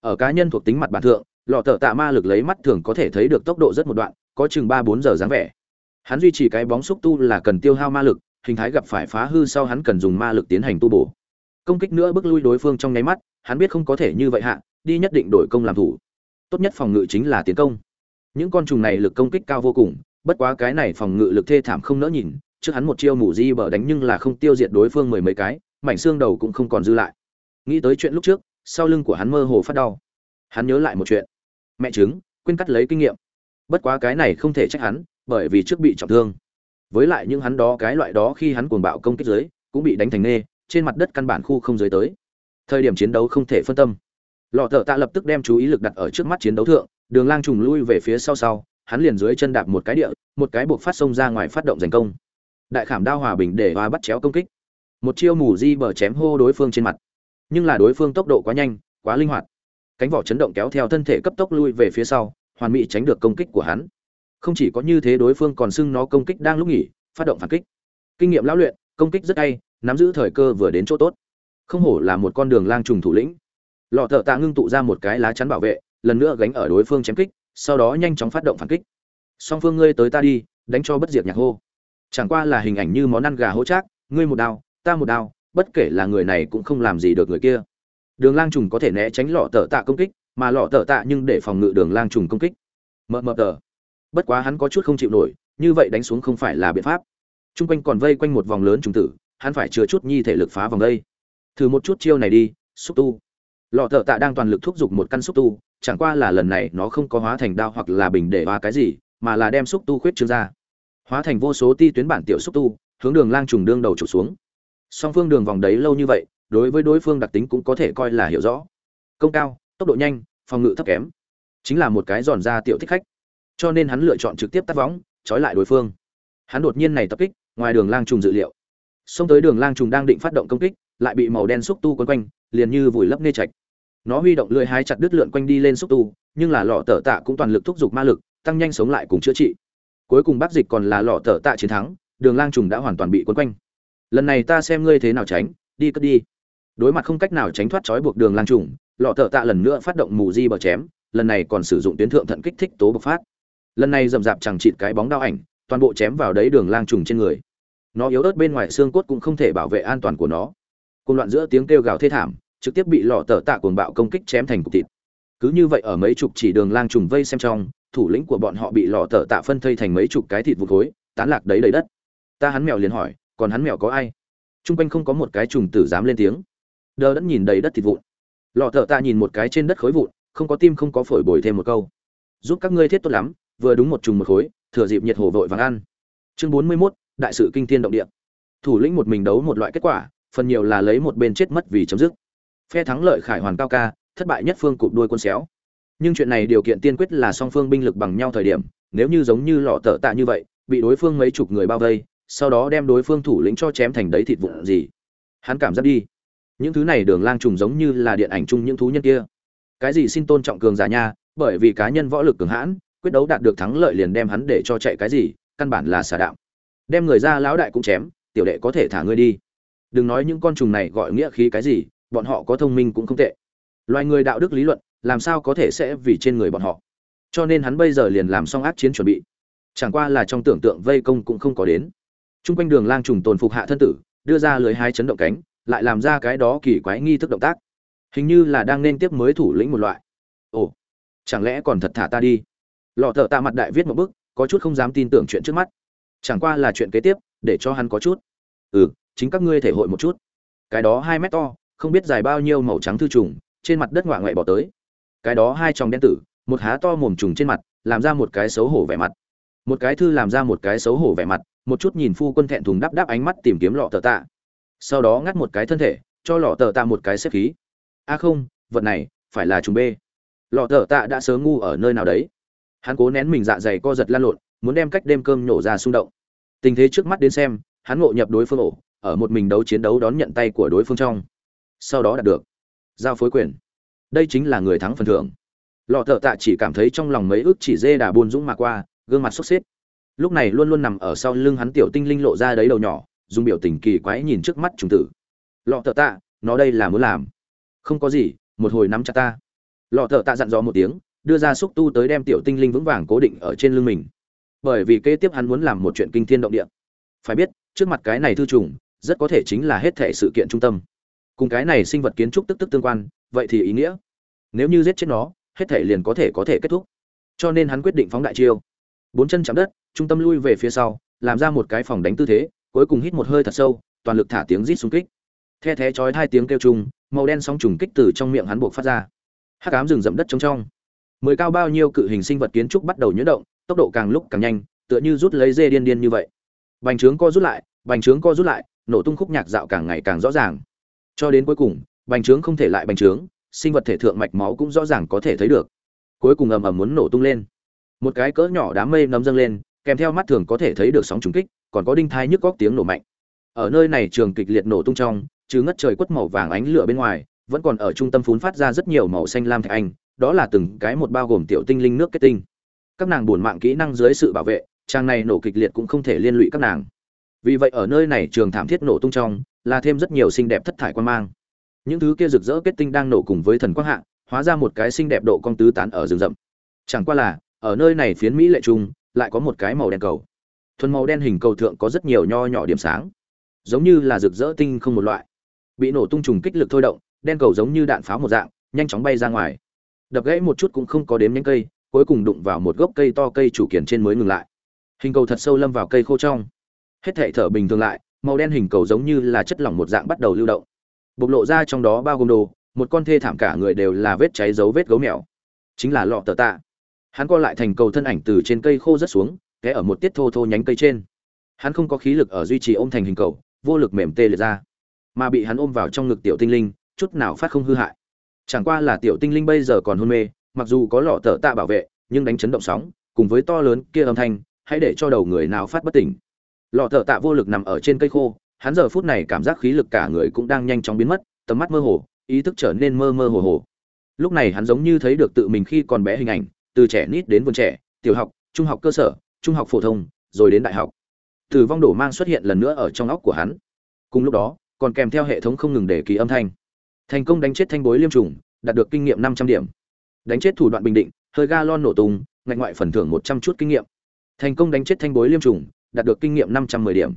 Ở cá nhân thuộc tính mặt bản thượng, lọ tờ tạ ma lực lấy mắt thường có thể thấy được tốc độ rất một đoạn, có chừng ba bốn giờ dáng vẻ. Hắn duy trì cái bóng xúc tu là cần tiêu hao ma lực, hình thái gặp phải phá hư sau hắn cần dùng ma lực tiến hành tu bổ. Công kích nữa bước lui đối phương trong nháy mắt, hắn biết không có thể như vậy hạ, đi nhất định đổi công làm thủ. Tốt nhất phòng ngự chính là tiến công. Những con trùng này lực công kích cao vô cùng bất quá cái này phòng ngự lực thê thảm không nỡ nhìn, trước hắn một chiêu mù di bờ đánh nhưng là không tiêu diệt đối phương mười mấy cái, mảnh xương đầu cũng không còn dư lại. Nghĩ tới chuyện lúc trước, sau lưng của hắn mơ hồ phát đau. Hắn nhớ lại một chuyện. Mẹ chứng quên cắt lấy kinh nghiệm. Bất quá cái này không thể trách hắn, bởi vì trước bị trọng thương. Với lại những hắn đó, cái loại đó khi hắn cuồng bạo công kích dưới, cũng bị đánh thành nê, trên mặt đất căn bản khu không dưới tới. Thời điểm chiến đấu không thể phân tâm. Lọ thợ tạ lập tức đem chú ý lực đặt ở trước mắt chiến đấu thượng, đường lang trùng lui về phía sau sau hắn liền dưới chân đạp một cái địa, một cái buộc phát sông ra ngoài phát động giành công. Đại khảm đao hòa bình để hoa bắt chéo công kích. Một chiêu mù di bờ chém hô đối phương trên mặt. Nhưng là đối phương tốc độ quá nhanh, quá linh hoạt. Cánh vỏ chấn động kéo theo thân thể cấp tốc lui về phía sau, hoàn mỹ tránh được công kích của hắn. Không chỉ có như thế đối phương còn xưng nó công kích đang lúc nghỉ, phát động phản kích. Kinh nghiệm lão luyện, công kích rất hay, nắm giữ thời cơ vừa đến chỗ tốt. Không hổ là một con đường lang trùng thủ lĩnh. Lọ thợ tạ ngưng tụ ra một cái lá chắn bảo vệ, lần nữa gánh ở đối phương chém kích sau đó nhanh chóng phát động phản kích. Song phương ngươi tới ta đi, đánh cho bất diệt nhạc hô. Chẳng qua là hình ảnh như món ăn gà hỗ trác, ngươi một đao, ta một đao, bất kể là người này cũng không làm gì được người kia. Đường lang trùng có thể né tránh lọ tờ tạ công kích, mà lọ tờ tạ nhưng để phòng ngự đường lang trùng công kích. Mờ mờ tờ. Bất quá hắn có chút không chịu nổi, như vậy đánh xuống không phải là biện pháp. T r u n g quanh còn vây quanh một vòng lớn trùng tử, hắn phải chứa chút nhi thể lực phá vòng đây. Thử một chút chiêu này đi, xúc tu lọ thợ tạ đang toàn lực thúc giục một căn xúc tu, chẳng qua là lần này nó không có hóa thành đao hoặc là bình để hoa cái gì, mà là đem xúc tu khuyết trương ra. Hóa thành vô số ti tuyến bản tiểu xúc tu, hướng đường lang trùng đương đầu trục xuống. Song phương đường vòng đấy lâu như vậy, đối với đối phương đặc tính cũng có thể coi là hiểu rõ. Công cao, tốc độ nhanh, phòng ngự thấp kém. Chính là một cái giòn ra tiểu thích khách. Cho nên hắn lựa chọn trực tiếp tắt võng, trói lại đối phương. Hắn đột nhiên này tập kích, ngoài đường lang trùng dự liệu. Xông tới đường lang trùng đang định phát động công kích, lại bị màu đen xúc tu quấn quanh liền như vùi lấp nê trạch. Nó huy động lưỡi hai chặt đứt lượn quanh đi lên xúc tu, nhưng là lọ tở tạ cũng toàn lực thúc giục ma lực, tăng nhanh sống lại cùng chữa trị. Cuối cùng bác dịch còn là lọ tở tạ chiến thắng, đường lang trùng đã hoàn toàn bị quấn quanh. Lần này ta xem ngươi thế nào tránh, đi cất đi. Đối mặt không cách nào tránh thoát trói buộc đường lang trùng, lọ tở tạ lần nữa phát động mù di bờ chém, lần này còn sử dụng tuyến thượng thận kích thích tố bộc phát. Lần này rầm rạp chẳng chịt cái bóng đao ảnh, toàn bộ chém vào đấy đường lang trùng trên người. Nó yếu ớt bên ngoài xương cốt cũng không thể bảo vệ an toàn của nó cùng loạn giữa tiếng kêu gào thê thảm trực tiếp bị lọ tờ tạ cuồng bạo công kích chém thành cục thịt. Cứ như vậy ở mấy chục chỉ đường lang trùng vây xem trong thủ lĩnh của bọn họ bị lọ tờ tạ phân thây thành mấy chục cái thịt vụt khối tán lạc đấy đầy đất. Ta hắn mèo liền hỏi còn hắn mèo có ai? T r u n g quanh không có một cái trùng tử dám lên tiếng. Đờ đẫn nhìn đầy đất thịt vụn. Lọ thợ tạ nhìn một cái trên đất khối vụn không có tim không có phổi bồi thêm một câu. Giúp các ngươi thiết tốt lắm vừa đúng một trùng một khối thừa dịp nhiệt hồ vội vàng ăn. Chương bốn mươi 41, đại sự kinh thiên động địa. Thủ lĩnh một mình đấu một loại kết quả phần nhiều là lấy một bên chết mất vì chấm dứt. Phe thắng lợi khải hoàn cao ca, thất bại nhất phương cụp đuôi quân xéo. Nhưng chuyện này điều kiện tiên quyết là song phương binh lực bằng nhau thời điểm, nếu như giống như lọ tở tạ như vậy, bị đối phương mấy chục người bao vây, sau đó đem đối phương thủ lĩnh cho chém thành đấy thịt vụn gì. Hắn cảm giác đi. Những thứ này đường lang trùng giống như là điện ảnh chung những thú nhân kia. Cái gì xin tôn trọng cường giả nha, bởi vì cá nhân võ lực cường hãn, quyết đấu đạt được thắng lợi liền đem hắn để cho chạy cái gì, căn bản là xả đạo. Đem người ra lão đại cũng chém, tiểu đệ có thể thả ngươi đi đừng nói những con trùng này gọi nghĩa khí cái gì, bọn họ có thông minh cũng không tệ. Loài người đạo đức lý luận, làm sao có thể sẽ vì trên người bọn họ. Cho nên hắn bây giờ liền làm xong ác chiến chuẩn bị. Chẳng qua là trong tưởng tượng vây công cũng không có đến. T r u n g quanh đường lang trùng tồn phục hạ thân tử, đưa ra lưới hai chấn động cánh, lại làm ra cái đó kỳ quái nghi thức động tác. Hình như là đang nên tiếp mới thủ lĩnh một loại. Ồ, chẳng lẽ còn thật thả ta đi? Lọ thợ tạ mặt đại viết một bức, có chút không dám tin tưởng chuyện trước mắt. Chẳng qua là chuyện kế tiếp, để cho hắn có chút. Ừ chính các ngươi thể hội một chút. Cái đó hai mét to, không biết dài bao nhiêu màu trắng thư trùng, trên mặt đất ngoạ ngoại bỏ tới. Cái đó hai tròng đen tử, một há to mồm trùng trên mặt, làm ra một cái xấu hổ vẻ mặt. Một cái thư làm ra một cái xấu hổ vẻ mặt, một chút nhìn phu quân thẹn thùng đắp đắp ánh mắt tìm kiếm lọ tờ tạ. Sau đó ngắt một cái thân thể, cho lọ tờ tạ một cái xếp khí. A không, vật này, phải là trùng b lọ tờ tạ đã sớm ngu ở nơi nào đấy. Hắn cố nén mình dạ dày co giật lan lộn, muốn đem cách đêm cơm nhổ ra xung động. Tình thế trước mắt đến xem, hắn ngộ nhập đối phương ổ ở một mình đấu chiến đấu đón nhận tay của đối phương trong. Sau đó đạt được giao phối quyền. Đây chính là người thắng phần thưởng. Lọ thợ tạ chỉ cảm thấy trong lòng mấy ước chỉ dê đà buôn dũng mà qua, gương mặt sốt xếp. Lúc này luôn luôn nằm ở sau lưng hắn tiểu tinh linh lộ ra đấy đầu nhỏ, dùng biểu tình kỳ quái nhìn trước mắt trùng tử. Lọ thợ tạ, nó đây là muốn làm. Không có gì, một hồi nắm chặt ta. Lọ thợ tạ dặn dò một tiếng, đưa ra xúc tu tới đem tiểu tinh linh vững vàng cố định ở trên lưng mình. Bởi vì kế tiếp hắn muốn làm một chuyện kinh thiên động địa. Phải biết, trước mặt cái này thư trùng rất có thể chính là hết thể sự kiện trung tâm. Cùng cái này sinh vật kiến trúc tức tức tương quan, vậy thì ý nghĩa. Nếu như giết chết nó, hết thể liền có thể có thể kết thúc. Cho nên hắn quyết định phóng đại chiêu. Bốn chân chạm đất, trung tâm lui về phía sau, làm ra một cái phòng đánh tư thế, cuối cùng hít một hơi thật sâu, toàn lực thả tiếng rít xung kích. The thé chói hai tiếng kêu trùng, màu đen sóng trùng kích từ trong miệng hắn buộc phát ra. Hắc ám rừng rậm đất trống trong. Mười cao bao nhiêu cự hình sinh vật kiến trúc bắt đầu nhuyễn động, tốc độ càng lúc càng nhanh, tựa như rút lấy dê điên điên như vậy. Bành trướng co rút lại, bành trướng co rút lại nổ tung khúc nhạc dạo càng ngày càng rõ ràng. Cho đến cuối cùng, bành trướng không thể lại bành trướng, sinh vật thể thượng mạch máu cũng rõ ràng có thể thấy được. Cuối cùng ầm ầm muốn nổ tung lên. Một cái cỡ nhỏ đám mây nấm dâng lên, kèm theo mắt thường có thể thấy được sóng trùng kích, còn có đinh thai nhức góc tiếng nổ mạnh. Ở nơi này trường kịch liệt nổ tung trong chứ ngất trời quất màu vàng ánh lửa bên ngoài, vẫn còn ở trung tâm phún phát ra rất nhiều màu xanh lam thạch anh đó là từng cái một bao gồm tiểu tinh linh nước kết tinh. Các nàng buồn mạng kỹ năng dưới sự bảo vệ, trang này nổ kịch liệt cũng không thể liên lụy các nàng vì vậy ở nơi này trường thảm thiết nổ tung trong, là thêm rất nhiều xinh đẹp thất thải quan mang. Những thứ kia rực rỡ kết tinh đang nổ cùng với thần quang hạ, hóa ra một cái xinh đẹp độ cong tứ tán ở rừng rậm. Chẳng qua là, ở nơi này phiến mỹ lệ trung, lại có một cái màu đen cầu. Thuần màu đen hình cầu thượng có rất nhiều nho nhỏ điểm sáng. Giống như là rực rỡ tinh không một loại. Bị nổ tung trùng kích lực thôi động, đen cầu giống như đạn pháo một dạng, nhanh chóng bay ra ngoài. Đập gãy một chút cũng không có đếm nhánh cây, cuối cùng đụng vào một gốc cây to cây chủ kiển trên mới ngừng lại. Hình cầu thật sâu lâm vào cây khô trong hết thể thở bình thường lại, màu đen hình cầu giống như là chất lỏng một dạng bắt đầu lưu động. Bộc lộ ra trong đó bao gồm đồ, một con thê thảm cả người đều là vết cháy dấu vết gấu mèo. Chính là lọ tờ tạ. Hắn co lại thành cầu thân ảnh từ trên cây khô rất xuống, té ở một tiết thô thô nhánh cây trên. Hắn không có khí lực ở duy trì ôm thành hình cầu, vô lực mềm tê liệt ra. Mà bị hắn ôm vào trong ngực tiểu tinh linh, chút nào phát không hư hại. Chẳng qua là tiểu tinh linh bây giờ còn hôn mê, mặc dù có lọ tờ tạ bảo vệ, nhưng đánh chấn động sóng, cùng với to lớn kia âm thanh, hãy để cho đầu người nào phát bất tỉnh lọ thợ tạ vô lực nằm ở trên cây khô, hắn giờ phút này cảm giác khí lực cả người cũng đang nhanh chóng biến mất, tầm mắt mơ hồ, ý thức trở nên mơ mơ hồ hồ. Lúc này hắn giống như thấy được tự mình khi còn bé hình ảnh, từ trẻ nít đến vườn trẻ, tiểu học, trung học cơ sở, trung học phổ thông, rồi đến đại học. Tử vong đổ mang xuất hiện lần nữa ở trong óc của hắn. Cùng lúc đó, còn kèm theo hệ thống không ngừng để kỳ âm thanh. Thành công đánh chết thanh bối liêm trùng, đạt được kinh nghiệm năm trăm điểm. Đánh chết thủ đoạn bình định, hơi ga lon nổ tung, ngạch ngoại phần thưởng một trăm chút kinh nghiệm. Thành công đánh chết thanh bối liêm trùng đạt được kinh nghiệm năm trăm mười điểm.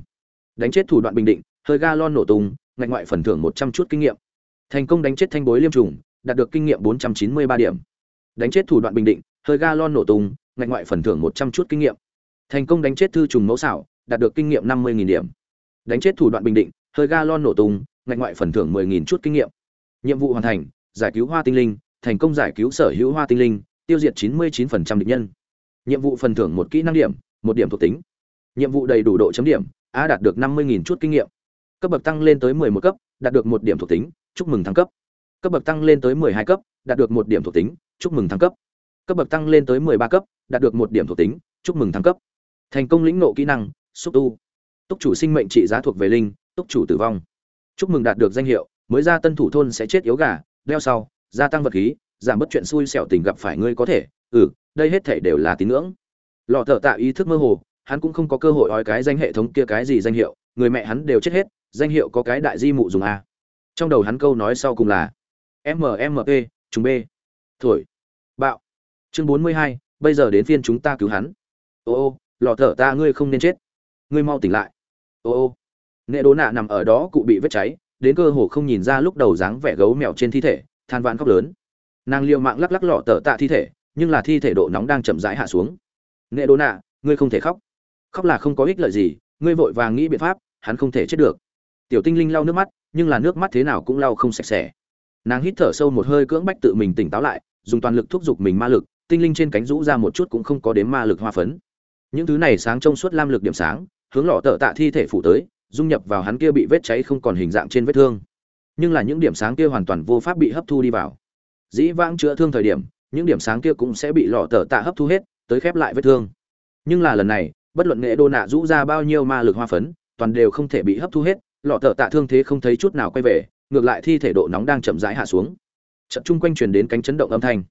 Đánh chết thủ đoạn bình định, hơi ga lon nổ tung, ngạch ngoại phần thưởng một trăm chút kinh nghiệm. Thành công đánh chết thanh bối liêm trùng, đạt được kinh nghiệm bốn trăm chín mươi ba điểm. Đánh chết thủ đoạn bình định, hơi ga lon nổ tung, ngạch ngoại phần thưởng một trăm chút kinh nghiệm. Thành công đánh chết thư trùng mẫu xảo, đạt được kinh nghiệm năm mươi điểm. Đánh chết thủ đoạn bình định, hơi ga lon nổ tung, ngạch ngoại phần thưởng mười nghìn chút kinh nghiệm. Nhiệm vụ hoàn thành, giải cứu hoa tinh linh, thành công giải cứu sở hữu hoa tinh linh, tiêu diệt chín mươi 99% địch nhân. Nhiệm vụ phần thưởng một kỹ năng điểm, một điểm thuộc tính nhiệm vụ đầy đủ độ chấm điểm, a đạt được năm mươi nghìn chút kinh nghiệm. Cấp bậc tăng lên tới mười một cấp, đạt được một điểm thuộc tính, chúc mừng thăng cấp. Cấp bậc tăng lên tới mười hai cấp, đạt được một điểm thuộc tính, chúc mừng thăng cấp. Cấp bậc tăng lên tới mười ba cấp, đạt được một điểm thuộc tính, chúc mừng thăng cấp. Thành công lĩnh nộ kỹ năng, xúc tu. Túc chủ sinh mệnh trị giá thuộc về linh, túc chủ tử vong. Chúc mừng đạt được danh hiệu, mới ra tân thủ thôn sẽ chết yếu gà, đeo sau, gia tăng vật khí, giảm bớt chuyện xui xẻo tình gặp phải ngươi có thể. Ừ đây hết thể đều là tín ngưỡng. Lọ thợ tạo ý thức mơ hồ hắn cũng không có cơ hội ói cái danh hệ thống kia cái gì danh hiệu, người mẹ hắn đều chết hết, danh hiệu có cái đại di mụ dùng a. Trong đầu hắn câu nói sau cùng là mmp chúng b. Thổi. Bạo. Chương bốn mươi hai, bây giờ đến phiên chúng ta cứu hắn. Ô ô lò thở ta ngươi không nên chết. Ngươi mau tỉnh lại. Ô ô. Nệ đố nạ nằm ở đó cụ bị vết cháy, đến cơ hồ không nhìn ra lúc đầu dáng vẻ gấu mèo trên thi thể, than vãn khóc lớn. Nàng liều mạng lắc lắc lọ tờ tạ thi thể, nhưng là thi thể độ nóng đang chậm rãi hạ xuống. Nghệ đố nạ, ngươi không thể khóc khóc là không có ích lợi gì, ngươi vội vàng nghĩ biện pháp, hắn không thể chết được. Tiểu tinh linh lau nước mắt, nhưng là nước mắt thế nào cũng lau không sạch sẽ. Nàng hít thở sâu một hơi cưỡng bách tự mình tỉnh táo lại, dùng toàn lực thúc giục mình ma lực, tinh linh trên cánh rũ ra một chút cũng không có đến ma lực hoa phấn. Những thứ này sáng trong suốt lam lực điểm sáng, hướng lọ tợ tạ thi thể phủ tới, dung nhập vào hắn kia bị vết cháy không còn hình dạng trên vết thương. Nhưng là những điểm sáng kia hoàn toàn vô pháp bị hấp thu đi vào. Dĩ vãng chữa thương thời điểm, những điểm sáng kia cũng sẽ bị lọ tờ tạ hấp thu hết, tới khép lại vết thương. Nhưng là lần này bất luận nghệ đô nạ rũ ra bao nhiêu ma lực hoa phấn, toàn đều không thể bị hấp thu hết, lọ thợ tạ thương thế không thấy chút nào quay về, ngược lại thi thể độ nóng đang chậm rãi hạ xuống. Trận chung quanh truyền đến cánh chấn động âm thanh.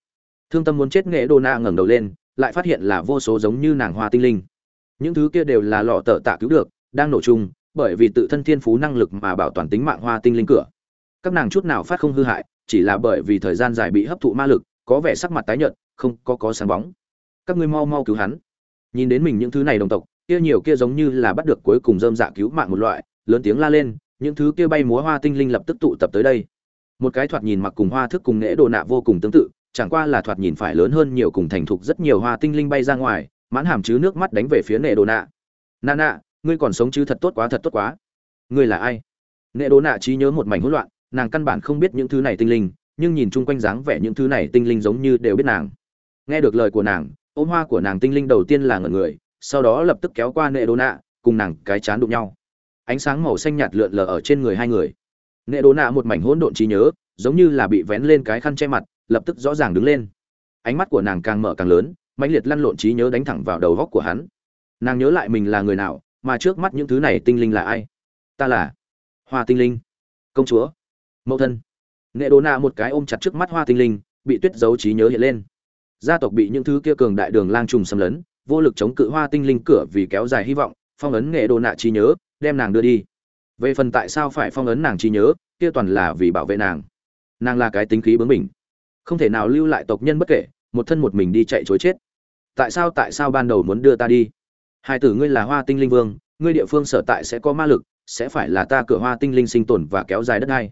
Thương tâm muốn chết nghệ đô nạ ngẩng đầu lên, lại phát hiện là vô số giống như nàng hoa tinh linh. Những thứ kia đều là lọ thợ tạ cứu được, đang nổ chung, bởi vì tự thân thiên phú năng lực mà bảo toàn tính mạng hoa tinh linh cửa. Các nàng chút nào phát không hư hại, chỉ là bởi vì thời gian dài bị hấp thụ ma lực, có vẻ sắc mặt tái nhợt, không có có sáng bóng. Các ngươi mau mau cứu hắn nhìn đến mình những thứ này đồng tộc, kia nhiều kia giống như là bắt được cuối cùng dơm dạ cứu mạng một loại, lớn tiếng la lên, những thứ kia bay múa hoa tinh linh lập tức tụ tập tới đây. Một cái thoạt nhìn mặc cùng hoa thức cùng nghệ đồ nạ vô cùng tương tự, chẳng qua là thoạt nhìn phải lớn hơn nhiều cùng thành thục rất nhiều hoa tinh linh bay ra ngoài, mãn hàm chứ nước mắt đánh về phía nệ đồ nạ. Nà nạ, ngươi còn sống chứ thật tốt quá, thật tốt quá. Ngươi là ai? Nệ đồ nạ trí nhớ một mảnh hỗn loạn, nàng căn bản không biết những thứ này tinh linh, nhưng nhìn chung quanh dáng vẻ những thứ này tinh linh giống như đều biết nàng. Nghe được lời của nàng ôm hoa của nàng tinh linh đầu tiên là ngẩn người, sau đó lập tức kéo qua nệ Đô nạ, cùng nàng cái chán đụng nhau. Ánh sáng màu xanh nhạt lượn lờ ở trên người hai người. Nệ Đô nạ một mảnh hỗn độn trí nhớ, giống như là bị vén lên cái khăn che mặt, lập tức rõ ràng đứng lên. Ánh mắt của nàng càng mở càng lớn, mãnh liệt lăn lộn trí nhớ đánh thẳng vào đầu góc của hắn. Nàng nhớ lại mình là người nào, mà trước mắt những thứ này tinh linh là ai? Ta là hoa tinh linh. Công chúa. Mẫu thân. Nệ đồ nạ một cái ôm chặt trước mắt hoa tinh linh, bị tuyết giấu trí nhớ hiện lên gia tộc bị những thứ kia cường đại đường lang trùng xâm lấn, vô lực chống cự hoa tinh linh cửa vì kéo dài hy vọng, phong ấn nghệ đồ nạ trí nhớ, đem nàng đưa đi. Về phần tại sao phải phong ấn nàng trí nhớ, kia toàn là vì bảo vệ nàng. Nàng là cái tính khí bướng bỉnh. Không thể nào lưu lại tộc nhân bất kể, một thân một mình đi chạy chối chết. Tại sao tại sao ban đầu muốn đưa ta đi? Hai tử ngươi là hoa tinh linh vương, ngươi địa phương sở tại sẽ có ma lực, sẽ phải là ta cửa hoa tinh linh sinh tồn và kéo dài đất hai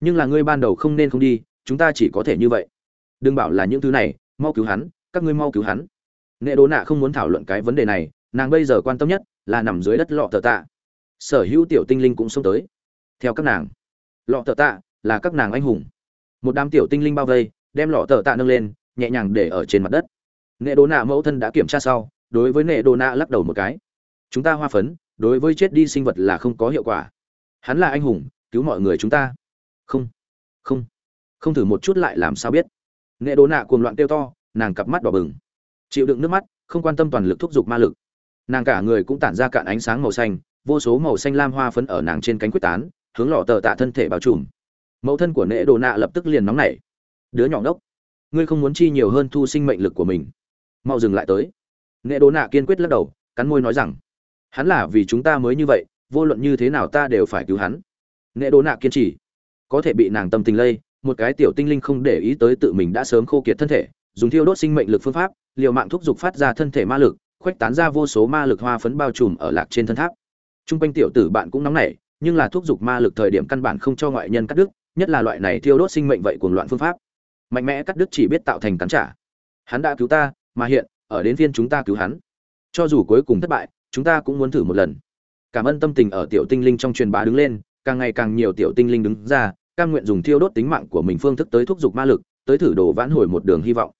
nhưng là ngươi ban đầu không nên không đi, chúng ta chỉ có thể như vậy. Đừng bảo là những thứ này mau cứu hắn, các ngươi mau cứu hắn. Nệ đồ nạ không muốn thảo luận cái vấn đề này, nàng bây giờ quan tâm nhất là nằm dưới đất lọ thợ tạ. Sở hữu tiểu tinh linh cũng xông tới. Theo các nàng, lọ thợ tạ là các nàng anh hùng. Một đám tiểu tinh linh bao vây, đem lọ thợ tạ nâng lên, nhẹ nhàng để ở trên mặt đất. Nệ đồ nạ mẫu thân đã kiểm tra sau, đối với nệ đồ nạ lắc đầu một cái. Chúng ta hoa phấn, đối với chết đi sinh vật là không có hiệu quả. Hắn là anh hùng, cứu mọi người chúng ta. Không không. Không thử một chút lại làm sao biết nghệ đồ nạ cuồng loạn kêu to, nàng cặp mắt đỏ bừng. Chịu đựng nước mắt, không quan tâm toàn lực thúc giục ma lực. Nàng cả người cũng tản ra cạn ánh sáng màu xanh, vô số màu xanh lam hoa phấn ở nàng trên cánh quyết tán, hướng lọ tờ tạ thân thể bao trùm. Mẫu thân của nệ đồ nạ lập tức liền nóng nảy. Đứa nhỏ ngốc, ngươi không muốn chi nhiều hơn thu sinh mệnh lực của mình. Mau dừng lại tới. Nệ đồ nạ kiên quyết lắc đầu, cắn môi nói rằng, hắn là vì chúng ta mới như vậy, vô luận như thế nào ta đều phải cứu hắn. Nệ đồ nạ kiên trì, có thể bị nàng tâm tình lây một cái tiểu tinh linh không để ý tới tự mình đã sớm khô kiệt thân thể dùng thiêu đốt sinh mệnh lực phương pháp liều mạng thúc giục phát ra thân thể ma lực khuếch tán ra vô số ma lực hoa phấn bao trùm ở lạc trên thân tháp Trung quanh tiểu tử bạn cũng nóng nảy, nhưng là thúc giục ma lực thời điểm căn bản không cho ngoại nhân cắt đứt, nhất là loại này thiêu đốt sinh mệnh vậy cuồng loạn phương pháp. Mạnh mẽ cắt đứt chỉ biết tạo thành cắn trả. Hắn đã cứu ta, mà hiện, ở đến viên chúng ta cứu hắn. Cho dù cuối cùng thất bại, chúng ta cũng muốn thử một lần. Cảm ơn tâm tình ở tiểu tinh linh trong truyền bá đứng lên, càng ngày càng nhiều tiểu tinh linh đứng ra, cam nguyện dùng thiêu đốt tính mạng của mình phương thức tới thúc giục ma lực, tới thử đồ vãn hồi một đường hy vọng.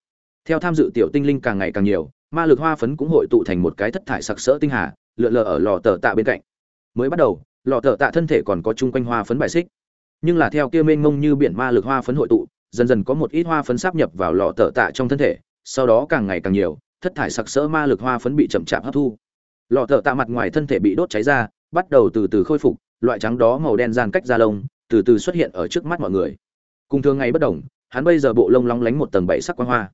Theo tham dự tiểu tinh linh càng ngày càng nhiều, ma lực hoa phấn cũng hội tụ thành một cái thất thải sặc sỡ tinh hà, lượn lờ ở lò tờ tạ bên cạnh. Mới bắt đầu lò thợ tạ thân thể còn có chung quanh hoa phấn bài xích. Nhưng là theo kia mênh mông như biển ma lực hoa phấn hội tụ dần dần có một ít hoa phấn sáp nhập vào lò thợ tạ trong thân thể sau đó càng ngày càng nhiều thất thải sặc sỡ ma lực hoa phấn bị chậm chạp hấp thu. Lò thợ tạ mặt ngoài thân thể bị đốt cháy ra bắt đầu từ từ khôi phục loại trắng đó màu đen gian cách da lông từ từ xuất hiện ở trước mắt mọi người. Cùng thường ngày bất đồng, hắn bây giờ bộ lông long lánh một tầng bảy sắc quang hoa.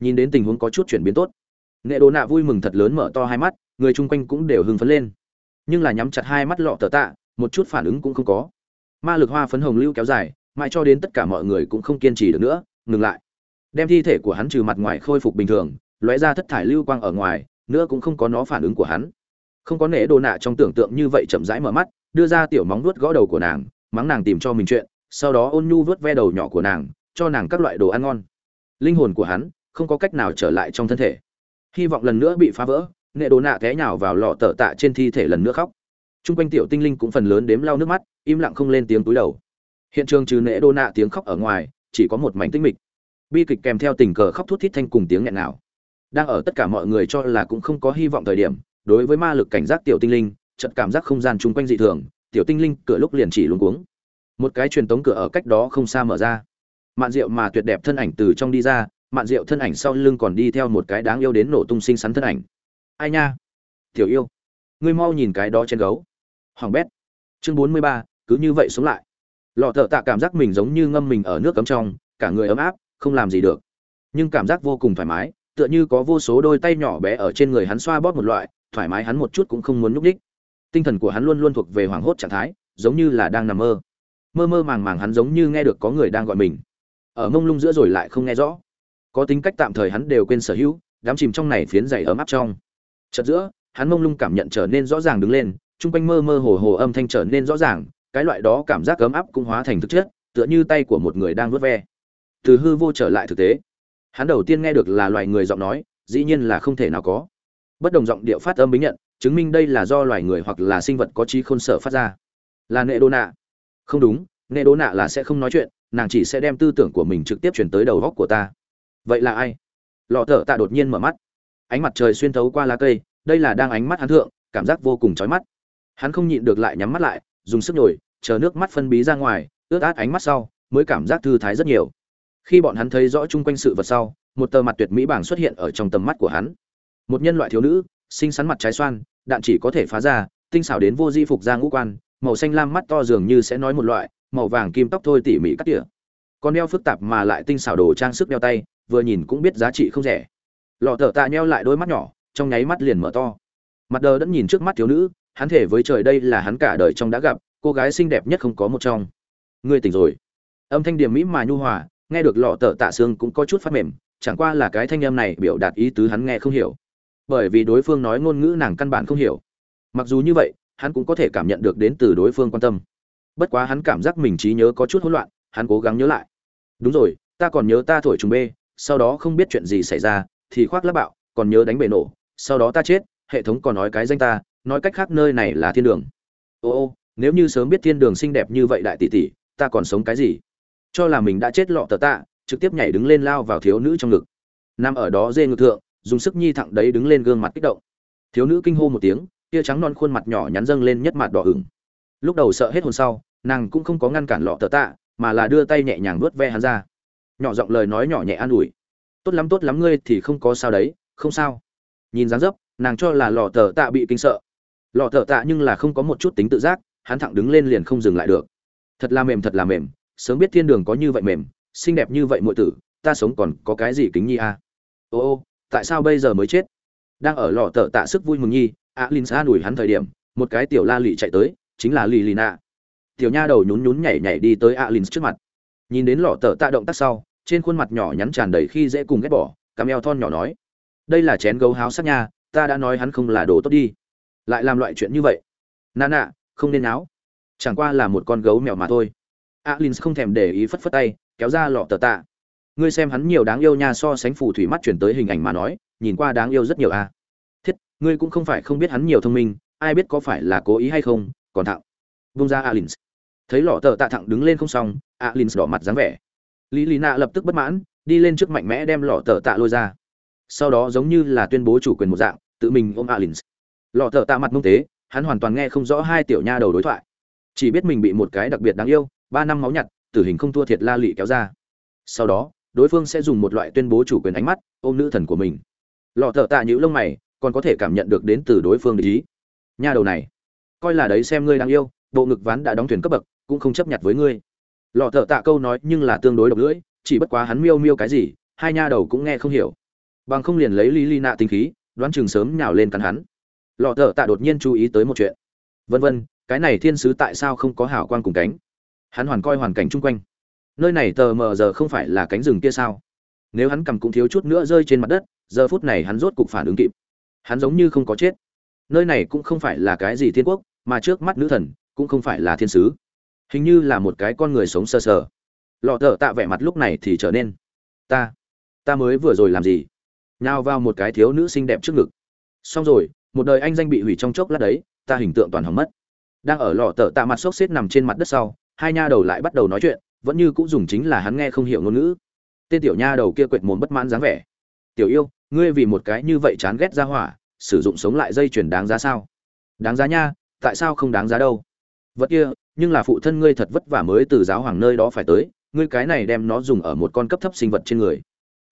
Nhìn đến tình huống có chút chuyển biến tốt. Nghệ đồ nạ vui mừng thật lớn mở to hai mắt, người chung quanh cũng đều hưng phấn lên. Nhưng là nhắm chặt hai mắt lọ tờ tạ, một chút phản ứng cũng không có. Ma lực hoa phấn hồng lưu kéo dài, mãi cho đến tất cả mọi người cũng không kiên trì được nữa, ngừng lại. Đem thi thể của hắn trừ mặt ngoài khôi phục bình thường, lóe ra thất thải lưu quang ở ngoài, nữa cũng không có nó phản ứng của hắn. Không có nể đồ nạ trong tưởng tượng như vậy chậm rãi mở mắt, đưa ra tiểu móng nuốt gõ đầu của nàng mắng nàng tìm cho mình chuyện, sau đó ôn nhu vớt ve đầu nhỏ của nàng, cho nàng các loại đồ ăn ngon. Linh hồn của hắn không có cách nào trở lại trong thân thể. Hy vọng lần nữa bị phá vỡ, nghệ đồ nạ té nhào vào lọ tờ tạ trên thi thể lần nữa khóc. T r u n g quanh tiểu tinh linh cũng phần lớn đếm lau nước mắt, im lặng không lên tiếng túi đầu. Hiện trường trừ nệ đô nạ tiếng khóc ở ngoài, chỉ có một mảnh tinh mịch. Bi kịch kèm theo tình cờ khóc thút thít thanh cùng tiếng nghẹn nào đang ở tất cả mọi người cho là cũng không có hy vọng thời điểm, đối với ma lực cảnh giác tiểu tinh linh chật cảm giác không gian chung quanh dị thường tiểu tinh linh cửa lúc liền chỉ luống cuống. Một cái truyền tống cửa ở cách đó không xa mở ra. Mạn rượu mà tuyệt đẹp thân ảnh từ trong đi ra, mạn rượu thân ảnh sau lưng còn đi theo một cái đáng yêu đến nổ tung sinh sắn thân ảnh. Ai nha? Tiểu yêu. Ngươi mau nhìn cái đó trên gấu. Hoàng bét. Chương bốn mươi ba, cứ như vậy sống lại. Lọ thợ tạ cảm giác mình giống như ngâm mình ở nước cấm trong, cả người ấm áp, không làm gì được. Nhưng cảm giác vô cùng thoải mái, tựa như có vô số đôi tay nhỏ bé ở trên người hắn xoa bóp một loại, thoải mái hắn một chút cũng không muốn nhúc nhích tinh thần của hắn luôn luôn thuộc về hoảng hốt trạng thái, giống như là đang nằm mơ. Mơ mơ màng màng hắn giống như nghe được có người đang gọi mình. Ở mông lung giữa rồi lại không nghe rõ. Có tính cách tạm thời hắn đều quên sở hữu, đám chìm trong này phiến dày ấm áp trong. Chợt giữa, hắn mông lung cảm nhận trở nên rõ ràng đứng lên, chung quanh mơ mơ hồ hồ âm thanh trở nên rõ ràng, cái loại đó cảm giác ấm áp cũng hóa thành thực chất, tựa như tay của một người đang vuốt ve. Từ hư vô trở lại thực tế. Hắn đầu tiên nghe được là loài người giọng nói, dĩ nhiên là không thể nào có. Bất đồng giọng điệu phát âm bính nhận chứng minh đây là do loài người hoặc là sinh vật có trí khôn sở phát ra. Là nệ đô nạ. Không đúng, nệ đô nạ là sẽ không nói chuyện, nàng chỉ sẽ đem tư tưởng của mình trực tiếp chuyển tới đầu góc của ta. Vậy là ai? Lọ thở tạ đột nhiên mở mắt. Ánh mặt trời xuyên thấu qua lá cây, đây là đang ánh mắt hắn thượng, cảm giác vô cùng chói mắt. Hắn không nhịn được lại nhắm mắt lại, dùng sức nhồi, chờ nước mắt phân bí ra ngoài, ướt át ánh mắt sau, mới cảm giác thư thái rất nhiều. Khi bọn hắn thấy rõ chung quanh sự vật sau, một tờ mặt tuyệt mỹ bảng xuất hiện ở trong tầm mắt của hắn. Một nhân loại thiếu nữ xinh xắn mặt trái xoan, đạn chỉ có thể phá ra, tinh xảo đến vô di phục ra ngũ quan, màu xanh lam mắt to dường như sẽ nói một loại, màu vàng kim tóc thôi tỉ mỉ cắt tỉa. Con đeo phức tạp mà lại tinh xảo đồ trang sức đeo tay, vừa nhìn cũng biết giá trị không rẻ. Lọ thở tạ nheo lại đôi mắt nhỏ, trong nháy mắt liền mở to. Mặt đờ đẫn nhìn trước mắt thiếu nữ, hắn thể với trời đây là hắn cả đời trong đã gặp, cô gái xinh đẹp nhất không có một trong. Ngươi tỉnh rồi. Âm thanh điểm mỹ mà nhu hòa, nghe được lọ tở tạ xương cũng có chút phát mềm, chẳng qua là cái thanh âm này biểu đạt ý tứ hắn nghe không hiểu bởi vì đối phương nói ngôn ngữ nàng căn bản không hiểu. Mặc dù như vậy, hắn cũng có thể cảm nhận được đến từ đối phương quan tâm. Bất quá hắn cảm giác mình trí nhớ có chút hỗn loạn, hắn cố gắng nhớ lại. Đúng rồi, ta còn nhớ ta thổi trùng bê, sau đó không biết chuyện gì xảy ra, thì khoác lắp bạo, còn nhớ đánh bể nổ, sau đó ta chết, hệ thống còn nói cái danh ta, nói cách khác nơi này là thiên đường. Ô ô, nếu như sớm biết thiên đường xinh đẹp như vậy đại tỷ tỷ, ta còn sống cái gì? Cho là mình đã chết lọ tờ tạ, trực tiếp nhảy đứng lên lao vào thiếu nữ trong ngực. Nằm ở đó dê ngực thượng dùng sức nhi thẳng đấy đứng lên gương mặt kích động. Thiếu nữ kinh hô một tiếng, tia trắng non khuôn mặt nhỏ nhắn dâng lên nhất mặt đỏ ửng. Lúc đầu sợ hết hồn sau, nàng cũng không có ngăn cản lọ tờ tạ, mà là đưa tay nhẹ nhàng vuốt ve hắn ra. Nhỏ giọng lời nói nhỏ nhẹ an ủi. Tốt lắm tốt lắm ngươi thì không có sao đấy, không sao. Nhìn dáng dấp, nàng cho là lọ tờ tạ bị kinh sợ. Lọ tờ tạ nhưng là không có một chút tính tự giác, hắn thẳng đứng lên liền không dừng lại được. Thật là mềm, thật là mềm, sớm biết thiên đường có như vậy mềm, xinh đẹp như vậy muội tử, ta sống còn có cái gì kính nhi a? À? ô ô tại sao bây giờ mới chết? Đang ở lò tờ tạ sức vui mừng nhi, a linh sa đuổi hắn thời điểm, một cái tiểu la lị chạy tới, chính là lì lì nạ. Tiểu nha đầu nhún nhún nhảy nhảy đi tới a linh trước mặt. Nhìn đến lọ tờ tạ động tác sau, trên khuôn mặt nhỏ nhắn tràn đầy khi dễ cùng ghét bỏ cam eo thon nhỏ nói, đây là chén gấu háo sắc nha, ta đã nói hắn không là đồ tốt đi. Lại làm loại chuyện như vậy. Nà nạ không nên áo chẳng qua là một con gấu mèo mà thôi. Alin không thèm để ý phất phất tay, kéo ra lọ tờ tạ ngươi xem hắn nhiều đáng yêu nha, so sánh phù thủy mắt chuyển tới hình ảnh mà nói, nhìn qua đáng yêu rất nhiều a. À. thiết, ngươi cũng không phải không biết hắn nhiều thông minh, ai biết có phải là cố ý hay không, còn thạo. Vung ra alin thấy lọ tờ tạ thẳng đứng lên không xong alin đỏ mặt dáng vẻ. Lý lý nạ lập tức bất mãn, đi lên trước mạnh mẽ đem lọ tờ tạ lôi ra. Sau đó giống như là tuyên bố chủ quyền một dạng, tự mình ôm alin lọ tờ tạ mặt mông tế, hắn hoàn toàn nghe không rõ hai tiểu nha đầu đối thoại. Chỉ biết mình bị một cái đặc biệt đáng yêu, ba năm máu nhặt, tử hình không thua thiệt la lị kéo ra. Sau đó đối phương sẽ dùng một loại tuyên bố chủ quyền ánh mắt, ôm nữ thần của mình. Lọ thợ tạ nhữ lông mày, còn có thể cảm nhận được đến từ đối phương ý. Nha đầu này, coi là đấy xem ngươi đang yêu, bộ ngực ván đã đóng thuyền cấp bậc, cũng không chấp nhận với ngươi. Lọ thợ tạ câu nói nhưng là tương đối độc lưỡi, chỉ bất quá hắn miêu miêu cái gì, hai nha đầu cũng nghe không hiểu. Bằng không liền lấy lý ly nạ tinh khí, đoán chừng sớm nhào lên cắn hắn. Lọ thợ tạ đột nhiên chú ý tới một chuyện. Vân vân, cái này thiên sứ tại sao không có hảo quan cùng cánh? Hắn hoàn coi hoàn cảnh chung quanh nơi này tờ mờ giờ không phải là cánh rừng kia sao? Nếu hắn cầm cũng thiếu chút nữa rơi trên mặt đất, giờ phút này hắn rốt cục phản ứng kịp. Hắn giống như không có chết. Nơi này cũng không phải là cái gì thiên quốc, mà trước mắt nữ thần cũng không phải là thiên sứ. Hình như là một cái con người sống sờ sờ. Lọ thợ tạ vẻ mặt lúc này thì trở nên, ta ta mới vừa rồi làm gì? Nhào vào một cái thiếu nữ xinh đẹp trước ngực. Xong rồi, một đời anh danh bị hủy trong chốc lát đấy, ta hình tượng toàn hỏng mất. Đang ở lọ thợ tạ mặt sốc xếp nằm trên mặt đất sau, hai nha đầu lại bắt đầu nói chuyện vẫn như cũng dùng chính là hắn nghe không hiểu ngôn ngữ. Tên tiểu nha đầu kia quệt mồm bất mãn dáng vẻ. Tiểu yêu, ngươi vì một cái như vậy chán ghét ra hỏa, sử dụng sống lại dây chuyền đáng giá sao? Đáng giá nha, tại sao không đáng giá đâu? Vật kia, nhưng là phụ thân ngươi thật vất vả mới từ giáo hoàng nơi đó phải tới, ngươi cái này đem nó dùng ở một con cấp thấp sinh vật trên người.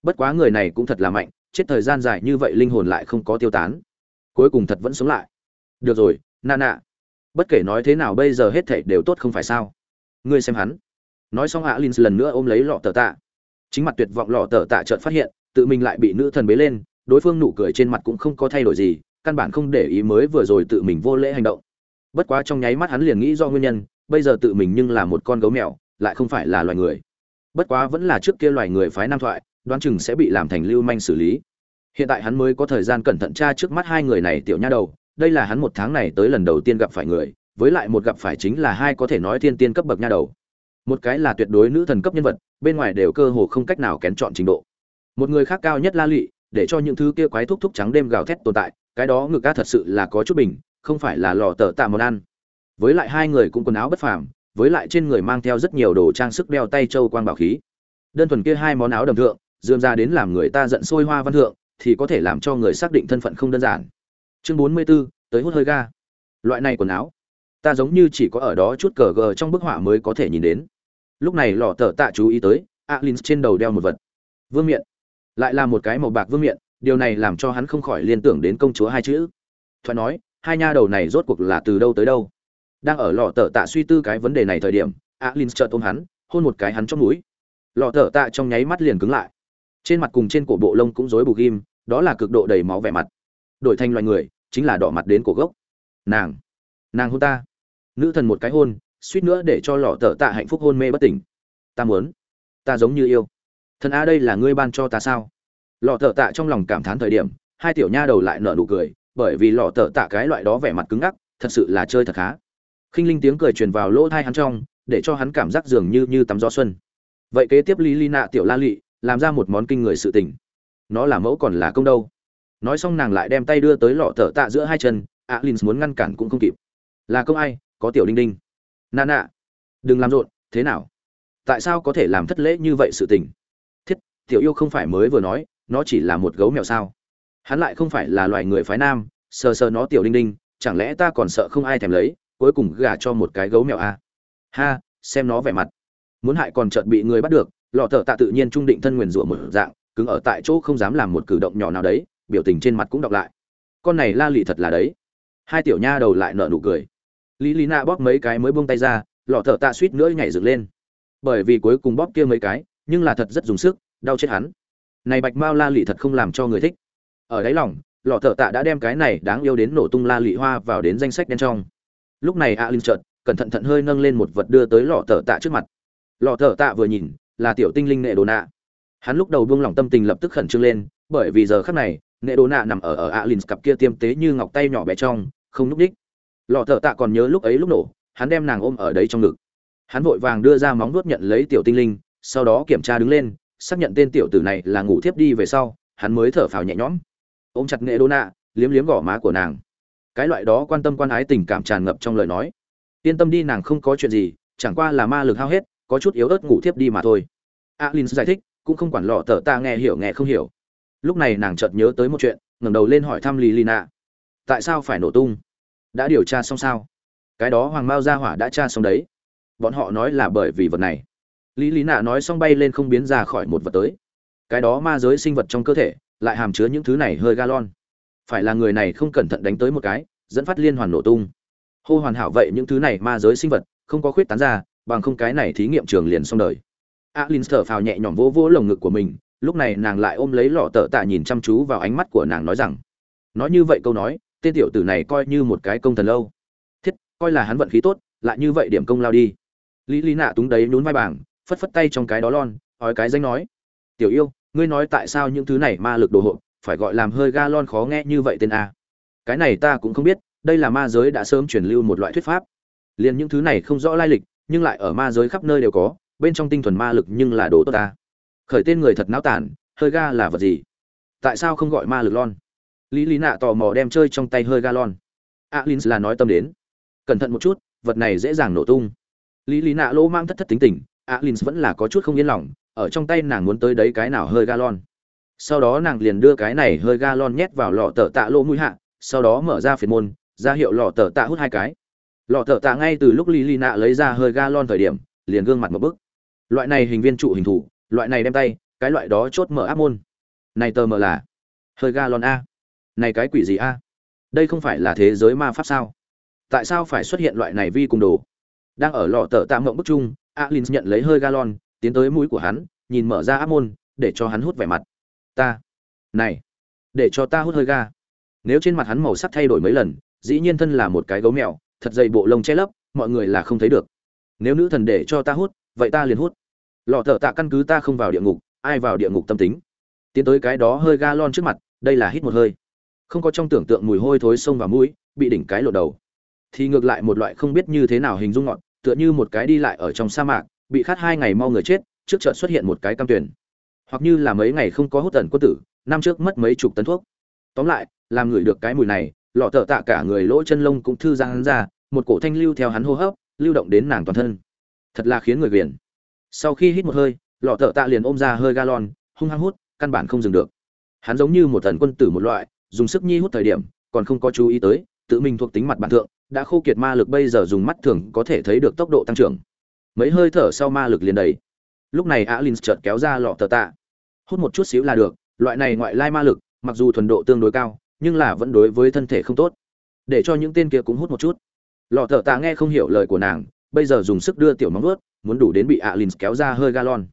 Bất quá người này cũng thật là mạnh, chết thời gian dài như vậy linh hồn lại không có tiêu tán. Cuối cùng thật vẫn sống lại. Được rồi, na nạ bất kể nói thế nào bây giờ hết thảy đều tốt không phải sao? Ngươi xem hắn nói xong ạ à linh lần nữa ôm lấy lọ tờ tạ. Chính mặt tuyệt vọng lọ tờ tạ chợt phát hiện, tự mình lại bị nữ thần bế lên, đối phương nụ cười trên mặt cũng không có thay đổi gì, căn bản không để ý mới vừa rồi tự mình vô lễ hành động. Bất quá trong nháy mắt hắn liền nghĩ do nguyên nhân, bây giờ tự mình nhưng là một con gấu mèo, lại không phải là loài người. Bất quá vẫn là trước kia loài người phái nam thoại, đoán chừng sẽ bị làm thành lưu manh xử lý. Hiện tại hắn mới có thời gian cẩn thận tra trước mắt hai người này tiểu nha đầu, đây là hắn một tháng này tới lần đầu tiên gặp phải người, với lại một gặp phải chính là hai có thể nói thiên tiên cấp bậc nha đầu một cái là tuyệt đối nữ thần cấp nhân vật bên ngoài đều cơ hồ không cách nào kén chọn trình độ. Một người khác cao nhất la lụy để cho những thứ kia quái thúc thúc trắng đêm gào thét tồn tại cái đó ngực ca thật sự là có chút bình không phải là lò tờ tạ món ăn. Với lại hai người cũng quần áo bất phàm với lại trên người mang theo rất nhiều đồ trang sức đeo tay châu quang bảo khí. Đơn thuần kia hai món áo đầm thượng dườm ra đến làm người ta giận sôi hoa văn thượng thì có thể làm cho người xác định thân phận không đơn giản. Chương bốn mươi 44, tới hút hơi ga. Loại này quần áo ta giống như chỉ có ở đó chút cờ gờ trong bức họa mới có thể nhìn đến lúc này lọ tờ tạ chú ý tới, alin trên đầu đeo một vật. Vương miện. Lại là một cái màu bạc vương miện, điều này làm cho hắn không khỏi liên tưởng đến công chúa hai chữ. Thoại nói, hai nha đầu này rốt cuộc là từ đâu tới đâu? Đang ở lọ tờ tạ suy tư cái vấn đề này thời điểm, alin chợt ôm hắn, hôn một cái hắn trong mũi. Lọ tờ tạ trong nháy mắt liền cứng lại. Trên mặt cùng trên cổ bộ lông cũng rối bù ghim, đó là cực độ đầy máu vẻ mặt. Đổi thành loài người, chính là đỏ mặt đến cổ gốc. Nàng. Nàng hôn ta. Nữ thần một cái hôn suýt nữa để cho lọ tờ tạ hạnh phúc hôn mê bất tỉnh. Ta muốn. Ta giống như yêu. Thần a đây là ngươi ban cho ta sao? Lọ tờ tạ trong lòng cảm thán thời điểm, hai tiểu nha đầu lại nở nụ cười, bởi vì lọ tờ tạ cái loại đó vẻ mặt cứng ngắc, thật sự là chơi thật khá. Khinh linh tiếng cười truyền vào lỗ thai hắn trong, để cho hắn cảm giác dường như như tắm gió xuân. Vậy kế tiếp lý ly nạ tiểu la lị, làm ra một món kinh người sự tình. Nó là mẫu còn là công đâu? Nói xong nàng lại đem tay đưa tới lọ tờ tạ giữa hai chân alin muốn ngăn cản cũng không kịp. Là công ai? Có tiểu đinh đinh nà nạ đừng làm rộn, thế nào? Tại sao có thể làm thất lễ như vậy sự tình? Thiết, tiểu yêu không phải mới vừa nói, nó chỉ là một gấu mèo sao? Hắn lại không phải là loài người phái nam, sờ sờ nó tiểu đinh đinh, chẳng lẽ ta còn sợ không ai thèm lấy, cuối cùng gả cho một cái gấu mèo à? ha, xem nó vẻ mặt. Muốn hại còn chợt bị người bắt được, lọ thợ tạ tự nhiên trung định thân nguyền rủa một dạng, cứng ở tại chỗ không dám làm một cử động nhỏ nào đấy, biểu tình trên mặt cũng đọc lại. Con này la lị thật là đấy. Hai tiểu nha đầu lại nở nụ cười lý lý nạ bóp mấy cái mới buông tay ra, lọ thợ tạ suýt nữa nhảy dựng lên. Bởi vì cuối cùng bóp kia mấy cái, nhưng là thật rất dùng sức, đau chết hắn. Này bạch mao la lị thật không làm cho người thích. Ở đáy lòng, lọ thợ tạ đã đem cái này đáng yêu đến nổ tung la lị hoa vào đến danh sách đen trong. Lúc này a linh trợt cẩn thận thận hơi nâng lên một vật đưa tới lọ thợ tạ trước mặt. Lọ thợ tạ vừa nhìn, là tiểu tinh linh nệ đồ nạ hắn lúc đầu buông lỏng tâm tình lập tức khẩn trương lên, bởi vì giờ khắc này, nệ đồ nạ nằm ở ở alin cặp kia tiêm tế như ngọc tay nhỏ bé trong, không núp đích lọ thợ tạ còn nhớ lúc ấy lúc nổ, hắn đem nàng ôm ở đấy trong ngực. Hắn vội vàng đưa ra móng nuốt nhận lấy tiểu tinh linh, sau đó kiểm tra đứng lên, xác nhận tên tiểu tử này là ngủ thiếp đi về sau, hắn mới thở phào nhẹ nhõm. Ôm chặt nghệ đô nạ, liếm liếm gò má của nàng. Cái loại đó quan tâm quan ái tình cảm tràn ngập trong lời nói. Yên tâm đi, nàng không có chuyện gì, chẳng qua là ma lực hao hết, có chút yếu ớt ngủ thiếp đi mà thôi. Alin giải thích, cũng không quản lọ tờ ta nghe hiểu nghe không hiểu. Lúc này nàng chợt nhớ tới một chuyện, ngẩng đầu lên hỏi thăm lì lì nạ tại sao phải nổ tung? Đã điều tra xong sao? Cái đó hoàng mao ra hỏa đã tra xong đấy. Bọn họ nói là bởi vì vật này. Lý lý nạ nói xong bay lên không biến ra khỏi một vật tới. Cái đó ma giới sinh vật trong cơ thể, lại hàm chứa những thứ này hơi ga lon. phải là người này không cẩn thận đánh tới một cái, dẫn phát liên hoàn nổ tung. Hô hoàn hảo vậy những thứ này ma giới sinh vật, không có khuyết tán ra, bằng không cái này thí nghiệm trường liền xong đời. Alin thở phào nhẹ nhõm vỗ vỗ lồng ngực của mình, lúc này nàng lại ôm lấy lọ tợ tạ nhìn chăm chú vào ánh mắt của nàng nói rằng, nói như vậy câu nói tên tiểu tử này coi như một cái công thần lâu. Thiết, coi là hắn vận khí tốt, lại như vậy điểm công lao đi. Lý lý nạ túng đấy nhún vai bảng, phất phất tay trong cái đó lon, ói cái danh nói. Tiểu yêu, ngươi nói tại sao những thứ này ma lực đồ hộ phải gọi làm hơi ga lon khó nghe như vậy tên a. Cái này ta cũng không biết, đây là ma giới đã sớm truyền lưu một loại thuyết pháp. Liền những thứ này không rõ lai lịch, nhưng lại ở ma giới khắp nơi đều có, bên trong tinh thuần ma lực nhưng là đồ tốt ta. Khởi tên người thật náo tản, hơi ga là vật gì? Tại sao không gọi ma lực lon? Lý lý nạ tò mò đem chơi trong tay hơi ga lon alin là nói tâm đến. Cẩn thận một chút, vật này dễ dàng nổ tung. Lý lý nạ lỗ mang thất thất tính tình alin vẫn là có chút không yên lòng, ở trong tay nàng muốn tới đấy cái nào hơi ga lon sau đó nàng liền đưa cái này hơi ga lon nhét vào lọ tờ tạ lỗ mũi hạ, sau đó mở ra phiền môn, ra hiệu lọ tờ tạ hút hai cái. Lọ tờ tạ ngay từ lúc lý lý nạ lấy ra hơi ga lon thời điểm, liền gương mặt một bức. Loại này hình viên trụ hình thủ, loại này đem tay, cái loại đó chốt mở áp môn. Này tờ mờ là, hơi ga lon a này cái quỷ gì a? Đây không phải là thế giới ma pháp sao? Tại sao phải xuất hiện loại này vi cùng đồ? Đang ở lọ tờ tạm mộng bức chung, alin nhận lấy hơi galon, tiến tới mũi của hắn, nhìn mở ra áp môn, để cho hắn hút vẻ mặt. Ta. Này. Để cho ta hút hơi ga. Nếu trên mặt hắn màu sắc thay đổi mấy lần, dĩ nhiên thân là một cái gấu mèo, thật dày bộ lông che lấp, mọi người là không thấy được. Nếu nữ thần để cho ta hút, vậy ta liền hút. Lọ thợ tạ căn cứ ta không vào địa ngục, ai vào địa ngục tâm tính. Tiến tới cái đó hơi ga lon trước mặt, đây là hít một hơi không có trong tưởng tượng mùi hôi thối sông vào mũi, bị đỉnh cái lộ đầu. Thì ngược lại một loại không biết như thế nào hình dung ngọn tựa như một cái đi lại ở trong sa mạc, bị khát hai ngày mau người chết, trước chợ xuất hiện một cái cam tuyển hoặc như là mấy ngày không có hút tần quân tử, năm trước mất mấy chục tấn thuốc. Tóm lại, làm người được cái mùi này, lọ thợ tạ cả người lỗ chân lông cũng thư giang hắn ra, một cổ thanh lưu theo hắn hô hấp, lưu động đến nàng toàn thân. Thật là khiến người viền sau khi hít một hơi, lọ thợ tạ liền ôm ra hơi galon hung hăng hút, căn bản không dừng được. Hắn giống như một thần quân tử một loại dùng sức nhi hút thời điểm, còn không có chú ý tới, tự mình thuộc tính mặt bản thượng, đã khô kiệt ma lực bây giờ dùng mắt thường có thể thấy được tốc độ tăng trưởng. Mấy hơi thở sau ma lực liền đầy. Lúc này alin chợt kéo ra lọ tờ tạ. Hút một chút xíu là được, loại này ngoại lai ma lực, mặc dù thuần độ tương đối cao, nhưng là vẫn đối với thân thể không tốt. Để cho những tên kia cũng hút một chút. Lọ tờ tạ nghe không hiểu lời của nàng, bây giờ dùng sức đưa tiểu móng ướt muốn đủ đến bị alin kéo ra hơi galon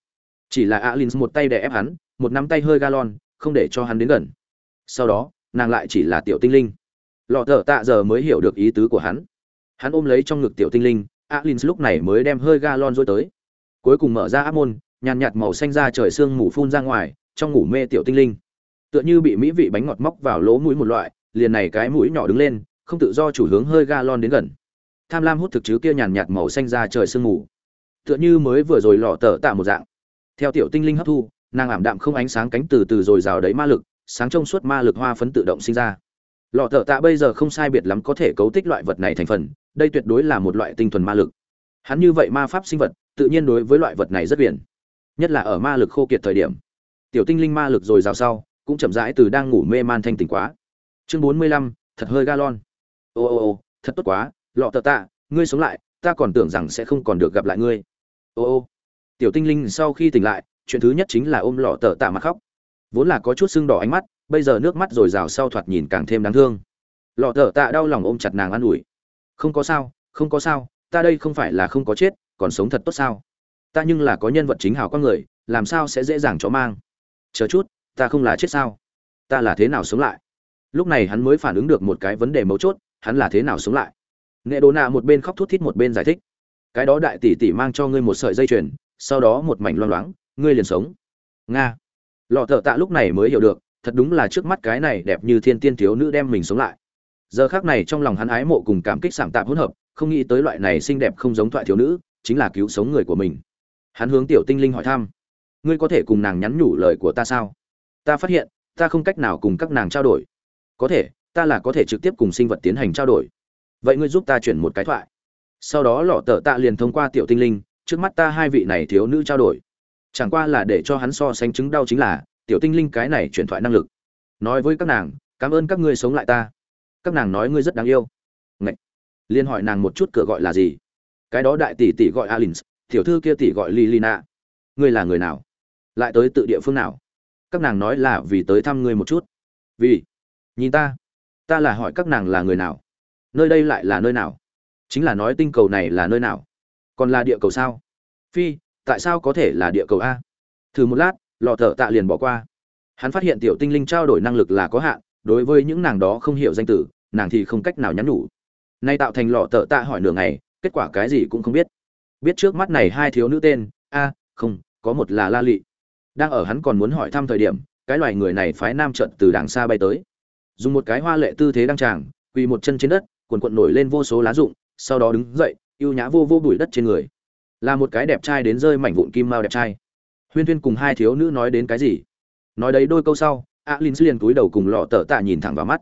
chỉ là alin một tay đè ép hắn, một nắm tay hơi galon không để cho hắn đến gần. Sau đó nàng lại chỉ là tiểu tinh linh. Lọ thợ tạ giờ mới hiểu được ý tứ của hắn. Hắn ôm lấy trong ngực tiểu tinh linh alin lúc này mới đem hơi ga lon dối tới. Cuối cùng mở ra áp môn, nhàn nhạt màu xanh ra trời sương mù phun ra ngoài, trong ngủ mê tiểu tinh linh. Tựa như bị mỹ vị bánh ngọt móc vào lỗ mũi một loại, liền này cái mũi nhỏ đứng lên, không tự do chủ hướng hơi ga lon đến gần. Tham lam hút thực chứ kia nhàn nhạt màu xanh ra trời sương mù. Tựa như mới vừa rồi lọ tờ tạ một dạng. Theo tiểu tinh linh hấp thu, nàng ảm đạm không ánh sáng cánh từ từ rồi rào đấy ma lực sáng trong suốt ma lực hoa phấn tự động sinh ra. Lọ thợ tạ bây giờ không sai biệt lắm có thể cấu tích loại vật này thành phần, đây tuyệt đối là một loại tinh thuần ma lực. Hắn như vậy ma pháp sinh vật, tự nhiên đối với loại vật này rất biển. Nhất là ở ma lực khô kiệt thời điểm. Tiểu tinh linh ma lực rồi rào sau, cũng chậm rãi từ đang ngủ mê man thanh tỉnh quá. Chương bốn mươi lăm, thật hơi galon. Ô ô ô, thật tốt quá, lọ thợ tạ, ngươi sống lại, ta còn tưởng rằng sẽ không còn được gặp lại ngươi. Ô ô. Tiểu tinh linh sau khi tỉnh lại, chuyện thứ nhất chính là ôm lọ tờ tạ mà khóc vốn là có chút sưng đỏ ánh mắt, bây giờ nước mắt rồi rào sau thoạt nhìn càng thêm đáng thương. Lọ thở tạ đau lòng ôm chặt nàng an ủi. Không có sao, không có sao, ta đây không phải là không có chết, còn sống thật tốt sao? Ta nhưng là có nhân vật chính hào con người, làm sao sẽ dễ dàng cho mang? Chờ chút, ta không là chết sao? Ta là thế nào sống lại? Lúc này hắn mới phản ứng được một cái vấn đề mấu chốt, hắn là thế nào sống lại? Nghệ đồ nạ một bên khóc thút thít một bên giải thích. Cái đó đại tỷ tỷ mang cho ngươi một sợi dây chuyền, sau đó một mảnh loang loáng, ngươi liền sống. Nga lọ thợ tạ lúc này mới hiểu được, thật đúng là trước mắt cái này đẹp như thiên tiên thiếu nữ đem mình sống lại. Giờ khác này trong lòng hắn ái mộ cùng cảm kích sảng tạp hỗn hợp, không nghĩ tới loại này xinh đẹp không giống thoại thiếu nữ, chính là cứu sống người của mình. Hắn hướng tiểu tinh linh hỏi thăm, ngươi có thể cùng nàng nhắn nhủ lời của ta sao? Ta phát hiện, ta không cách nào cùng các nàng trao đổi. Có thể, ta là có thể trực tiếp cùng sinh vật tiến hành trao đổi. Vậy ngươi giúp ta chuyển một cái thoại. Sau đó lọ tờ tạ liền thông qua tiểu tinh linh, trước mắt ta hai vị này thiếu nữ trao đổi chẳng qua là để cho hắn so sánh chứng đau chính là, tiểu tinh linh cái này chuyển thoại năng lực. Nói với các nàng, cảm ơn các ngươi sống lại ta. Các nàng nói ngươi rất đáng yêu. Ngậy! liên hỏi nàng một chút cửa gọi là gì. Cái đó đại tỷ tỷ gọi alin tiểu thư kia tỷ gọi lilina. Ngươi là người nào? Lại tới tự địa phương nào? Các nàng nói là vì tới thăm ngươi một chút. Vì? Nhìn ta. Ta là hỏi các nàng là người nào? Nơi đây lại là nơi nào? Chính là nói tinh cầu này là nơi nào? Còn là địa cầu sao? Phi tại sao có thể là địa cầu a? Thử một lát lò thợ tạ liền bỏ qua. Hắn phát hiện tiểu tinh linh trao đổi năng lực là có hạn, đối với những nàng đó không hiểu danh tử, nàng thì không cách nào nhắn nhủ. Nay tạo thành lò thợ tạ hỏi nửa ngày, kết quả cái gì cũng không biết. Biết trước mắt này hai thiếu nữ tên, a, không, có một là la lị. Đang ở hắn còn muốn hỏi thăm thời điểm, cái loài người này phái nam trận từ đàng xa bay tới. Dùng một cái hoa lệ tư thế đăng tràng, quỳ một chân trên đất quần quận nổi lên vô số lá rụng, sau đó đứng dậy ưu nhã vô vô bụi đất trên người là một cái đẹp trai đến rơi mảnh vụn kim mao đẹp trai. Huyên huyên cùng hai thiếu nữ nói đến cái gì? Nói đấy đôi câu sau alin liền cúi đầu cùng lọ tờ tạ nhìn thẳng vào mắt.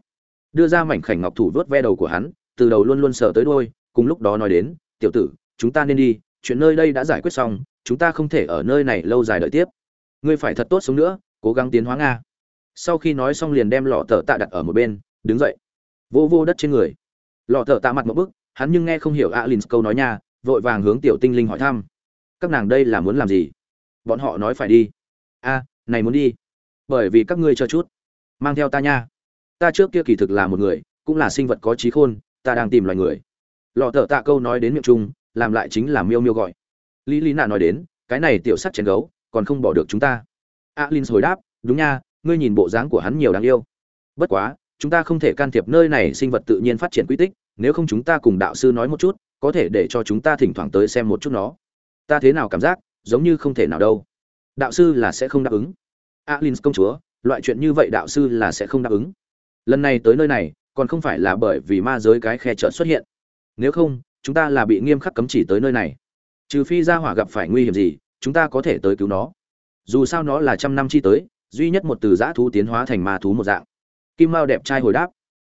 Đưa ra mảnh khảnh ngọc thủ vớt ve đầu của hắn, từ đầu luôn luôn sợ tới đôi cùng lúc đó nói đến, tiểu tử, chúng ta nên đi, chuyện nơi đây đã giải quyết xong, chúng ta không thể ở nơi này lâu dài đợi tiếp. Ngươi phải thật tốt sống nữa, cố gắng tiến hóa nga. Sau khi nói xong liền đem lọ tờ tạ đặt ở một bên, đứng dậy. Vô vô đất trên người. Lọ tờ tạ mặt một bức, hắn nhưng nghe không hiểu alin câu nói nha vội vàng hướng tiểu tinh linh hỏi thăm. Các nàng đây là muốn làm gì? Bọn họ nói phải đi. A, này muốn đi. Bởi vì các ngươi chờ chút. Mang theo ta nha. Ta trước kia kỳ thực là một người, cũng là sinh vật có trí khôn, ta đang tìm loài người. Lọ thợ tạ câu nói đến miệng trung làm lại chính là miêu miêu gọi. Lý lý nạ nói đến, cái này tiểu sắc chén gấu, còn không bỏ được chúng ta. Alin hồi đáp, đúng nha, ngươi nhìn bộ dáng của hắn nhiều đáng yêu. Bất quá, chúng ta không thể can thiệp nơi này sinh vật tự nhiên phát triển quy tích, nếu không chúng ta cùng đạo sư nói một chút có thể để cho chúng ta thỉnh thoảng tới xem một chút nó. Ta thế nào cảm giác, giống như không thể nào đâu. Đạo sư là sẽ không đáp ứng. Alin công chúa, loại chuyện như vậy đạo sư là sẽ không đáp ứng. Lần này tới nơi này, còn không phải là bởi vì ma giới cái khe trợn xuất hiện. Nếu không, chúng ta là bị nghiêm khắc cấm chỉ tới nơi này. Trừ phi ra hỏa gặp phải nguy hiểm gì, chúng ta có thể tới cứu nó. Dù sao nó là trăm năm chi tới, duy nhất một từ giã thú tiến hóa thành ma thú một dạng. Kim mao đẹp trai hồi đáp.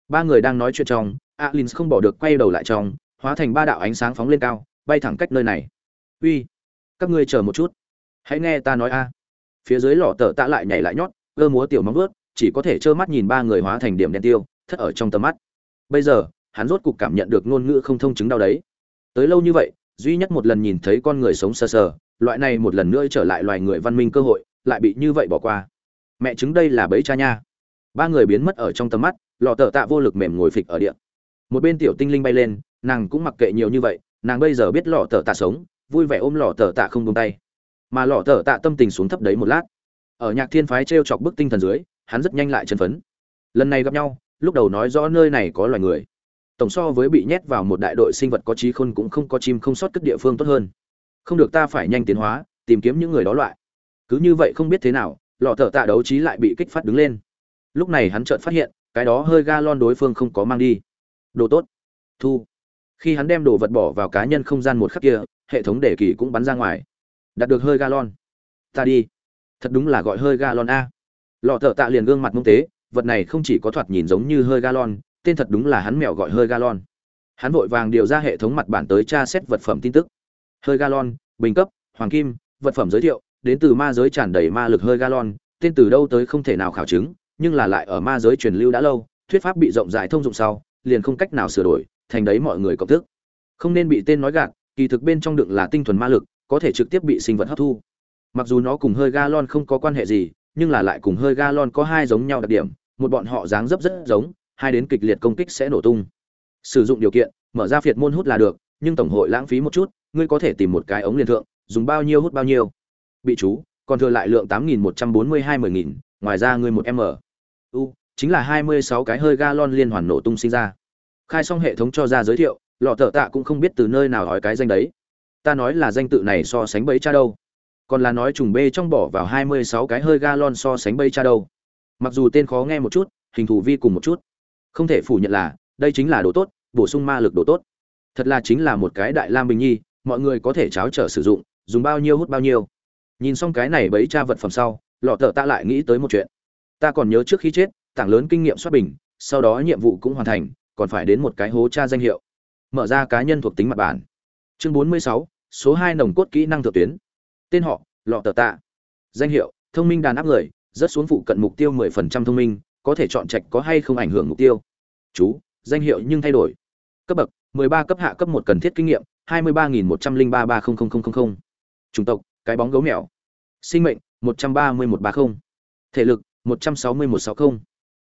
Ba người đang nói chuyện trong alin không bỏ được quay đầu lại trong hóa thành ba đạo ánh sáng phóng lên cao, bay thẳng cách nơi này. Uy, các ngươi chờ một chút. Hãy nghe ta nói a. Phía dưới lò tờ tạ lại nhảy lại nhót, cơ múa tiểu móng ướt chỉ có thể trơ mắt nhìn ba người hóa thành điểm đen tiêu, thất ở trong tầm mắt. Bây giờ, hắn rốt cục cảm nhận được ngôn ngữ không thông chứng đau đấy. Tới lâu như vậy, duy nhất một lần nhìn thấy con người sống sờ sờ, loại này một lần nữa trở lại loài người văn minh cơ hội, lại bị như vậy bỏ qua. Mẹ chứng đây là bấy cha nha. Ba người biến mất ở trong tầm mắt, lọ tờ tạ vô lực mềm ngồi phịch ở điện một bên tiểu tinh linh bay lên nàng cũng mặc kệ nhiều như vậy, nàng bây giờ biết lọ tờ tạ sống, vui vẻ ôm lọ tờ tạ không buông tay. Mà lọ tờ tạ tâm tình xuống thấp đấy một lát. Ở nhạc thiên phái t r e o chọc bức tinh thần dưới, hắn rất nhanh lại chân phấn. Lần này gặp nhau, lúc đầu nói rõ nơi này có loài người. Tổng so với bị nhét vào một đại đội sinh vật có trí khôn cũng không có chim không sót cất địa phương tốt hơn. Không được ta phải nhanh tiến hóa, tìm kiếm những người đó loại. Cứ như vậy không biết thế nào, lọ thợ tạ đấu trí lại bị kích phát đứng lên. Lúc này hắn chợt phát hiện, cái đó hơi ga lon đối phương không có mang đi. Đồ tốt. Thu khi hắn đem đồ vật bỏ vào cá nhân không gian một khắc kia, hệ thống đề kỳ cũng bắn ra ngoài. Đạt được hơi galon. Ta đi. Thật đúng là gọi hơi galon a. Lọ thợ tạ liền gương mặt mông tế, vật này không chỉ có thoạt nhìn giống như hơi galon, tên thật đúng là hắn mèo gọi hơi galon. Hắn vội vàng điều ra hệ thống mặt bản tới tra xét vật phẩm tin tức. Hơi galon, bình cấp, hoàng kim, vật phẩm giới thiệu, đến từ ma giới tràn đầy ma lực hơi galon, tên từ đâu tới không thể nào khảo chứng, nhưng là lại ở ma giới truyền lưu đã lâu, thuyết pháp bị rộng rãi thông dụng sau, liền không cách nào sửa đổi thành đấy mọi người cộng thức. Không nên bị tên nói gạt, kỳ thực bên trong đựng là tinh thuần ma lực, có thể trực tiếp bị sinh vật hấp thu. Mặc dù nó cùng hơi ga lon không có quan hệ gì, nhưng là lại cùng hơi ga lon có hai giống nhau đặc điểm, một bọn họ dáng dấp rất giống, hai đến kịch liệt công kích sẽ nổ tung. Sử dụng điều kiện, mở ra phiệt môn hút là được, nhưng tổng hội lãng phí một chút, ngươi có thể tìm một cái ống liền thượng, dùng bao nhiêu hút bao nhiêu. Bị chú, còn thừa lại lượng tám nghìn một trăm bốn mươi hai mười nghìn, ngoài ra ngươi một m. U, chính là hai mươi sáu cái hơi ga lon liên hoàn nổ tung sinh ra khai xong hệ thống cho ra giới thiệu, lọ thợ tạ cũng không biết từ nơi nào hỏi cái danh đấy. Ta nói là danh tự này so sánh bấy cha đâu. Còn là nói trùng b trong bỏ vào hai mươi sáu cái hơi galon so sánh bấy cha đâu. Mặc dù tên khó nghe một chút, hình thù vi cùng một chút. Không thể phủ nhận là, đây chính là đồ tốt, bổ sung ma lực đồ tốt. Thật là chính là một cái đại lam bình nhi, mọi người có thể cháo trở sử dụng, dùng bao nhiêu hút bao nhiêu. Nhìn xong cái này bấy cha vật phẩm sau, lọ thợ ta lại nghĩ tới một chuyện. Ta còn nhớ trước khi chết, tảng lớn kinh nghiệm soát bình, sau đó nhiệm vụ cũng hoàn thành còn phải đến một cái hố cha danh hiệu. Mở ra cá nhân thuộc tính mặt bản. Chương 46, số 2 nồng cốt kỹ năng thượng tuyến. Tên họ lọ tờ tạ. Danh hiệu thông minh đàn áp người rất xuống phụ cận mục tiêu 10% thông minh có thể chọn trạch có hay không ảnh hưởng mục tiêu. Chú danh hiệu nhưng thay đổi. Cấp bậc 13 cấp hạ cấp một cần thiết kinh nghiệm 23.103-300000. chủng tộc cái bóng gấu mèo. Sinh mệnh 13130 thể lực 160-160.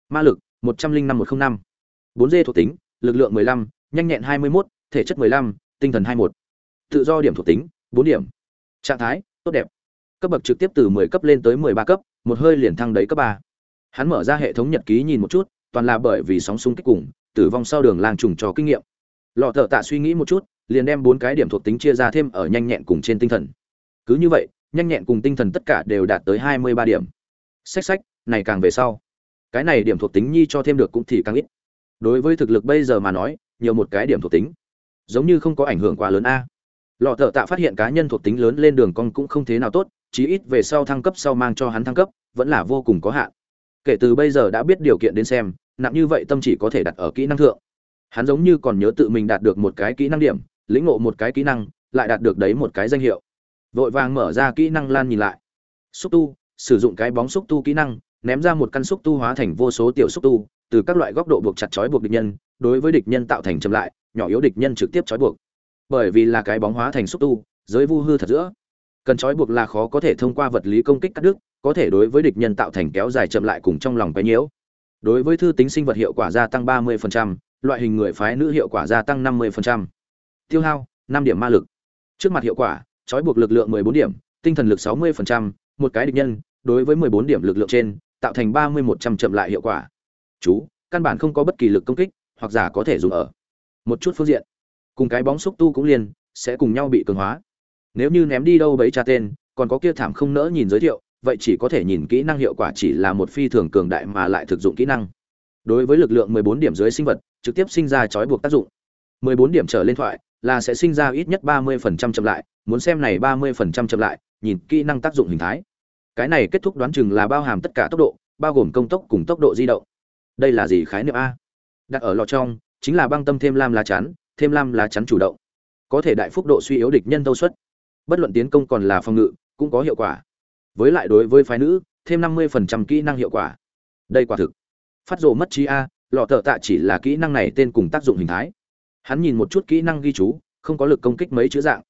ma lực 105-105 bốn d thuộc tính lực lượng 15, nhanh nhẹn 21, thể chất 15, tinh thần 21. Tự do điểm thuộc tính, 4 điểm. Trạng thái, tốt đẹp. Cấp bậc trực tiếp từ 10 cấp lên tới 13 cấp, một hơi liền thăng đấy cấp 3. Hắn mở ra hệ thống nhật ký nhìn một chút, toàn là bởi vì sóng xung kích cùng, tử vong sau đường lang trùng cho kinh nghiệm. Lọ thở tạ suy nghĩ một chút, liền đem bốn cái điểm thuộc tính chia ra thêm ở nhanh nhẹn cùng trên tinh thần. Cứ như vậy, nhanh nhẹn cùng tinh thần tất cả đều đạt tới 23 điểm. Xách xách, này càng về sau, cái này điểm thuộc tính nhi cho thêm được cũng thì càng ít. Đối với thực lực bây giờ mà nói, nhiều một cái điểm thuộc tính. Giống như không có ảnh hưởng quá lớn a. Lọ thợ tạ phát hiện cá nhân thuộc tính lớn lên đường cong cũng không thế nào tốt chí ít về sau thăng cấp sau mang cho hắn thăng cấp vẫn là vô cùng có hạn. Kể từ bây giờ đã biết điều kiện đến xem nặng như vậy tâm chỉ có thể đặt ở kỹ năng thượng. Hắn giống như còn nhớ tự mình đạt được một cái kỹ năng điểm lĩnh ngộ một cái kỹ năng lại đạt được đấy một cái danh hiệu. Vội vàng mở ra kỹ năng lan nhìn lại. Xúc tu sử dụng cái bóng xúc tu kỹ năng ném ra một căn xúc tu hóa thành vô số tiểu xúc tu từ các loại góc độ buộc chặt chói buộc địch nhân đối với địch nhân tạo thành chậm lại nhỏ yếu địch nhân trực tiếp trói buộc. Bởi vì là cái bóng hóa thành xúc tu giới vu hư thật giữa. Cần trói buộc là khó có thể thông qua vật lý công kích cắt đứt có thể đối với địch nhân tạo thành kéo dài chậm lại cùng trong lòng quấy nhiễu. Đối với thư tính sinh vật hiệu quả gia tăng 30%, loại hình người phái nữ hiệu quả gia tăng 50%. tiêu hao 5 điểm ma lực. Trước mặt hiệu quả trói buộc lực lượng 14 điểm tinh thần lực 60%, một cái địch nhân đối với 14 điểm lực lượng trên tạo thành 3100 chậm lại hiệu quả chú, căn bản không có bất kỳ lực công kích, hoặc giả có thể dùng ở một chút phương diện. Cùng cái bóng xúc tu cũng liền sẽ cùng nhau bị cường hóa. Nếu như ném đi đâu bấy tra tên, còn có kia thảm không nỡ nhìn giới thiệu, vậy chỉ có thể nhìn kỹ năng hiệu quả chỉ là một phi thường cường đại mà lại thực dụng kỹ năng. Đối với lực lượng 14 điểm dưới sinh vật, trực tiếp sinh ra trói buộc tác dụng. 14 điểm trở lên thoại là sẽ sinh ra ít nhất 30% chậm lại, muốn xem này 30% chậm lại, nhìn kỹ năng tác dụng hình thái. Cái này kết thúc đoán chừng là bao hàm tất cả tốc độ, bao gồm công tốc cùng tốc độ di động đây là gì khái niệm a? Đặt ở lọ trong, chính là băng tâm thêm lam lá chắn, thêm lam lá chắn chủ động. Có thể đại phúc độ suy yếu địch nhân thâu suất. Bất luận tiến công còn là phòng ngự, cũng có hiệu quả. Với lại đối với phái nữ, thêm năm mươi phần trăm kỹ năng hiệu quả. Đây quả thực. Phát rồ mất trí a lọ thợ tạ chỉ là kỹ năng này tên cùng tác dụng hình thái. Hắn nhìn một chút kỹ năng ghi chú, không có lực công kích mấy chữ dạng.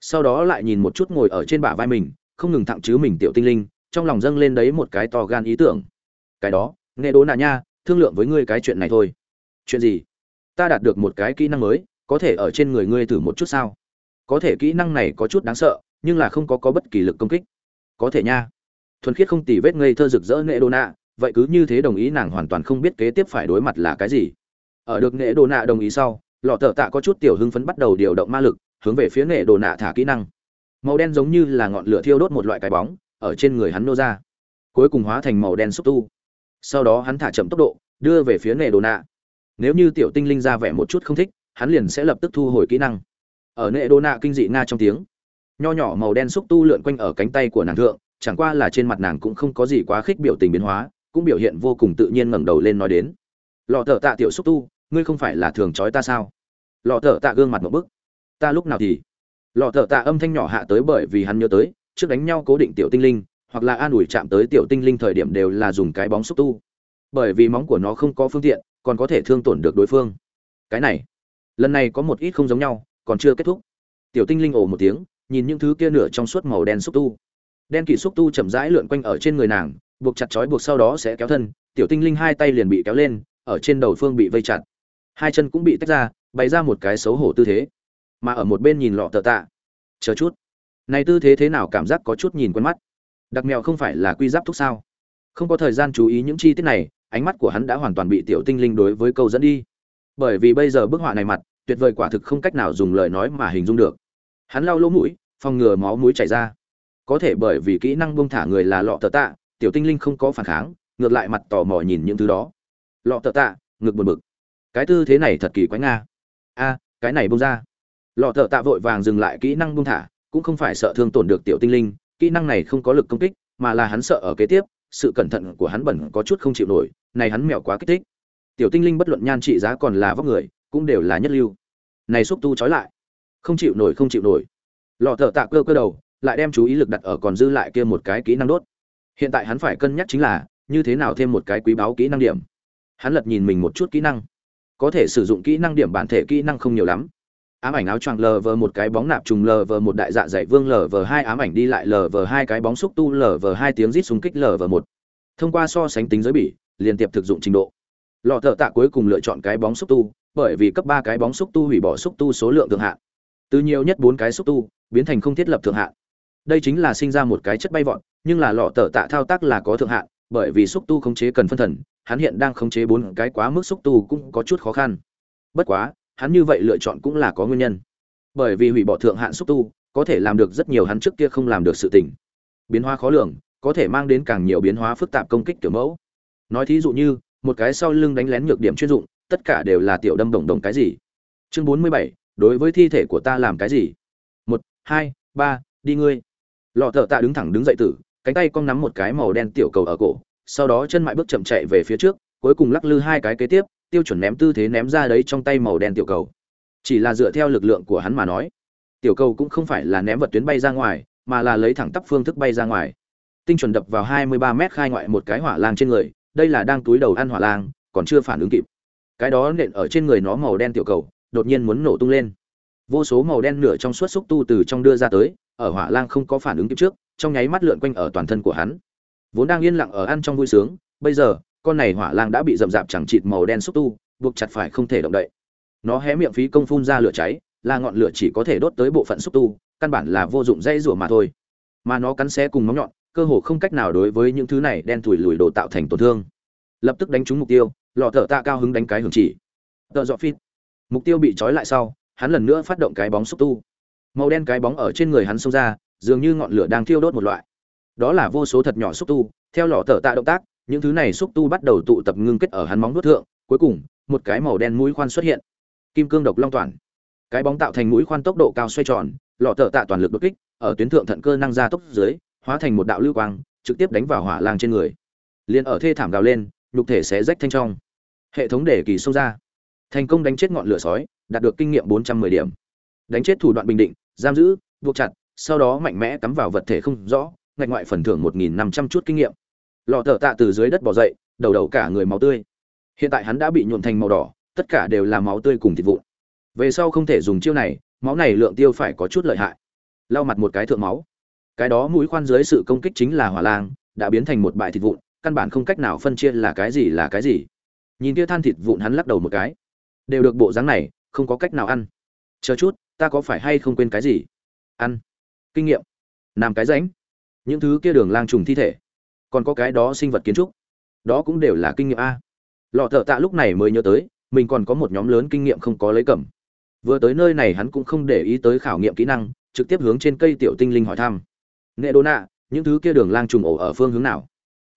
Sau đó lại nhìn một chút ngồi ở trên bả vai mình, không ngừng thẳng chứ mình tiểu tinh linh, trong lòng dâng lên đấy một cái to gan ý tưởng. Cái đó, nghe đố nạ nha thương lượng với ngươi cái chuyện này thôi. Chuyện gì? Ta đạt được một cái kỹ năng mới, có thể ở trên người ngươi thử một chút sao? Có thể kỹ năng này có chút đáng sợ, nhưng là không có có bất kỳ lực công kích. Có thể nha. Thuần khiết không tì vết ngây thơ rực rỡ nệ đô nạ, vậy cứ như thế đồng ý nàng hoàn toàn không biết kế tiếp phải đối mặt là cái gì. Ở được nệ đô nạ đồng ý sau, lọ thở tạ có chút tiểu hưng phấn bắt đầu điều động ma lực, hướng về phía nệ đô nạ thả kỹ năng. Màu đen giống như là ngọn lửa thiêu đốt một loại cái bóng, ở trên người hắn nô ra. Cuối cùng hóa thành màu đen xúc tu sau đó hắn thả chậm tốc độ, đưa về phía nệ đồ nạ. Nếu như tiểu tinh linh ra vẻ một chút không thích, hắn liền sẽ lập tức thu hồi kỹ năng. Ở nệ đồ nạ kinh dị nga trong tiếng, nho nhỏ màu đen xúc tu lượn quanh ở cánh tay của nàng thượng, chẳng qua là trên mặt nàng cũng không có gì quá khích biểu tình biến hóa, cũng biểu hiện vô cùng tự nhiên ngẩng đầu lên nói đến. Lọ thợ tạ tiểu xúc tu, ngươi không phải là thường trói ta sao? Lọ thợ tạ gương mặt một bức. Ta lúc nào thì? Lọ thợ tạ âm thanh nhỏ hạ tới bởi vì hắn nhớ tới, trước đánh nhau cố định tiểu tinh linh hoặc là an ủi chạm tới tiểu tinh linh thời điểm đều là dùng cái bóng xúc tu. Bởi vì móng của nó không có phương tiện, còn có thể thương tổn được đối phương. Cái này, lần này có một ít không giống nhau, còn chưa kết thúc. Tiểu tinh linh ồ một tiếng, nhìn những thứ kia nửa trong suốt màu đen xúc tu. Đen kỳ xúc tu chậm rãi lượn quanh ở trên người nàng, buộc chặt chói buộc sau đó sẽ kéo thân, tiểu tinh linh hai tay liền bị kéo lên, ở trên đầu phương bị vây chặt. Hai chân cũng bị tách ra, bày ra một cái xấu hổ tư thế. Mà ở một bên nhìn lọ tờ tạ. Chờ chút. Này tư thế thế nào cảm giác có chút nhìn quen mắt đặc mèo không phải là quy giáp thúc sao? Không có thời gian chú ý những chi tiết này, ánh mắt của hắn đã hoàn toàn bị tiểu tinh linh đối với câu dẫn đi. Bởi vì bây giờ bức họa này mặt, tuyệt vời quả thực không cách nào dùng lời nói mà hình dung được. Hắn lau lỗ mũi, phòng ngừa máu mũi chảy ra. Có thể bởi vì kỹ năng bông thả người là lọ tờ tạ, tiểu tinh linh không có phản kháng, ngược lại mặt tò mò nhìn những thứ đó. Lọ tờ tạ, ngực buồn bực. Cái tư thế này thật kỳ quái nga. A, cái này bông ra. Lọ tờ tạ vội vàng dừng lại kỹ năng bông thả, cũng không phải sợ thương tổn được tiểu tinh linh kỹ năng này không có lực công kích, mà là hắn sợ ở kế tiếp, sự cẩn thận của hắn bẩn có chút không chịu nổi, này hắn mèo quá kích thích. Tiểu tinh linh bất luận nhan trị giá còn là vóc người, cũng đều là nhất lưu. Này xúc tu trói lại. Không chịu nổi, không chịu nổi. Lọ thợ tạ cơ cơ đầu, lại đem chú ý lực đặt ở còn dư lại kia một cái kỹ năng đốt. Hiện tại hắn phải cân nhắc chính là, như thế nào thêm một cái quý báu kỹ năng điểm. Hắn lật nhìn mình một chút kỹ năng. Có thể sử dụng kỹ năng điểm bản thể kỹ năng không nhiều lắm ám ảnh áo choàng lờ vờ một cái bóng nạp trùng lờ vờ một đại dạ dày vương lờ vờ hai ám ảnh đi lại lờ vờ hai cái bóng xúc tu lờ vờ hai tiếng rít xung kích lờ vờ một. Thông qua so sánh tính giới bỉ liên tiếp thực dụng trình độ. Lọ thợ tạ cuối cùng lựa chọn cái bóng xúc tu, bởi vì cấp ba cái bóng xúc tu hủy bỏ xúc tu số lượng thượng hạn. Từ nhiều nhất bốn cái xúc tu, biến thành không thiết lập thượng hạn. Đây chính là sinh ra một cái chất bay vọt, nhưng là lọ tờ tạ thao tác là có thượng hạn, bởi vì xúc tu khống chế cần phân thần, hắn hiện đang khống chế bốn cái quá mức xúc tu cũng có chút khó khăn. Bất quá hắn như vậy lựa chọn cũng là có nguyên nhân. Bởi vì hủy bỏ thượng hạn xúc tu, có thể làm được rất nhiều hắn trước kia không làm được sự tình. Biến hóa khó lường, có thể mang đến càng nhiều biến hóa phức tạp công kích kiểu mẫu. Nói thí dụ như, một cái sau lưng đánh lén nhược điểm chuyên dụng, tất cả đều là tiểu đâm đồng đồng cái gì? Chương bốn mươi bảy, đối với thi thể của ta làm cái gì? Một, hai, ba, đi ngươi. Lọ thợ tạ đứng thẳng đứng dậy tử, cánh tay cong nắm một cái màu đen tiểu cầu ở cổ, sau đó chân mại bước chậm chạy về phía trước, cuối cùng lắc lư hai cái kế tiếp tiêu chuẩn ném tư thế ném ra đấy trong tay màu đen tiểu cầu. Chỉ là dựa theo lực lượng của hắn mà nói, tiểu cầu cũng không phải là ném vật tuyến bay ra ngoài, mà là lấy thẳng tắp phương thức bay ra ngoài. Tinh chuẩn đập vào 23 mét khai ngoại một cái hỏa lang trên người, đây là đang túi đầu ăn hỏa lang, còn chưa phản ứng kịp. Cái đó nện ở trên người nó màu đen tiểu cầu, đột nhiên muốn nổ tung lên. Vô số màu đen nửa trong suốt xúc tu từ trong đưa ra tới, ở hỏa lang không có phản ứng kịp trước, trong nháy mắt lượn quanh ở toàn thân của hắn. Vốn đang yên lặng ở ăn trong vui sướng, bây giờ con này hỏa lang đã bị rậm rạp chẳng chịt màu đen xúc tu, buộc chặt phải không thể động đậy. Nó hé miệng phí công phun ra lửa cháy, là ngọn lửa chỉ có thể đốt tới bộ phận xúc tu, căn bản là vô dụng dây rủa mà thôi. Mà nó cắn xé cùng móng nhọn, cơ hồ không cách nào đối với những thứ này đen thủi lùi đồ tạo thành tổn thương. Lập tức đánh trúng mục tiêu, lọ thở tạ cao hứng đánh cái hưởng chỉ. Tợ dọ phít. Mục tiêu bị trói lại sau, hắn lần nữa phát động cái bóng xúc tu. Màu đen cái bóng ở trên người hắn xông ra, dường như ngọn lửa đang thiêu đốt một loại. Đó là vô số thật nhỏ xúc tu, theo lọ thở tạ động tác những thứ này xúc tu bắt đầu tụ tập ngưng kết ở hắn móng nuốt thượng, cuối cùng, một cái màu đen mũi khoan xuất hiện. Kim cương độc long toàn. Cái bóng tạo thành mũi khoan tốc độ cao xoay tròn, lọ thợ tạ toàn lực đột kích, ở tuyến thượng thận cơ năng ra tốc dưới, hóa thành một đạo lưu quang, trực tiếp đánh vào hỏa lang trên người. Liền ở thê thảm gào lên, nhục thể sẽ rách thanh trong. Hệ thống để kỳ xông ra. Thành công đánh chết ngọn lửa sói, đạt được kinh nghiệm 410 điểm. Đánh chết thủ đoạn bình định, giam giữ, buộc chặt, sau đó mạnh mẽ cắm vào vật thể không rõ, ngạch ngoại phần thưởng 1.500 chút kinh nghiệm lọ thợ tạ từ dưới đất bỏ dậy, đầu đầu cả người máu tươi. Hiện tại hắn đã bị nhuộn thành màu đỏ, tất cả đều là máu tươi cùng thịt vụn. Về sau không thể dùng chiêu này, máu này lượng tiêu phải có chút lợi hại. Lau mặt một cái thượng máu. Cái đó mũi khoan dưới sự công kích chính là hỏa lang, đã biến thành một bãi thịt vụn, căn bản không cách nào phân chia là cái gì là cái gì. Nhìn kia than thịt vụn hắn lắc đầu một cái. Đều được bộ dáng này, không có cách nào ăn. Chờ chút, ta có phải hay không quên cái gì? Ăn. Kinh nghiệm. Làm cái ránh. Những thứ kia đường lang trùng thi thể còn có cái đó sinh vật kiến trúc. Đó cũng đều là kinh nghiệm a. Lọ thợ tạ lúc này mới nhớ tới, mình còn có một nhóm lớn kinh nghiệm không có lấy cầm. Vừa tới nơi này hắn cũng không để ý tới khảo nghiệm kỹ năng, trực tiếp hướng trên cây tiểu tinh linh hỏi thăm. Nghệ đô nạ, những thứ kia đường lang trùng ổ ở phương hướng nào?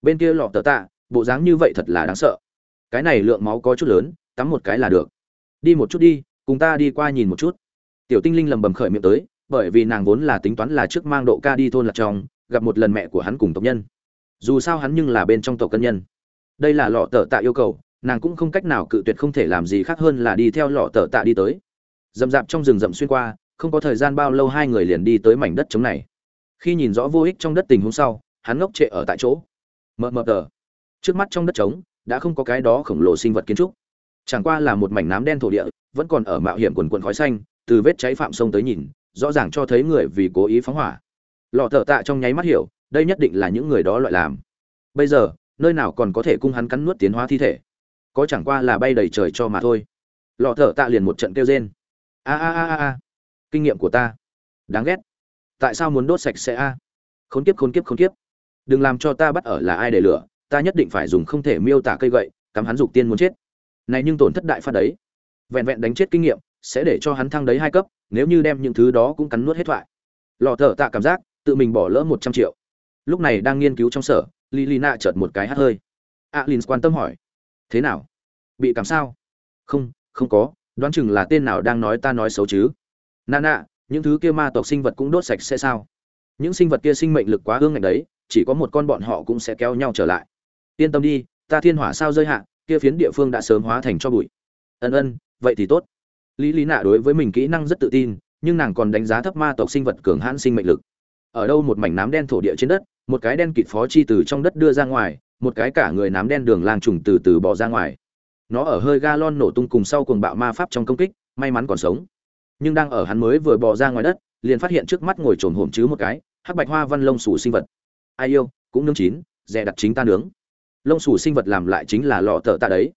Bên kia lọ tờ tạ, bộ dáng như vậy thật là đáng sợ. Cái này lượng máu có chút lớn, tắm một cái là được. Đi một chút đi, cùng ta đi qua nhìn một chút. Tiểu tinh linh lầm bầm khởi miệng tới, bởi vì nàng vốn là tính toán là trước mang độ ca đi thôn lạc trong, gặp một lần mẹ của hắn cùng tộc nhân dù sao hắn nhưng là bên trong tộc cân nhân. Đây là lọ tờ tạ yêu cầu, nàng cũng không cách nào cự tuyệt không thể làm gì khác hơn là đi theo lọ tờ tạ đi tới. Dầm p trong rừng rậm xuyên qua, không có thời gian bao lâu hai người liền đi tới mảnh đất trống này. Khi nhìn rõ vô ích trong đất tình hôm sau, hắn ngốc trệ ở tại chỗ. Mờ mờ tờ. Trước mắt trong đất trống, đã không có cái đó khổng lồ sinh vật kiến trúc. Chẳng qua là một mảnh nám đen thổ địa, vẫn còn ở mạo hiểm quần quần khói xanh, từ vết cháy phạm sông tới nhìn, rõ ràng cho thấy người vì cố ý phóng hỏa. Lọ thợ tạ trong nháy mắt hiểu đây nhất định là những người đó loại làm. Bây giờ, nơi nào còn có thể cung hắn cắn nuốt tiến hóa thi thể? Có chẳng qua là bay đầy trời cho mà thôi. Lọ thở tạ liền một trận kêu rên. A a a a kinh nghiệm của ta. Đáng ghét. Tại sao muốn đốt sạch sẽ a? Khốn kiếp khốn kiếp khốn kiếp. Đừng làm cho ta bắt ở là ai để lửa, ta nhất định phải dùng không thể miêu tả cây gậy, cắm hắn dục tiên muốn chết. Này nhưng tổn thất đại phát đấy. Vẹn vẹn đánh chết kinh nghiệm, sẽ để cho hắn thăng đấy hai cấp, nếu như đem những thứ đó cũng cắn nuốt hết thoại. Lọ thở tạ cảm giác, tự mình bỏ lỡ một trăm triệu lúc này đang nghiên cứu trong sở, lilina chợt một cái hát hơi. Alin quan tâm hỏi, thế nào? Bị cảm sao? Không không có, đoán chừng là tên nào đang nói ta nói xấu chứ. Nana, những thứ kia ma tộc sinh vật cũng đốt sạch sẽ sao? Những sinh vật kia sinh mệnh lực quá hương ngạch đấy, chỉ có một con bọn họ cũng sẽ kéo nhau trở lại. Yên tâm đi, ta thiên hỏa sao rơi hạ, kia phiến địa phương đã sớm hóa thành cho bụi. Ân ân, vậy thì tốt. Lý lý nạ đối với mình kỹ năng rất tự tin, nhưng nàng còn đánh giá thấp ma tộc sinh vật cường hãn sinh mệnh lực ở đâu một mảnh nám đen thổ địa trên đất, một cái đen kịt phó chi từ trong đất đưa ra ngoài, một cái cả người nám đen đường lang trùng từ từ bỏ ra ngoài. Nó ở hơi ga lon nổ tung cùng sau cuồng bạo ma pháp trong công kích, may mắn còn sống. Nhưng đang ở hắn mới vừa bò ra ngoài đất, liền phát hiện trước mắt ngồi trồn hổm chứ một cái, hắc bạch hoa văn lông sủ sinh vật. Ai yêu, cũng nướng chín, dè đặt chính ta nướng. Lông sủ sinh vật làm lại chính là lọ tợ tạ đấy.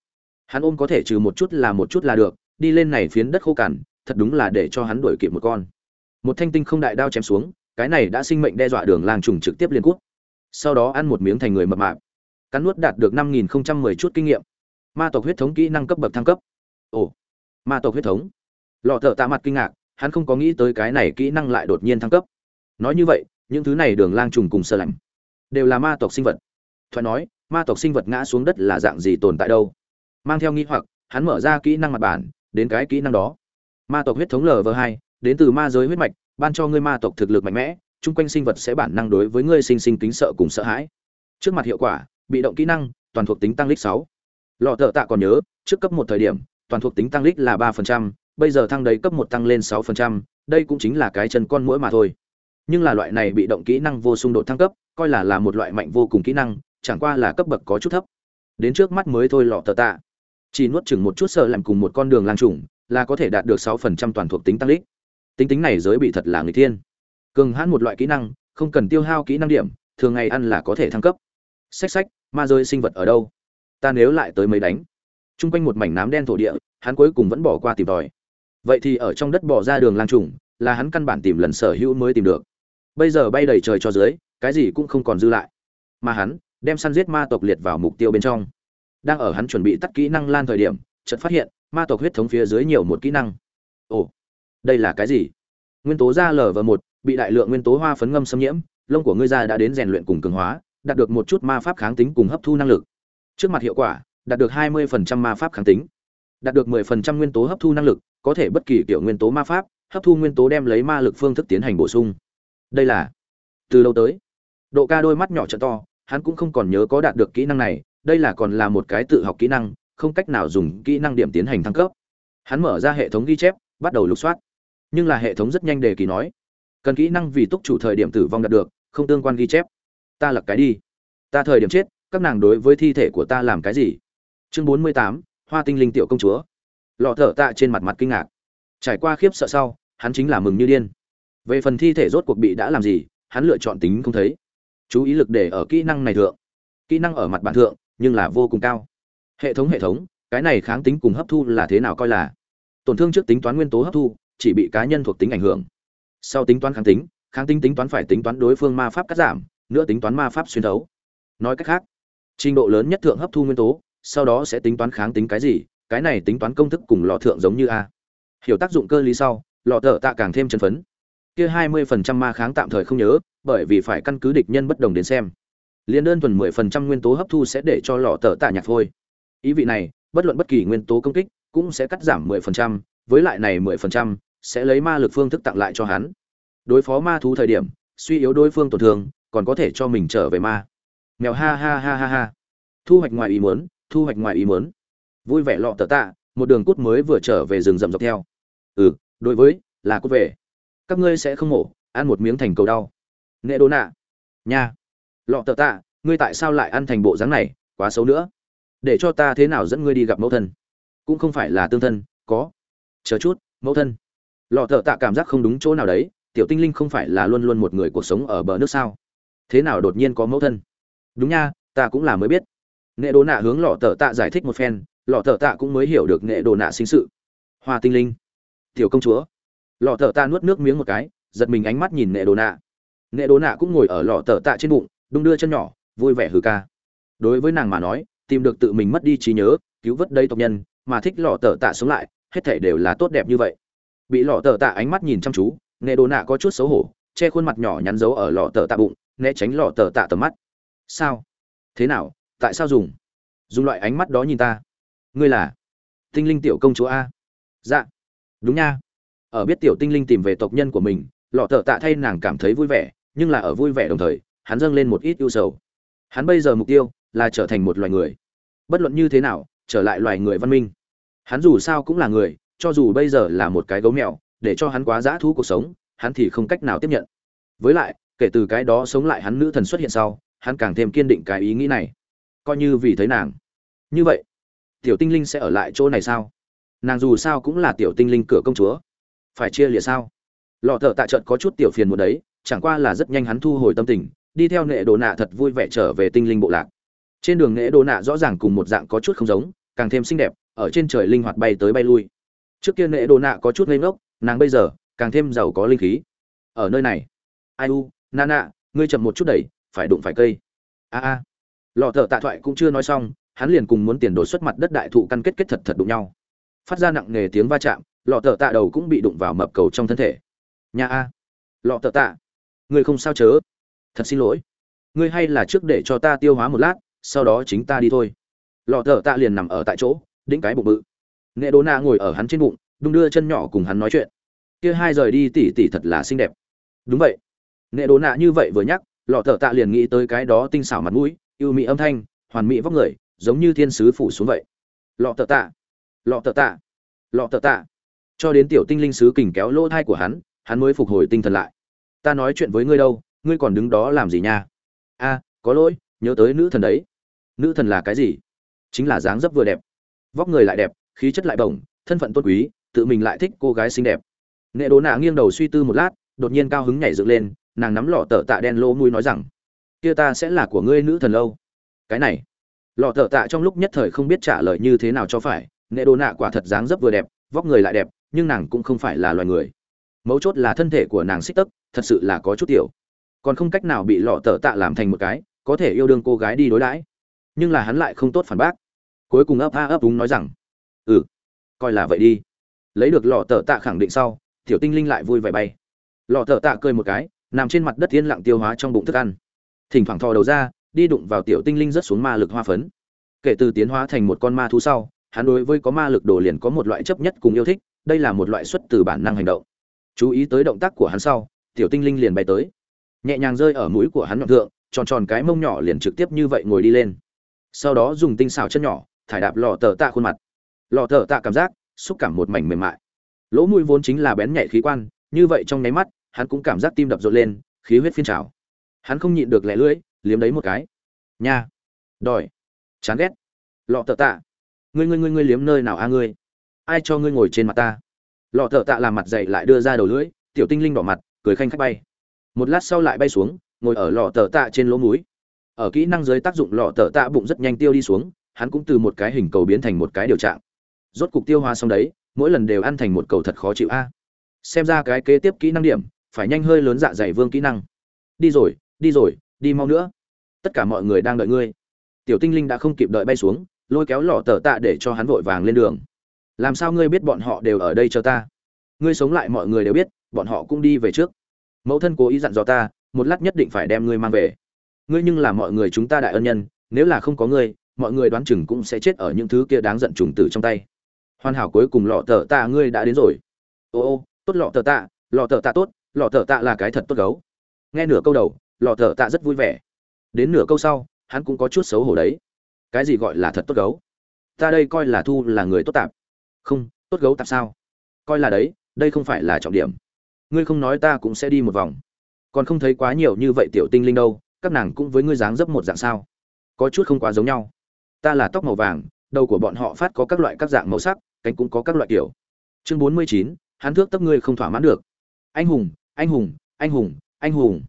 Hắn ôm có thể trừ một chút là một chút là được, đi lên này phiến đất khô cằn, thật đúng là để cho hắn đuổi kịp một con. Một thanh tinh không đại đao chém xuống cái này đã sinh mệnh đe dọa đường lang trùng trực tiếp liên quốc. sau đó ăn một miếng thành người mập mạp. Cắn nuốt đạt được năm nghìn mười chút kinh nghiệm. Ma tộc huyết thống kỹ năng cấp bậc thăng cấp. Ồ, ma tộc huyết thống. Lọ thợ tạ mặt kinh ngạc, hắn không có nghĩ tới cái này kỹ năng lại đột nhiên thăng cấp. Nói như vậy, những thứ này đường lang trùng cùng sơ lạnh đều là ma tộc sinh vật. Thoại nói, ma tộc sinh vật ngã xuống đất là dạng gì tồn tại đâu? Mang theo nghĩ hoặc, hắn mở ra kỹ năng mặt bản, đến cái kỹ năng đó. Ma tộc huyết thống lv hai, đến từ ma giới huyết mạch ban cho ngươi ma tộc thực lực mạnh mẽ, chung quanh sinh vật sẽ bản năng đối với ngươi sinh sinh kính sợ cùng sợ hãi. Trước mặt hiệu quả, bị động kỹ năng, toàn thuộc tính tăng lít sáu. Lọ thợ tạ còn nhớ, trước cấp một thời điểm, toàn thuộc tính tăng lít là ba phần trăm, bây giờ thăng đấy cấp một tăng lên sáu phần trăm, đây cũng chính là cái chân con mũi mà thôi. Nhưng là loại này bị động kỹ năng vô xung đột thăng cấp, coi là là một loại mạnh vô cùng kỹ năng, chẳng qua là cấp bậc có chút thấp. Đến trước mắt mới thôi lọ tờ tạ. Chỉ nuốt chừng một chút sợ làm cùng một con đường lang trùng, là có thể đạt được sáu phần trăm toàn thuộc tính tăng lít tính tính này giới bị thật là người thiên. Cường hãn một loại kỹ năng, không cần tiêu hao kỹ năng điểm, thường ngày ăn là có thể thăng cấp. Xách xách, ma rơi sinh vật ở đâu? Ta nếu lại tới mấy đánh. T r u n g quanh một mảnh nám đen thổ địa, hắn cuối cùng vẫn bỏ qua tìm tòi. Vậy thì ở trong đất bỏ ra đường lang trùng, là hắn căn bản tìm lần sở hữu mới tìm được. Bây giờ bay đầy trời cho dưới, cái gì cũng không còn dư lại. Mà hắn, đem săn giết ma tộc liệt vào mục tiêu bên trong. Đang ở hắn chuẩn bị tắt kỹ năng lan thời điểm, chợt phát hiện, ma tộc huyết thống phía dưới nhiều một kỹ năng. Ồ đây là cái gì? Nguyên tố da lv một, bị đại lượng nguyên tố hoa phấn ngâm xâm nhiễm, lông của ngươi da đã đến rèn luyện cùng cường hóa, đạt được một chút ma pháp kháng tính cùng hấp thu năng lực. Trước mặt hiệu quả, đạt được 20% ma pháp kháng tính. Đạt được 10% nguyên tố hấp thu năng lực, có thể bất kỳ kiểu nguyên tố ma pháp, hấp thu nguyên tố đem lấy ma lực phương thức tiến hành bổ sung. Đây là, từ lâu tới, độ ca đôi mắt nhỏ trợ to, hắn cũng không còn nhớ có đạt được kỹ năng này, đây là còn là một cái tự học kỹ năng, không cách nào dùng kỹ năng điểm tiến hành thăng cấp. Hắn mở ra hệ thống ghi chép, bắt đầu lục soát nhưng là hệ thống rất nhanh đề kỳ nói, cần kỹ năng vì túc chủ thời điểm tử vong đạt được, không tương quan ghi chép. Ta lặc cái đi. Ta thời điểm chết, các nàng đối với thi thể của ta làm cái gì? Chương bốn mươi tám, hoa tinh linh tiểu công chúa. Lọ thở tạ trên mặt mặt kinh ngạc. Trải qua khiếp sợ sau, hắn chính là mừng như điên. Về phần thi thể rốt cuộc bị đã làm gì, hắn lựa chọn tính không thấy. Chú ý lực để ở kỹ năng này thượng. Kỹ năng ở mặt bản thượng, nhưng là vô cùng cao. Hệ thống hệ thống, cái này kháng tính cùng hấp thu là thế nào coi là? Tổn thương trước tính toán nguyên tố hấp thu chỉ bị cá nhân thuộc tính ảnh hưởng. Sau tính toán kháng tính kháng tính tính toán phải tính toán đối phương ma pháp cắt giảm, nữa tính toán ma pháp xuyên thấu. Nói cách khác, trình độ lớn nhất thượng hấp thu nguyên tố, sau đó sẽ tính toán kháng tính cái gì, cái này tính toán công thức cùng lọ thượng giống như a. Hiểu tác dụng cơ lý sau, lọ thợ tạ càng thêm chân phấn. Kia hai mươi phần trăm ma kháng tạm thời không nhớ, bởi vì phải căn cứ địch nhân bất đồng đến xem. Liên đơn thuần mười phần trăm nguyên tố hấp thu sẽ để cho lọ thợ tạ nhạt thôi ý vị này, bất luận bất kỳ nguyên tố công kích cũng sẽ cắt giảm mười phần trăm, với lại này mười phần trăm sẽ lấy ma lực phương thức tặng lại cho hắn. Đối phó ma thú thời điểm, suy yếu đối phương tổn thương, còn có thể cho mình trở về ma. Mèo ha ha ha ha ha. Thu hoạch ngoài ý muốn, thu hoạch ngoài ý muốn. Vui vẻ lọ tờ tạ, một đường cút mới vừa trở về rừng rậm dọc theo. Ừ đối với, là cút về. Các ngươi sẽ không mổ, ăn một miếng thành cầu đau. Nệ đố nạ. Nha. Lọ tờ tạ, ngươi tại sao lại ăn thành bộ dáng này, quá xấu nữa. Để cho ta thế nào dẫn ngươi đi gặp mẫu thân? Cũng không phải là tương thân, có. Chờ chút, mẫu thân lọ thợ tạ cảm giác không đúng chỗ nào đấy, tiểu tinh linh không phải là luôn luôn một người cuộc sống ở bờ nước sao? Thế nào đột nhiên có mẫu thân? Đúng nha, ta cũng là mới biết. Nệ đồ nạ hướng lọ thợ tạ giải thích một phen lọ thợ tạ cũng mới hiểu được Nệ đồ nạ sinh sự. Hoa tinh linh. Tiểu công chúa. Lọ thợ tạ nuốt nước miếng một cái, giật mình ánh mắt nhìn Nệ đồ nạ. Nệ đồ nạ cũng ngồi ở lọ thợ tạ trên bụng, đung đưa chân nhỏ, vui vẻ hừ ca. Đối với nàng mà nói, tìm được tự mình mất đi trí nhớ, cứu vớt đây tộc nhân, mà thích lọ thợ tạ sống lại, hết thể đều là tốt đẹp như vậy bị lọ tờ tạ ánh mắt nhìn chăm chú, nệ đồ nạ có chút xấu hổ, che khuôn mặt nhỏ nhắn giấu ở lọ tờ tạ bụng, né tránh lọ tờ tạ tầm mắt. Sao? Thế nào? Tại sao dùng? Dùng loại ánh mắt đó nhìn ta. Ngươi là tinh linh tiểu công chúa a. Dạ. Đúng nha. Ở biết tiểu tinh linh tìm về tộc nhân của mình, lọ tờ tạ thay nàng cảm thấy vui vẻ, nhưng là ở vui vẻ đồng thời, hắn dâng lên một ít ưu sầu. Hắn bây giờ mục tiêu là trở thành một loài người. Bất luận như thế nào, trở lại loài người văn minh. Hắn dù sao cũng là người cho dù bây giờ là một cái gấu mèo, để cho hắn quá dã thú cuộc sống, hắn thì không cách nào tiếp nhận. Với lại, kể từ cái đó sống lại hắn nữ thần xuất hiện sau, hắn càng thêm kiên định cái ý nghĩ này. Coi như vì thấy nàng. Như vậy, tiểu tinh linh sẽ ở lại chỗ này sao? Nàng dù sao cũng là tiểu tinh linh cửa công chúa. Phải chia lìa sao? Lọ thợ tạ trận có chút tiểu phiền một đấy, chẳng qua là rất nhanh hắn thu hồi tâm tình, đi theo nệ đồ nạ thật vui vẻ trở về tinh linh bộ lạc. Trên đường nệ đồ nạ rõ ràng cùng một dạng có chút không giống, càng thêm xinh đẹp, ở trên trời linh hoạt bay tới bay lui trước kia nệ đồ nạ có chút ngây ngốc, nàng bây giờ càng thêm giàu có linh khí. Ở nơi này. Ai u, na nạ ngươi chậm một chút đẩy, phải đụng phải cây. A a. Lọ thợ tạ thoại cũng chưa nói xong, hắn liền cùng muốn tiền đổi xuất mặt đất đại thụ căn kết kết thật thật đụng nhau. Phát ra nặng nề tiếng va chạm, lọ thợ tạ đầu cũng bị đụng vào mập cầu trong thân thể. Nhà a. Lọ thợ tạ. Ngươi không sao chớ. Thật xin lỗi. Ngươi hay là trước để cho ta tiêu hóa một lát, sau đó chính ta đi thôi. Lọ thợ tạ liền nằm ở tại chỗ, đĩnh cái bụng bự nghệ đố nạ ngồi ở hắn trên bụng, đung đưa chân nhỏ cùng hắn nói chuyện. Kia hai rời đi tỉ tỉ thật là xinh đẹp. Đúng vậy. Nghệ đố nạ như vậy vừa nhắc, lọ thợ tạ liền nghĩ tới cái đó tinh xảo mặt mũi, yêu mỹ âm thanh, hoàn mỹ vóc người, giống như thiên sứ phủ xuống vậy. Lọ thợ tạ. Lọ thợ tạ. Lọ thợ tạ. Cho đến tiểu tinh linh sứ kình kéo lỗ thai của hắn hắn mới phục hồi tinh thần lại. Ta nói chuyện với ngươi đâu, ngươi còn đứng đó làm gì nha? A, có lỗi, nhớ tới nữ thần đấy. Nữ thần là cái gì? Chính là dáng dấp vừa đẹp. Vóc người lại đẹp khí chất lại bổng, thân phận tôn quý, tự mình lại thích cô gái xinh đẹp. Nệ đố nạ nghiêng đầu suy tư một lát, đột nhiên cao hứng nhảy dựng lên, nàng nắm lọ tờ tạ đen lỗ mũi nói rằng, kia ta sẽ là của ngươi nữ thần lâu. Cái này? Lọ tờ tạ trong lúc nhất thời không biết trả lời như thế nào cho phải nghệ đồ nạ quả thật dáng dấp vừa đẹp, vóc người lại đẹp, nhưng nàng cũng không phải là loài người. Mấu chốt là thân thể của nàng xích tấc, thật sự là có chút tiểu. Còn không cách nào bị lọ tờ tạ làm thành một cái, có thể yêu đương cô gái đi đối đãi. Nhưng là hắn lại không tốt phản bác. Cuối cùng ấp a ấp đúng nói rằng ừ. Coi là vậy đi. Lấy được lọ tờ tạ khẳng định sau, tiểu tinh linh lại vui vẻ bay. Lọ tờ tạ cười một cái, nằm trên mặt đất yên lặng tiêu hóa trong bụng thức ăn. Thỉnh thoảng thò đầu ra, đi đụng vào tiểu tinh linh rất xuống ma lực hoa phấn. Kể từ tiến hóa thành một con ma thú sau, hắn đối với có ma lực đồ liền có một loại chấp nhất cùng yêu thích, đây là một loại xuất từ bản năng hành động. Chú ý tới động tác của hắn sau, tiểu tinh linh liền bay tới. Nhẹ nhàng rơi ở mũi của hắn nhọn thượng, tròn tròn cái mông nhỏ liền trực tiếp như vậy ngồi đi lên. Sau đó dùng tinh xào chân nhỏ, thải đạp lò tờ tạ khuôn mặt lò tờ tạ cảm giác, xúc cảm một mảnh mềm mại. Lỗ mũi vốn chính là bén nhạy khí quan, như vậy trong nháy mắt, hắn cũng cảm giác tim đập rộn lên, khí huyết phiên trào. Hắn không nhịn được lẻ lưỡi, liếm đấy một cái. Nha. Đòi. Chán ghét. Lọ thợ tạ. Ngươi ngươi ngươi ngươi liếm nơi nào a ngươi? Ai cho ngươi ngồi trên mặt ta? Lọ thợ tạ làm mặt dậy lại đưa ra đầu lưỡi, tiểu tinh linh đỏ mặt, cười khanh khách bay. Một lát sau lại bay xuống, ngồi ở lọ thợ tạ trên lỗ mũi. Ở kỹ năng dưới tác dụng lọ thợ tạ bụng rất nhanh tiêu đi xuống, hắn cũng từ một cái hình cầu biến thành một cái điều trạng rốt cục tiêu hóa xong đấy, mỗi lần đều ăn thành một cầu thật khó chịu a. Xem ra cái kế tiếp kỹ năng điểm, phải nhanh hơi lớn dạ dày vương kỹ năng. Đi rồi đi rồi, đi mau nữa. Tất cả mọi người đang đợi ngươi. Tiểu tinh linh đã không kịp đợi bay xuống, lôi kéo lọ tờ tạ để cho hắn vội vàng lên đường. Làm sao ngươi biết bọn họ đều ở đây cho ta? Ngươi sống lại mọi người đều biết, bọn họ cũng đi về trước. Mẫu thân cố ý dặn dò ta, một lát nhất định phải đem ngươi mang về. Ngươi nhưng là mọi người chúng ta đại ân nhân, nếu là không có ngươi, mọi người đoán chừng cũng sẽ chết ở những thứ kia đáng giận trùng tử trong tay hoàn hảo cuối cùng lọ tờ tạ ngươi đã đến rồi. Ô ô, tốt lọ tờ tạ, lọ tờ tạ tốt, lọ tờ tạ là cái thật tốt gấu. Nghe nửa câu đầu, lọ tờ tạ rất vui vẻ. Đến nửa câu sau, hắn cũng có chút xấu hổ đấy. Cái gì gọi là thật tốt gấu? Ta đây coi là thu là người tốt tạp. Không, tốt gấu tạp sao? Coi là đấy, đây không phải là trọng điểm. Ngươi không nói ta cũng sẽ đi một vòng. Còn không thấy quá nhiều như vậy tiểu tinh linh đâu, các nàng cũng với ngươi dáng dấp một dạng sao? Có chút không quá giống nhau. Ta là tóc màu vàng, đầu của bọn họ phát có các loại các dạng màu sắc cánh cũng có các loại kiểu. Chương bốn mươi chín, hắn thước tấp ngươi không thỏa mãn được. Anh hùng anh hùng anh hùng anh hùng.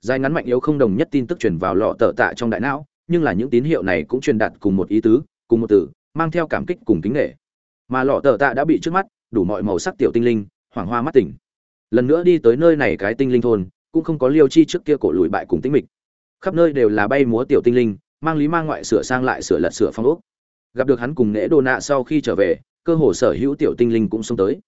Dài ngắn mạnh yếu không đồng nhất tin tức truyền vào lọ tờ tạ trong đại não, nhưng là những tín hiệu này cũng truyền đạt cùng một ý tứ, cùng một từ, mang theo cảm kích cùng kính nghệ mà lọ tờ tạ đã bị trước mắt, đủ mọi màu sắc tiểu tinh linh, hoảng hoa mắt tỉnh. Lần nữa đi tới nơi này cái tinh linh thôn, cũng không có liêu chi trước kia cổ lùi bại cùng tĩnh mịch. Khắp nơi đều là bay múa tiểu tinh linh, mang lý mang ngoại sửa sang lại sửa lật sửa phong ốc. Gặp được hắn cùng nễ đồ nạ sau khi trở về cơ hồ sở hữu tiểu tinh linh cũng xông tới.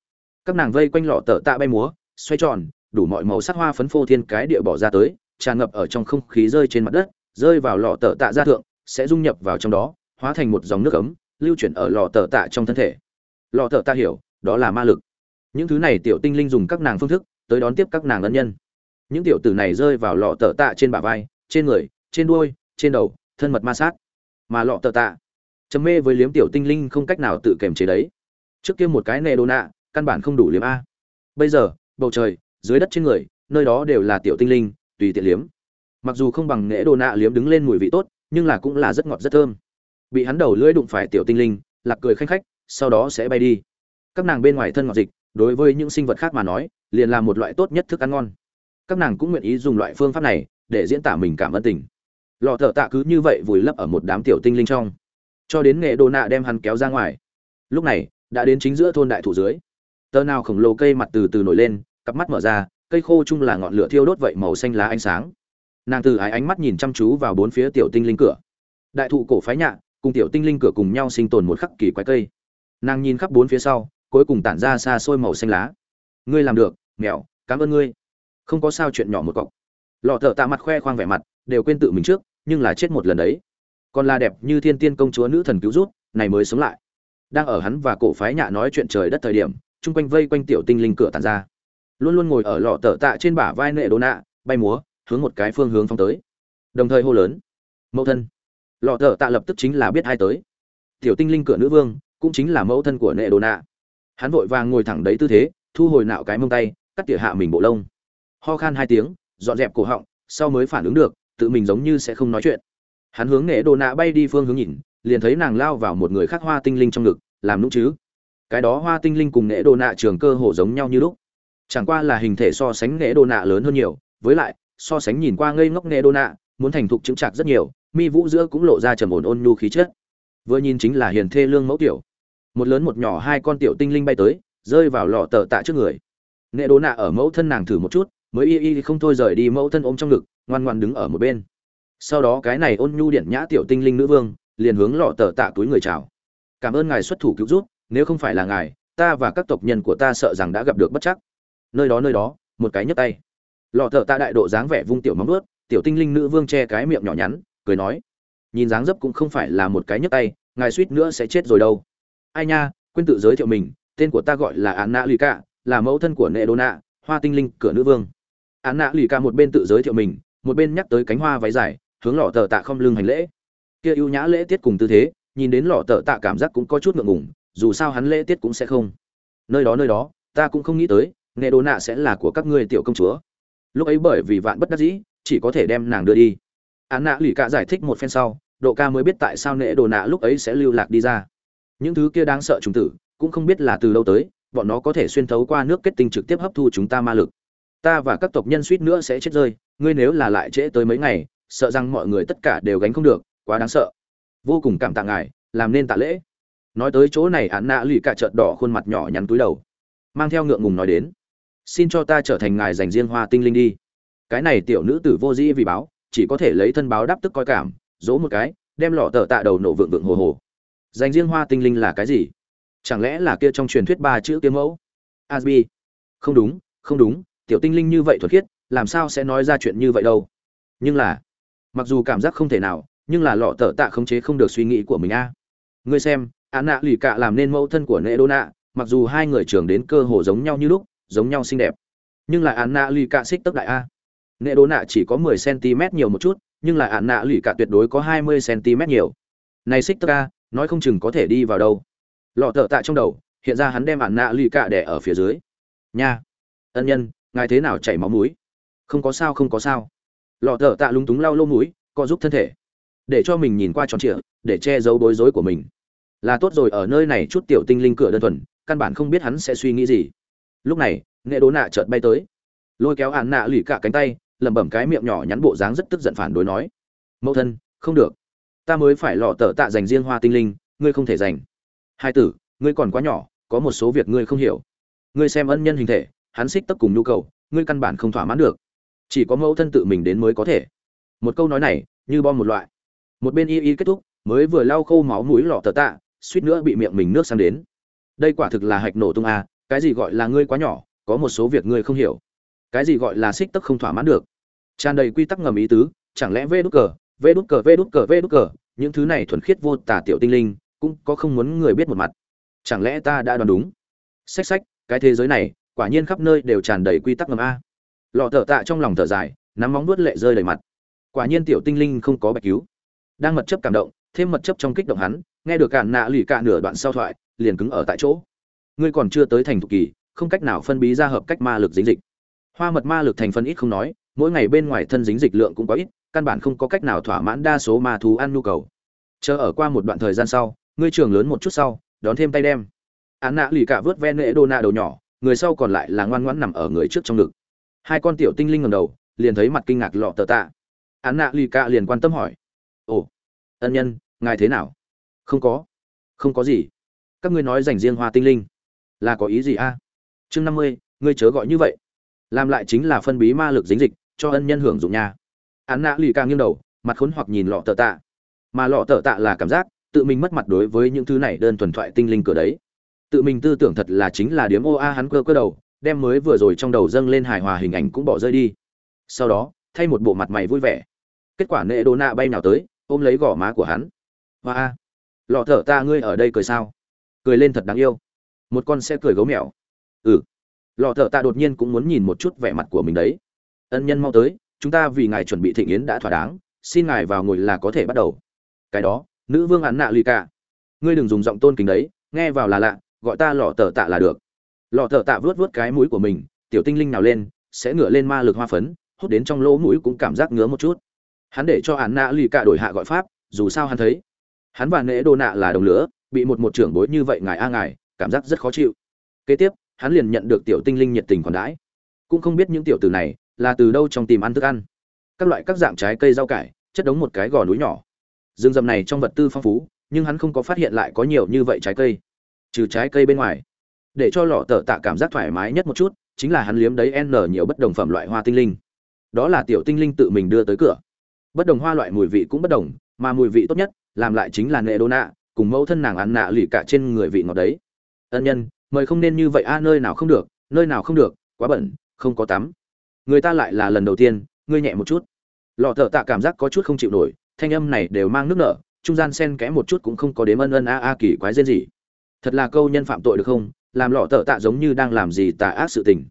Các nàng vây quanh lọ tờ tạ bay múa, xoay tròn, đủ mọi màu sắc hoa phấn phô thiên cái địa bỏ ra tới, tràn ngập ở trong không khí rơi trên mặt đất, rơi vào lọ tờ tạ ra thượng, sẽ dung nhập vào trong đó, hóa thành một dòng nước ấm, lưu chuyển ở lọ tờ tạ trong thân thể. Lọ tờ tạ hiểu, đó là ma lực. Những thứ này tiểu tinh linh dùng các nàng phương thức, tới đón tiếp các nàng ân nhân. Những tiểu tử này rơi vào lọ tờ tạ trên bả vai, trên người, trên đuôi, trên đầu, thân mật ma sát. Mà lọ tờ tạ chấm mê với liếm tiểu tinh linh không cách nào tự kềm chế đấy. Trước kia một cái nệ đồ nạ, căn bản không đủ liếm a. Bây giờ, bầu trời, dưới đất trên người, nơi đó đều là tiểu tinh linh, tùy tiện liếm. Mặc dù không bằng nệ đồ nạ liếm đứng lên mùi vị tốt, nhưng là cũng là rất ngọt, rất thơm. Bị hắn đầu lưỡi đụng phải tiểu tinh linh, lạc cười khanh khách, sau đó sẽ bay đi. Các nàng bên ngoài thân ngọt dịch, đối với những sinh vật khác mà nói, liền là một loại tốt nhất thức ăn ngon. Các nàng cũng nguyện ý dùng loại phương pháp này, để diễn tả mình cảm ơn tình. Lò thợ tạ cứ như vậy vùi lấp ở một đám tiểu tinh linh trong cho đến nghệ đồ nạ đem hắn kéo ra ngoài. Lúc này, đã đến chính giữa thôn đại thủ dưới. Tơ nào khổng lồ cây mặt từ từ nổi lên, cặp mắt mở ra, cây khô chung là ngọn lửa thiêu đốt vậy màu xanh lá ánh sáng. Nàng từ ái ánh mắt nhìn chăm chú vào bốn phía tiểu tinh linh cửa. Đại thụ cổ phái nhạ, cùng tiểu tinh linh cửa cùng nhau sinh tồn một khắc kỳ quái cây. Nàng nhìn khắp bốn phía sau, cuối cùng tản ra xa xôi màu xanh lá. Ngươi làm được mèo cảm ơn ngươi. Không có sao chuyện nhỏ một cọc. Lọ thợ tạ mặt khoe khoang vẻ mặt, đều quên tự mình trước, nhưng là chết một lần đấy còn là đẹp như thiên tiên công chúa nữ thần cứu rút, này mới sống lại. Đang ở hắn và cổ phái nhạ nói chuyện trời đất thời điểm, chung quanh vây quanh tiểu tinh linh cửa tàn ra. Luôn luôn ngồi ở lọ tờ tạ trên bả vai nệ đô nạ, bay múa, hướng một cái phương hướng phong tới. Đồng thời hô lớn, mẫu thân. Lọ tờ tạ lập tức chính là biết hai tới. Tiểu tinh linh cửa nữ vương, cũng chính là mẫu thân của nệ đô nạ. Hắn vội vàng ngồi thẳng đấy tư thế, thu hồi nạo cái mông tay, cắt tỉa hạ mình bộ lông. Ho khan hai tiếng, dọn dẹp cổ họng, sau mới phản ứng được, tự mình giống như sẽ không nói chuyện hắn hướng nghệ đồ nạ bay đi phương hướng nhìn, liền thấy nàng lao vào một người khác hoa tinh linh trong ngực, làm nũng chứ. Cái đó hoa tinh linh cùng nghệ đồ nạ trường cơ hồ giống nhau như lúc. Chẳng qua là hình thể so sánh nghệ đồ nạ lớn hơn nhiều, với lại, so sánh nhìn qua ngây ngốc nghệ đồ nạ, muốn thành thục chứng chạc rất nhiều, mi vũ giữa cũng lộ ra trầm ổn ôn nhu khí chất. Vừa nhìn chính là hiền thê lương mẫu tiểu. Một lớn một nhỏ hai con tiểu tinh linh bay tới, rơi vào lọ tờ tạ trước người. Nghệ đồ nạ ở mẫu thân nàng thử một chút, mới y y không thôi rời đi mẫu thân ôm trong ngực, ngoan ngoan đứng ở một bên sau đó cái này ôn nhu điện nhã tiểu tinh linh nữ vương, liền hướng lọ tờ tạ túi người chào. Cảm ơn ngài xuất thủ cứu giúp, nếu không phải là ngài, ta và các tộc nhân của ta sợ rằng đã gặp được bất chắc. Nơi đó nơi đó, một cái nhấc tay. Lọ tờ tạ đại độ dáng vẻ vung tiểu móng ướt tiểu tinh linh nữ vương che cái miệng nhỏ nhắn, cười nói, nhìn dáng dấp cũng không phải là một cái nhấc tay, ngài suýt nữa sẽ chết rồi đâu. Ai nha, quên tự giới thiệu mình, tên của ta gọi là án nạ lì cạ là mẫu thân của nệ đô nạ hoa tinh linh cửa nữ vương. Án nạ lì cạ một bên tự giới thiệu mình, một bên nhắc tới cánh hoa váy dài hướng lọ tờ tạ không lưng hành lễ. Kia ưu nhã lễ tiết cùng tư thế, nhìn đến lọ tờ tạ cảm giác cũng có chút ngượng ngùng, dù sao hắn lễ tiết cũng sẽ không. Nơi đó nơi đó, ta cũng không nghĩ tới nệ đồ nạ sẽ là của các ngươi tiểu công chúa. Lúc ấy bởi vì vạn bất đắc dĩ, chỉ có thể đem nàng đưa đi. Án nạ lì cả giải thích một phen sau, độ ca mới biết tại sao nệ đồ nạ lúc ấy sẽ lưu lạc đi ra. Những thứ kia đáng sợ chúng tử, cũng không biết là từ lâu tới, bọn nó có thể xuyên thấu qua nước kết tinh trực tiếp hấp thu chúng ta ma lực. Ta và các tộc nhân suýt nữa sẽ chết rơi, ngươi nếu là lại trễ tới mấy ngày sợ rằng mọi người tất cả đều gánh không được, quá đáng sợ. Vô cùng cảm tạ ngài, làm nên tạ lễ. Nói tới chỗ này, án nạ lì cả trợt đỏ khuôn mặt nhỏ nhắn túi đầu, mang theo ngượng ngùng nói đến, xin cho ta trở thành ngài dành riêng hoa tinh linh đi. Cái này tiểu nữ tử vô dĩ vì báo, chỉ có thể lấy thân báo đáp tức coi cảm, dỗ một cái, đem lọ tờ tạ đầu nổ vượng vượng hồ hồ. Dành riêng hoa tinh linh là cái gì? Chẳng lẽ là kia trong truyền thuyết ba chữ kiếm mẫu? Asbi. Không đúng không đúng, tiểu tinh linh như vậy thuật khiết, làm sao sẽ nói ra chuyện như vậy đâu? Nhưng là mặc dù cảm giác không thể nào, nhưng là lọ tờ tạ khống chế không được suy nghĩ của mình a. Ngươi xem, án nạ lì cạ làm nên mẫu thân của nệ đô nạ, mặc dù hai người trưởng đến cơ hồ giống nhau như lúc, giống nhau xinh đẹp, nhưng là án nạ lì cạ xích tốc đại a. Nệ đô nạ chỉ có 10 cm nhiều một chút, nhưng là án nạ lì cạ tuyệt đối có 20 cm nhiều. Này xích tốc a, nói không chừng có thể đi vào đâu. Lọ tờ tạ trong đầu, hiện ra hắn đem án nạ lì cạ đẻ ở phía dưới. Nha. Ân nhân, ngài thế nào chảy máu mũi? Không có sao, không có sao lọ thở tạ lúng túng lau lô mũi, co giúp thân thể, để cho mình nhìn qua tròn trịa, để che giấu bối rối của mình. Là tốt rồi, ở nơi này chút tiểu tinh linh cửa đơn thuần, căn bản không biết hắn sẽ suy nghĩ gì. Lúc này, nghệ đố nạ chợt bay tới. Lôi kéo hạn nạ lì cả cánh tay, lẩm bẩm cái miệng nhỏ nhắn bộ dáng rất tức giận phản đối nói, mẫu thân, không được. Ta mới phải lọ tờ tạ dành riêng hoa tinh linh, ngươi không thể dành. Hai tử, ngươi còn quá nhỏ, có một số việc ngươi không hiểu. Ngươi xem ân nhân hình thể, hắn xích tất cùng nhu cầu, ngươi căn bản không thỏa mãn được chỉ có mẫu thân tự mình đến mới có thể. Một câu nói này, như bom một loại. Một bên y y kết thúc, mới vừa lau khô máu mũi lọ tờ tạ, suýt nữa bị miệng mình nước sang đến. Đây quả thực là hạch nổ tung a, cái gì gọi là ngươi quá nhỏ, có một số việc ngươi không hiểu. Cái gì gọi là xích tức không thỏa mãn được. Tràn đầy quy tắc ngầm ý tứ, chẳng lẽ vê đút cờ, vê đút cờ, vê đút cờ, vê đút cờ, những thứ này thuần khiết vô tả tiểu tinh linh, cũng có không muốn người biết một mặt. Chẳng lẽ ta đã đoán đúng? Sách sách cái thế giới này, quả nhiên khắp nơi đều tràn đầy quy tắc ngầm a lọ thở tạ trong lòng thở dài, nắm móng nuốt lệ rơi đầy mặt. Quả nhiên tiểu tinh linh không có bạch cứu. Đang mật chấp cảm động, thêm mật chấp trong kích động hắn, nghe được cạn nạ lì cạn nửa đoạn sau thoại, liền cứng ở tại chỗ. Ngươi còn chưa tới thành thục kỳ, không cách nào phân bí ra hợp cách ma lực dính dịch. Hoa mật ma lực thành phân ít không nói, mỗi ngày bên ngoài thân dính dịch lượng cũng có ít, căn bản không có cách nào thỏa mãn đa số ma thú ăn nhu cầu. Chờ ở qua một đoạn thời gian sau, ngươi trường lớn một chút sau, đón thêm tay đem. Án nạ lì cả vớt ven nệ đô nạ đầu nhỏ, người sau còn lại là ngoan ngoãn nằm ở người trước trong ngực hai con tiểu tinh linh ngầm đầu, liền thấy mặt kinh ngạc lọ tờ tạ. Án nạ lì cạ liền quan tâm hỏi, ồ, ân nhân, ngài thế nào? Không có không có gì. Các ngươi nói dành riêng hoa tinh linh, là có ý gì a? Chương năm mươi, ngươi chớ gọi như vậy. Làm lại chính là phân bí ma lực dính dịch, cho ân nhân hưởng dụng nha. Án nạ lì ca nghiêng đầu, mặt khốn hoặc nhìn lọ tờ tạ. Mà lọ tờ tạ là cảm giác, tự mình mất mặt đối với những thứ này đơn thuần thoại tinh linh cửa đấy. Tự mình tư tưởng thật là chính là điếm ô a hắn cơ cơ đầu đem mới vừa rồi trong đầu dâng lên hài hòa hình ảnh cũng bỏ rơi đi. Sau đó, thay một bộ mặt mày vui vẻ. Kết quả nệ đô nạ bay nào tới, ôm lấy gò má của hắn. Hoa a, lọ thở ta ngươi ở đây cười sao? Cười lên thật đáng yêu. Một con sẽ cười gấu mèo. Ừ. Lọ thở ta đột nhiên cũng muốn nhìn một chút vẻ mặt của mình đấy. Ân nhân mau tới, chúng ta vì ngài chuẩn bị thịnh yến đã thỏa đáng, xin ngài vào ngồi là có thể bắt đầu. Cái đó, nữ vương án nạ lì cả. Ngươi đừng dùng giọng tôn kính đấy, nghe vào là lạ, gọi ta lọ tờ tạ là được lọ thợ tạ vớt vớt cái mũi của mình, tiểu tinh linh nào lên, sẽ ngửa lên ma lực hoa phấn, hút đến trong lỗ mũi cũng cảm giác ngứa một chút. Hắn để cho án nạ lì cả đổi hạ gọi pháp, dù sao hắn thấy, hắn và nễ đô nạ là đồng lửa, bị một một trưởng bối như vậy ngài a ngài, cảm giác rất khó chịu. Kế tiếp, hắn liền nhận được tiểu tinh linh nhiệt tình còn đãi. Cũng không biết những tiểu tử này là từ đâu trong tìm ăn thức ăn. Các loại các dạng trái cây rau cải, chất đống một cái gò núi nhỏ. Rừng rậm này trong vật tư phong phú, nhưng hắn không có phát hiện lại có nhiều như vậy trái cây. Trừ trái cây bên ngoài để cho lọ tờ tạ cảm giác thoải mái nhất một chút, chính là hắn liếm đấy n nhiều bất đồng phẩm loại hoa tinh linh. Đó là tiểu tinh linh tự mình đưa tới cửa. Bất đồng hoa loại mùi vị cũng bất đồng, mà mùi vị tốt nhất, làm lại chính là nệ đô nạ cùng mẫu thân nàng ăn nạ lì cả trên người vị ngọt đấy. Ân nhân, mời không nên như vậy a, nơi nào không được, nơi nào không được, quá bẩn, không có tắm. Người ta lại là lần đầu tiên, ngươi nhẹ một chút. Lọ thợ tạ cảm giác có chút không chịu nổi, thanh âm này đều mang nước nở, trung gian sen kẽ một chút cũng không có đếm ân ân a a kỳ quái dên gì. Thật là câu nhân phạm tội được không? Làm lọ tợ tạ giống như đang làm gì tà ác sự tình.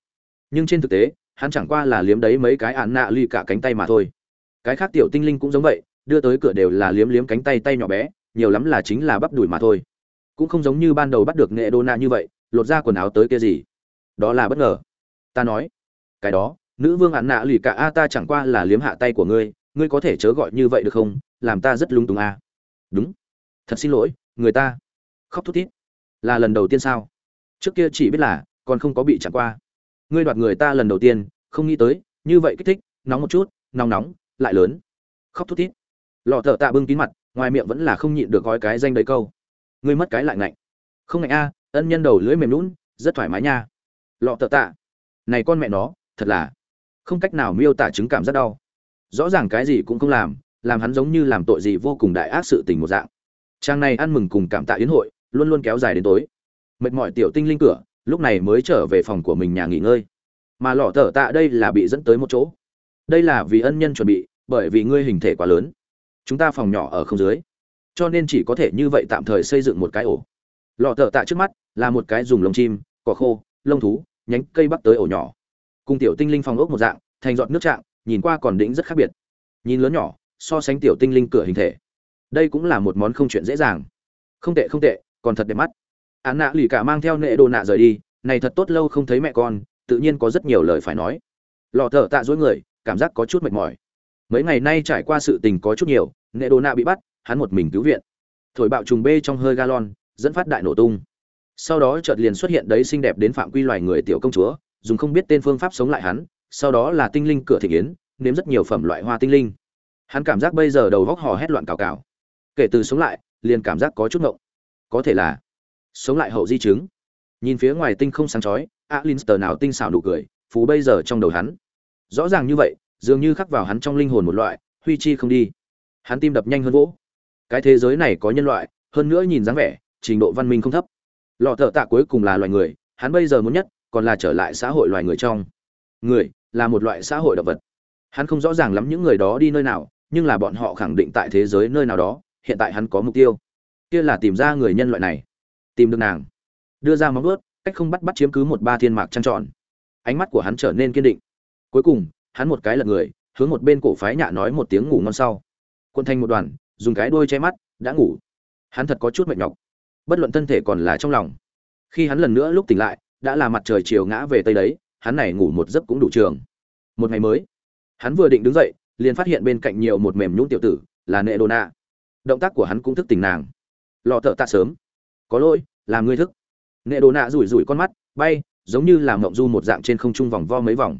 Nhưng trên thực tế, hắn chẳng qua là liếm đấy mấy cái án nạ ly cả cánh tay mà thôi. Cái khác tiểu tinh linh cũng giống vậy, đưa tới cửa đều là liếm liếm cánh tay tay nhỏ bé, nhiều lắm là chính là bắp đùi mà thôi. Cũng không giống như ban đầu bắt được nghệ đô nạ như vậy, lột ra quần áo tới kia gì. Đó là bất ngờ. Ta nói, cái đó, nữ vương ạn nạ lì cả, a, ta chẳng qua là liếm hạ tay của ngươi ngươi có thể chớ gọi như vậy được không? Làm ta rất lung túng a. Đúng. Thật xin lỗi, người ta. Khóc thút thít. Là lần đầu tiên sao? Trước kia chỉ biết là, còn không có bị chẳng qua. Ngươi đoạt người ta lần đầu tiên, không nghĩ tới, như vậy kích thích, nóng một chút, nóng nóng, lại lớn. Khóc thút thít. Lọ thợ tạ bưng kín mặt, ngoài miệng vẫn là không nhịn được gói cái danh đầy câu. Ngươi mất cái lại ngạnh. Không ngạnh a, ân nhân đầu lưỡi mềm lún rất thoải mái nha. Lọ thợ tạ. Này con mẹ nó, thật là. Không cách nào miêu tả chứng cảm rất đau. Rõ ràng cái gì cũng không làm làm hắn giống như làm tội gì vô cùng đại ác sự tình một dạng. Trang này ăn mừng cùng cảm tạ yến hội, luôn luôn kéo dài đến tối mệt mỏi tiểu tinh linh cửa, lúc này mới trở về phòng của mình nhà nghỉ ngơi. Mà lọ thở tạ đây là bị dẫn tới một chỗ. Đây là vì ân nhân chuẩn bị, bởi vì ngươi hình thể quá lớn. Chúng ta phòng nhỏ ở không dưới. Cho nên chỉ có thể như vậy tạm thời xây dựng một cái ổ. Lọ thở tạ trước mắt là một cái dùng lông chim, cỏ khô, lông thú, nhánh cây bắc tới ổ nhỏ. Cùng tiểu tinh linh phòng ốc một dạng, thành giọt nước trạng, nhìn qua còn đĩnh rất khác biệt. Nhìn lớn nhỏ, so sánh tiểu tinh linh cửa hình thể. Đây cũng là một món không chuyện dễ dàng. Không tệ không tệ, còn thật đẹp mắt án nạ lì cả mang theo nệ đồ nạ rời đi, này thật tốt lâu không thấy mẹ con, tự nhiên có rất nhiều lời phải nói. Lò thở tạ dối người, cảm giác có chút mệt mỏi. Mấy ngày nay trải qua sự tình có chút nhiều, nệ đồ nạ bị bắt, hắn một mình cứu viện. Thổi bạo trùng bê trong hơi galon, dẫn phát đại nổ tung. Sau đó chợt liền xuất hiện đấy xinh đẹp đến phạm quy loài người tiểu công chúa, dùng không biết tên phương pháp sống lại hắn, sau đó là tinh linh cửa thị yến, nếm rất nhiều phẩm loại hoa tinh linh. Hắn cảm giác bây giờ đầu góc hò hét loạn cào cào. Kể từ sống lại, liền cảm giác có chút ngộng. Có thể là sống lại hậu di chứng. Nhìn phía ngoài tinh không sáng chói alinster nào tinh xảo nụ cười phú bây giờ trong đầu hắn. Rõ ràng như vậy, dường như khắc vào hắn trong linh hồn một loại, huy chi không đi. Hắn tim đập nhanh hơn vỗ. Cái thế giới này có nhân loại, hơn nữa nhìn dáng vẻ, trình độ văn minh không thấp. Lọ thợ tạ cuối cùng là loài người, hắn bây giờ muốn nhất, còn là trở lại xã hội loài người trong. Người, là một loại xã hội động vật. Hắn không rõ ràng lắm những người đó đi nơi nào, nhưng là bọn họ khẳng định tại thế giới nơi nào đó, hiện tại hắn có mục tiêu. Kia là tìm ra người nhân loại này tìm được nàng. Đưa ra móng ướt cách không bắt bắt chiếm cứ một ba thiên mạc trăng tròn. Ánh mắt của hắn trở nên kiên định. Cuối cùng, hắn một cái lật người, hướng một bên cổ phái nhạ nói một tiếng ngủ ngon sau. Quân thành một đoàn, dùng cái đuôi che mắt, đã ngủ. Hắn thật có chút mệt nhọc. Bất luận thân thể còn là trong lòng. Khi hắn lần nữa lúc tỉnh lại, đã là mặt trời chiều ngã về tây đấy, hắn này ngủ một giấc cũng đủ trường. Một ngày mới, hắn vừa định đứng dậy, liền phát hiện bên cạnh nhiều một mềm nhũng tiểu tử, là nệ đô nạ. Động tác của hắn cũng thức tỉnh nàng. Lọ thợ tạ sớm có lỗi làm ngươi thức. Nệ đồ nạ rủi rủi con mắt, bay, giống như làm mộng du một dạng trên không trung vòng vo mấy vòng.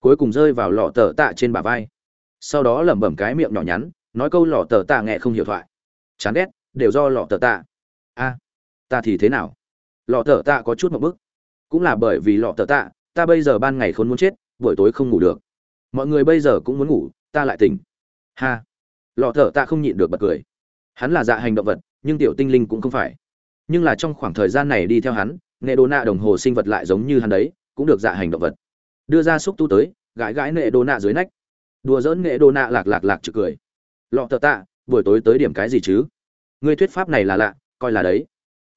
Cuối cùng rơi vào lọ tờ tạ trên bả vai. Sau đó lẩm bẩm cái miệng nhỏ nhắn, nói câu lọ tờ tạ nghe không hiểu thoại. Chán ghét, đều do lọ tờ tạ. A, ta thì thế nào? Lọ tờ tạ có chút một bức. Cũng là bởi vì lọ tờ tạ, ta bây giờ ban ngày khốn muốn chết, buổi tối không ngủ được. Mọi người bây giờ cũng muốn ngủ, ta lại tỉnh. Ha. Lọ thở tạ không nhịn được bật cười. Hắn là dạ hành động vật, nhưng tiểu tinh linh cũng không phải nhưng là trong khoảng thời gian này đi theo hắn nghệ đô nạ đồng hồ sinh vật lại giống như hắn đấy, cũng được dạ hành động vật. Đưa ra xúc tu tới, gãi gãi nghệ đô nạ dưới nách. Đùa dỡn nghệ đô nạ lạc lạc lạc trực cười. Lọ thở tạ, buổi tối tới điểm cái gì chứ? Ngươi thuyết pháp này là lạ, coi là đấy.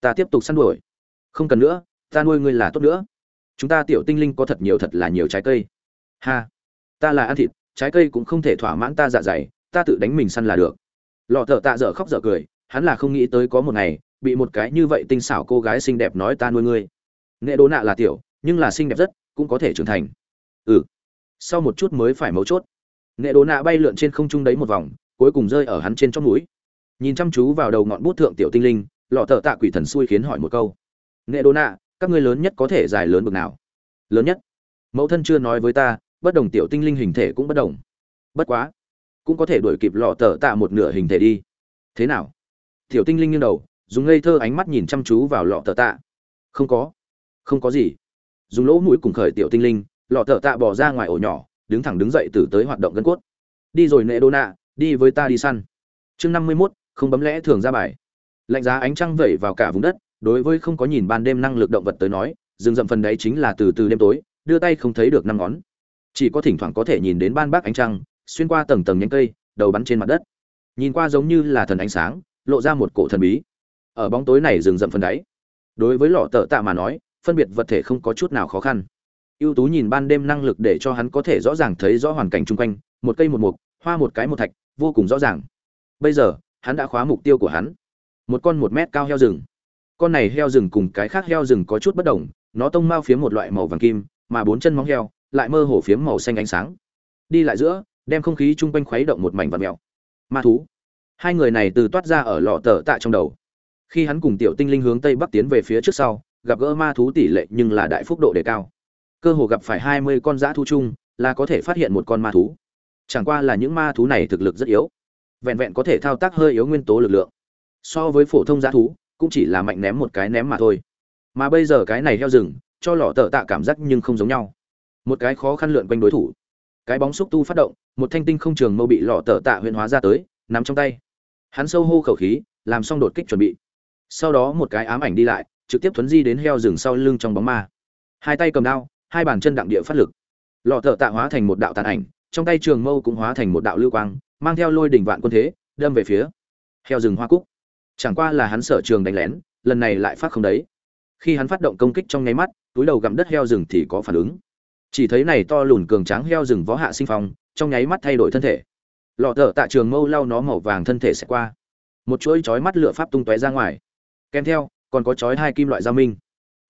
Ta tiếp tục săn đuổi. Không cần nữa, ta nuôi ngươi là tốt nữa. Chúng ta tiểu tinh linh có thật nhiều thật là nhiều trái cây. Ha. Ta là ăn thịt, trái cây cũng không thể thỏa mãn ta dạ dày, ta tự đánh mình săn là được. Lọ thợ tạ dở khóc dở cười, hắn là không nghĩ tới có một ngày bị một cái như vậy tinh xảo cô gái xinh đẹp nói ta nuôi ngươi. Nghệ đố nạ là tiểu, nhưng là xinh đẹp rất, cũng có thể trưởng thành. Ừ. Sau một chút mới phải mấu chốt. Nghệ đố nạ bay lượn trên không trung đấy một vòng, cuối cùng rơi ở hắn trên chót núi nhìn chăm chú vào đầu ngọn bút thượng tiểu tinh linh, lọ thợ tạ quỷ thần xui khiến hỏi một câu. Nghệ đố nạ, các ngươi lớn nhất có thể dài lớn bực nào? Lớn nhất? Mẫu thân chưa nói với ta, bất đồng tiểu tinh linh hình thể cũng bất đồng. Bất quá, cũng có thể đuổi kịp lọ tờ tạ một nửa hình thể đi. Thế nào? Tiểu tinh linh nghiêng đầu dùng ngây thơ ánh mắt nhìn chăm chú vào lọ tờ tạ. Không có. Không có gì. Dùng lỗ mũi cùng khởi tiểu tinh linh, lọ tờ tạ bỏ ra ngoài ổ nhỏ, đứng thẳng đứng dậy từ tới hoạt động gân cốt. Đi rồi nệ đô nạ, đi với ta đi săn. Chương năm mươi mốt, không bấm lẽ thường ra bài. Lạnh giá ánh trăng vẩy vào cả vùng đất, đối với không có nhìn ban đêm năng lực động vật tới nói, rừng rậm phần đấy chính là từ từ đêm tối, đưa tay không thấy được năm ngón. Chỉ có thỉnh thoảng có thể nhìn đến ban bác ánh trăng, xuyên qua tầng tầng nhánh cây, đầu bắn trên mặt đất. Nhìn qua giống như là thần ánh sáng, lộ ra một cổ thần bí ở bóng tối này rừng rậm phần đáy. Đối với lọ tờ tạ mà nói, phân biệt vật thể không có chút nào khó khăn. Ưu tú nhìn ban đêm năng lực để cho hắn có thể rõ ràng thấy rõ hoàn cảnh chung quanh, một cây một mục, hoa một cái một thạch, vô cùng rõ ràng. Bây giờ, hắn đã khóa mục tiêu của hắn. Một con một mét cao heo rừng. Con này heo rừng cùng cái khác heo rừng có chút bất đồng, nó tông mao phía một loại màu vàng kim, mà bốn chân móng heo lại mơ hồ phiếm màu xanh ánh sáng. Đi lại giữa, đem không khí chung quanh khuấy động một mảnh vật mèo. Ma thú. Hai người này từ toát ra ở lọ tờ tạ trong đầu khi hắn cùng tiểu tinh linh hướng tây bắc tiến về phía trước sau, gặp gỡ ma thú tỷ lệ nhưng là đại phúc độ đề cao. Cơ hồ gặp phải hai mươi con dã thú chung, là có thể phát hiện một con ma thú. Chẳng qua là những ma thú này thực lực rất yếu. Vẹn vẹn có thể thao tác hơi yếu nguyên tố lực lượng. So với phổ thông dã thú, cũng chỉ là mạnh ném một cái ném mà thôi. Mà bây giờ cái này heo rừng, cho lọ tờ tạ cảm giác nhưng không giống nhau. Một cái khó khăn lượn quanh đối thủ. Cái bóng xúc tu phát động, một thanh tinh không trường mâu bị lọ tờ tạ huyện hóa ra tới, nắm trong tay. Hắn sâu hô khẩu khí, làm xong đột kích chuẩn bị sau đó một cái ám ảnh đi lại, trực tiếp thuấn di đến heo rừng sau lưng trong bóng ma. Hai tay cầm đao, hai bàn chân đặng địa phát lực. Lọ thợ tạ hóa thành một đạo tàn ảnh, trong tay trường mâu cũng hóa thành một đạo lưu quang, mang theo lôi đỉnh vạn quân thế, đâm về phía heo rừng hoa cúc. Chẳng qua là hắn sở trường đánh lén, lần này lại phát không đấy. Khi hắn phát động công kích trong nháy mắt, túi đầu gặm đất heo rừng thì có phản ứng. Chỉ thấy này to lùn cường tráng heo rừng võ hạ sinh phong, trong nháy mắt thay đổi thân thể. Lọ thợ tạ trường mâu lau nó màu vàng thân thể sẽ qua. Một chuỗi chói mắt lửa pháp tung tóe ra ngoài kèm theo, còn có chói hai kim loại giao minh.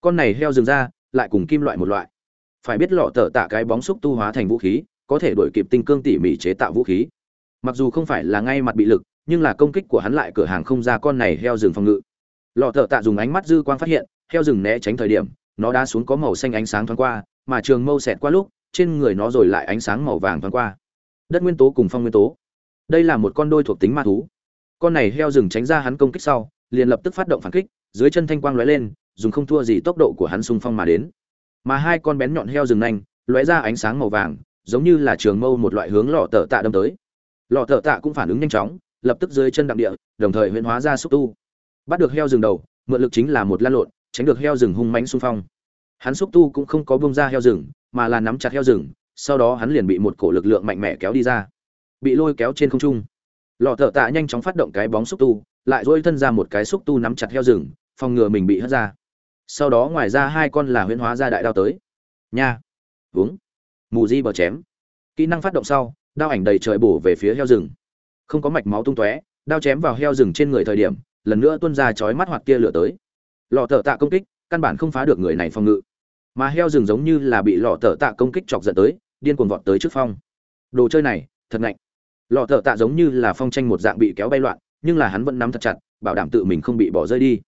Con này heo rừng ra, lại cùng kim loại một loại. Phải biết lọ tờ tạ cái bóng xúc tu hóa thành vũ khí, có thể đổi kịp tinh cương tỉ mỉ chế tạo vũ khí. Mặc dù không phải là ngay mặt bị lực, nhưng là công kích của hắn lại cửa hàng không ra con này heo rừng phòng ngự. Lọ thợ tạ dùng ánh mắt dư quang phát hiện, heo rừng né tránh thời điểm, nó đã xuống có màu xanh ánh sáng thoáng qua, mà trường mâu xẹt qua lúc, trên người nó rồi lại ánh sáng màu vàng thoáng qua. Đất nguyên tố cùng phong nguyên tố. Đây là một con đôi thuộc tính ma thú. Con này heo rừng tránh ra hắn công kích sau liền lập tức phát động phản kích, dưới chân thanh quang lóe lên, dùng không thua gì tốc độ của hắn xung phong mà đến. Mà hai con bén nhọn heo rừng nanh, lóe ra ánh sáng màu vàng, giống như là trường mâu một loại hướng lọ tở tạ đâm tới. Lọ tở tạ cũng phản ứng nhanh chóng, lập tức dưới chân đặng địa, đồng thời huyễn hóa ra xúc tu. Bắt được heo rừng đầu, mượn lực chính là một lan lộn, tránh được heo rừng hung mãnh xung phong. Hắn xúc tu cũng không có buông ra heo rừng, mà là nắm chặt heo rừng, sau đó hắn liền bị một cổ lực lượng mạnh mẽ kéo đi ra, bị lôi kéo trên không trung. Lọ tở tạ nhanh chóng phát động cái bóng xúc tu lại dỗi thân ra một cái xúc tu nắm chặt heo rừng, phòng ngừa mình bị hất ra. Sau đó ngoài ra hai con là huyễn hóa ra đại đao tới. Nha. Uống mù di bờ chém. Kỹ năng phát động sau, đao ảnh đầy trời bổ về phía heo rừng. Không có mạch máu tung tóe, đao chém vào heo rừng trên người thời điểm, lần nữa tuôn ra chói mắt hoặc kia lửa tới. Lọ thợ tạ công kích, căn bản không phá được người này phòng ngự. Mà heo rừng giống như là bị lọ thợ tạ công kích chọc giận tới, điên cuồng vọt tới trước phong. Đồ chơi này, thật ngạnh. Lọ thợ tạ giống như là phong tranh một dạng bị kéo bay loạn nhưng là hắn vẫn nắm thật chặt, bảo đảm tự mình không bị bỏ rơi đi.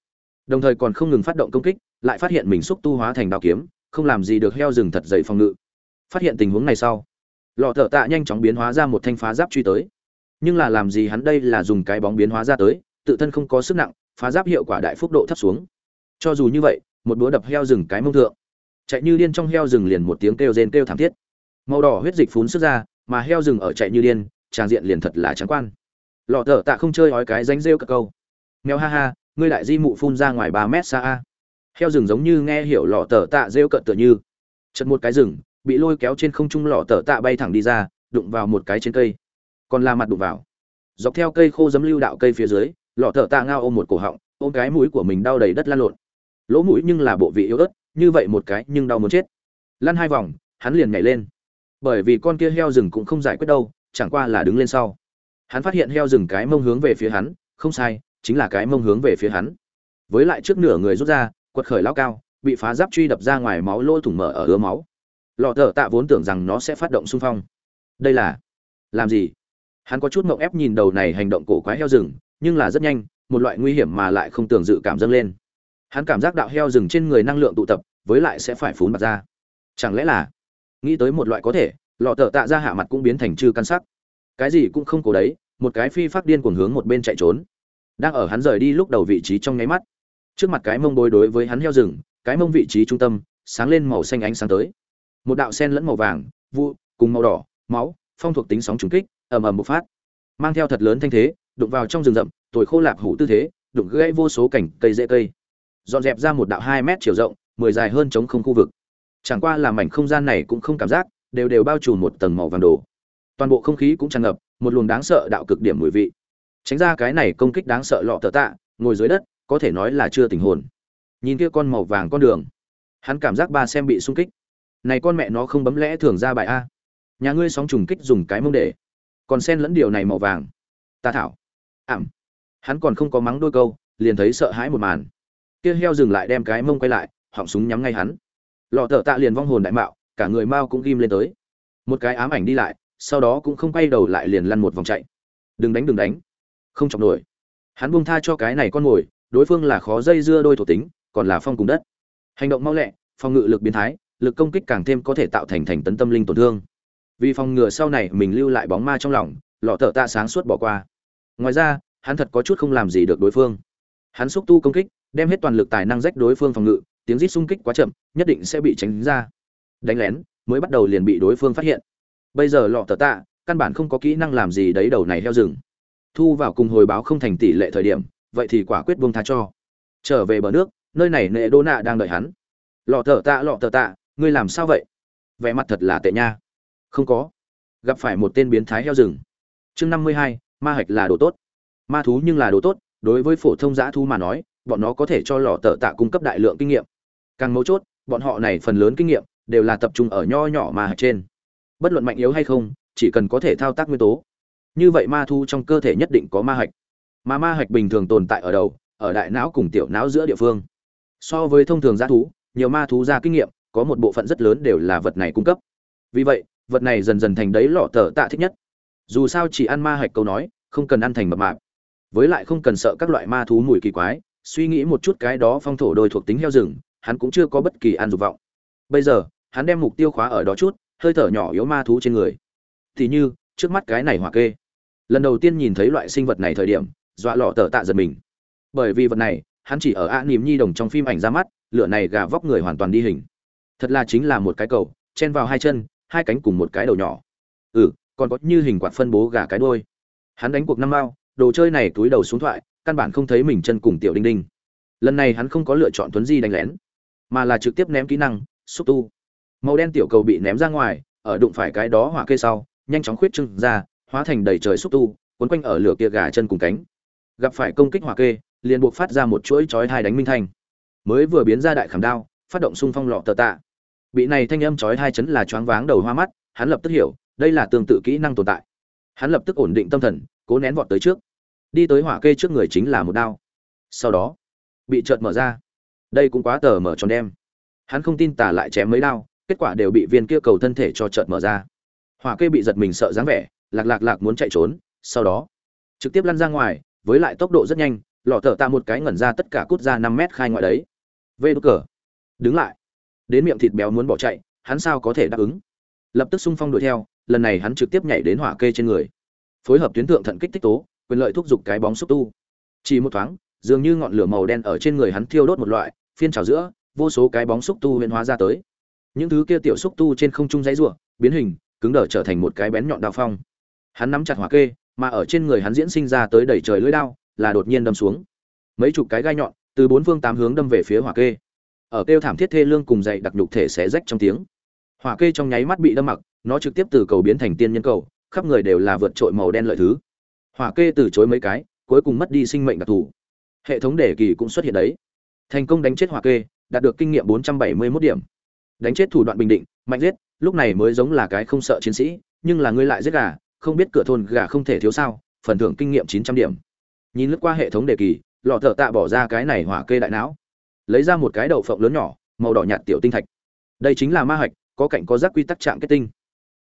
Đồng thời còn không ngừng phát động công kích, lại phát hiện mình xúc tu hóa thành đao kiếm, không làm gì được heo rừng thật dậy phòng ngự. Phát hiện tình huống này sau, lọ thợ tạ nhanh chóng biến hóa ra một thanh phá giáp truy tới. Nhưng là làm gì hắn đây là dùng cái bóng biến hóa ra tới, tự thân không có sức nặng, phá giáp hiệu quả đại phúc độ thấp xuống. Cho dù như vậy, một búa đập heo rừng cái mông thượng. Chạy như điên trong heo rừng liền một tiếng kêu rên kêu thảm thiết. Màu đỏ huyết dịch phún sức ra, mà heo rừng ở chạy như điên tràng diện liền thật là trắng quan lọ thở tạ không chơi ói cái ránh rêu cất câu. Mèo ha ha, ngươi đại di mụ phun ra ngoài ba mét xa a. Heo rừng giống như nghe hiểu lọ tờ tạ rêu cận tựa như. Chật một cái rừng, bị lôi kéo trên không trung lọ tờ tạ bay thẳng đi ra, đụng vào một cái trên cây. Còn la mặt đụng vào. Dọc theo cây khô dấm lưu đạo cây phía dưới, lọ tờ tạ ngao ôm một cổ họng, ôm cái mũi của mình đau đầy đất lăn lộn. Lỗ mũi nhưng là bộ vị yếu ớt, như vậy một cái nhưng đau muốn chết. Lăn hai vòng, hắn liền nhảy lên. Bởi vì con kia heo rừng cũng không giải quyết đâu, chẳng qua là đứng lên sau hắn phát hiện heo rừng cái mông hướng về phía hắn, không sai, chính là cái mông hướng về phía hắn. Với lại trước nửa người rút ra, quật khởi lao cao, bị phá giáp truy đập ra ngoài máu lỗ thủng mở ở ứa máu. Lọ thợ tạ vốn tưởng rằng nó sẽ phát động xung phong. Đây là làm gì? Hắn có chút mộng ép nhìn đầu này hành động cổ quái heo rừng, nhưng là rất nhanh, một loại nguy hiểm mà lại không tưởng dự cảm dâng lên. Hắn cảm giác đạo heo rừng trên người năng lượng tụ tập, với lại sẽ phải phún mặt ra. Chẳng lẽ là nghĩ tới một loại có thể, lọ thợ tạ ra hạ mặt cũng biến thành chư căn sắc cái gì cũng không cố đấy, một cái phi phát điên cuồng hướng một bên chạy trốn. Đang ở hắn rời đi lúc đầu vị trí trong nháy mắt. Trước mặt cái mông bối đối với hắn heo rừng, cái mông vị trí trung tâm, sáng lên màu xanh ánh sáng tới. Một đạo sen lẫn màu vàng, vụ, cùng màu đỏ, máu, phong thuộc tính sóng trùng kích, ầm ầm bộc phát. Mang theo thật lớn thanh thế, đụng vào trong rừng rậm tuổi khô lạp hủ tư thế, đụng gãy vô số cảnh cây dễ cây. Dọn dẹp ra một đạo hai mét chiều rộng, mười dài hơn chống không khu vực. Chẳng qua là mảnh không gian này cũng không cảm giác, đều đều bao trùm một tầng màu vàng đồ toàn bộ không khí cũng tràn ngập, một luồng đáng sợ đạo cực điểm mùi vị. Tránh ra cái này công kích đáng sợ lọ tờ tạ, ngồi dưới đất, có thể nói là chưa tình hồn. Nhìn kia con màu vàng con đường, hắn cảm giác ba xem bị sung kích. Này con mẹ nó không bấm lẽ thường ra bài a. Nhà ngươi sóng trùng kích dùng cái mông để. Còn sen lẫn điều này màu vàng. Ta thảo. Ảm. Hắn còn không có mắng đôi câu, liền thấy sợ hãi một màn. Kia heo dừng lại đem cái mông quay lại, họng súng nhắm ngay hắn. Lọ thợ tạ liền vong hồn đại mạo, cả người mao cũng ghim lên tới. Một cái ám ảnh đi lại sau đó cũng không quay đầu lại liền lăn một vòng chạy. Đừng đánh đừng đánh. Không chọc nổi. Hắn buông tha cho cái này con mồi, đối phương là khó dây dưa đôi thổ tính, còn là phong cùng đất. Hành động mau lẹ, phòng ngự lực biến thái, lực công kích càng thêm có thể tạo thành thành tấn tâm linh tổn thương. Vì phòng ngừa sau này mình lưu lại bóng ma trong lòng, lọ thợ tạ sáng suốt bỏ qua. Ngoài ra, hắn thật có chút không làm gì được đối phương. Hắn xúc tu công kích, đem hết toàn lực tài năng rách đối phương phòng ngự, tiếng rít xung kích quá chậm, nhất định sẽ bị tránh ra. Đánh lén, mới bắt đầu liền bị đối phương phát hiện bây giờ lọ tờ tạ, căn bản không có kỹ năng làm gì đấy đầu này heo rừng. Thu vào cùng hồi báo không thành tỷ lệ thời điểm, vậy thì quả quyết buông tha cho. Trở về bờ nước, nơi này nệ đô nạ đang đợi hắn. Lọ tờ tạ, lọ tờ tạ, ngươi làm sao vậy? Vẻ mặt thật là tệ nha. Không có. Gặp phải một tên biến thái heo rừng. Chương năm mươi hai, ma hạch là đồ tốt. Ma thú nhưng là đồ tốt, đối với phổ thông giã thú mà nói, bọn nó có thể cho lò tờ tạ cung cấp đại lượng kinh nghiệm. Càng mấu chốt, bọn họ này phần lớn kinh nghiệm đều là tập trung ở nho nhỏ ma hạch trên bất luận mạnh yếu hay không, chỉ cần có thể thao tác nguyên tố. Như vậy ma thu trong cơ thể nhất định có ma hạch. Mà ma hạch bình thường tồn tại ở đầu, ở đại não cùng tiểu não giữa địa phương. So với thông thường g thú, nhiều ma thú ra kinh nghiệm, có một bộ phận rất lớn đều là vật này cung cấp. Vì vậy, vật này dần dần thành đấy lọ tờ tạ thích nhất. Dù sao chỉ ăn ma hạch câu nói, không cần ăn thành mập mạp. Với lại không cần sợ các loại ma thú mùi kỳ quái, suy nghĩ một chút cái đó phong thổ đôi thuộc tính heo rừng, hắn cũng chưa có bất kỳ ăn dục vọng. Bây giờ, hắn đem mục tiêu khóa ở đó chút hơi thở nhỏ yếu ma thú trên người. Thì như, trước mắt cái này hỏa kê. Lần đầu tiên nhìn thấy loại sinh vật này thời điểm, dọa lọ tờ tạ giật mình. Bởi vì vật này, hắn chỉ ở a niềm nhi đồng trong phim ảnh ra mắt, lửa này gà vóc người hoàn toàn đi hình. Thật là chính là một cái cầu, chen vào hai chân, hai cánh cùng một cái đầu nhỏ. Ừ còn có như hình quạt phân bố gà cái đôi hắn đánh cuộc năm mao, đồ chơi này túi đầu xuống thoại, căn bản không thấy mình chân cùng tiểu đinh đinh. Lần này hắn không có lựa chọn tuấn di đánh lén, mà là trực tiếp ném kỹ năng, xúc tu màu đen tiểu cầu bị ném ra ngoài, ở đụng phải cái đó hỏa kê sau, nhanh chóng khuyết trưng ra, hóa thành đầy trời xúc tu quấn quanh ở lửa kia gà chân cùng cánh. Gặp phải công kích hỏa kê, liền buộc phát ra một chuỗi chói hai đánh minh thanh. Mới vừa biến ra đại khảm đao, phát động xung phong lọ tờ tạ. Bị này thanh âm chói hai chấn là choáng váng đầu hoa mắt, hắn lập tức hiểu, đây là tương tự kỹ năng tồn tại. Hắn lập tức ổn định tâm thần, cố nén vọt tới trước. Đi tới hỏa kê trước người chính là một đao. Sau đó, bị chợt mở ra. Đây cũng quá tờ mở tròn đem. Hắn không tin tả lại chém mấy đao kết quả đều bị viên kia cầu thân thể cho chợt mở ra. Hỏa kê bị giật mình sợ dáng vẻ, lạc lạc lạc muốn chạy trốn, sau đó, trực tiếp lăn ra ngoài, với lại tốc độ rất nhanh, lọ thở tạ một cái ngẩn ra tất cả cút ra năm mét khai ngoại đấy. Vê đốt cờ. Đứng lại. Đến miệng thịt béo muốn bỏ chạy, hắn sao có thể đáp ứng? Lập tức xung phong đuổi theo, lần này hắn trực tiếp nhảy đến hỏa kê trên người. Phối hợp tuyến thượng thận kích thích tố, quyền lợi thúc giục cái bóng xúc tu. Chỉ một thoáng, dường như ngọn lửa màu đen ở trên người hắn thiêu đốt một loại, phiên trào giữa, vô số cái bóng xúc tu huyền hóa ra tới những thứ kia tiểu xúc tu trên không trung dãy rủa, biến hình, cứng đờ trở thành một cái bén nhọn đao phong. Hắn nắm chặt hỏa kê, mà ở trên người hắn diễn sinh ra tới đầy trời lưỡi đao, là đột nhiên đâm xuống. Mấy chục cái gai nhọn, từ bốn phương tám hướng đâm về phía hỏa kê. Ở kêu thảm thiết thê lương cùng dậy đặc nhục thể xé rách trong tiếng. Hỏa kê trong nháy mắt bị đâm mặc, nó trực tiếp từ cầu biến thành tiên nhân cầu, khắp người đều là vượt trội màu đen lợi thứ. Hỏa kê từ chối mấy cái, cuối cùng mất đi sinh mệnh đặc thù. Hệ thống đề kỳ cũng xuất hiện đấy. Thành công đánh chết hỏa kê, đạt được kinh nghiệm 471 điểm đánh chết thủ đoạn bình định, mạnh giết, lúc này mới giống là cái không sợ chiến sĩ, nhưng là ngươi lại giết gà, không biết cửa thôn gà không thể thiếu sao, phần thưởng kinh nghiệm 900 điểm. Nhìn lướt qua hệ thống đề kỳ, lọ thợ tạ bỏ ra cái này hỏa kê đại não. Lấy ra một cái đậu phộng lớn nhỏ, màu đỏ nhạt tiểu tinh thạch. Đây chính là ma hạch, có cạnh có rác quy tắc trạng kết tinh.